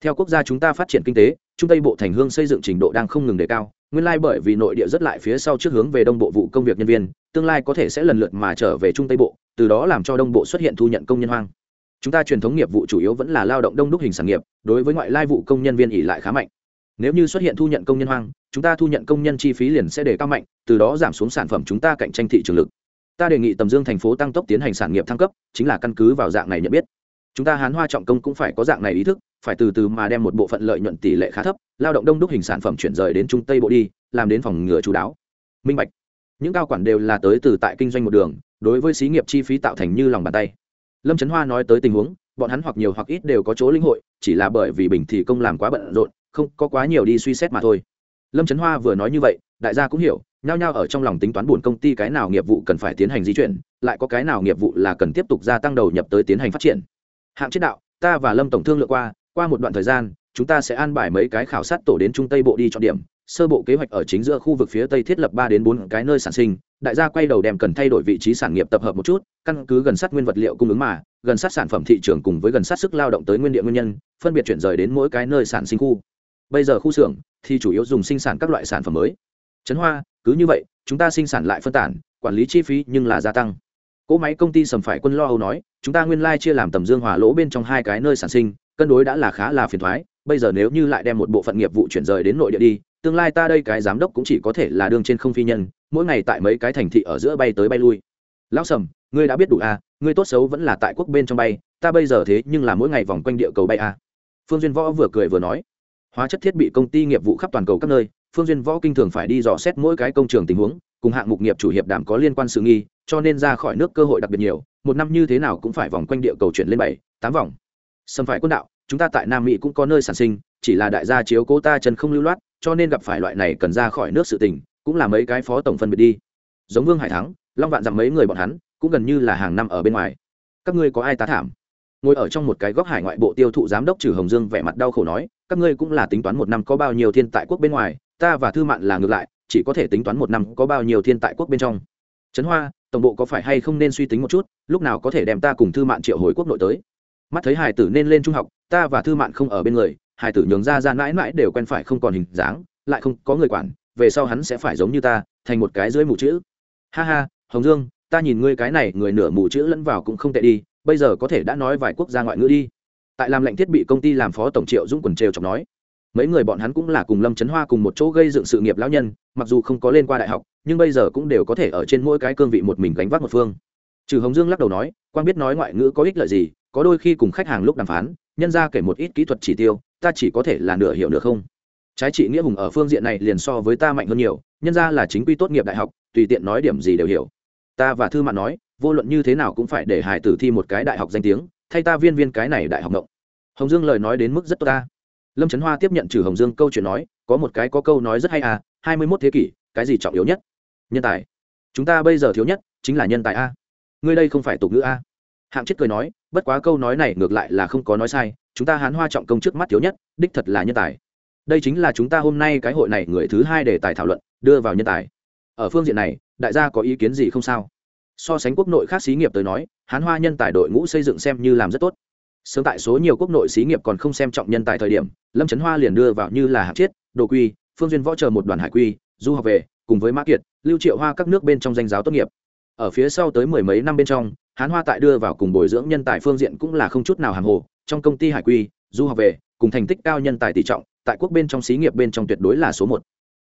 S1: theo quốc gia chúng ta phát triển kinh tế, trung tây bộ thành hương xây dựng trình độ đang không ngừng đề cao, nguyên lai bởi vì nội địa rất lại phía sau trước hướng về đông bộ vụ công việc nhân viên, tương lai có thể sẽ lần lượt mà trở về trung tây bộ, từ đó làm cho đông bộ xuất hiện thu nhận công nhân hoang. Chúng ta truyền thống nghiệp vụ chủ yếu vẫn là lao động đông đúc hình sản nghiệp, đối với ngoại lai vụ công nhân viên ỉ lại khá mạnh. Nếu như xuất hiện thu nhận công nhân hoang, chúng ta thu nhận công nhân chi phí liền sẽ đề cao mạnh, từ đó giảm xuống sản phẩm chúng ta cạnh tranh thị trường lực. Ta đề nghị tầm dương thành phố tăng tốc tiến hành sản nghiệp thăng cấp, chính là căn cứ vào dạng này nhận biết chúng ta hán hoa trọng công cũng phải có dạng này ý thức, phải từ từ mà đem một bộ phận lợi nhuận tỷ lệ khá thấp, lao động đông đúc hình sản phẩm chuyển rời đến trung tây bộ đi, làm đến phòng ngừa chú đáo. Minh bạch. Những cao quản đều là tới từ tại kinh doanh một đường, đối với xí nghiệp chi phí tạo thành như lòng bàn tay. Lâm trấn hoa nói tới tình huống, bọn hắn hoặc nhiều hoặc ít đều có chỗ linh hội, chỉ là bởi vì bình thì công làm quá bận rộn, không có quá nhiều đi suy xét mà thôi. Lâm trấn hoa vừa nói như vậy, đại gia cũng hiểu, nhao nhao ở trong lòng tính toán buồn công ty cái nào nghiệp vụ cần phải tiến hành di chuyển, lại có cái nào nghiệp vụ là cần tiếp tục gia tăng đầu nhập tới tiến hành phát triển hạng chế đạo, ta và lâm tổng thương lượng qua qua một đoạn thời gian, chúng ta sẽ an bài mấy cái khảo sát tổ đến trung tây bộ đi chọn điểm, sơ bộ kế hoạch ở chính giữa khu vực phía tây thiết lập ba đến bốn cái nơi sản sinh, đại gia quay đầu đem cần thay đổi vị trí sản nghiệp tập hợp một chút, căn cứ gần sát nguyên vật liệu cung ứng mà, gần sát sản phẩm thị trường cùng với gần sát sức lao động tới nguyên địa nguyên nhân, phân biệt chuyển rời đến mỗi cái nơi sản sinh khu. Bây giờ khu xưởng thì chủ yếu dùng sinh sản các loại sản phẩm mới. Trấn hoa, cứ như vậy, chúng ta sinh sản lại phân tản, quản lý chi phí nhưng là gia tăng cỗ máy công ty sầm phải quân lo âu nói, chúng ta nguyên lai chia làm tầm dương hỏa lỗ bên trong hai cái nơi sản sinh, cân đối đã là khá là phiền thoái, bây giờ nếu như lại đem một bộ phận nghiệp vụ chuyển rời đến nội địa đi, tương lai ta đây cái giám đốc cũng chỉ có thể là đương trên không phi nhân, mỗi ngày tại mấy cái thành thị ở giữa bay tới bay lui. Lão sầm, ngươi đã biết đủ à ngươi tốt xấu vẫn là tại quốc bên trong bay, ta bây giờ thế nhưng là mỗi ngày vòng quanh địa cầu bay à. Phương duyên võ vừa cười vừa nói, hóa chất thiết bị công ty nghiệp vụ khắp toàn cầu các nơi phương duyên võ kinh thường phải đi dò xét mỗi cái công trường tình huống, cùng hạng mục nghiệp chủ hiệp đảm có liên quan sự nghi, cho nên ra khỏi nước cơ hội đặc biệt nhiều, một năm như thế nào cũng phải vòng quanh địa cầu chuyển lên bảy, tám vòng. Xâm phải quân đạo, chúng ta tại nam mỹ cũng có nơi sản sinh, chỉ là đại gia chiếu cố ta chân không lưu loát, cho nên gặp phải loại này cần ra khỏi nước sự tình, cũng là mấy cái phó tổng phân biệt đi. Giống vương hải thắng, long vạn dặm mấy người bọn hắn, cũng gần như là hàng năm ở bên ngoài. Các ngươi có ai tá thảm? Ngồi ở trong một cái góc hải ngoại bộ tiêu thụ giám đốc trừ hồng dương vẻ mặt đau khổ nói, các ngươi cũng là tính toán một năm có bao nhiêu thiên tại quốc bên ngoài ta và thư mạn là ngược lại, chỉ có thể tính toán một năm có bao nhiêu thiên tại quốc bên trong. Trấn hoa, tổng bộ có phải hay không nên suy tính một chút, lúc nào có thể đem ta cùng thư mạn triệu hồi quốc nội tới? Mắt thấy hải tử nên lên trung học, ta và thư mạn không ở bên người, hải tử nhường ra ra mãi mãi đều quen phải không còn hình dáng, lại không có người quản, về sau hắn sẽ phải giống như ta, thành một cái dưới mù chữ. Ha ha, hồng dương, ta nhìn ngươi cái này người nửa mù chữ lẫn vào cũng không tệ đi, bây giờ có thể đã nói vài quốc gia ngoại ngữ đi. Tại làm lệnh thiết bị công ty làm phó tổng triệu dũng quần trêu chọc nói mấy người bọn hắn cũng là cùng lâm trấn hoa cùng một chỗ gây dựng sự nghiệp lão nhân, mặc dù không có lên qua đại học, nhưng bây giờ cũng đều có thể ở trên mỗi cái cương vị một mình gánh vác một phương. Trừ hồng dương lắc đầu nói quan biết nói ngoại ngữ có ích lợi gì, có đôi khi cùng khách hàng lúc đàm phán, nhân ra kể một ít kỹ thuật chỉ tiêu, ta chỉ có thể là nửa hiểu nửa không. Trái trị nghĩa hùng ở phương diện này liền so với ta mạnh hơn nhiều, nhân ra là chính quy tốt nghiệp đại học, tùy tiện nói điểm gì đều hiểu. Ta và thư mạn nói, vô luận như thế nào cũng phải để hải tử thi một cái đại học danh tiếng, thay ta viên viên cái này đại học động. hồng dương lời nói đến mức rất tốt ta lâm trấn hoa tiếp nhận trừ hồng dương câu chuyện nói, có một cái có câu nói rất hay à hai mươi mốt thế kỷ, cái gì trọng yếu nhất? Nhân tài. Chúng ta bây giờ thiếu nhất chính là nhân tài a. Ngươi đây không phải tục ngữ a. Hạng chết cười nói, bất quá câu nói này ngược lại là không có nói sai, chúng ta hán hoa trọng công trước mắt thiếu nhất, đích thật là nhân tài. Đây chính là chúng ta hôm nay cái hội này người thứ hai để tài thảo luận, đưa vào nhân tài. Ở phương diện này, đại gia có ý kiến gì không sao? So sánh quốc nội khác xí nghiệp tới nói, hán hoa nhân tài đội ngũ xây dựng xem như làm rất tốt sớm tại số nhiều quốc nội xí nghiệp còn không xem trọng nhân tài thời điểm, lâm trấn hoa liền đưa vào như là hạt chiết, đồ quy, phương duyên võ chờ một đoàn hải quy, du học về, cùng với mã kiệt, lưu triệu hoa các nước bên trong danh giáo tốt nghiệp. Ở phía sau tới mười mấy năm bên trong, hán hoa tại đưa vào cùng bồi dưỡng nhân tài phương diện cũng là không chút nào hàng hồ, trong công ty hải quy, du học về, cùng thành tích cao nhân tài tỷ trọng, tại quốc bên trong xí nghiệp bên trong tuyệt đối là số một.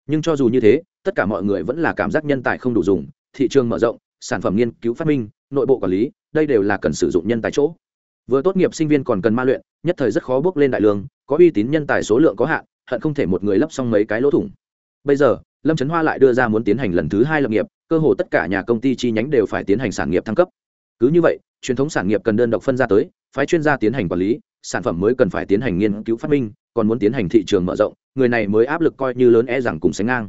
S1: Nhưng cho dù như thế, tất cả mọi người vẫn là cảm giác nhân tài không đủ dùng, thị trường mở rộng, sản phẩm nghiên cứu phát minh, nội bộ quản lý, đây đều là cần sử dụng nhân tài chỗ vừa tốt nghiệp sinh viên còn cần ma luyện, nhất thời rất khó bước lên đại lương, có uy tín nhân tài số lượng có hạn, hận không thể một người lấp xong mấy cái lỗ thủng. Bây giờ, lâm trấn hoa lại đưa ra muốn tiến hành lần thứ hai lập nghiệp, cơ hồ tất cả nhà công ty chi nhánh đều phải tiến hành sản nghiệp thăng cấp. Cứ như vậy, truyền thống sản nghiệp cần đơn độc phân ra tới, phái chuyên gia tiến hành quản lý, sản phẩm mới cần phải tiến hành nghiên cứu phát minh, còn muốn tiến hành thị trường mở rộng, người này mới áp lực coi như lớn e rằng cùng sánh ngang.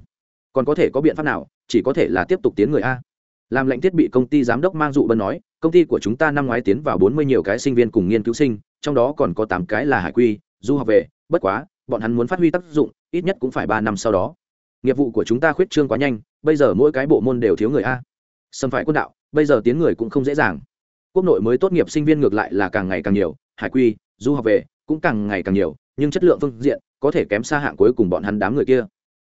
S1: Còn có thể có biện pháp nào, chỉ có thể là tiếp tục tiến người a. Làm lệnh thiết bị công ty giám đốc mang dụ bân nói công ty của chúng ta năm ngoái tiến vào bốn mươi nhiều cái sinh viên cùng nghiên cứu sinh, trong đó còn có tám cái là hải quy, du học về bất quá, bọn hắn muốn phát huy tác dụng, ít nhất cũng phải ba năm sau đó. Nghiệp vụ của chúng ta khuyết trương quá nhanh, bây giờ mỗi cái bộ môn đều thiếu người a. Xâm phải quân đạo, bây giờ tiến người cũng không dễ dàng. Quốc nội mới tốt nghiệp sinh viên ngược lại là càng ngày càng nhiều, hải quy, du học về cũng càng ngày càng nhiều, nhưng chất lượng phương diện có thể kém xa hạng cuối cùng bọn hắn đám người kia.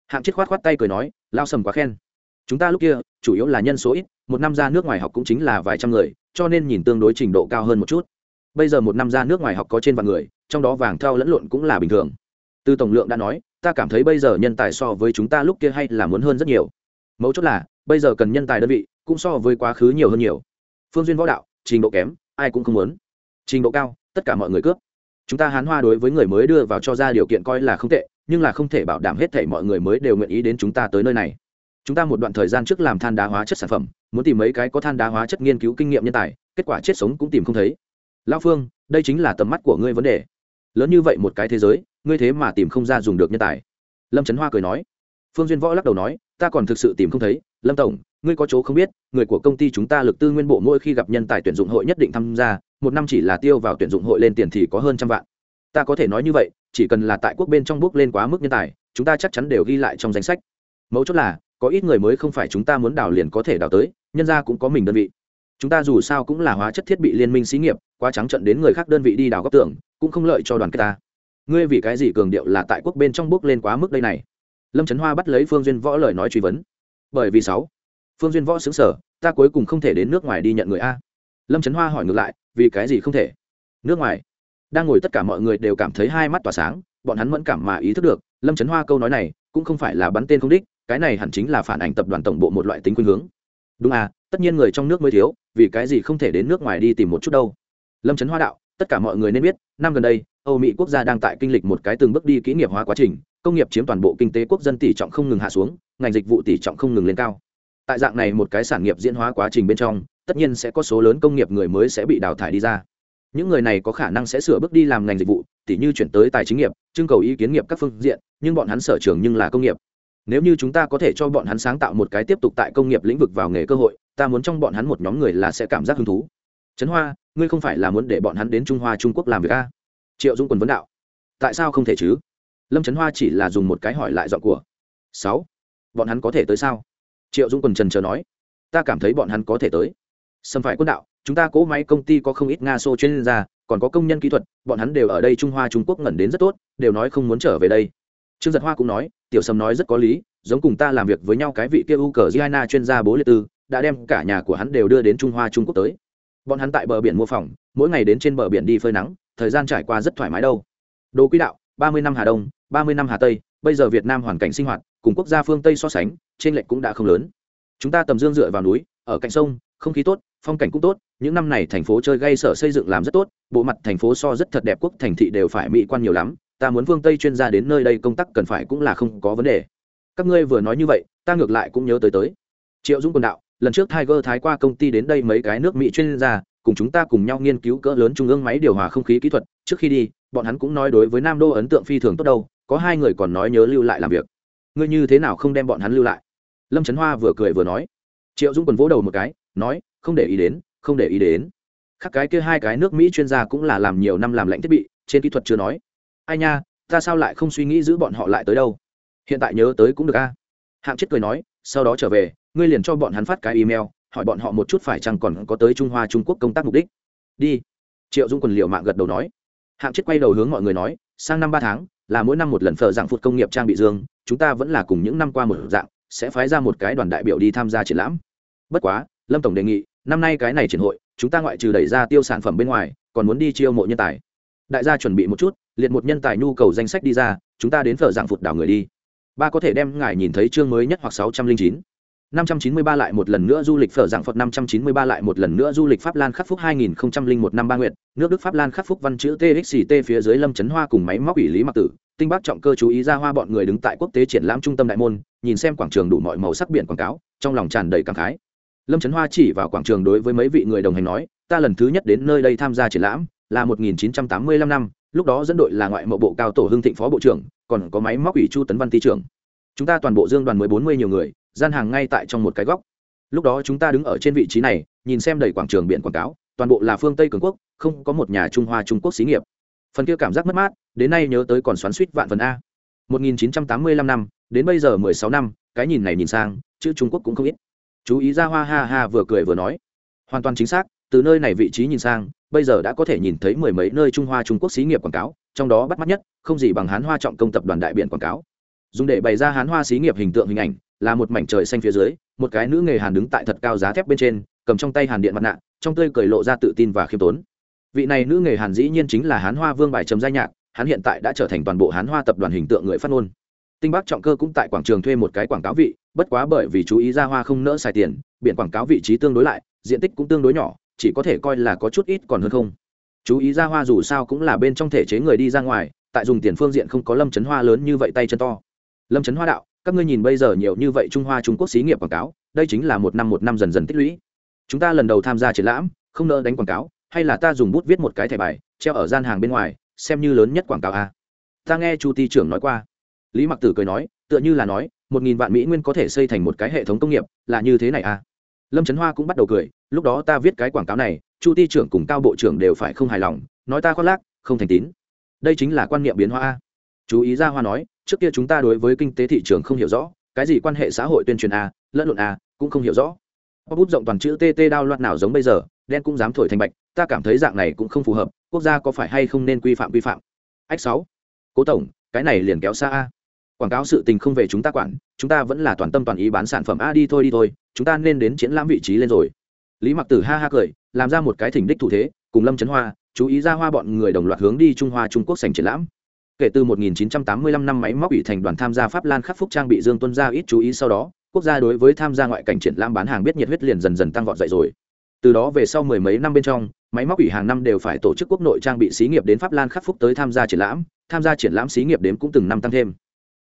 S1: Hạng chết khoát khoát tay cười nói, lao sầm quá khen chúng ta lúc kia, chủ yếu là nhân số ít, một năm ra nước ngoài học cũng chính là vài trăm người, cho nên nhìn tương đối trình độ cao hơn một chút. Bây giờ một năm ra nước ngoài học có trên vạn người, trong đó vàng thao lẫn lộn cũng là bình thường. Từ tổng lượng đã nói, ta cảm thấy bây giờ nhân tài so với chúng ta lúc kia hay là muốn hơn rất nhiều. Mấu chốt là, bây giờ cần nhân tài đơn vị, cũng so với quá khứ nhiều hơn nhiều. Phương duyên võ đạo, trình độ kém, ai cũng không muốn. Trình độ cao, tất cả mọi người cướp. Chúng ta hán hoa đối với người mới đưa vào cho ra điều kiện coi là không tệ, nhưng là không thể bảo đảm hết thảy mọi người mới đều nguyện ý đến chúng ta tới nơi này chúng ta một đoạn thời gian trước làm than đá hóa chất sản phẩm, muốn tìm mấy cái có than đá hóa chất nghiên cứu kinh nghiệm nhân tài, kết quả chết sống cũng tìm không thấy. Lao phương, đây chính là tầm mắt của ngươi vấn đề. Lớn như vậy một cái thế giới, ngươi thế mà tìm không ra dùng được nhân tài. Lâm trấn hoa cười nói. Phương duyên võ lắc đầu nói, ta còn thực sự tìm không thấy. Lâm tổng, ngươi có chỗ không biết, người của công ty chúng ta lực tư nguyên bộ mỗi khi gặp nhân tài tuyển dụng hội nhất định tham gia, một năm chỉ là tiêu vào tuyển dụng hội lên tiền thì có hơn trăm vạn. Ta có thể nói như vậy, chỉ cần là tại quốc bên trong bước lên quá mức nhân tài, chúng ta chắc chắn đều ghi lại trong danh sách. Mấu chốt là có ít người mới không phải chúng ta muốn đào liền có thể đào tới, nhân ra cũng có mình đơn vị. Chúng ta dù sao cũng là hóa chất thiết bị liên minh xí nghiệp, quá trắng trận đến người khác đơn vị đi đào góc tưởng cũng không lợi cho đoàn kết ta. Ngươi vì cái gì cường điệu là tại quốc bên trong bước lên quá mức đây này? Lâm trấn hoa bắt lấy phương duyên võ lời nói truy vấn. Bởi vì sáu, phương duyên võ xứng sở, ta cuối cùng không thể đến nước ngoài đi nhận người a. Lâm trấn hoa hỏi ngược lại, vì cái gì không thể? Nước ngoài. Đang ngồi tất cả mọi người đều cảm thấy hai mắt tỏa sáng, bọn hắn mẫn cảm mà ý thức được, lâm trấn hoa câu nói này cũng không phải là bắn tên không đích cái này hẳn chính là phản ảnh tập đoàn tổng bộ một loại tính khuynh hướng. Đúng à tất nhiên người trong nước mới thiếu, vì cái gì không thể đến nước ngoài đi tìm một chút đâu. Lâm trấn hoa đạo, tất cả mọi người nên biết, năm gần đây, âu mỹ quốc gia đang tại kinh lịch một cái từng bước đi kỹ nghiệp hóa quá trình, công nghiệp chiếm toàn bộ kinh tế quốc dân tỷ trọng không ngừng hạ xuống, ngành dịch vụ tỷ trọng không ngừng lên cao. Tại dạng này một cái sản nghiệp diễn hóa quá trình bên trong, tất nhiên sẽ có số lớn công nghiệp người mới sẽ bị đào thải đi ra. Những người này có khả năng sẽ sửa bước đi làm ngành dịch vụ, tỉ như chuyển tới tài chính nghiệp, trưng cầu ý kiến nghiệp các phương diện, nhưng bọn hắn sở trường nhưng là công nghiệp nếu như chúng ta có thể cho bọn hắn sáng tạo một cái tiếp tục tại công nghiệp lĩnh vực vào nghề cơ hội, ta muốn trong bọn hắn một nhóm người là sẽ cảm giác hứng thú. Trấn hoa, ngươi không phải là muốn để bọn hắn đến trung hoa, trung quốc làm việc a triệu dũng quần vấn đạo. Tại sao không thể chứ? Lâm trấn hoa chỉ là dùng một cái hỏi lại dọn của. Sáu. Bọn hắn có thể tới sao? Triệu dũng quần trần chờ nói. Ta cảm thấy bọn hắn có thể tới. Xâm phải quân đạo, chúng ta cỗ máy công ty có không ít nga xô chuyên gia, còn có công nhân kỹ thuật, bọn hắn đều ở đây trung hoa, trung quốc ngẩn đến rất tốt, đều nói không muốn trở về đây trương giật hoa cũng nói, tiểu sầm nói rất có lý, giống cùng ta làm việc với nhau cái vị kia u cờ giana chuyên gia bố liệt tư, đã đem cả nhà của hắn đều đưa đến trung hoa, trung quốc tới. Bọn hắn tại bờ biển mua phòng, mỗi ngày đến trên bờ biển đi phơi nắng, thời gian trải qua rất thoải mái đâu. Đồ quỹ đạo, ba mươi năm hà đông, ba mươi năm hà tây, bây giờ việt nam hoàn cảnh sinh hoạt, cùng quốc gia phương tây so sánh trên lệch cũng đã không lớn. Chúng ta tầm dương dựa vào núi, ở cạnh sông, không khí tốt, phong cảnh cũng tốt, những năm này thành phố chơi gây sở xây dựng làm rất tốt, bộ mặt thành phố so rất thật đẹp, quốc thành thị đều phải mỹ quan nhiều lắm ta muốn phương tây chuyên gia đến nơi đây công tác cần phải cũng là không có vấn đề. Các ngươi vừa nói như vậy, ta ngược lại cũng nhớ tới tới. Triệu dũng quần đạo, lần trước tiger thái qua công ty đến đây mấy cái nước mỹ chuyên gia, cùng chúng ta cùng nhau nghiên cứu cỡ lớn trung ương máy điều hòa không khí kỹ thuật. Trước khi đi, bọn hắn cũng nói đối với nam đô ấn tượng phi thường tốt đâu, có hai người còn nói nhớ lưu lại làm việc. Ngươi như thế nào không đem bọn hắn lưu lại? Lâm trấn hoa vừa cười vừa nói. Triệu dũng quần vỗ đầu một cái, nói, không để ý đến, không để ý đến. Khác cái kia hai cái nước mỹ chuyên gia cũng là làm nhiều năm làm lãnh thiết bị, trên kỹ thuật chưa nói ai nha, ta sao lại không suy nghĩ giữ bọn họ lại tới đâu? Hiện tại nhớ tới cũng được a. Hạng chết cười nói, sau đó trở về, ngươi liền cho bọn hắn phát cái email, hỏi bọn họ một chút phải chăng còn có tới trung hoa trung quốc công tác mục đích. Đi. Triệu dung quần liệu mạng gật đầu nói. Hạng chết quay đầu hướng mọi người nói, sang năm ba tháng, là mỗi năm một lần phở dạng phụt công nghiệp trang bị dương, chúng ta vẫn là cùng những năm qua một dạng, sẽ phái ra một cái đoàn đại biểu đi tham gia triển lãm. Bất quá, lâm tổng đề nghị, năm nay cái này triển hội, chúng ta ngoại trừ đẩy ra tiêu sản phẩm bên ngoài, còn muốn đi chiêu mộ nhân tài đại gia chuẩn bị một chút liệt một nhân tài nhu cầu danh sách đi ra chúng ta đến phở dạng phụt đảo người đi. Ba có thể đem ngài nhìn thấy chương mới nhất hoặc sáu trăm linh chín. 593 lại một lần nữa du lịch phở dạng Phật 593 lại một lần nữa du lịch Pháp Lan khắc phúc 2001 năm ba nguyệt, nước Đức Pháp Lan khắc phúc văn chữ TXT phía dưới Lâm Chấn Hoa cùng máy móc ủy lý mặc tử, tinh bác trọng cơ chú ý ra hoa bọn người đứng tại quốc tế triển lãm trung tâm đại môn, nhìn xem quảng trường đủ mọi màu sắc biển quảng cáo, trong lòng tràn đầy cảm khái. lâm trấn hoa chỉ vào quảng trường đối với mấy vị người đồng hành nói ta lần thứ nhất đến nơi đây tham gia triển lãm là 1985 năm, lúc đó dẫn đội là ngoại mộ bộ cao tổ hưng thịnh phó bộ trưởng, còn có máy móc ủy chu tấn văn ty trưởng. Chúng ta toàn bộ dương đoàn mới bốn mươi nhiều người, gian hàng ngay tại trong một cái góc. Lúc đó chúng ta đứng ở trên vị trí này, nhìn xem đầy quảng trường biển quảng cáo, toàn bộ là phương tây cường quốc, không có một nhà trung hoa trung quốc xí nghiệp. Phần kia cảm giác mất mát, đến nay nhớ tới còn xoắn xuýt vạn phần a. 1985 năm, đến bây giờ 16 năm, cái nhìn này nhìn sang, chữ trung quốc cũng không ít. Chú ý ra hoa ha ha vừa cười vừa nói. Hoàn toàn chính xác, từ nơi này vị trí nhìn sang bây giờ đã có thể nhìn thấy mười mấy nơi trung hoa trung quốc xí nghiệp quảng cáo, trong đó bắt mắt nhất, không gì bằng hán hoa trọng công tập đoàn đại biển quảng cáo. Dùng để bày ra hán hoa xí nghiệp hình tượng hình ảnh, là một mảnh trời xanh phía dưới, một cái nữ nghề hàn đứng tại thật cao giá thép bên trên, cầm trong tay hàn điện mặt nạ, trong tươi cười lộ ra tự tin và khiêm tốn. Vị này nữ nghề hàn dĩ nhiên chính là hán hoa vương bài trầm gia nhạc, hắn hiện tại đã trở thành toàn bộ hán hoa tập đoàn hình tượng người phát ngôn. Tinh bắc trọng cơ cũng tại quảng trường thuê một cái quảng cáo vị, bất quá bởi vì chú ý ra hoa không nỡ xài tiền, biển quảng cáo vị trí tương đối lại, diện tích cũng tương đối nhỏ chỉ có thể coi là có chút ít còn hơn không. Chú ý ra hoa dù sao cũng là bên trong thể chế người đi ra ngoài, tại dùng tiền phương diện không có lâm chấn hoa lớn như vậy tay chân to. Lâm chấn hoa đạo, các ngươi nhìn bây giờ nhiều như vậy trung hoa trung quốc xí nghiệp quảng cáo, đây chính là một năm một năm dần dần tích lũy. Chúng ta lần đầu tham gia triển lãm, không nỡ đánh quảng cáo, hay là ta dùng bút viết một cái thẻ bài, treo ở gian hàng bên ngoài, xem như lớn nhất quảng cáo a. Ta nghe chu ti trưởng nói qua. Lý mặc tử cười nói, tựa như là nói, một nghìn vạn mỹ nguyên có thể xây thành một cái hệ thống công nghiệp, là như thế này à lâm trấn hoa cũng bắt đầu cười, lúc đó ta viết cái quảng cáo này, chu Ti trưởng cùng cao bộ trưởng đều phải không hài lòng, nói ta khoác lác, không thành tín. Đây chính là quan niệm biến hóa chú ý ra hoa nói, trước kia chúng ta đối với kinh tế thị trường không hiểu rõ, cái gì quan hệ xã hội tuyên truyền a, lẫn lộn a, cũng không hiểu rõ. Bút rộng toàn chữ tt đao loạt nào giống bây giờ, đen cũng dám thổi thành bạch, ta cảm thấy dạng này cũng không phù hợp, quốc gia có phải hay không nên quy phạm quy phạm? Ách sáu. Cố tổng, cái này liền kéo xa a quảng cáo sự tình không về chúng ta quản, chúng ta vẫn là toàn tâm toàn ý bán sản phẩm. A đi thôi đi thôi, chúng ta nên đến triển lãm vị trí lên rồi. Lý mặc tử ha ha cười, làm ra một cái thỉnh đích thủ thế, cùng lâm trấn hoa, chú ý ra hoa bọn người đồng loạt hướng đi trung hoa, trung quốc sành triển lãm. Kể từ 1985 năm máy móc ủy thành đoàn tham gia pháp lan khắc phúc trang bị dương tuân ra ít chú ý sau đó, quốc gia đối với tham gia ngoại cảnh triển lãm bán hàng biết nhiệt huyết liền dần dần tăng vọt dậy rồi. Từ đó về sau mười mấy năm bên trong, máy móc ủy hàng năm đều phải tổ chức quốc nội trang bị xí nghiệp đến pháp lan khắc phúc tới tham gia triển lãm, tham gia triển lãm xí nghiệp đến cũng từng năm tăng thêm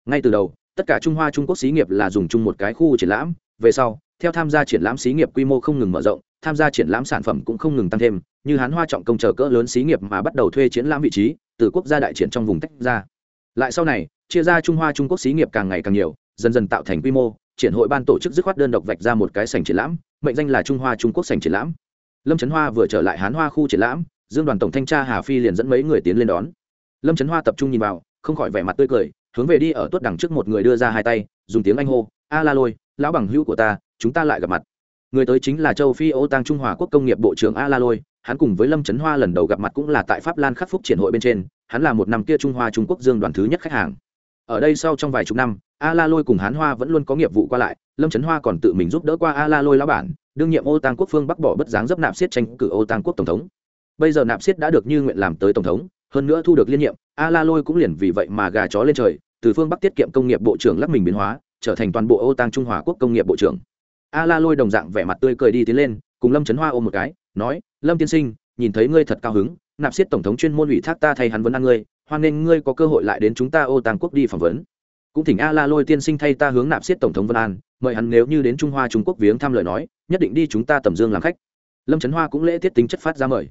S1: ngay từ đầu, tất cả trung hoa trung quốc xí nghiệp là dùng chung một cái khu triển lãm. Về sau, theo tham gia triển lãm xí nghiệp quy mô không ngừng mở rộng, tham gia triển lãm sản phẩm cũng không ngừng tăng thêm, như hán hoa trọng công chờ cỡ lớn xí nghiệp mà bắt đầu thuê triển lãm vị trí, từ quốc gia đại triển trong vùng tách ra. Lại sau này, chia ra trung hoa trung quốc xí nghiệp càng ngày càng nhiều, dần dần tạo thành quy mô, triển hội ban tổ chức dứt khoát đơn độc vạch ra một cái sành triển lãm, mệnh danh là trung hoa trung quốc sành triển lãm. Lâm trấn hoa vừa trở lại hán hoa khu triển lãm, dương đoàn tổng thanh tra hà phi liền dẫn mấy người tiến lên đón. Lâm trấn hoa tập trung nhìn vào, không khỏi vẻ mặt tươi cười hướng về đi ở tuốt đằng trước một người đưa ra hai tay, dùng tiếng anh hô, a la lôi, lão bằng hữu của ta, chúng ta lại gặp mặt. Người tới chính là châu phi ô tăng trung hòa quốc công nghiệp bộ trưởng a la lôi, hắn cùng với lâm trấn hoa lần đầu gặp mặt cũng là tại pháp lan khắc phúc triển hội bên trên, hắn là một năm kia trung hoa trung quốc dương đoàn thứ nhất khách hàng. Ở đây sau trong vài chục năm, a la lôi cùng hán hoa vẫn luôn có nghiệp vụ qua lại, lâm trấn hoa còn tự mình giúp đỡ qua a la lôi lão bản, đương nhiệm ô tăng quốc phương bắc bỏ bất dáng dấp nạp siết tranh cử ô tăng quốc tổng thống. Bây giờ nạp siết đã được như nguyện làm tới tổng thống, hơn nữa thu được liên nhiệm, a la lôi cũng liền vì vậy mà gà chó lên trời từ phương bắc tiết kiệm công nghiệp bộ trưởng lắp mình biến hóa, trở thành toàn bộ ô tăng trung hòa quốc công nghiệp bộ trưởng. A la lôi đồng dạng vẻ mặt tươi cười đi tiến lên, cùng lâm trấn hoa ôm một cái, nói, lâm tiên sinh, nhìn thấy ngươi thật cao hứng, nạp siết tổng thống chuyên môn ủy thác ta thay hắn vấn an ngươi, hoan nghênh ngươi có cơ hội lại đến chúng ta ô tăng quốc đi phỏng vấn. Cũng thỉnh a la lôi tiên sinh thay ta hướng nạp siết tổng thống vân an, mời hắn nếu như đến trung hoa trung quốc viếng thăm lời nói, nhất định đi chúng ta tầm dương làm khách. Lâm trấn hoa cũng lễ tiết tính chất phát ra mời.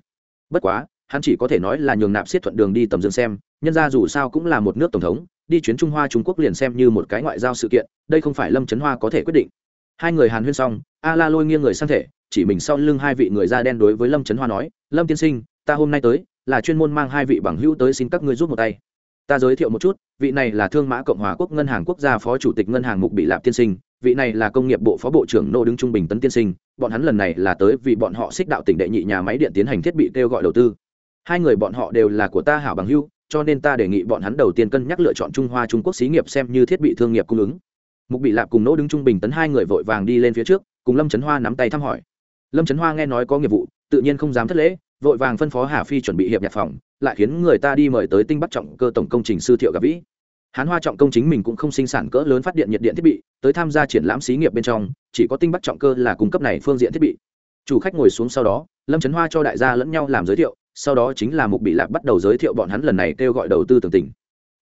S1: Bất quá, hắn chỉ có thể nói là nhường nạp siết thuận đường đi tầm dương xem, nhân ra dù sao cũng là một nước tổng thống đi chuyến trung hoa trung quốc liền xem như một cái ngoại giao sự kiện, đây không phải lâm trấn hoa có thể quyết định. Hai người hàn huyên xong, a la lôi nghiêng người sang thể, chỉ mình sau lưng hai vị người da đen đối với lâm trấn hoa nói, lâm tiên sinh, ta hôm nay tới, là chuyên môn mang hai vị bằng hữu tới xin các ngươi giúp một tay. Ta giới thiệu một chút, vị này là thương mã cộng hòa quốc ngân hàng quốc gia phó chủ tịch ngân hàng mục bị lạp tiên sinh, vị này là công nghiệp bộ phó bộ trưởng nô đứng trung bình tấn tiên sinh, bọn hắn lần này là tới vì bọn họ xích đạo tỉnh đệ nhị nhà máy điện tiến hành thiết bị kêu gọi đầu tư. Hai người bọn họ đều là của ta hảo bằng hưu cho nên ta đề nghị bọn hắn đầu tiên cân nhắc lựa chọn trung hoa trung quốc xí nghiệp xem như thiết bị thương nghiệp cung ứng. Mục bị lạp cùng nỗ đứng trung bình tấn hai người vội vàng đi lên phía trước, cùng lâm trấn hoa nắm tay thăm hỏi. Lâm trấn hoa nghe nói có nghiệp vụ, tự nhiên không dám thất lễ, vội vàng phân phó hà phi chuẩn bị hiệp nhạc phòng, lại khiến người ta đi mời tới tinh bắc trọng cơ tổng công trình sư thiệu gặp vĩ. Hán hoa trọng công chính mình cũng không sinh sản cỡ lớn phát điện nhiệt điện thiết bị, tới tham gia triển lãm xí nghiệp bên trong, chỉ có tinh bắc trọng cơ là cung cấp này phương diện thiết bị. Chủ khách ngồi xuống sau đó, lâm trấn hoa cho đại gia lẫn nhau làm giới thiệu sau đó chính là mục bị lạc bắt đầu giới thiệu bọn hắn lần này kêu gọi đầu tư tường tỉnh.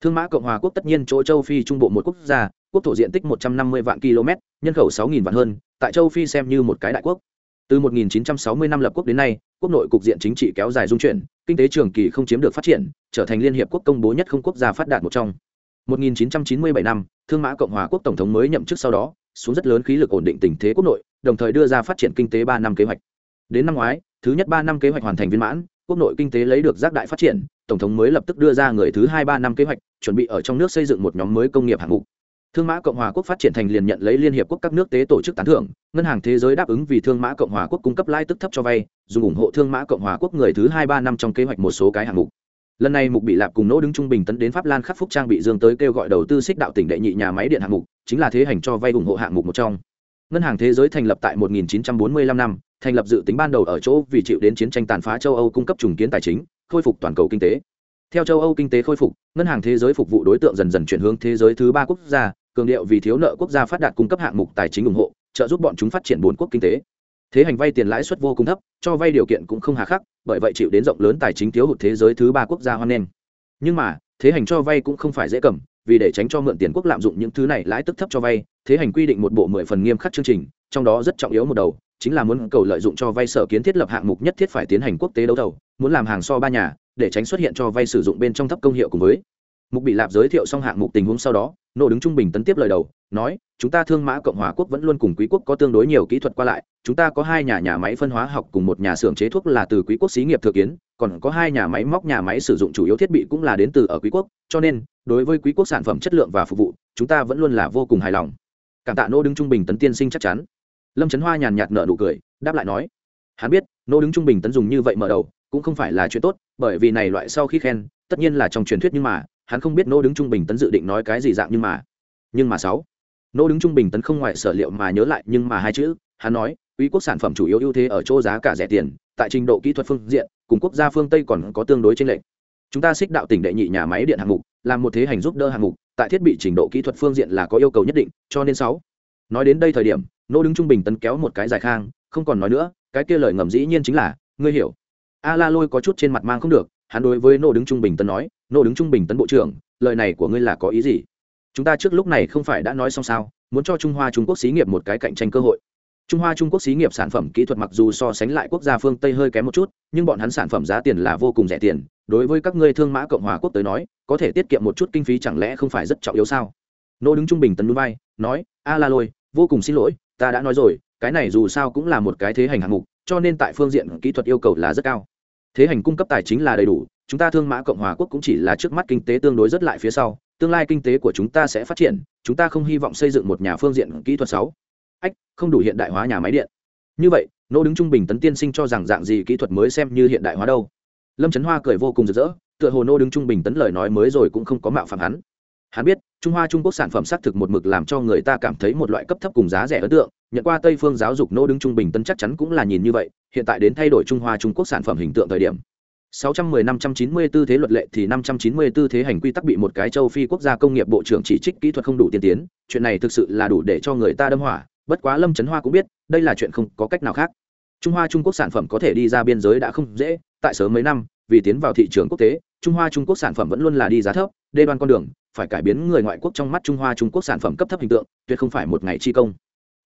S1: Thương mã cộng hòa quốc tất nhiên chỗ châu phi trung bộ một quốc gia, quốc thổ diện tích một trăm năm mươi vạn km, nhân khẩu sáu nghìn vạn hơn, tại châu phi xem như một cái đại quốc. Từ 1960 năm lập quốc đến nay, quốc nội cục diện chính trị kéo dài dung chuyển, kinh tế trường kỳ không chiếm được phát triển, trở thành liên hiệp quốc công bố nhất không quốc gia phát đạt một trong. 1997 năm, thương mã cộng hòa quốc tổng thống mới nhậm chức sau đó, xuống rất lớn khí lực ổn định tình thế quốc nội, đồng thời đưa ra phát triển kinh tế ba năm kế hoạch. Đến năm ngoái, thứ nhất ba năm kế hoạch hoàn thành viên mãn quốc nội kinh tế lấy được giác đại phát triển, tổng thống mới lập tức đưa ra người thứ hai ba năm kế hoạch, chuẩn bị ở trong nước xây dựng một nhóm mới công nghiệp hạng mục. Thương mã cộng hòa quốc phát triển thành liền nhận lấy liên hiệp quốc các nước tế tổ chức tán thưởng, ngân hàng thế giới đáp ứng vì thương mã cộng hòa quốc cung cấp lãi tức thấp cho vay, dùng ủng hộ thương mã cộng hòa quốc người thứ hai ba năm trong kế hoạch một số cái hạng mục. Lần này mục bị lạp cùng nỗ đứng trung bình tấn đến pháp lan khắc phúc trang bị dương tới kêu gọi đầu tư xích đạo tỉnh đệ nhị nhà máy điện hạng mục, chính là thế hành cho vay ủng hộ hạng mục một trong. Ngân hàng thế giới thành lập tại 1945 năm thành lập dự tính ban đầu ở chỗ vì chịu đến chiến tranh tàn phá châu âu cung cấp trùng kiến tài chính, khôi phục toàn cầu kinh tế. Theo châu âu kinh tế khôi phục, ngân hàng thế giới phục vụ đối tượng dần dần chuyển hướng thế giới thứ ba quốc gia, cường điệu vì thiếu nợ quốc gia phát đạt cung cấp hạng mục tài chính ủng hộ, trợ giúp bọn chúng phát triển bốn quốc kinh tế. Thế hành vay tiền lãi suất vô cùng thấp, cho vay điều kiện cũng không hà khắc, bởi vậy chịu đến rộng lớn tài chính thiếu hụt thế giới thứ ba quốc gia hoan nghênh. Nhưng mà, thế hành cho vay cũng không phải dễ cầm, vì để tránh cho mượn tiền quốc lạm dụng những thứ này lãi tức thấp cho vay, thế hành quy định một bộ mười phần nghiêm khắc chương trình, trong đó rất trọng yếu một đầu chính là muốn cầu lợi dụng cho vay sở kiến thiết lập hạng mục nhất thiết phải tiến hành quốc tế đấu thầu, muốn làm hàng so ba nhà, để tránh xuất hiện cho vay sử dụng bên trong thấp công hiệu cùng với. Mục bị lạp giới thiệu xong hạng mục tình huống sau đó nô đứng trung bình tấn tiếp lời đầu, nói, chúng ta thương mã cộng hòa quốc vẫn luôn cùng quý quốc có tương đối nhiều kỹ thuật qua lại, chúng ta có hai nhà nhà máy phân hóa học cùng một nhà xưởng chế thuốc là từ quý quốc xí nghiệp thừa kiến, còn có hai nhà máy móc nhà máy sử dụng chủ yếu thiết bị cũng là đến từ ở quý quốc, cho nên, đối với quý quốc sản phẩm chất lượng và phục vụ, chúng ta vẫn luôn là vô cùng hài lòng. Cảm tạ nô đứng trung bình tấn tiên sinh chắc chắn lâm trấn hoa nhàn nhạt nợ nụ cười, đáp lại nói, hắn biết nô đứng trung bình tấn dùng như vậy mở đầu, cũng không phải là chuyện tốt, bởi vì này loại sau khi khen, tất nhiên là trong truyền thuyết nhưng mà, hắn không biết nô đứng trung bình tấn dự định nói cái gì dạng nhưng mà. Nhưng mà sáu nô đứng trung bình tấn không ngoại sở liệu mà nhớ lại nhưng mà hai chữ, hắn nói uy quốc sản phẩm chủ yếu ưu thế ở chỗ giá cả rẻ tiền, tại trình độ kỹ thuật phương diện, cùng quốc gia phương tây còn có tương đối trên lệch. Chúng ta xích đạo tỉnh đệ nhị nhà máy điện hạng mục, làm một thế hành giúp đỡ hạng mục, tại thiết bị trình độ kỹ thuật phương diện là có yêu cầu nhất định, cho nên sáu, nói đến đây thời điểm nô đứng trung bình tấn kéo một cái dài khang không còn nói nữa cái kia lời ngầm dĩ nhiên chính là ngươi hiểu. A la lôi có chút trên mặt mang không được hắn đối với nô đứng trung bình tấn nói nô đứng trung bình tấn bộ trưởng lời này của ngươi là có ý gì? Chúng ta trước lúc này không phải đã nói xong sao muốn cho trung hoa trung quốc xí nghiệp một cái cạnh tranh cơ hội. Trung hoa trung quốc xí nghiệp sản phẩm kỹ thuật mặc dù so sánh lại quốc gia phương tây hơi kém một chút nhưng bọn hắn sản phẩm giá tiền là vô cùng rẻ tiền đối với các ngươi thương mã cộng hòa quốc tới nói có thể tiết kiệm một chút kinh phí chẳng lẽ không phải rất trọng yếu sao? Nô đứng trung bình tấn núi bay, nói a la lôi vô cùng xin lỗi ta đã nói rồi, cái này dù sao cũng là một cái thế hành hạng mục, cho nên tại phương diện kỹ thuật yêu cầu là rất cao. Thế hành cung cấp tài chính là đầy đủ, chúng ta thương mã cộng hòa quốc cũng chỉ là trước mắt kinh tế tương đối rất lại phía sau, tương lai kinh tế của chúng ta sẽ phát triển, chúng ta không hy vọng xây dựng một nhà phương diện kỹ thuật sáu. Ách, không đủ hiện đại hóa nhà máy điện. Như vậy, nô đứng trung bình tấn tiên sinh cho rằng dạng gì kỹ thuật mới xem như hiện đại hóa đâu? Lâm trấn hoa cười vô cùng rực rỡ, tựa hồ nô đứng trung bình tấn lời nói mới rồi cũng không có mạo phạm hắn hắn biết trung hoa trung quốc sản phẩm xác thực một mực làm cho người ta cảm thấy một loại cấp thấp cùng giá rẻ ấn tượng. Nhận qua tây phương giáo dục nô đứng trung bình tân chắc chắn cũng là nhìn như vậy hiện tại đến thay đổi trung hoa trung quốc sản phẩm hình tượng thời điểm. 610-594 thế luật lệ thì 594 thế hành quy tắc bị một cái châu Phi quốc gia công nghiệp bộ trưởng chỉ trích kỹ thuật không đủ tiên tiến, chuyện này thực sự là đủ để cho người ta đâm hỏa, bất quá Lâm Chấn Hoa cũng biết, đây là chuyện không có cách nào khác. Trung Hoa Trung Quốc sản phẩm có thể đi ra biên giới đã không dễ, tại sớm mấy năm, vì tiến vào thị trường quốc tế, Trung Hoa Trung Quốc sản phẩm vẫn luôn là đi giá thấp, đê đoan con đường, phải cải biến người ngoại quốc trong mắt Trung Hoa Trung Quốc sản phẩm cấp thấp hình tượng, tuyệt không phải một ngày chi công.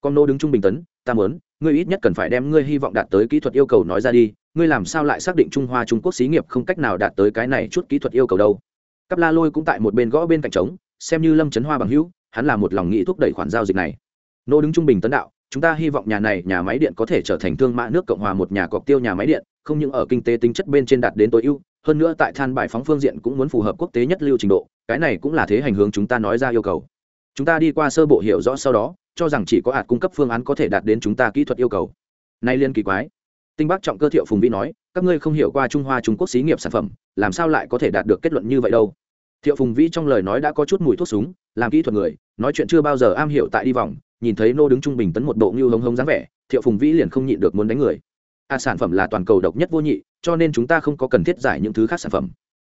S1: Con nô đứng trung bình tấn, ta muốn, ngươi ít nhất cần phải đem ngươi hy vọng đạt tới kỹ thuật yêu cầu nói ra đi, ngươi làm sao lại xác định trung hoa trung quốc xí nghiệp không cách nào đạt tới cái này chút kỹ thuật yêu cầu đâu cắp la lôi cũng tại một bên gõ bên cạnh trống xem như lâm trấn hoa bằng hữu hắn là một lòng nghĩ thúc đẩy khoản giao dịch này nô đứng trung bình tấn đạo chúng ta hy vọng nhà này nhà máy điện có thể trở thành thương mã nước cộng hòa một nhà cọc tiêu nhà máy điện không những ở kinh tế tính chất bên trên đạt đến tối ưu hơn nữa tại than bài phóng phương diện cũng muốn phù hợp quốc tế nhất lưu trình độ cái này cũng là thế hành hướng chúng ta nói ra yêu cầu. Chúng ta đi qua sơ bộ hiểu rõ sau đó cho rằng chỉ có hạt cung cấp phương án có thể đạt đến chúng ta kỹ thuật yêu cầu. Nay liên kỳ quái. Tinh bắc trọng cơ thiệu phùng vĩ nói các ngươi không hiểu qua trung hoa trung quốc xí nghiệp sản phẩm làm sao lại có thể đạt được kết luận như vậy đâu? Thiệu phùng vĩ trong lời nói đã có chút mùi thuốc súng làm kỹ thuật người nói chuyện chưa bao giờ am hiểu tại đi vòng nhìn thấy nô đứng trung bình tấn một bộ như hống hống dáng vẻ thiệu phùng vĩ liền không nhịn được muốn đánh người. A à, sản phẩm là toàn cầu độc nhất vô nhị cho nên chúng ta không có cần thiết giải những thứ khác sản phẩm.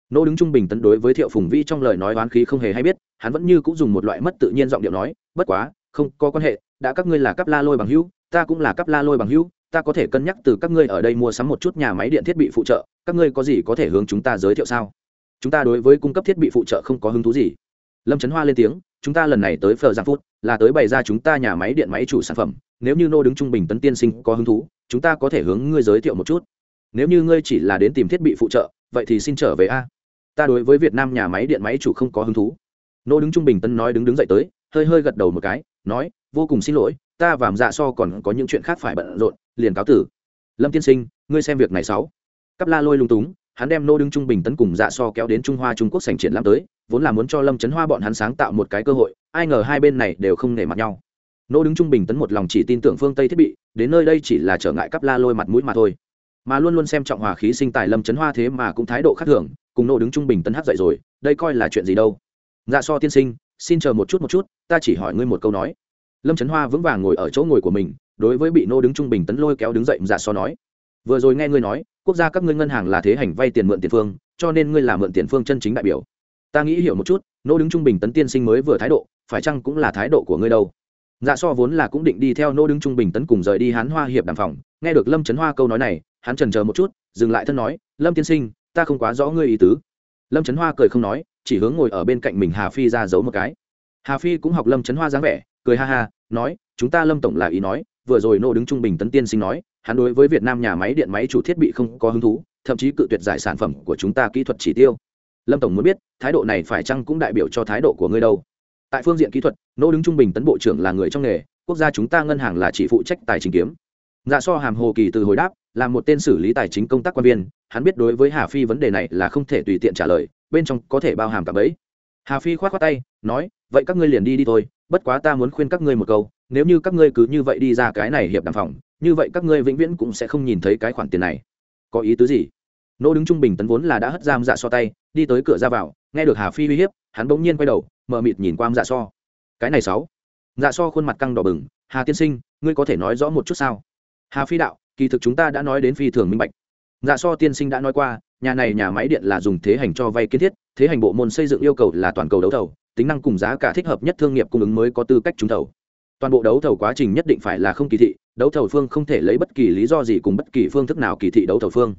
S1: Nô đứng trung bình tấn đối với thiệu phùng vi trong lời nói oán khí không hề hay biết, hắn vẫn như cũng dùng một loại mất tự nhiên giọng điệu nói, bất quá, không, có quan hệ, đã các ngươi là cấp la lôi bằng hữu, ta cũng là cấp la lôi bằng hữu, ta có thể cân nhắc từ các ngươi ở đây mua sắm một chút nhà máy điện thiết bị phụ trợ, các ngươi có gì có thể hướng chúng ta giới thiệu sao? Chúng ta đối với cung cấp thiết bị phụ trợ không có hứng thú gì. Lâm trấn hoa lên tiếng, chúng ta lần này tới phờ giang phút, là tới bày ra chúng ta nhà máy điện máy chủ sản phẩm, nếu như nô đứng trung bình tấn tiên sinh có hứng thú, chúng ta có thể hướng ngươi giới thiệu một chút nếu như ngươi chỉ là đến tìm thiết bị phụ trợ, vậy thì xin trở về a. Ta đối với việt nam nhà máy điện máy chủ không có hứng thú. Nô đứng trung bình tân nói đứng đứng dậy tới, hơi hơi gật đầu một cái, nói, vô cùng xin lỗi, ta và dạ so còn có những chuyện khác phải bận rộn, liền cáo tử. Lâm tiên sinh, ngươi xem việc này sáu. Cắp la lôi lung túng, hắn đem nô đứng trung bình tấn cùng dạ so kéo đến trung hoa trung quốc sành triển lãm tới, vốn là muốn cho lâm trấn hoa bọn hắn sáng tạo một cái cơ hội, ai ngờ hai bên này đều không nể mặt nhau. Nô đứng trung bình tấn một lòng chỉ tin tưởng phương tây thiết bị, đến nơi đây chỉ là trở ngại cắp la lôi mặt mũi mà thôi mà luôn luôn xem trọng hòa khí sinh tài lâm trấn hoa thế mà cũng thái độ khác thường, cùng nô đứng trung bình tấn hát dậy rồi, đây coi là chuyện gì đâu? Dạ so tiên sinh, xin chờ một chút một chút, ta chỉ hỏi ngươi một câu nói. Lâm trấn hoa vững vàng ngồi ở chỗ ngồi của mình, đối với bị nô đứng trung bình tấn lôi kéo đứng dậy dạ so nói. Vừa rồi nghe ngươi nói, quốc gia các ngươi ngân hàng là thế hành vay tiền mượn tiền phương, cho nên ngươi là mượn tiền phương chân chính đại biểu. Ta nghĩ hiểu một chút, nô đứng trung bình tấn tiên sinh mới vừa thái độ, phải chăng cũng là thái độ của ngươi đâu? Dạ so vốn là cũng định đi theo nô đứng trung bình tấn cùng rời đi hán hoa hiệp đàm phòng, nghe được lâm trấn hoa câu nói này hắn trần chờ một chút, dừng lại thân nói, lâm tiên sinh, ta không quá rõ ngươi ý tứ. Lâm trấn hoa cười không nói, chỉ hướng ngồi ở bên cạnh mình hà phi ra giấu một cái. Hà phi cũng học lâm trấn hoa dáng vẻ, cười ha ha, nói, chúng ta lâm tổng là ý nói, vừa rồi nô đứng trung bình tấn tiên sinh nói, hắn đối với việt nam nhà máy điện máy chủ thiết bị không có hứng thú, thậm chí cự tuyệt giải sản phẩm của chúng ta kỹ thuật chỉ tiêu. Lâm tổng muốn biết, thái độ này phải chăng cũng đại biểu cho thái độ của ngươi đâu? Tại phương diện kỹ thuật, nô đứng trung bình tấn bộ trưởng là người trong nghề, quốc gia chúng ta ngân hàng là chỉ phụ trách tài chính kiếm dạ so hàm hồ kỳ từ hồi đáp, là một tên xử lý tài chính công tác quan viên, hắn biết đối với hà phi vấn đề này là không thể tùy tiện trả lời, bên trong có thể bao hàm cả bấy. Hà phi k h o á t tay, nói, vậy các ngươi liền đi đi thôi, bất quá ta muốn khuyên các ngươi một câu, nếu như các ngươi cứ như vậy đi ra cái này hiệp đàm phòng, như vậy các ngươi vĩnh viễn cũng sẽ không nhìn thấy cái khoản tiền này. Có ý tứ gì? Nô đứng trung bình tấn vốn là đã hất giam dạ so tay, đi tới cửa ra vào, nghe được hà phi uy hiếp, hắn bỗng nhiên quay đầu mờ mịt nhìn qua dạ so. Cái này sáu. Dạ so khuôn mặt căng đỏ bừng, hà tiên sinh, ngươi có thể nói rõ một chút sao? Hà phi đạo, kỳ thực chúng ta đã nói đến phi thường minh bạch. Dạ so tiên sinh đã nói qua, nhà này nhà máy điện là dùng thế hành cho vay kiến thiết, thế hành bộ môn xây dựng yêu cầu là toàn cầu đấu thầu, tính năng cùng giá cả thích hợp nhất thương nghiệp cung ứng mới có tư cách trúng thầu. Toàn bộ đấu thầu quá trình nhất định phải là không kỳ thị, đấu thầu phương không thể lấy bất kỳ lý do gì cùng bất kỳ phương thức nào kỳ thị đấu thầu phương.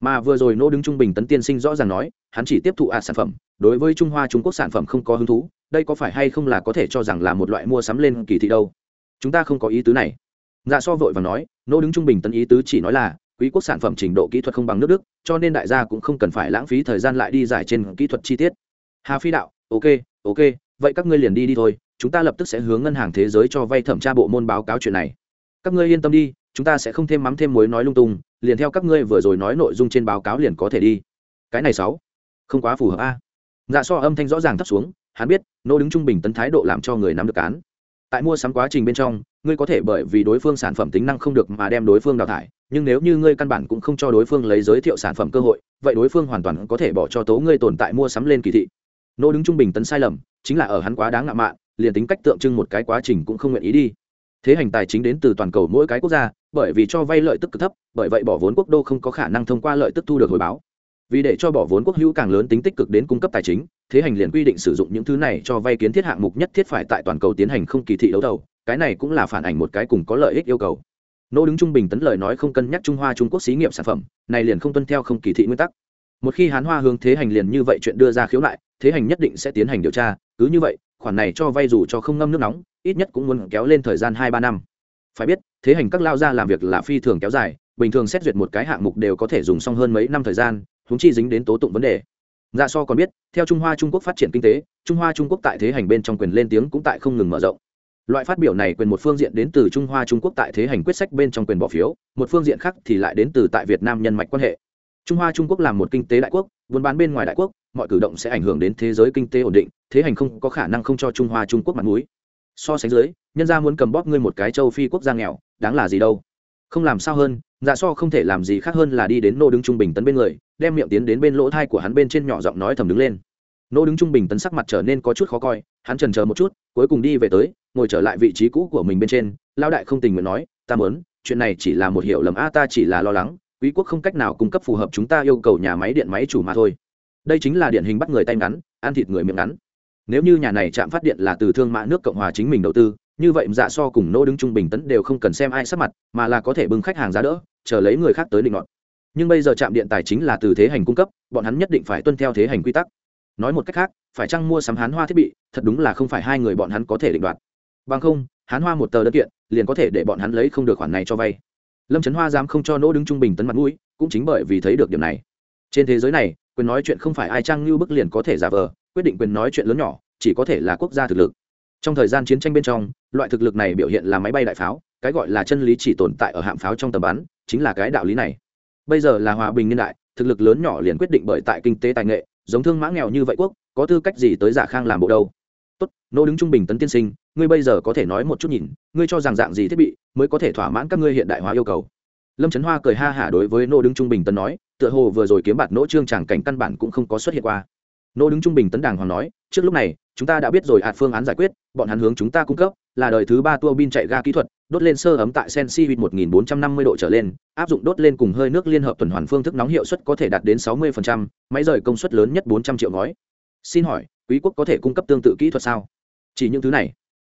S1: Mà vừa rồi nô đứng trung bình tấn tiên sinh rõ ràng nói, hắn chỉ tiếp thụ ạ sản phẩm, đối với trung hoa trung quốc sản phẩm không có hứng thú, đây có phải hay không là có thể cho rằng là một loại mua sắm lên kỳ thị đâu? Chúng ta không có ý tứ này dạ so vội và nói nô đứng trung bình tấn ý tứ chỉ nói là quý quốc sản phẩm trình độ kỹ thuật không bằng nước đức cho nên đại gia cũng không cần phải lãng phí thời gian lại đi giải trên kỹ thuật chi tiết. Hà phi đạo ok ok vậy các ngươi liền đi đi thôi chúng ta lập tức sẽ hướng ngân hàng thế giới cho vay thẩm tra bộ môn báo cáo chuyện này. Các ngươi yên tâm đi chúng ta sẽ không thêm mắm thêm muối nói lung tung liền theo các ngươi vừa rồi nói nội dung trên báo cáo liền có thể đi. Cái này sáu không quá phù hợp a. Dạ so âm thanh rõ ràng thấp xuống hắn biết nô đứng trung bình tấn thái độ làm cho người nắm được án, tại mua sắm quá trình bên trong ngươi có thể bởi vì đối phương sản phẩm tính năng không được mà đem đối phương đào thải, nhưng nếu như ngươi căn bản cũng không cho đối phương lấy giới thiệu sản phẩm cơ hội, vậy đối phương hoàn toàn có thể bỏ cho tố ngươi tồn tại mua sắm lên kỳ thị. Nô đứng trung bình tấn sai lầm, chính là ở hắn quá đáng ngạo mạn, liền tính cách tượng trưng một cái quá trình cũng không nguyện ý đi. Thế hành tài chính đến từ toàn cầu mỗi cái quốc gia, bởi vì cho vay lợi tức cực thấp, bởi vậy bỏ vốn quốc đô không có khả năng thông qua lợi tức thu được hồi báo vì để cho bỏ vốn quốc hữu càng lớn tính tích cực đến cung cấp tài chính, thế hành liền quy định sử dụng những thứ này cho vay kiến thiết hạng mục nhất thiết phải tại toàn cầu tiến hành không kỳ thị đấu thầu, cái này cũng là phản ảnh một cái cùng có lợi ích yêu cầu. Nô đứng trung bình tấn lời nói không cân nhắc trung hoa trung quốc xí nghiệp sản phẩm, này liền không tuân theo không kỳ thị nguyên tắc. Một khi hán hoa hướng thế hành liền như vậy chuyện đưa ra khiếu nại, thế hành nhất định sẽ tiến hành điều tra, cứ như vậy, khoản này cho vay dù cho không ngâm nước nóng, ít nhất cũng muốn kéo lên thời gian hai ba năm. Phải biết, thế hành các lao ra làm việc là phi thường kéo dài, bình thường xét duyệt một cái hạng mục đều có thể dùng xong hơn mấy năm thời gian húng chi dính đến tố tụng vấn đề. Dạ so còn biết, theo trung hoa trung quốc phát triển kinh tế, trung hoa trung quốc tại thế hành bên trong quyền lên tiếng cũng tại không ngừng mở rộng. Loại phát biểu này quyền một phương diện đến từ trung hoa trung quốc tại thế hành quyết sách bên trong quyền bỏ phiếu, một phương diện khác thì lại đến từ tại việt nam nhân mạch quan hệ. Trung hoa trung quốc là một kinh tế đại quốc, buôn bán bên ngoài đại quốc, mọi cử động sẽ ảnh hưởng đến thế giới kinh tế ổn định, thế hành không có khả năng không cho trung hoa trung quốc mặt mũi. So sánh dưới, nhân gia muốn cầm bóp ngươi một cái châu phi quốc gia nghèo, đáng là gì đâu? Không làm sao hơn dạ so không thể làm gì khác hơn là đi đến nô đứng trung bình tấn bên người, đem miệng tiến đến bên lỗ thai của hắn bên trên nhỏ giọng nói thầm đứng lên. Nô đứng trung bình tấn sắc mặt trở nên có chút khó coi, hắn trần chờ một chút, cuối cùng đi về tới, ngồi trở lại vị trí cũ của mình bên trên. Lao đại không tình nguyện nói, ta mớn chuyện này chỉ là một hiểu lầm a, ta chỉ là lo lắng, quý quốc không cách nào cung cấp phù hợp chúng ta yêu cầu nhà máy điện máy chủ mà thôi. Đây chính là điển hình bắt người tay ngắn, ăn thịt người miệng ngắn. Nếu như nhà này chạm phát điện là từ thương mã nước cộng hòa chính mình đầu tư như vậy dạ so cùng nô đứng trung bình tấn đều không cần xem ai sắp mặt, mà là có thể bưng khách hàng giá đỡ, chờ lấy người khác tới định ngọn nhưng bây giờ trạm điện tài chính là từ thế hành cung cấp, bọn hắn nhất định phải tuân theo thế hành quy tắc. Nói một cách khác, phải chăng mua sắm hán hoa thiết bị, thật đúng là không phải hai người bọn hắn có thể định đoạt. Bằng không, hán hoa một tờ đơn kiện, liền có thể để bọn hắn lấy không được khoản này cho vay. Lâm trấn hoa dám không cho nỗ đứng trung bình tấn mặt mũi, cũng chính bởi vì thấy được điểm này. Trên thế giới này, quyền nói chuyện không phải ai trang như bức liền có thể giả vờ, quyết định quyền nói chuyện lớn nhỏ, chỉ có thể là quốc gia thực lực trong thời gian chiến tranh bên trong, loại thực lực này biểu hiện là máy bay đại pháo, cái gọi là chân lý chỉ tồn tại ở hạm pháo trong tầm bắn, chính là cái đạo lý này. Bây giờ là hòa bình niên đại, thực lực lớn nhỏ liền quyết định bởi tại kinh tế tài nghệ, giống thương mã nghèo như vậy quốc, có tư cách gì tới giả khang làm bộ đâu? Tốt, nô đứng trung bình tấn tiên sinh, ngươi bây giờ có thể nói một chút nhìn, ngươi cho rằng dạng gì thiết bị mới có thể thỏa mãn các ngươi hiện đại hóa yêu cầu? Lâm trấn hoa cười ha hả đối với nô đứng trung bình tấn nói, tựa hồ vừa rồi kiếm bạt nỗ trương tràng cảnh căn bản cũng không có xuất hiện qua. Nô đứng trung bình tấn đàng hoàng nói, trước lúc này chúng ta đã biết rồi hạt phương án giải quyết bọn hắn hướng chúng ta cung cấp là đời thứ ba tua bin chạy ga kỹ thuật đốt lên sơ ấm tại sensi vịt 1450 độ trở lên áp dụng đốt lên cùng hơi nước liên hợp tuần hoàn phương thức nóng hiệu suất có thể đạt đến 60%, máy rời công suất lớn nhất 400 triệu ngói. Xin hỏi quý quốc có thể cung cấp tương tự kỹ thuật sao? Chỉ những thứ này.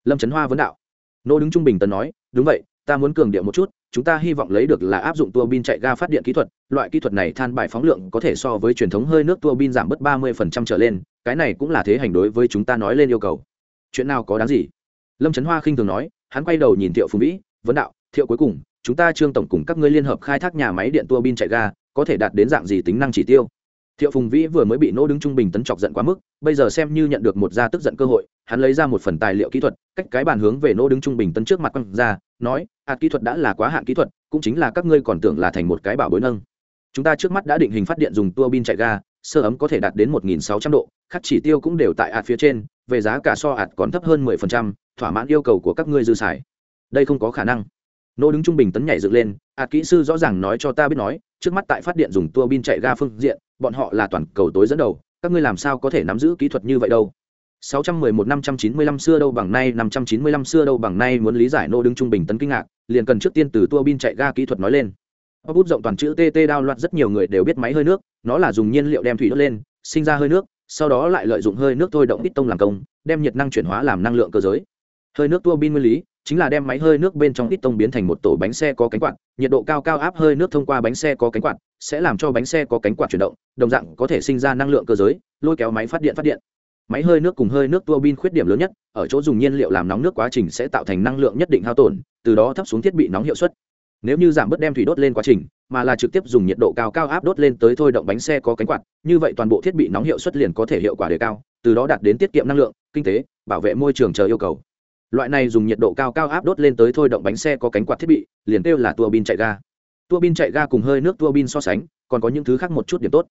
S1: Lâm trấn hoa vấn đạo. Nô đứng trung bình tấn nói đúng vậy ta muốn cường điệu một chút, chúng ta hy vọng lấy được là áp dụng tua bin chạy ga phát điện kỹ thuật, loại kỹ thuật này than bài phóng lượng có thể so với truyền thống hơi nước tua bin giảm bớt ba mươi phần trăm trở lên, cái này cũng là thế hành đối với chúng ta nói lên yêu cầu. Chuyện nào có đáng gì? Lâm trấn hoa khinh thường nói, hắn quay đầu nhìn thiệu phùng vĩ, vấn đạo, thiệu cuối cùng, chúng ta trương tổng cùng các ngươi liên hợp khai thác nhà máy điện tua bin chạy ga, có thể đạt đến dạng gì tính năng chỉ tiêu? Thiệu phùng vĩ vừa mới bị nỗ đứng trung bình tấn chọc giận quá mức bây giờ xem như nhận được một gia tức giận cơ hội hắn lấy ra một phần tài liệu kỹ thuật cách cái bàn hướng về nỗ đứng trung bình tấn trước mặt quăng ra nói hạt kỹ thuật đã là quá hạn kỹ thuật cũng chính là các ngươi còn tưởng là thành một cái bảo bối nâng. Chúng ta trước mắt đã định hình phát điện dùng tua bin chạy ga sơ ấm có thể đạt đến 1.600 độ các chỉ tiêu cũng đều tại hạt phía trên về giá cả so hạt còn thấp hơn 10%, thỏa mãn yêu cầu của các ngươi dư xài. Đây không có khả năng nô đứng trung bình tấn nhảy dựng lên hạt kỹ sư rõ ràng nói cho ta biết nói trước mắt tại phát điện dùng tua bin chạy ga phương diện bọn họ là toàn cầu tối dẫn đầu các ngươi làm sao có thể nắm giữ kỹ thuật như vậy đâu 611 595 xưa đâu bằng nay 595 xưa đâu bằng nay muốn lý giải nô đứng trung bình tấn kinh ngạc liền cần trước tiên từ tua bin chạy ga kỹ thuật nói lên Pop bút rộng toàn chữ TT đao loạt rất nhiều người đều biết máy hơi nước, nó là dùng nhiên liệu đem thủy đốt lên, sinh ra hơi nước, sau đó lại lợi dụng hơi nước thôi động ít tông làm công, đem nhiệt năng chuyển hóa làm năng lượng cơ giới. Hơi nước tua bin nguyên lý chính là đem máy hơi nước bên trong ít tông biến thành một tổ bánh xe có cánh quạt, nhiệt độ cao cao áp hơi nước thông qua bánh xe có cánh quạt, sẽ làm cho bánh xe có cánh quạt chuyển động, đồng dạng có thể sinh ra năng lượng cơ giới, lôi kéo máy phát điện phát điện. Máy hơi nước cùng hơi nước tua bin khuyết điểm lớn nhất, ở chỗ dùng nhiên liệu làm nóng nước quá trình sẽ tạo thành năng lượng nhất định hao tổn, từ đó thấp xuống thiết bị nóng hiệu suất nếu như giảm bớt đem thủy đốt lên quá trình mà là trực tiếp dùng nhiệt độ cao cao áp đốt lên tới thôi động bánh xe có cánh quạt như vậy toàn bộ thiết bị nóng hiệu suất liền có thể hiệu quả đề cao từ đó đạt đến tiết kiệm năng lượng kinh tế bảo vệ môi trường chờ yêu cầu loại này dùng nhiệt độ cao cao áp đốt lên tới thôi động bánh xe có cánh quạt thiết bị, liền kêu là tua bin chạy ga. Tua bin chạy ga cùng hơi nước tua bin so sánh, còn có những thứ khác một chút điểm tốt.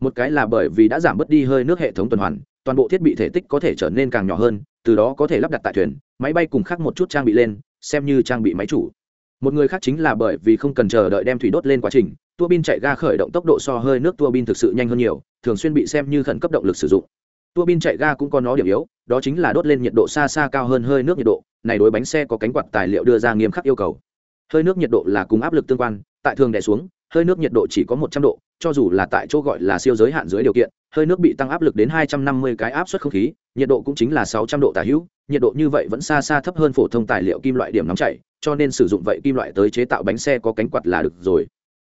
S1: Một cái là bởi vì đã giảm bớt đi hơi nước hệ thống tuần hoàn, toàn bộ thiết bị thể tích có thể trở nên càng nhỏ hơn, từ đó có thể lắp đặt tại thuyền, máy bay cùng khác một chút trang bị lên, xem như trang bị máy chủ. Một người khác chính là bởi vì không cần chờ đợi đem thủy đốt lên quá trình, tua bin chạy ga khởi động tốc độ so hơi nước tua bin thực sự nhanh hơn nhiều, thường xuyên bị xem như khẩn cấp động lực sử dụng tua bin chạy ga cũng có nó điểm yếu, đó chính là đốt lên nhiệt độ xa xa cao hơn hơi nước nhiệt độ, này đối bánh xe có cánh quạt tài liệu đưa ra nghiêm khắc yêu cầu. Hơi nước nhiệt độ là cùng áp lực tương quan, tại thường đè xuống, hơi nước nhiệt độ chỉ có một trăm độ, cho dù là tại chỗ gọi là siêu giới hạn dưới điều kiện, hơi nước bị tăng áp lực đến hai trăm năm mươi cái áp suất không khí, nhiệt độ cũng chính là sáu trăm độ tả hữu, nhiệt độ như vậy vẫn xa xa thấp hơn phổ thông tài liệu kim loại điểm nóng chảy cho nên sử dụng vậy kim loại tới chế tạo bánh xe có cánh quạt là được rồi.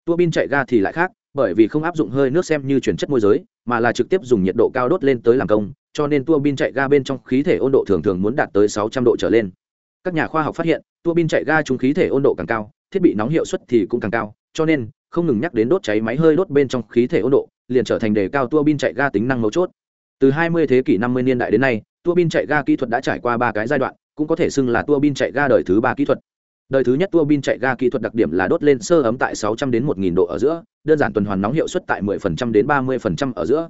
S1: Tua bin chạy ga thì lại khác bởi vì không áp dụng hơi nước xem như chuyển chất môi giới, mà là trực tiếp dùng nhiệt độ cao đốt lên tới làm công, cho nên tua bin chạy ga bên trong khí thể ôn độ thường thường muốn đạt tới 600 độ trở lên. Các nhà khoa học phát hiện, tua bin chạy ga chúng khí thể ôn độ càng cao, thiết bị nóng hiệu suất thì cũng càng cao, cho nên, không ngừng nhắc đến đốt cháy máy hơi đốt bên trong khí thể ôn độ, liền trở thành đề cao tua bin chạy ga tính năng mấu chốt. Từ 20 thế kỷ 50 niên đại đến nay, tua bin chạy ga kỹ thuật đã trải qua ba cái giai đoạn, cũng có thể xưng là tua bin chạy ga đời thứ ba kỹ thuật đời thứ nhất tua bin chạy ga kỹ thuật đặc điểm là đốt lên sơ ấm tại 600 đến 1000 độ ở giữa, đơn giản tuần hoàn nóng hiệu suất tại 10% đến 30% ở giữa.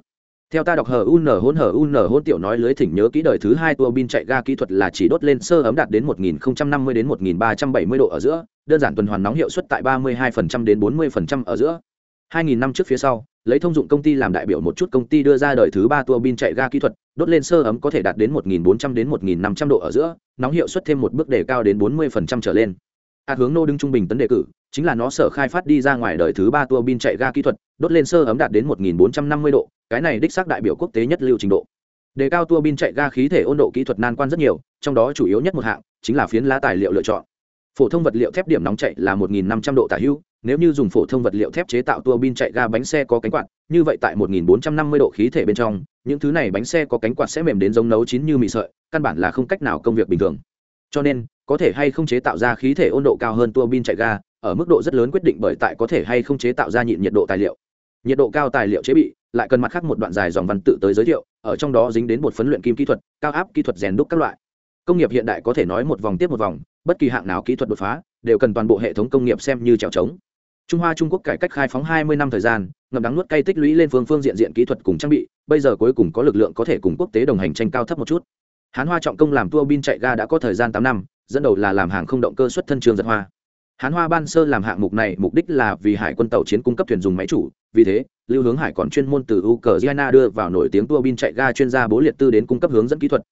S1: Theo ta đọc hờ un hôn hờ un hôn tiểu nói lưới thỉnh nhớ kỹ đời thứ hai tua bin chạy ga kỹ thuật là chỉ đốt lên sơ ấm đạt đến 1050 đến 1370 độ ở giữa, đơn giản tuần hoàn nóng hiệu suất tại 32% đến 40% ở giữa. 2000 năm trước phía sau, lấy thông dụng công ty làm đại biểu một chút công ty đưa ra đời thứ ba tua bin chạy ga kỹ thuật, đốt lên sơ ấm có thể đạt đến 1400 đến 1500 độ ở giữa, nóng hiệu suất thêm một bước đề cao đến 40% trở lên hạt hướng nô đứng trung bình tấn đề cử, chính là nó sở khai phát đi ra ngoài đời thứ ba tua bin chạy ga kỹ thuật, đốt lên sơ ấm đạt đến 1450 độ, cái này đích xác đại biểu quốc tế nhất lưu trình độ. Đề cao tua bin chạy ga khí thể ôn độ kỹ thuật nan quan rất nhiều, trong đó chủ yếu nhất một hạng, chính là phiến lá tài liệu lựa chọn. Phổ thông vật liệu thép điểm nóng chạy là 1500 độ tả hữu nếu như dùng phổ thông vật liệu thép chế tạo tua bin chạy ga bánh xe có cánh quạt, như vậy tại 1450 độ khí thể bên trong, những thứ này bánh xe có cánh quạt sẽ mềm đến giống nấu chín như mì sợi, căn bản là không cách nào công việc bình thường. Cho nên có thể hay không chế tạo ra khí thể ôn độ cao hơn tua bin chạy ga, ở mức độ rất lớn quyết định bởi tại có thể hay không chế tạo ra nhịn nhiệt độ tài liệu. Nhiệt độ cao tài liệu chế bị, lại cần mặt khác một đoạn dài dòng văn tự tới giới thiệu, ở trong đó dính đến một phấn luyện kim kỹ thuật, cao áp kỹ thuật rèn đúc các loại. Công nghiệp hiện đại có thể nói một vòng tiếp một vòng, bất kỳ hạng nào kỹ thuật đột phá, đều cần toàn bộ hệ thống công nghiệp xem như trèo trống trung hoa trung quốc cải cách khai phóng 20 năm thời gian ngầm đắng nuốt cay tích lũy lên phương phương diện diện kỹ thuật cùng trang bị, bây giờ cuối cùng có lực lượng có thể cùng quốc tế đồng hành tranh cao thấp một chút. Hán hoa trọng công làm tua bin chạy ga đã có thời gian tám năm dẫn đầu là làm hàng không động cơ xuất thân trường giật hoa. Hán hoa ban sơ làm hạng mục này, mục đích là vì hải quân tàu chiến cung cấp thuyền dùng máy chủ, vì thế, lưu hướng hải còn chuyên môn từ ukraine đưa vào nổi tiếng tua bin chạy ga chuyên gia bố liệt tư đến cung cấp hướng dẫn kỹ thuật.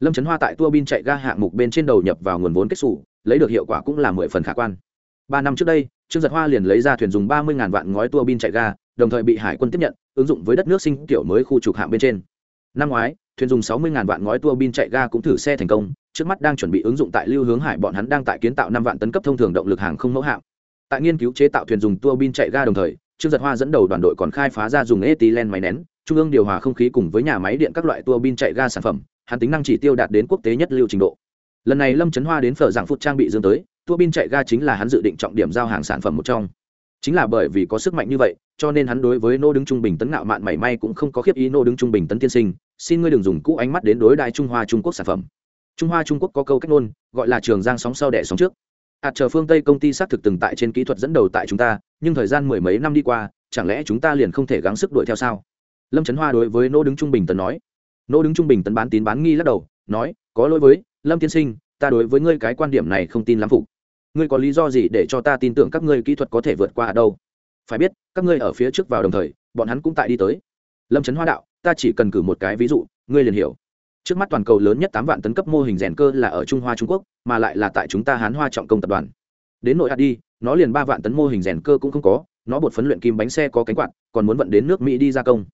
S1: Lâm trấn hoa tại tua bin chạy ga hạng mục bên trên đầu nhập vào nguồn vốn kết xù, lấy được hiệu quả cũng là mười phần khả quan. Ba năm trước đây, trương giật hoa liền lấy ra thuyền dùng ba mươi vạn ngói tua bin chạy ga, đồng thời bị hải quân tiếp nhận, ứng dụng với đất nước sinh kiểu mới khu trục hạng bên trên. Năm ngoái thuyền dùng sáu mươi vạn ngói tua bin chạy ga cũng thử xe thành công, trước mắt đang chuẩn bị ứng dụng tại lưu hướng hải bọn hắn đang tại kiến tạo năm vạn tấn cấp thông thường động lực hàng không mẫu hạng tại nghiên cứu chế tạo thuyền dùng tua bin chạy ga đồng thời, trương giật hoa dẫn đầu đoàn đội còn khai phá ra dùng ethylene máy nén, trung ương điều hòa không khí cùng với nhà máy điện các loại tua bin chạy ga sản phẩm, hắn tính năng chỉ tiêu đạt đến quốc tế nhất lưu trình độ. Lần này lâm trấn hoa đến phở giảng phút trang bị dương tới, tua bin chạy ga chính là hắn dự định trọng điểm giao hàng sản phẩm một trong. Chính là bởi vì có sức mạnh như vậy, cho nên hắn đối với nô đứng trung bình tấn ngạo mạn mảy may cũng không có khiếp ý nô đứng trung bình tấn tiên sinh xin ngươi đừng dùng cũ ánh mắt đến đối đại trung hoa trung quốc sản phẩm. Trung hoa trung quốc có câu cách ngôn, gọi là trường giang sóng sau đẻ sóng trước. Hạt chờ phương tây công ty xác thực từng tại trên kỹ thuật dẫn đầu tại chúng ta, nhưng thời gian mười mấy năm đi qua, chẳng lẽ chúng ta liền không thể gắng sức đuổi theo sao? Lâm trấn hoa đối với nô đứng trung bình tấn nói. Nô đứng trung bình tấn bán tín bán nghi lắc đầu, nói, có lỗi với, lâm tiên sinh, ta đối với ngươi cái quan điểm này không tin lắm phục. Ngươi có lý do gì để cho ta tin tưởng các ngươi kỹ thuật có thể vượt qua ở đâu? Phải biết, các ngươi ở phía trước vào đồng thời, bọn hắn cũng tại đi tới lâm trấn hoa đạo, ta chỉ cần cử một cái ví dụ, ngươi liền hiểu. Trước mắt toàn cầu lớn nhất tám vạn tấn cấp mô hình rèn cơ là ở trung hoa trung quốc, mà lại là tại chúng ta hán hoa trọng công tập đoàn. Đến nội hạt đi, nó liền ba vạn tấn mô hình rèn cơ cũng không có, nó bột phấn luyện kim bánh xe có cánh quạt, còn muốn vận đến nước mỹ đi gia công.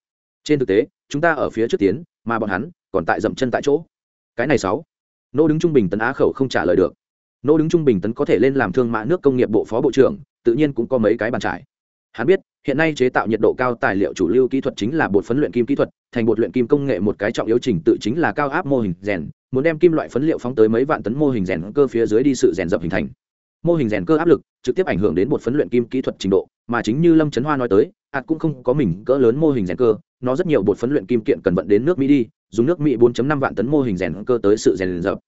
S1: Trên thực tế, chúng ta ở phía trước tiến, mà bọn hắn còn tại dậm chân tại chỗ. Cái này sáu. Nô đứng trung bình tấn á khẩu không trả lời được. Nô đứng trung bình tấn có thể lên làm thương mã nước công nghiệp bộ phó bộ trưởng, tự nhiên cũng có mấy cái bàn trải hắn biết, hiện nay chế tạo nhiệt độ cao tài liệu chủ lưu kỹ thuật chính là bột phấn luyện kim kỹ thuật, thành bột luyện kim công nghệ một cái trọng yếu trình tự chính là cao áp mô hình rèn, muốn đem kim loại phấn liệu phóng tới mấy vạn tấn mô hình rèn cơ phía dưới đi sự rèn dập hình thành. Mô hình rèn cơ áp lực trực tiếp ảnh hưởng đến bột phấn luyện kim kỹ thuật trình độ, mà chính như lâm trấn hoa nói tới ạt cũng không có mình cỡ lớn mô hình rèn cơ, nó rất nhiều bột phấn luyện kim kiện cần vận đến nước mỹ đi, dùng nước mỹ 4.5 vạn tấn mô hình rèn cơ tới sự rèn dập.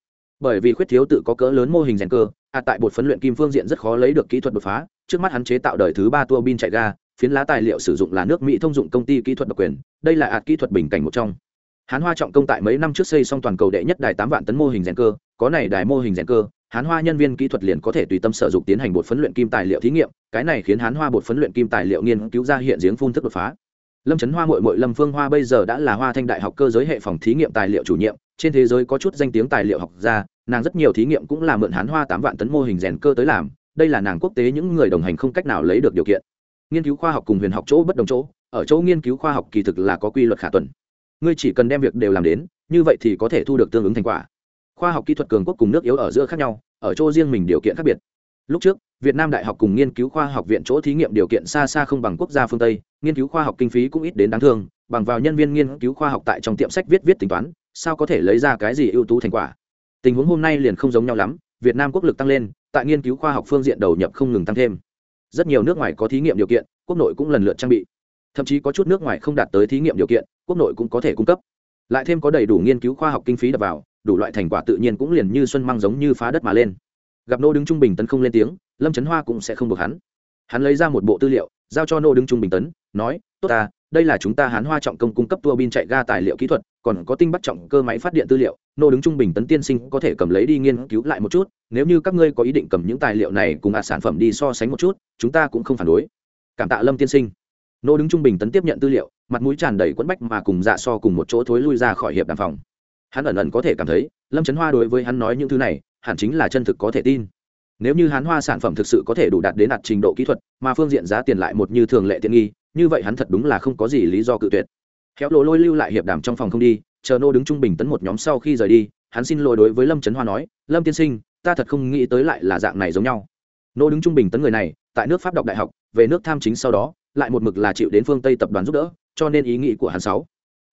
S1: Bởi vì khuyết thiếu tự có cỡ lớn mô hình rèn cơ À tại bột phấn luyện kim phương diện rất khó lấy được kỹ thuật đột phá, trước mắt hắn chế tạo đời thứ ba tua bin chạy ga, phiến lá tài liệu sử dụng là nước mỹ thông dụng công ty kỹ thuật độc quyền, đây là ạt kỹ thuật bình cảnh một trong. Hán hoa trọng công tại mấy năm trước xây xong toàn cầu đệ nhất đài tám vạn tấn mô hình rèn cơ, có này đài mô hình rèn cơ, hán hoa nhân viên kỹ thuật liền có thể tùy tâm sở dụng tiến hành bột phấn luyện kim tài liệu thí nghiệm, cái này khiến hán hoa bột phấn luyện kim tài liệu nghiên cứu ra hiện giếng phun thức đột phá. Lâm trấn hoa mội mội lâm phương hoa bây giờ đã là hoa thanh đại học cơ giới hệ phòng thí nghiệm tài liệu chủ nhiệm, trên thế giới có chút danh tiếng tài liệu học ra nàng rất nhiều thí nghiệm cũng là mượn hán hoa tám vạn tấn mô hình rèn cơ tới làm, đây là nàng quốc tế những người đồng hành không cách nào lấy được điều kiện. Nghiên cứu khoa học cùng huyền học chỗ bất đồng chỗ, ở chỗ nghiên cứu khoa học kỳ thực là có quy luật khả tuần. Ngươi chỉ cần đem việc đều làm đến, như vậy thì có thể thu được tương ứng thành quả. Khoa học kỹ thuật cường quốc cùng nước yếu ở giữa khác nhau, ở chỗ riêng mình điều kiện khác biệt. Lúc trước, việt nam đại học cùng nghiên cứu khoa học viện chỗ thí nghiệm điều kiện xa xa không bằng quốc gia phương tây, nghiên cứu khoa học kinh phí cũng ít đến đáng thương, bằng vào nhân viên nghiên cứu khoa học tại trong tiệm sách viết viết tính toán, sao có thể lấy ra cái gì ưu tú thành quả? Tình huống hôm nay liền không giống nhau lắm, việt nam quốc lực tăng lên, tại nghiên cứu khoa học phương diện đầu nhập không ngừng tăng thêm. Rất nhiều nước ngoài có thí nghiệm điều kiện, quốc nội cũng lần lượt trang bị. Thậm chí có chút nước ngoài không đạt tới thí nghiệm điều kiện, quốc nội cũng có thể cung cấp. Lại thêm có đầy đủ nghiên cứu khoa học kinh phí đập vào, đủ loại thành quả tự nhiên cũng liền như xuân măng giống như phá đất mà lên. Gặp nô đứng trung bình tấn không lên tiếng, lâm trấn hoa cũng sẽ không buộc hắn. Hắn lấy ra một bộ tư liệu, giao cho nô đứng trung bình tấn, nói, tốt ta đây là chúng ta hán hoa trọng công cung cấp tua bin chạy ga tài liệu kỹ thuật, còn có tinh bắt trọng cơ máy phát điện tư liệu, nô đứng trung bình tấn tiên sinh có thể cầm lấy đi nghiên cứu lại một chút, nếu như các ngươi có ý định cầm những tài liệu này cùng ạt sản phẩm đi so sánh một chút, chúng ta cũng không phản đối. Cảm tạ lâm tiên sinh. Nô đứng trung bình tấn tiếp nhận tư liệu, mặt mũi tràn đầy quẫn bách mà cùng dạ so cùng một chỗ thối lui ra khỏi hiệp đàm phòng. Hắn ẩn ẩn có thể cảm thấy, lâm trấn hoa đối với hắn nói những thứ này, hẳn chính là chân thực có thể tin. Nếu như hắn hoa sản phẩm thực sự có thể đủ đạt đến đạt trình độ kỹ thuật, mà phương diện giá tiền lại một như thường lệ tiện nghi như vậy hắn thật đúng là không có gì lý do cự tuyệt. Khéo lộ lôi lưu lại hiệp đàm trong phòng không đi, chờ nô đứng trung bình tấn một nhóm sau khi rời đi, hắn xin lỗi đối với lâm trấn hoa nói, lâm tiên sinh, ta thật không nghĩ tới lại là dạng này giống nhau. Nô đứng trung bình tấn người này, tại nước pháp đọc đại học, về nước tham chính sau đó, lại một mực là chịu đến phương tây tập đoàn giúp đỡ, cho nên ý nghĩ của hắn sáu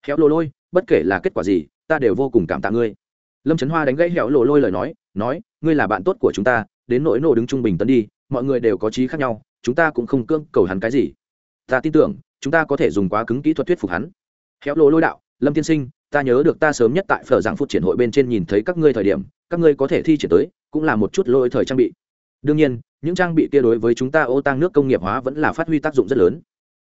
S1: khéo lộ lôi, bất kể là kết quả gì, ta đều vô cùng cảm tạ ngươi. Lâm trấn hoa đánh gãy Khéo lộ lôi lời nói nói, ngươi là bạn tốt của chúng ta, đến nỗi nô đứng trung bình tấn đi, mọi người đều có trí khác nhau, chúng ta cũng không cưỡng cầu hắn cái gì ta tin tưởng, chúng ta có thể dùng quá cứng kỹ thuật thuyết phục hắn. Khéo lô lôi đạo, lâm tiên sinh, ta nhớ được ta sớm nhất tại phở giảng phút triển hội bên trên nhìn thấy các ngươi thời điểm, các ngươi có thể thi triển tới, cũng là một chút lôi thời trang bị. Đương nhiên, những trang bị kia đối với chúng ta ô tăng nước công nghiệp hóa vẫn là phát huy tác dụng rất lớn.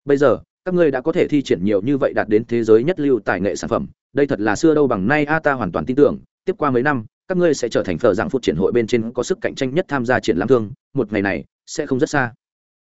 S1: Bây giờ, các ngươi đã có thể thi triển nhiều như vậy đạt đến thế giới nhất lưu tài nghệ sản phẩm, đây thật là xưa đâu bằng nay a, ta hoàn toàn tin tưởng, tiếp qua mấy năm, các ngươi sẽ trở thành phở giảng phút triển hội bên trên có sức cạnh tranh nhất tham gia triển lãm thương, một ngày này, sẽ không rất xa.